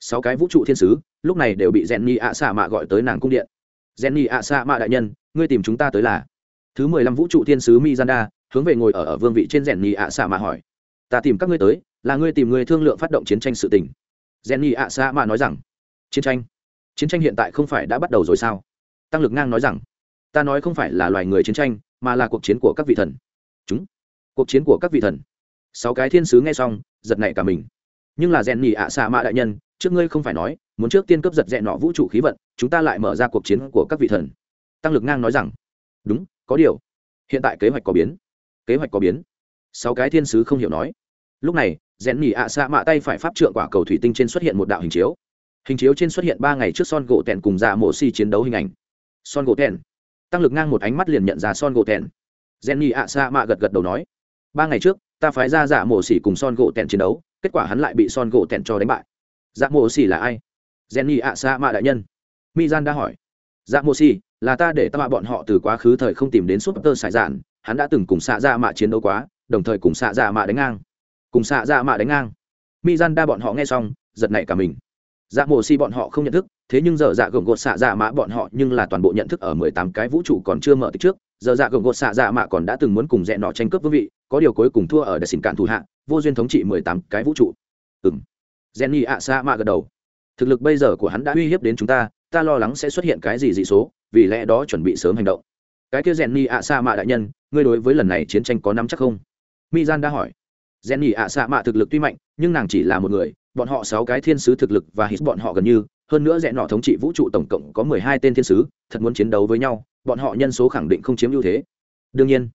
Sáu cái vũ trụ thiên sứ, lúc này đều bị jenny ạ xạ mạ gọi tới nàng cung điện. Jenny ạ xạ mạ đại nhân, ngươi tìm chúng ta tới là. Thứ mười lăm vũ trụ thiên sứ mizanda, hướng về ngồi ở ở vương vị trên jenny ạ xạ mạ hỏi ta tìm các ngươi tới, là ngươi tìm người thương lượng phát động chiến tranh sự tình. Jenny ạ sa mạ nói rằng, chiến tranh? Chiến tranh hiện tại không phải đã bắt đầu rồi sao? Tăng lực ngang nói rằng, ta nói không phải là loài người chiến tranh, mà là cuộc chiến của các vị thần. Chúng, cuộc chiến của các vị thần. Sáu cái thiên sứ nghe xong, giật nảy cả mình. Nhưng là rèn nhì ạ xạ mạ đại nhân, trước ngươi không phải nói, muốn trước tiên cấp giật rẽ nọ vũ trụ khí vận, chúng ta lại mở ra cuộc chiến của các vị thần. Tăng lực ngang nói rằng, đúng, có điều. Hiện tại kế hoạch có biến. Kế hoạch có biến. Sáu cái thiên sứ không hiểu nói lúc này, rèn nhì ạ xạ mạ tay phải pháp trượng quả cầu thủy tinh trên xuất hiện một đạo hình chiếu. Hình chiếu trên xuất hiện ba ngày trước son gỗ tèn cùng dạ mộ si chiến đấu hình ảnh. Son gỗ tèn. Tăng lực ngang một ánh mắt liền nhận ra son gỗ tèn. Jenny ạ xạ mạ gật gật đầu nói, ba ngày trước, ta phái ra dạ mộ xỉ cùng son gỗ tèn chiến đấu, kết quả hắn lại bị son gỗ tèn cho đánh bại. Dạ mộ xỉ là ai? Jenny ạ xạ mạ đại nhân. Mi gian đã hỏi. Dạ mộ xỉ là ta để ta mạ bọn họ từ quá khứ thời không tìm đến súp tơ sải dạn hắn đã từng cùng xạ dạ mạ chiến đấu quá, đồng thời cùng xạ dạ mạ đánh ngang cùng xạ dạ mạ đánh ngang. Mi gian đa bọn họ nghe xong, giật nảy cả mình. Dạ mổ xi bọn họ không nhận thức, thế nhưng giờ dạ gồng gột xạ dạ mã bọn họ nhưng là toàn bộ nhận thức ở mười tám cái vũ trụ còn chưa mở từ trước, giờ dạ gồng gột xạ dạ mạ còn đã từng muốn cùng rẽ nọ tranh cướp vương vị, có điều cuối cùng thua ở đại xin cạn thủ hạ, vô duyên thống trị mười tám cái vũ trụ. Ừng jenny ạ xạ mạ gật đầu. Thực lực bây giờ của hắn đã uy hiếp đến chúng ta ta lo lắng sẽ xuất hiện cái gì dị số, vì lẽ đó chuẩn bị sớm hành động. Cái kia jenny ạ xạ mạ đại nhân, ngươi đối với lần này chiến tranh có nắm chắc không? Mi gian đã hỏi jenny ạ xạ mạ thực lực tuy mạnh, nhưng nàng chỉ là một người, bọn họ sáu cái thiên sứ thực lực và hít bọn họ gần như, hơn nữa rẽ nọ thống trị vũ trụ tổng cộng có mười hai tên thiên sứ, thật muốn chiến đấu với nhau, bọn họ nhân số khẳng định không chiếm ưu thế. Đương nhiên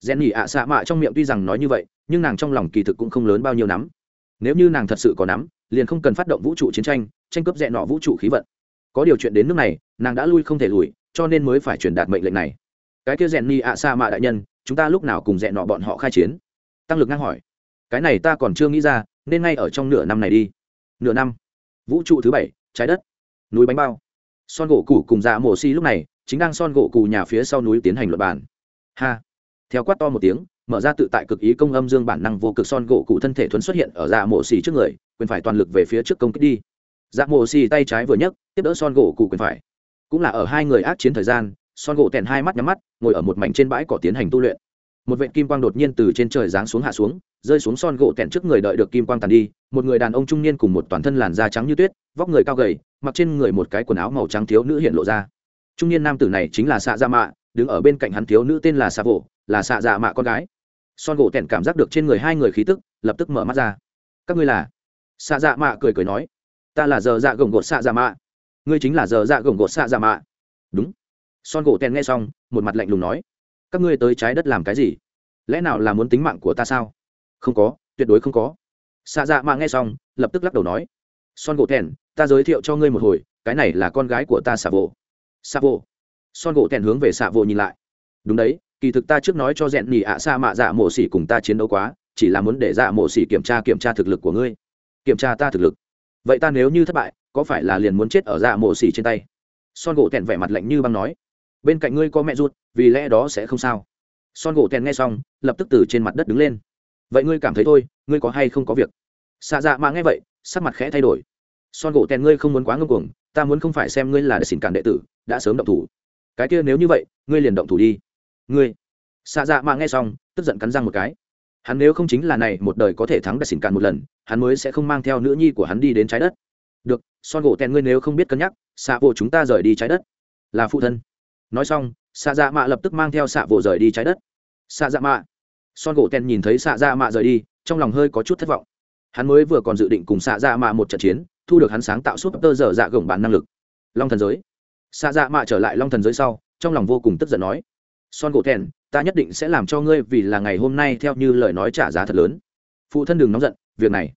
rẽ nhỉ ạ xạ mạ trong miệng tuy rằng nói như vậy, nhưng nàng trong lòng kỳ thực cũng không lớn bao nhiêu nắm. Nếu như nàng thật sự có nắm, liền không cần phát động vũ trụ chiến tranh tranh cướp rẽ nọ vũ trụ khí vận. Có điều chuyện đến nước này, nàng đã lui không thể lùi, cho nên mới phải truyền đạt mệnh lệnh này. Cái kia rèn ni ạ sa mạ đại nhân, chúng ta lúc nào cùng rẽ nọ bọn họ khai chiến? Tăng lực ngang hỏi cái này ta còn chưa nghĩ ra, nên ngay ở trong nửa năm này đi. Nửa năm. Vũ trụ thứ bảy, trái đất. Núi bánh bao. Son gỗ cụ cùng dạ mổ xi lúc này, chính đang son gỗ cụ nhà phía sau núi tiến hành luật bản ha. Theo quát to một tiếng, mở ra tự tại cực ý công âm dương bản năng vô cực son gỗ cụ thân thể thuấn xuất hiện ở dạ mổ xì trước người, quyền phải toàn lực về phía trước công kích đi. Dạ mổ xì tay trái vừa nhấc, tiếp đỡ son gỗ cụ quyền phải. Cũng là ở hai người ác chiến thời gian, son gỗ tèn hai mắt nhắm mắt, ngồi ở một mảnh trên bãi cỏ tiến hành tu luyện một vệ kim quang đột nhiên từ trên trời giáng xuống hạ xuống, rơi xuống son gỗ tẹn trước người đợi được kim quang tàn đi, một người đàn ông trung niên cùng một toàn thân làn da trắng như tuyết, vóc người cao gầy, mặc trên người một cái quần áo màu trắng thiếu nữ hiện lộ ra. Trung niên nam tử này chính là xạ dạ mạ, đứng ở bên cạnh hắn thiếu nữ tên là xạ vỗ, là xạ dạ mạ con gái. Son gỗ tẹn cảm giác được trên người hai người khí tức, lập tức mở mắt ra. Các ngươi là? Xạ dạ mạ cười cười nói. Ta là giờ dạ gồng gột xạ dạ mạ. Ngươi chính là giờ dạ gồng gột xạ dạ mạ. Đúng. Son gỗ tẹn nghe xong, một mặt lạnh lùng nói các ngươi tới trái đất làm cái gì? Lẽ nào là muốn tính mạng của ta sao? Không có, tuyệt đối không có. Xạ dạ mạ nghe xong, lập tức lắc đầu nói, son gỗ thèn ta giới thiệu cho ngươi một hồi, cái này là con gái của ta xạ vô xạ vô son gỗ thèn hướng về xạ vô nhìn lại. Đúng đấy, kỳ thực ta trước nói cho rẽn nhì ạ xa mạ dạ mộ xỉ cùng ta chiến đấu quá, chỉ là muốn để dạ mộ xỉ kiểm tra kiểm tra thực lực của ngươi. Kiểm tra ta thực lực? Vậy ta nếu như thất bại, có phải là liền muốn chết ở dạ mộ xỉ trên tay? Son gỗ thẹn vẻ mặt lạnh như băng nói bên cạnh ngươi có mẹ ruột, vì lẽ đó sẽ không sao. Son gỗ tèn nghe xong, lập tức từ trên mặt đất đứng lên. Vậy ngươi cảm thấy thôi, ngươi có hay không có việc? Xạ dạ mà nghe vậy, sắc mặt khẽ thay đổi. Son gỗ tèn ngươi không muốn quá ngưng cuồng, ta muốn không phải xem ngươi là đệ xỉn cản đệ tử, đã sớm động thủ. Cái kia nếu như vậy, ngươi liền động thủ đi. Ngươi. Xạ dạ mà nghe xong, tức giận cắn răng một cái. Hắn nếu không chính là này, một đời có thể thắng đệ xỉn cản một lần, hắn mới sẽ không mang theo nữ nhi của hắn đi đến trái đất. Được, son gỗ tèn ngươi nếu không biết cân nhắc, xạ bộ chúng ta rời đi trái đất. Là phụ thân nói xong xạ dạ mạ lập tức mang theo xạ vỗ rời đi trái đất. Xạ dạ mạ. Son gỗ ten nhìn thấy xạ dạ mạ rời đi, trong lòng hơi có chút thất vọng. Hắn mới vừa còn dự định cùng xạ dạ mạ một trận chiến, thu được hắn sáng tạo suốt tơ dở dạ gồng bản năng lực. Long thần giới. Xạ dạ mạ trở lại long thần giới sau, trong lòng vô cùng tức giận nói, son gỗ ten, ta nhất định sẽ làm cho ngươi vì là ngày hôm nay theo như lời nói trả giá thật lớn. Phụ thân đừng nóng giận, việc này,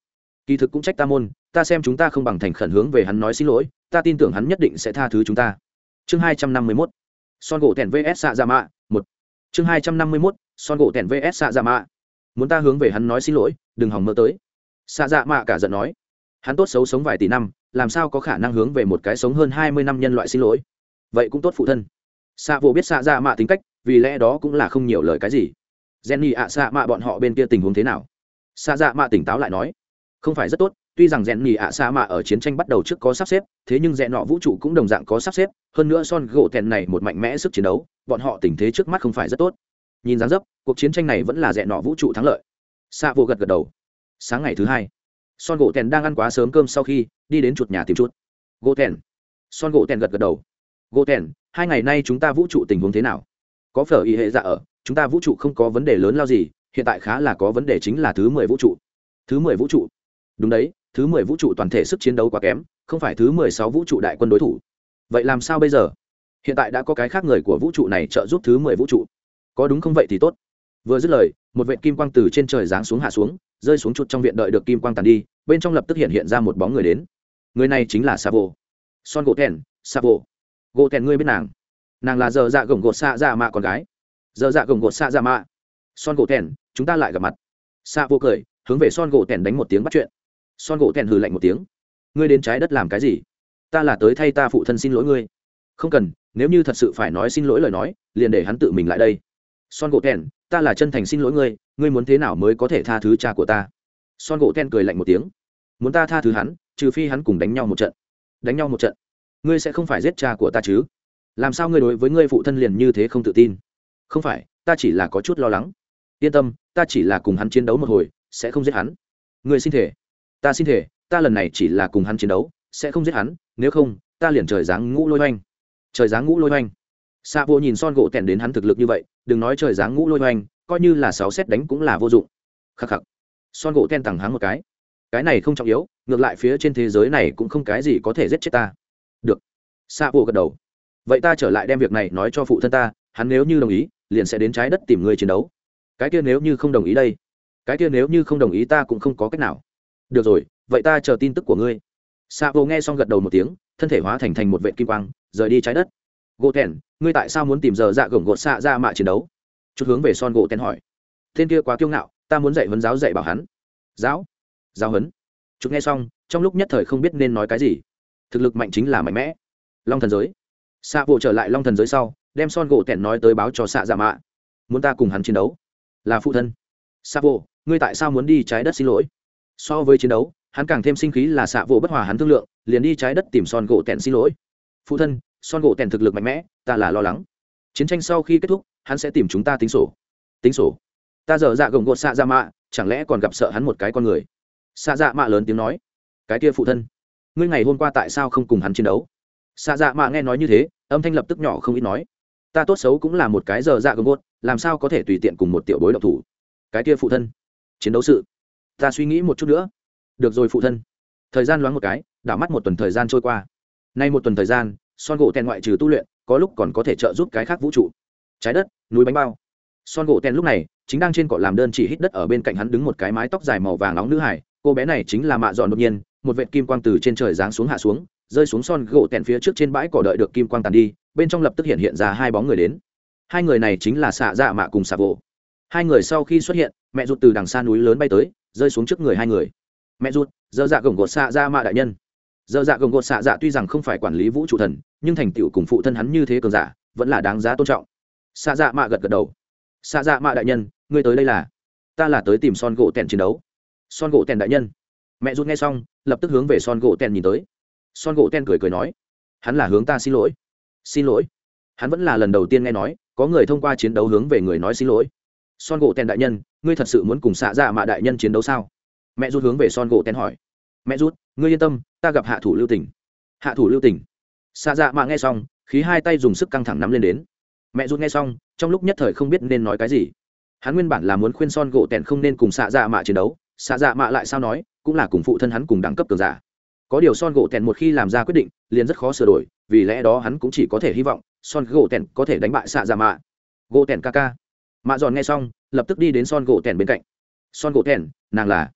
kỳ thực cũng trách ta môn, ta xem chúng ta không bằng thành khẩn hướng về hắn nói xin lỗi, ta tin tưởng hắn nhất định sẽ tha thứ chúng ta. Chương hai trăm năm mươi mốt son gỗ tẻn vs xạ dạ mạ, một. Chương hai trăm năm mươi mốt, son gỗ tẻn vs xạ dạ mạ. Muốn ta hướng về hắn nói xin lỗi, đừng hòng mơ tới. Xạ dạ mạ cả giận nói. Hắn tốt xấu sống vài tỷ năm, làm sao có khả năng hướng về một cái sống hơn hai mươi năm nhân loại xin lỗi? Vậy cũng tốt phụ thân. Xạ vô biết xạ dạ mạ tính cách, vì lẽ đó cũng là không nhiều lời cái gì. Jenny ạ xạ mạ bọn họ bên kia tình huống thế nào? Xạ dạ mạ tỉnh táo lại nói. Không phải rất tốt tuy rằng rèn nhì ạ xa mạ ở chiến tranh bắt đầu trước có sắp xếp, thế nhưng rèn nọ vũ trụ cũng đồng dạng có sắp xếp. Hơn nữa son gỗ tèn này một mạnh mẽ sức chiến đấu, bọn họ tình thế trước mắt không phải rất tốt. Nhìn dáng dấp, cuộc chiến tranh này vẫn là rèn nọ vũ trụ thắng lợi. Xạ vô gật gật đầu. Sáng ngày thứ hai, son gỗ tèn đang ăn quá sớm cơm sau khi đi đến chuột nhà tìm chút gỗ tèn. Son gỗ tèn gật gật đầu. Gỗ tèn, hai ngày nay chúng ta vũ trụ tình huống thế nào? Có phở y hệ dạ ở, chúng ta vũ trụ không có vấn đề lớn lao gì, hiện tại khá là có vấn đề chính là thứ mười vũ trụ. Thứ mười vũ trụ. Đúng đấy thứ mười vũ trụ toàn thể sức chiến đấu quá kém, không phải thứ mười sáu vũ trụ đại quân đối thủ. Vậy làm sao bây giờ? Hiện tại đã có cái khác người của vũ trụ này trợ giúp thứ mười vũ trụ. Có đúng không vậy thì tốt. Vừa dứt lời, một vệ kim quang từ trên trời giáng xuống hạ xuống, rơi xuống chuột trong viện đợi được kim quang tàn đi, bên trong lập tức hiện hiện ra một bóng người đến. Người này chính là savo. Son gỗ thèn, savo. Gỗ thèn ngươi biết nàng? Nàng là giờ dạ gồng gột xạ dạ mạ con gái. Giờ dạ gồng gột xạ dạ mạ son gỗ thèn, chúng ta lại gặp mặt. Savo cười, hướng về son gỗ thèn đánh một tiếng bắt chuyện son gỗ thẹn hừ lạnh một tiếng. Ngươi đến trái đất làm cái gì? Ta là tới thay ta phụ thân xin lỗi ngươi. Không cần, nếu như thật sự phải nói xin lỗi lời nói, liền để hắn tự mình lại đây. Son gỗ thẹn, ta là chân thành xin lỗi ngươi ngươi muốn thế nào mới có thể tha thứ cha của ta? Son gỗ thẹn cười lạnh một tiếng. Muốn ta tha thứ hắn, trừ phi hắn cùng đánh nhau một trận. Đánh nhau một trận. Ngươi sẽ không phải giết cha của ta chứ? Làm sao ngươi đối với ngươi phụ thân liền như thế không tự tin? Không phải, ta chỉ là có chút lo lắng. Yên tâm, ta chỉ là cùng hắn chiến đấu một hồi, sẽ không giết hắn. Ngươi xin thể ta xin thể ta lần này chỉ là cùng hắn chiến đấu, sẽ không giết hắn, nếu không, ta liền trời giáng ngũ lôi oanh trời giáng ngũ lôi oanh xạ vô nhìn son gỗ tèn đến hắn thực lực như vậy, đừng nói trời giáng ngũ lôi oanh coi như là sáu xét đánh cũng là vô dụng. Khắc khắc. Son gỗ tèn tằng hắn một cái. Cái này không trọng yếu, ngược lại phía trên thế giới này cũng không cái gì có thể giết chết ta. Được. Xạ vô gật đầu. Vậy ta trở lại đem việc này nói cho phụ thân ta, hắn nếu như đồng ý, liền sẽ đến trái đất tìm người chiến đấu. Cái kia nếu như không đồng ý đây. Cái kia nếu như không đồng ý ta cũng không có cách nào được rồi vậy ta chờ tin tức của ngươi. Xạ vô nghe xong gật đầu một tiếng thân thể hóa thành thành một vệ kim quang rời đi trái đất. Gỗ thèn ngươi tại sao muốn tìm giờ dạ gồng gột xạ ra mạ chiến đấu? Chút hướng về son gỗ tên hỏi. Tên kia quá kiêu ngạo ta muốn dạy huấn giáo dạy bảo hắn. Giáo? Giáo huấn. Chút nghe xong trong lúc nhất thời không biết nên nói cái gì. Thực lực mạnh chính là mạnh mẽ. Long thần giới. Xạ vô trở lại long thần giới sau đem son gỗ tẻn nói tới báo cho xạ dạ mạ. Muốn ta cùng hắn chiến đấu? Là phụ thân. Xạ vô, ngươi tại sao muốn đi trái đất xin lỗi? So với chiến đấu, hắn càng thêm sinh khí là xạ vỗ bất hòa hắn thương lượng, liền đi trái đất tìm son gỗ tẻn xin lỗi. Phụ thân, son gỗ tẻn thực lực mạnh mẽ, ta là lo lắng. Chiến tranh sau khi kết thúc, hắn sẽ tìm chúng ta tính sổ. Tính sổ? Ta dở dạ gồng gột xạ dạ mạ, chẳng lẽ còn gặp sợ hắn một cái con người? Xạ dạ mạ lớn tiếng nói. Cái kia phụ thân, ngươi ngày hôm qua tại sao không cùng hắn chiến đấu? Xạ dạ mạ nghe nói như thế, âm thanh lập tức nhỏ không ít nói. Ta tốt xấu cũng là một cái dở dạ gồng gột, làm sao có thể tùy tiện cùng một tiểu bối độc thủ? Cái kia phụ thân, chiến đấu sự ta suy nghĩ một chút nữa. Được rồi phụ thân. Thời gian loáng một cái, đảo mắt một tuần thời gian trôi qua. Nay một tuần thời gian, son gỗ tèn ngoại trừ tu luyện, có lúc còn có thể trợ giúp cái khác vũ trụ. Trái đất, núi bánh bao. Son gỗ tèn lúc này, chính đang trên cọ làm đơn chỉ hít đất ở bên cạnh hắn đứng một cái mái tóc dài màu vàng nóng nữ hải cô bé này chính là mạ dọn đột nhiên, một vệt kim quang từ trên trời giáng xuống hạ xuống, rơi xuống son gỗ tèn phía trước trên bãi cỏ đợi được kim quang tàn đi, bên trong lập tức hiện hiện ra hai bóng người đến. Hai người này chính là xạ dạ mạ cùng xạ vỗ. Hai người sau khi xuất hiện, mẹ rụt từ đằng xa núi lớn bay tới rơi xuống trước người hai người. Mẹ ruột, dơ dạ gồng gột xạ dạ mạ đại nhân. Dơ dạ gồng gột xạ dạ tuy rằng không phải quản lý vũ trụ thần nhưng thành tựu cùng phụ thân hắn như thế cường giả vẫn là đáng giá tôn trọng. Xạ dạ mạ gật gật đầu. Xạ dạ mạ đại nhân ngươi tới đây là? Ta là tới tìm son gỗ tèn chiến đấu. Son gỗ tèn đại nhân. Mẹ rút nghe xong lập tức hướng về son gỗ tèn nhìn tới. Son gỗ tèn cười cười nói hắn là hướng ta xin lỗi. Xin lỗi? Hắn vẫn là lần đầu tiên nghe nói có người thông qua chiến đấu hướng về người nói xin lỗi son gỗ tèn đại nhân, ngươi thật sự muốn cùng xạ dạ mạ đại nhân chiến đấu sao? Mẹ rút hướng về son gỗ tèn hỏi. Mẹ rút, ngươi yên tâm, ta gặp hạ thủ lưu tỉnh. Hạ thủ lưu tỉnh. Xạ dạ mạ nghe xong, khí hai tay dùng sức căng thẳng nắm lên đến. Mẹ rút nghe xong, trong lúc nhất thời không biết nên nói cái gì. Hắn nguyên bản là muốn khuyên son gỗ tèn không nên cùng xạ dạ mạ chiến đấu xạ dạ mạ lại sao nói, cũng là cùng phụ thân hắn cùng đẳng cấp cường giả. Có điều son gỗ tèn một khi làm ra quyết định, liền rất khó sửa đổi, vì lẽ đó hắn cũng chỉ có thể hy vọng son gỗ tèn có thể đánh bại xạ dạ mạ. Gỗ tèn ca ca mạ giòn nghe xong, lập tức đi đến son gỗ tèn bên cạnh. Son gỗ tèn, nàng là?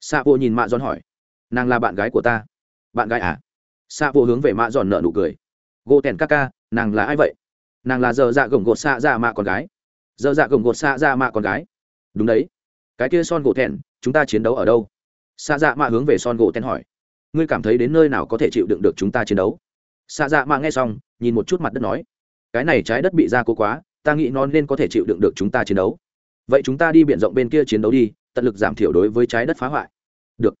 Xạ vô nhìn mạ giòn hỏi. Nàng là bạn gái của ta. Bạn gái à? Xạ vô hướng về mạ giòn nợ nụ cười. Gỗ tèn ca ca, nàng là ai vậy? Nàng là giờ dạ gồng gột xạ dạ mạ con gái. Giờ dạ gồng gột xạ dạ mạ con gái. Đúng đấy. Cái kia son gỗ tèn, chúng ta chiến đấu ở đâu? Xạ dạ mạ hướng về son gỗ tèn hỏi. Ngươi cảm thấy đến nơi nào có thể chịu đựng được chúng ta chiến đấu? Xạ dạ mạ nghe xong, nhìn một chút mặt đất nói. Cái này trái đất bị ra cố quá ta nghĩ nó nên có thể chịu đựng được chúng ta chiến đấu. Vậy chúng ta đi b i ể n rộng bên kia chiến đấu đi, tận lực giảm thiểu đối với trái đất phá hoại. Được.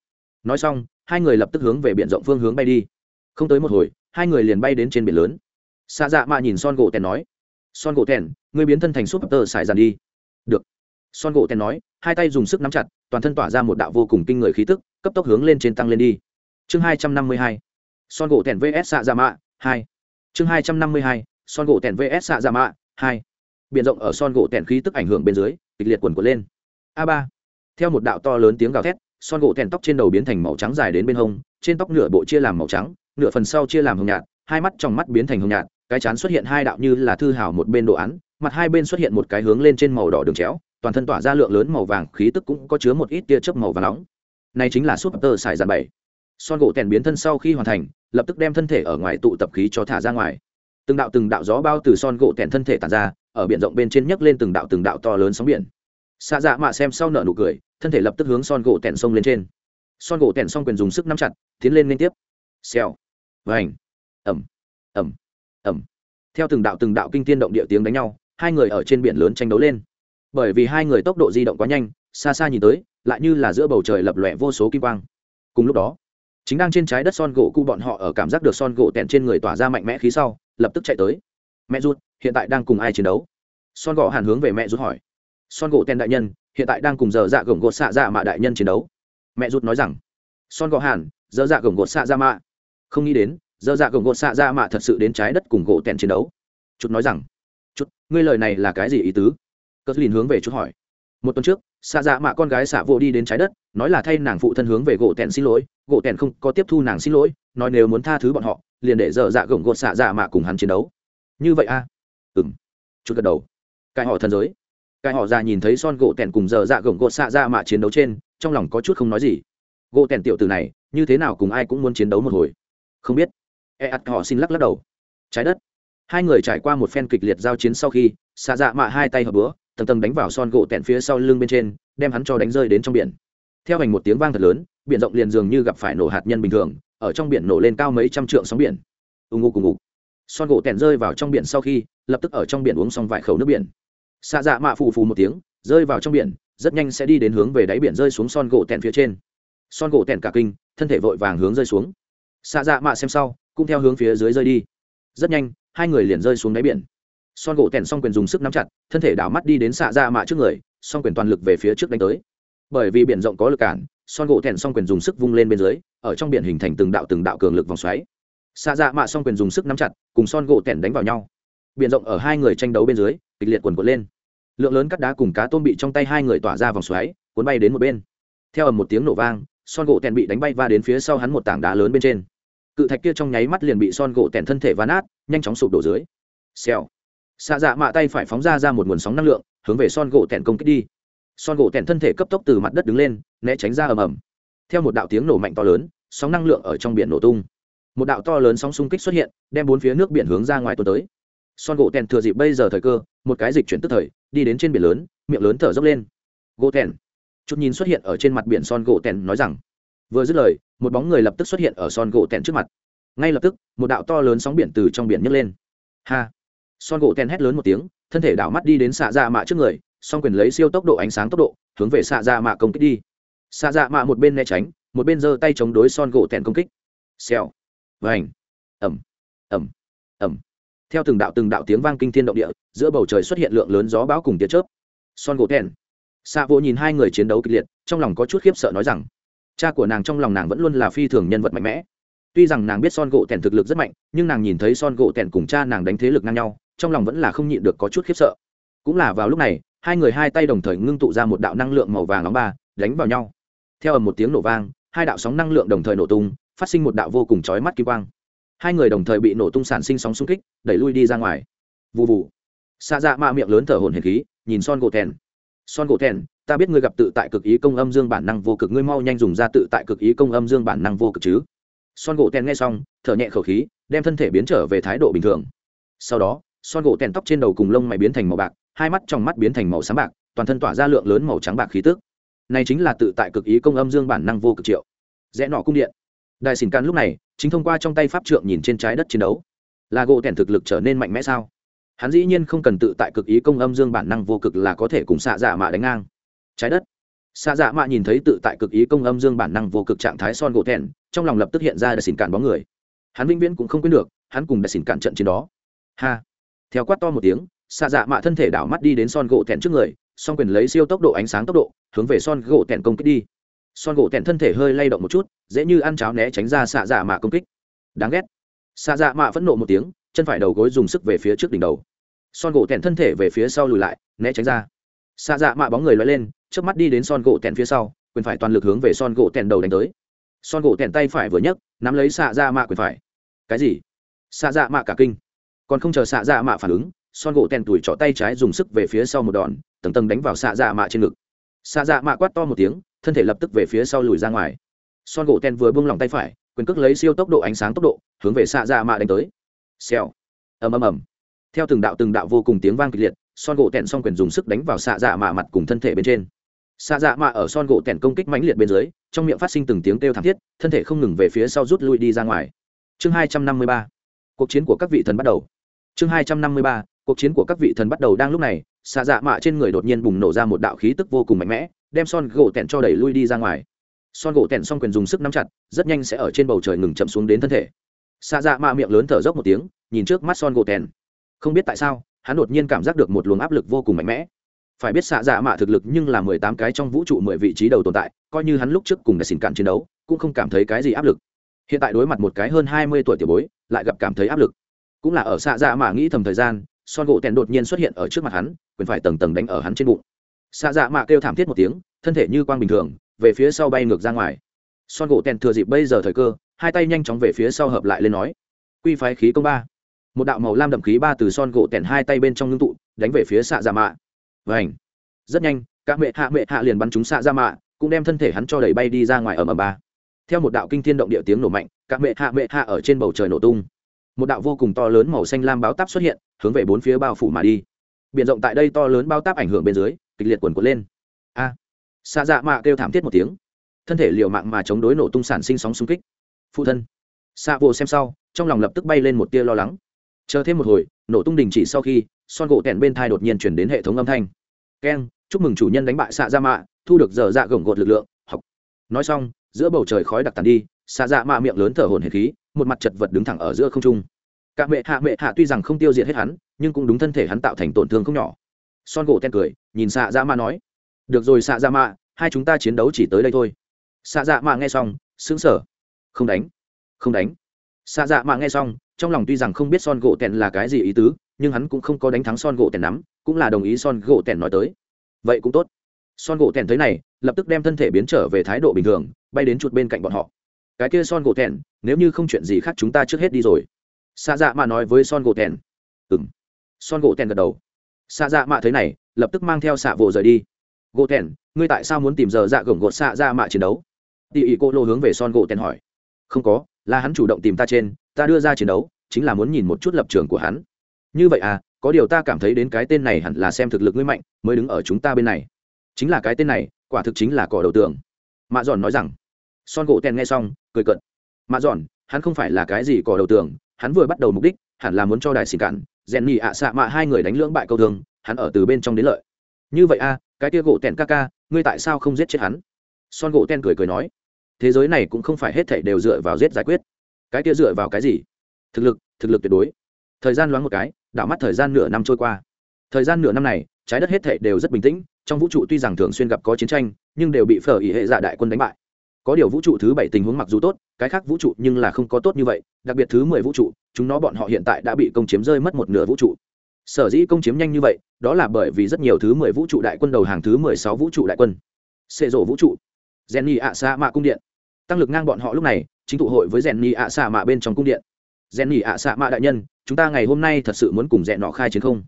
Nói xong, hai người lập tức hướng về b i ể n rộng phương hướng bay đi. Không tới một hồi, hai người liền bay đến trên biển lớn. Xạ dạ mạ nhìn son gỗ tèn nói, son gỗ tèn, ngươi biến thân thành súp tơ xài dàn đi. Được. Son gỗ tèn nói, hai tay dùng sức nắm chặt, toàn thân tỏa ra một đạo vô cùng kinh người khí tức, cấp tốc hướng lên trên tăng lên đi. Chương hai trăm năm mươi hai, son gỗ tèn vs xạ dạ mạ hai. Chương hai trăm năm mươi hai, son gỗ tèn vs xạ dạ mạ hai biển rộng ở son gỗ tèn khí tức ảnh hưởng bên dưới, kịch liệt quần quật lên. A ba. Theo một đạo to lớn tiếng gào thét, son gỗ tèn tóc trên đầu biến thành màu trắng dài đến bên hông, trên tóc nửa bộ chia làm màu trắng, nửa phần sau chia làm hồng nhạt, hai mắt trong mắt biến thành hồng nhạt, cái chán xuất hiện hai đạo như là thư hào một bên đồ án, mặt hai bên xuất hiện một cái hướng lên trên màu đỏ đường chéo, toàn thân tỏa ra lượng lớn màu vàng, khí tức cũng có chứa một ít tia chớp màu vàng nóng. Này chính là súp tơ xài dàn bảy. Son gỗ tèn biến thân sau khi hoàn thành, lập tức đem thân thể ở ngoài tụ tập khí cho thả ra ngoài. Từng đạo từng đạo gió bao từ son gỗ tèn thân thể tàn ra ở biển rộng bên trên nhấc lên từng đạo từng đạo to lớn sóng biển. Xạ dạ mạ xem sau nợ nụ cười, thân thể lập tức hướng son gỗ tèn sông lên trên. Son gỗ tèn xong quyền dùng sức nắm chặt, tiến lên liên tiếp. Xèo. Vành. Ẩm. Ẩm. Ẩm. Theo từng đạo từng đạo kinh tiên động địa tiếng đánh nhau, hai người ở trên biển lớn tranh đấu lên. Bởi vì hai người tốc độ di động quá nhanh, xa xa nhìn tới, lại như là giữa bầu trời lập lòe vô số kim quang. Cùng lúc đó, chính đang trên trái đất son gỗ cụ bọn họ ở cảm giác được son gỗ tèn trên người tỏa ra mạnh mẽ khí sau, lập tức chạy tới mẹ rút hiện tại đang cùng ai chiến đấu? Son gỗ hàn hướng về mẹ rút hỏi. Son gỗ tên đại nhân, hiện tại đang cùng giờ dạ gồng gột xạ dạ mạ đại nhân chiến đấu. Mẹ rút nói rằng, son gỗ hàn, giờ dạ gồng gột xạ dạ mạ. Không nghĩ đến, giờ dạ gồng gột xạ dạ mạ thật sự đến trái đất cùng gỗ tèn chiến đấu. Chút nói rằng, chút, ngươi lời này là cái gì ý tứ? Cất lìn hướng về chút hỏi. Một tuần trước, xạ dạ mạ con gái xạ vô đi đến trái đất, nói là thay nàng phụ thân hướng về gỗ tèn xin lỗi, gỗ tèn không có tiếp thu nàng xin lỗi, nói nếu muốn tha thứ bọn họ, liền để dở dạ gồng gột xạ dạ mạ cùng hắn chiến đấu như vậy a à? ừng chút gật đầu. Cái họ thần giới. Cái họ già nhìn thấy son gỗ tèn cùng giờ dạ gồng gột xạ dạ mạ chiến đấu trên, trong lòng có chút không nói gì. Gỗ tèn tiểu từ này, như thế nào cùng ai cũng muốn chiến đấu một hồi? Không biết. E ắt họ xin lắc lắc đầu. Trái đất. Hai người trải qua một phen kịch liệt giao chiến sau khi, xạ dạ mạ hai tay hợp búa, tầng tầng đánh vào son gỗ Tẻn phía sau lưng bên trên, đem hắn cho đánh rơi đến trong biển. Theo hành một tiếng vang thật lớn, biển rộng liền dường như gặp phải nổ hạt nhân bình thường, ở trong biển nổ lên cao mấy trăm trượng sóng biển. Ù ngụ cùng ngục son gỗ tèn rơi vào trong biển sau khi, lập tức ở trong biển uống xong vài khẩu nước biển. Xạ dạ mạ phù phù một tiếng, rơi vào trong biển, rất nhanh sẽ đi đến hướng về đáy biển rơi xuống son gỗ tèn phía trên. Son gỗ tèn cả kinh, thân thể vội vàng hướng rơi xuống. Xạ dạ mạ xem sau, cũng theo hướng phía dưới rơi đi. Rất nhanh, hai người liền rơi xuống đáy biển. Son gỗ tèn xong quyền dùng sức nắm chặt, thân thể đảo mắt đi đến xạ dạ mạ trước người xong quyền toàn lực về phía trước đánh tới. Bởi vì biển rộng có lực cản, son gỗ tèn xong quyền dùng sức vung lên bên dưới, ở trong biển hình thành từng đạo từng đạo cường lực vòng xoáy xạ dạ mạ xong quyền dùng sức nắm chặt, cùng son gỗ tẻn đánh vào nhau. Biển rộng ở hai người tranh đấu bên dưới, kịch liệt quần quật lên. Lượng lớn cắt đá cùng cá tôm bị trong tay hai người tỏa ra vòng xoáy, cuốn bay đến một bên. Theo ầm một tiếng nổ vang, son gỗ tẻn bị đánh bay va đến phía sau hắn một tảng đá lớn bên trên. Cự thạch kia trong nháy mắt liền bị son gỗ tẻn thân thể ván át nhanh chóng sụp đổ dưới. Xèo. Xạ dạ mạ tay phải phóng ra ra một nguồn sóng năng lượng, hướng về son gỗ tẻn công kích đi. Son gỗ tẻn thân thể cấp tốc từ mặt đất đứng lên, né tránh ra ầm ầm. Theo một đạo tiếng nổ mạnh to lớn, sóng năng lượng ở trong biển nổ tung một đạo to lớn sóng xung kích xuất hiện, đem bốn phía nước biển hướng ra ngoài tuần tới. Son gỗ tèn thừa dịp bây giờ thời cơ, một cái dịch chuyển tức thời, đi đến trên biển lớn, miệng lớn thở dốc lên. Gỗ tèn. Chút nhìn xuất hiện ở trên mặt biển son gỗ tèn nói rằng, vừa dứt lời, một bóng người lập tức xuất hiện ở son gỗ tèn trước mặt. Ngay lập tức, một đạo to lớn sóng biển từ trong biển nhấc lên. Ha. Son gỗ ten hét lớn một tiếng, thân thể đảo mắt đi đến xạ dạ mạ trước người, song quyền lấy siêu tốc độ ánh sáng tốc độ, hướng về xạ dạ mạ công kích đi. Xạ dạ mạ một bên né tránh, một bên giơ tay chống đối son gỗ tèn công kích. Xèo vành ẩm ẩm ẩm. Theo từng đạo từng đạo tiếng vang kinh thiên động địa, giữa bầu trời xuất hiện lượng lớn gió bão cùng tia chớp. Son gỗ tèn xạ vỗ nhìn hai người chiến đấu kịch liệt, trong lòng có chút khiếp sợ nói rằng, cha của nàng trong lòng nàng vẫn luôn là phi thường nhân vật mạnh mẽ. Tuy rằng nàng biết son gỗ tèn thực lực rất mạnh, nhưng nàng nhìn thấy son gỗ tèn cùng cha nàng đánh thế lực ngang nhau, trong lòng vẫn là không nhịn được có chút khiếp sợ. Cũng là vào lúc này, hai người hai tay đồng thời ngưng tụ ra một đạo năng lượng màu vàng nóng ba, đánh vào nhau. Theo ầm một tiếng nổ vang, hai đạo sóng năng lượng đồng thời nổ tung phát sinh một đạo vô cùng chói mắt kỳ quang. Hai người đồng thời bị nổ tung sản sinh sóng xung kích, đẩy lui đi ra ngoài. Vụ vụ xa dạ mạ miệng lớn thở hồn hển khí, nhìn son gỗ thèn. Son gỗ thèn, ta biết ngươi gặp tự tại cực ý công âm dương bản năng vô cực, ngươi mau nhanh dùng ra tự tại cực ý công âm dương bản năng vô cực chứ. Son gỗ thèn nghe xong, thở nhẹ khẩu khí, đem thân thể biến trở về thái độ bình thường. Sau đó, son gỗ thèn tóc trên đầu cùng lông mày biến thành màu bạc, hai mắt trong mắt biến thành màu sáng bạc, toàn thân tỏa ra lượng lớn màu trắng bạc khí tức. Này chính là tự tại cực ý công âm dương bản năng vô cực triệu. Rẽ nọ cung điện đại xỉn can lúc này, chính thông qua trong tay pháp trượng nhìn trên trái đất chiến đấu. Là gỗ thèn thực lực trở nên mạnh mẽ sao? Hắn dĩ nhiên không cần tự tại cực ý công âm dương bản năng vô cực là có thể cùng xạ dạ mạ đánh ngang. Trái đất. Xạ dạ mạ nhìn thấy tự tại cực ý công âm dương bản năng vô cực trạng thái son gỗ thèn trong lòng lập tức hiện ra đại xỉn cản bóng người. Hắn vĩnh viễn cũng không quên được, hắn cùng đại xỉn cản trận chiến đó. Ha. Theo quát to một tiếng, xạ dạ mạ thân thể đảo mắt đi đến son gỗ thẹn trước người, song quyền lấy siêu tốc độ ánh sáng tốc độ, hướng về son gỗ thẹn công kích đi son gỗ tẹn thân thể hơi lay động một chút, dễ như ăn cháo né tránh ra xạ dạ mạ công kích. Đáng ghét. Xạ dạ mạ phẫn nộ một tiếng, chân phải đầu gối dùng sức về phía trước đỉnh đầu. Son gỗ tẹn thân thể về phía sau lùi lại, né tránh ra. Xạ dạ mạ bóng người loay lên trước mắt đi đến son gỗ tẹn phía sau, quyền phải toàn lực hướng về son gỗ tẹn đầu đánh tới. Son gỗ tẹn tay phải vừa nhấc, nắm lấy xạ dạ mạ quyền phải. Cái gì? Xạ dạ mạ cả kinh. Còn không chờ xạ dạ mạ phản ứng, son gỗ tèn tuổi trỏ tay trái dùng sức về phía sau một đòn, tầng tầng đánh vào xạ dạ mạ trên ngực. Xạ dạ mạ quát to một tiếng thân thể lập tức về phía sau lùi ra ngoài. Son gỗ ten vừa buông lòng tay phải, quyền cước lấy siêu tốc độ ánh sáng tốc độ, hướng về xạ dạ mạ đánh tới. Xèo. Ầm ầm ầm. Theo từng đạo từng đạo vô cùng tiếng vang kịch liệt, son gỗ tèn song quyền dùng sức đánh vào xạ dạ mạ mặt cùng thân thể bên trên. Xạ dạ mạ ở son gỗ tẹn công kích mãnh liệt bên dưới, trong miệng phát sinh từng tiếng kêu thảm thiết, thân thể không ngừng về phía sau rút lui đi ra ngoài. Chương hai trăm năm mươi ba. Cuộc chiến của các vị thần bắt đầu. Chương hai trăm năm mươi ba. Cuộc chiến của các vị thần bắt đầu đang lúc này, xạ dạ mạ trên người đột nhiên bùng nổ ra một đạo khí tức vô cùng mạnh mẽ đem son gỗ tẹn cho đẩy lui đi ra ngoài. Son gỗ tẹn xong quyền dùng sức nắm chặt, rất nhanh sẽ ở trên bầu trời ngừng chậm xuống đến thân thể. Xa dạ mạ miệng lớn thở dốc một tiếng, nhìn trước mắt son gỗ tẹn. Không biết tại sao, hắn đột nhiên cảm giác được một luồng áp lực vô cùng mạnh mẽ. Phải biết xạ dạ mạ thực lực nhưng là mười tám cái trong vũ trụ mười vị trí đầu tồn tại, coi như hắn lúc trước cùng đã xỉn cạn chiến đấu, cũng không cảm thấy cái gì áp lực. Hiện tại đối mặt một cái hơn hai mươi tuổi tiểu bối, lại gặp cảm thấy áp lực. Cũng là ở xạ dạ mạ nghĩ thầm thời gian, son gỗ tèn đột nhiên xuất hiện ở trước mặt hắn, quyền phải tầng tầng đánh ở hắn trên bụng xạ dạ mạ kêu thảm thiết một tiếng, thân thể như quang bình thường, về phía sau bay ngược ra ngoài. Son gỗ tèn thừa dịp bây giờ thời cơ, hai tay nhanh chóng về phía sau hợp lại lên nói. Quy phái khí công ba. Một đạo màu lam đậm khí ba từ son gỗ tèn hai tay bên trong ngưng tụ, đánh về phía xạ dạ mạ. Vảnh rất nhanh các mẹ hạ mẹ hạ liền bắn chúng xạ dạ mạ, cũng đem thân thể hắn cho đẩy bay đi ra ngoài ở mờ ba. Theo một đạo kinh thiên động địa tiếng nổ mạnh các mẹ hạ mẹ hạ ở trên bầu trời nổ tung. Một đạo vô cùng to lớn màu xanh lam báo táp xuất hiện, hướng về bốn phía bao phủ mà đi. Biển rộng tại đây to lớn bao táp ảnh hưởng bên dưới kịch liệt quần quật lên. A. À, xa dạ mạ kêu thảm thiết một tiếng. Thân thể liều mạng mà chống đối nổ tung sản sinh sóng xung kích. Phụ thân. Xạ vô xem sau trong lòng lập tức bay lên một tia lo lắng. Chờ thêm một hồi nổ tung đình chỉ sau khi son gỗ tẹn bên thai đột nhiên chuyển đến hệ thống âm thanh. Keng chúc mừng chủ nhân đánh bại xạ dạ mạ thu được dở dạ gồng gột lực lượng học. Nói xong giữa bầu trời khói đặc tàn đi xạ dạ mạ miệng lớn thở hồn hệ khí một mặt chật vật đứng thẳng ở giữa không trung. Cả mẹ hạ mẹ hạ tuy rằng không tiêu diệt hết hắn nhưng cũng đúng thân thể hắn tạo thành tổn thương không nhỏ son gỗ ten cười nhìn xạ dạ mạ nói được rồi xạ dạ mạ hai chúng ta chiến đấu chỉ tới đây thôi. Xạ dạ mạ nghe xong xứng sở không đánh không đánh. Xạ dạ mạ nghe xong trong lòng tuy rằng không biết son gỗ tèn là cái gì ý tứ nhưng hắn cũng không có đánh thắng son gỗ tèn lắm, cũng là đồng ý son gỗ tèn nói tới. Vậy cũng tốt. Son gỗ tèn thấy này lập tức đem thân thể biến trở về thái độ bình thường bay đến chuột bên cạnh bọn họ. Cái kia son gỗ tèn nếu như không chuyện gì khác chúng ta trước hết đi rồi. Xạ dạ mạ nói với son gỗ tèn ừ m son gỗ tèn gật đầu xạ dạ mạ thấy này lập tức mang theo xạ vỗ rời đi. Gỗ thẹn, ngươi tại sao muốn tìm giờ dạ gồng gột xạ dạ mạ chiến đấu? Tỉ ỉ cô lô hướng về son gỗ thẹn hỏi. Không có là hắn chủ động tìm ta trên ta đưa ra chiến đấu chính là muốn nhìn một chút lập trường của hắn. Như vậy à có điều ta cảm thấy đến cái tên này hẳn là xem thực lực ngươi mạnh mới đứng ở chúng ta bên này. Chính là cái tên này quả thực chính là cỏ đầu tường. Mạ giòn nói rằng. Son gỗ tèn nghe xong cười cận mạ giòn hắn không phải là cái gì cỏ đầu tường hắn vừa bắt đầu mục đích hẳn là muốn cho đại xỉn cản rèn nhị ạ xạ mạ hai người đánh lưỡng bại câu thường hắn ở từ bên trong đến lợi. Như vậy a à, cái tia gỗ tèn ca ca ngươi tại sao không giết chết hắn? Son gỗ ten cười cười nói thế giới này cũng không phải hết thảy đều dựa vào giết giải quyết. Cái tia dựa vào cái gì? Thực lực thực lực tuyệt đối. Thời gian loáng một cái đảo mắt thời gian nửa năm trôi qua. Thời gian nửa năm này trái đất hết thảy đều rất bình tĩnh trong vũ trụ tuy rằng thường xuyên gặp có chiến tranh nhưng đều bị phở ỉ hệ dạ đại quân đánh bại có điều vũ trụ thứ bảy tình huống mặc dù tốt, cái khác vũ trụ nhưng là không có tốt như vậy, đặc biệt thứ mười vũ trụ, chúng nó bọn họ hiện tại đã bị công chiếm rơi mất một nửa vũ trụ. Sở dĩ công chiếm nhanh như vậy, đó là bởi vì rất nhiều thứ mười vũ trụ đại quân đầu hàng thứ mười sáu vũ trụ đại quân. Xệ rổ vũ trụ. Rèn nhị ạ xa mạ cung điện. Tăng lực ngang bọn họ lúc này, chính tụ hội với rèn nhị ạ xa mạ bên trong cung điện. Rèn nhị ạ xa mạ đại nhân, chúng ta ngày hôm nay thật sự muốn cùng rèn nọ khai chiến không?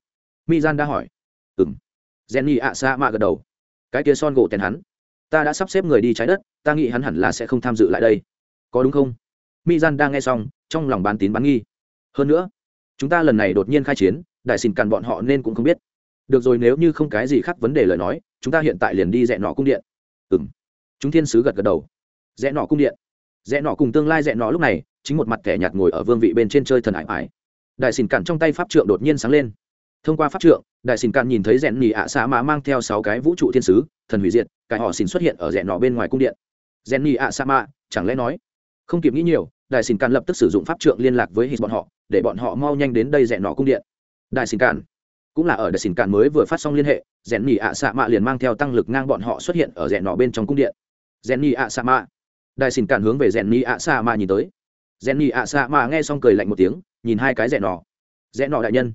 Mi gian đã hỏi. Ừng rèn nhị ạ xa mạ gật đầu. Cái kia son gỗ tèn hắn ta đã sắp xếp người đi trái đất, ta nghĩ hắn hẳn là sẽ không tham dự lại đây. Có đúng không? Mi gian đang nghe xong, trong lòng bán tín bán nghi. Hơn nữa, chúng ta lần này đột nhiên khai chiến, đại xin càn bọn họ nên cũng không biết. Được rồi, nếu như không cái gì khác vấn đề lời nói, chúng ta hiện tại liền đi dẹn nọ cung điện. Ừ m chúng thiên sứ gật gật đầu. Dẹn nọ cung điện. Dẹn nọ cùng tương lai dẹn nọ lúc này, chính một mặt kẻ nhạt ngồi ở vương vị bên trên chơi thần ải ải. Đại xin cản trong tay pháp trượng đột nhiên sáng lên. Thông qua pháp trượng, đại xin cản nhìn thấy rẽn nhì ạ à xã mà mang theo sáu cái vũ trụ thiên sứ, thần hủy diệt cái họ xin xuất hiện ở rẽ nọ bên ngoài cung điện. Rẽn A Sama chẳng lẽ nói? Không kịp nghĩ nhiều, đại xin càn lập tức sử dụng pháp trượng liên lạc với hít bọn họ, để bọn họ mau nhanh đến đây rẽ nọ cung điện. Đại xin càn, cũng là ở đại xin càn mới vừa phát xong liên hệ rẽn A Sama liền mang theo tăng lực ngang bọn họ xuất hiện ở rẽ nọ bên trong cung điện. Rẽn A Sama đại xin càn hướng về rẽn A Sama nhìn tới. Rẽn A Sama nghe xong cười lạnh một tiếng, nhìn hai cái rẽ nọ. Rẽ nọ đại nhân.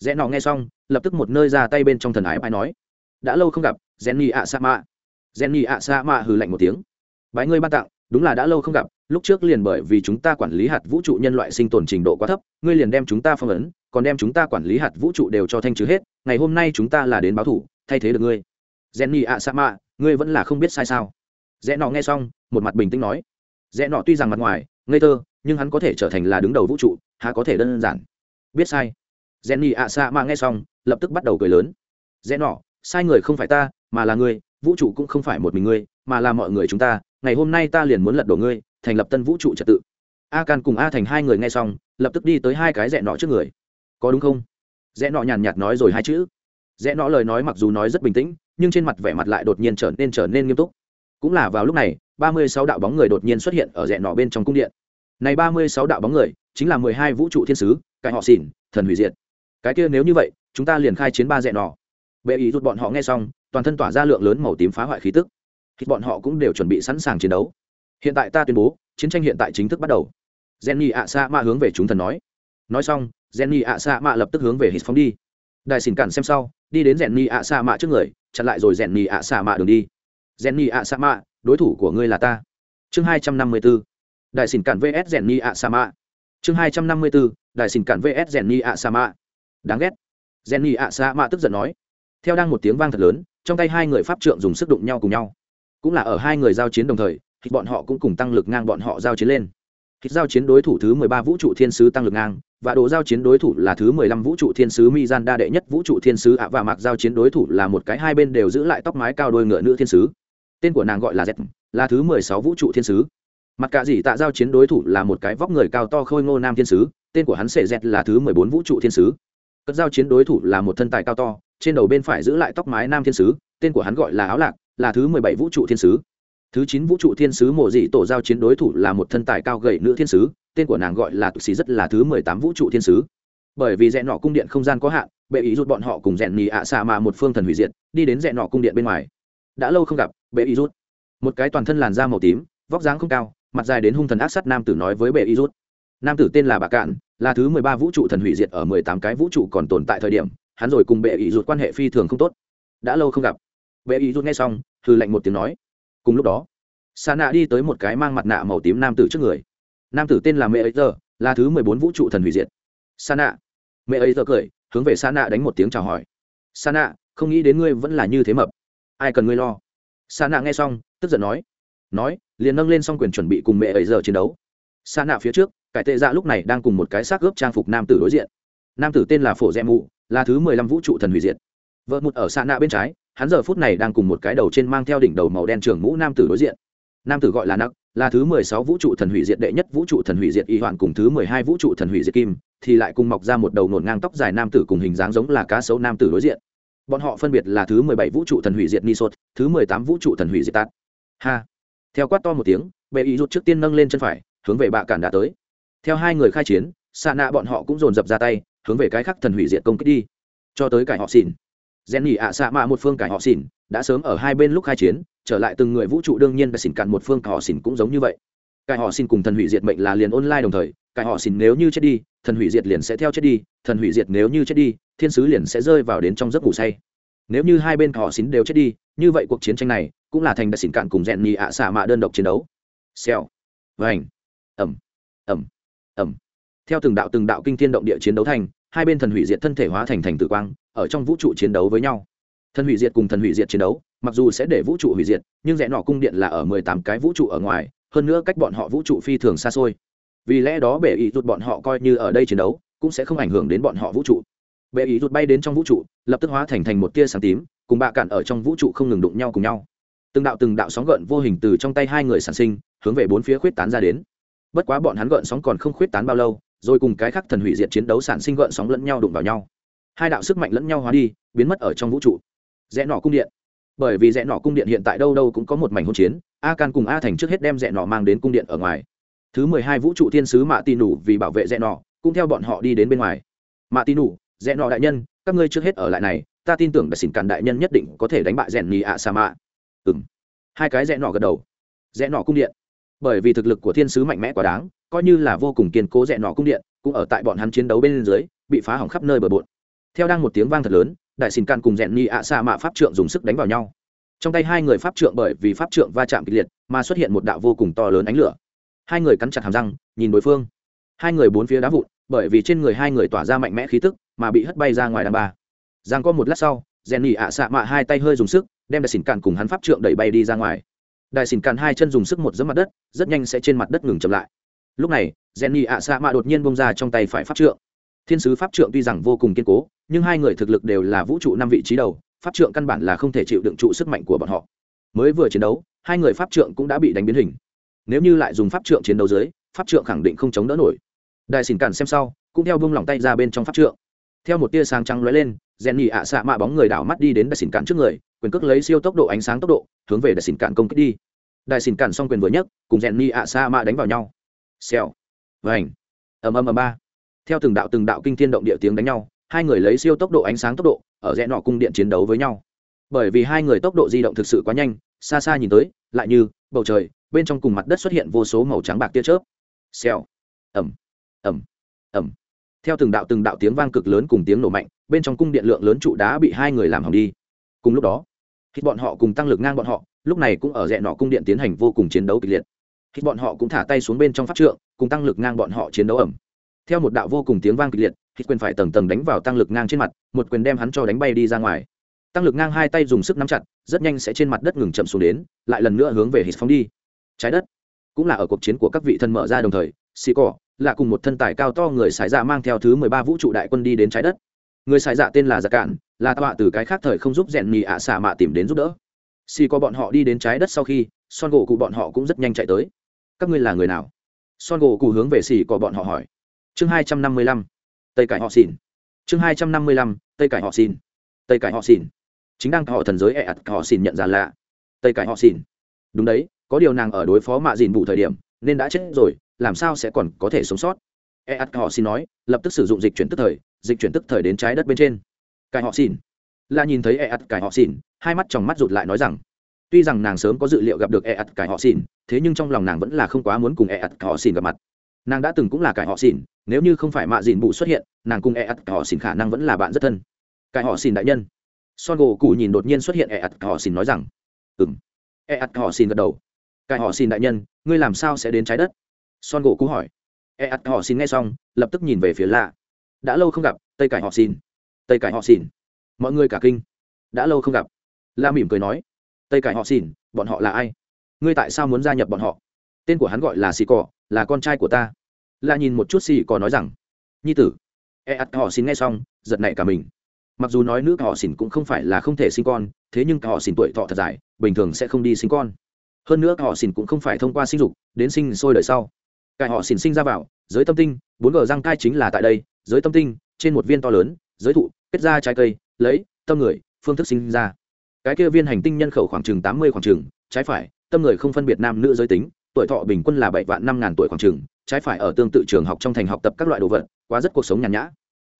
Rẽ nọ nghe xong, lập tức một nơi ra tay bên trong thần ái bái nói, đã lâu không gặp rẽn A Sama jenny ạ xã mạ hừ lạnh một tiếng. Bái ngươi ban tặng, đúng là đã lâu không gặp, lúc trước liền bởi vì chúng ta quản lý hạt vũ trụ nhân loại sinh tồn trình độ quá thấp, ngươi liền đem chúng ta phong ấn, còn đem chúng ta quản lý hạt vũ trụ đều cho thanh trừ hết, ngày hôm nay chúng ta là đến báo thủ, thay thế được ngươi. Jenny ạ sa mạ ngươi vẫn là không biết sai sao. Rẽ nọ nghe xong, một mặt bình tĩnh nói. Rẽ nọ tuy rằng mặt ngoài, ngây thơ, nhưng hắn có thể trở thành là đứng đầu vũ trụ, há có thể đơn giản. Biết sai. Jenny ạ sa mạ nghe xong, lập tức bắt đầu cười lớn. Rẽ nọ, sai người không phải ta, mà là ngươi vũ trụ cũng không phải một mình ngươi, mà là mọi người chúng ta, ngày hôm nay ta liền muốn lật đổ ngươi, thành lập tân vũ trụ trật tự. A can cùng a thành hai người nghe xong, lập tức đi tới hai cái rẽ nọ trước người. Có đúng không? Rẽ nọ nhàn nhạt nói rồi hai chữ. Rẽ nọ lời nói mặc dù nói rất bình tĩnh, nhưng trên mặt vẻ mặt lại đột nhiên trở nên trở nên nghiêm túc. Cũng là vào lúc này, ba mươi sáu đạo bóng người đột nhiên xuất hiện ở rẽ nọ bên trong cung điện. Này ba mươi sáu đạo bóng người, chính là mười hai vũ trụ thiên sứ, cái họ xỉn thần hủy diệt. Cái kia nếu như vậy, chúng ta liền khai chiến ba rẽ nọ. Bệ ý rút bọn họ nghe xong toàn thân tỏa ra lượng lớn màu tím phá hoại khí tức. Thì bọn họ cũng đều chuẩn bị sẵn sàng chiến đấu. Hiện tại ta tuyên bố, chiến tranh hiện tại chính thức bắt đầu. Jenny ạ xa mạ hướng về chúng thần nói. Nói xong, jenny ạ xa mạ lập tức hướng về hít phóng đi. Đại xin cản xem sau, đi đến jenny ạ xa mạ trước người, chặn lại rồi jenny ạ xa mạ đường đi. Jenny ạ xa mạ đối thủ của ngươi là ta. Chương hai trăm năm mươi b ố đại xỉn cản vs jenny ạ xa mạ chương hai trăm năm mươi b ố đại xỉn cản vs jenny ạ xa mạ đáng ghét. Jenny ạ xa mạ tức giận nói. Theo đang một tiếng vang thật lớn trong tay hai người pháp trượng dùng sức đụng nhau cùng nhau. Cũng là ở hai người giao chiến đồng thời, thì bọn họ cũng cùng tăng lực ngang bọn họ giao chiến lên. Khi giao chiến đối thủ thứ mười ba vũ trụ thiên sứ tăng lực ngang, và đồ giao chiến đối thủ là thứ mười lăm vũ trụ thiên sứ mi gian đa đệ nhất vũ trụ thiên sứ ạ và mặc giao chiến đối thủ là một cái hai bên đều giữ lại tóc mái cao đôi ngựa nữ thiên sứ. Tên của nàng gọi là z là thứ mười sáu vũ trụ thiên sứ. Mặt cả dì tạ giao chiến đối thủ là một cái vóc người cao to khôi ngô nam thiên sứ, tên của hắn sệ z là thứ mười bốn vũ trụ thiên sứ. Cất giao chiến đối thủ là một thân tài cao to trên đầu bên phải giữ lại tóc mái nam thiên sứ, tên của hắn gọi là áo lạc, là thứ mười bảy vũ trụ thiên sứ. Thứ chín vũ trụ thiên sứ mộ dị tổ giao chiến đối thủ là một thân tài cao gầy nữ thiên sứ, tên của nàng gọi là tụ xì rất là thứ mười tám vũ trụ thiên sứ. Bởi vì rẽ nọ cung điện không gian có hạn, bệ ý rút bọn họ cùng rèn nhì ạ xạ mà một phương thần hủy diệt, đi đến rẽ nọ cung điện bên ngoài. Đã lâu không gặp, bệ ý rút. Một cái toàn thân làn da màu tím, vóc dáng không cao, mặt dài đến hung thần ác sắt nam tử nói với bệ ý rút. Nam tử tên là bà cạn, là thứ mười ba vũ trụ thần hủy diệt ở mười tám cái vũ trụ còn tồn tại thời điểm hắn rồi cùng bệ ý rụt quan hệ phi thường không tốt. Đã lâu không gặp. Bệ ý rụt nghe xong thư lệnh một tiếng nói. Cùng lúc đó sa nạ đi tới một cái mang mặt nạ màu tím nam tử trước người. Nam tử tên là mẹ ấy giờ, là thứ mười bốn vũ trụ thần hủy diệt. Sa nạ mẹ ấy giờ cười, hướng về sa nạ đánh một tiếng chào hỏi. Sa nạ không nghĩ đến ngươi vẫn là như thế mập. Ai cần ngươi lo? Sa nạ nghe xong, tức giận nói. Nói, liền nâng lên xong quyền chuẩn bị cùng mẹ ấy giờ chiến đấu. Sa nạ phía trước, cải tệ dạ lúc này đang cùng một cái xác ướp trang phục nam tử đối diện nam tử tên là phổ rẽ mụ, là thứ mười lăm vũ trụ thần hủy diệt. Vợ một ở xa nạ bên trái, hắn giờ phút này đang cùng một cái đầu trên mang theo đỉnh đầu màu đen trường mũ nam tử đối diện. Nam tử gọi là nặc, là thứ mười sáu vũ trụ thần hủy diệt đệ nhất vũ trụ thần hủy diệt y hoạn cùng thứ mười hai vũ trụ thần hủy diệt kim, thì lại cùng mọc ra một đầu nổn ngang tóc dài nam tử cùng hình dáng giống là cá sấu nam tử đối diện. Bọn họ phân biệt là thứ mười bảy vũ trụ thần hủy diệt nisot, thứ mười tám vũ trụ thần hủy diệt tát. Ha! Theo quát to một tiếng, bệ ý rút trước tiên nâng lên chân phải, hướng về bạ cản đã tới. Theo hai người khai chiến, xa nạ bọn họ cũng dồn dập ra tay hướng về cái khắc thần hủy diệt công kích đi. Cho tới cải họ xỉn. Gen nhỉ ạ xạ mạ một phương cải họ xỉn, đã sớm ở hai bên lúc khai chiến, trở lại từng người vũ trụ đương nhiên và xỉn cạn một phương, cải họ xỉn cũng giống như vậy. Cải họ xỉn cùng thần hủy diệt mệnh là liền online đồng thời, cải họ xỉn nếu như chết đi, thần hủy diệt liền sẽ theo chết đi, thần hủy diệt nếu như chết đi, thiên sứ liền sẽ rơi vào đến trong giấc ngủ say. Nếu như hai bên cải họ xỉn đều chết đi, như vậy cuộc chiến tranh này cũng là thành đại xỉn cạn cùng rèn nhì ạ xạ mạ đơn độc chiến đấu. Xèo. Vành. Ẩm. Ẩm. Ẩm theo từng đạo từng đạo kinh thiên động địa chiến đấu thành, hai bên thần hủy diệt thân thể hóa thành thành tử quang, ở trong vũ trụ chiến đấu với nhau. Thần hủy diệt cùng thần hủy diệt chiến đấu, mặc dù sẽ để vũ trụ hủy diệt, nhưng rẽ nọ cung điện là ở mười tám cái vũ trụ ở ngoài, hơn nữa cách bọn họ vũ trụ phi thường xa xôi. Vì lẽ đó bệ ý rút bọn họ coi như ở đây chiến đấu, cũng sẽ không ảnh hưởng đến bọn họ vũ trụ. Bệ ý rút bay đến trong vũ trụ, lập tức hóa thành thành một tia sáng tím, cùng bạ cạn ở trong vũ trụ không ngừng đụng nhau cùng nhau. Từng đạo từng đạo sóng gợn vô hình từ trong tay hai người sản sinh, hướng về bốn phía khuyết tán ra đến. Bất quá bọn hắn gợn sóng còn không khuyết tán bao lâu rồi cùng cái khác thần hủy diệt chiến đấu sản sinh gợn sóng lẫn nhau đụng vào nhau. Hai đạo sức mạnh lẫn nhau hóa đi, biến mất ở trong vũ trụ. Rẽ nọ cung điện. Bởi vì rẽ nọ cung điện hiện tại đâu đâu cũng có một mảnh hỗn chiến, a can cùng a thành trước hết đem rẽ nọ mang đến cung điện ở ngoài. Thứ mười hai vũ trụ thiên sứ mạ tì nủ vì bảo vệ rẽ nọ cũng theo bọn họ đi đến bên ngoài. Mạ tì nủ rẽ nọ đại nhân, các ngươi trước hết ở lại này, ta tin tưởng đại xỉn càn đại nhân nhất định có thể đánh bại rèn nhì ạ sa mạ. Ừ m hai cái rẽ nọ gật đầu. Rẽ nọ cung điện. Bởi vì thực lực của thiên sứ mạnh mẽ quá đáng coi như là vô cùng kiên cố rẽ nọ cung điện, cũng ở tại bọn hắn chiến đấu bên dưới, bị phá hỏng khắp nơi bờ bộn. Theo đang một tiếng vang thật lớn, đại xin can cùng rèn ni ạ sa mạ pháp trượng dùng sức đánh vào nhau. Trong tay hai người pháp trượng bởi vì pháp trượng va chạm kịch liệt, mà xuất hiện một đạo vô cùng to lớn ánh lửa. Hai người cắn chặt hàm răng, nhìn đối phương. Hai người bốn phía đá vụn, bởi vì trên người hai người tỏa ra mạnh mẽ khí tức, mà bị hất bay ra ngoài đàn bà giang có một lát sau, rèn nỉ ạ xạ mạ hai tay hơi dùng sức, đem đại xỉn càn cùng hắn pháp trượng đẩy bay đi ra ngoài. Đại xỉn càn hai chân dùng sức một giấm mặt đất, rất nhanh sẽ trên mặt đất ngừng chậm lại lúc này rèn nhì ạ xạ mạ đột nhiên bông ra trong tay phải pháp trượng. Thiên sứ pháp trượng tuy rằng vô cùng kiên cố, nhưng hai người thực lực đều là vũ trụ năm vị trí đầu, pháp trượng căn bản là không thể chịu đựng trụ sức mạnh của bọn họ. Mới vừa chiến đấu, hai người pháp trượng cũng đã bị đánh biến hình. Nếu như lại dùng pháp trượng chiến đấu dưới, pháp trượng khẳng định không chống đỡ nổi. Đại xỉn cản xem sau, cũng theo bông lỏng tay ra bên trong pháp trượng. Theo một tia sáng trắng lóe lên rèn nhì ạ xạ mạ bóng người đảo mắt đi đến đại xỉn cản trước người, quyền cước lấy siêu tốc độ ánh sáng tốc độ, hướng về đại xỉn cản công kích đi. Đại xỉn cản xong quyền vừa nhất cùng rèn nhì ạ xạ mạ đánh vào nhau xèo. Vành. Ầm ầm ầm, ba. Theo từng đạo từng đạo kinh thiên động địa tiếng đánh nhau, hai người lấy siêu tốc độ ánh sáng tốc độ, ở rẽ nọ cung điện chiến đấu với nhau. Bởi vì hai người tốc độ di động thực sự quá nhanh, xa xa nhìn tới, lại như, bầu trời, bên trong cùng mặt đất xuất hiện vô số màu trắng bạc tia chớp. Xèo. Ẩm ẩm ẩm theo từng đạo từng đạo tiếng vang cực lớn cùng tiếng nổ mạnh, bên trong cung điện lượng lớn trụ đá bị hai người làm hỏng đi. Cùng lúc đó, khi bọn họ cùng tăng lực ngang bọn họ, lúc này cũng ở rẽ nọ cung điện tiến hành vô cùng chiến đấu kịch liệt khi bọn họ cũng thả tay xuống bên trong pháp trượng, cùng tăng lực ngang bọn họ chiến đấu ẩm. Theo một đạo vô cùng tiếng vang kịch liệt hít quyền phải tầng tầng đánh vào tăng lực ngang trên mặt, một quyền đem hắn cho đánh bay đi ra ngoài. Tăng lực ngang hai tay dùng sức nắm chặt, rất nhanh sẽ trên mặt đất ngừng chậm xuống đến, lại lần nữa hướng về hít phóng đi. Trái đất, cũng là ở cuộc chiến của các vị thân mở ra đồng thời, xì cỏ là cùng một thân tài cao to người xài dạ mang theo thứ mười ba vũ trụ đại quân đi đến trái đất. Người xài dạ tên là giặc cạn, là tọa từ cái khác thời không giúp rèn mì ạ xả mạ tìm đến giúp đỡ. Xì có bọn họ đi đến trái đất sau khi, son gỗ cụ bọn họ cũng rất nhanh chạy tới các ngươi là người nào? Son gỗ cụ hướng về xỉ có bọn họ hỏi. Chương hai trăm năm mươi lăm, tây cải họ xỉn. Chương hai trăm năm mươi lăm, tây cải họ xỉn. Tây cải họ xỉn. Chính đang họ thần giới ẹ ặt họ xỉn nhận ra lạ tây cải họ xỉn. Đúng đấy, có điều nàng ở đối phó mạ dìn vụ thời điểm, nên đã chết rồi, làm sao sẽ còn có thể sống sót? E ắt họ xin nói, lập tức sử dụng dịch chuyển tức thời, dịch chuyển tức thời đến trái đất bên trên. Cải họ xin là nhìn thấy e ắt cải họ xin hai mắt trong mắt rụt lại nói rằng tuy rằng nàng sớm có dự liệu gặp được e ắt cải họ xỉn thế nhưng trong lòng nàng vẫn là không quá muốn cùng e ắt họ xỉn gặp mặt nàng đã từng cũng là cải họ xỉn nếu như không phải mạ dìn bụ xuất hiện nàng cùng e ắt họ xỉn khả năng vẫn là bạn rất thân cải họ xỉn đại nhân son gỗ cụ nhìn đột nhiên xuất hiện e ắt họ xỉn nói rằng ừ m e ắt họ xỉn gật đầu cải họ xỉn đại nhân ngươi làm sao sẽ đến trái đất son gỗ cụ hỏi e ắt họ xỉn nghe xong lập tức nhìn về phía lạ đã lâu không gặp tây cải họ xỉn tây cải họ xỉn mọi người cả kinh đã lâu không gặp la mỉm cười nói tây cải họ xỉn, bọn họ là ai? Ngươi tại sao muốn gia nhập bọn họ? Tên của hắn gọi là xì cỏ là con trai của ta. Là nhìn một chút xì cỏ nói rằng nhi tử. E ắt họ xỉn nghe xong giật nảy cả mình. Mặc dù nói nữ họ xỉn cũng không phải là không thể sinh con thế nhưng họ xỉn tuổi thọ thật dài bình thường sẽ không đi sinh con. Hơn nữa họ xỉn cũng không phải thông qua sinh dục đến sinh sôi đời sau. Cải họ xỉn sinh ra vào giới tâm tinh bốn g răng cai chính là tại đây giới tâm tinh trên một viên to lớn giới thụ kết ra trái cây lấy tâm người phương thức sinh ra cái kia viên hành tinh nhân khẩu khoảng chừng tám mươi khoảng chừng, trái phải, tâm người không phân biệt nam nữ giới tính, tuổi thọ bình quân là bảy vạn năm ngàn tuổi khoảng chừng, trái phải ở tương tự trường học trong thành học tập các loại đồ vật, quá rất cuộc sống nhàn nhã.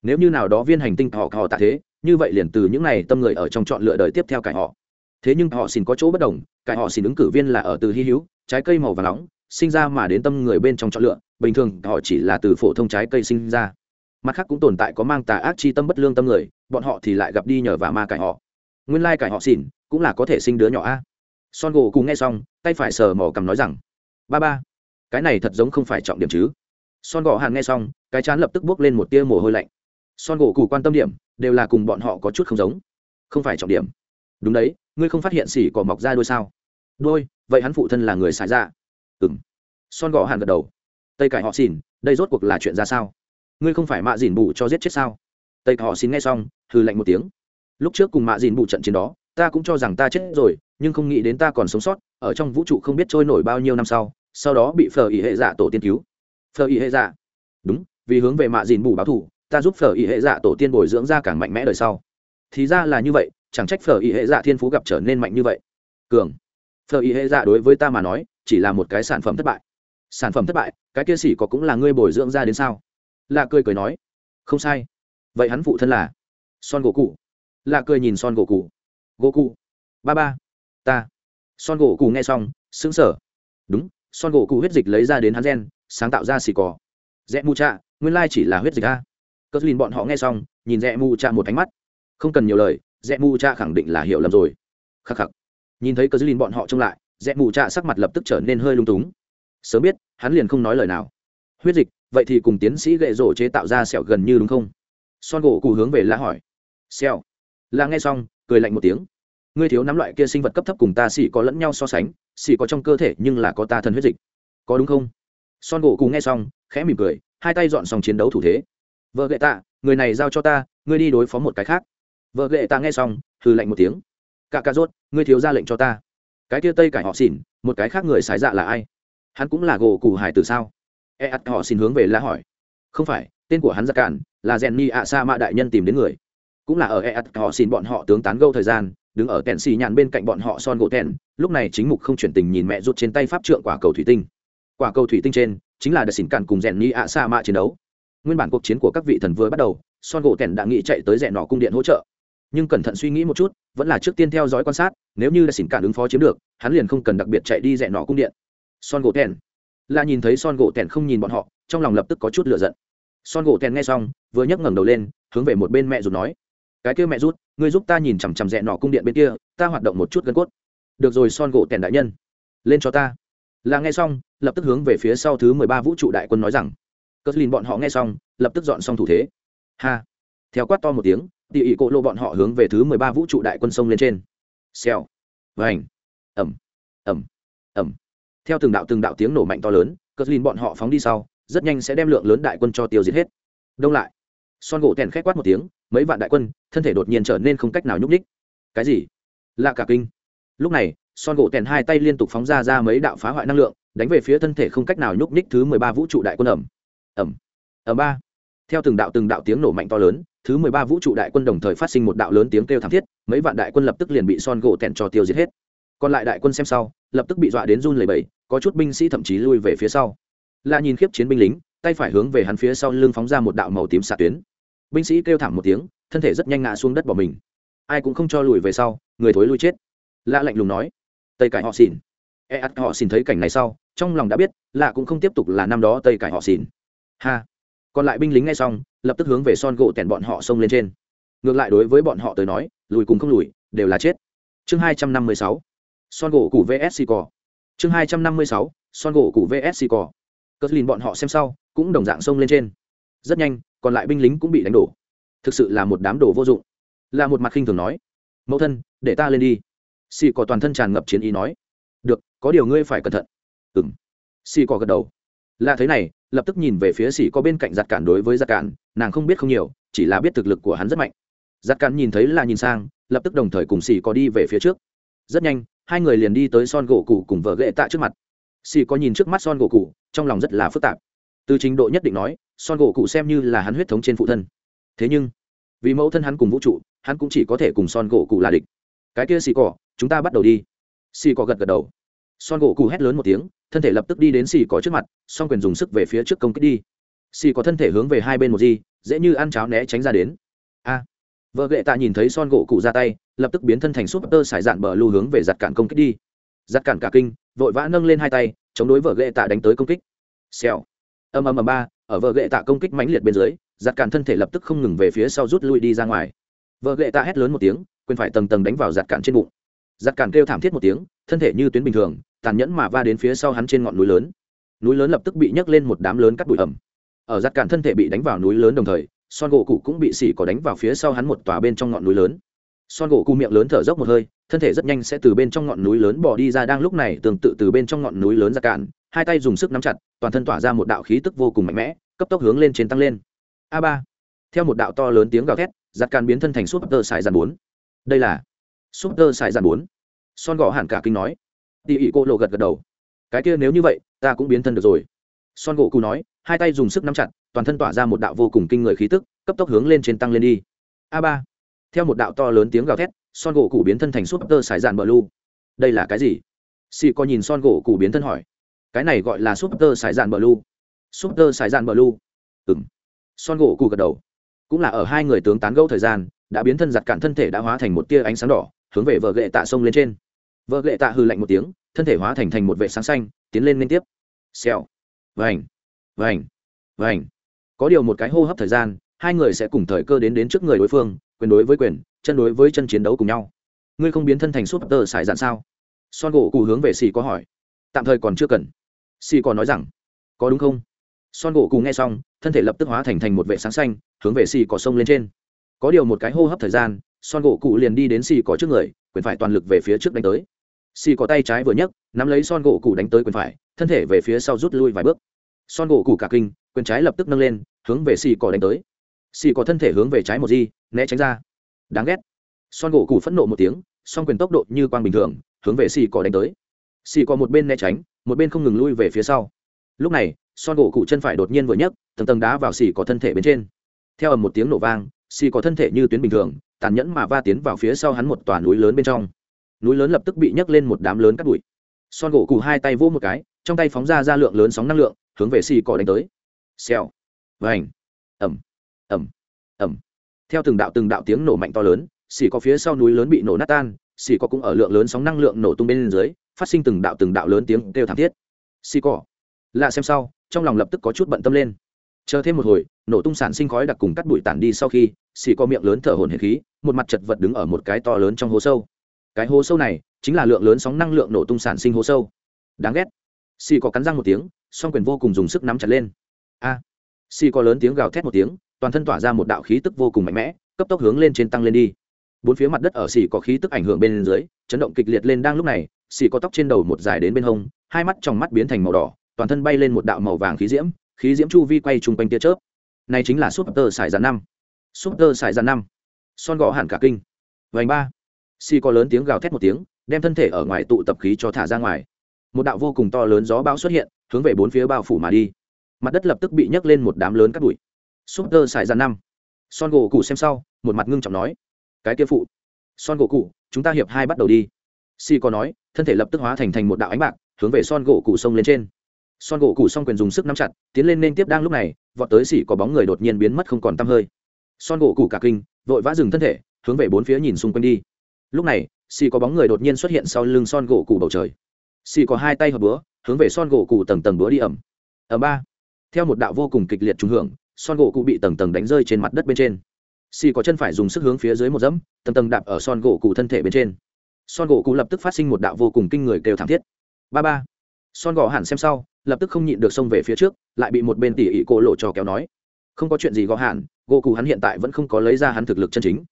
Nếu như nào đó viên hành tinh họ họ tạ thế, như vậy liền từ những này tâm người ở trong chọn lựa đời tiếp theo cải họ. Thế nhưng họ xin có chỗ bất đồng, cải họ xin ứng cử viên là ở từ hy hữu, trái cây màu và nóng, sinh ra mà đến tâm người bên trong chọn lựa, bình thường họ chỉ là từ phổ thông trái cây sinh ra. Mặt khác cũng tồn tại có mang tà ác chi tâm bất lương tâm người, bọn họ thì lại gặp đi nhờ và ma cải họ nguyên lai cải họ xỉn cũng là có thể sinh đứa nhỏ a. Son gỗ cùng nghe xong, tay phải sờ mỏ cầm nói rằng, ba ba, cái này thật giống không phải trọng điểm chứ. Son gỗ hàn nghe xong, cái chán lập tức bước lên một tia mồ hôi lạnh. Son gỗ cụ quan tâm điểm, đều là cùng bọn họ có chút không giống. Không phải trọng điểm. Đúng đấy, ngươi không phát hiện xỉ cỏ mọc ra đôi sao? Đôi vậy hắn phụ thân là người xài dạ. ra ừng son gỗ hàn gật đầu. Tây cải họ xỉn, đây rốt cuộc là chuyện ra sao? Ngươi không phải mạ dỉn bù cho giết chết sao? Tây cải họ xỉn nghe xong, hừ lạnh một tiếng lúc trước cùng mạ dìn bù trận chiến đó, ta cũng cho rằng ta chết rồi, nhưng không nghĩ đến ta còn sống sót, ở trong vũ trụ không biết trôi nổi bao nhiêu năm sau sau đó bị phở ý hệ dạ tổ tiên cứu. Phở ý hệ dạ. Đúng, vì hướng về mạ dìn bù báo thù, ta giúp phở ý hệ dạ tổ tiên bồi dưỡng ra càng mạnh mẽ đời sau. Thì ra là như vậy, chẳng trách phở ý hệ dạ thiên phú gặp trở nên mạnh như vậy. Cường. Phở ý hệ dạ đối với ta mà nói, chỉ là một cái sản phẩm thất bại. Sản phẩm thất bại, cái kia xỉ có cũng là ngươi bồi dưỡng ra đến sao? Lạ cười cười nói. Không sai. Vậy hắn phụ thân là son gỗ cụ là cười nhìn son gỗ cụ gỗ cụ ba ba. Ta. Son gỗ cụ nghe xong xứng sở đúng, son gỗ cụ huyết dịch lấy ra đến hắn gen, sáng tạo ra xì cỏ rẽ mù trạ nguyên lai chỉ là huyết dịch a. Cờ lìn bọn họ nghe xong, nhìn rẽ mù trạ một ánh mắt. Không cần nhiều lời, rẽ mù trạ khẳng định là hiểu lầm rồi. Khắc khắc. Nhìn thấy cờ lìn bọn họ trông lại, rẽ mù trạ sắc mặt lập tức trở nên hơi lung túng. Sớm biết, hắn liền không nói lời nào. Huyết dịch, vậy thì cùng tiến sĩ gậy rổ chế tạo ra sẹo gần như đúng không? Son gỗ cụ hướng về la hỏi. Sẹo là nghe xong, cười lạnh một tiếng. Ngươi thiếu nắm loại kia sinh vật cấp thấp cùng ta xỉ có lẫn nhau so sánh, xỉ có trong cơ thể nhưng là có ta thân huyết dịch. Có đúng không? Son gỗ cụ nghe xong, khẽ mỉm cười, hai tay dọn xong chiến đấu thủ thế. Vợ ghệ tạ, người này giao cho ta, ngươi đi đối phó một cái khác. Vợ ghệ tạ nghe xong, hừ lạnh một tiếng. Cả ca rốt, ngươi thiếu ra lệnh cho ta. Cái kia tây cải họ xỉn một cái khác người sái dạ là ai? Hắn cũng là gỗ cụ hải từ sao? E ắt họ xin hướng về la hỏi. Không phải, tên của hắn giặc cản là rèn ni ạ sa mạ đại nhân tìm đến người cũng là ở e ắt họ xin bọn họ tướng tán gâu thời gian, đứng ở tèn xì nhàn bên cạnh bọn họ son gỗ tèn, lúc này chính mục không chuyển tình nhìn mẹ rút trên tay pháp trượng quả cầu thủy tinh. Quả cầu thủy tinh trên, chính là đợt xỉn cản cùng rèn ni ạ sa mạ chiến đấu. Nguyên bản cuộc chiến của các vị thần vừa bắt đầu, son gỗ tèn đã nghĩ chạy tới rèn nọ cung điện hỗ trợ. Nhưng cẩn thận suy nghĩ một chút, vẫn là trước tiên theo dõi quan sát, nếu như đợt xỉn cản ứng phó chiếm được, hắn liền không cần đặc biệt chạy đi rèn nọ cung điện. Son gỗ tèn. Là nhìn thấy son gỗ tèn không nhìn bọn họ, trong lòng lập tức có chút lửa giận. Son gỗ tèn nghe xong, vừa nhấc ngẩng đầu lên, hướng về một bên mẹ rút nói cái kia mẹ rút, ngươi giúp ta nhìn chằm chằm rẽ nọ cung điện bên kia, ta hoạt động một chút gân cốt. Được rồi, son gỗ tèn đại nhân. Lên cho ta. Là nghe xong, lập tức hướng về phía sau thứ mười ba vũ trụ đại quân nói rằng. Cất lìn bọn họ nghe xong, lập tức dọn xong thủ thế. Ha. Theo quát to một tiếng địa ỉ cộ lô bọn họ hướng về thứ mười ba vũ trụ đại quân sông lên trên. Xèo. Vành. Ẩm. Ẩm. Ẩm. Theo từng đạo từng đạo tiếng nổ mạnh to lớn, cất lìn bọn họ phóng đi sau, rất nhanh sẽ đem lượng lớn đại quân cho tiêu diệt hết. Đông lại son gỗ tèn khét quát một tiếng, mấy vạn đại quân, thân thể đột nhiên trở nên không cách nào nhúc ních cái gì? Lạ cả kinh. Lúc này, son gỗ tèn hai tay liên tục phóng ra ra mấy đạo phá hoại năng lượng, đánh về phía thân thể không cách nào nhúc ních thứ mười ba vũ trụ đại quân ẩm. Ẩm. Ẩm ba. Theo từng đạo từng đạo tiếng nổ mạnh to lớn, thứ mười ba vũ trụ đại quân đồng thời phát sinh một đạo lớn tiếng kêu thảm thiết, mấy vạn đại quân lập tức liền bị son gỗ tèn cho tiêu diệt hết. Còn lại đại quân xem sau, lập tức bị dọa đến run lầy bẫy có chút binh sĩ thậm chí lui về phía sau. Là nhìn khiếp chiến binh lính, tay phải hướng về hắn phía sau lưng phóng ra một đạo màu tím xạ tuyến binh sĩ kêu thảm một tiếng, thân thể rất nhanh ngã xuống đất bỏ mình. Ai cũng không cho lùi về sau, người thối lui chết. Lạ lạnh lùng nói. Tây cải họ xỉn e ắt họ xỉn thấy cảnh này sau, trong lòng đã biết, lạ cũng không tiếp tục là năm đó tây cải họ xỉn ha. Còn lại binh lính ngay xong, lập tức hướng về son gỗ tẻn bọn họ xông lên trên. Ngược lại đối với bọn họ tới nói, lùi cùng không lùi, đều là chết. Chương hai trăm năm mươi sáu. Son gỗ củ vsc cò. Chương hai trăm năm mươi sáu. Son gỗ củ vsc cò. Cất lìn bọn họ xem sau, cũng đồng dạng xông lên trên rất nhanh, còn lại binh lính cũng bị đánh đổ. Thực sự là một đám đồ vô dụng. Là một mặt khinh thường nói, mẫu thân, để ta lên đi. Xì cỏ toàn thân tràn ngập chiến ý nói, được, có điều ngươi phải cẩn thận. Ừng xì cỏ gật đầu. Là thế này, lập tức nhìn về phía xì có bên cạnh giặt cản đối với giặt cản, nàng không biết không nhiều, chỉ là biết thực lực của hắn rất mạnh. Giặt cản nhìn thấy là nhìn sang, lập tức đồng thời cùng xì có đi về phía trước. Rất nhanh, hai người liền đi tới son gỗ cụ cùng vợ ghệ tạ trước mặt. Xì có nhìn trước mắt son gỗ cụ trong lòng rất là phức tạp từ trình độ nhất định nói, son gỗ cụ xem như là hắn huyết thống trên phụ thân. Thế nhưng, vì mẫu thân hắn cùng vũ trụ, hắn cũng chỉ có thể cùng son gỗ cụ là địch. Cái kia xì cỏ, chúng ta bắt đầu đi. Xì cỏ gật gật đầu. Son gỗ cụ hét lớn một tiếng, thân thể lập tức đi đến xì cỏ trước mặt son quyền dùng sức về phía trước công kích đi. Xì có thân thể hướng về hai bên một gì dễ như ăn cháo né tránh ra đến. A. Vợ ghệ tạ nhìn thấy son gỗ cụ ra tay, lập tức biến thân thành súp tơ sải dạn bờ lưu hướng về giặt cản công kích đi. Giặt cản cả kinh, vội vã nâng lên hai tay, chống đối vợ ghệ tạ đánh tới công kích. Xèo ầm ầm ầm ba, ở vợ ghệ tạ công kích mãnh liệt bên dưới, giặt cản thân thể lập tức không ngừng về phía sau rút lui đi ra ngoài. Vợ ghệ tạ hét lớn một tiếng quên phải tầng tầng đánh vào giặt cản trên bụng. Giặt cản kêu thảm thiết một tiếng, thân thể như tuyến bình thường, tàn nhẫn mà va đến phía sau hắn trên ngọn núi lớn. Núi lớn lập tức bị nhấc lên một đám lớn cắt bụi ẩm. Ở giặt cản thân thể bị đánh vào núi lớn đồng thời, son gỗ cụ cũng bị xỉ có đánh vào phía sau hắn một tòa bên trong ngọn núi lớn. Son gỗ cụ miệng lớn thở dốc một hơi, thân thể rất nhanh sẽ từ bên trong ngọn núi lớn bỏ đi ra, đang lúc này tương tự từ bên trong ngọn núi lớn ra cạn hai tay dùng sức nắm chặt toàn thân tỏa ra một đạo khí tức vô cùng mạnh mẽ, cấp tốc hướng lên trên tăng lên. A ba. Theo một đạo to lớn tiếng gào thét, giặt càn biến thân thành súp tơ sải dàn bốn. Đây là súp tơ sải dàn bốn. Son gò hẳn cả kinh nói. Tỉ ỉ cô lộ gật gật đầu. Cái kia nếu như vậy, ta cũng biến thân được rồi. Son gỗ cù nói, hai tay dùng sức nắm chặt, toàn thân tỏa ra một đạo vô cùng kinh người khí tức, cấp tốc hướng lên trên tăng lên đi. A ba. Theo một đạo to lớn tiếng gào thét, son gỗ cụ biến thân thành súp tơ sải dàn bờ lu. Đây là cái gì? Xì có nhìn son gỗ cụ biến thân hỏi cái này gọi là super sải dạn blue. Super sải dạn blue. Lu ừ m son gỗ cụ gật đầu. Cũng là ở hai người tướng tán gẫu thời gian, đã biến thân giặt cạn thân thể đã hóa thành một tia ánh sáng đỏ, hướng về vợ gệ tạ sông lên trên. Vợ gệ tạ hư lạnh một tiếng, thân thể hóa thành thành một vệ sáng xanh, tiến lên liên tiếp. Xèo. Vành. Vành. Vành. Có điều một cái hô hấp thời gian, hai người sẽ cùng thời cơ đến đến trước người đối phương, quyền đối với quyền, chân đối với chân chiến đấu cùng nhau. Ngươi không biến thân thành súp tơ xài dạn sao? Son gỗ cụ hướng về xì có hỏi. Tạm thời còn chưa cần xì có nói rằng, có đúng không? Son gỗ cụ nghe xong, thân thể lập tức hóa thành thành một vệ sáng xanh, hướng về xì Cỏ sông lên trên. Có điều một cái hô hấp thời gian, son gỗ cụ liền đi đến xì Cỏ trước người, quyền phải toàn lực về phía trước đánh tới. Xì Cỏ tay trái vừa nhấc, nắm lấy son gỗ cụ đánh tới quyền phải, thân thể về phía sau rút lui vài bước. Son gỗ cụ cả kinh, quyền trái lập tức nâng lên, hướng về xì cỏ đánh tới. Xì cỏ thân thể hướng về trái một di, né tránh ra. Đáng ghét. Son gỗ cụ phẫn nộ một tiếng, song quyền tốc độ như quang bình thường, hướng về xì cỏ đánh tới. Xì cỏ một bên né tránh một bên không ngừng lui về phía sau. Lúc này, son gỗ cụ chân phải đột nhiên vừa nhấc, tầng tầng đá vào xì có thân thể bên trên. Theo ầm một tiếng nổ vang, xì có thân thể như tuyến bình thường, tàn nhẫn mà va tiến vào phía sau hắn một tòa núi lớn bên trong. Núi lớn lập tức bị nhấc lên một đám lớn cắt bụi. Son gỗ cụ hai tay vỗ một cái, trong tay phóng ra ra lượng lớn sóng năng lượng, hướng về xì cỏ đánh tới. Xèo. Vành. Ẩm ẩm ẩm theo từng đạo từng đạo tiếng nổ mạnh to lớn, xì có phía sau núi lớn bị nổ nát tan, xì có cũng ở lượng lớn sóng năng lượng nổ tung bên dưới phát sinh từng đạo từng đạo lớn tiếng kêu thảm thiết. Xì cỏ. Lạ xem sau, trong lòng lập tức có chút bận tâm lên. Chờ thêm một hồi, nổ tung sản sinh khói đặc cùng cắt bụi tản đi sau khi, xì có miệng lớn thở hồn hệ khí, một mặt chật vật đứng ở một cái to lớn trong hố sâu. Cái hố sâu này chính là lượng lớn sóng năng lượng nổ tung sản sinh hố sâu. Đáng ghét. Xì có cắn răng một tiếng, song quyền vô cùng dùng sức nắm chặt lên. A. À. xì có lớn tiếng gào thét một tiếng, toàn thân tỏa ra một đạo khí tức vô cùng mạnh mẽ, cấp tốc hướng lên trên tăng lên đi bốn phía mặt đất ở xì có khí tức ảnh hưởng bên dưới, chấn động kịch liệt lên đang lúc này, xì có tóc trên đầu một dài đến bên hông, hai mắt trong mắt biến thành màu đỏ, toàn thân bay lên một đạo màu vàng khí diễm khí diễm chu vi quay chung quanh tia chớp. Này chính là súp tơ xài dàn năm. Súp tơ xài dàn năm. Son gõ hẳn cả kinh. Vành ba. Xì có lớn tiếng gào thét một tiếng, đem thân thể ở ngoài tụ tập khí cho thả ra ngoài. Một đạo vô cùng to lớn gió bão xuất hiện, hướng về bốn phía bao phủ mà đi. Mặt đất lập tức bị nhấc lên một đám lớn cát bụi. Súp tơ xài giàn năm. Son gỗ cụ xem sau, một mặt ngưng trọng nói cái kia phụ. Son gỗ cụ chúng ta hiệp hai bắt đầu đi. Si có nói, thân thể lập tức hóa thành thành một đạo ánh bạc, hướng về son gỗ cụ sông lên trên. Son gỗ cụ xong quyền dùng sức nắm chặt, tiến lên nên tiếp đang lúc này, vọt tới xỉ có bóng người đột nhiên biến mất không còn t hơi. Son gỗ cụ cả kinh, vội vã dừng thân thể, hướng về bốn phía nhìn xung quanh đi. Lúc này xì có bóng người đột nhiên xuất hiện sau lưng son gỗ cụ bầu trời. Xì có hai tay hợp búa, hướng về son gỗ cụ tầng tầng búa đi ẩm. Ở ba. Theo một đạo vô cùng kịch liệt trúng hưởng, son gỗ cụ bị tầng tầng đánh rơi trên mặt đất bên trên xì có chân phải dùng sức hướng phía dưới một dẫm, tầng tầng đạp ở son gỗ cụ thân thể bên trên. Son gỗ cụ lập tức phát sinh một đạo vô cùng kinh người kêu thảm thiết. Ba ba. Son gỗ hẳn xem sau, lập tức không nhịn được xông về phía trước, lại bị một bên tỉ ỉ cổ lộ trò kéo nói. Không có chuyện gì gõ hạn gỗ cụ hắn hiện tại vẫn không có lấy ra hắn thực lực chân chính.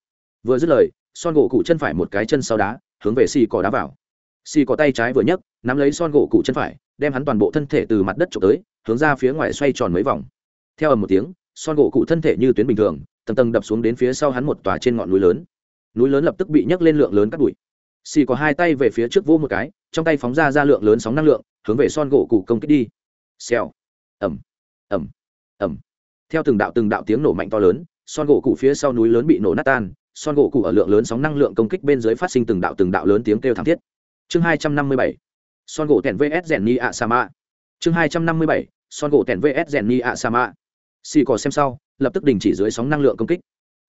Vừa dứt lời, son gỗ cụ chân phải một cái chân sau đá, hướng về xì cỏ đá vào. Xì cỏ tay trái vừa nhấc, nắm lấy son gỗ cụ chân phải, đem hắn toàn bộ thân thể từ mặt đất trộm tới, hướng ra phía ngoài xoay tròn mấy vòng. Theo ầm một tiếng, son gỗ cụ thân thể như tuyến bình thường tầng tầng đập xuống đến phía sau hắn một tòa trên ngọn núi lớn. Núi lớn lập tức bị nhấc lên lượng lớn cắt bụi. Xì có hai tay về phía trước vô một cái, trong tay phóng ra ra lượng lớn sóng năng lượng, hướng về son gỗ cụ công kích đi. Xèo. Ẩm ẩm ẩm theo từng đạo từng đạo tiếng nổ mạnh to lớn, son gỗ cụ phía sau núi lớn bị nổ nát tan, son gỗ cụ ở lượng lớn sóng năng lượng công kích bên dưới phát sinh từng đạo từng đạo lớn tiếng kêu thảm thiết. Chương hai trăm năm mươi bảy. Son gỗ tèn vs rèn ni ạ sa mạ chương hai trăm năm mươi bảy. Son gỗ tèn vs rèn ni ạ sa mạ xì cò xem sau, lập tức đình chỉ dưới sóng năng lượng công kích.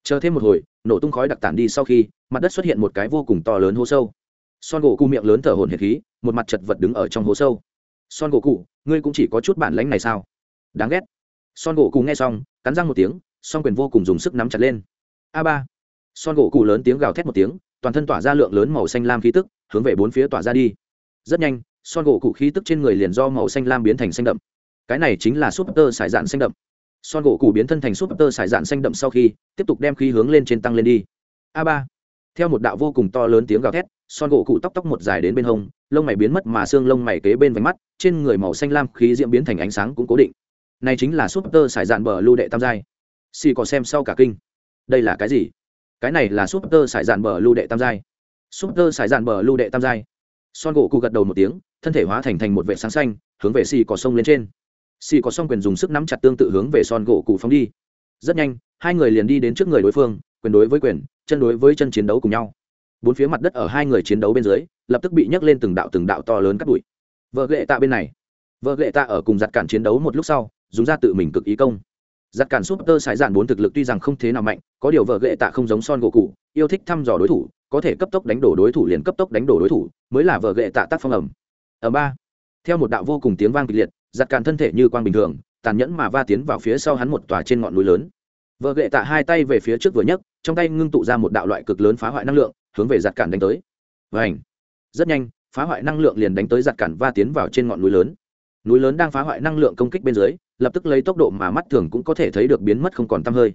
Chờ thêm một hồi, nổ tung khói đặc tản đi sau khi, mặt đất xuất hiện một cái vô cùng to lớn hố sâu. Son gỗ cụ miệng lớn thở hồn hệt khí, một mặt chật vật đứng ở trong hố sâu. Son gỗ cụ, ngươi cũng chỉ có chút bản lánh này sao? Đáng ghét. Son gỗ cụ nghe xong, cắn răng một tiếng son quyền vô cùng dùng sức nắm chặt lên. A ba. Son gỗ cụ lớn tiếng gào thét một tiếng, toàn thân tỏa ra lượng lớn màu xanh lam khí tức, hướng về bốn phía tỏa ra đi. Rất nhanh, son gỗ cụ khí tức trên người liền do màu xanh lam biến thành xanh đậm. Cái này chính là súp tơ sải dạn xanh đậm son gỗ cụ biến thân thành súp tơ sải dạn xanh đậm sau khi, tiếp tục đem khí hướng lên trên tăng lên đi. A ba. Theo một đạo vô cùng to lớn tiếng gào thét, son gỗ cụ tóc tóc một dài đến bên hông, lông mày biến mất mà xương lông mày kế bên vánh mắt, trên người màu xanh lam khí diễm biến thành ánh sáng cũng cố định. Này chính là súp tơ sải dạn bờ lưu đệ tam giai. Xì có xem sau cả kinh. Đây là cái gì? Cái này là súp tơ sải dạn bờ lưu đệ tam giai. Súp tơ sải dạn bờ lưu đệ tam giai. Son gỗ cụ gật đầu một tiếng, thân thể hóa thành thành một vệ sáng xanh, hướng về xì có sông lên trên xì có song quyền dùng sức nắm chặt tương tự hướng về son gỗ cụ phóng đi. Rất nhanh, hai người liền đi đến trước người đối phương, quyền đối với quyền, chân đối với chân chiến đấu cùng nhau. Bốn phía mặt đất ở hai người chiến đấu bên dưới, lập tức bị nhấc lên từng đạo từng đạo to lớn cắt bụi. Vợ ghệ tạ bên này. Vợ ghệ tạ ở cùng giặt cản chiến đấu một lúc sau, dùng ra tự mình cực ý công. Giặt cản súp tơ sải dạn bốn thực lực tuy rằng không thế nào mạnh, có điều vợ ghệ tạ không giống son gỗ cụ yêu thích thăm dò đối thủ, có thể cấp tốc đánh đổ đối thủ liền cấp tốc đánh đổ đối thủ, mới là vợ ghệ tạ tác phong ẩm. Ở ba. Theo một đạo vô cùng tiếng vang kịch liệt giặt cản thân thể như quang bình thường, tàn nhẫn mà va tiến vào phía sau hắn một tòa trên ngọn núi lớn. Vợ ghệ tạ hai tay về phía trước vừa nhấc, trong tay ngưng tụ ra một đạo loại cực lớn phá hoại năng lượng, hướng về giặt cản đánh tới. Vảnh rất nhanh, phá hoại năng lượng liền đánh tới giặt cản va tiến vào trên ngọn núi lớn. Núi lớn đang phá hoại năng lượng công kích bên dưới, lập tức lấy tốc độ mà mắt thường cũng có thể thấy được biến mất không còn tăm hơi.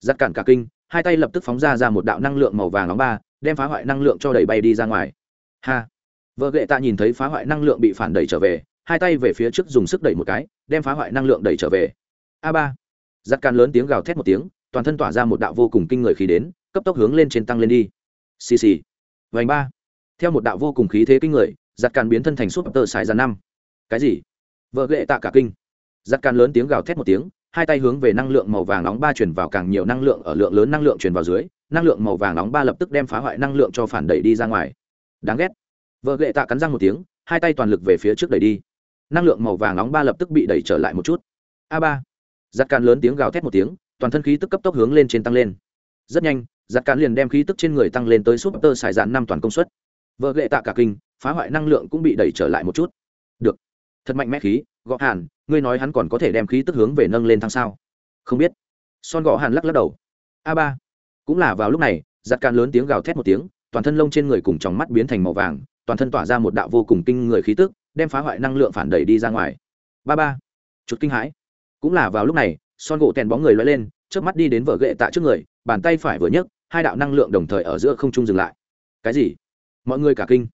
Giặt cản cả kinh, hai tay lập tức phóng ra ra một đạo năng lượng màu vàng nóng ba, đem phá hoại năng lượng cho đẩy bay đi ra ngoài. Ha! Vợ ghệ tạ nhìn thấy phá hoại năng lượng bị phản đẩy trở về hai tay về phía trước dùng sức đẩy một cái, đem phá hoại năng lượng đẩy trở về. A ba. Giặt càn lớn tiếng gào thét một tiếng, toàn thân tỏa ra một đạo vô cùng kinh người khí đến, cấp tốc hướng lên trên tăng lên đi. Xì xì. Vành ba. Theo một đạo vô cùng khí thế kinh người, giặt càn biến thân thành suốt tờ xài ra năm. Cái gì? Vợ ghệ tạ cả kinh. Giặt càn lớn tiếng gào thét một tiếng, hai tay hướng về năng lượng màu vàng nóng ba chuyển vào càng nhiều năng lượng ở lượng lớn năng lượng chuyển vào dưới, năng lượng màu vàng nóng ba lập tức đem phá hoại năng lượng cho phản đẩy đi ra ngoài. Đáng ghét. Vợ ghệ tạ cắn răng một tiếng, hai tay toàn lực về phía trước đẩy đi năng lượng màu vàng nóng ba lập tức bị đẩy trở lại một chút. A ba. Giặt càn lớn tiếng gào thét một tiếng, toàn thân khí tức cấp tốc hướng lên trên tăng lên. Rất nhanh, giặt càn liền đem khí tức trên người tăng lên tới súp tơ xài dạn năm toàn công suất. Vợ gệ tạ cả kinh, phá hoại năng lượng cũng bị đẩy trở lại một chút. Được. Thật mạnh mẽ khí gõ hàn, ngươi nói hắn còn có thể đem khí tức hướng về nâng lên thăng sao? Không biết. Son gõ hàn lắc lắc đầu. A ba. Cũng là vào lúc này, giặt càn lớn tiếng gào thét một tiếng, toàn thân lông trên người cùng tròng mắt biến thành màu vàng, toàn thân tỏa ra một đạo vô cùng kinh người khí tức đem phá hoại năng lượng phản đẩy đi ra ngoài. Ba ba. Chút kinh hãi. Cũng là vào lúc này, son gỗ tèn bóng người loay lên trước mắt đi đến vở gậy tạ trước người, bàn tay phải vừa nhấc, hai đạo năng lượng đồng thời ở giữa không trung dừng lại. Cái gì? Mọi người cả kinh.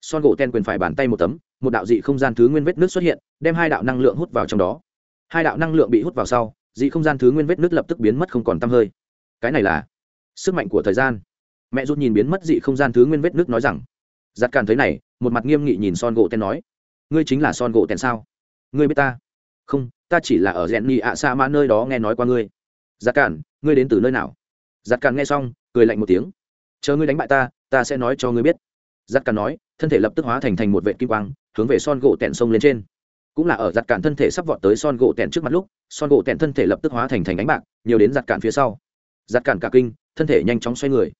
Son gỗ ten quyền phải bàn tay một tấm, một đạo dị không gian thứ nguyên vết nước xuất hiện, đem hai đạo năng lượng hút vào trong đó. Hai đạo năng lượng bị hút vào sau, dị không gian thứ nguyên vết nước lập tức biến mất không còn t hơi. Cái này là sức mạnh của thời gian. Mẹ rút nhìn biến mất dị không gian thứ nguyên vết nước nói rằng, giặt càn thấy này, một mặt nghiêm nghị nhìn son gỗ ten nói ngươi chính là son gỗ tèn sao? Ngươi biết ta? Không ta chỉ là ở rèn nhị ạ xa mã nơi đó nghe nói qua ngươi. Giặc cản, ngươi đến từ nơi nào? Giặc cản nghe xong cười lạnh một tiếng. Chờ ngươi đánh bại ta ta sẽ nói cho ngươi biết. Giặc cản nói thân thể lập tức hóa thành thành một vệ kim quang hướng về son gỗ tèn sông lên trên. Cũng là ở giặt cản thân thể sắp vọt tới son gỗ tèn trước mặt lúc son gỗ tèn thân thể lập tức hóa thành thành ánh bạc nhiều đến giặt cản phía sau. Giặt cản cả kinh thân thể nhanh chóng xoay người.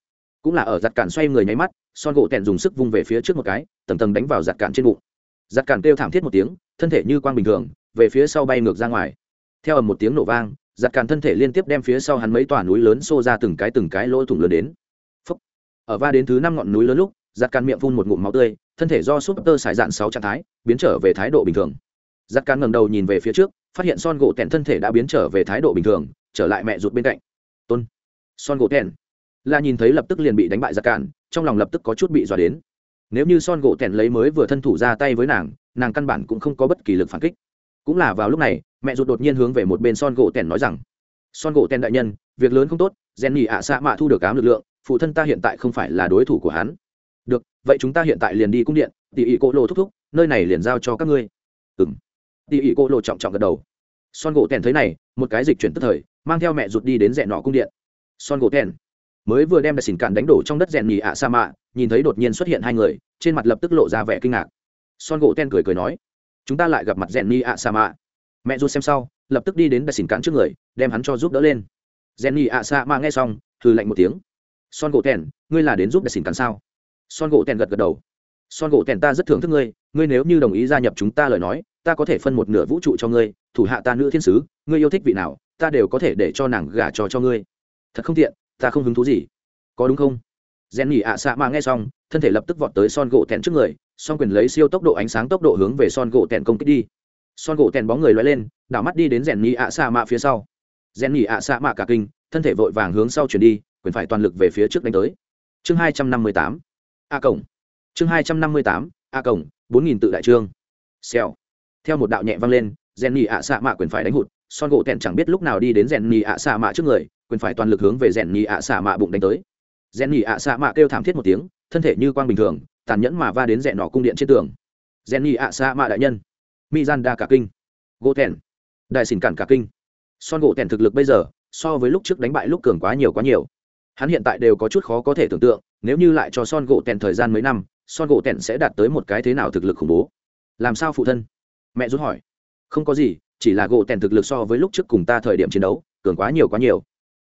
Cũng là ở giặt cản xoay người nháy mắt son gỗ tèn dùng sức vung về phía trước một cái tầng tầng đánh vào giặt cản trên bụng giặt cản kêu thảm thiết một tiếng thân thể như quang bình thường về phía sau bay ngược ra ngoài. Theo ầm một tiếng nổ vang giặt cản thân thể liên tiếp đem phía sau hắn mấy tòa núi lớn xô ra từng cái từng cái lỗ thủng lớn đến. Phúc. ở va đến thứ năm ngọn núi lớn lúc giặt cản miệng phun một ngụm máu tươi thân thể do súp tơ sải dạn sáu trạng thái biến trở về thái độ bình thường. Giặt cản ngẩng đầu nhìn về phía trước phát hiện son gỗ tẹn thân thể đã biến trở về thái độ bình thường trở lại mẹ ruột bên cạnh. Tôn. Son gỗ tẹn là nhìn thấy lập tức liền bị đánh bại giặt cản, trong lòng lập tức có chút bị dọa đến nếu như son gỗ Tẻn lấy mới vừa thân thủ ra tay với nàng nàng căn bản cũng không có bất kỳ lực phản kích. Cũng là vào lúc này, mẹ ruột đột nhiên hướng về một bên son gỗ Tẻn nói rằng, son gỗ Tẻn đại nhân, việc lớn không tốt, gen nhì ạ xạ mạ thu được ám lực lượng, phụ thân ta hiện tại không phải là đối thủ của hắn. Được, vậy chúng ta hiện tại liền đi cung điện. Tỉ ỉ cô lộ thúc thúc, nơi này liền giao cho các ngươi. Ừng tỉ ỉ cô lộ trọng trọng gật đầu. Son gỗ tèn thấy này, một cái dịch chuyển tức thời, mang theo mẹ ruột đi đến rẽ nọ cung điện. Son gỗ tèn mới vừa đem đại xỉn cạn đánh đổ trong đất rèn nhì ạ sa mạ, nhìn thấy đột nhiên xuất hiện hai người, trên mặt lập tức lộ ra vẻ kinh ngạc. Son gỗ ten cười cười nói, chúng ta lại gặp mặt rèn nhì ạ sa mạ. Mẹ rút xem sau, lập tức đi đến đại xỉn cạn trước người, đem hắn cho giúp đỡ lên. Rèn nhì ạ sa mạ nghe xong, hừ lạnh một tiếng. Son gỗ ten, ngươi là đến giúp đại xỉn cạn sao? Son gỗ ten gật gật đầu. Son gỗ ten, ta rất thưởng thức ngươi ngươi nếu như đồng ý gia nhập chúng ta lời nói, ta có thể phân một nửa vũ trụ cho ngươi, thủ hạ ta nữ thiên sứ, ngươi yêu thích vị nào, ta đều có thể để cho nàng gả trò cho ngươi. Thật không tiện ta không hứng thú gì. Có đúng không? Rèn nhỉ ạ xạ mà nghe xong, thân thể lập tức vọt tới son gỗ tèn trước người son quyền lấy siêu tốc độ ánh sáng tốc độ hướng về son gỗ tèn công kích đi. Son gỗ tèn bóng người loay lên, đảo mắt đi đến rèn nhỉ ạ xạ mạ phía sau. Rèn nhỉ ạ xạ mạ cả kinh, thân thể vội vàng hướng sau chuyển đi, quyền phải toàn lực về phía trước đánh tới. Chương hai trăm năm mươi tám, a cổng. Chương hai trăm năm mươi tám, a cổng, bốn nghìn tự đại trương. Xèo. Theo một đạo nhẹ vang lên rèn nhỉ ạ xạ mạ quyền phải đánh hụt son gỗ tẹn chẳng biết lúc nào đi đến rèn nhì ạ xạ mạ trước người, quyền phải toàn lực hướng về rèn nhì ạ xạ mạ bụng đánh tới. Rèn nhì ạ xạ mạ kêu thảm thiết một tiếng, thân thể như quang bình thường, tàn nhẫn mà va đến rèn nọ cung điện trên tường. Rèn nhì ạ xạ mạ đại nhân. Mi gian đa cả kinh. Gỗ tẹn đại xỉn cản cả kinh. Son gỗ tẹn thực lực bây giờ, so với lúc trước đánh bại lúc cường quá nhiều quá nhiều. Hắn hiện tại đều có chút khó có thể tưởng tượng, nếu như lại cho son gỗ tẹn thời gian mấy năm, son gỗ tẹn sẽ đạt tới một cái thế nào thực lực khủng bố? Làm sao phụ thân? Mẹ rút hỏi. Không có gì chỉ là gỗ tèn thực lực so với lúc trước cùng ta thời điểm chiến đấu, cường quá nhiều quá nhiều.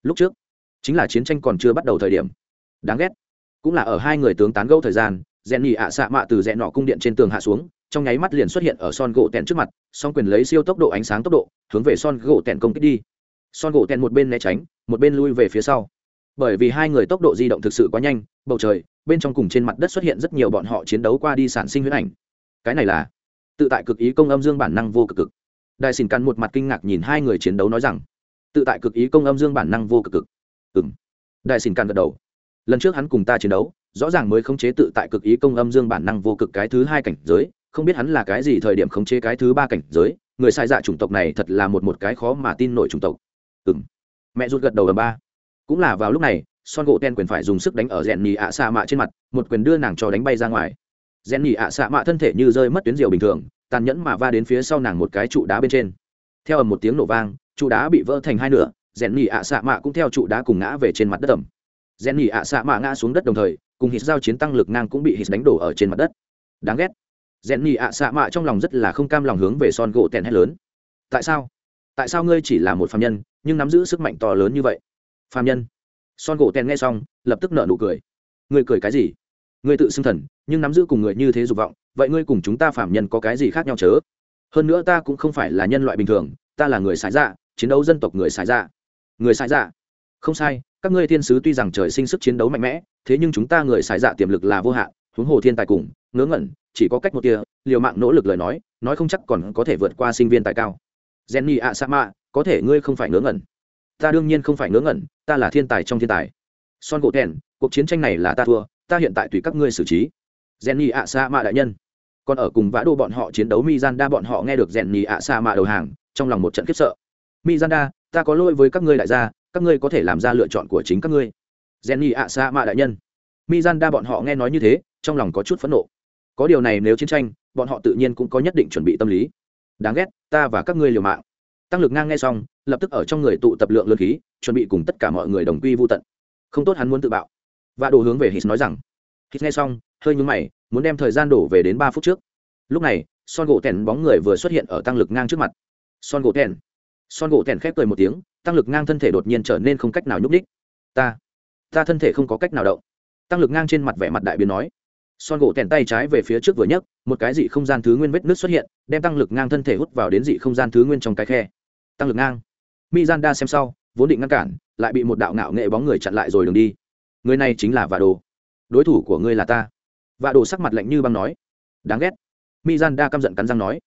Lúc trước, chính là chiến tranh còn chưa bắt đầu thời điểm. Đáng ghét. Cũng là ở hai người tướng tán gẫu thời gian rèn nhị ạ xạ mạ từ rẽ nọ cung điện trên tường hạ xuống, trong nháy mắt liền xuất hiện ở son gỗ tèn trước mặt, song quyền lấy siêu tốc độ ánh sáng tốc độ, hướng về son gỗ tèn công kích đi. Son gỗ tèn một bên né tránh, một bên lui về phía sau. Bởi vì hai người tốc độ di động thực sự quá nhanh, bầu trời, bên trong cùng trên mặt đất xuất hiện rất nhiều bọn họ chiến đấu qua đi sản sinh huyết ảnh. Cái này là tự tại cực ý công âm dương bản năng vô cực cực đại xin căn một mặt kinh ngạc nhìn hai người chiến đấu nói rằng, tự tại cực ý công âm dương bản năng vô cực cực. Ừ m đại xin căn gật đầu. Lần trước hắn cùng ta chiến đấu, rõ ràng mới khống chế tự tại cực ý công âm dương bản năng vô cực cái thứ hai cảnh giới, không biết hắn là cái gì thời điểm khống chế cái thứ ba cảnh giới, người sai dạ chủng tộc này thật là một một cái khó mà tin nổi chủng tộc. Ừ m mẹ rút gật đầu ở ba. Cũng là vào lúc này, son gỗ ten quyền phải dùng sức đánh ở rèn nhì ạ xạ mạ trên mặt, một quyền đưa nàng cho đánh bay ra ngoài. Rèn nhì ạ xạ mạ thân thể như rơi mất tuyến diều bình thường tàn nhẫn mà va đến phía sau nàng một cái trụ đá bên trên. Theo ầm một tiếng nổ vang, trụ đá bị vỡ thành hai nửa, rèn nhì ạ xạ mạ cũng theo trụ đá cùng ngã về trên mặt đất ẩm rèn nhì ạ xạ mạ ngã xuống đất đồng thời, cùng hít giao chiến tăng lực ngang cũng bị hít đánh đổ ở trên mặt đất. Đáng ghét. Rèn nhì ạ xạ mạ trong lòng rất là không cam lòng hướng về son gỗ tèn hét lớn. Tại sao? Tại sao ngươi chỉ là một phạm nhân, nhưng nắm giữ sức mạnh to lớn như vậy? Phạm nhân. Son gỗ tèn nghe xong, lập tức nợ nụ cười. Ngươi cười cái gì? Ngươi tự xưng thần, nhưng nắm giữ cùng người như thế dục vọng, vậy ngươi cùng chúng ta phạm nhân có cái gì khác nhau chớ? Hơn nữa ta cũng không phải là nhân loại bình thường, ta là người xài dạ chiến đấu dân tộc người xài dạ. Người xài dạ? Không sai, các ngươi thiên sứ tuy rằng trời sinh sức chiến đấu mạnh mẽ, thế nhưng chúng ta người xài dạ tiềm lực là vô hạn, huống hồ thiên tài cùng, ngớ ngẩn, chỉ có cách một tia liều mạng nỗ lực lời nói nói không chắc còn có thể vượt qua sinh viên tài cao. Jenny a sama có thể ngươi không phải ngớ ngẩn. Ta đương nhiên không phải ngớ ngẩn, ta là thiên tài trong thiên tài. Son gỗ thèn cuộc chiến tranh này là ta thua ta hiện tại tùy các ngươi xử trí. Rèn nhì ạ sa mạ đại nhân. Còn ở cùng vã đô bọn họ chiến đấu mizanda, bọn họ nghe được rèn nhì ạ sa mạ đầu hàng, trong lòng một trận khiếp sợ. Mizanda, ta có lỗi với các ngươi đại gia, các ngươi có thể làm ra lựa chọn của chính các ngươi. Rèn nhì ạ sa mạ đại nhân. Mizanda bọn họ nghe nói như thế, trong lòng có chút phẫn nộ. Có điều này nếu chiến tranh, bọn họ tự nhiên cũng có nhất định chuẩn bị tâm lý. Đáng ghét, ta và các ngươi liều mạng. Tăng lực ngang nghe xong, lập tức ở trong người tụ tập lượng lớn khí, chuẩn bị cùng tất cả mọi người đồng quy vô tận. Không tốt hắn muốn tự bạo và đồ hướng về hít nói rằng, hít nghe xong, hơi nhúng mày, muốn đem thời gian đổ về đến ba phút trước. Lúc này, son gỗ tèn bóng người vừa xuất hiện ở tăng lực ngang trước mặt. Son gỗ tèn. Son gỗ tèn khép cười một tiếng, tăng lực ngang thân thể đột nhiên trở nên không cách nào nhúc ních ta ta thân thể không có cách nào động. Tăng lực ngang trên mặt vẻ mặt đại biến nói. Son gỗ tèn tay trái về phía trước vừa nhấc, một cái dị không gian thứ nguyên vết nước xuất hiện, đem tăng lực ngang thân thể hút vào đến dị không gian thứ nguyên trong cái khe. Tăng lực ngang. Mi gian đa xem sau, vốn định ngăn cản, lại bị một đạo ngạo nghệ bóng người chặn lại rồi đường đi người này chính là vạ đồ đối thủ của ngươi là ta. Vạ đồ sắc mặt lạnh như băng nói. Đáng ghét. Mi gian đa căm giận cắn răng nói.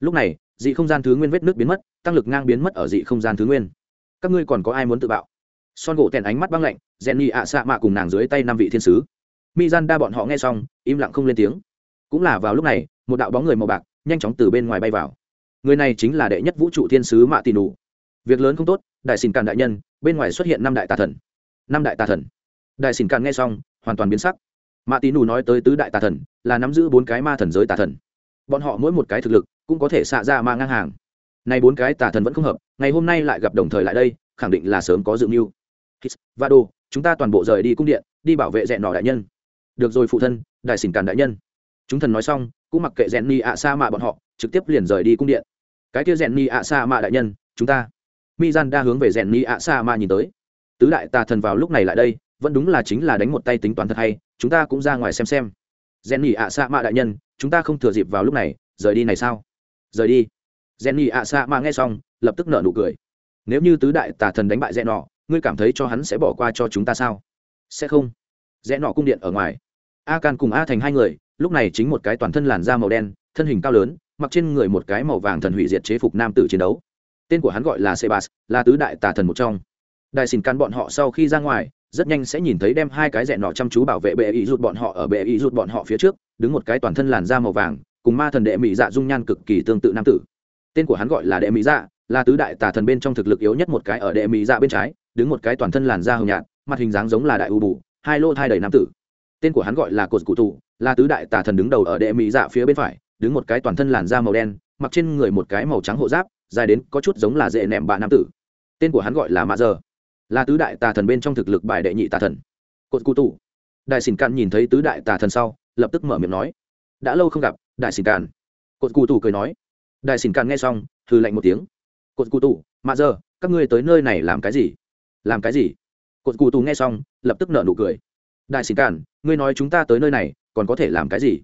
Lúc này, dị không gian thứ nguyên vết nước biến mất, tăng lực ngang biến mất ở dị không gian thứ nguyên. Các ngươi còn có ai muốn tự bạo? Son gỗ tèn ánh mắt băng lạnh rèn nhị ạ xạ mạ cùng nàng dưới tay năm vị thiên sứ. Mi gian đa bọn họ nghe xong, im lặng không lên tiếng. Cũng là vào lúc này, một đạo bóng người màu bạc, nhanh chóng từ bên ngoài bay vào. Người này chính là đệ nhất vũ trụ thiên sứ mạ tì nụ việc lớn không tốt, đại xin càn đại nhân, bên ngoài xuất hiện năm đại tà thần. Năm đại tà thần đại xin càn nghe xong, hoàn toàn biến sắc. Mạ tì nụ nói tới tứ đại tà thần, là nắm giữ bốn cái ma thần giới tà thần. Bọn họ mỗi một cái thực lực, cũng có thể xạ ra ma ngang hàng. Nay bốn cái tà thần vẫn không hợp, ngày hôm nay lại gặp đồng thời lại đây, khẳng định là sớm có dự mưu. Và đồ, chúng ta toàn bộ rời đi cung điện, đi bảo vệ dẹn nọ đại nhân. Được rồi phụ thân, đại xỉn càn đại nhân. Chúng thần nói xong, cũng mặc kệ rèn ni ạ sa mạ bọn họ, trực tiếp liền rời đi cung điện. Cái kia rèn ni ạ sa mạ đại nhân, chúng ta. Mi gian đa hướng về rèn ni ạ sa mạ nhìn tới. Tứ đại tà thần vào lúc này lại đây vẫn đúng là chính là đánh một tay tính toán thật hay, chúng ta cũng ra ngoài xem xem. Rèn nhị ạ sa mạ đại nhân, chúng ta không thừa dịp vào lúc này, rời đi này sao? Rời đi. Rèn nhị ạ sa mạ nghe xong, lập tức nở nụ cười. Nếu như tứ đại tà thần đánh bại rẽ nọ, ngươi cảm thấy cho hắn sẽ bỏ qua cho chúng ta sao? Sẽ không. Rẽ nọ cung điện ở ngoài. A can cùng a thành hai người, lúc này chính một cái toàn thân làn da màu đen, thân hình cao lớn, mặc trên người một cái màu vàng thần hủy diệt chế phục nam tử chiến đấu. Tên của hắn gọi là sebas, là tứ đại tà thần một trong. Đại xin can bọn họ sau khi ra ngoài rất nhanh sẽ nhìn thấy đem hai cái rẽ nọ chăm chú bảo vệ bệ ý rụt bọn họ ở bệ ý rụt bọn họ phía trước, đứng một cái toàn thân làn da màu vàng, cùng ma thần đệ mỹ dạ dung nhan cực kỳ tương tự nam tử. Tên của hắn gọi là đệ mỹ dạ là tứ đại tà thần bên trong thực lực yếu nhất một cái ở đệ mỹ dạ bên trái, đứng một cái toàn thân làn da hồng nhạt, mặt hình dáng giống là đại u bù, hai lô thai đầy nam tử. Tên của hắn gọi là cột cụ tù, là tứ đại tà thần đứng đầu ở đệ mỹ dạ phía bên phải, đứng một cái toàn thân làn da màu đen, mặc trên người một cái màu trắng hộ giáp, dài đến có chút giống là dễ nẹm bạ nam tử. Tên của hắn gọi là mạ giờ là tứ đại tà thần bên trong thực lực bài đệ nhị tà thần. Cột cụ tù. Đại xỉn cạn nhìn thấy tứ đại tà thần sau, lập tức mở miệng nói, đã lâu không gặp, đại xỉn cạn cột cụ tù cười nói, đại xỉn cạn nghe xong hư lạnh một tiếng, cột cụ tù mà giờ các ngươi tới nơi này làm cái gì? Làm cái gì? Cột cụ tù nghe xong, lập tức nở nụ cười, đại xỉn cạn ngươi nói chúng ta tới nơi này, còn có thể làm cái gì?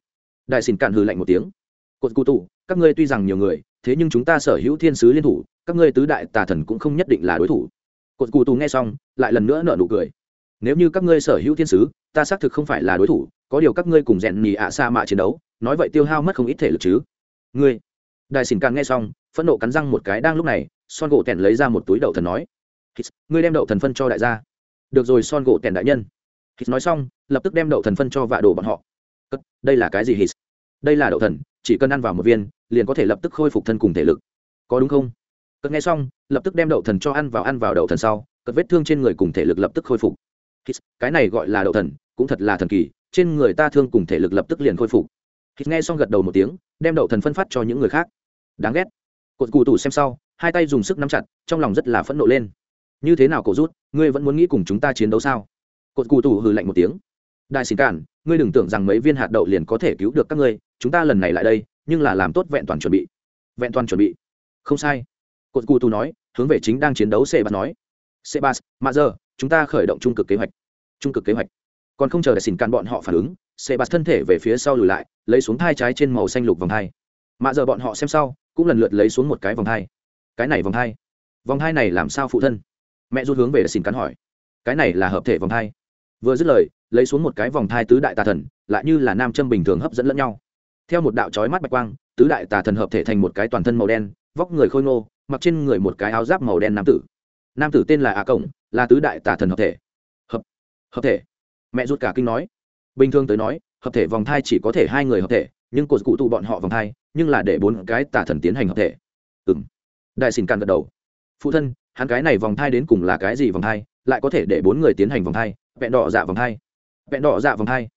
Đại xỉn cạn hư lạnh một tiếng, cột cụ tù, các ngươi tuy rằng nhiều người, thế nhưng chúng ta sở hữu thiên sứ liên thủ, các ngươi tứ đại tà thần cũng không nhất định là đối thủ cột cụ tù nghe xong, lại lần nữa nợ nụ cười. Nếu như các ngươi sở hữu thiên sứ, ta xác thực không phải là đối thủ, có điều các ngươi cùng rèn nhì ạ sa mạ chiến đấu, nói vậy tiêu hao mất không ít thể lực chứ. Ngươi. Đại xỉn càng nghe xong, phẫn nộ cắn răng một cái đang lúc này, son gỗ tèn lấy ra một túi đậu thần nói ngươi đem đậu thần phân cho đại gia. Được rồi, son gỗ tèn đại nhân. Hít nói xong, lập tức đem đậu thần phân cho vạ đồ bọn họ. Đây là cái gì, hít? Đây là đậu thần, chỉ cần ăn vào một viên, liền có thể lập tức khôi phục thân cùng thể lực. Có đúng không? Cất nghe xong, lập tức đem đậu thần cho ăn vào ăn vào đậu thần sau, cất vết thương trên người cùng thể lực lập tức khôi phục. Cái này gọi là đậu thần, cũng thật là thần kỳ, trên người ta thương cùng thể lực lập tức liền khôi phục. Hít nghe xong gật đầu một tiếng, đem đậu thần phân phát cho những người khác. Đáng ghét. Cột cụ tủ xem sau, hai tay dùng sức nắm chặt, trong lòng rất là phẫn nộ lên. Như thế nào cổ rút, ngươi vẫn muốn nghĩ cùng chúng ta chiến đấu sao? Cột cụ tủ hừ lạnh một tiếng. Đại sĩ cản, ngươi đừng tưởng rằng mấy viên hạt đậu liền có thể cứu được các ngươi, chúng ta lần này lại đây, nhưng là làm tốt vẹn toàn chuẩn bị. Vẹn toàn chuẩn bị. Không sai cột cụ tù nói hướng về chính đang chiến đấu sê Bát nói. Sê Bát, mà giờ chúng ta khởi động trung cực kế hoạch. Trung cực kế hoạch. Còn không chờ để xin can bọn họ phản ứng sê Bát thân thể về phía sau lùi lại lấy xuống thai trái trên màu xanh lục vòng hai mà giờ bọn họ xem sau cũng lần lượt lấy xuống một cái vòng hai cái này vòng hai vòng hai này làm sao phụ thân? Mẹ rút hướng về để xin cắn hỏi. Cái này là hợp thể vòng hai vừa dứt lời lấy xuống một cái vòng thai tứ đại tà thần lại như là nam châm bình thường hấp dẫn lẫn nhau. Theo một đạo trói mắt bạch quang tứ đại tà thần hợp thể thành một cái toàn thân màu đen vóc người khôi ngô mặc trên người một cái áo giáp màu đen nam tử. Nam tử tên là a cổng, là tứ đại tà thần hợp thể. Hợp hợp thể. Mẹ rút cả kinh nói. Bình thường tới nói, hợp thể vòng thai chỉ có thể hai người hợp thể, nhưng cột cụ tụ bọn họ vòng thai, nhưng là để bốn cái tà thần tiến hành hợp thể. Ừ m đại xin can gật đầu. Phụ thân, hắn cái này vòng thai đến cùng là cái gì vòng thai, lại có thể để bốn người tiến hành vòng thai? Vẹn đỏ dạ vòng thai. Vẹn đỏ dạ vòng thai.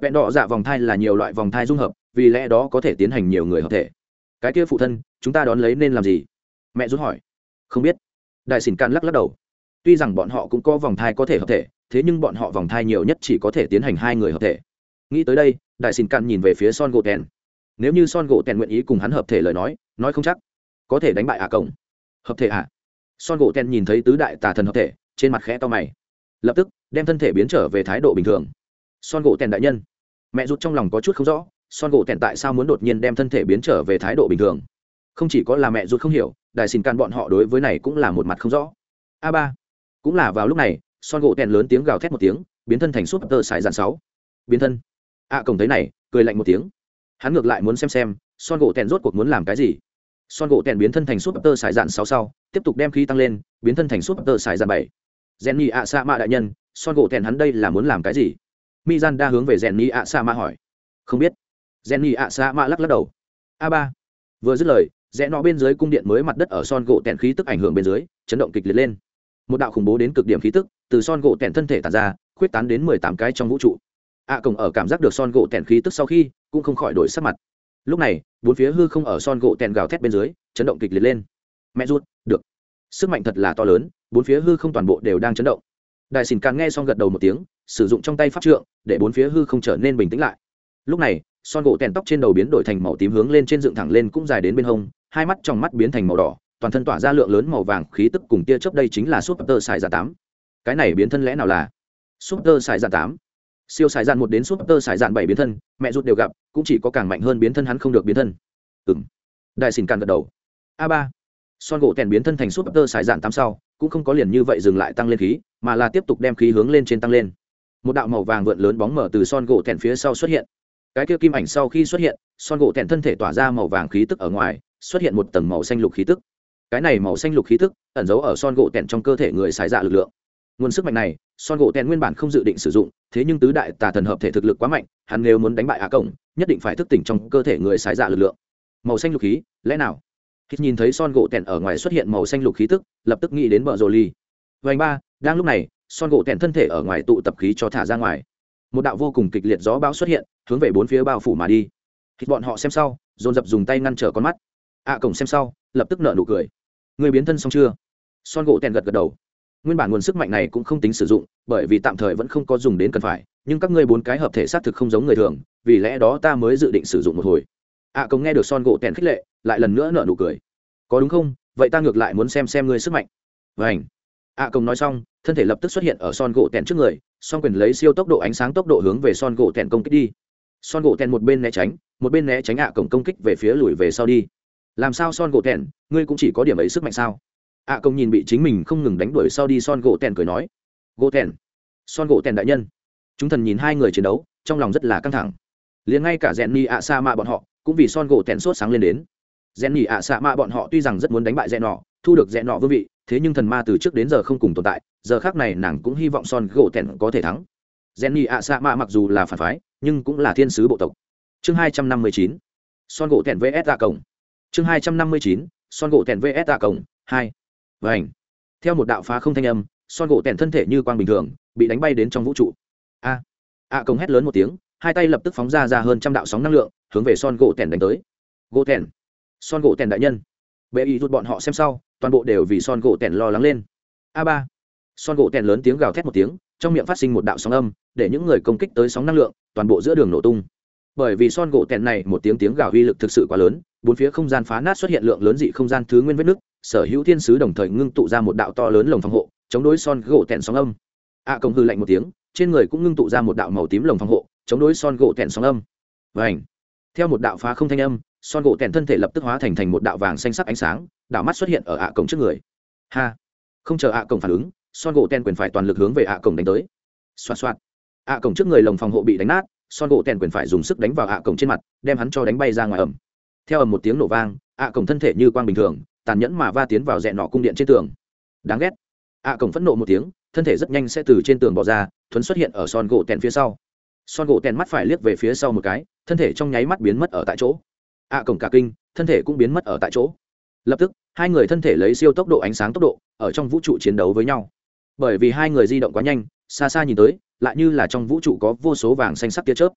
Vẹn đỏ dạ vòng thai là nhiều loại vòng thai dung hợp, vì lẽ đó có thể tiến hành nhiều người hợp thể. Cái kia phụ thân, chúng ta đón lấy nên làm gì? Mẹ rút hỏi. Không biết. Đại xỉn can lắc lắc đầu. Tuy rằng bọn họ cũng có vòng thai có thể hợp thể, thế nhưng bọn họ vòng thai nhiều nhất chỉ có thể tiến hành hai người hợp thể. Nghĩ tới đây, đại xỉn can nhìn về phía son gỗ tèn. Nếu như son gỗ tèn nguyện ý cùng hắn hợp thể lời nói nói không chắc. Có thể đánh bại à cổng. Hợp thể à son gỗ tèn nhìn thấy tứ đại tà thần hợp thể, trên mặt khẽ to mày. Lập tức, đem thân thể biến trở về thái độ bình thường. Son gỗ tèn đại nhân. Mẹ rút trong lòng có chút không rõ, son gỗ tèn tại sao muốn đột nhiên đem thân thể biến trở về thái độ bình thường? Không chỉ có là mẹ rút không hiểu đại xin can bọn họ đối với này cũng là một mặt không rõ. A ba. Cũng là vào lúc này, son gỗ tèn lớn tiếng gào thét một tiếng, biến thân thành súp tơ sải dàn sáu. Biến thân. A cổng thấy này, cười lạnh một tiếng. Hắn ngược lại muốn xem xem, son gỗ tèn rốt cuộc muốn làm cái gì. Son gỗ tèn biến thân thành súp tơ sải dàn sáu sau, tiếp tục đem khí tăng lên, biến thân thành súp tơ sải dàn bảy. Jenny ạ sa mạ đại nhân, son gỗ tèn hắn đây là muốn làm cái gì? Mi gian đa hướng về jenny ạ sa mạ hỏi. Không biết. Jenny ạ sa mạ lắc lắc đầu. A ba. Vừa dứt lời rẽ nó bên dưới cung điện mới mặt đất ở son gỗ tẹn khí tức ảnh hưởng bên dưới chấn động kịch liệt lên. Một đạo khủng bố đến cực điểm khí tức từ son gỗ tẹn thân thể tàn ra khuyết tán đến mười tám cái trong vũ trụ. Ạ à, cổng ở cảm giác được son gỗ tẹn khí tức sau khi cũng không khỏi đổi sắc mặt. Lúc này bốn phía hư không ở son gỗ tẹn gào thét bên dưới chấn động kịch liệt lên. Mẹ rút được. Sức mạnh thật là to lớn bốn phía hư không toàn bộ đều đang chấn động. Đại sìn càng nghe xong gật đầu một tiếng sử dụng trong tay pháp trượng để bốn phía hư không trở nên bình tĩnh lại. Lúc này son gỗ tèn tóc trên đầu biến đổi thành màu tím hướng lên trên dựng thẳng lên cũng dài đến bên hông hai mắt trong mắt biến thành màu đỏ, toàn thân tỏa ra lượng lớn màu vàng khí tức cùng tia chớp đây chính là súp tơ xài dạ tám. Cái này biến thân lẽ nào là? Súp tơ xài dạ tám. Siêu xài dạn một đến súp tơ xài dạn bảy biến thân, mẹ rút đều gặp, cũng chỉ có càng mạnh hơn biến thân hắn không được biến thân. Ừng đại xin càng gật đầu. A ba. Son gỗ tèn biến thân thành súp tơ xài dạn tám sau, cũng không có liền như vậy dừng lại tăng lên khí, mà là tiếp tục đem khí hướng lên trên tăng lên. Một đạo màu vàng vượn lớn bóng mở từ son gỗ tèn phía sau xuất hiện. Cái kia kim ảnh sau khi xuất hiện, son gỗ tèn thân thể tỏa ra màu vàng khí tức ở ngoài xuất hiện một tầng màu xanh lục khí tức. Cái này màu xanh lục khí tức ẩn giấu ở son gỗ tèn trong cơ thể người xài dạ lực lượng. Nguồn sức mạnh này, son gỗ tèn nguyên bản không dự định sử dụng, thế nhưng tứ đại tà thần hợp thể thực lực quá mạnh, hắn nếu muốn đánh bại ạ cổng nhất định phải thức tỉnh trong cơ thể người xài dạ lực lượng. Màu xanh lục khí, lẽ nào? Khi nhìn thấy son gỗ tèn ở ngoài xuất hiện màu xanh lục khí tức, lập tức nghĩ đến bờ rồ ly. Vành ba, đang lúc này, son gỗ tèn thân thể ở ngoài tụ tập khí cho thả ra ngoài. Một đạo vô cùng kịch liệt gió bão xuất hiện, hướng về bốn phía bao phủ mà đi. Khi bọn họ xem sau, dồn dập dùng tay ngăn trở con mắt ạ cổng xem sau, lập tức nợ nụ cười. Người biến thân xong chưa? Son gỗ tèn gật gật đầu. Nguyên bản nguồn sức mạnh này cũng không tính sử dụng, bởi vì tạm thời vẫn không có dùng đến cần phải, nhưng các ngươi bốn cái hợp thể xác thực không giống người thường, vì lẽ đó ta mới dự định sử dụng một hồi. Ạ cổng nghe được son gỗ tèn khích lệ, lại lần nữa nợ nụ cười. Có đúng không? Vậy ta ngược lại muốn xem xem ngươi sức mạnh. Vảnh ạ cổng nói xong, thân thể lập tức xuất hiện ở son gỗ tèn trước người son quyền lấy siêu tốc độ ánh sáng tốc độ hướng về son gỗ tèn công kích đi. Son gỗ tèn một bên né tránh, một bên né tránh ạ cổng công kích về phía lùi về sau đi làm sao son gỗ tèn, ngươi cũng chỉ có điểm ấy sức mạnh sao? Ạ công nhìn bị chính mình không ngừng đánh đuổi sau đi son gỗ tèn cười nói, gỗ tèn? Son gỗ tèn đại nhân. Chúng thần nhìn hai người chiến đấu, trong lòng rất là căng thẳng. Liền ngay cả rèn ni ạ sa mạ bọn họ cũng vì son gỗ tèn sốt sáng lên đến. Rèn ni ạ sa mạ bọn họ tuy rằng rất muốn đánh bại rèn nọ thu được rèn nọ vương vị, thế nhưng thần ma từ trước đến giờ không cùng tồn tại, giờ khác này nàng cũng hy vọng son gỗ tèn có thể thắng. Rèn ni ạ sa mạ mặc dù là phản phái, nhưng cũng là thiên sứ bộ tộc. Chương hai trăm năm mươi chín. Son gỗ tèn vs ạ cổng chương hai trăm năm mươi chín, son gỗ tèn vs a cổng, hai. Vảnh theo một đạo phá không thanh âm, son gỗ tèn thân thể như quang bình thường, bị đánh bay đến trong vũ trụ. A. A cổng hét lớn một tiếng, hai tay lập tức phóng ra ra hơn trăm đạo sóng năng lượng, hướng về son gỗ tèn đánh tới. Gỗ tèn. Son gỗ tèn đại nhân. Bệ y rút bọn họ xem sau, toàn bộ đều vì son gỗ tèn lo lắng lên. A ba. Son gỗ tèn lớn tiếng gào thét một tiếng, trong miệng phát sinh một đạo sóng âm, để những người công kích tới sóng năng lượng, toàn bộ giữa đường nổ tung bởi vì son gỗ tèn này một tiếng tiếng gào uy lực thực sự quá lớn bốn phía không gian phá nát xuất hiện lượng lớn dị không gian thứ nguyên vết nứt sở hữu thiên sứ đồng thời ngưng tụ ra một đạo to lớn lồng phòng hộ chống đối son gỗ tèn sóng âm. A à, công hư lạnh một tiếng trên người cũng ngưng tụ ra một đạo màu tím lồng phòng hộ chống đối son gỗ tèn sóng âm. Và ảnh theo một đạo phá không thanh âm son gỗ tèn thân thể lập tức hóa thành thành một đạo vàng xanh sắc ánh sáng đạo mắt xuất hiện ở ạ à cổng trước người. Ha! Không chờ ạ à cổng phản ứng son gỗ tèn quyền phải toàn lực hướng về ạ cổng đánh tới. Xoa xoạt! Ạ cổng trước người lồng phòng hộ bị đánh nát son gỗ tèn quyền phải dùng sức đánh vào ạ cổng trên mặt, đem hắn cho đánh bay ra ngoài ẩm theo ầm một tiếng nổ vang, ạ cổng thân thể như quang bình thường, tàn nhẫn mà va tiến vào rẽ nọ cung điện trên tường. Đáng ghét. Ạ cổng phẫn nộ một tiếng, thân thể rất nhanh sẽ từ trên tường bỏ ra, thuấn xuất hiện ở son gỗ tèn phía sau. Son gỗ tèn mắt phải liếc về phía sau một cái, thân thể trong nháy mắt biến mất ở tại chỗ. Ạ cổng cả kinh, thân thể cũng biến mất ở tại chỗ. Lập tức, hai người thân thể lấy siêu tốc độ ánh sáng tốc độ, ở trong vũ trụ chiến đấu với nhau. Bởi vì hai người di động quá nhanh xa xa nhìn tới, lại như là trong vũ trụ có vô số vàng xanh sắc tia chớp.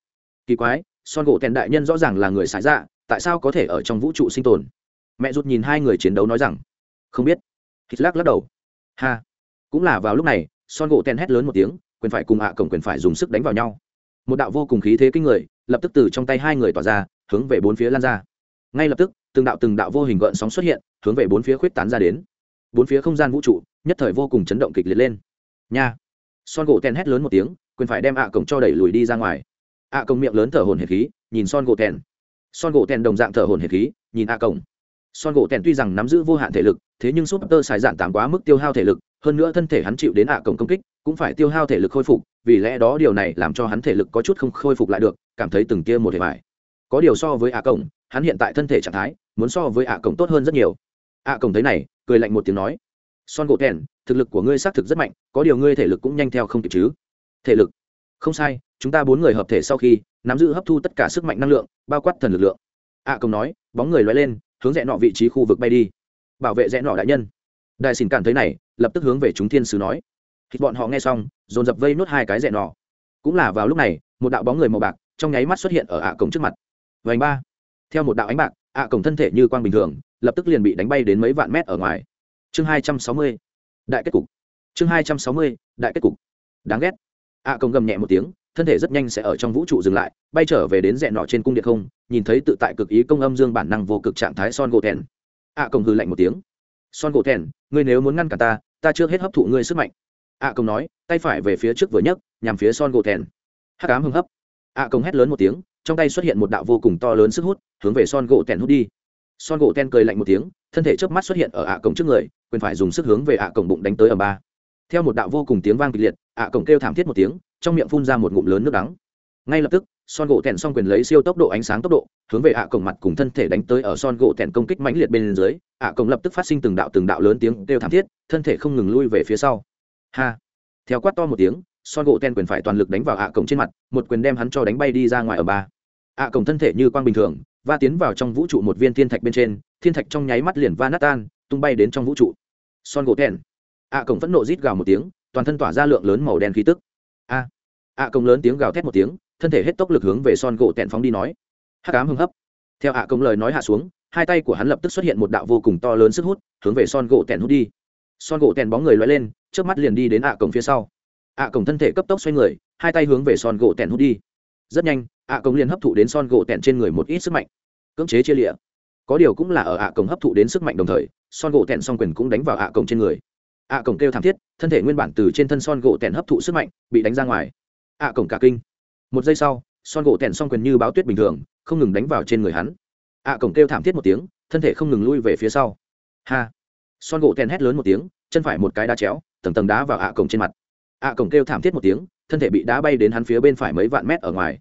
Kỳ quái, son gỗ tèn đại nhân rõ ràng là người xài dạ tại sao có thể ở trong vũ trụ sinh tồn? Mẹ rút nhìn hai người chiến đấu nói rằng, không biết. Hít lắc lắc đầu. Ha. Cũng là vào lúc này, son gỗ tèn hét lớn một tiếng, quyền phải cùng hạ cổng quyền phải dùng sức đánh vào nhau. Một đạo vô cùng khí thế kinh người, lập tức từ trong tay hai người tỏa ra, hướng về bốn phía lan ra. Ngay lập tức, từng đạo từng đạo vô hình gợn sóng xuất hiện, hướng về bốn phía khuyết tán ra đến. Bốn phía không gian vũ trụ, nhất thời vô cùng chấn động kịch liệt lên. Nha! Son gỗ tèn hét lớn một tiếng, quyền phải đem ạ cổng cho đẩy lùi đi ra ngoài. Ạ cổng miệng lớn thở hồn hệt khí, nhìn son gỗ tèn son gỗ tèn đồng dạng thở hồn hệt khí, nhìn ạ cổng. Son gỗ tèn tuy rằng nắm giữ vô hạn thể lực, thế nhưng súp tơ xài dạn tám quá mức tiêu hao thể lực, hơn nữa thân thể hắn chịu đến ạ cổng công kích, cũng phải tiêu hao thể lực khôi phục, vì lẽ đó điều này làm cho hắn thể lực có chút không khôi phục lại được, cảm thấy từng kia một hệ vải có điều so với ạ cổng, hắn hiện tại thân thể trạng thái, muốn so với ạ cổng tốt hơn rất nhiều. Ạ cổng thấy này, cười lạnh một tiếng nói. Son gỗ tèn thực lực của ngươi xác thực rất mạnh, có điều ngươi thể lực cũng nhanh theo không kịp chứ? Thể lực? Không sai, chúng ta bốn người hợp thể sau khi, nắm giữ hấp thu tất cả sức mạnh năng lượng, bao quát thần lực lượng. Ạ công nói, bóng người loay lên, hướng rẽ nọ vị trí khu vực bay đi. Bảo vệ rẽ nọ đại nhân. Đại xin cảm thấy này, lập tức hướng về chúng thiên sứ nói. Khi bọn họ nghe xong, dồn dập vây nốt hai cái rẽ nọ. Cũng là vào lúc này, một đạo bóng người màu bạc trong nháy mắt xuất hiện ở ạ cổng trước mặt. Vành ba. Theo một đạo ánh bạc ạ cổng thân thể như quang bình thường, lập tức liền bị đánh bay đến mấy vạn mét ở ngoài. Chương hai trăm sáu mươi đại kết cục. Chương hai trăm sáu mươi, đại kết cục. Đáng ghét. Ạ công gầm nhẹ một tiếng, thân thể rất nhanh sẽ ở trong vũ trụ dừng lại, bay trở về đến dẹn nọ trên cung điện không, nhìn thấy tự tại cực ý công âm dương bản năng vô cực trạng thái son gỗ thèn. Ạ công hư lạnh một tiếng. Son gỗ thèn, ngươi nếu muốn ngăn cả ta ta chưa hết hấp thụ ngươi sức mạnh. Ạ công nói, tay phải về phía trước vừa nhấc, nhằm phía son gỗ thèn. Hắc ám hưng hấp. Ạ công hét lớn một tiếng, trong tay xuất hiện một đạo vô cùng to lớn sức hút, hướng về son gỗ thèn hút đi son gỗ ten cười lạnh một tiếng, thân thể chớp mắt xuất hiện ở ạ cổng trước người, quyền phải dùng sức hướng về ạ cổng bụng đánh tới ở ba. Theo một đạo vô cùng tiếng vang kịch liệt, ạ cổng kêu thảm thiết một tiếng, trong miệng phun ra một ngụm lớn nước đắng. Ngay lập tức, son gỗ tèn xong quyền lấy siêu tốc độ ánh sáng tốc độ, hướng về ạ cổng mặt cùng thân thể đánh tới ở son gỗ tèn công kích mãnh liệt bên dưới, ạ cổng lập tức phát sinh từng đạo từng đạo lớn tiếng kêu thảm thiết, thân thể không ngừng lui về phía sau. Ha! Theo quát to một tiếng, son gỗ tèn quyền phải toàn lực đánh vào ạ cổng trên mặt, một quyền đem hắn cho đánh bay đi ra ngoài ở ba. Ạ cổng thân thể như quang bình thường va tiến vào trong vũ trụ một viên thiên thạch bên trên, thiên thạch trong nháy mắt liền va nát tan, tung bay đến trong vũ trụ. Son gỗ thèn ạ cổng phẫn nộ rít gào một tiếng, toàn thân tỏa ra lượng lớn màu đen khí tức. A ạ cổng lớn tiếng gào thét một tiếng, thân thể hết tốc lực hướng về son gỗ thèn phóng đi nói. Hắc ám hưng hấp. Theo ạ cổng lời nói hạ xuống, hai tay của hắn lập tức xuất hiện một đạo vô cùng to lớn sức hút, hướng về son gỗ thèn hút đi. Son gỗ thèn bóng người loay lên trước mắt liền đi đến ạ cổng phía sau. Ạ cổng thân thể cấp tốc xoay người, hai tay hướng về son gỗ thèn hút đi rất nhanh, ạ cổng liền hấp thụ đến son gỗ tẹn trên người một ít sức mạnh. Cưỡng chế chia lịa. Có điều cũng là ở ạ cổng hấp thụ đến sức mạnh đồng thời, son gỗ tẹn song quyền cũng đánh vào ạ cổng trên người. Ạ cổng kêu thảm thiết, thân thể nguyên bản từ trên thân son gỗ tẹn hấp thụ sức mạnh, bị đánh ra ngoài. Ạ cổng cả kinh. Một giây sau, son gỗ tẹn song quyền như báo tuyết bình thường, không ngừng đánh vào trên người hắn. Ạ cổng kêu thảm thiết một tiếng, thân thể không ngừng lui về phía sau. Ha. Son gỗ tèn hét lớn một tiếng, chân phải một cái đá chéo, tầng tầng đá vào ạ cổng trên mặt. Ạ cổng kêu thảm thiết một tiếng thân thể bị đá bay đến hắn phía bên phải mấy vạn mét ở ngoài.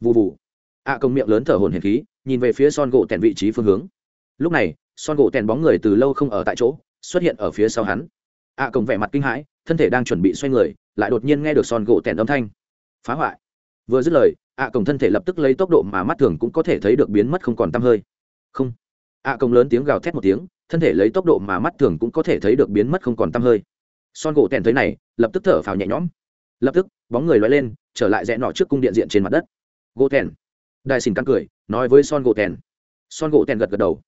Vụ vụ ạ công miệng lớn thở hồn hển khí, nhìn về phía son gỗ tèn vị trí phương hướng. Lúc này, son gỗ tèn bóng người từ lâu không ở tại chỗ, xuất hiện ở phía sau hắn. Ạ công vẻ mặt kinh hãi, thân thể đang chuẩn bị xoay người, lại đột nhiên nghe được son gỗ tèn âm thanh. Phá hoại. Vừa dứt lời ạ công thân thể lập tức lấy tốc độ mà mắt thường cũng có thể thấy được biến mất không còn t hơi. Không. Ạ công lớn tiếng gào thét một tiếng, thân thể lấy tốc độ mà mắt thường cũng có thể thấy được biến mất không còn t hơi. Son gỗ tèn thấy này, lập tức thở phào nhẹ nhõm. Lập tức bóng người loay lên, trở lại rẽ nọ trước cung điện diện trên mặt đất. Gỗ thèn đại xin căn cười, nói với son gỗ thèn son gỗ thèn gật gật đầu.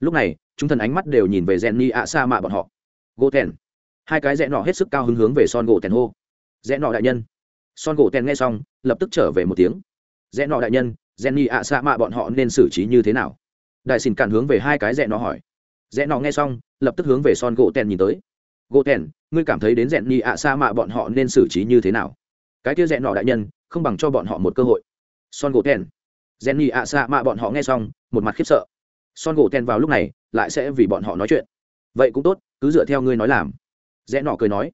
Lúc này, chúng thần ánh mắt đều nhìn về rèn ni ạ sa mạ bọn họ. Gỗ thèn hai cái rẽ nọ hết sức cao hứng hướng về son gỗ thèn hô. Rẽ nọ đại nhân. Son gỗ thèn nghe xong, lập tức trở về một tiếng. Rẽ nọ đại nhân jenny ạ sa mạ bọn họ nên xử trí như thế nào? Đại xin cản hướng về hai cái rẽ nọ hỏi. Rẽ nọ nghe xong, lập tức hướng về son gỗ thèn nhìn tới. Gỗ thèn ngươi cảm thấy đến rèn ni ạ sa mạ bọn họ nên xử trí như thế nào? Cái kia rẽ nọ đại nhân, không bằng cho bọn họ một cơ hội. Son gỗ tèn. Rẽn nhị ạ xa mạ bọn họ nghe xong, một mặt khiếp sợ. Son gỗ thèn vào lúc này, lại sẽ vì bọn họ nói chuyện. Vậy cũng tốt, cứ dựa theo ngươi nói làm. Rẽ nọ cười nói.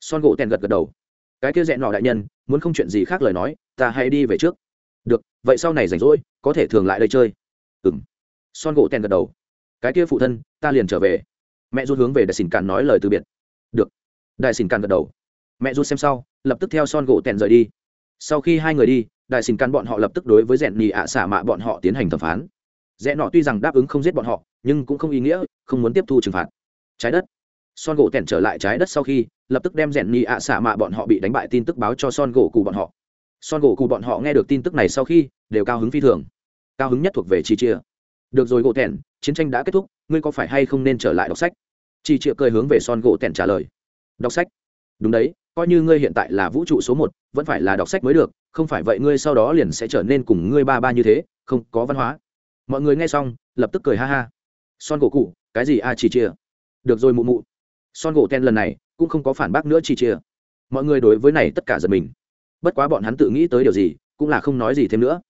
Son gỗ thèn gật gật đầu. Cái kia rẽ nọ đại nhân, muốn không chuyện gì khác lời nói, ta hãy đi về trước. Được, vậy sau này rảnh rỗi, có thể thường lại đây chơi. Ừ m son gỗ tèn gật đầu. Cái kia phụ thân, ta liền trở về. Mẹ rút hướng về đại xỉn càn nói lời từ biệt. Được. Đại xỉn càn gật đầu mẹ rút xem sau, lập tức theo son gỗ tèn rời đi. Sau khi hai người đi, đại xin căn bọn họ lập tức đối với rèn nhì ạ xả mạ bọn họ tiến hành thẩm phán. Rẽ nọ tuy rằng đáp ứng không giết bọn họ, nhưng cũng không ý nghĩa, không muốn tiếp thu trừng phạt. Trái đất. Son gỗ tèn trở lại trái đất sau khi, lập tức đem rèn nhì ạ xả mạ bọn họ bị đánh bại tin tức báo cho son gỗ cụ bọn họ. Son gỗ cụ bọn họ nghe được tin tức này sau khi, đều cao hứng phi thường. Cao hứng nhất thuộc về chi chia. Được rồi gỗ tẻn chiến tranh đã kết thúc, ngươi có phải hay không nên trở lại đọc sách? Chi chia cười hướng về son gỗ tẻn trả lời. Đọc sách? Đúng đấy coi như ngươi hiện tại là vũ trụ số một vẫn phải là đọc sách mới được không phải vậy ngươi sau đó liền sẽ trở nên cùng ngươi ba ba như thế không có văn hóa. Mọi người nghe xong lập tức cười ha ha. Son gỗ cụ cái gì a à, chỉ chia được rồi mụ mụ. Son gỗ ten lần này cũng không có phản bác nữa chỉ chia mọi người đối với này tất cả giật mình. Bất quá bọn hắn tự nghĩ tới điều gì cũng là không nói gì thêm nữa.